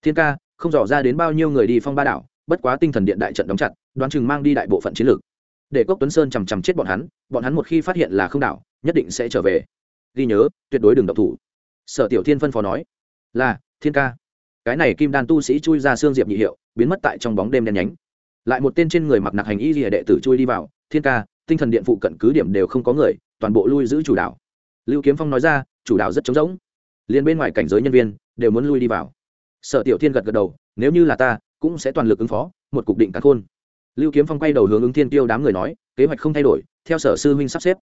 Speaker 1: Thiên ca, không dò ra đến bao nhiêu người đi phong ba đảo, bất quá tinh thần điện đại trận đóng chặt, đoán chừng mang đi đại bộ phận chiến lược để cốc tuấn sơn chằm chằm chết bọn hắn bọn hắn một khi phát hiện là không đảo, nhất định sẽ trở về. Ghi nhớ, tuyệt đối đừng độc thủ. Sở tiểu thiên phân phó nói, là, thiên ca. Cái này kim đan tu sĩ chui ra xương diệp nhị hiệu, biến mất tại trong bóng đêm đen nhánh. Lại một tên trên người mặc nặc hành y rìa đệ tử chui đi vào, thiên ca, tinh thần điện phụ cận cứ điểm đều không có người, toàn bộ lui giữ chủ đạo. Lưu kiếm phong nói ra, chủ đạo rất trống rỗng. Liền bên ngoài cảnh giới nhân viên đều muốn lui đi vào. Sở tiểu thiên gật gật đầu, nếu như là ta, cũng sẽ toàn lực ứng phó, một cục định cắn khôn lưu kiếm phong quay đầu hướng ứng thiên tiêu đám người nói, kế hoạch không thay đổi, theo sở sư huynh sắp xếp.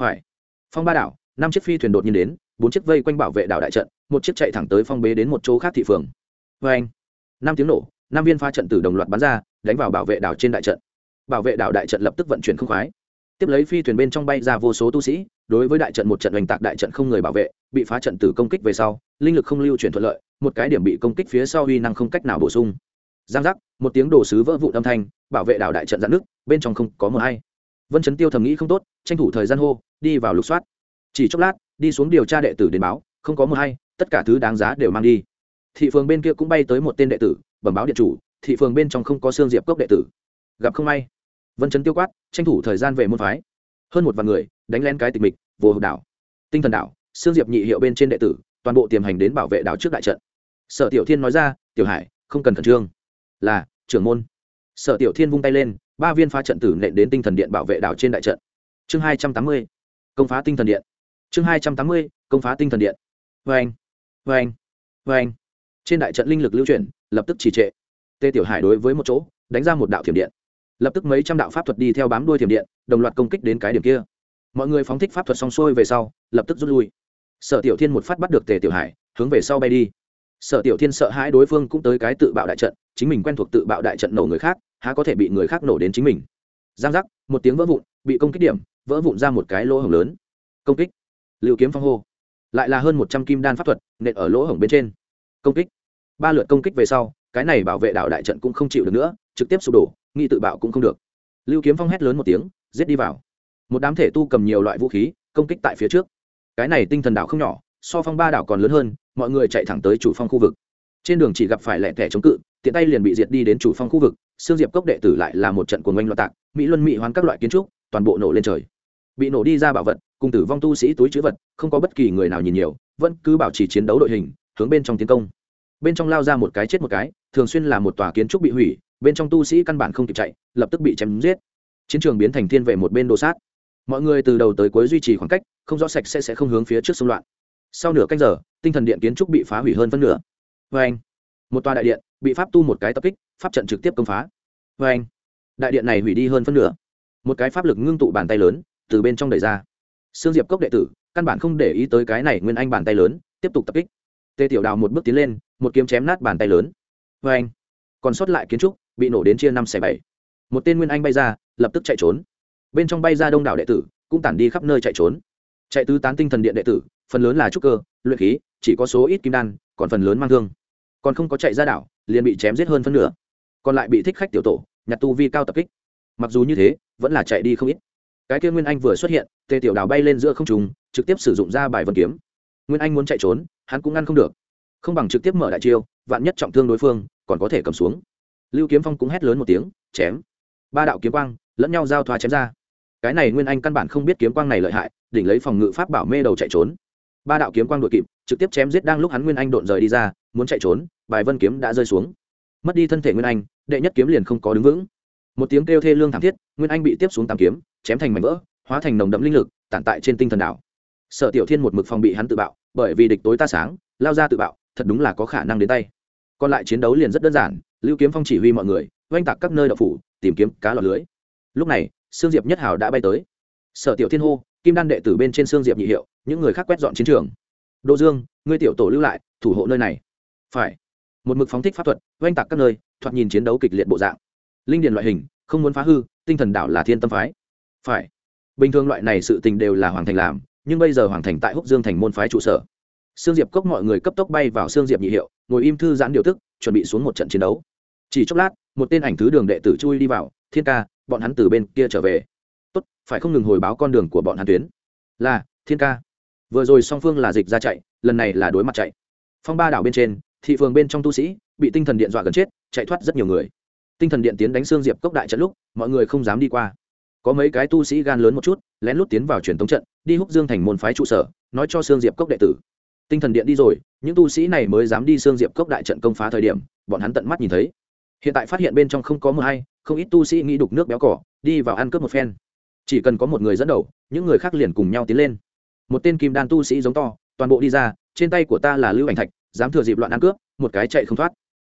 Speaker 1: Phải. Phong ba đảo, năm chiếc phi thuyền đột nhiên đến, bốn chiếc vây quanh bảo vệ đảo đại trận, một chiếc chạy thẳng tới phong bế đến một chỗ khác thị phường. Vê anh, năm tiếng nổ, năm viên pha trận tử đồng loạt bắn ra, đánh vào bảo vệ đảo trên đại trận. Bảo vệ đảo đại trận lập tức vận chuyển không khoái. Tiếp lấy phi thuyền bên trong bay ra vô số tu sĩ, đối với đại trận một trận oanh tạc đại trận không người bảo vệ, bị phá trận tử công kích về sau, linh lực không lưu chuyển thuận lợi, một cái điểm bị công kích phía sau uy năng không cách nào bổ sung giang giác, một tiếng đồ sứ vỡ vụn âm thanh, bảo vệ đảo đại trận dạn nước, bên trong không có mờ hay. Vân chấn tiêu thầm nghĩ không tốt, tranh thủ thời gian hô, đi vào lục soát. Chỉ chốc lát, đi xuống điều tra đệ tử đến báo, không có mờ hay, tất cả thứ đáng giá đều mang đi. Thị phường bên kia cũng bay tới một tên đệ tử, bẩm báo điện chủ, thị phường bên trong không có xương diệp cốc đệ tử. Gặp không may, vân chấn tiêu quát, tranh thủ thời gian về môn phái. Hơn một vạn người, đánh len cái tịch mịch, vô hộp đảo. Tinh thần đảo xương diệp nhị hiệu bên trên đệ tử, toàn bộ tiềm hành đến bảo vệ đảo trước đại trận. Sở tiểu thiên nói ra, tiểu hải, không cần khẩn trương là, trưởng môn. Sở tiểu thiên vung tay lên, ba viên phá trận tử nện đến tinh thần điện bảo vệ đảo trên đại trận. Chương hai trăm tám mươi, công phá tinh thần điện. Chương hai trăm tám mươi, công phá tinh thần điện. Vê anh vê anh vê anh. Trên đại trận linh lực lưu chuyển, lập tức trì trệ. Tê tiểu hải đối với một chỗ, đánh ra một đạo thiểm điện. Lập tức mấy trăm đạo pháp thuật đi theo bám đuôi thiểm điện, đồng loạt công kích đến cái điểm kia. Mọi người phóng thích pháp thuật xong xuôi về sau, lập tức rút lui. Sở tiểu thiên một phát bắt được tề tiểu hải, hướng về sau bay đi. Sở tiểu thiên sợ hãi đối phương cũng tới cái tự bạo đại trận chính mình quen thuộc tự bạo đại trận nổ người khác, há có thể bị người khác nổ đến chính mình. Giang giác, một tiếng vỡ vụn, bị công kích điểm, vỡ vụn ra một cái lỗ hổng lớn. Công kích. Liệu kiếm phong hô. Lại là hơn một trăm kim đan pháp thuật, nện ở lỗ hổng bên trên. Công kích. Ba lượt công kích về sau, cái này bảo vệ đảo đại trận cũng không chịu được nữa, trực tiếp sụp đổ, nghi tự bạo cũng không được. Lưu kiếm phong hét lớn một tiếng, giết đi vào. Một đám thể tu cầm nhiều loại vũ khí, công kích tại phía trước. Cái này tinh thần đảo không nhỏ, so phong ba đảo còn lớn hơn, mọi người chạy thẳng tới chủ phong khu vực trên đường chỉ gặp phải lẻ tẻ chống cự, tiện tay liền bị diệt đi đến chủ phong khu vực xương diệp cốc đệ tử lại là một trận cuồng oanh loạn tạc, mỹ luân mỹ hoán các loại kiến trúc, toàn bộ nổ lên trời. Bị nổ đi ra bảo vật, cùng tử vong tu sĩ túi chữ vật, không có bất kỳ người nào nhìn nhiều, vẫn cứ bảo trì chiến đấu đội hình, hướng bên trong tiến công. Bên trong lao ra một cái chết một cái, thường xuyên là một tòa kiến trúc bị hủy, bên trong tu sĩ căn bản không kịp chạy, lập tức bị chém giết. Chiến trường biến thành thiên vệ một bên đồ sát. Mọi người từ đầu tới cuối duy trì khoảng cách, không rõ sạch sẽ sẽ không hướng phía trước xung loạn. Sau nửa canh giờ, tinh thần điện kiến trúc bị phá hủy hơn phân nửa vê anh. Một tòa đại điện, bị pháp tu một cái tập kích, pháp trận trực tiếp công phá. Vê anh. Đại điện này hủy đi hơn phân nửa. Một cái pháp lực ngưng tụ bàn tay lớn, từ bên trong đẩy ra. Sương diệp cốc đệ tử, căn bản không để ý tới cái này nguyên anh bàn tay lớn, tiếp tục tập kích. Tê tiểu đào một bước tiến lên, một kiếm chém nát bàn tay lớn. Vê anh. Còn sót lại kiến trúc, bị nổ đến chia năm xẻ bảy. Một tên nguyên anh bay ra, lập tức chạy trốn. Bên trong bay ra đông đảo đệ tử, cũng tản đi khắp nơi chạy trốn. Chạy tứ tán tinh thần điện đệ tử, phần lớn là trúc cơ, luyện khí, chỉ có số ít kim đan, còn phần lớn mang thương còn không có chạy ra đảo, liền bị chém giết hơn phân nửa. Còn lại bị thích khách tiểu tổ, nhặt tu vi cao tập kích. Mặc dù như thế, vẫn là chạy đi không ít. Cái kia nguyên anh vừa xuất hiện, tề tiểu đào bay lên giữa không trùng trực tiếp sử dụng ra bài vân kiếm. Nguyên anh muốn chạy trốn, hắn cũng ngăn không được. Không bằng trực tiếp mở đại chiêu, vạn nhất trọng thương đối phương, còn có thể cầm xuống. Lưu kiếm phong cũng hét lớn một tiếng, chém. Ba đạo kiếm quang lẫn nhau giao thoa chém ra. Cái này nguyên anh căn bản không biết kiếm quang này lợi hại, đỉnh lấy phòng ngự pháp bảo mê đầu chạy trốn. Ba đạo kiếm quang đội kịp trực tiếp chém giết đang lúc hắn nguyên anh độn rời đi ra, muốn chạy trốn, bài vân kiếm đã rơi xuống. Mất đi thân thể nguyên anh, đệ nhất kiếm liền không có đứng vững. Một tiếng kêu thê lương thảm thiết, nguyên anh bị tiếp xuống tám kiếm, chém thành mảnh vỡ, hóa thành nồng đậm linh lực, tản tại trên tinh thần đảo. Sở tiểu thiên một mực phòng bị hắn tự bạo, bởi vì địch tối ta sáng, lao ra tự bạo, thật đúng là có khả năng đến tay. Còn lại chiến đấu liền rất đơn giản, lưu kiếm phong chỉ huy mọi người, oanh tạc các nơi đậu phủ, tìm kiếm cá lọt lưới. Lúc này, sương diệp nhất hào đã bay tới. Sở tiểu thiên hô, kim đan đệ tử bên trên sương diệp nhị hiệu, những người khác quét dọn chiến trường đỗ dương, ngươi tiểu tổ lưu lại, thủ hộ nơi này. Phải. Một mực phóng thích pháp thuật, oanh tạc các nơi, thoạt nhìn chiến đấu kịch liệt bộ dạng. Linh điền loại hình, không muốn phá hư, tinh thần đảo là thiên tâm phái. Phải. Bình thường loại này sự tình đều là hoàng thành làm, nhưng bây giờ hoàng thành tại húc dương thành môn phái trụ sở. Sương diệp cốc mọi người cấp tốc bay vào sương diệp nhị hiệu, ngồi im thư giãn điều tức, chuẩn bị xuống một trận chiến đấu. Chỉ chốc lát, một tên ảnh thứ đường đệ tử chui đi vào, thiên ca, bọn hắn từ bên kia trở về. Tốt, phải không ngừng hồi báo con đường của bọn hắn tuyến? Là, thiên ca vừa rồi song phương là dịch ra chạy, lần này là đối mặt chạy. Phong ba đảo bên trên, thị phường bên trong tu sĩ bị tinh thần điện dọa gần chết, chạy thoát rất nhiều người. Tinh thần điện tiến đánh xương diệp cốc đại trận lúc, mọi người không dám đi qua. Có mấy cái tu sĩ gan lớn một chút, lén lút tiến vào truyền thống trận, đi húc dương thành môn phái trụ sở, nói cho xương diệp cốc đệ tử. Tinh thần điện đi rồi, những tu sĩ này mới dám đi xương diệp cốc đại trận công phá thời điểm, bọn hắn tận mắt nhìn thấy. Hiện tại phát hiện bên trong không có mưa hay, không ít tu sĩ nghĩ đục nước béo cỏ, đi vào ăn cướp một phen. Chỉ cần có một người dẫn đầu, những người khác liền cùng nhau tiến lên một tên kim đan tu sĩ giống to, toàn bộ đi ra, trên tay của ta là lưu ảnh thạch, dám thừa dịp loạn ăn cướp, một cái chạy không thoát.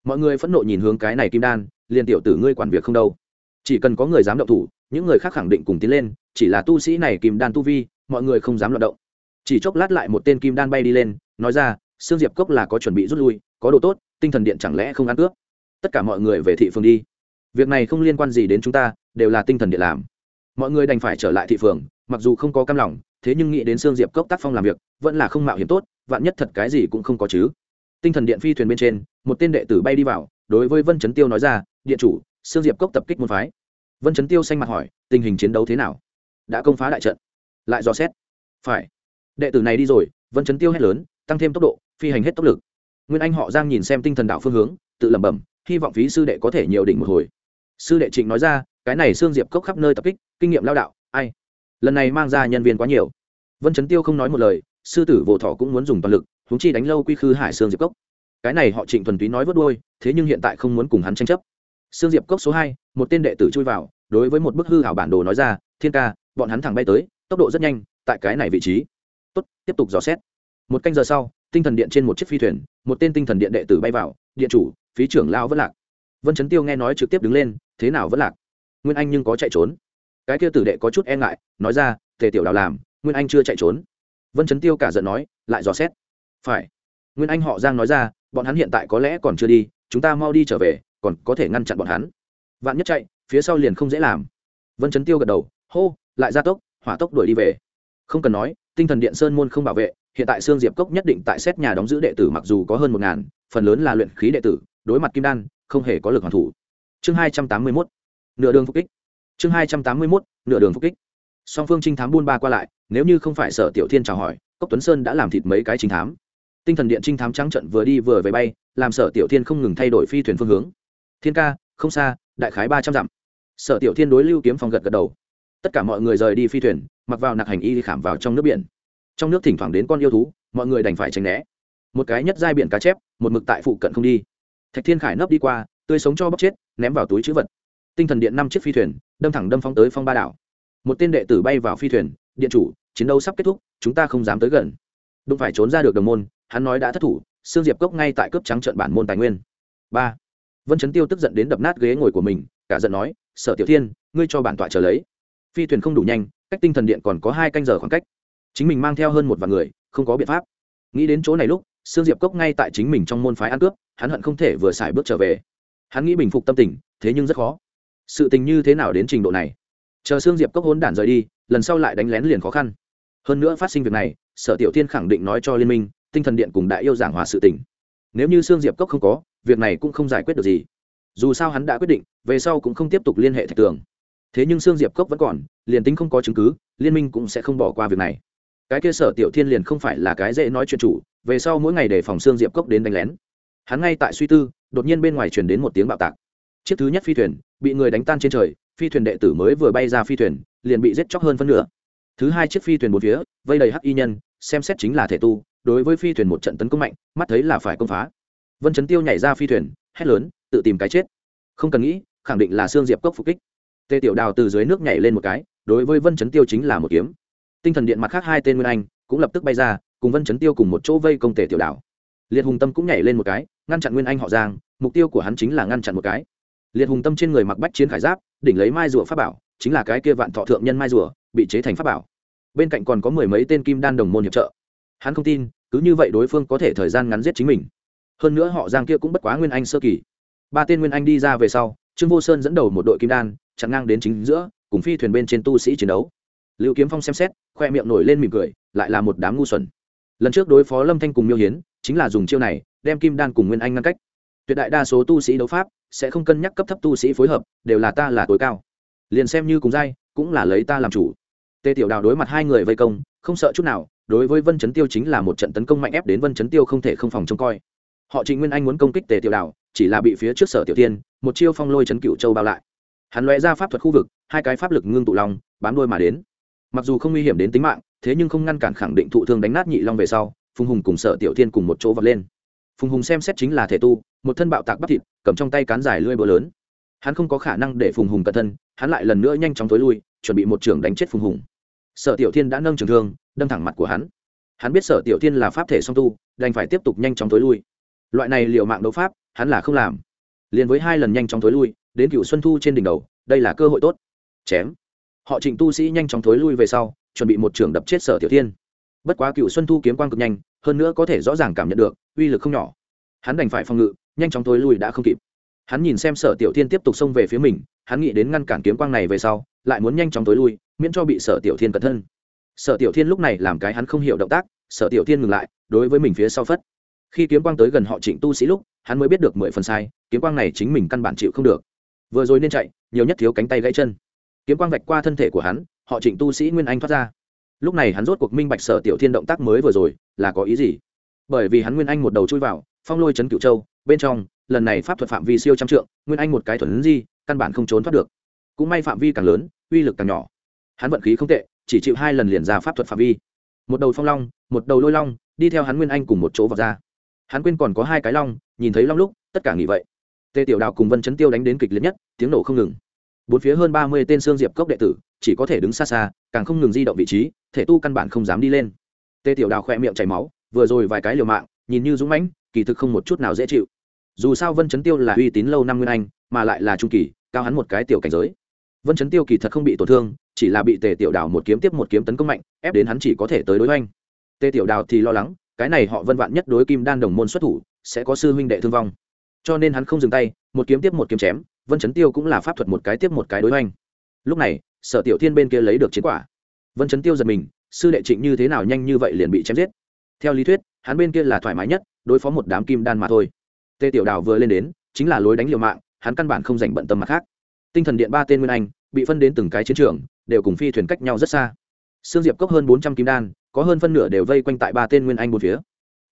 Speaker 1: Mọi người phẫn nộ nhìn hướng cái này kim đan, liền tiểu tử ngươi quản việc không đâu. Chỉ cần có người dám động thủ, những người khác khẳng định cùng tiến lên, chỉ là tu sĩ này kim đan tu vi, mọi người không dám loạn động. Chỉ chốc lát lại một tên kim đan bay đi lên, nói ra, sương diệp cốc là có chuẩn bị rút lui, có đồ tốt, tinh thần điện chẳng lẽ không ăn cướp? Tất cả mọi người về thị phường đi. Việc này không liên quan gì đến chúng ta, đều là tinh thần điện làm. Mọi người đành phải trở lại thị phường, mặc dù không có cam lòng thế nhưng nghĩ đến sương diệp cốc tác phong làm việc, vẫn là không mạo hiểm tốt, vạn nhất thật cái gì cũng không có chứ. Tinh thần điện phi thuyền bên trên, một tên đệ tử bay đi vào, đối với vân chấn tiêu nói ra, điện chủ, sương diệp cốc tập kích môn phái. Vân chấn tiêu xanh mặt hỏi, tình hình chiến đấu thế nào? Đã công phá đại trận? Lại dò xét, phải. Đệ tử này đi rồi, vân chấn tiêu hét lớn, tăng thêm tốc độ, phi hành hết tốc lực. Nguyên anh họ giang nhìn xem tinh thần đạo phương hướng, tự lẩm bẩm, hy vọng phí sư đệ có thể nhiều đỉnh một hồi. Sư đệ trịnh nói ra, cái này xương diệp cốc khắp nơi tập kích, kinh nghiệm lao đạo, ai? Lần này mang ra nhân viên quá nhiều. Vân chấn tiêu không nói một lời, sư tử vỗ thọ cũng muốn dùng toàn lực húng chi đánh lâu quy khư hải xương diệp cốc. Cái này họ trịnh thuần túy nói vớt đôi thế nhưng hiện tại không muốn cùng hắn tranh chấp. Xương diệp cốc số hai, một tên đệ tử chui vào, đối với một bức hư hảo bản đồ nói ra, thiên ca, bọn hắn thẳng bay tới, tốc độ rất nhanh, tại cái này vị trí. Tốt, tiếp tục dò xét. Một canh giờ sau, tinh thần điện trên một chiếc phi thuyền, một tên tinh thần điện đệ tử bay vào, điện chủ, phí trưởng lao vẫn lạc. Vân chấn tiêu nghe nói trực tiếp đứng lên, thế nào vẫn lạc? Nguyên anh nhưng có chạy trốn cái kia tử đệ có chút e ngại, nói ra, tề tiểu đào làm, nguyên anh chưa chạy trốn. Vân chấn tiêu cả giận nói, lại dò xét. Phải. Nguyên anh họ giang nói ra, bọn hắn hiện tại có lẽ còn chưa đi, chúng ta mau đi trở về, còn có thể ngăn chặn bọn hắn. Vạn nhất chạy, phía sau liền không dễ làm. Vân chấn tiêu gật đầu, hô, lại ra tốc, hỏa tốc đuổi đi về. Không cần nói, tinh thần điện sơn môn không bảo vệ, hiện tại sương diệp cốc nhất định tại xét nhà đóng giữ đệ tử mặc dù có hơn một ngàn, phần lớn là luyện khí đệ tử, đối mặt kim đan, không hề có lực hoàn thủ. Chương hai trăm tám mươi mốt, nửa đường phục kích chương hai trăm tám mươi mốt, nửa đường phục kích. Song phương trinh thám buôn ba qua lại, nếu như không phải sở tiểu thiên chào hỏi, cốc tuấn sơn đã làm thịt mấy cái trinh thám. Tinh thần điện trinh thám trắng trận vừa đi vừa về bay, làm sở tiểu thiên không ngừng thay đổi phi thuyền phương hướng. Thiên ca, không xa, đại khái ba trăm dặm. Sở tiểu thiên đối lưu kiếm phong gật gật đầu. Tất cả mọi người rời đi phi thuyền, mặc vào nặc hành y khảm vào trong nước biển. Trong nước thỉnh thoảng đến con yêu thú, mọi người đành phải tránh né. Một cái nhất giai biển cá chép, một mực tại phụ cận không đi. Thạch thiên khải nấp đi qua, tươi sống cho bóc chết, ném vào túi chữ vật tinh thần điện năm chiếc phi thuyền, đâm thẳng đâm phóng tới phong ba đảo. Một tên đệ tử bay vào phi thuyền, điện chủ, chiến đấu sắp kết thúc, chúng ta không dám tới gần. Đụng phải trốn ra được đồng môn, hắn nói đã thất thủ, sương diệp cốc ngay tại cướp trắng trận bản môn tài nguyên. Ba. Vân chấn tiêu tức giận đến đập nát ghế ngồi của mình, cả giận nói, sở tiểu thiên, ngươi cho bản tọa trở lấy. Phi thuyền không đủ nhanh, cách tinh thần điện còn có hai canh giờ khoảng cách. Chính mình mang theo hơn một vạn người, không có biện pháp. Nghĩ đến chỗ này lúc, sương diệp cốc ngay tại chính mình trong môn phái ăn cướp, hắn hận không thể vừa xài bước trở về. Hắn nghĩ bình phục tâm tình, thế nhưng rất khó sự tình như thế nào đến trình độ này? Chờ sương diệp cốc hôn đản rời đi, lần sau lại đánh lén liền khó khăn. Hơn nữa phát sinh việc này, sở tiểu thiên khẳng định nói cho liên minh, tinh thần điện cùng đại yêu giảng hòa sự tình. Nếu như sương diệp cốc không có, việc này cũng không giải quyết được gì. Dù sao hắn đã quyết định, về sau cũng không tiếp tục liên hệ thạch tường. Thế nhưng sương diệp cốc vẫn còn, liền tính không có chứng cứ, liên minh cũng sẽ không bỏ qua việc này. Cái kia sở tiểu thiên liền không phải là cái dễ nói chuyện chủ, về sau mỗi ngày để phòng sương diệp cốc đến đánh lén. Hắn ngay tại suy tư, đột nhiên bên ngoài truyền đến một tiếng bạo tạc chiếc thứ nhất phi thuyền bị người đánh tan trên trời, phi thuyền đệ tử mới vừa bay ra phi thuyền, liền bị giết chóc hơn phân nửa. Thứ hai chiếc phi thuyền một phía, vây đầy hắc y nhân, xem xét chính là thể tu, đối với phi thuyền một trận tấn công mạnh, mắt thấy là phải công phá. Vân chấn tiêu nhảy ra phi thuyền, hét lớn, tự tìm cái chết. Không cần nghĩ, khẳng định là xương diệp cốc phục kích. Tê tiểu đào từ dưới nước nhảy lên một cái, đối với vân chấn tiêu chính là một kiếm. Tinh thần điện mặt khác hai tên nguyên anh cũng lập tức bay ra, cùng vân chấn tiêu cùng một chỗ vây công tề tiểu đào. Liệt hùng tâm cũng nhảy lên một cái, ngăn chặn nguyên anh họ giang, mục tiêu của hắn chính là ngăn chặn một cái liệt hùng tâm trên người mặc bách chiến khải giáp, đỉnh lấy mai rùa pháp bảo, chính là cái kia vạn thọ thượng nhân mai rùa, bị chế thành pháp bảo. Bên cạnh còn có mười mấy tên kim đan đồng môn hiệp trợ. Hắn không tin, cứ như vậy đối phương có thể thời gian ngắn giết chính mình. Hơn nữa họ giang kia cũng bất quá nguyên anh sơ kỳ. Ba tên nguyên anh đi ra về sau, trương vô sơn dẫn đầu một đội kim đan, chặn ngang đến chính giữa, cùng phi thuyền bên trên tu sĩ chiến đấu. Liệu kiếm phong xem xét, khoe miệng nổi lên mỉm cười, lại là một đám ngu xuẩn. Lần trước đối phó lâm thanh cùng miêu hiến, chính là dùng chiêu này, đem kim đan cùng nguyên anh ngăn cách tuyệt đại đa số tu sĩ đấu pháp sẽ không cân nhắc cấp thấp tu sĩ phối hợp, đều là ta là tối cao. Liền xem như cùng giai, cũng là lấy ta làm chủ. Tề tiểu đào đối mặt hai người vây công, không sợ chút nào, đối với vân chấn tiêu chính là một trận tấn công mạnh ép đến vân chấn tiêu không thể không phòng trông coi. Họ trịnh nguyên anh muốn công kích tề tiểu đào, chỉ là bị phía trước sở tiểu tiên, một chiêu phong lôi chấn cựu châu bao lại. Hắn lóe ra pháp thuật khu vực, hai cái pháp lực ngưng tụ long, bám đôi mà đến. Mặc dù không nguy hiểm đến tính mạng, thế nhưng không ngăn cản khẳng định thụ thương đánh nát nhị long về sau, phùng hùng cùng sở tiểu tiên cùng một chỗ vọt lên. Phùng hùng xem xét chính là thể tu một thân bạo tạc bắp thịt, cầm trong tay cán dài lưỡi búa lớn. Hắn không có khả năng để phùng hùng cẩn thân, hắn lại lần nữa nhanh chóng tối lui, chuẩn bị một trưởng đánh chết phùng hùng. Sở tiểu thiên đã nâng trường thương, đâm thẳng mặt của hắn. Hắn biết sở tiểu thiên là pháp thể song tu, đành phải tiếp tục nhanh chóng tối lui. Loại này liệu mạng đấu pháp, hắn là không làm. Liền với hai lần nhanh chóng tối lui, đến cựu xuân thu trên đỉnh đầu, đây là cơ hội tốt. Chém. Họ trịnh tu sĩ nhanh chóng thối lui về sau, chuẩn bị một trường đập chết sở tiểu thiên. Bất quá cựu xuân thu kiếm quang cực nhanh, hơn nữa có thể rõ ràng cảm nhận được, uy lực không nhỏ hắn đành phải phòng ngự, nhanh chóng tối lui đã không kịp. Hắn nhìn xem sở tiểu thiên tiếp tục xông về phía mình, hắn nghĩ đến ngăn cản kiếm quang này về sau, lại muốn nhanh chóng tối lui, miễn cho bị sở tiểu thiên cẩn thân. Sở tiểu thiên lúc này làm cái hắn không hiểu động tác, sở tiểu thiên ngừng lại, đối với mình phía sau phất. Khi kiếm quang tới gần họ trịnh tu sĩ lúc, hắn mới biết được mười phần sai, kiếm quang này chính mình căn bản chịu không được. Vừa rồi nên chạy, nhiều nhất thiếu cánh tay gãy chân. Kiếm quang vạch qua thân thể của hắn, họ trịnh tu sĩ nguyên anh thoát ra. Lúc này hắn rốt cuộc minh bạch sở tiểu thiên động tác mới vừa rồi là có ý gì. Bởi vì hắn nguyên anh một đầu chui vào phong lôi chấn cựu châu, bên trong, lần này pháp thuật phạm vi siêu trăm trượng, nguyên anh một cái thuần di, căn bản không trốn thoát được. Cũng may phạm vi càng lớn, uy lực càng nhỏ. Hắn vận khí không tệ, chỉ chịu hai lần liền ra pháp thuật phạm vi. Một đầu phong long, một đầu lôi long, đi theo hắn nguyên anh cùng một chỗ vào ra. Hắn quên còn có hai cái long, nhìn thấy long lúc, tất cả nghỉ vậy. Tề tiểu đào cùng vân chấn tiêu đánh đến kịch liệt nhất, tiếng nổ không ngừng. Bốn phía hơn ba mươi tên xương diệp cốc đệ tử, chỉ có thể đứng xa xa, càng không ngừng di động vị trí, thể tu căn bản không dám đi lên. Tề tiểu đào khỏe miệng chảy máu, vừa rồi vài cái liều mạng, nhìn như dũng mãnh kỳ thực không một chút nào dễ chịu. Dù sao vân chấn tiêu là uy tín lâu năm nguyên anh, mà lại là trung kỳ, cao hắn một cái tiểu cảnh giới. Vân chấn tiêu kỳ thật không bị tổn thương, chỉ là bị tề tiểu đào một kiếm tiếp một kiếm tấn công mạnh, ép đến hắn chỉ có thể tới đối oanh tề tiểu đào thì lo lắng, cái này họ vân vạn nhất đối kim đan đồng môn xuất thủ, sẽ có sư huynh đệ thương vong. Cho nên hắn không dừng tay, một kiếm tiếp một kiếm chém, vân chấn tiêu cũng là pháp thuật một cái tiếp một cái đối oanh lúc này, sở tiểu thiên bên kia lấy được chiến quả. Vân chấn tiêu giật mình, sư đệ trịnh như thế nào nhanh như vậy liền bị chém giết. Theo lý thuyết, hắn bên kia là thoải mái nhất đối phó một đám kim đan mà thôi. Tề tiểu đào vừa lên đến, chính là lối đánh liều mạng, hắn căn bản không dành bận tâm mặt khác. Tinh thần điện ba tên nguyên anh, bị phân đến từng cái chiến trường, đều cùng phi thuyền cách nhau rất xa. Sương diệp cốc hơn bốn trăm kim đan, có hơn phân nửa đều vây quanh tại ba tên nguyên anh một phía.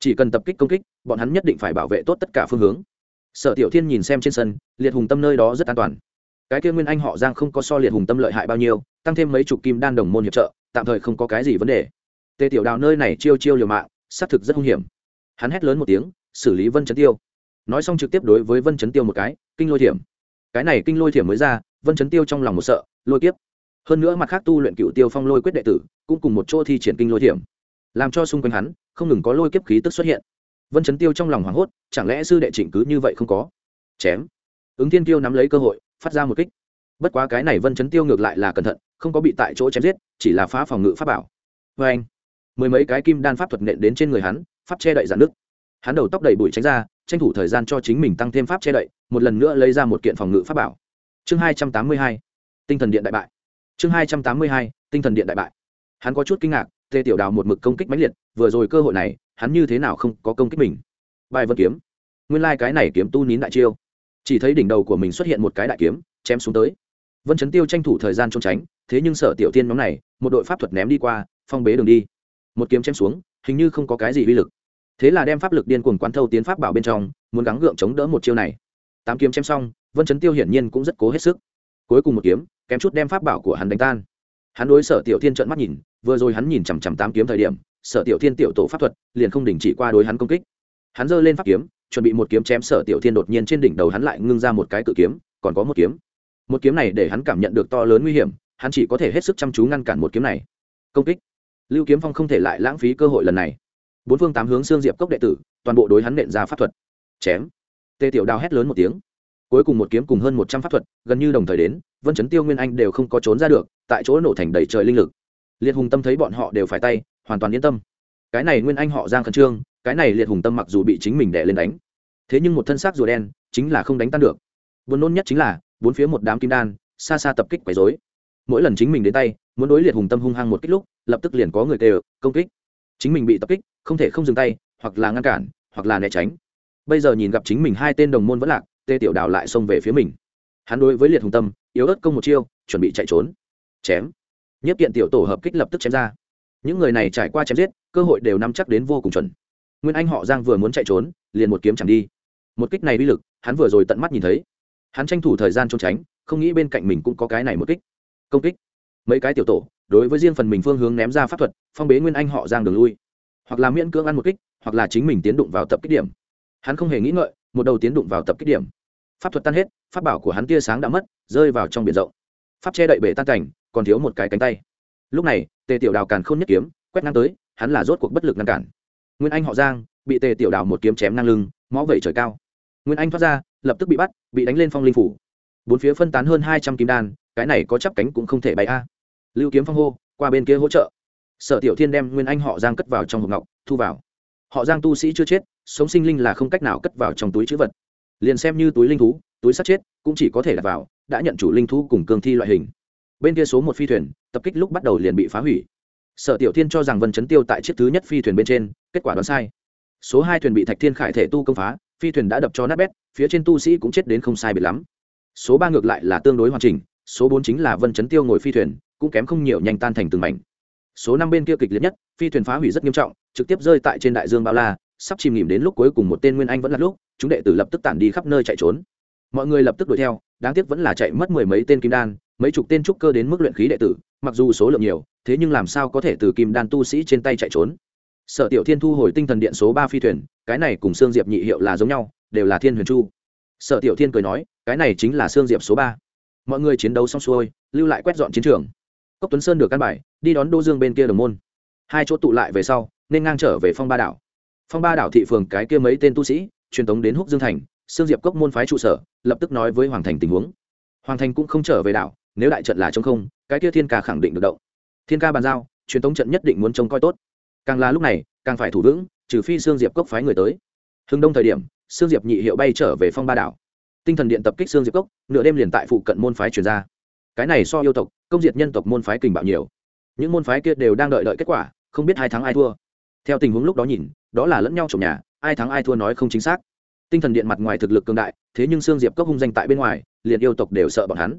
Speaker 1: Chỉ cần tập kích công kích, bọn hắn nhất định phải bảo vệ tốt tất cả phương hướng. Sở tiểu thiên nhìn xem trên sân, liệt hùng tâm nơi đó rất an toàn. Cái kia nguyên anh họ giang không có so liệt hùng tâm lợi hại bao nhiêu, tăng thêm mấy chục kim đan đồng môn hiệp trợ, tạm thời không có cái gì vấn đề. Tề tiểu đào nơi này chiêu chiêu liều mạng, xác thực rất hung hiểm hắn hét lớn một tiếng, xử lý vân chấn tiêu. Nói xong trực tiếp đối với vân chấn tiêu một cái, kinh lôi thiểm. Cái này kinh lôi thiểm mới ra, vân chấn tiêu trong lòng một sợ, lôi kiếp. Hơn nữa mặt khác tu luyện cựu tiêu phong lôi quyết đệ tử, cũng cùng một chỗ thi triển kinh lôi thiểm. Làm cho xung quanh hắn, không ngừng có lôi kiếp khí tức xuất hiện. Vân chấn tiêu trong lòng hoảng hốt, chẳng lẽ sư đệ trịnh cứ như vậy không có? Chém. Ứng thiên tiêu nắm lấy cơ hội, phát ra một kích. Bất quá cái này vân chấn tiêu ngược lại là cẩn thận, không có bị tại chỗ chém giết, chỉ là phá phòng ngự pháp bảo. Vê anh mười mấy cái kim đan pháp thuật nện đến trên người hắn pháp che đậy giãn nước. Hắn đầu tóc đầy bụi tránh ra, tranh thủ thời gian cho chính mình tăng thêm pháp che đậy, một lần nữa lấy ra một kiện phòng ngự pháp bảo. Chương hai trăm tám mươi hai, tinh thần điện đại bại. Chương hai trăm tám mươi hai, tinh thần điện đại bại. Hắn có chút kinh ngạc tề tiểu đào một mực công kích mãnh liệt, vừa rồi cơ hội này, hắn như thế nào không có công kích mình? Bài vân kiếm. Nguyên lai、like、cái này kiếm tu nín đại chiêu. Chỉ thấy đỉnh đầu của mình xuất hiện một cái đại kiếm, chém xuống tới. Vân chấn tiêu tranh thủ thời gian trốn tránh, thế nhưng sở tiểu tiên nhóm này, một đội pháp thuật ném đi qua, phong bế đường đi. Một kiếm chém xuống, hình như không có cái gì uy lực thế là đem pháp lực điên cuồng quán thâu tiến pháp bảo bên trong, muốn gắng gượng chống đỡ một chiêu này. Tám kiếm chém xong, vân chấn tiêu hiển nhiên cũng rất cố hết sức. Cuối cùng một kiếm, kém chút đem pháp bảo của hắn đánh tan. Hắn đối sở tiểu thiên trợn mắt nhìn, vừa rồi hắn nhìn chằm chằm tám kiếm thời điểm, sở tiểu thiên tiểu tổ pháp thuật liền không đình chỉ qua đối hắn công kích. Hắn giơ lên pháp kiếm, chuẩn bị một kiếm chém sở tiểu thiên đột nhiên trên đỉnh đầu hắn lại ngưng ra một cái cự kiếm, còn có một kiếm. Một kiếm này để hắn cảm nhận được to lớn nguy hiểm, hắn chỉ có thể hết sức chăm chú ngăn cản một kiếm này. Công kích. Lưu kiếm phong không thể lại lãng phí cơ hội lần này bốn phương tám hướng xương diệp cốc đệ tử, toàn bộ đối hắn nện ra pháp thuật. Chém. Tê tiểu đao hét lớn một tiếng. Cuối cùng một kiếm cùng hơn một trăm pháp thuật, gần như đồng thời đến, vân chấn tiêu nguyên anh đều không có trốn ra được, tại chỗ nổ thành đầy trời linh lực. Liệt hùng tâm thấy bọn họ đều phải tay, hoàn toàn yên tâm. Cái này nguyên anh họ giang khẩn trương, cái này liệt hùng tâm mặc dù bị chính mình đè lên đánh, thế nhưng một thân xác rùa đen, chính là không đánh tan được. Buồn nôn nhất chính là, bốn phía một đám kim đan, xa xa tập kích quấy dối mỗi lần chính mình đến tay, muốn đối liệt hùng tâm hung hăng một kích lúc, lập tức liền có người tê công kích chính mình bị tập kích, không thể không dừng tay, hoặc là ngăn cản, hoặc là né tránh. Bây giờ nhìn gặp chính mình hai tên đồng môn vẫn lạc, tê tiểu đào lại xông về phía mình. Hắn đối với liệt hùng tâm, yếu ớt công một chiêu, chuẩn bị chạy trốn. Chém. Nhất kiện tiểu tổ hợp kích lập tức chém ra. Những người này trải qua chém giết, cơ hội đều nắm chắc đến vô cùng chuẩn. Nguyên anh họ giang vừa muốn chạy trốn, liền một kiếm chẳng đi. Một kích này uy lực, hắn vừa rồi tận mắt nhìn thấy. Hắn tranh thủ thời gian trốn tránh, không nghĩ bên cạnh mình cũng có cái này một kích. Công kích. Mấy cái tiểu tổ đối với riêng phần mình phương hướng ném ra pháp thuật, phong bế nguyên anh họ giang đường lui. Hoặc là miễn cưỡng ăn một kích, hoặc là chính mình tiến đụng vào tập kích điểm. Hắn không hề nghĩ ngợi, một đầu tiến đụng vào tập kích điểm. Pháp thuật tan hết, pháp bảo của hắn tia sáng đã mất, rơi vào trong biển rộng. Pháp che đậy bể tan cảnh, còn thiếu một cái cánh tay. Lúc này, tề tiểu đào càn k h ô n nhất kiếm, quét ngang tới, hắn là rốt cuộc bất lực ngăn cản. Nguyên anh họ giang, bị tề tiểu đào một kiếm chém ngang lưng mó vẩy trời cao. Nguyên anh thoát ra, lập tức bị bắt, bị đánh lên phong linh phủ. Bốn phía phân tán hơn hai trăm kim đan, cái này có chắp cánh cũng không thể bay a lưu kiếm phong hô, qua bên kia hỗ trợ. Sở tiểu thiên đem nguyên anh họ giang cất vào trong hộp ngọc, thu vào. Họ giang tu sĩ chưa chết, sống sinh linh là không cách nào cất vào trong túi chữ vật. Liền xem như túi linh thú, túi sắt chết, cũng chỉ có thể đặt vào, đã nhận chủ linh thú cùng cương thi loại hình. Bên kia số một phi thuyền, tập kích lúc bắt đầu liền bị phá hủy. Sở tiểu thiên cho rằng vân chấn tiêu tại chiếc thứ nhất phi thuyền bên trên, kết quả đoán sai. Số hai thuyền bị thạch thiên khải thể tu công phá, phi thuyền đã đập cho nát bét, phía trên tu sĩ cũng chết đến không sai biệt lắm. Số ba ngược lại là tương đối hoàn chỉnh số bốn chính là vân chấn tiêu ngồi phi thuyền, cũng kém không nhiều nhanh tan thành từng mảnh. Số năm bên kia kịch liệt nhất, phi thuyền phá hủy rất nghiêm trọng, trực tiếp rơi tại trên đại dương bao la, sắp chìm nghỉm đến lúc cuối cùng một tên nguyên anh vẫn là lúc, chúng đệ tử lập tức tản đi khắp nơi chạy trốn. Mọi người lập tức đuổi theo, đáng tiếc vẫn là chạy mất mười mấy tên kim đan, mấy chục tên trúc cơ đến mức luyện khí đệ tử, mặc dù số lượng nhiều, thế nhưng làm sao có thể từ kim đan tu sĩ trên tay chạy trốn. Sở tiểu thiên thu hồi tinh thần điện số ba phi thuyền, cái này cùng xương diệp nhị hiệu là giống nhau, đều là thiên huyền chu. Sở tiểu thiên cười nói, cái này chính là xương diệp số ba mọi người chiến đấu xong xuôi, lưu lại quét dọn chiến trường. Cốc tuấn sơn được căn bài, đi đón đô dương bên kia đồng môn. Hai chỗ tụ lại về sau, nên ngang trở về phong ba đảo. Phong ba đảo thị phường cái kia mấy tên tu sĩ, truyền tống đến húc dương thành, sương diệp cốc môn phái trụ sở, lập tức nói với hoàng thành tình huống. Hoàng thành cũng không trở về đảo, nếu đại trận là chống không, cái kia thiên ca khẳng định được động. Thiên ca bàn giao, truyền tống trận nhất định muốn trông coi tốt. Càng là lúc này, càng phải thủ vững, trừ phi sương diệp cốc phái người tới. Hưng đông thời điểm, sương diệp nhị hiệu bay trở về phong ba đảo tinh thần điện tập kích xương diệp cốc, nửa đêm liền tại phụ cận môn phái truyền ra. Cái này so yêu tộc, công diệt nhân tộc môn phái kình bạo nhiều. Những môn phái kia đều đang đợi đợi kết quả, không biết hai tháng ai thua. Theo tình huống lúc đó nhìn, đó là lẫn nhau trộm nhà, ai thắng ai thua nói không chính xác. Tinh thần điện mặt ngoài thực lực cường đại, thế nhưng xương diệp cốc hung danh tại bên ngoài, liền yêu tộc đều sợ bọn hắn.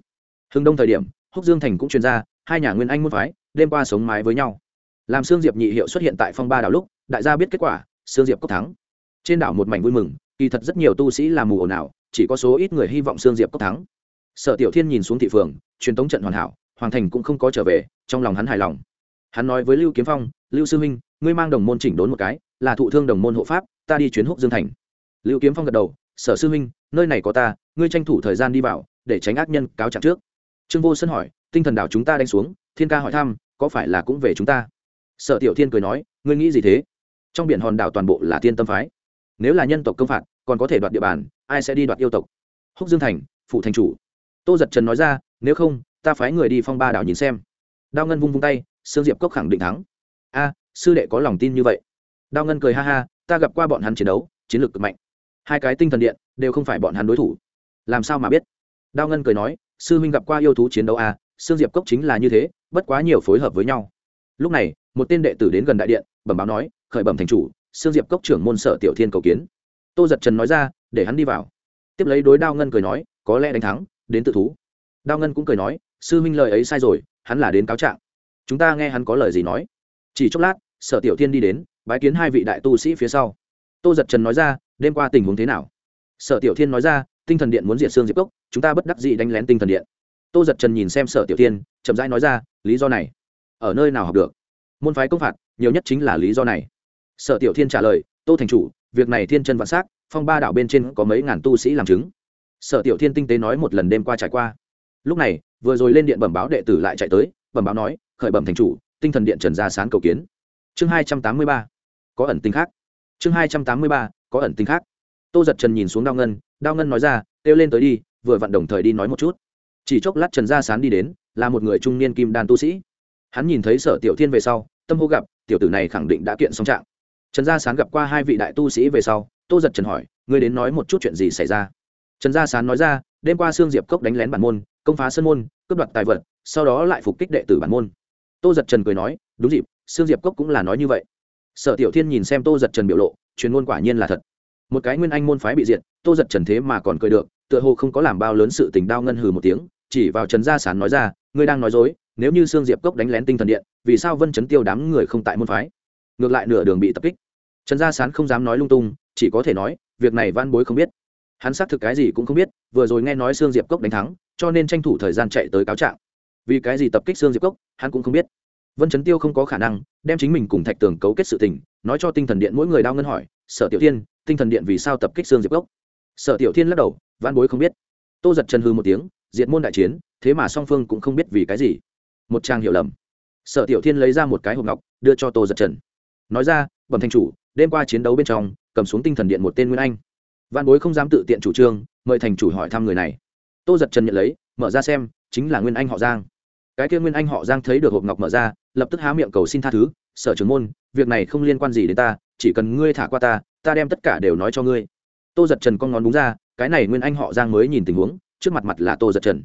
Speaker 1: Hưng đông thời điểm, húc dương thành cũng chuyên ra, hai nhà nguyên anh môn phái, đêm qua sống mái với nhau. Làm xương diệp nhị hiệu xuất hiện tại phong ba đảo lúc, đại gia biết kết quả, xương diệp cốc thắng. Trên đảo một mảnh vui mừng kỳ thật rất nhiều tu sĩ làm mù ồn ào, chỉ có số ít người hy vọng sương diệp cốc thắng. Sở tiểu thiên nhìn xuống thị phường, truyền tống trận hoàn hảo, hoàng thành cũng không có trở về, trong lòng hắn hài lòng. Hắn nói với lưu kiếm phong, lưu sư huynh, ngươi mang đồng môn chỉnh đốn một cái, là thụ thương đồng môn hộ pháp, ta đi chuyến húc dương thành. Lưu kiếm phong gật đầu, sở sư huynh, nơi này có ta, ngươi tranh thủ thời gian đi vào, để tránh ác nhân cáo trạng trước. Trương vô sân hỏi, tinh thần đảo chúng ta đánh xuống, thiên ca hỏi thăm, có phải là cũng về chúng ta? Sở tiểu thiên cười nói, ngươi nghĩ gì thế? Trong biển hòn đảo toàn bộ là thiên tâm phái. Nếu là nhân tộc công phạt còn có thể đoạt địa bàn, ai sẽ đi đoạt yêu tộc? Húc dương thành phụ thành chủ. Tô giật trần nói ra, nếu không, ta phái người đi phong ba đảo nhìn xem. Đao ngân vung vung tay, sương diệp cốc khẳng định thắng. A, sư đệ có lòng tin như vậy. Đao ngân cười ha ha, ta gặp qua bọn hắn chiến đấu, chiến lược cực mạnh. Hai cái tinh thần điện đều không phải bọn hắn đối thủ. Làm sao mà biết? Đao ngân cười nói, sư huynh gặp qua yêu thú chiến đấu a, sương diệp cốc chính là như thế, bất quá nhiều phối hợp với nhau. Lúc này, một tên đệ tử đến gần đại điện, bẩm báo nói, khởi bẩm thành chủ, sương diệp cốc trưởng môn sở tiểu thiên cầu kiến tô giật trần nói ra, để hắn đi vào. Tiếp lấy đối đao ngân cười nói, có lẽ đánh thắng, đến tự thú. Đao ngân cũng cười nói, sư minh lời ấy sai rồi, hắn là đến cáo trạng. Chúng ta nghe hắn có lời gì nói. Chỉ chốc lát, sở tiểu thiên đi đến, bái kiến hai vị đại tu sĩ phía sau. Tô giật trần nói ra, đêm qua tình huống thế nào? Sở tiểu thiên nói ra, tinh thần điện muốn diệt xương diệp cốc, chúng ta bất đắc dị đánh lén tinh thần điện. Tô giật trần nhìn xem sở tiểu thiên, chậm rãi nói ra, lý do này, ở nơi nào học được? Môn phái công phạt, nhiều nhất chính là lý do này. Sở tiểu thiên trả lời, tô thành chủ việc này thiên chân vạn s á c phong ba đảo bên trên có mấy ngàn tu sĩ làm chứng. Sở tiểu thiên tinh tế nói một lần đêm qua trải qua. Lúc này, vừa rồi lên điện bẩm báo đệ tử lại chạy tới, bẩm báo nói, khởi bẩm thành chủ, tinh thần điện trần gia sán cầu kiến. Chương hai trăm tám mươi ba, có ẩn tinh khác. Chương hai trăm tám mươi ba, có ẩn tinh khác. Tô giật trần nhìn xuống đao ngân đao ngân nói ra, kêu lên tới đi, vừa vặn đồng thời đi nói một chút. Chỉ chốc lát trần gia sán đi đến, là một người trung niên kim đan tu sĩ. Hắn nhìn thấy sở tiểu thiên về sau, tâm hô gặp, tiểu tử này khẳng định đã kiện xong trạng trần gia sán gặp qua hai vị đại tu sĩ về sau, tô giật trần hỏi, ngươi đến nói một chút chuyện gì xảy ra? Trần gia sán nói ra, đêm qua sương diệp cốc đánh lén bản môn, công phá sân môn, cướp đoạt tài vật, sau đó lại phục kích đệ tử bản môn. Tô giật trần cười nói, đúng dịp, sương diệp cốc cũng là nói như vậy. Sở tiểu thiên nhìn xem tô giật trần biểu lộ, truyền ngôn quả nhiên là thật. Một cái nguyên anh môn phái bị diệt, tô giật trần thế mà còn cười được, tựa hồ không có làm bao lớn sự tình đao ngân hừ một tiếng, chỉ vào trần gia sán nói ra, ngươi đang nói dối, nếu như sương diệp cốc đánh lén tinh thần điện, vì sao vân chấn tiêu đám người không tại môn phái? Ngược lại nửa đường bị tập kích. Trần gia sán không dám nói lung tung, chỉ có thể nói, việc này van bối không biết. Hắn xác thực cái gì cũng không biết, vừa rồi nghe nói sương diệp cốc đánh thắng, cho nên tranh thủ thời gian chạy tới cáo trạng. Vì cái gì tập kích sương diệp cốc, hắn cũng không biết. Vân chấn tiêu không có khả năng, đem chính mình cùng thạch tường cấu kết sự tình, nói cho tinh thần điện mỗi người đao ngân hỏi, sở tiểu thiên, tinh thần điện vì sao tập kích sương diệp cốc? Sở tiểu thiên lắc đầu Van bối không biết. Tô giật chân hư một tiếng, diệt môn đại chiến, thế mà song phương cũng không biết vì cái gì. Một trang hiểu lầm. Sở tiểu thiên lấy ra một cái hộp ngọc, đưa cho tô giật trần nói ra, bẩm thanh chủ, đêm qua chiến đấu bên trong, cầm xuống tinh thần điện một tên nguyên anh. Văn bối không dám tự tiện chủ trương, mời thành chủ hỏi thăm người này. Tô giật trần nhận lấy, mở ra xem, chính là nguyên anh họ giang. Cái kia nguyên anh họ giang thấy được hộp ngọc mở ra, lập tức há miệng cầu xin tha thứ, sở trưởng môn, việc này không liên quan gì đến ta, chỉ cần ngươi thả qua ta ta đem tất cả đều nói cho ngươi. Tô giật trần con ngón búng ra, cái này nguyên anh họ giang mới nhìn tình huống, trước mặt mặt là tô giật trần.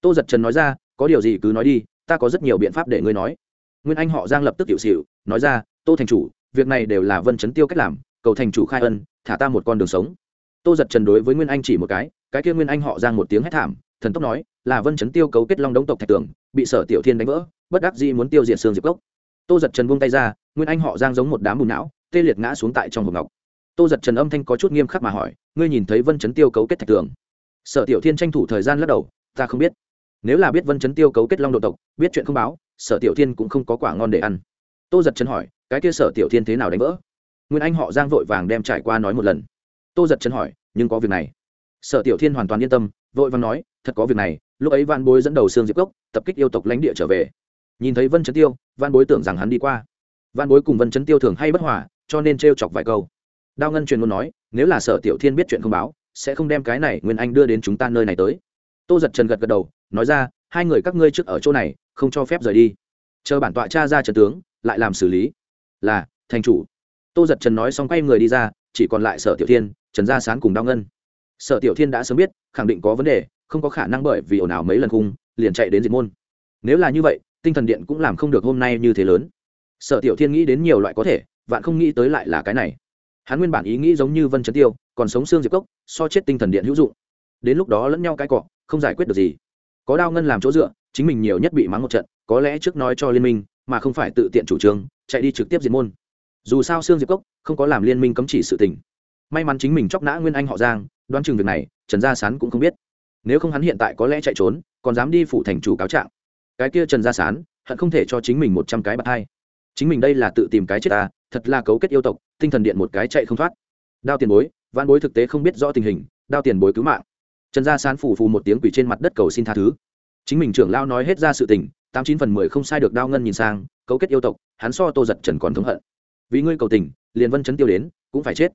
Speaker 1: Tô giật trần nói ra, có điều gì cứ nói đi, ta có rất nhiều biện pháp để ngươi nói. Nguyên anh họ giang lập tức tiểu xịu nói ra tô thành chủ, việc này đều là vân chấn tiêu cách làm, cầu thành chủ khai ân, thả ta một con đường sống. Tô giật trần đối với nguyên anh chỉ một cái cái kia nguyên anh họ giang một tiếng hét thảm, thần tốc nói, là vân chấn tiêu cấu kết long đống tộc thạch tường, bị sở tiểu thiên đánh vỡ, bất đắc dĩ muốn tiêu diệt xương diệp cốc. Tô giật trần buông tay ra, nguyên anh họ giang giống một đám bùn não, tê liệt ngã xuống tại trong hộp ngọc. Tô giật trần âm thanh có chút nghiêm khắc mà hỏi, ngươi nhìn thấy vân chấn tiêu cấu kết thạch tường? Sở tiểu thiên tranh thủ thời gian lắc đầu, ta không biết. Nếu là biết vân chấn tiêu cấu kết long độ tộc, biết chuyện không báo, sở tiểu thiên cũng không có quả ngon để ăn tô giật chân hỏi, cái kia sở tiểu thiên thế nào đánh vỡ? Nguyên anh họ giang vội vàng đem trải qua nói một lần. Tô giật chân hỏi, nhưng có việc này. Sở tiểu thiên hoàn toàn yên tâm, vội vàng nói, thật có việc này, lúc ấy văn bối dẫn đầu sương diệp cốc, tập kích yêu tộc lãnh địa trở về. Nhìn thấy vân chấn tiêu văn bối tưởng rằng hắn đi qua. Văn bối cùng vân chấn tiêu thường hay bất hòa, cho nên t chọc vài câu. Đao ngân truyền muốn nói, nếu là sở tiểu thiên biết chuyện không báo, sẽ không đem cái này nguyên anh đưa đến chúng ta nơi này tới. Tô giật trần gật gật đầu, nói ra, hai người các ngươi trước ở chỗ này, không cho phép rời đi chờ bản tọa cha ra trần tướng, lại làm xử lý. Là, thành chủ. Tô giật trần nói xong quay người đi ra, chỉ còn lại sở tiểu thiên, trần gia sán cùng đao ngân. Sở tiểu thiên đã sớm biết, khẳng định có vấn đề, không có khả năng bởi vì ồn ào mấy lần khung, liền chạy đến diệt môn. Nếu là như vậy, tinh thần điện cũng làm không được hôm nay như thế lớn. Sở tiểu thiên nghĩ đến nhiều loại có thể, vạn không nghĩ tới lại là cái này. Hắn nguyên bản ý nghĩ giống như vân trấn tiêu, còn sống xương diệp cốc, so chết tinh thần điện hữu dụng. Đến lúc đó lẫn nhau cái cọ, không giải quyết được gì. Có đao ngân làm chỗ dựa, chính mình nhiều nhất bị mắng một trận có lẽ trước nói cho liên minh, mà không phải tự tiện chủ trương, chạy đi trực tiếp diệt môn. Dù sao sương diệp cốc không có làm liên minh cấm chỉ sự tình. May mắn chính mình chóc nã nguyên anh họ giang, đoán chừng việc này, trần gia sán cũng không biết. Nếu không hắn hiện tại có lẽ chạy trốn, còn dám đi phủ thành chủ cáo trạng. Cái kia trần gia sán, hận không thể cho chính mình một trăm cái bạc hai. Chính mình đây là tự tìm cái chết ta, thật là cấu kết yêu tộc, tinh thần điện một cái chạy không thoát. Đao tiền bối văn bối thực tế không biết rõ tình hình, đao tiền bối cứu mạng. Trần gia sán phủ phù một tiếng quỷ trên mặt đất cầu xin tha thứ. Chính mình trưởng lao nói hết ra sự tình tám chín phần mười không sai được đao ngân nhìn sang, cấu kết yêu tộc, hắn so tô giật trần còn thống hận. Vì ngươi cầu tình, liền vân chấn tiêu đến, cũng phải chết.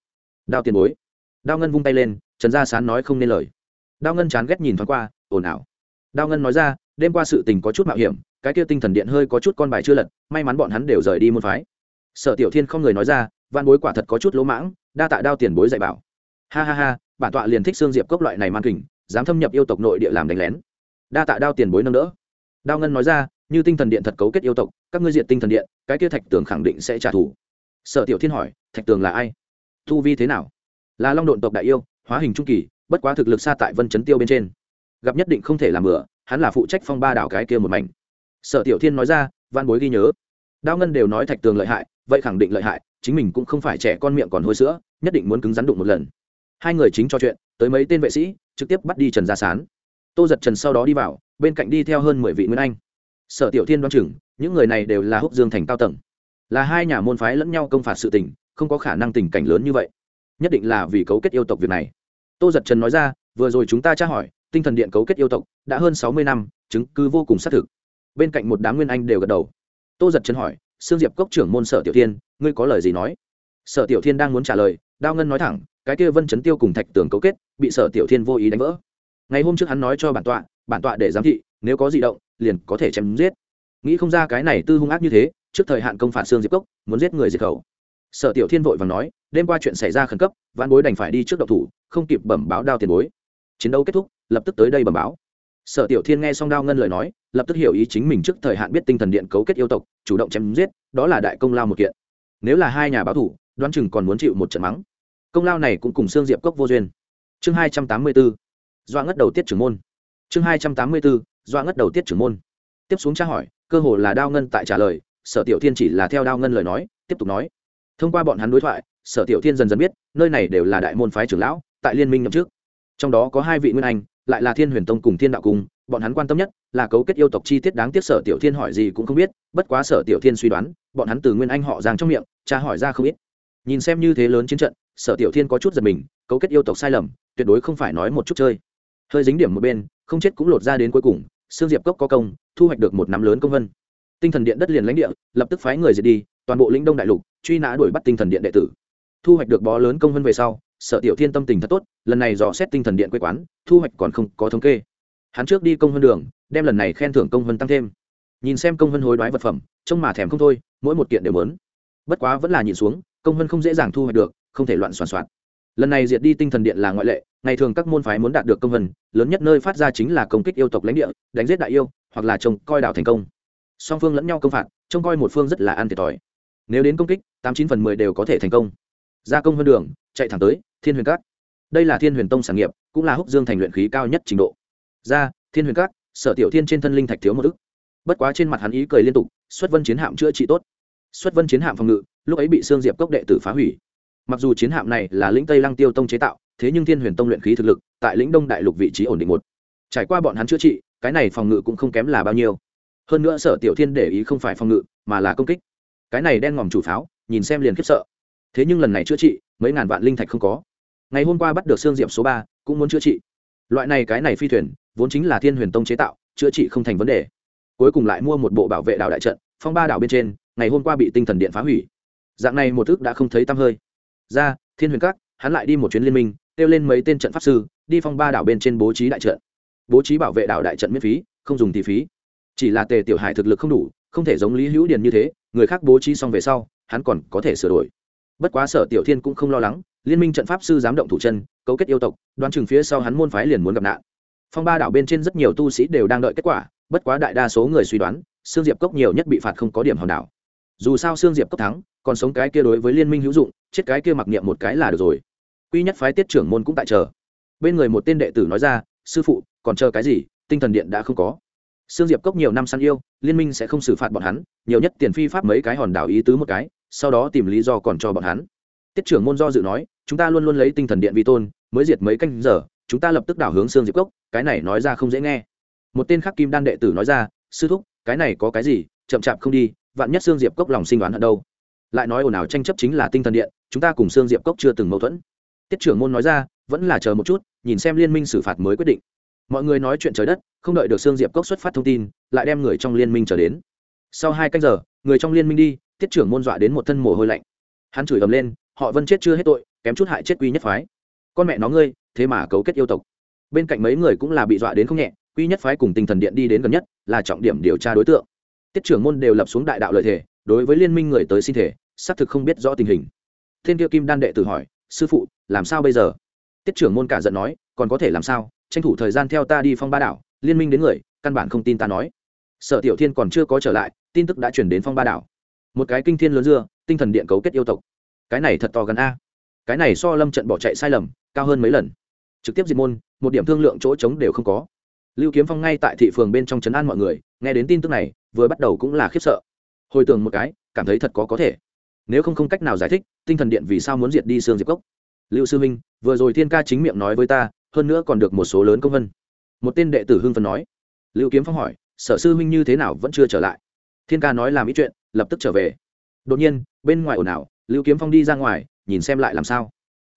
Speaker 1: Đao tiền bối. Đao ngân vung tay lên, trần gia sán nói không nên lời. Đao ngân chán ghét nhìn thoáng qua, ồn ào. Đao ngân nói ra, đêm qua sự tình có chút mạo hiểm, cái kia tinh thần điện hơi có chút con bài chưa lật, may mắn bọn hắn đều rời đi môn phái. Sở tiểu thiên không người nói ra văn bối quả thật có chút lỗ mãng, đa tạ đao tiền bối dạy bảo. Ha ha ha, bản tọa liền thích xương diệp cốc loại này man kình, dám thâm nhập yêu tộc nội địa làm đánh lén. Đa tạ đao tiền bối nâng đỡ đao ngân nói ra, như tinh thần điện thật cấu kết yêu tộc, các ngươi diện tinh thần điện, cái kia thạch tường khẳng định sẽ trả thù. Sở tiểu thiên hỏi, thạch tường là ai? Thu vi thế nào? Là long độn tộc đại yêu, hóa hình trung kỳ, bất quá thực lực xa tại vân chấn tiêu bên trên. Gặp nhất định không thể làm bừa, hắn là phụ trách phong ba đảo cái kia một mảnh. Sở tiểu thiên nói ra văn bối ghi nhớ. Đao ngân đều nói thạch tường lợi hại, vậy khẳng định lợi hại, chính mình cũng không phải trẻ con miệng còn hôi sữa, nhất định muốn cứng rắn đụng một lần. Hai người chính trò chuyện, tới mấy tên vệ sĩ, trực tiếp bắt đi trần gia sán. Tô giật trần sau đó đi vào bên cạnh đi theo hơn mười vị nguyên anh. Sở tiểu thiên đoán chừng, những người này đều là húc dương thành cao tầng. Là hai nhà môn phái lẫn nhau công phạt sự tình, không có khả năng tình cảnh lớn như vậy. Nhất định là vì cấu kết yêu tộc việc này. Tô giật trần nói ra, vừa rồi chúng ta tra hỏi, tinh thần điện cấu kết yêu tộc đã hơn sáu mươi năm, chứng cứ vô cùng xác thực. Bên cạnh một đám nguyên anh đều gật đầu. Tô giật trần hỏi, sương diệp cốc trưởng môn sở tiểu thiên, ngươi có lời gì nói? Sở tiểu thiên đang muốn trả lời, đao ngân nói thẳng, cái kia vân chấn tiêu cùng thạch tường cấu kết, bị sở tiểu thiên vô ý đánh vỡ. Ngày hôm trước hắn nói cho bản tọa bản tọa để giám thị, nếu có di động, liền có thể chém giết. Nghĩ không ra cái này tư hung ác như thế, trước thời hạn công phản xương diệp cốc, muốn giết người diệt khẩu. Sở tiểu thiên vội và nói, đêm qua chuyện xảy ra khẩn cấp văn bối đành phải đi trước độc thủ, không kịp bẩm báo đao tiền bối. Chiến đấu kết thúc, lập tức tới đây bẩm báo. Sở tiểu thiên nghe xong đao ngân lời nói, lập tức hiểu ý chính mình trước thời hạn biết tinh thần điện cấu kết yêu tộc, chủ động chém giết, đó là đại công lao một kiện. Nếu là hai nhà báo thủ, đoán chừng còn muốn chịu một trận mắng. Công lao này cũng cùng xương diệp cốc vô duyên. Chương hai trăm tám mươi bốn. Doa ngất đầu tiết trưởng môn chương hai trăm tám mươi bốn, doa ngất đầu tiết trưởng môn. Tiếp xuống tra hỏi cơ hồ là đao ngân tại trả lời sở tiểu thiên chỉ là theo đao ngân lời nói tiếp tục nói. Thông qua bọn hắn đối thoại sở tiểu thiên dần dần biết nơi này đều là đại môn phái trưởng lão tại liên minh nhậm trước trong đó có hai vị nguyên anh lại là thiên huyền tông cùng thiên đạo cung bọn hắn quan tâm nhất là cấu kết yêu tộc chi tiết đáng tiếc sở tiểu thiên hỏi gì cũng không biết bất quá sở tiểu thiên suy đoán bọn hắn từ nguyên anh họ giang trong miệng cha hỏi ra không ít. Nhìn xem như thế lớn chiến trận sở tiểu thiên có chút giật mình cấu kết yêu tộc sai lầm tuyệt đối không phải nói một chút chơi hơi dính điểm một bên, không chết cũng lột ra đến cuối cùng xương diệp cốc có công, thu hoạch được một nắm lớn công vân. Tinh thần điện đất liền lãnh địa, lập tức phái người diệt đi, toàn bộ lĩnh đông đại lục, truy nã đuổi bắt tinh thần điện đệ tử. Thu hoạch được bó lớn công vân về sau, sở tiểu thiên tâm tình thật tốt, lần này dò xét tinh thần điện quê quán, thu hoạch còn không có thống kê. Hắn trước đi công vân đường, đem lần này khen thưởng công vân tăng thêm. Nhìn xem công vân hối đoái vật phẩm, trông mà thèm không thôi, mỗi một kiện đều lớn bất quá vẫn là nhìn xuống, công vân không dễ dàng thu hoạch được, không thể loạn soạn soạn lần này diệt đi tinh thần điện là ngoại lệ, ngày thường các môn phái muốn đạt được công vân, lớn nhất nơi phát ra chính là công kích yêu tộc lãnh địa, đánh giết đại yêu, hoặc là trông coi đảo thành công. Song phương lẫn nhau công phạt, trông coi một phương rất là ăn thiệt thòi. Nếu đến công kích, tám chín phần mười đều có thể thành công. Gia công hơn đường, chạy thẳng tới, thiên huyền cát đây là thiên huyền tông sản nghiệp, cũng là húc dương thành luyện khí cao nhất trình độ. Ra, thiên huyền cát sở tiểu thiên trên thân linh thạch thiếu một ức. Bất quá trên mặt hắn ý cười liên tục, xuất vân chiến hạm chữa trị tốt. Xuất vân chiến hạm phòng ngự, lúc ấy bị xương diệp cốc đệ tử phá hủy mặc dù chiến hạm này là lĩnh tây lăng tiêu tông chế tạo, thế nhưng thiên huyền tông luyện khí thực lực tại lĩnh đông đại lục vị trí ổn định một. Trải qua bọn hắn chữa trị, cái này phòng ngự cũng không kém là bao nhiêu. Hơn nữa sở tiểu thiên để ý không phải phòng ngự, mà là công kích. Cái này đen ngòm chủ pháo, nhìn xem liền khiếp sợ. Thế nhưng lần này chữa trị, mấy ngàn vạn linh thạch không có. Ngày hôm qua bắt được xương diệm số ba, cũng muốn chữa trị. Loại này cái này phi thuyền, vốn chính là thiên huyền tông chế tạo, chữa trị không thành vấn đề. Cuối cùng lại mua một bộ bảo vệ đảo đại trận, phong ba đảo bên trên, ngày hôm qua bị tinh thần điện phá hủy. Dạng này một thức đã không thấy tăm hơi ra, thiên huyền các, hắn lại đi một chuyến liên minh, kêu lên mấy tên trận pháp sư, đi phong ba đảo bên trên bố trí đại trận. Bố trí bảo vệ đảo đại trận miễn phí, không dùng tỷ phí. Chỉ là tề tiểu hải thực lực không đủ, không thể giống lý hữu điền như thế, người khác bố trí xong về sau, hắn còn có thể sửa đổi. Bất quá sở tiểu thiên cũng không lo lắng, liên minh trận pháp sư dám động thủ chân, cấu kết yêu tộc, đoán chừng phía sau hắn môn phái liền muốn gặp nạn. Phong ba đảo bên trên rất nhiều tu sĩ đều đang đợi kết quả, bất quá đại đa số người suy đoán, sương diệp cốc nhiều nhất bị phạt không có điểm hòn đảo. Dù sao sương diệp cốc thắng, còn sống cái kia đối với liên minh hữu dụng chết cái kia mặc niệm một cái là được rồi. Quy nhất phái tiết trưởng môn cũng tại chờ. Bên người một tên đệ tử nói ra, sư phụ, còn chờ cái gì? Tinh thần điện đã không có. Sương diệp cốc nhiều năm săn yêu, liên minh sẽ không xử phạt bọn hắn, nhiều nhất tiền phi pháp mấy cái hòn đảo ý tứ một cái, sau đó tìm lý do còn cho bọn hắn. Tiết trưởng môn do dự nói, chúng ta luôn luôn lấy tinh thần điện vi tôn, mới diệt mấy canh giờ, chúng ta lập tức đảo hướng xương diệp cốc, cái này nói ra không dễ nghe. Một tên khắc kim đan đệ tử nói ra, sư thúc, cái này có cái gì? Chậm chạp không đi, vạn nhất xương diệp cốc lòng sinh đoán ở đâu lại nói ồn ào tranh chấp chính là tinh thần điện, chúng ta cùng xương diệp cốc chưa từng mâu thuẫn. Tiết trưởng môn nói ra, vẫn là chờ một chút, nhìn xem liên minh xử phạt mới quyết định. Mọi người nói chuyện trời đất, không đợi được xương diệp cốc xuất phát thông tin, lại đem người trong liên minh trở đến. Sau hai canh giờ, người trong liên minh đi, tiết trưởng môn dọa đến một thân mồ hôi lạnh. Hắn chửi ầm lên, họ vân chết chưa hết tội, kém chút hại chết quy nhất phái. Con mẹ nó ngươi, thế mà cấu kết yêu tộc. Bên cạnh mấy người cũng là bị dọa đến không nhẹ quy nhất phái cùng tinh thần điện đi đến gần nhất, là trọng điểm điều tra đối tượng. Tiết trưởng môn đều lập xuống đại đạo lợi thể đối với liên minh người tới xin thể, xác thực không biết rõ tình hình. Thiên kia kim đan đệ tử hỏi, sư phụ, làm sao bây giờ? Tiết trưởng môn cả giận nói, còn có thể làm sao? Tranh thủ thời gian theo ta đi phong ba đảo, liên minh đến người, căn bản không tin ta nói. Sở tiểu thiên còn chưa có trở lại, tin tức đã chuyển đến phong ba đảo. Một cái kinh thiên lớn dưa, tinh thần điện cấu kết yêu tộc. Cái này thật to gần a. Cái này so lâm trận bỏ chạy sai lầm, cao hơn mấy lần. Trực tiếp diệt môn, một điểm thương lượng chỗ trống đều không có. Lưu kiếm phong ngay tại thị phường bên trong trấn an mọi người, nghe đến tin tức này, vừa bắt đầu cũng là khiếp sợ hồi tưởng một cái, cảm thấy thật có có thể. Nếu không không cách nào giải thích, tinh thần điện vì sao muốn diệt đi xương diệp cốc? Lưu sư minh, vừa rồi thiên ca chính miệng nói với ta, hơn nữa còn được một số lớn công vân. Một tên đệ tử hưng phần nói. Lưu kiếm phong hỏi, sở sư minh như thế nào vẫn chưa trở lại? Thiên ca nói làm ý chuyện, lập tức trở về. Đột nhiên, bên ngoài ồn ào, lưu kiếm phong đi ra ngoài, nhìn xem lại làm sao.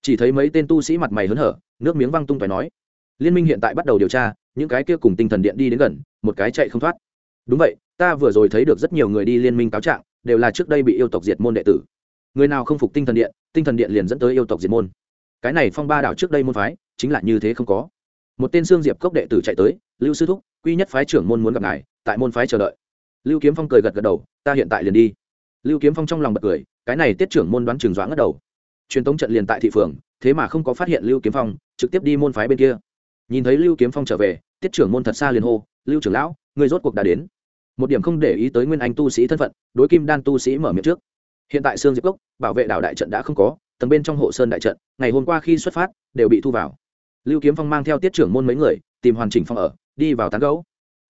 Speaker 1: Chỉ thấy mấy tên tu sĩ mặt mày hớn hở, nước miếng văng tung phải nói. Liên minh hiện tại bắt đầu điều tra, những cái kia cùng tinh thần điện đi đến gần, một cái chạy không thoát. Đúng vậy ta vừa rồi thấy được rất nhiều người đi liên minh cáo trạng, đều là trước đây bị yêu tộc diệt môn đệ tử. Người nào không phục tinh thần điện, tinh thần điện liền dẫn tới yêu tộc diệt môn. Cái này phong ba đảo trước đây môn phái, chính là như thế không có. Một tên xương diệp cốc đệ tử chạy tới, lưu sư thúc, quy nhất phái trưởng môn muốn gặp ngài, tại môn phái chờ đợi. Lưu kiếm phong cười gật gật đầu, ta hiện tại liền đi. Lưu kiếm phong trong lòng bật cười, cái này tiết trưởng môn đoán trường doãn ngất đầu. Truyền tống trận liền tại thị phường, thế mà không có phát hiện lưu kiếm phong, trực tiếp đi môn phái bên kia. Nhìn thấy lưu kiếm phong trở về, tiết trưởng môn thật xa liền hô, lưu trưởng lão người rốt cuộc đã đến một điểm không để ý tới nguyên anh tu sĩ thân phận, đối kim đan tu sĩ mở miệng trước. Hiện tại sương diệp cốc, bảo vệ đảo đại trận đã không có, tầng bên trong hộ sơn đại trận, ngày hôm qua khi xuất phát, đều bị thu vào. Lưu kiếm phong mang theo tiết trưởng môn mấy người, tìm hoàn chỉnh phong ở, đi vào tán gấu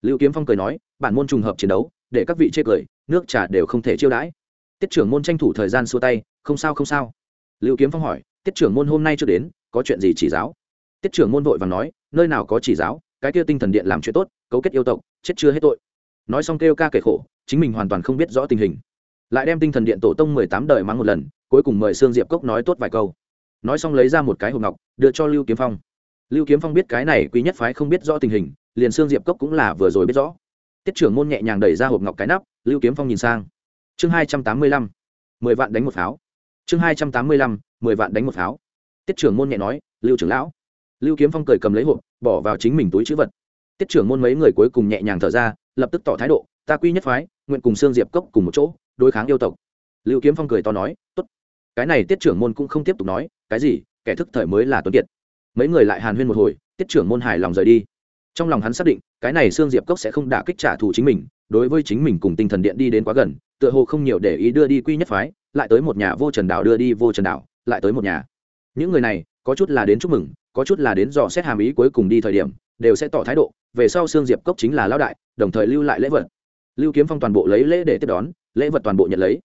Speaker 1: lưu kiếm phong cười nói, bản môn trùng hợp chiến đấu, để các vị chê cười, nước trà đều không thể chiêu đãi. Tiết trưởng môn tranh thủ thời gian xua tay, không sao không sao. Lưu kiếm phong hỏi, tiết trưởng môn hôm nay chưa đến, có chuyện gì chỉ giáo? Tiết trưởng môn vội và nói, nơi nào có chỉ giáo, cái kia tinh thần điện làm chuyện tốt, cấu kết yêu tộc, chết chưa hết tội nói xong kêu ca kể khổ, chính mình hoàn toàn không biết rõ tình hình. Lại đem tinh thần điện tổ tông mười tám đời mắng một lần, cuối cùng mời sương diệp cốc nói tốt vài câu. Nói xong lấy ra một cái hộp ngọc, đưa cho lưu kiếm phong. Lưu kiếm phong biết cái này quý nhất phái không biết rõ tình hình, liền sương diệp cốc cũng là vừa rồi biết rõ. Tiết trưởng môn nhẹ nhàng đẩy ra hộp ngọc cái nắp, lưu kiếm phong nhìn sang. Chương hai trăm tám mươi lăm, mười vạn đánh một pháo. Chương hai trăm tám mươi lăm, mười vạn đánh một pháo. Tiết trưởng môn nhẹ nói, lưu trưởng lão. Lưu kiếm phong cười cầm lấy hộp, bỏ vào chính mình túi chữ vật. Tiết trưởng môn mấy người cuối cùng nhẹ nhàng thở ra lập tức tỏ thái độ, ta quy nhất phái, nguyện cùng sương diệp cốc cùng một chỗ, đối kháng yêu tộc. Lưu kiếm phong cười to nói, tốt. Cái này tiết trưởng môn cũng không tiếp tục nói, cái gì? Kẻ thức thời mới là tuấn kiệt. Mấy người lại hàn huyên một hồi, tiết trưởng môn hài lòng rời đi. Trong lòng hắn xác định, cái này sương diệp cốc sẽ không đả kích trả thù chính mình, đối với chính mình cùng tinh thần điện đi đến quá gần, tựa hồ không nhiều để ý đưa đi quy nhất phái, lại tới một nhà vô trần đảo đưa đi vô trần đảo, lại tới một nhà. Những người này, có chút là đến chúc mừng, có chút là đến dò xét hàm ý cuối cùng đi thời điểm đều sẽ tỏ thái độ, về sau xương diệp cốc chính là lão đại, đồng thời lưu lại lễ vật. Lưu kiếm phong toàn bộ lấy lễ để tiếp đón, lễ vật toàn bộ nhận lấy.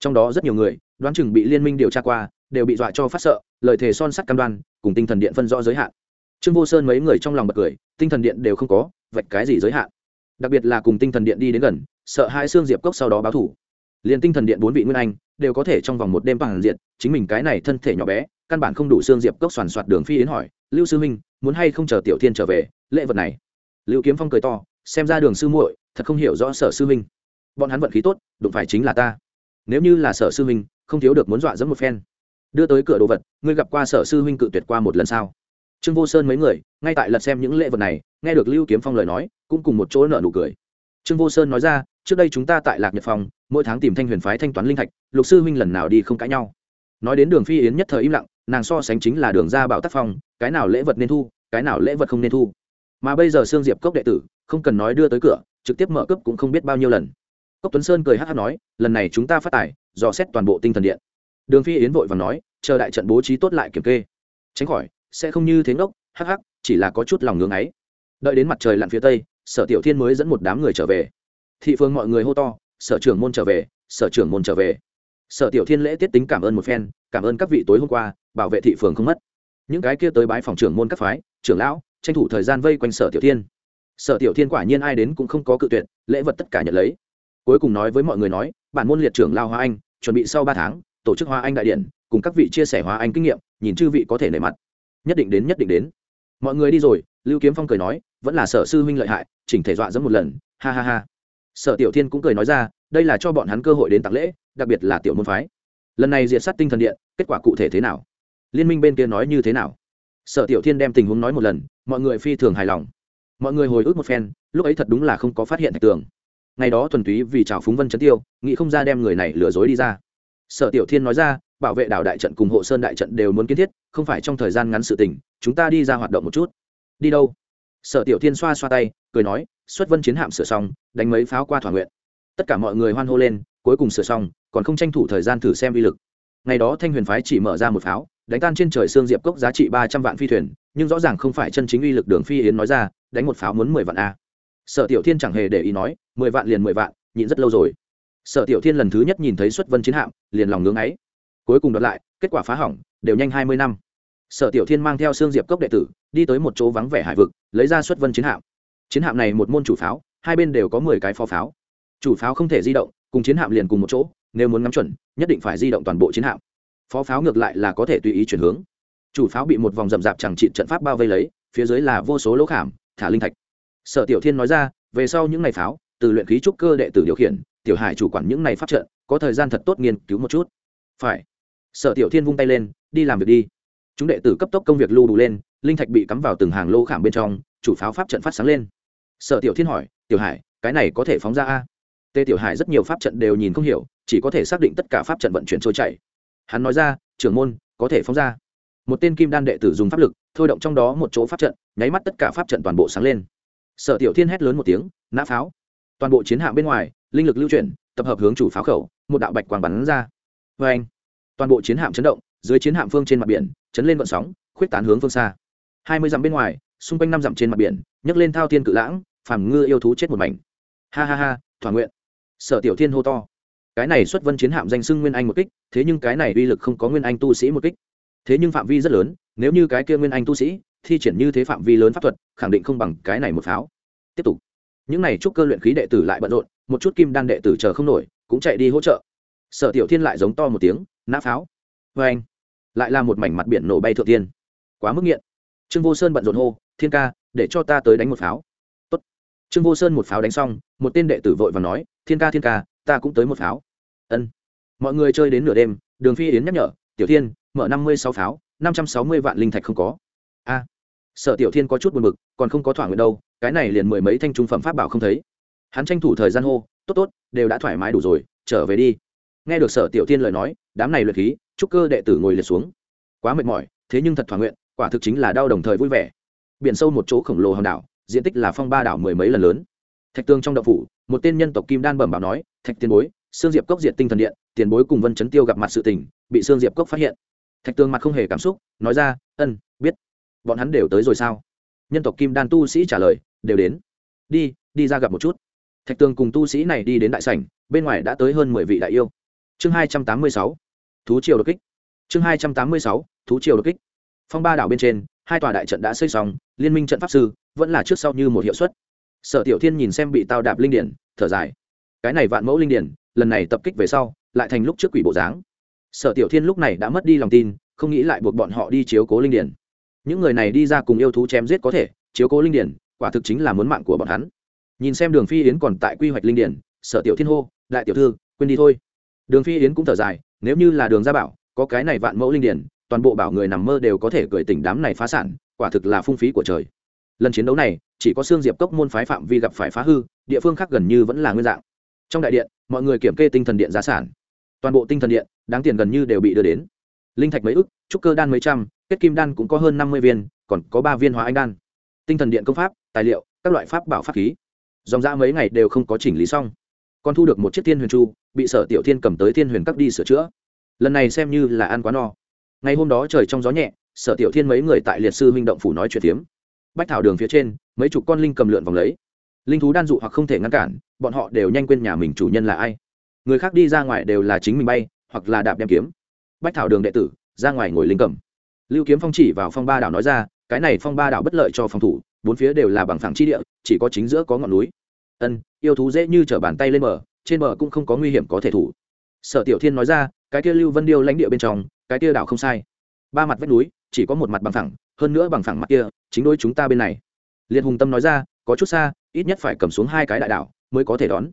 Speaker 1: Trong đó rất nhiều người, đoán chừng bị liên minh điều tra qua, đều bị dọa cho phát sợ, lời thề son sắt cam đoan, cùng tinh thần điện phân rõ giới hạn. Trương vô sơn mấy người trong lòng bật cười, tinh thần điện đều không có, vạch cái gì giới hạn. Đặc biệt là cùng tinh thần điện đi đến gần, sợ hai xương diệp cốc sau đó báo thủ liền tinh thần điện bốn vị nguyên anh, đều có thể trong vòng một đêm bằng diện, chính mình cái này thân thể nhỏ bé, căn bản không đủ xương diệp cốc soàn soạt đường phi yến hỏi, lưu sư minh muốn hay không chờ tiểu thiên trở về? Lễ vật này. Lưu kiếm phong cười to, xem ra đường sư muội thật không hiểu rõ sở sư minh bọn hắn vận khí tốt, đụng phải chính là ta. Nếu như là sở sư minh không thiếu được muốn dọa dẫm một phen. Đưa tới cửa đồ vật, ngươi gặp qua sở sư huynh cự tuyệt qua một lần sao? Trương vô sơn mấy người, ngay tại lật xem những lễ vật này, nghe được lưu kiếm phong lời nói, cũng cùng một chỗ nợ nụ cười. Trương vô sơn nói ra, trước đây chúng ta tại lạc nhật phòng, mỗi tháng tìm thanh huyền phái thanh toán linh thạch, lục sư huynh lần nào đi không cãi nhau. Nói đến đường phi yến nhất thời im lặng, nàng so sánh chính là đường ra bảo tác phong, cái nào lễ vật nên thu, cái nào lễ vật không nên thu mà bây giờ sương diệp cốc đệ tử, không cần nói đưa tới cửa, trực tiếp mở cướp cũng không biết bao nhiêu lần. Cốc tuấn sơn cười hát hát nói, lần này chúng ta phát tài, dò xét toàn bộ tinh thần điện. Đường phi yến vội và nói, chờ đại trận bố trí tốt lại kiểm kê. Tránh khỏi, sẽ không như thế ngốc, hắc hắc, chỉ là có chút lòng ngưỡng ấy. Đợi đến mặt trời lặn phía tây, sở tiểu thiên mới dẫn một đám người trở về. Thị phương mọi người hô to, sở trưởng môn trở về, sở trưởng môn trở về. Sở tiểu thiên lễ tiết tính cảm ơn một phen, cảm ơn các vị tối hôm qua, bảo vệ thị phường không mất. Những cái kia tới bái phòng trưởng môn các phái, trưởng lão tranh thủ thời gian vây quanh sở tiểu thiên. Sở tiểu thiên quả nhiên ai đến cũng không có cự tuyệt, lễ vật tất cả nhận lấy. Cuối cùng nói với mọi người nói, bản môn liệt trưởng lao hoa anh, chuẩn bị sau ba tháng, tổ chức hoa anh đại điện, cùng các vị chia sẻ hoa anh kinh nghiệm, nhìn chư vị có thể nể mặt. Nhất định đến, nhất định đến. Mọi người đi rồi, lưu kiếm phong cười nói, vẫn là sở sư huynh lợi hại, chỉnh thể dọa dẫm một lần, ha ha ha. Sở tiểu thiên cũng cười nói ra, đây là cho bọn hắn cơ hội đến tặng lễ, đặc biệt là tiểu môn phái. Lần này diệt sát tinh thần điện, kết quả cụ thể thế nào? Liên minh bên kia nói như thế nào? Sở tiểu thiên đem tình huống nói một lần, mọi người phi thường hài lòng. Mọi người hồi ức một phen, lúc ấy thật đúng là không có phát hiện thạch tường. Ngày đó thuần túy vì trào phúng vân chấn tiêu, nghĩ không ra đem người này lừa dối đi ra. Sở tiểu thiên nói ra, bảo vệ đảo đại trận cùng hộ sơn đại trận đều muốn kiến thiết, không phải trong thời gian ngắn sự tình, chúng ta đi ra hoạt động một chút. Đi đâu? Sở tiểu thiên xoa xoa tay, cười nói, xuất vân chiến hạm sửa xong, đánh mấy pháo qua thỏa nguyện. Tất cả mọi người hoan hô lên, cuối cùng sửa xong, còn không tranh thủ thời gian thử xem uy lực. Ngày đó thanh huyền phái chỉ mở ra một pháo đánh tan trên trời xương diệp cốc giá trị ba trăm vạn phi thuyền, nhưng rõ ràng không phải chân chính uy lực đường phi yến nói ra, đánh một pháo muốn mười vạn a. Sở tiểu thiên chẳng hề để ý nói, mười vạn liền mười vạn, nhịn rất lâu rồi. Sở tiểu thiên lần thứ nhất nhìn thấy xuất vân chiến hạm, liền lòng ngưỡng ấy. Cuối cùng đợt lại, kết quả phá hỏng, đều nhanh hai mươi năm. Sở tiểu thiên mang theo xương diệp cốc đệ tử, đi tới một chỗ vắng vẻ hải vực, lấy ra xuất vân chiến hạm. Chiến hạm này một môn chủ pháo, hai bên đều có mười cái phó pháo. Chủ pháo không thể di động, cùng chiến hạm liền cùng một chỗ, nếu muốn ngắm chuẩn, nhất định phải di động toàn bộ chiến hạm phó pháo ngược lại là có thể tùy ý chuyển hướng. Chủ pháo bị một vòng rậm rạp chẳng trị trận pháp bao vây lấy, phía dưới là vô số lỗ khảm, thả linh thạch. Sở tiểu thiên nói ra, về sau những ngày pháo, từ luyện khí trúc cơ đệ tử điều khiển, tiểu hải chủ quản những ngày pháp trận, có thời gian thật tốt nghiên cứu một chút. Phải. Sở tiểu thiên vung tay lên, đi làm việc đi. Chúng đệ tử cấp tốc công việc lưu đủ lên, linh thạch bị cắm vào từng hàng lô khảm bên trong, chủ pháo pháp trận phát sáng lên. Sở tiểu thiên hỏi, tiểu hải, cái này có thể phóng ra a? Tê tiểu hải rất nhiều pháp trận đều nhìn không hiểu, chỉ có thể xác định tất cả pháp trận vận chuyển trôi chảy hắn nói ra, trưởng môn, có thể phóng ra. Một tên kim đan đệ tử dùng pháp lực, thôi động trong đó một chỗ pháp trận, nháy mắt tất cả pháp trận toàn bộ sáng lên. Sở tiểu thiên hét lớn một tiếng, nã pháo! Toàn bộ chiến hạm bên ngoài, linh lực lưu chuyển, tập hợp hướng chủ pháo khẩu, một đạo bạch quang bắn ra. Vê anh toàn bộ chiến hạm chấn động, dưới chiến hạm phương trên mặt biển, chấn lên vận sóng, khuyết tán hướng phương xa. Hai mươi dặm bên ngoài, xung quanh năm dặm trên mặt biển, nhấc lên thao thiên cự lãng, phàm ngư yêu thú chết một mảnh. Ha ha ha, thỏa nguyện. Sở tiểu thiên hô to cái này xuất vân chiến hạm danh xưng nguyên anh một kích, thế nhưng cái này uy lực không có nguyên anh tu sĩ một kích. Thế nhưng phạm vi rất lớn, nếu như cái kia nguyên anh tu sĩ thi triển như thế phạm vi lớn pháp thuật, khẳng định không bằng cái này một pháo. Tiếp tục. Những này chúc cơ luyện khí đệ tử lại bận rộn, một chút kim đan đệ tử chờ không nổi, cũng chạy đi hỗ trợ. Sở tiểu thiên lại giống to một tiếng, nã pháo. Vê anh, lại là một mảnh mặt biển nổ bay thượng tiên. Quá mức nghiện. Trương vô sơn bận rộn hô, thiên ca, để cho ta tới đánh một pháo. Tốt. trương vô sơn một pháo đánh xong, một tên đệ tử vội và nói, thiên ca thiên ca, ta cũng tới một pháo ân. Mọi người chơi đến nửa đêm, đường phi yến nhắc nhở, tiểu thiên, mở năm mươi sáu pháo, năm trăm sáu mươi vạn linh thạch không có. A. Sở tiểu thiên có chút buồn bực, còn không có thỏa nguyện đâu, cái này liền mười mấy thanh trung phẩm pháp bảo không thấy. Hắn tranh thủ thời gian hô, tốt tốt, đều đã thoải mái đủ rồi, trở về đi. Nghe được sở tiểu thiên lời nói, đám này luyện khí trúc cơ đệ tử ngồi liệt xuống. Quá mệt mỏi, thế nhưng thật thỏa nguyện, quả thực chính là đau đồng thời vui vẻ. Biển sâu một chỗ khổng lồ hòn đảo, diện tích là phong ba đảo mười mấy lần lớn. Thạch tương trong đậu phủ, một tên nhân tộc kim đan bẩm bảo nói, thạch tiền bối sương diệp cốc Diệt tinh thần điện, tiền bối cùng vân chấn tiêu gặp mặt sự tình, bị sương diệp cốc phát hiện. Thạch tương mặt không hề cảm xúc, nói ra, ân, biết. Bọn hắn đều tới rồi sao? Nhân tộc kim đan tu sĩ trả lời, đều đến. Đi đi ra gặp một chút. Thạch tương cùng tu sĩ này đi đến đại sảnh, bên ngoài đã tới hơn mười vị đại yêu. Chương hai trăm tám mươi sáu, thú triều đột kích. Chương hai trăm tám mươi sáu, thú triều đột kích. Phong ba đảo bên trên, hai tòa đại trận đã xây xong, liên minh trận pháp sư vẫn là trước sau như một hiệu suất. Sở tiểu thiên nhìn xem bị tao đạp linh điển, thở dài. Cái này vạn mẫu linh điển lần này tập kích về sau, lại thành lúc trước quỷ bộ dáng. Sở tiểu thiên lúc này đã mất đi lòng tin, không nghĩ lại buộc bọn họ đi chiếu cố linh điển những người này đi ra cùng yêu thú chém giết có thể, chiếu cố linh điển quả thực chính là muốn mạng của bọn hắn. Nhìn xem đường phi yến còn tại quy hoạch linh điển sở tiểu thiên hô, đại tiểu thư, quên đi thôi. Đường phi yến cũng thở dài, nếu như là đường gia bảo, có cái này vạn mẫu linh điển toàn bộ bảo người nằm mơ đều có thể cười tỉnh đám này phá sản, quả thực là phung phí của trời. Lần chiến đấu này, chỉ có xương diệp cốc môn phái phạm vi gặp phải phá hư, địa phương khác gần như vẫn là nguyên dạng. Trong đại điện mọi người kiểm kê tinh thần điện giá sản. Toàn bộ tinh thần điện, đáng tiền gần như đều bị đưa đến. Linh thạch mấy ức, trúc cơ đan mấy trăm, kết kim đan cũng có hơn năm mươi viên, còn có ba viên hóa anh đan. Tinh thần điện công pháp, tài liệu, các loại pháp bảo pháp khí. Dòng ra mấy ngày đều không có chỉnh lý xong. Còn thu được một chiếc thiên huyền chu bị sở tiểu thiên cầm tới thiên huyền cắt đi sửa chữa. Lần này xem như là ăn quá no. Ngày hôm đó trời trong gió nhẹ, sở tiểu thiên mấy người tại liệt sư huynh động phủ nói chuyện tiếm bách thảo đường phía trên, mấy chục con linh cầm lượn vòng lấy linh thú đan dụ hoặc không thể ngăn cản, bọn họ đều nhanh quên nhà mình chủ nhân là ai. Người khác đi ra ngoài đều là chính mình bay, hoặc là đạp đem kiếm. Bách thảo đường đệ tử, ra ngoài ngồi linh cầm. Lưu kiếm phong chỉ vào phong ba đảo nói ra, cái này phong ba đảo bất lợi cho phòng thủ, bốn phía đều là bằng phẳng chi địa, chỉ có chính giữa có ngọn núi. Ân, yêu thú dễ như t bàn tay lên bờ, trên bờ cũng không có nguy hiểm có thể thủ. Sở tiểu thiên nói ra, cái kia lưu vân điêu lãnh địa bên trong, cái kia đảo không sai. Ba mặt vách núi, chỉ có một mặt bằng phẳng, hơn nữa bằng phẳng mặt kia, chính đôi chúng ta bên này. Liệt hùng tâm nói ra, có chút xa ít nhất phải cầm xuống hai cái đại đảo mới có thể đón.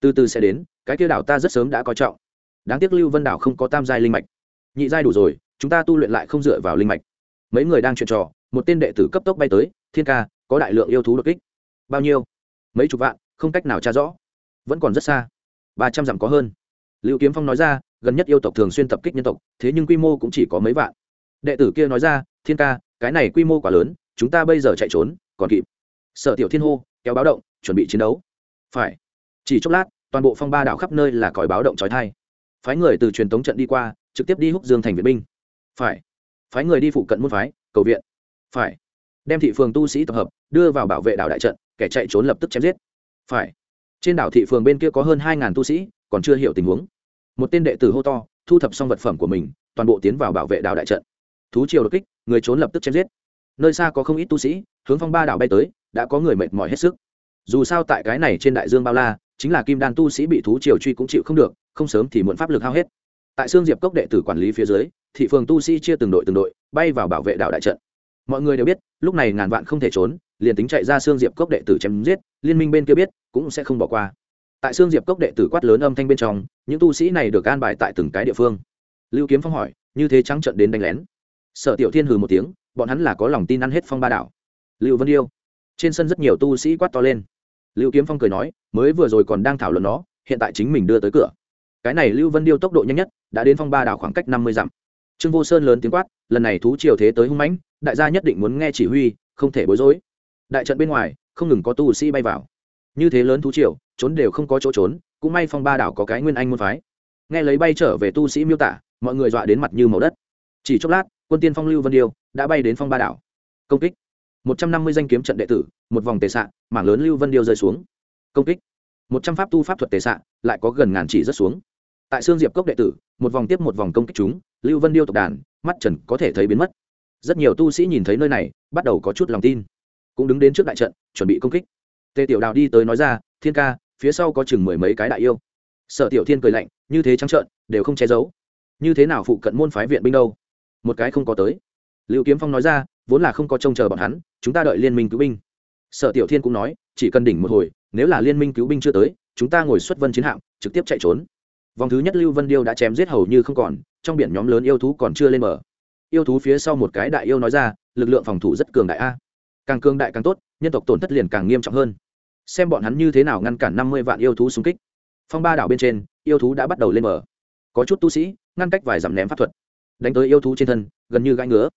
Speaker 1: Từ từ sẽ đến, cái kia đảo ta rất sớm đã coi trọng. Đáng tiếc lưu vân đảo không có tam giai linh mạch. Nhị giai đủ rồi, chúng ta tu luyện lại không dựa vào linh mạch. Mấy người đang chuyện trò, một tên đệ tử cấp tốc bay tới, thiên ca, có đại lượng yêu thú đột kích. Bao nhiêu? Mấy chục vạn, không cách nào tra rõ. Vẫn còn rất xa. Ba trăm dặm có hơn. Lưu kiếm phong nói ra, gần nhất yêu tộc thường xuyên tập kích nhân tộc, thế nhưng quy mô cũng chỉ có mấy vạn. Đệ tử kia nói ra, thiên ca, cái này quy mô quá lớn, chúng ta bây giờ chạy trốn, còn kịp. Sở tiểu thiên hô kéo báo động, chuẩn bị chiến đấu. Phải. Chỉ chốc lát, toàn bộ phong ba đảo khắp nơi là còi báo động trói thai. Phái người từ truyền tống trận đi qua, trực tiếp đi húc dương thành viện binh. Phải. Phái người đi phụ cận môn phái, cầu viện. Phải. Đem thị phường tu sĩ tập hợp, đưa vào bảo vệ đảo đại trận, kẻ chạy trốn lập tức chém giết. Phải. Trên đảo thị phường bên kia có hơn hai ngàn tu sĩ, còn chưa hiểu tình huống. Một tên đệ tử hô to, thu thập xong vật phẩm của mình, toàn bộ tiến vào bảo vệ đảo đại trận. Thú triều đột kích, người trốn lập tức chém giết. Nơi xa có không ít tu sĩ, hướng phong ba đảo bay tới đã có người mệt mỏi hết sức. Dù sao tại cái này trên đại dương bao la, chính là kim đan tu sĩ bị thú triều truy cũng chịu không được, không sớm thì muộn pháp lực hao hết. Tại xương diệp cốc đệ tử quản lý phía dưới, thị phường tu sĩ chia từng đội từng đội, bay vào bảo vệ đảo đại trận. Mọi người đều biết, lúc này ngàn vạn không thể trốn, liền tính chạy ra xương diệp cốc đệ tử chém giết, liên minh bên kia biết, cũng sẽ không bỏ qua. Tại xương diệp cốc đệ tử quát lớn âm thanh bên trong, những tu sĩ này được an bài tại từng cái địa phương. Lưu kiếm phong hỏi, như thế trắng trận đến đánh lén? Sở tiểu thiên hừ một tiếng, bọn hắn là có lòng tin ăn hết phong ba đảo. Lưu vân yêu trên sân rất nhiều tu sĩ quát to lên. Lưu kiếm phong cười nói, mới vừa rồi còn đang thảo luận nó, hiện tại chính mình đưa tới cửa. Cái này lưu vân điêu tốc độ nhanh nhất, đã đến phong ba đảo khoảng cách năm mươi dặm. Trương vô sơn lớn tiếng quát, lần này thú triều thế tới hung mãnh, đại gia nhất định muốn nghe chỉ huy, không thể bối rối. Đại trận bên ngoài, không ngừng có tu sĩ bay vào. Như thế lớn thú triều, trốn đều không có chỗ trốn, cũng may phong ba đảo có cái nguyên anh môn phái. Nghe lấy bay trở về tu sĩ miêu tả, mọi người dọa đến mặt như màu đất. Chỉ chốc lát, quân tiên phong lưu vân điêu đã bay đến phong ba đảo. Công kích một trăm năm mươi danh kiếm trận đệ tử, một vòng tề xạ mảng lớn lưu vân điêu rơi xuống. Công kích. một trăm pháp tu pháp thuật tề xạ lại có gần ngàn chỉ rất xuống. Tại xương diệp cốc đệ tử, một vòng tiếp một vòng công kích chúng, lưu vân điêu tộc đàn, mắt trần có thể thấy biến mất. Rất nhiều tu sĩ nhìn thấy nơi này, bắt đầu có chút lòng tin. Cũng đứng đến trước đại trận, chuẩn bị công kích. Tề tiểu đào đi tới nói ra, thiên ca, phía sau có chừng mười mấy cái đại yêu. Sở tiểu thiên cười lạnh, như thế trắng trợn, đều không che giấu. Như thế nào phụ cận môn phái viện binh đâu? Một cái không có tới. Lưu kiếm phong nói ra vốn là không có trông chờ bọn hắn, chúng ta đợi liên minh cứu binh. Sở tiểu thiên cũng nói, chỉ cần đỉnh một hồi, nếu là liên minh cứu binh chưa tới, chúng ta ngồi xuất vân chiến hạm, trực tiếp chạy trốn. Vòng thứ nhất lưu vân điêu đã chém giết hầu như không còn, trong biển nhóm lớn yêu thú còn chưa lên mở yêu thú phía sau một cái đại yêu nói ra, lực lượng phòng thủ rất cường đại a. Càng cường đại càng tốt, nhân tộc tổn thất liền càng nghiêm trọng hơn. Xem bọn hắn như thế nào ngăn cản năm mươi vạn yêu thú xung kích. Phong ba đảo bên trên, yêu thú đã bắt đầu lên mở có chút tu sĩ, ngăn cách vài dặm ném pháp thuật. Đánh tới yêu thú trên thân, gần như gãi ngứa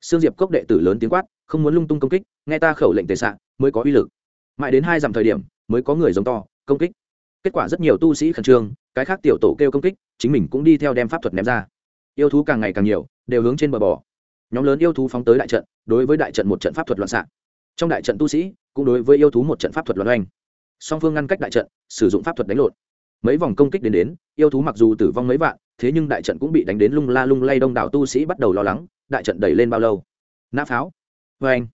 Speaker 1: sương diệp cốc đệ tử lớn tiếng quát, không muốn lung tung công kích, nghe ta khẩu lệnh tề xạ, mới có uy lực. Mãi đến hai dặm thời điểm, mới có người giống to, công kích. Kết quả rất nhiều tu sĩ khẩn trương, cái khác tiểu tổ kêu công kích, chính mình cũng đi theo đem pháp thuật ném ra. Yêu thú càng ngày càng nhiều, đều hướng trên bờ bò. Nhóm lớn yêu thú phóng tới đại trận, đối với đại trận một trận pháp thuật loạn xạ. Trong đại trận tu sĩ, cũng đối với yêu thú một trận pháp thuật loạn oanh. Song phương ngăn cách đại trận, sử dụng pháp thuật đánh lộn. Mấy vòng công kích đến đến, yêu thú mặc dù tử vong mấy vạn, thế nhưng đại trận cũng bị đánh đến lung la lung lay đông đảo tu sĩ bắt đầu lo lắng đại trận đẩy lên bao lâu? Nã pháo. Vê anh.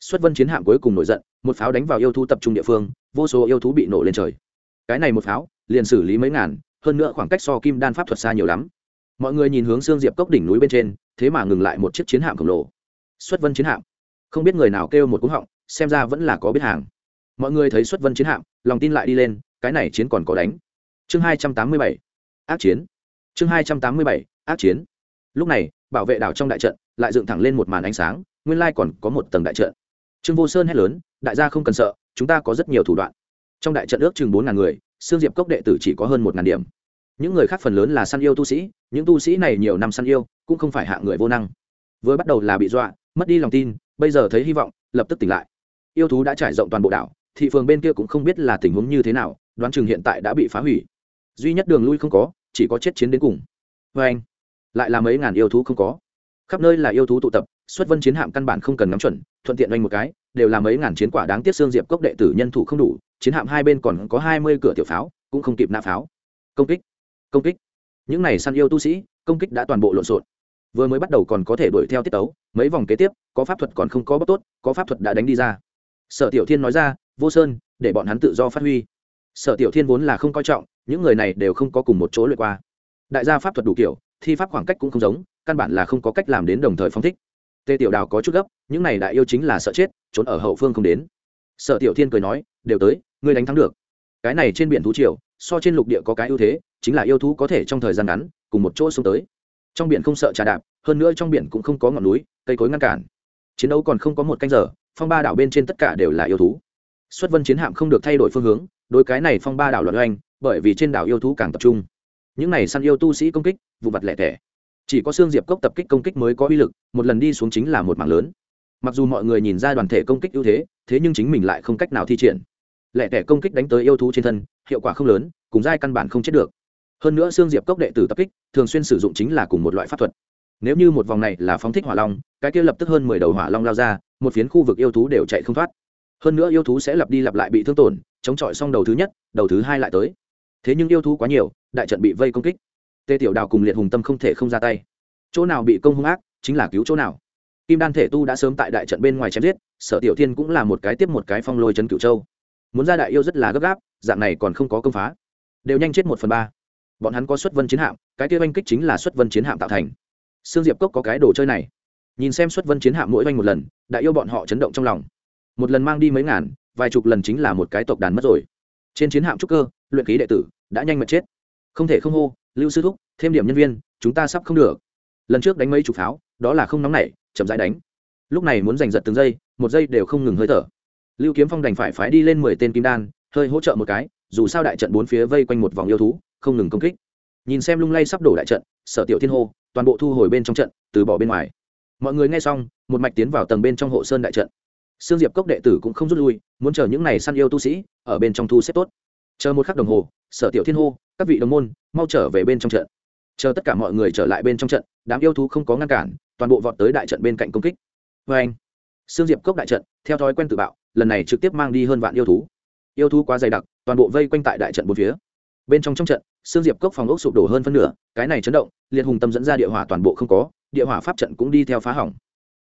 Speaker 1: Xuất vân chiến hạm cuối cùng nổi giận, một pháo đánh vào yêu thú tập trung địa phương, vô số yêu thú bị nổ lên trời. Cái này một pháo, liền xử lý mấy ngàn, hơn nữa khoảng cách so kim đan pháp thuật xa nhiều lắm. Mọi người nhìn hướng xương diệp cốc đỉnh núi bên trên, thế mà ngừng lại một chiếc chiến hạm khổng lồ. Xuất vân chiến hạm. Không biết người nào kêu một cú họng, xem ra vẫn là có biết hàng. Mọi người thấy xuất vân chiến hạm, lòng tin lại đi lên, cái này chiến còn có đánh. Chương hai trăm tám mươi bảy. Ác chiến. Chương hai trăm tám mươi bảy. Ác chiến. Lúc này bảo vệ đảo trong đại trận, lại dựng thẳng lên một màn ánh sáng, nguyên lai còn có một tầng đại trận. Trương vô sơn hét lớn, đại gia không cần sợ, chúng ta có rất nhiều thủ đoạn. Trong đại trận ước chừng bốn ngàn người, xương diệp cốc đệ tử chỉ có hơn một ngàn điểm. Những người khác phần lớn là săn yêu tu sĩ, những tu sĩ này nhiều năm săn yêu, cũng không phải hạ người vô năng. Vừa bắt đầu là bị dọa, mất đi lòng tin, bây giờ thấy hy vọng, lập tức tỉnh lại. Yêu thú đã trải rộng toàn bộ đảo, thị phường bên kia cũng không biết là tình huống như thế nào, đoán chừng hiện tại đã bị phá hủy. Duy nhất đường lui không có, chỉ có chết chiến đến cùng. Vê anh lại là mấy ngàn yêu thú không có. Khắp nơi là yêu thú tụ tập, xuất vân chiến hạm căn bản không cần nắm chuẩn, thuận tiện oanh một cái, đều là mấy ngàn chiến quả đáng tiếc xương diệp cốc đệ tử nhân thủ không đủ, chiến hạm hai bên còn có hai mươi cửa tiểu pháo, cũng không kịp nạ pháo. Công kích công kích. Những này săn yêu tu sĩ, công kích đã toàn bộ lộn xộn. Vừa mới bắt đầu còn có thể đuổi theo tiết tấu, mấy vòng kế tiếp, có pháp thuật còn không có bóc tốt, có pháp thuật đã đánh đi ra. Sở tiểu thiên nói ra, vô sơn, để bọn hắn tự do phát huy. Sở tiểu thiên vốn là không coi trọng, những người này đều không có cùng một chỗ lượt qua. Đại gia pháp thuật đủ kiểu thi pháp khoảng cách cũng không giống, căn bản là không có cách làm đến đồng thời phong thích. Tề tiểu đào có chút gấp, những này đại yêu chính là sợ chết, trốn ở hậu phương không đến. Sở tiểu thiên cười nói, đều tới, ngươi đánh thắng được. Cái này trên biển thú triều, so trên lục địa có cái ưu thế, chính là yêu thú có thể trong thời gian ngắn, cùng một chỗ xuống tới. Trong biển không sợ trà đạp, hơn nữa trong biển cũng không có ngọn núi, cây cối ngăn cản. Chiến đấu còn không có một canh giờ, phong ba đảo bên trên tất cả đều là yêu thú. Xuất vân chiến hạm không được thay đổi phương hướng, đối cái này phong ba đảo loạn oanh, bởi vì trên đảo yêu thú càng tập trung những này săn yêu tu sĩ công kích, vụ vặt lẻ tẻ. Chỉ có xương diệp cốc tập kích công kích mới có uy lực, một lần đi xuống chính là một mảng lớn. Mặc dù mọi người nhìn ra đoàn thể công kích ưu thế thế nhưng chính mình lại không cách nào thi triển. Lẻ tẻ công kích đánh tới yêu thú trên thân, hiệu quả không lớn, cùng giai căn bản không chết được. Hơn nữa xương diệp cốc đệ tử tập kích, thường xuyên sử dụng chính là cùng một loại pháp thuật. Nếu như một vòng này là phóng thích hỏa long, cái kia lập tức hơn mười đầu hỏa long lao ra, một phiến khu vực yêu thú đều chạy không thoát. Hơn nữa yêu thú sẽ lặp đi lặp lại bị thương tổn, chống chọi xong đầu thứ nhất, đầu thứ hai lại tới. Thế nhưng yêu thú quá nhiều đại trận bị vây công kích. Tê tiểu đào cùng liệt hùng tâm không thể không ra tay. Chỗ nào bị công hung ác, chính là cứu chỗ nào. Kim đan thể tu đã sớm tại đại trận bên ngoài chém giết, sở tiểu thiên cũng là một cái tiếp một cái phong lôi trấn cửu châu. Muốn ra đại yêu rất là gấp gáp, dạng này còn không có công phá. Đều nhanh chết một phần ba. Bọn hắn có xuất vân chiến hạm, cái kia oanh kích chính là xuất vân chiến hạm tạo thành. Sương diệp cốc có cái đồ chơi này. Nhìn xem xuất vân chiến hạm mỗi oanh một lần, đại yêu bọn họ chấn động trong lòng. Một lần mang đi mấy ngàn, vài chục lần chính là một cái tộc đàn mất rồi. Trên chiến hạm trúc cơ, luyện ký đệ tử, đã nhanh mật chết không thể không hô, lưu sư thúc, thêm điểm nhân viên, chúng ta sắp không được. Lần trước đánh mấy chục pháo, đó là không nóng nảy, chậm rãi đánh. Lúc này muốn giành giật từng giây, một giây đều không ngừng hơi thở. Lưu kiếm phong đành phải phái đi lên mười tên kim đan, hơi hỗ trợ một cái, dù sao đại trận bốn phía vây quanh một vòng yêu thú, không ngừng công kích. Nhìn xem lung lay sắp đổ đại trận, sở tiểu thiên hô, toàn bộ thu hồi bên trong trận, từ bỏ bên ngoài. Mọi người nghe xong, một mạch tiến vào tầng bên trong hộ sơn đại trận. Sương diệp cốc đệ tử cũng không rút lui, muốn chờ những này săn yêu tu sĩ, ở bên trong thu xếp tốt. Chờ một khắc đồng hồ, sở tiểu thiên hô các vị đồng môn, mau trở về bên trong trận. Chờ tất cả mọi người trở lại bên trong trận, đám yêu thú không có ngăn cản, toàn bộ vọt tới đại trận bên cạnh công kích. Vê anh. Sương diệp cốc đại trận, theo thói quen tự bạo, lần này trực tiếp mang đi hơn vạn yêu thú. Yêu thú quá dày đặc, toàn bộ vây quanh tại đại trận bốn phía. Bên trong trong trận, sương diệp cốc phòng ốc sụp đổ hơn phân nửa, cái này chấn động, liệt hùng tâm dẫn ra địa hỏa toàn bộ không có, địa hỏa pháp trận cũng đi theo phá hỏng.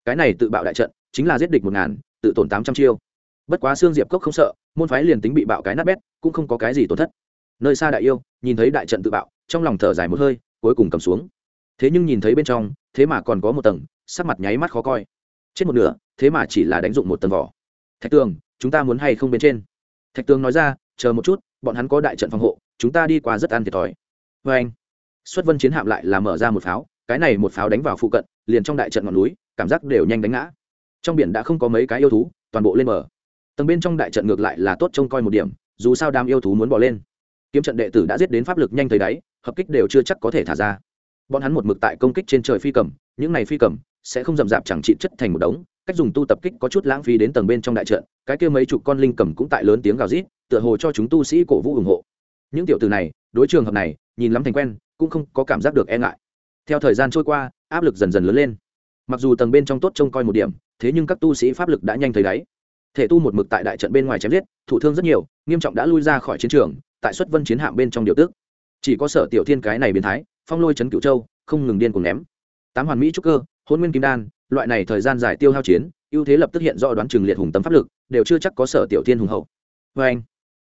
Speaker 1: Cái này tự bạo đại trận, chính là giết địch một ngàn, tự tổn tám trăm chiêu. Bất quá xương diệp cốc không sợ, môn phái liền tính bị bạo cái nát bét, cũng không có cái gì tổn thất nơi xa đại yêu, nhìn thấy đại trận tự bạo, trong lòng thở dài một hơi, cuối cùng cầm xuống. Thế nhưng nhìn thấy bên trong, thế mà còn có một tầng, sắc mặt nháy mắt khó coi. Chết một nửa, thế mà chỉ là đánh dụng một tầng vỏ. Thạch tường, chúng ta muốn hay không bên trên? Thạch tường nói ra, chờ một chút, bọn hắn có đại trận phòng hộ, chúng ta đi qua rất an thiệt thòi. Vê anh, xuất vân chiến hạm lại là mở ra một pháo, cái này một pháo đánh vào phụ cận, liền trong đại trận ngọn núi, cảm giác đều nhanh đánh ngã. Trong biển đã không có mấy cái yêu thú, toàn bộ lên mở tầng bên trong đại trận ngược lại là tốt trông coi một điểm, dù sao đám yêu thú muốn bỏ lên kiếm trận đệ tử đã giết đến pháp lực nhanh thấy đáy, hợp kích đều chưa chắc có thể thả ra. Bọn hắn một mực tại công kích trên trời phi cầm, những này phi cầm sẽ không rậm rạp chẳng trị chất thành một đống, cách dùng tu tập kích có chút lãng phí đến tầng bên trong đại trận, cái kia mấy chục con linh cầm cũng tại lớn tiếng gào rít, tựa hồ cho chúng tu sĩ cổ vũ ủng hộ. Những tiểu từ này, đối trường hợp này, nhìn lắm thành quen, cũng không có cảm giác được e ngại. Theo thời gian trôi qua, áp lực dần dần lớn lên. Mặc dù tầng bên trong tốt trông coi một điểm, thế nhưng các tu sĩ pháp lực đã nhanh thấy đáy. Thể tu một mực tại đại trận bên ngoài chém giết thủ thương rất nhiều, nghiêm trọng đã lui ra khỏi chiến trường tại xuất vân chiến hạm bên trong điều tước chỉ có sở tiểu thiên cái này biến thái, phong lôi chấn cửu châu, không ngừng điên cùng ném. Tám hoàn mỹ trúc cơ, hôn nguyên kim đan, loại này thời gian dài tiêu hao chiến, ưu thế lập tức hiện do đoán chừng liệt hùng tấm pháp lực, đều chưa chắc có sở tiểu thiên hùng hậu. Vê anh,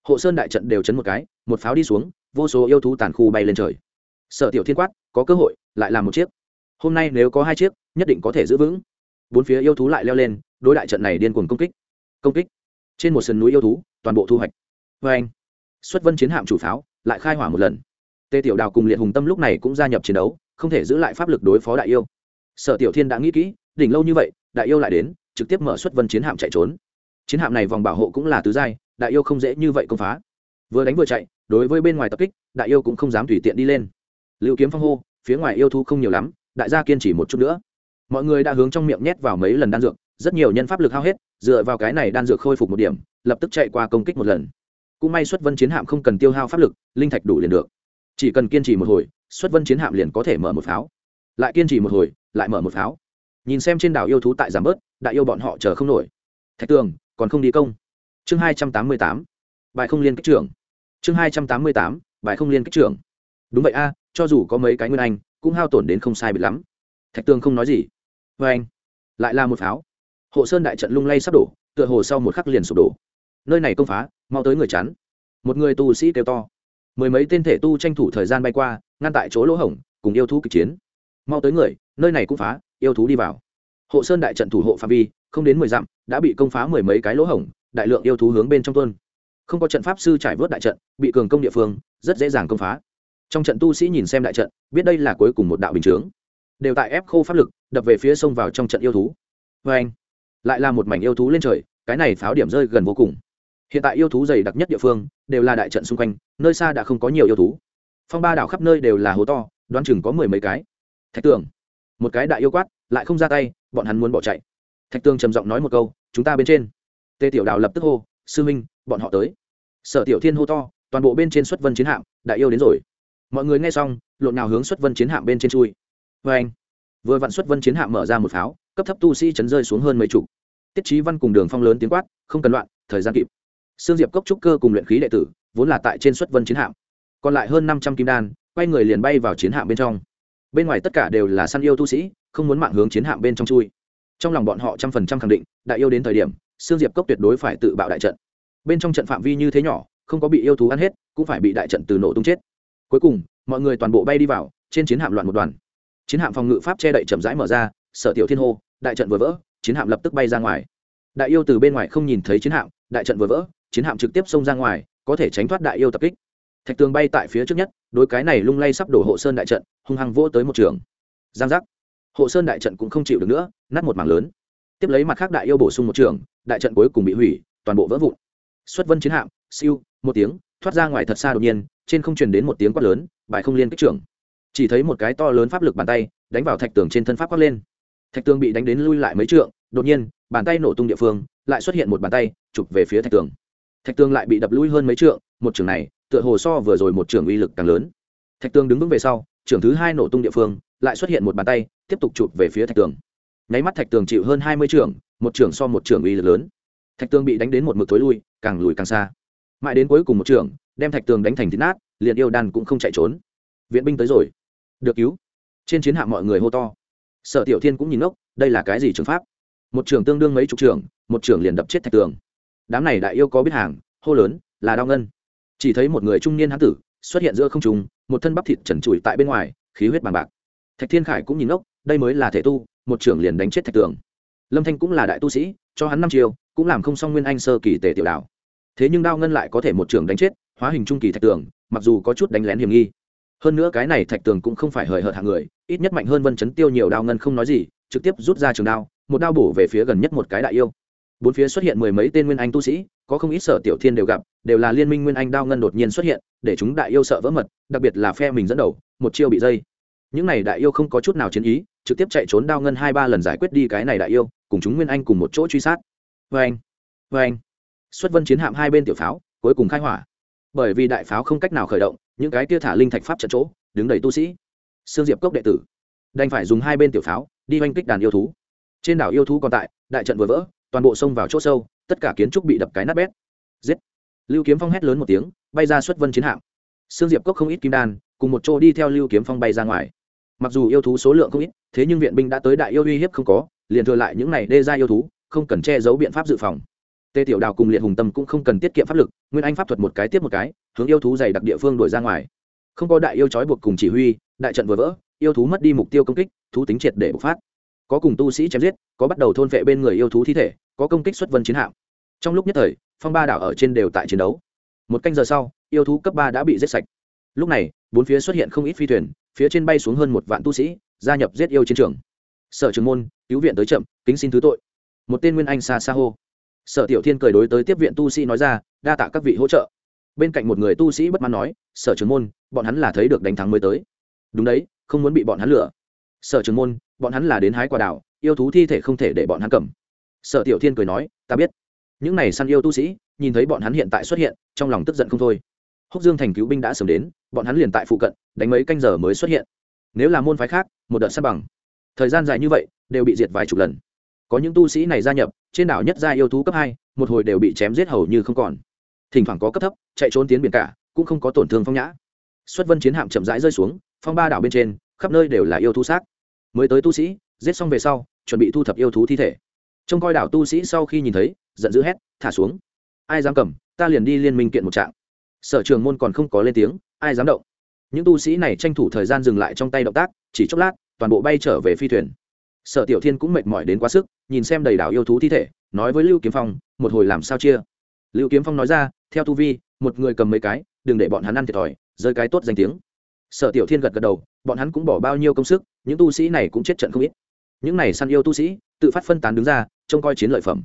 Speaker 1: hộ sơn đại trận đều chấn một cái, một pháo đi xuống, vô số yêu thú tàn khu bay lên trời. Sở tiểu thiên quát, có cơ hội, lại làm một chiếc. Hôm nay nếu có hai chiếc, nhất định có thể giữ vững. Bốn phía yêu thú lại leo lên, đối đại trận này điên cuồng công kích. Công kích. Trên một sườn núi yêu thú, toàn bộ thu hoạch. Vê anh xuất vân chiến hạm chủ pháo, lại khai hỏa một lần. Tề tiểu đào cùng liệt hùng tâm lúc này cũng gia nhập chiến đấu, không thể giữ lại pháp lực đối phó đại yêu. Sở tiểu thiên đã nghĩ kỹ, đỉnh lâu như vậy, đại yêu lại đến, trực tiếp mở xuất vân chiến hạm chạy trốn. Chiến hạm này vòng bảo hộ cũng là tứ giai, đại yêu không dễ như vậy công phá. Vừa đánh vừa chạy, đối với bên ngoài tập kích, đại yêu cũng không dám tùy tiện đi lên. Liệu kiếm phong hô, phía ngoài yêu thu không nhiều lắm, đại gia kiên trì một chút nữa. Mọi người đã hướng trong miệng nhét vào mấy lần đan dược, rất nhiều nhân pháp lực hao hết, dựa vào cái này đan dược khôi phục một điểm, lập tức chạy qua công kích một lần cũng may xuất vân chiến hạm không cần tiêu hao pháp lực, linh thạch đủ liền được. Chỉ cần kiên trì một hồi, xuất vân chiến hạm liền có thể mở một pháo. Lại kiên trì một hồi, lại mở một pháo. Nhìn xem trên đảo yêu thú tại giảm bớt, đại yêu bọn họ chờ không nổi. Thạch tường, còn không đi công. Chương hai trăm tám mươi tám. Bài không liên kích trưởng. Chương hai trăm tám mươi tám. Bài không liên kích trưởng. Đúng vậy a, cho dù có mấy cái nguyên anh, cũng hao tổn đến không sai bịt lắm. Thạch tường không nói gì. Vê anh, lại là một pháo. Hộ sơn đại trận lung lay sắp đổ, tựa hồ sau một khắc liền sụp đổ. Nơi này công phá mau tới người chắn. Một người tu sĩ kêu to. Mười mấy tên thể tu tranh thủ thời gian bay qua, ngăn tại chỗ lỗ hổng, cùng yêu thú kịch chiến. Mau tới người, nơi này cũng phá, yêu thú đi vào. Hộ sơn đại trận thủ hộ phạm vi, không đến mười dặm, đã bị công phá mười mấy cái lỗ hổng, đại lượng yêu thú hướng bên trong tuân không có trận pháp sư trải vớt đại trận, bị cường công địa phương, rất dễ dàng công phá. Trong trận tu sĩ nhìn xem đại trận, biết đây là cuối cùng một đạo bình chướng. Đều tại ép khô pháp lực, đập về phía sông vào trong trận yêu thú. Vê anh lại là một mảnh yêu thú lên trời, cái này pháo điểm rơi gần vô cùng hiện tại yêu thú dày đặc nhất địa phương đều là đại trận xung quanh, nơi xa đã không có nhiều yêu thú. Phong ba đảo khắp nơi đều là hố to, đoán chừng có mười mấy cái. Thạch tường, một cái đại yêu quát, lại không ra tay, bọn hắn muốn bỏ chạy. Thạch tường trầm giọng nói một câu, chúng ta bên trên. Tê tiểu đào lập tức hô, sư minh, bọn họ tới. Sở tiểu thiên hô to, toàn bộ bên trên xuất vân chiến hạm, đại yêu đến rồi. Mọi người nghe xong, lộn nào hướng xuất vân chiến hạm bên trên chui. Vê anh, vừa vặn xuất vân chiến hạm mở ra một pháo, cấp thấp tu sĩ chấn rơi xuống hơn mấy chục. Tiết trí văn cùng đường phong lớn tiếng quát, không cần loạn, thời gian kịp sương diệp cốc trúc cơ cùng luyện khí đệ tử, vốn là tại trên xuất vân chiến hạm. Còn lại hơn năm trăm kim đan, quay người liền bay vào chiến hạm bên trong. Bên ngoài tất cả đều là săn yêu tu sĩ, không muốn mạng hướng chiến hạm bên trong chui. Trong lòng bọn họ trăm phần trăm khẳng định, đại yêu đến thời điểm, sương diệp cốc tuyệt đối phải tự bạo đại trận. Bên trong trận phạm vi như thế nhỏ, không có bị yêu thú ăn hết, cũng phải bị đại trận từ nổ tung chết. Cuối cùng, mọi người toàn bộ bay đi vào, trên chiến hạm loạn một đoàn. Chiến hạm phòng ngự pháp che đậy chậm rãi mở ra, sở tiểu thiên hô, đại trận vừa vỡ, chiến hạm lập tức bay ra ngoài. Đại yêu từ bên ngoài không nhìn thấy chiến hạm, đại trận vừa vỡ chiến hạm trực tiếp xông ra ngoài, có thể tránh thoát đại yêu tập kích. Thạch tường bay tại phía trước nhất, đối cái này lung lay sắp đổ hộ sơn đại trận, hung hăng vỗ tới một trường. Giang giác. Hộ sơn đại trận cũng không chịu được nữa, nát một mảng lớn. Tiếp lấy mặt khác đại yêu bổ sung một trường, đại trận cuối cùng bị hủy, toàn bộ vỡ vụn. Xuất vân chiến hạm, siêu, một tiếng, thoát ra ngoài thật xa đột nhiên, trên không truyền đến một tiếng quát lớn, bài không liên kích trưởng. Chỉ thấy một cái to lớn pháp lực bàn tay, đánh vào thạch tường trên thân pháp quát lên. Thạch tường bị đánh đến lui lại mấy trượng, đột nhiên, bàn tay nổ tung địa phương, lại xuất hiện một bàn tay, chụp về phía thạch tường thạch tường lại bị đập lui hơn mấy trượng, một trường này, tựa hồ so vừa rồi một trường uy lực càng lớn. Thạch tường đứng vững về sau, trường thứ hai nổ tung địa phương, lại xuất hiện một bàn tay, tiếp tục chụp về phía thạch tường. Nháy mắt thạch tường chịu hơn hai mươi trường, một trường so một trường uy lực lớn. Thạch tường bị đánh đến một mực thối lui, càng lùi càng xa. Mãi đến cuối cùng một trường, đem thạch tường đánh thành thịt nát, liền yêu đan cũng không chạy trốn. Viện binh tới rồi. Được cứu. Trên chiến hạm mọi người hô to. Sở tiểu thiên cũng nhìn ngốc, đây là cái gì trường pháp? Một trường tương đương mấy chục trường, một trường liền đập chết thạch tường đám này đại yêu có biết hàng, hô lớn, là đao ngân. Chỉ thấy một người trung niên hán tử xuất hiện giữa không trùng một thân bắp thịt trần trụi tại bên ngoài, khí huyết bằng bạc. Thạch thiên khải cũng nhìn ngốc, đây mới là thể tu, một trưởng liền đánh chết thạch tường. Lâm thanh cũng là đại tu sĩ, cho hắn năm chiều cũng làm không xong nguyên anh sơ kỳ tề tiểu đạo. Thế nhưng đao ngân lại có thể một trưởng đánh chết, hóa hình trung kỳ thạch tường, mặc dù có chút đánh lén hiểm nghi. Hơn nữa cái này thạch tường cũng không phải hời hợt hạng người, ít nhất mạnh hơn vân chấn tiêu nhiều đao ngân không nói gì, trực tiếp rút ra trường đao, một đao bổ về phía gần nhất một cái đại yêu bốn phía xuất hiện mười mấy tên nguyên anh tu sĩ, có không ít sở tiểu thiên đều gặp, đều là liên minh nguyên anh đao ngân đột nhiên xuất hiện, để chúng đại yêu sợ vỡ mật, đặc biệt là phe mình dẫn đầu, một chiêu bị dây. Những này đại yêu không có chút nào chiến ý, trực tiếp chạy trốn đao ngân hai ba lần giải quyết đi cái này đại yêu, cùng chúng nguyên anh cùng một chỗ truy sát. Vê anh vê anh xuất vân chiến hạm hai bên tiểu pháo, cuối cùng khai hỏa. Bởi vì đại pháo không cách nào khởi động, những cái kia thả linh thạch pháp trận chỗ, đứng đầy tu sĩ. Sương diệp cốc đệ tử, đành phải dùng hai bên tiểu pháo, đi oanh kích đàn yêu thú. Trên đảo yêu thú còn tại, đại trận vừa vỡ toàn bộ sông vào chỗ sâu, tất cả kiến trúc bị đập cái nát bét. Giết. Lưu kiếm phong hét lớn một tiếng, bay ra xuất vân chiến hạm. Sương diệp cốc không ít kim đan, cùng một chỗ đi theo lưu kiếm phong bay ra ngoài. Mặc dù yêu thú số lượng không ít, thế nhưng viện binh đã tới đại yêu uy hiếp không có, liền thừa lại những này đê ra yêu thú, không cần che giấu biện pháp dự phòng. Tê tiểu đào cùng liệt hùng tâm cũng không cần tiết kiệm pháp lực, nguyên anh pháp thuật một cái tiếp một cái, hướng yêu thú dày đặc địa phương đuổi ra ngoài. Không có đại yêu trói buộc cùng chỉ huy, đại trận vừa vỡ, yêu thú mất đi mục tiêu công kích, thú tính triệt để bộc phát. Có cùng tu sĩ chém giết, có bắt đầu thôn vệ bên người yêu thú thi thể có công kích xuất vân chiến hạm. Trong lúc nhất thời, phong ba đảo ở trên đều tại chiến đấu. Một canh giờ sau, yêu thú cấp ba đã bị giết sạch. Lúc này, bốn phía xuất hiện không ít phi thuyền, phía trên bay xuống hơn một vạn tu sĩ, gia nhập giết yêu chiến trường. Sở trường môn, cứu viện tới chậm, kính xin thứ tội. Một tên nguyên anh xa xa hô. Sở tiểu thiên cười đối tới tiếp viện tu sĩ nói ra, đa tạ các vị hỗ trợ. Bên cạnh một người tu sĩ bất mãn nói, sở trường môn, bọn hắn là thấy được đánh thắng mới tới. Đúng đấy, không muốn bị bọn hắn lừa. Sở trường môn, bọn hắn là đến hái quả đảo, yêu thú thi thể không thể để bọn hắn cầm sở tiểu thiên cười nói, ta biết. Những này săn yêu tu sĩ, nhìn thấy bọn hắn hiện tại xuất hiện, trong lòng tức giận không thôi. Húc dương thành cứu binh đã sớm đến, bọn hắn liền tại phụ cận, đánh mấy canh giờ mới xuất hiện. Nếu là môn phái khác, một đợt săn bằng. Thời gian dài như vậy, đều bị diệt vài chục lần. Có những tu sĩ này gia nhập, trên đảo nhất gia yêu thú cấp hai, một hồi đều bị chém giết hầu như không còn. Thỉnh thoảng có cấp thấp, chạy trốn tiến biển cả, cũng không có tổn thương phong nhã. Xuất vân chiến hạm chậm rãi rơi xuống, phong ba đảo bên trên, khắp nơi đều là yêu thú xác. Mới tới tu sĩ, giết xong về sau, chuẩn bị thu thập yêu thú thi thể trông coi đảo tu sĩ sau khi nhìn thấy, giận dữ hét, thả xuống. Ai dám cầm, ta liền đi liên minh kiện một trạng. Sở trường môn còn không có lên tiếng, ai dám động. Những tu sĩ này tranh thủ thời gian dừng lại trong tay động tác, chỉ chốc lát, toàn bộ bay trở về phi thuyền. Sở tiểu thiên cũng mệt mỏi đến quá sức, nhìn xem đầy đảo yêu thú thi thể, nói với lưu kiếm phong, một hồi làm sao chia? Lưu kiếm phong nói ra, theo tu vi, một người cầm mấy cái, đừng để bọn hắn ăn thiệt thòi, rơi cái tốt danh tiếng. Sở tiểu thiên gật gật đầu, bọn hắn cũng bỏ bao nhiêu công sức, những tu sĩ này cũng chết trận không ít những này săn yêu tu sĩ, tự phát phân tán đứng ra, trông coi chiến lợi phẩm.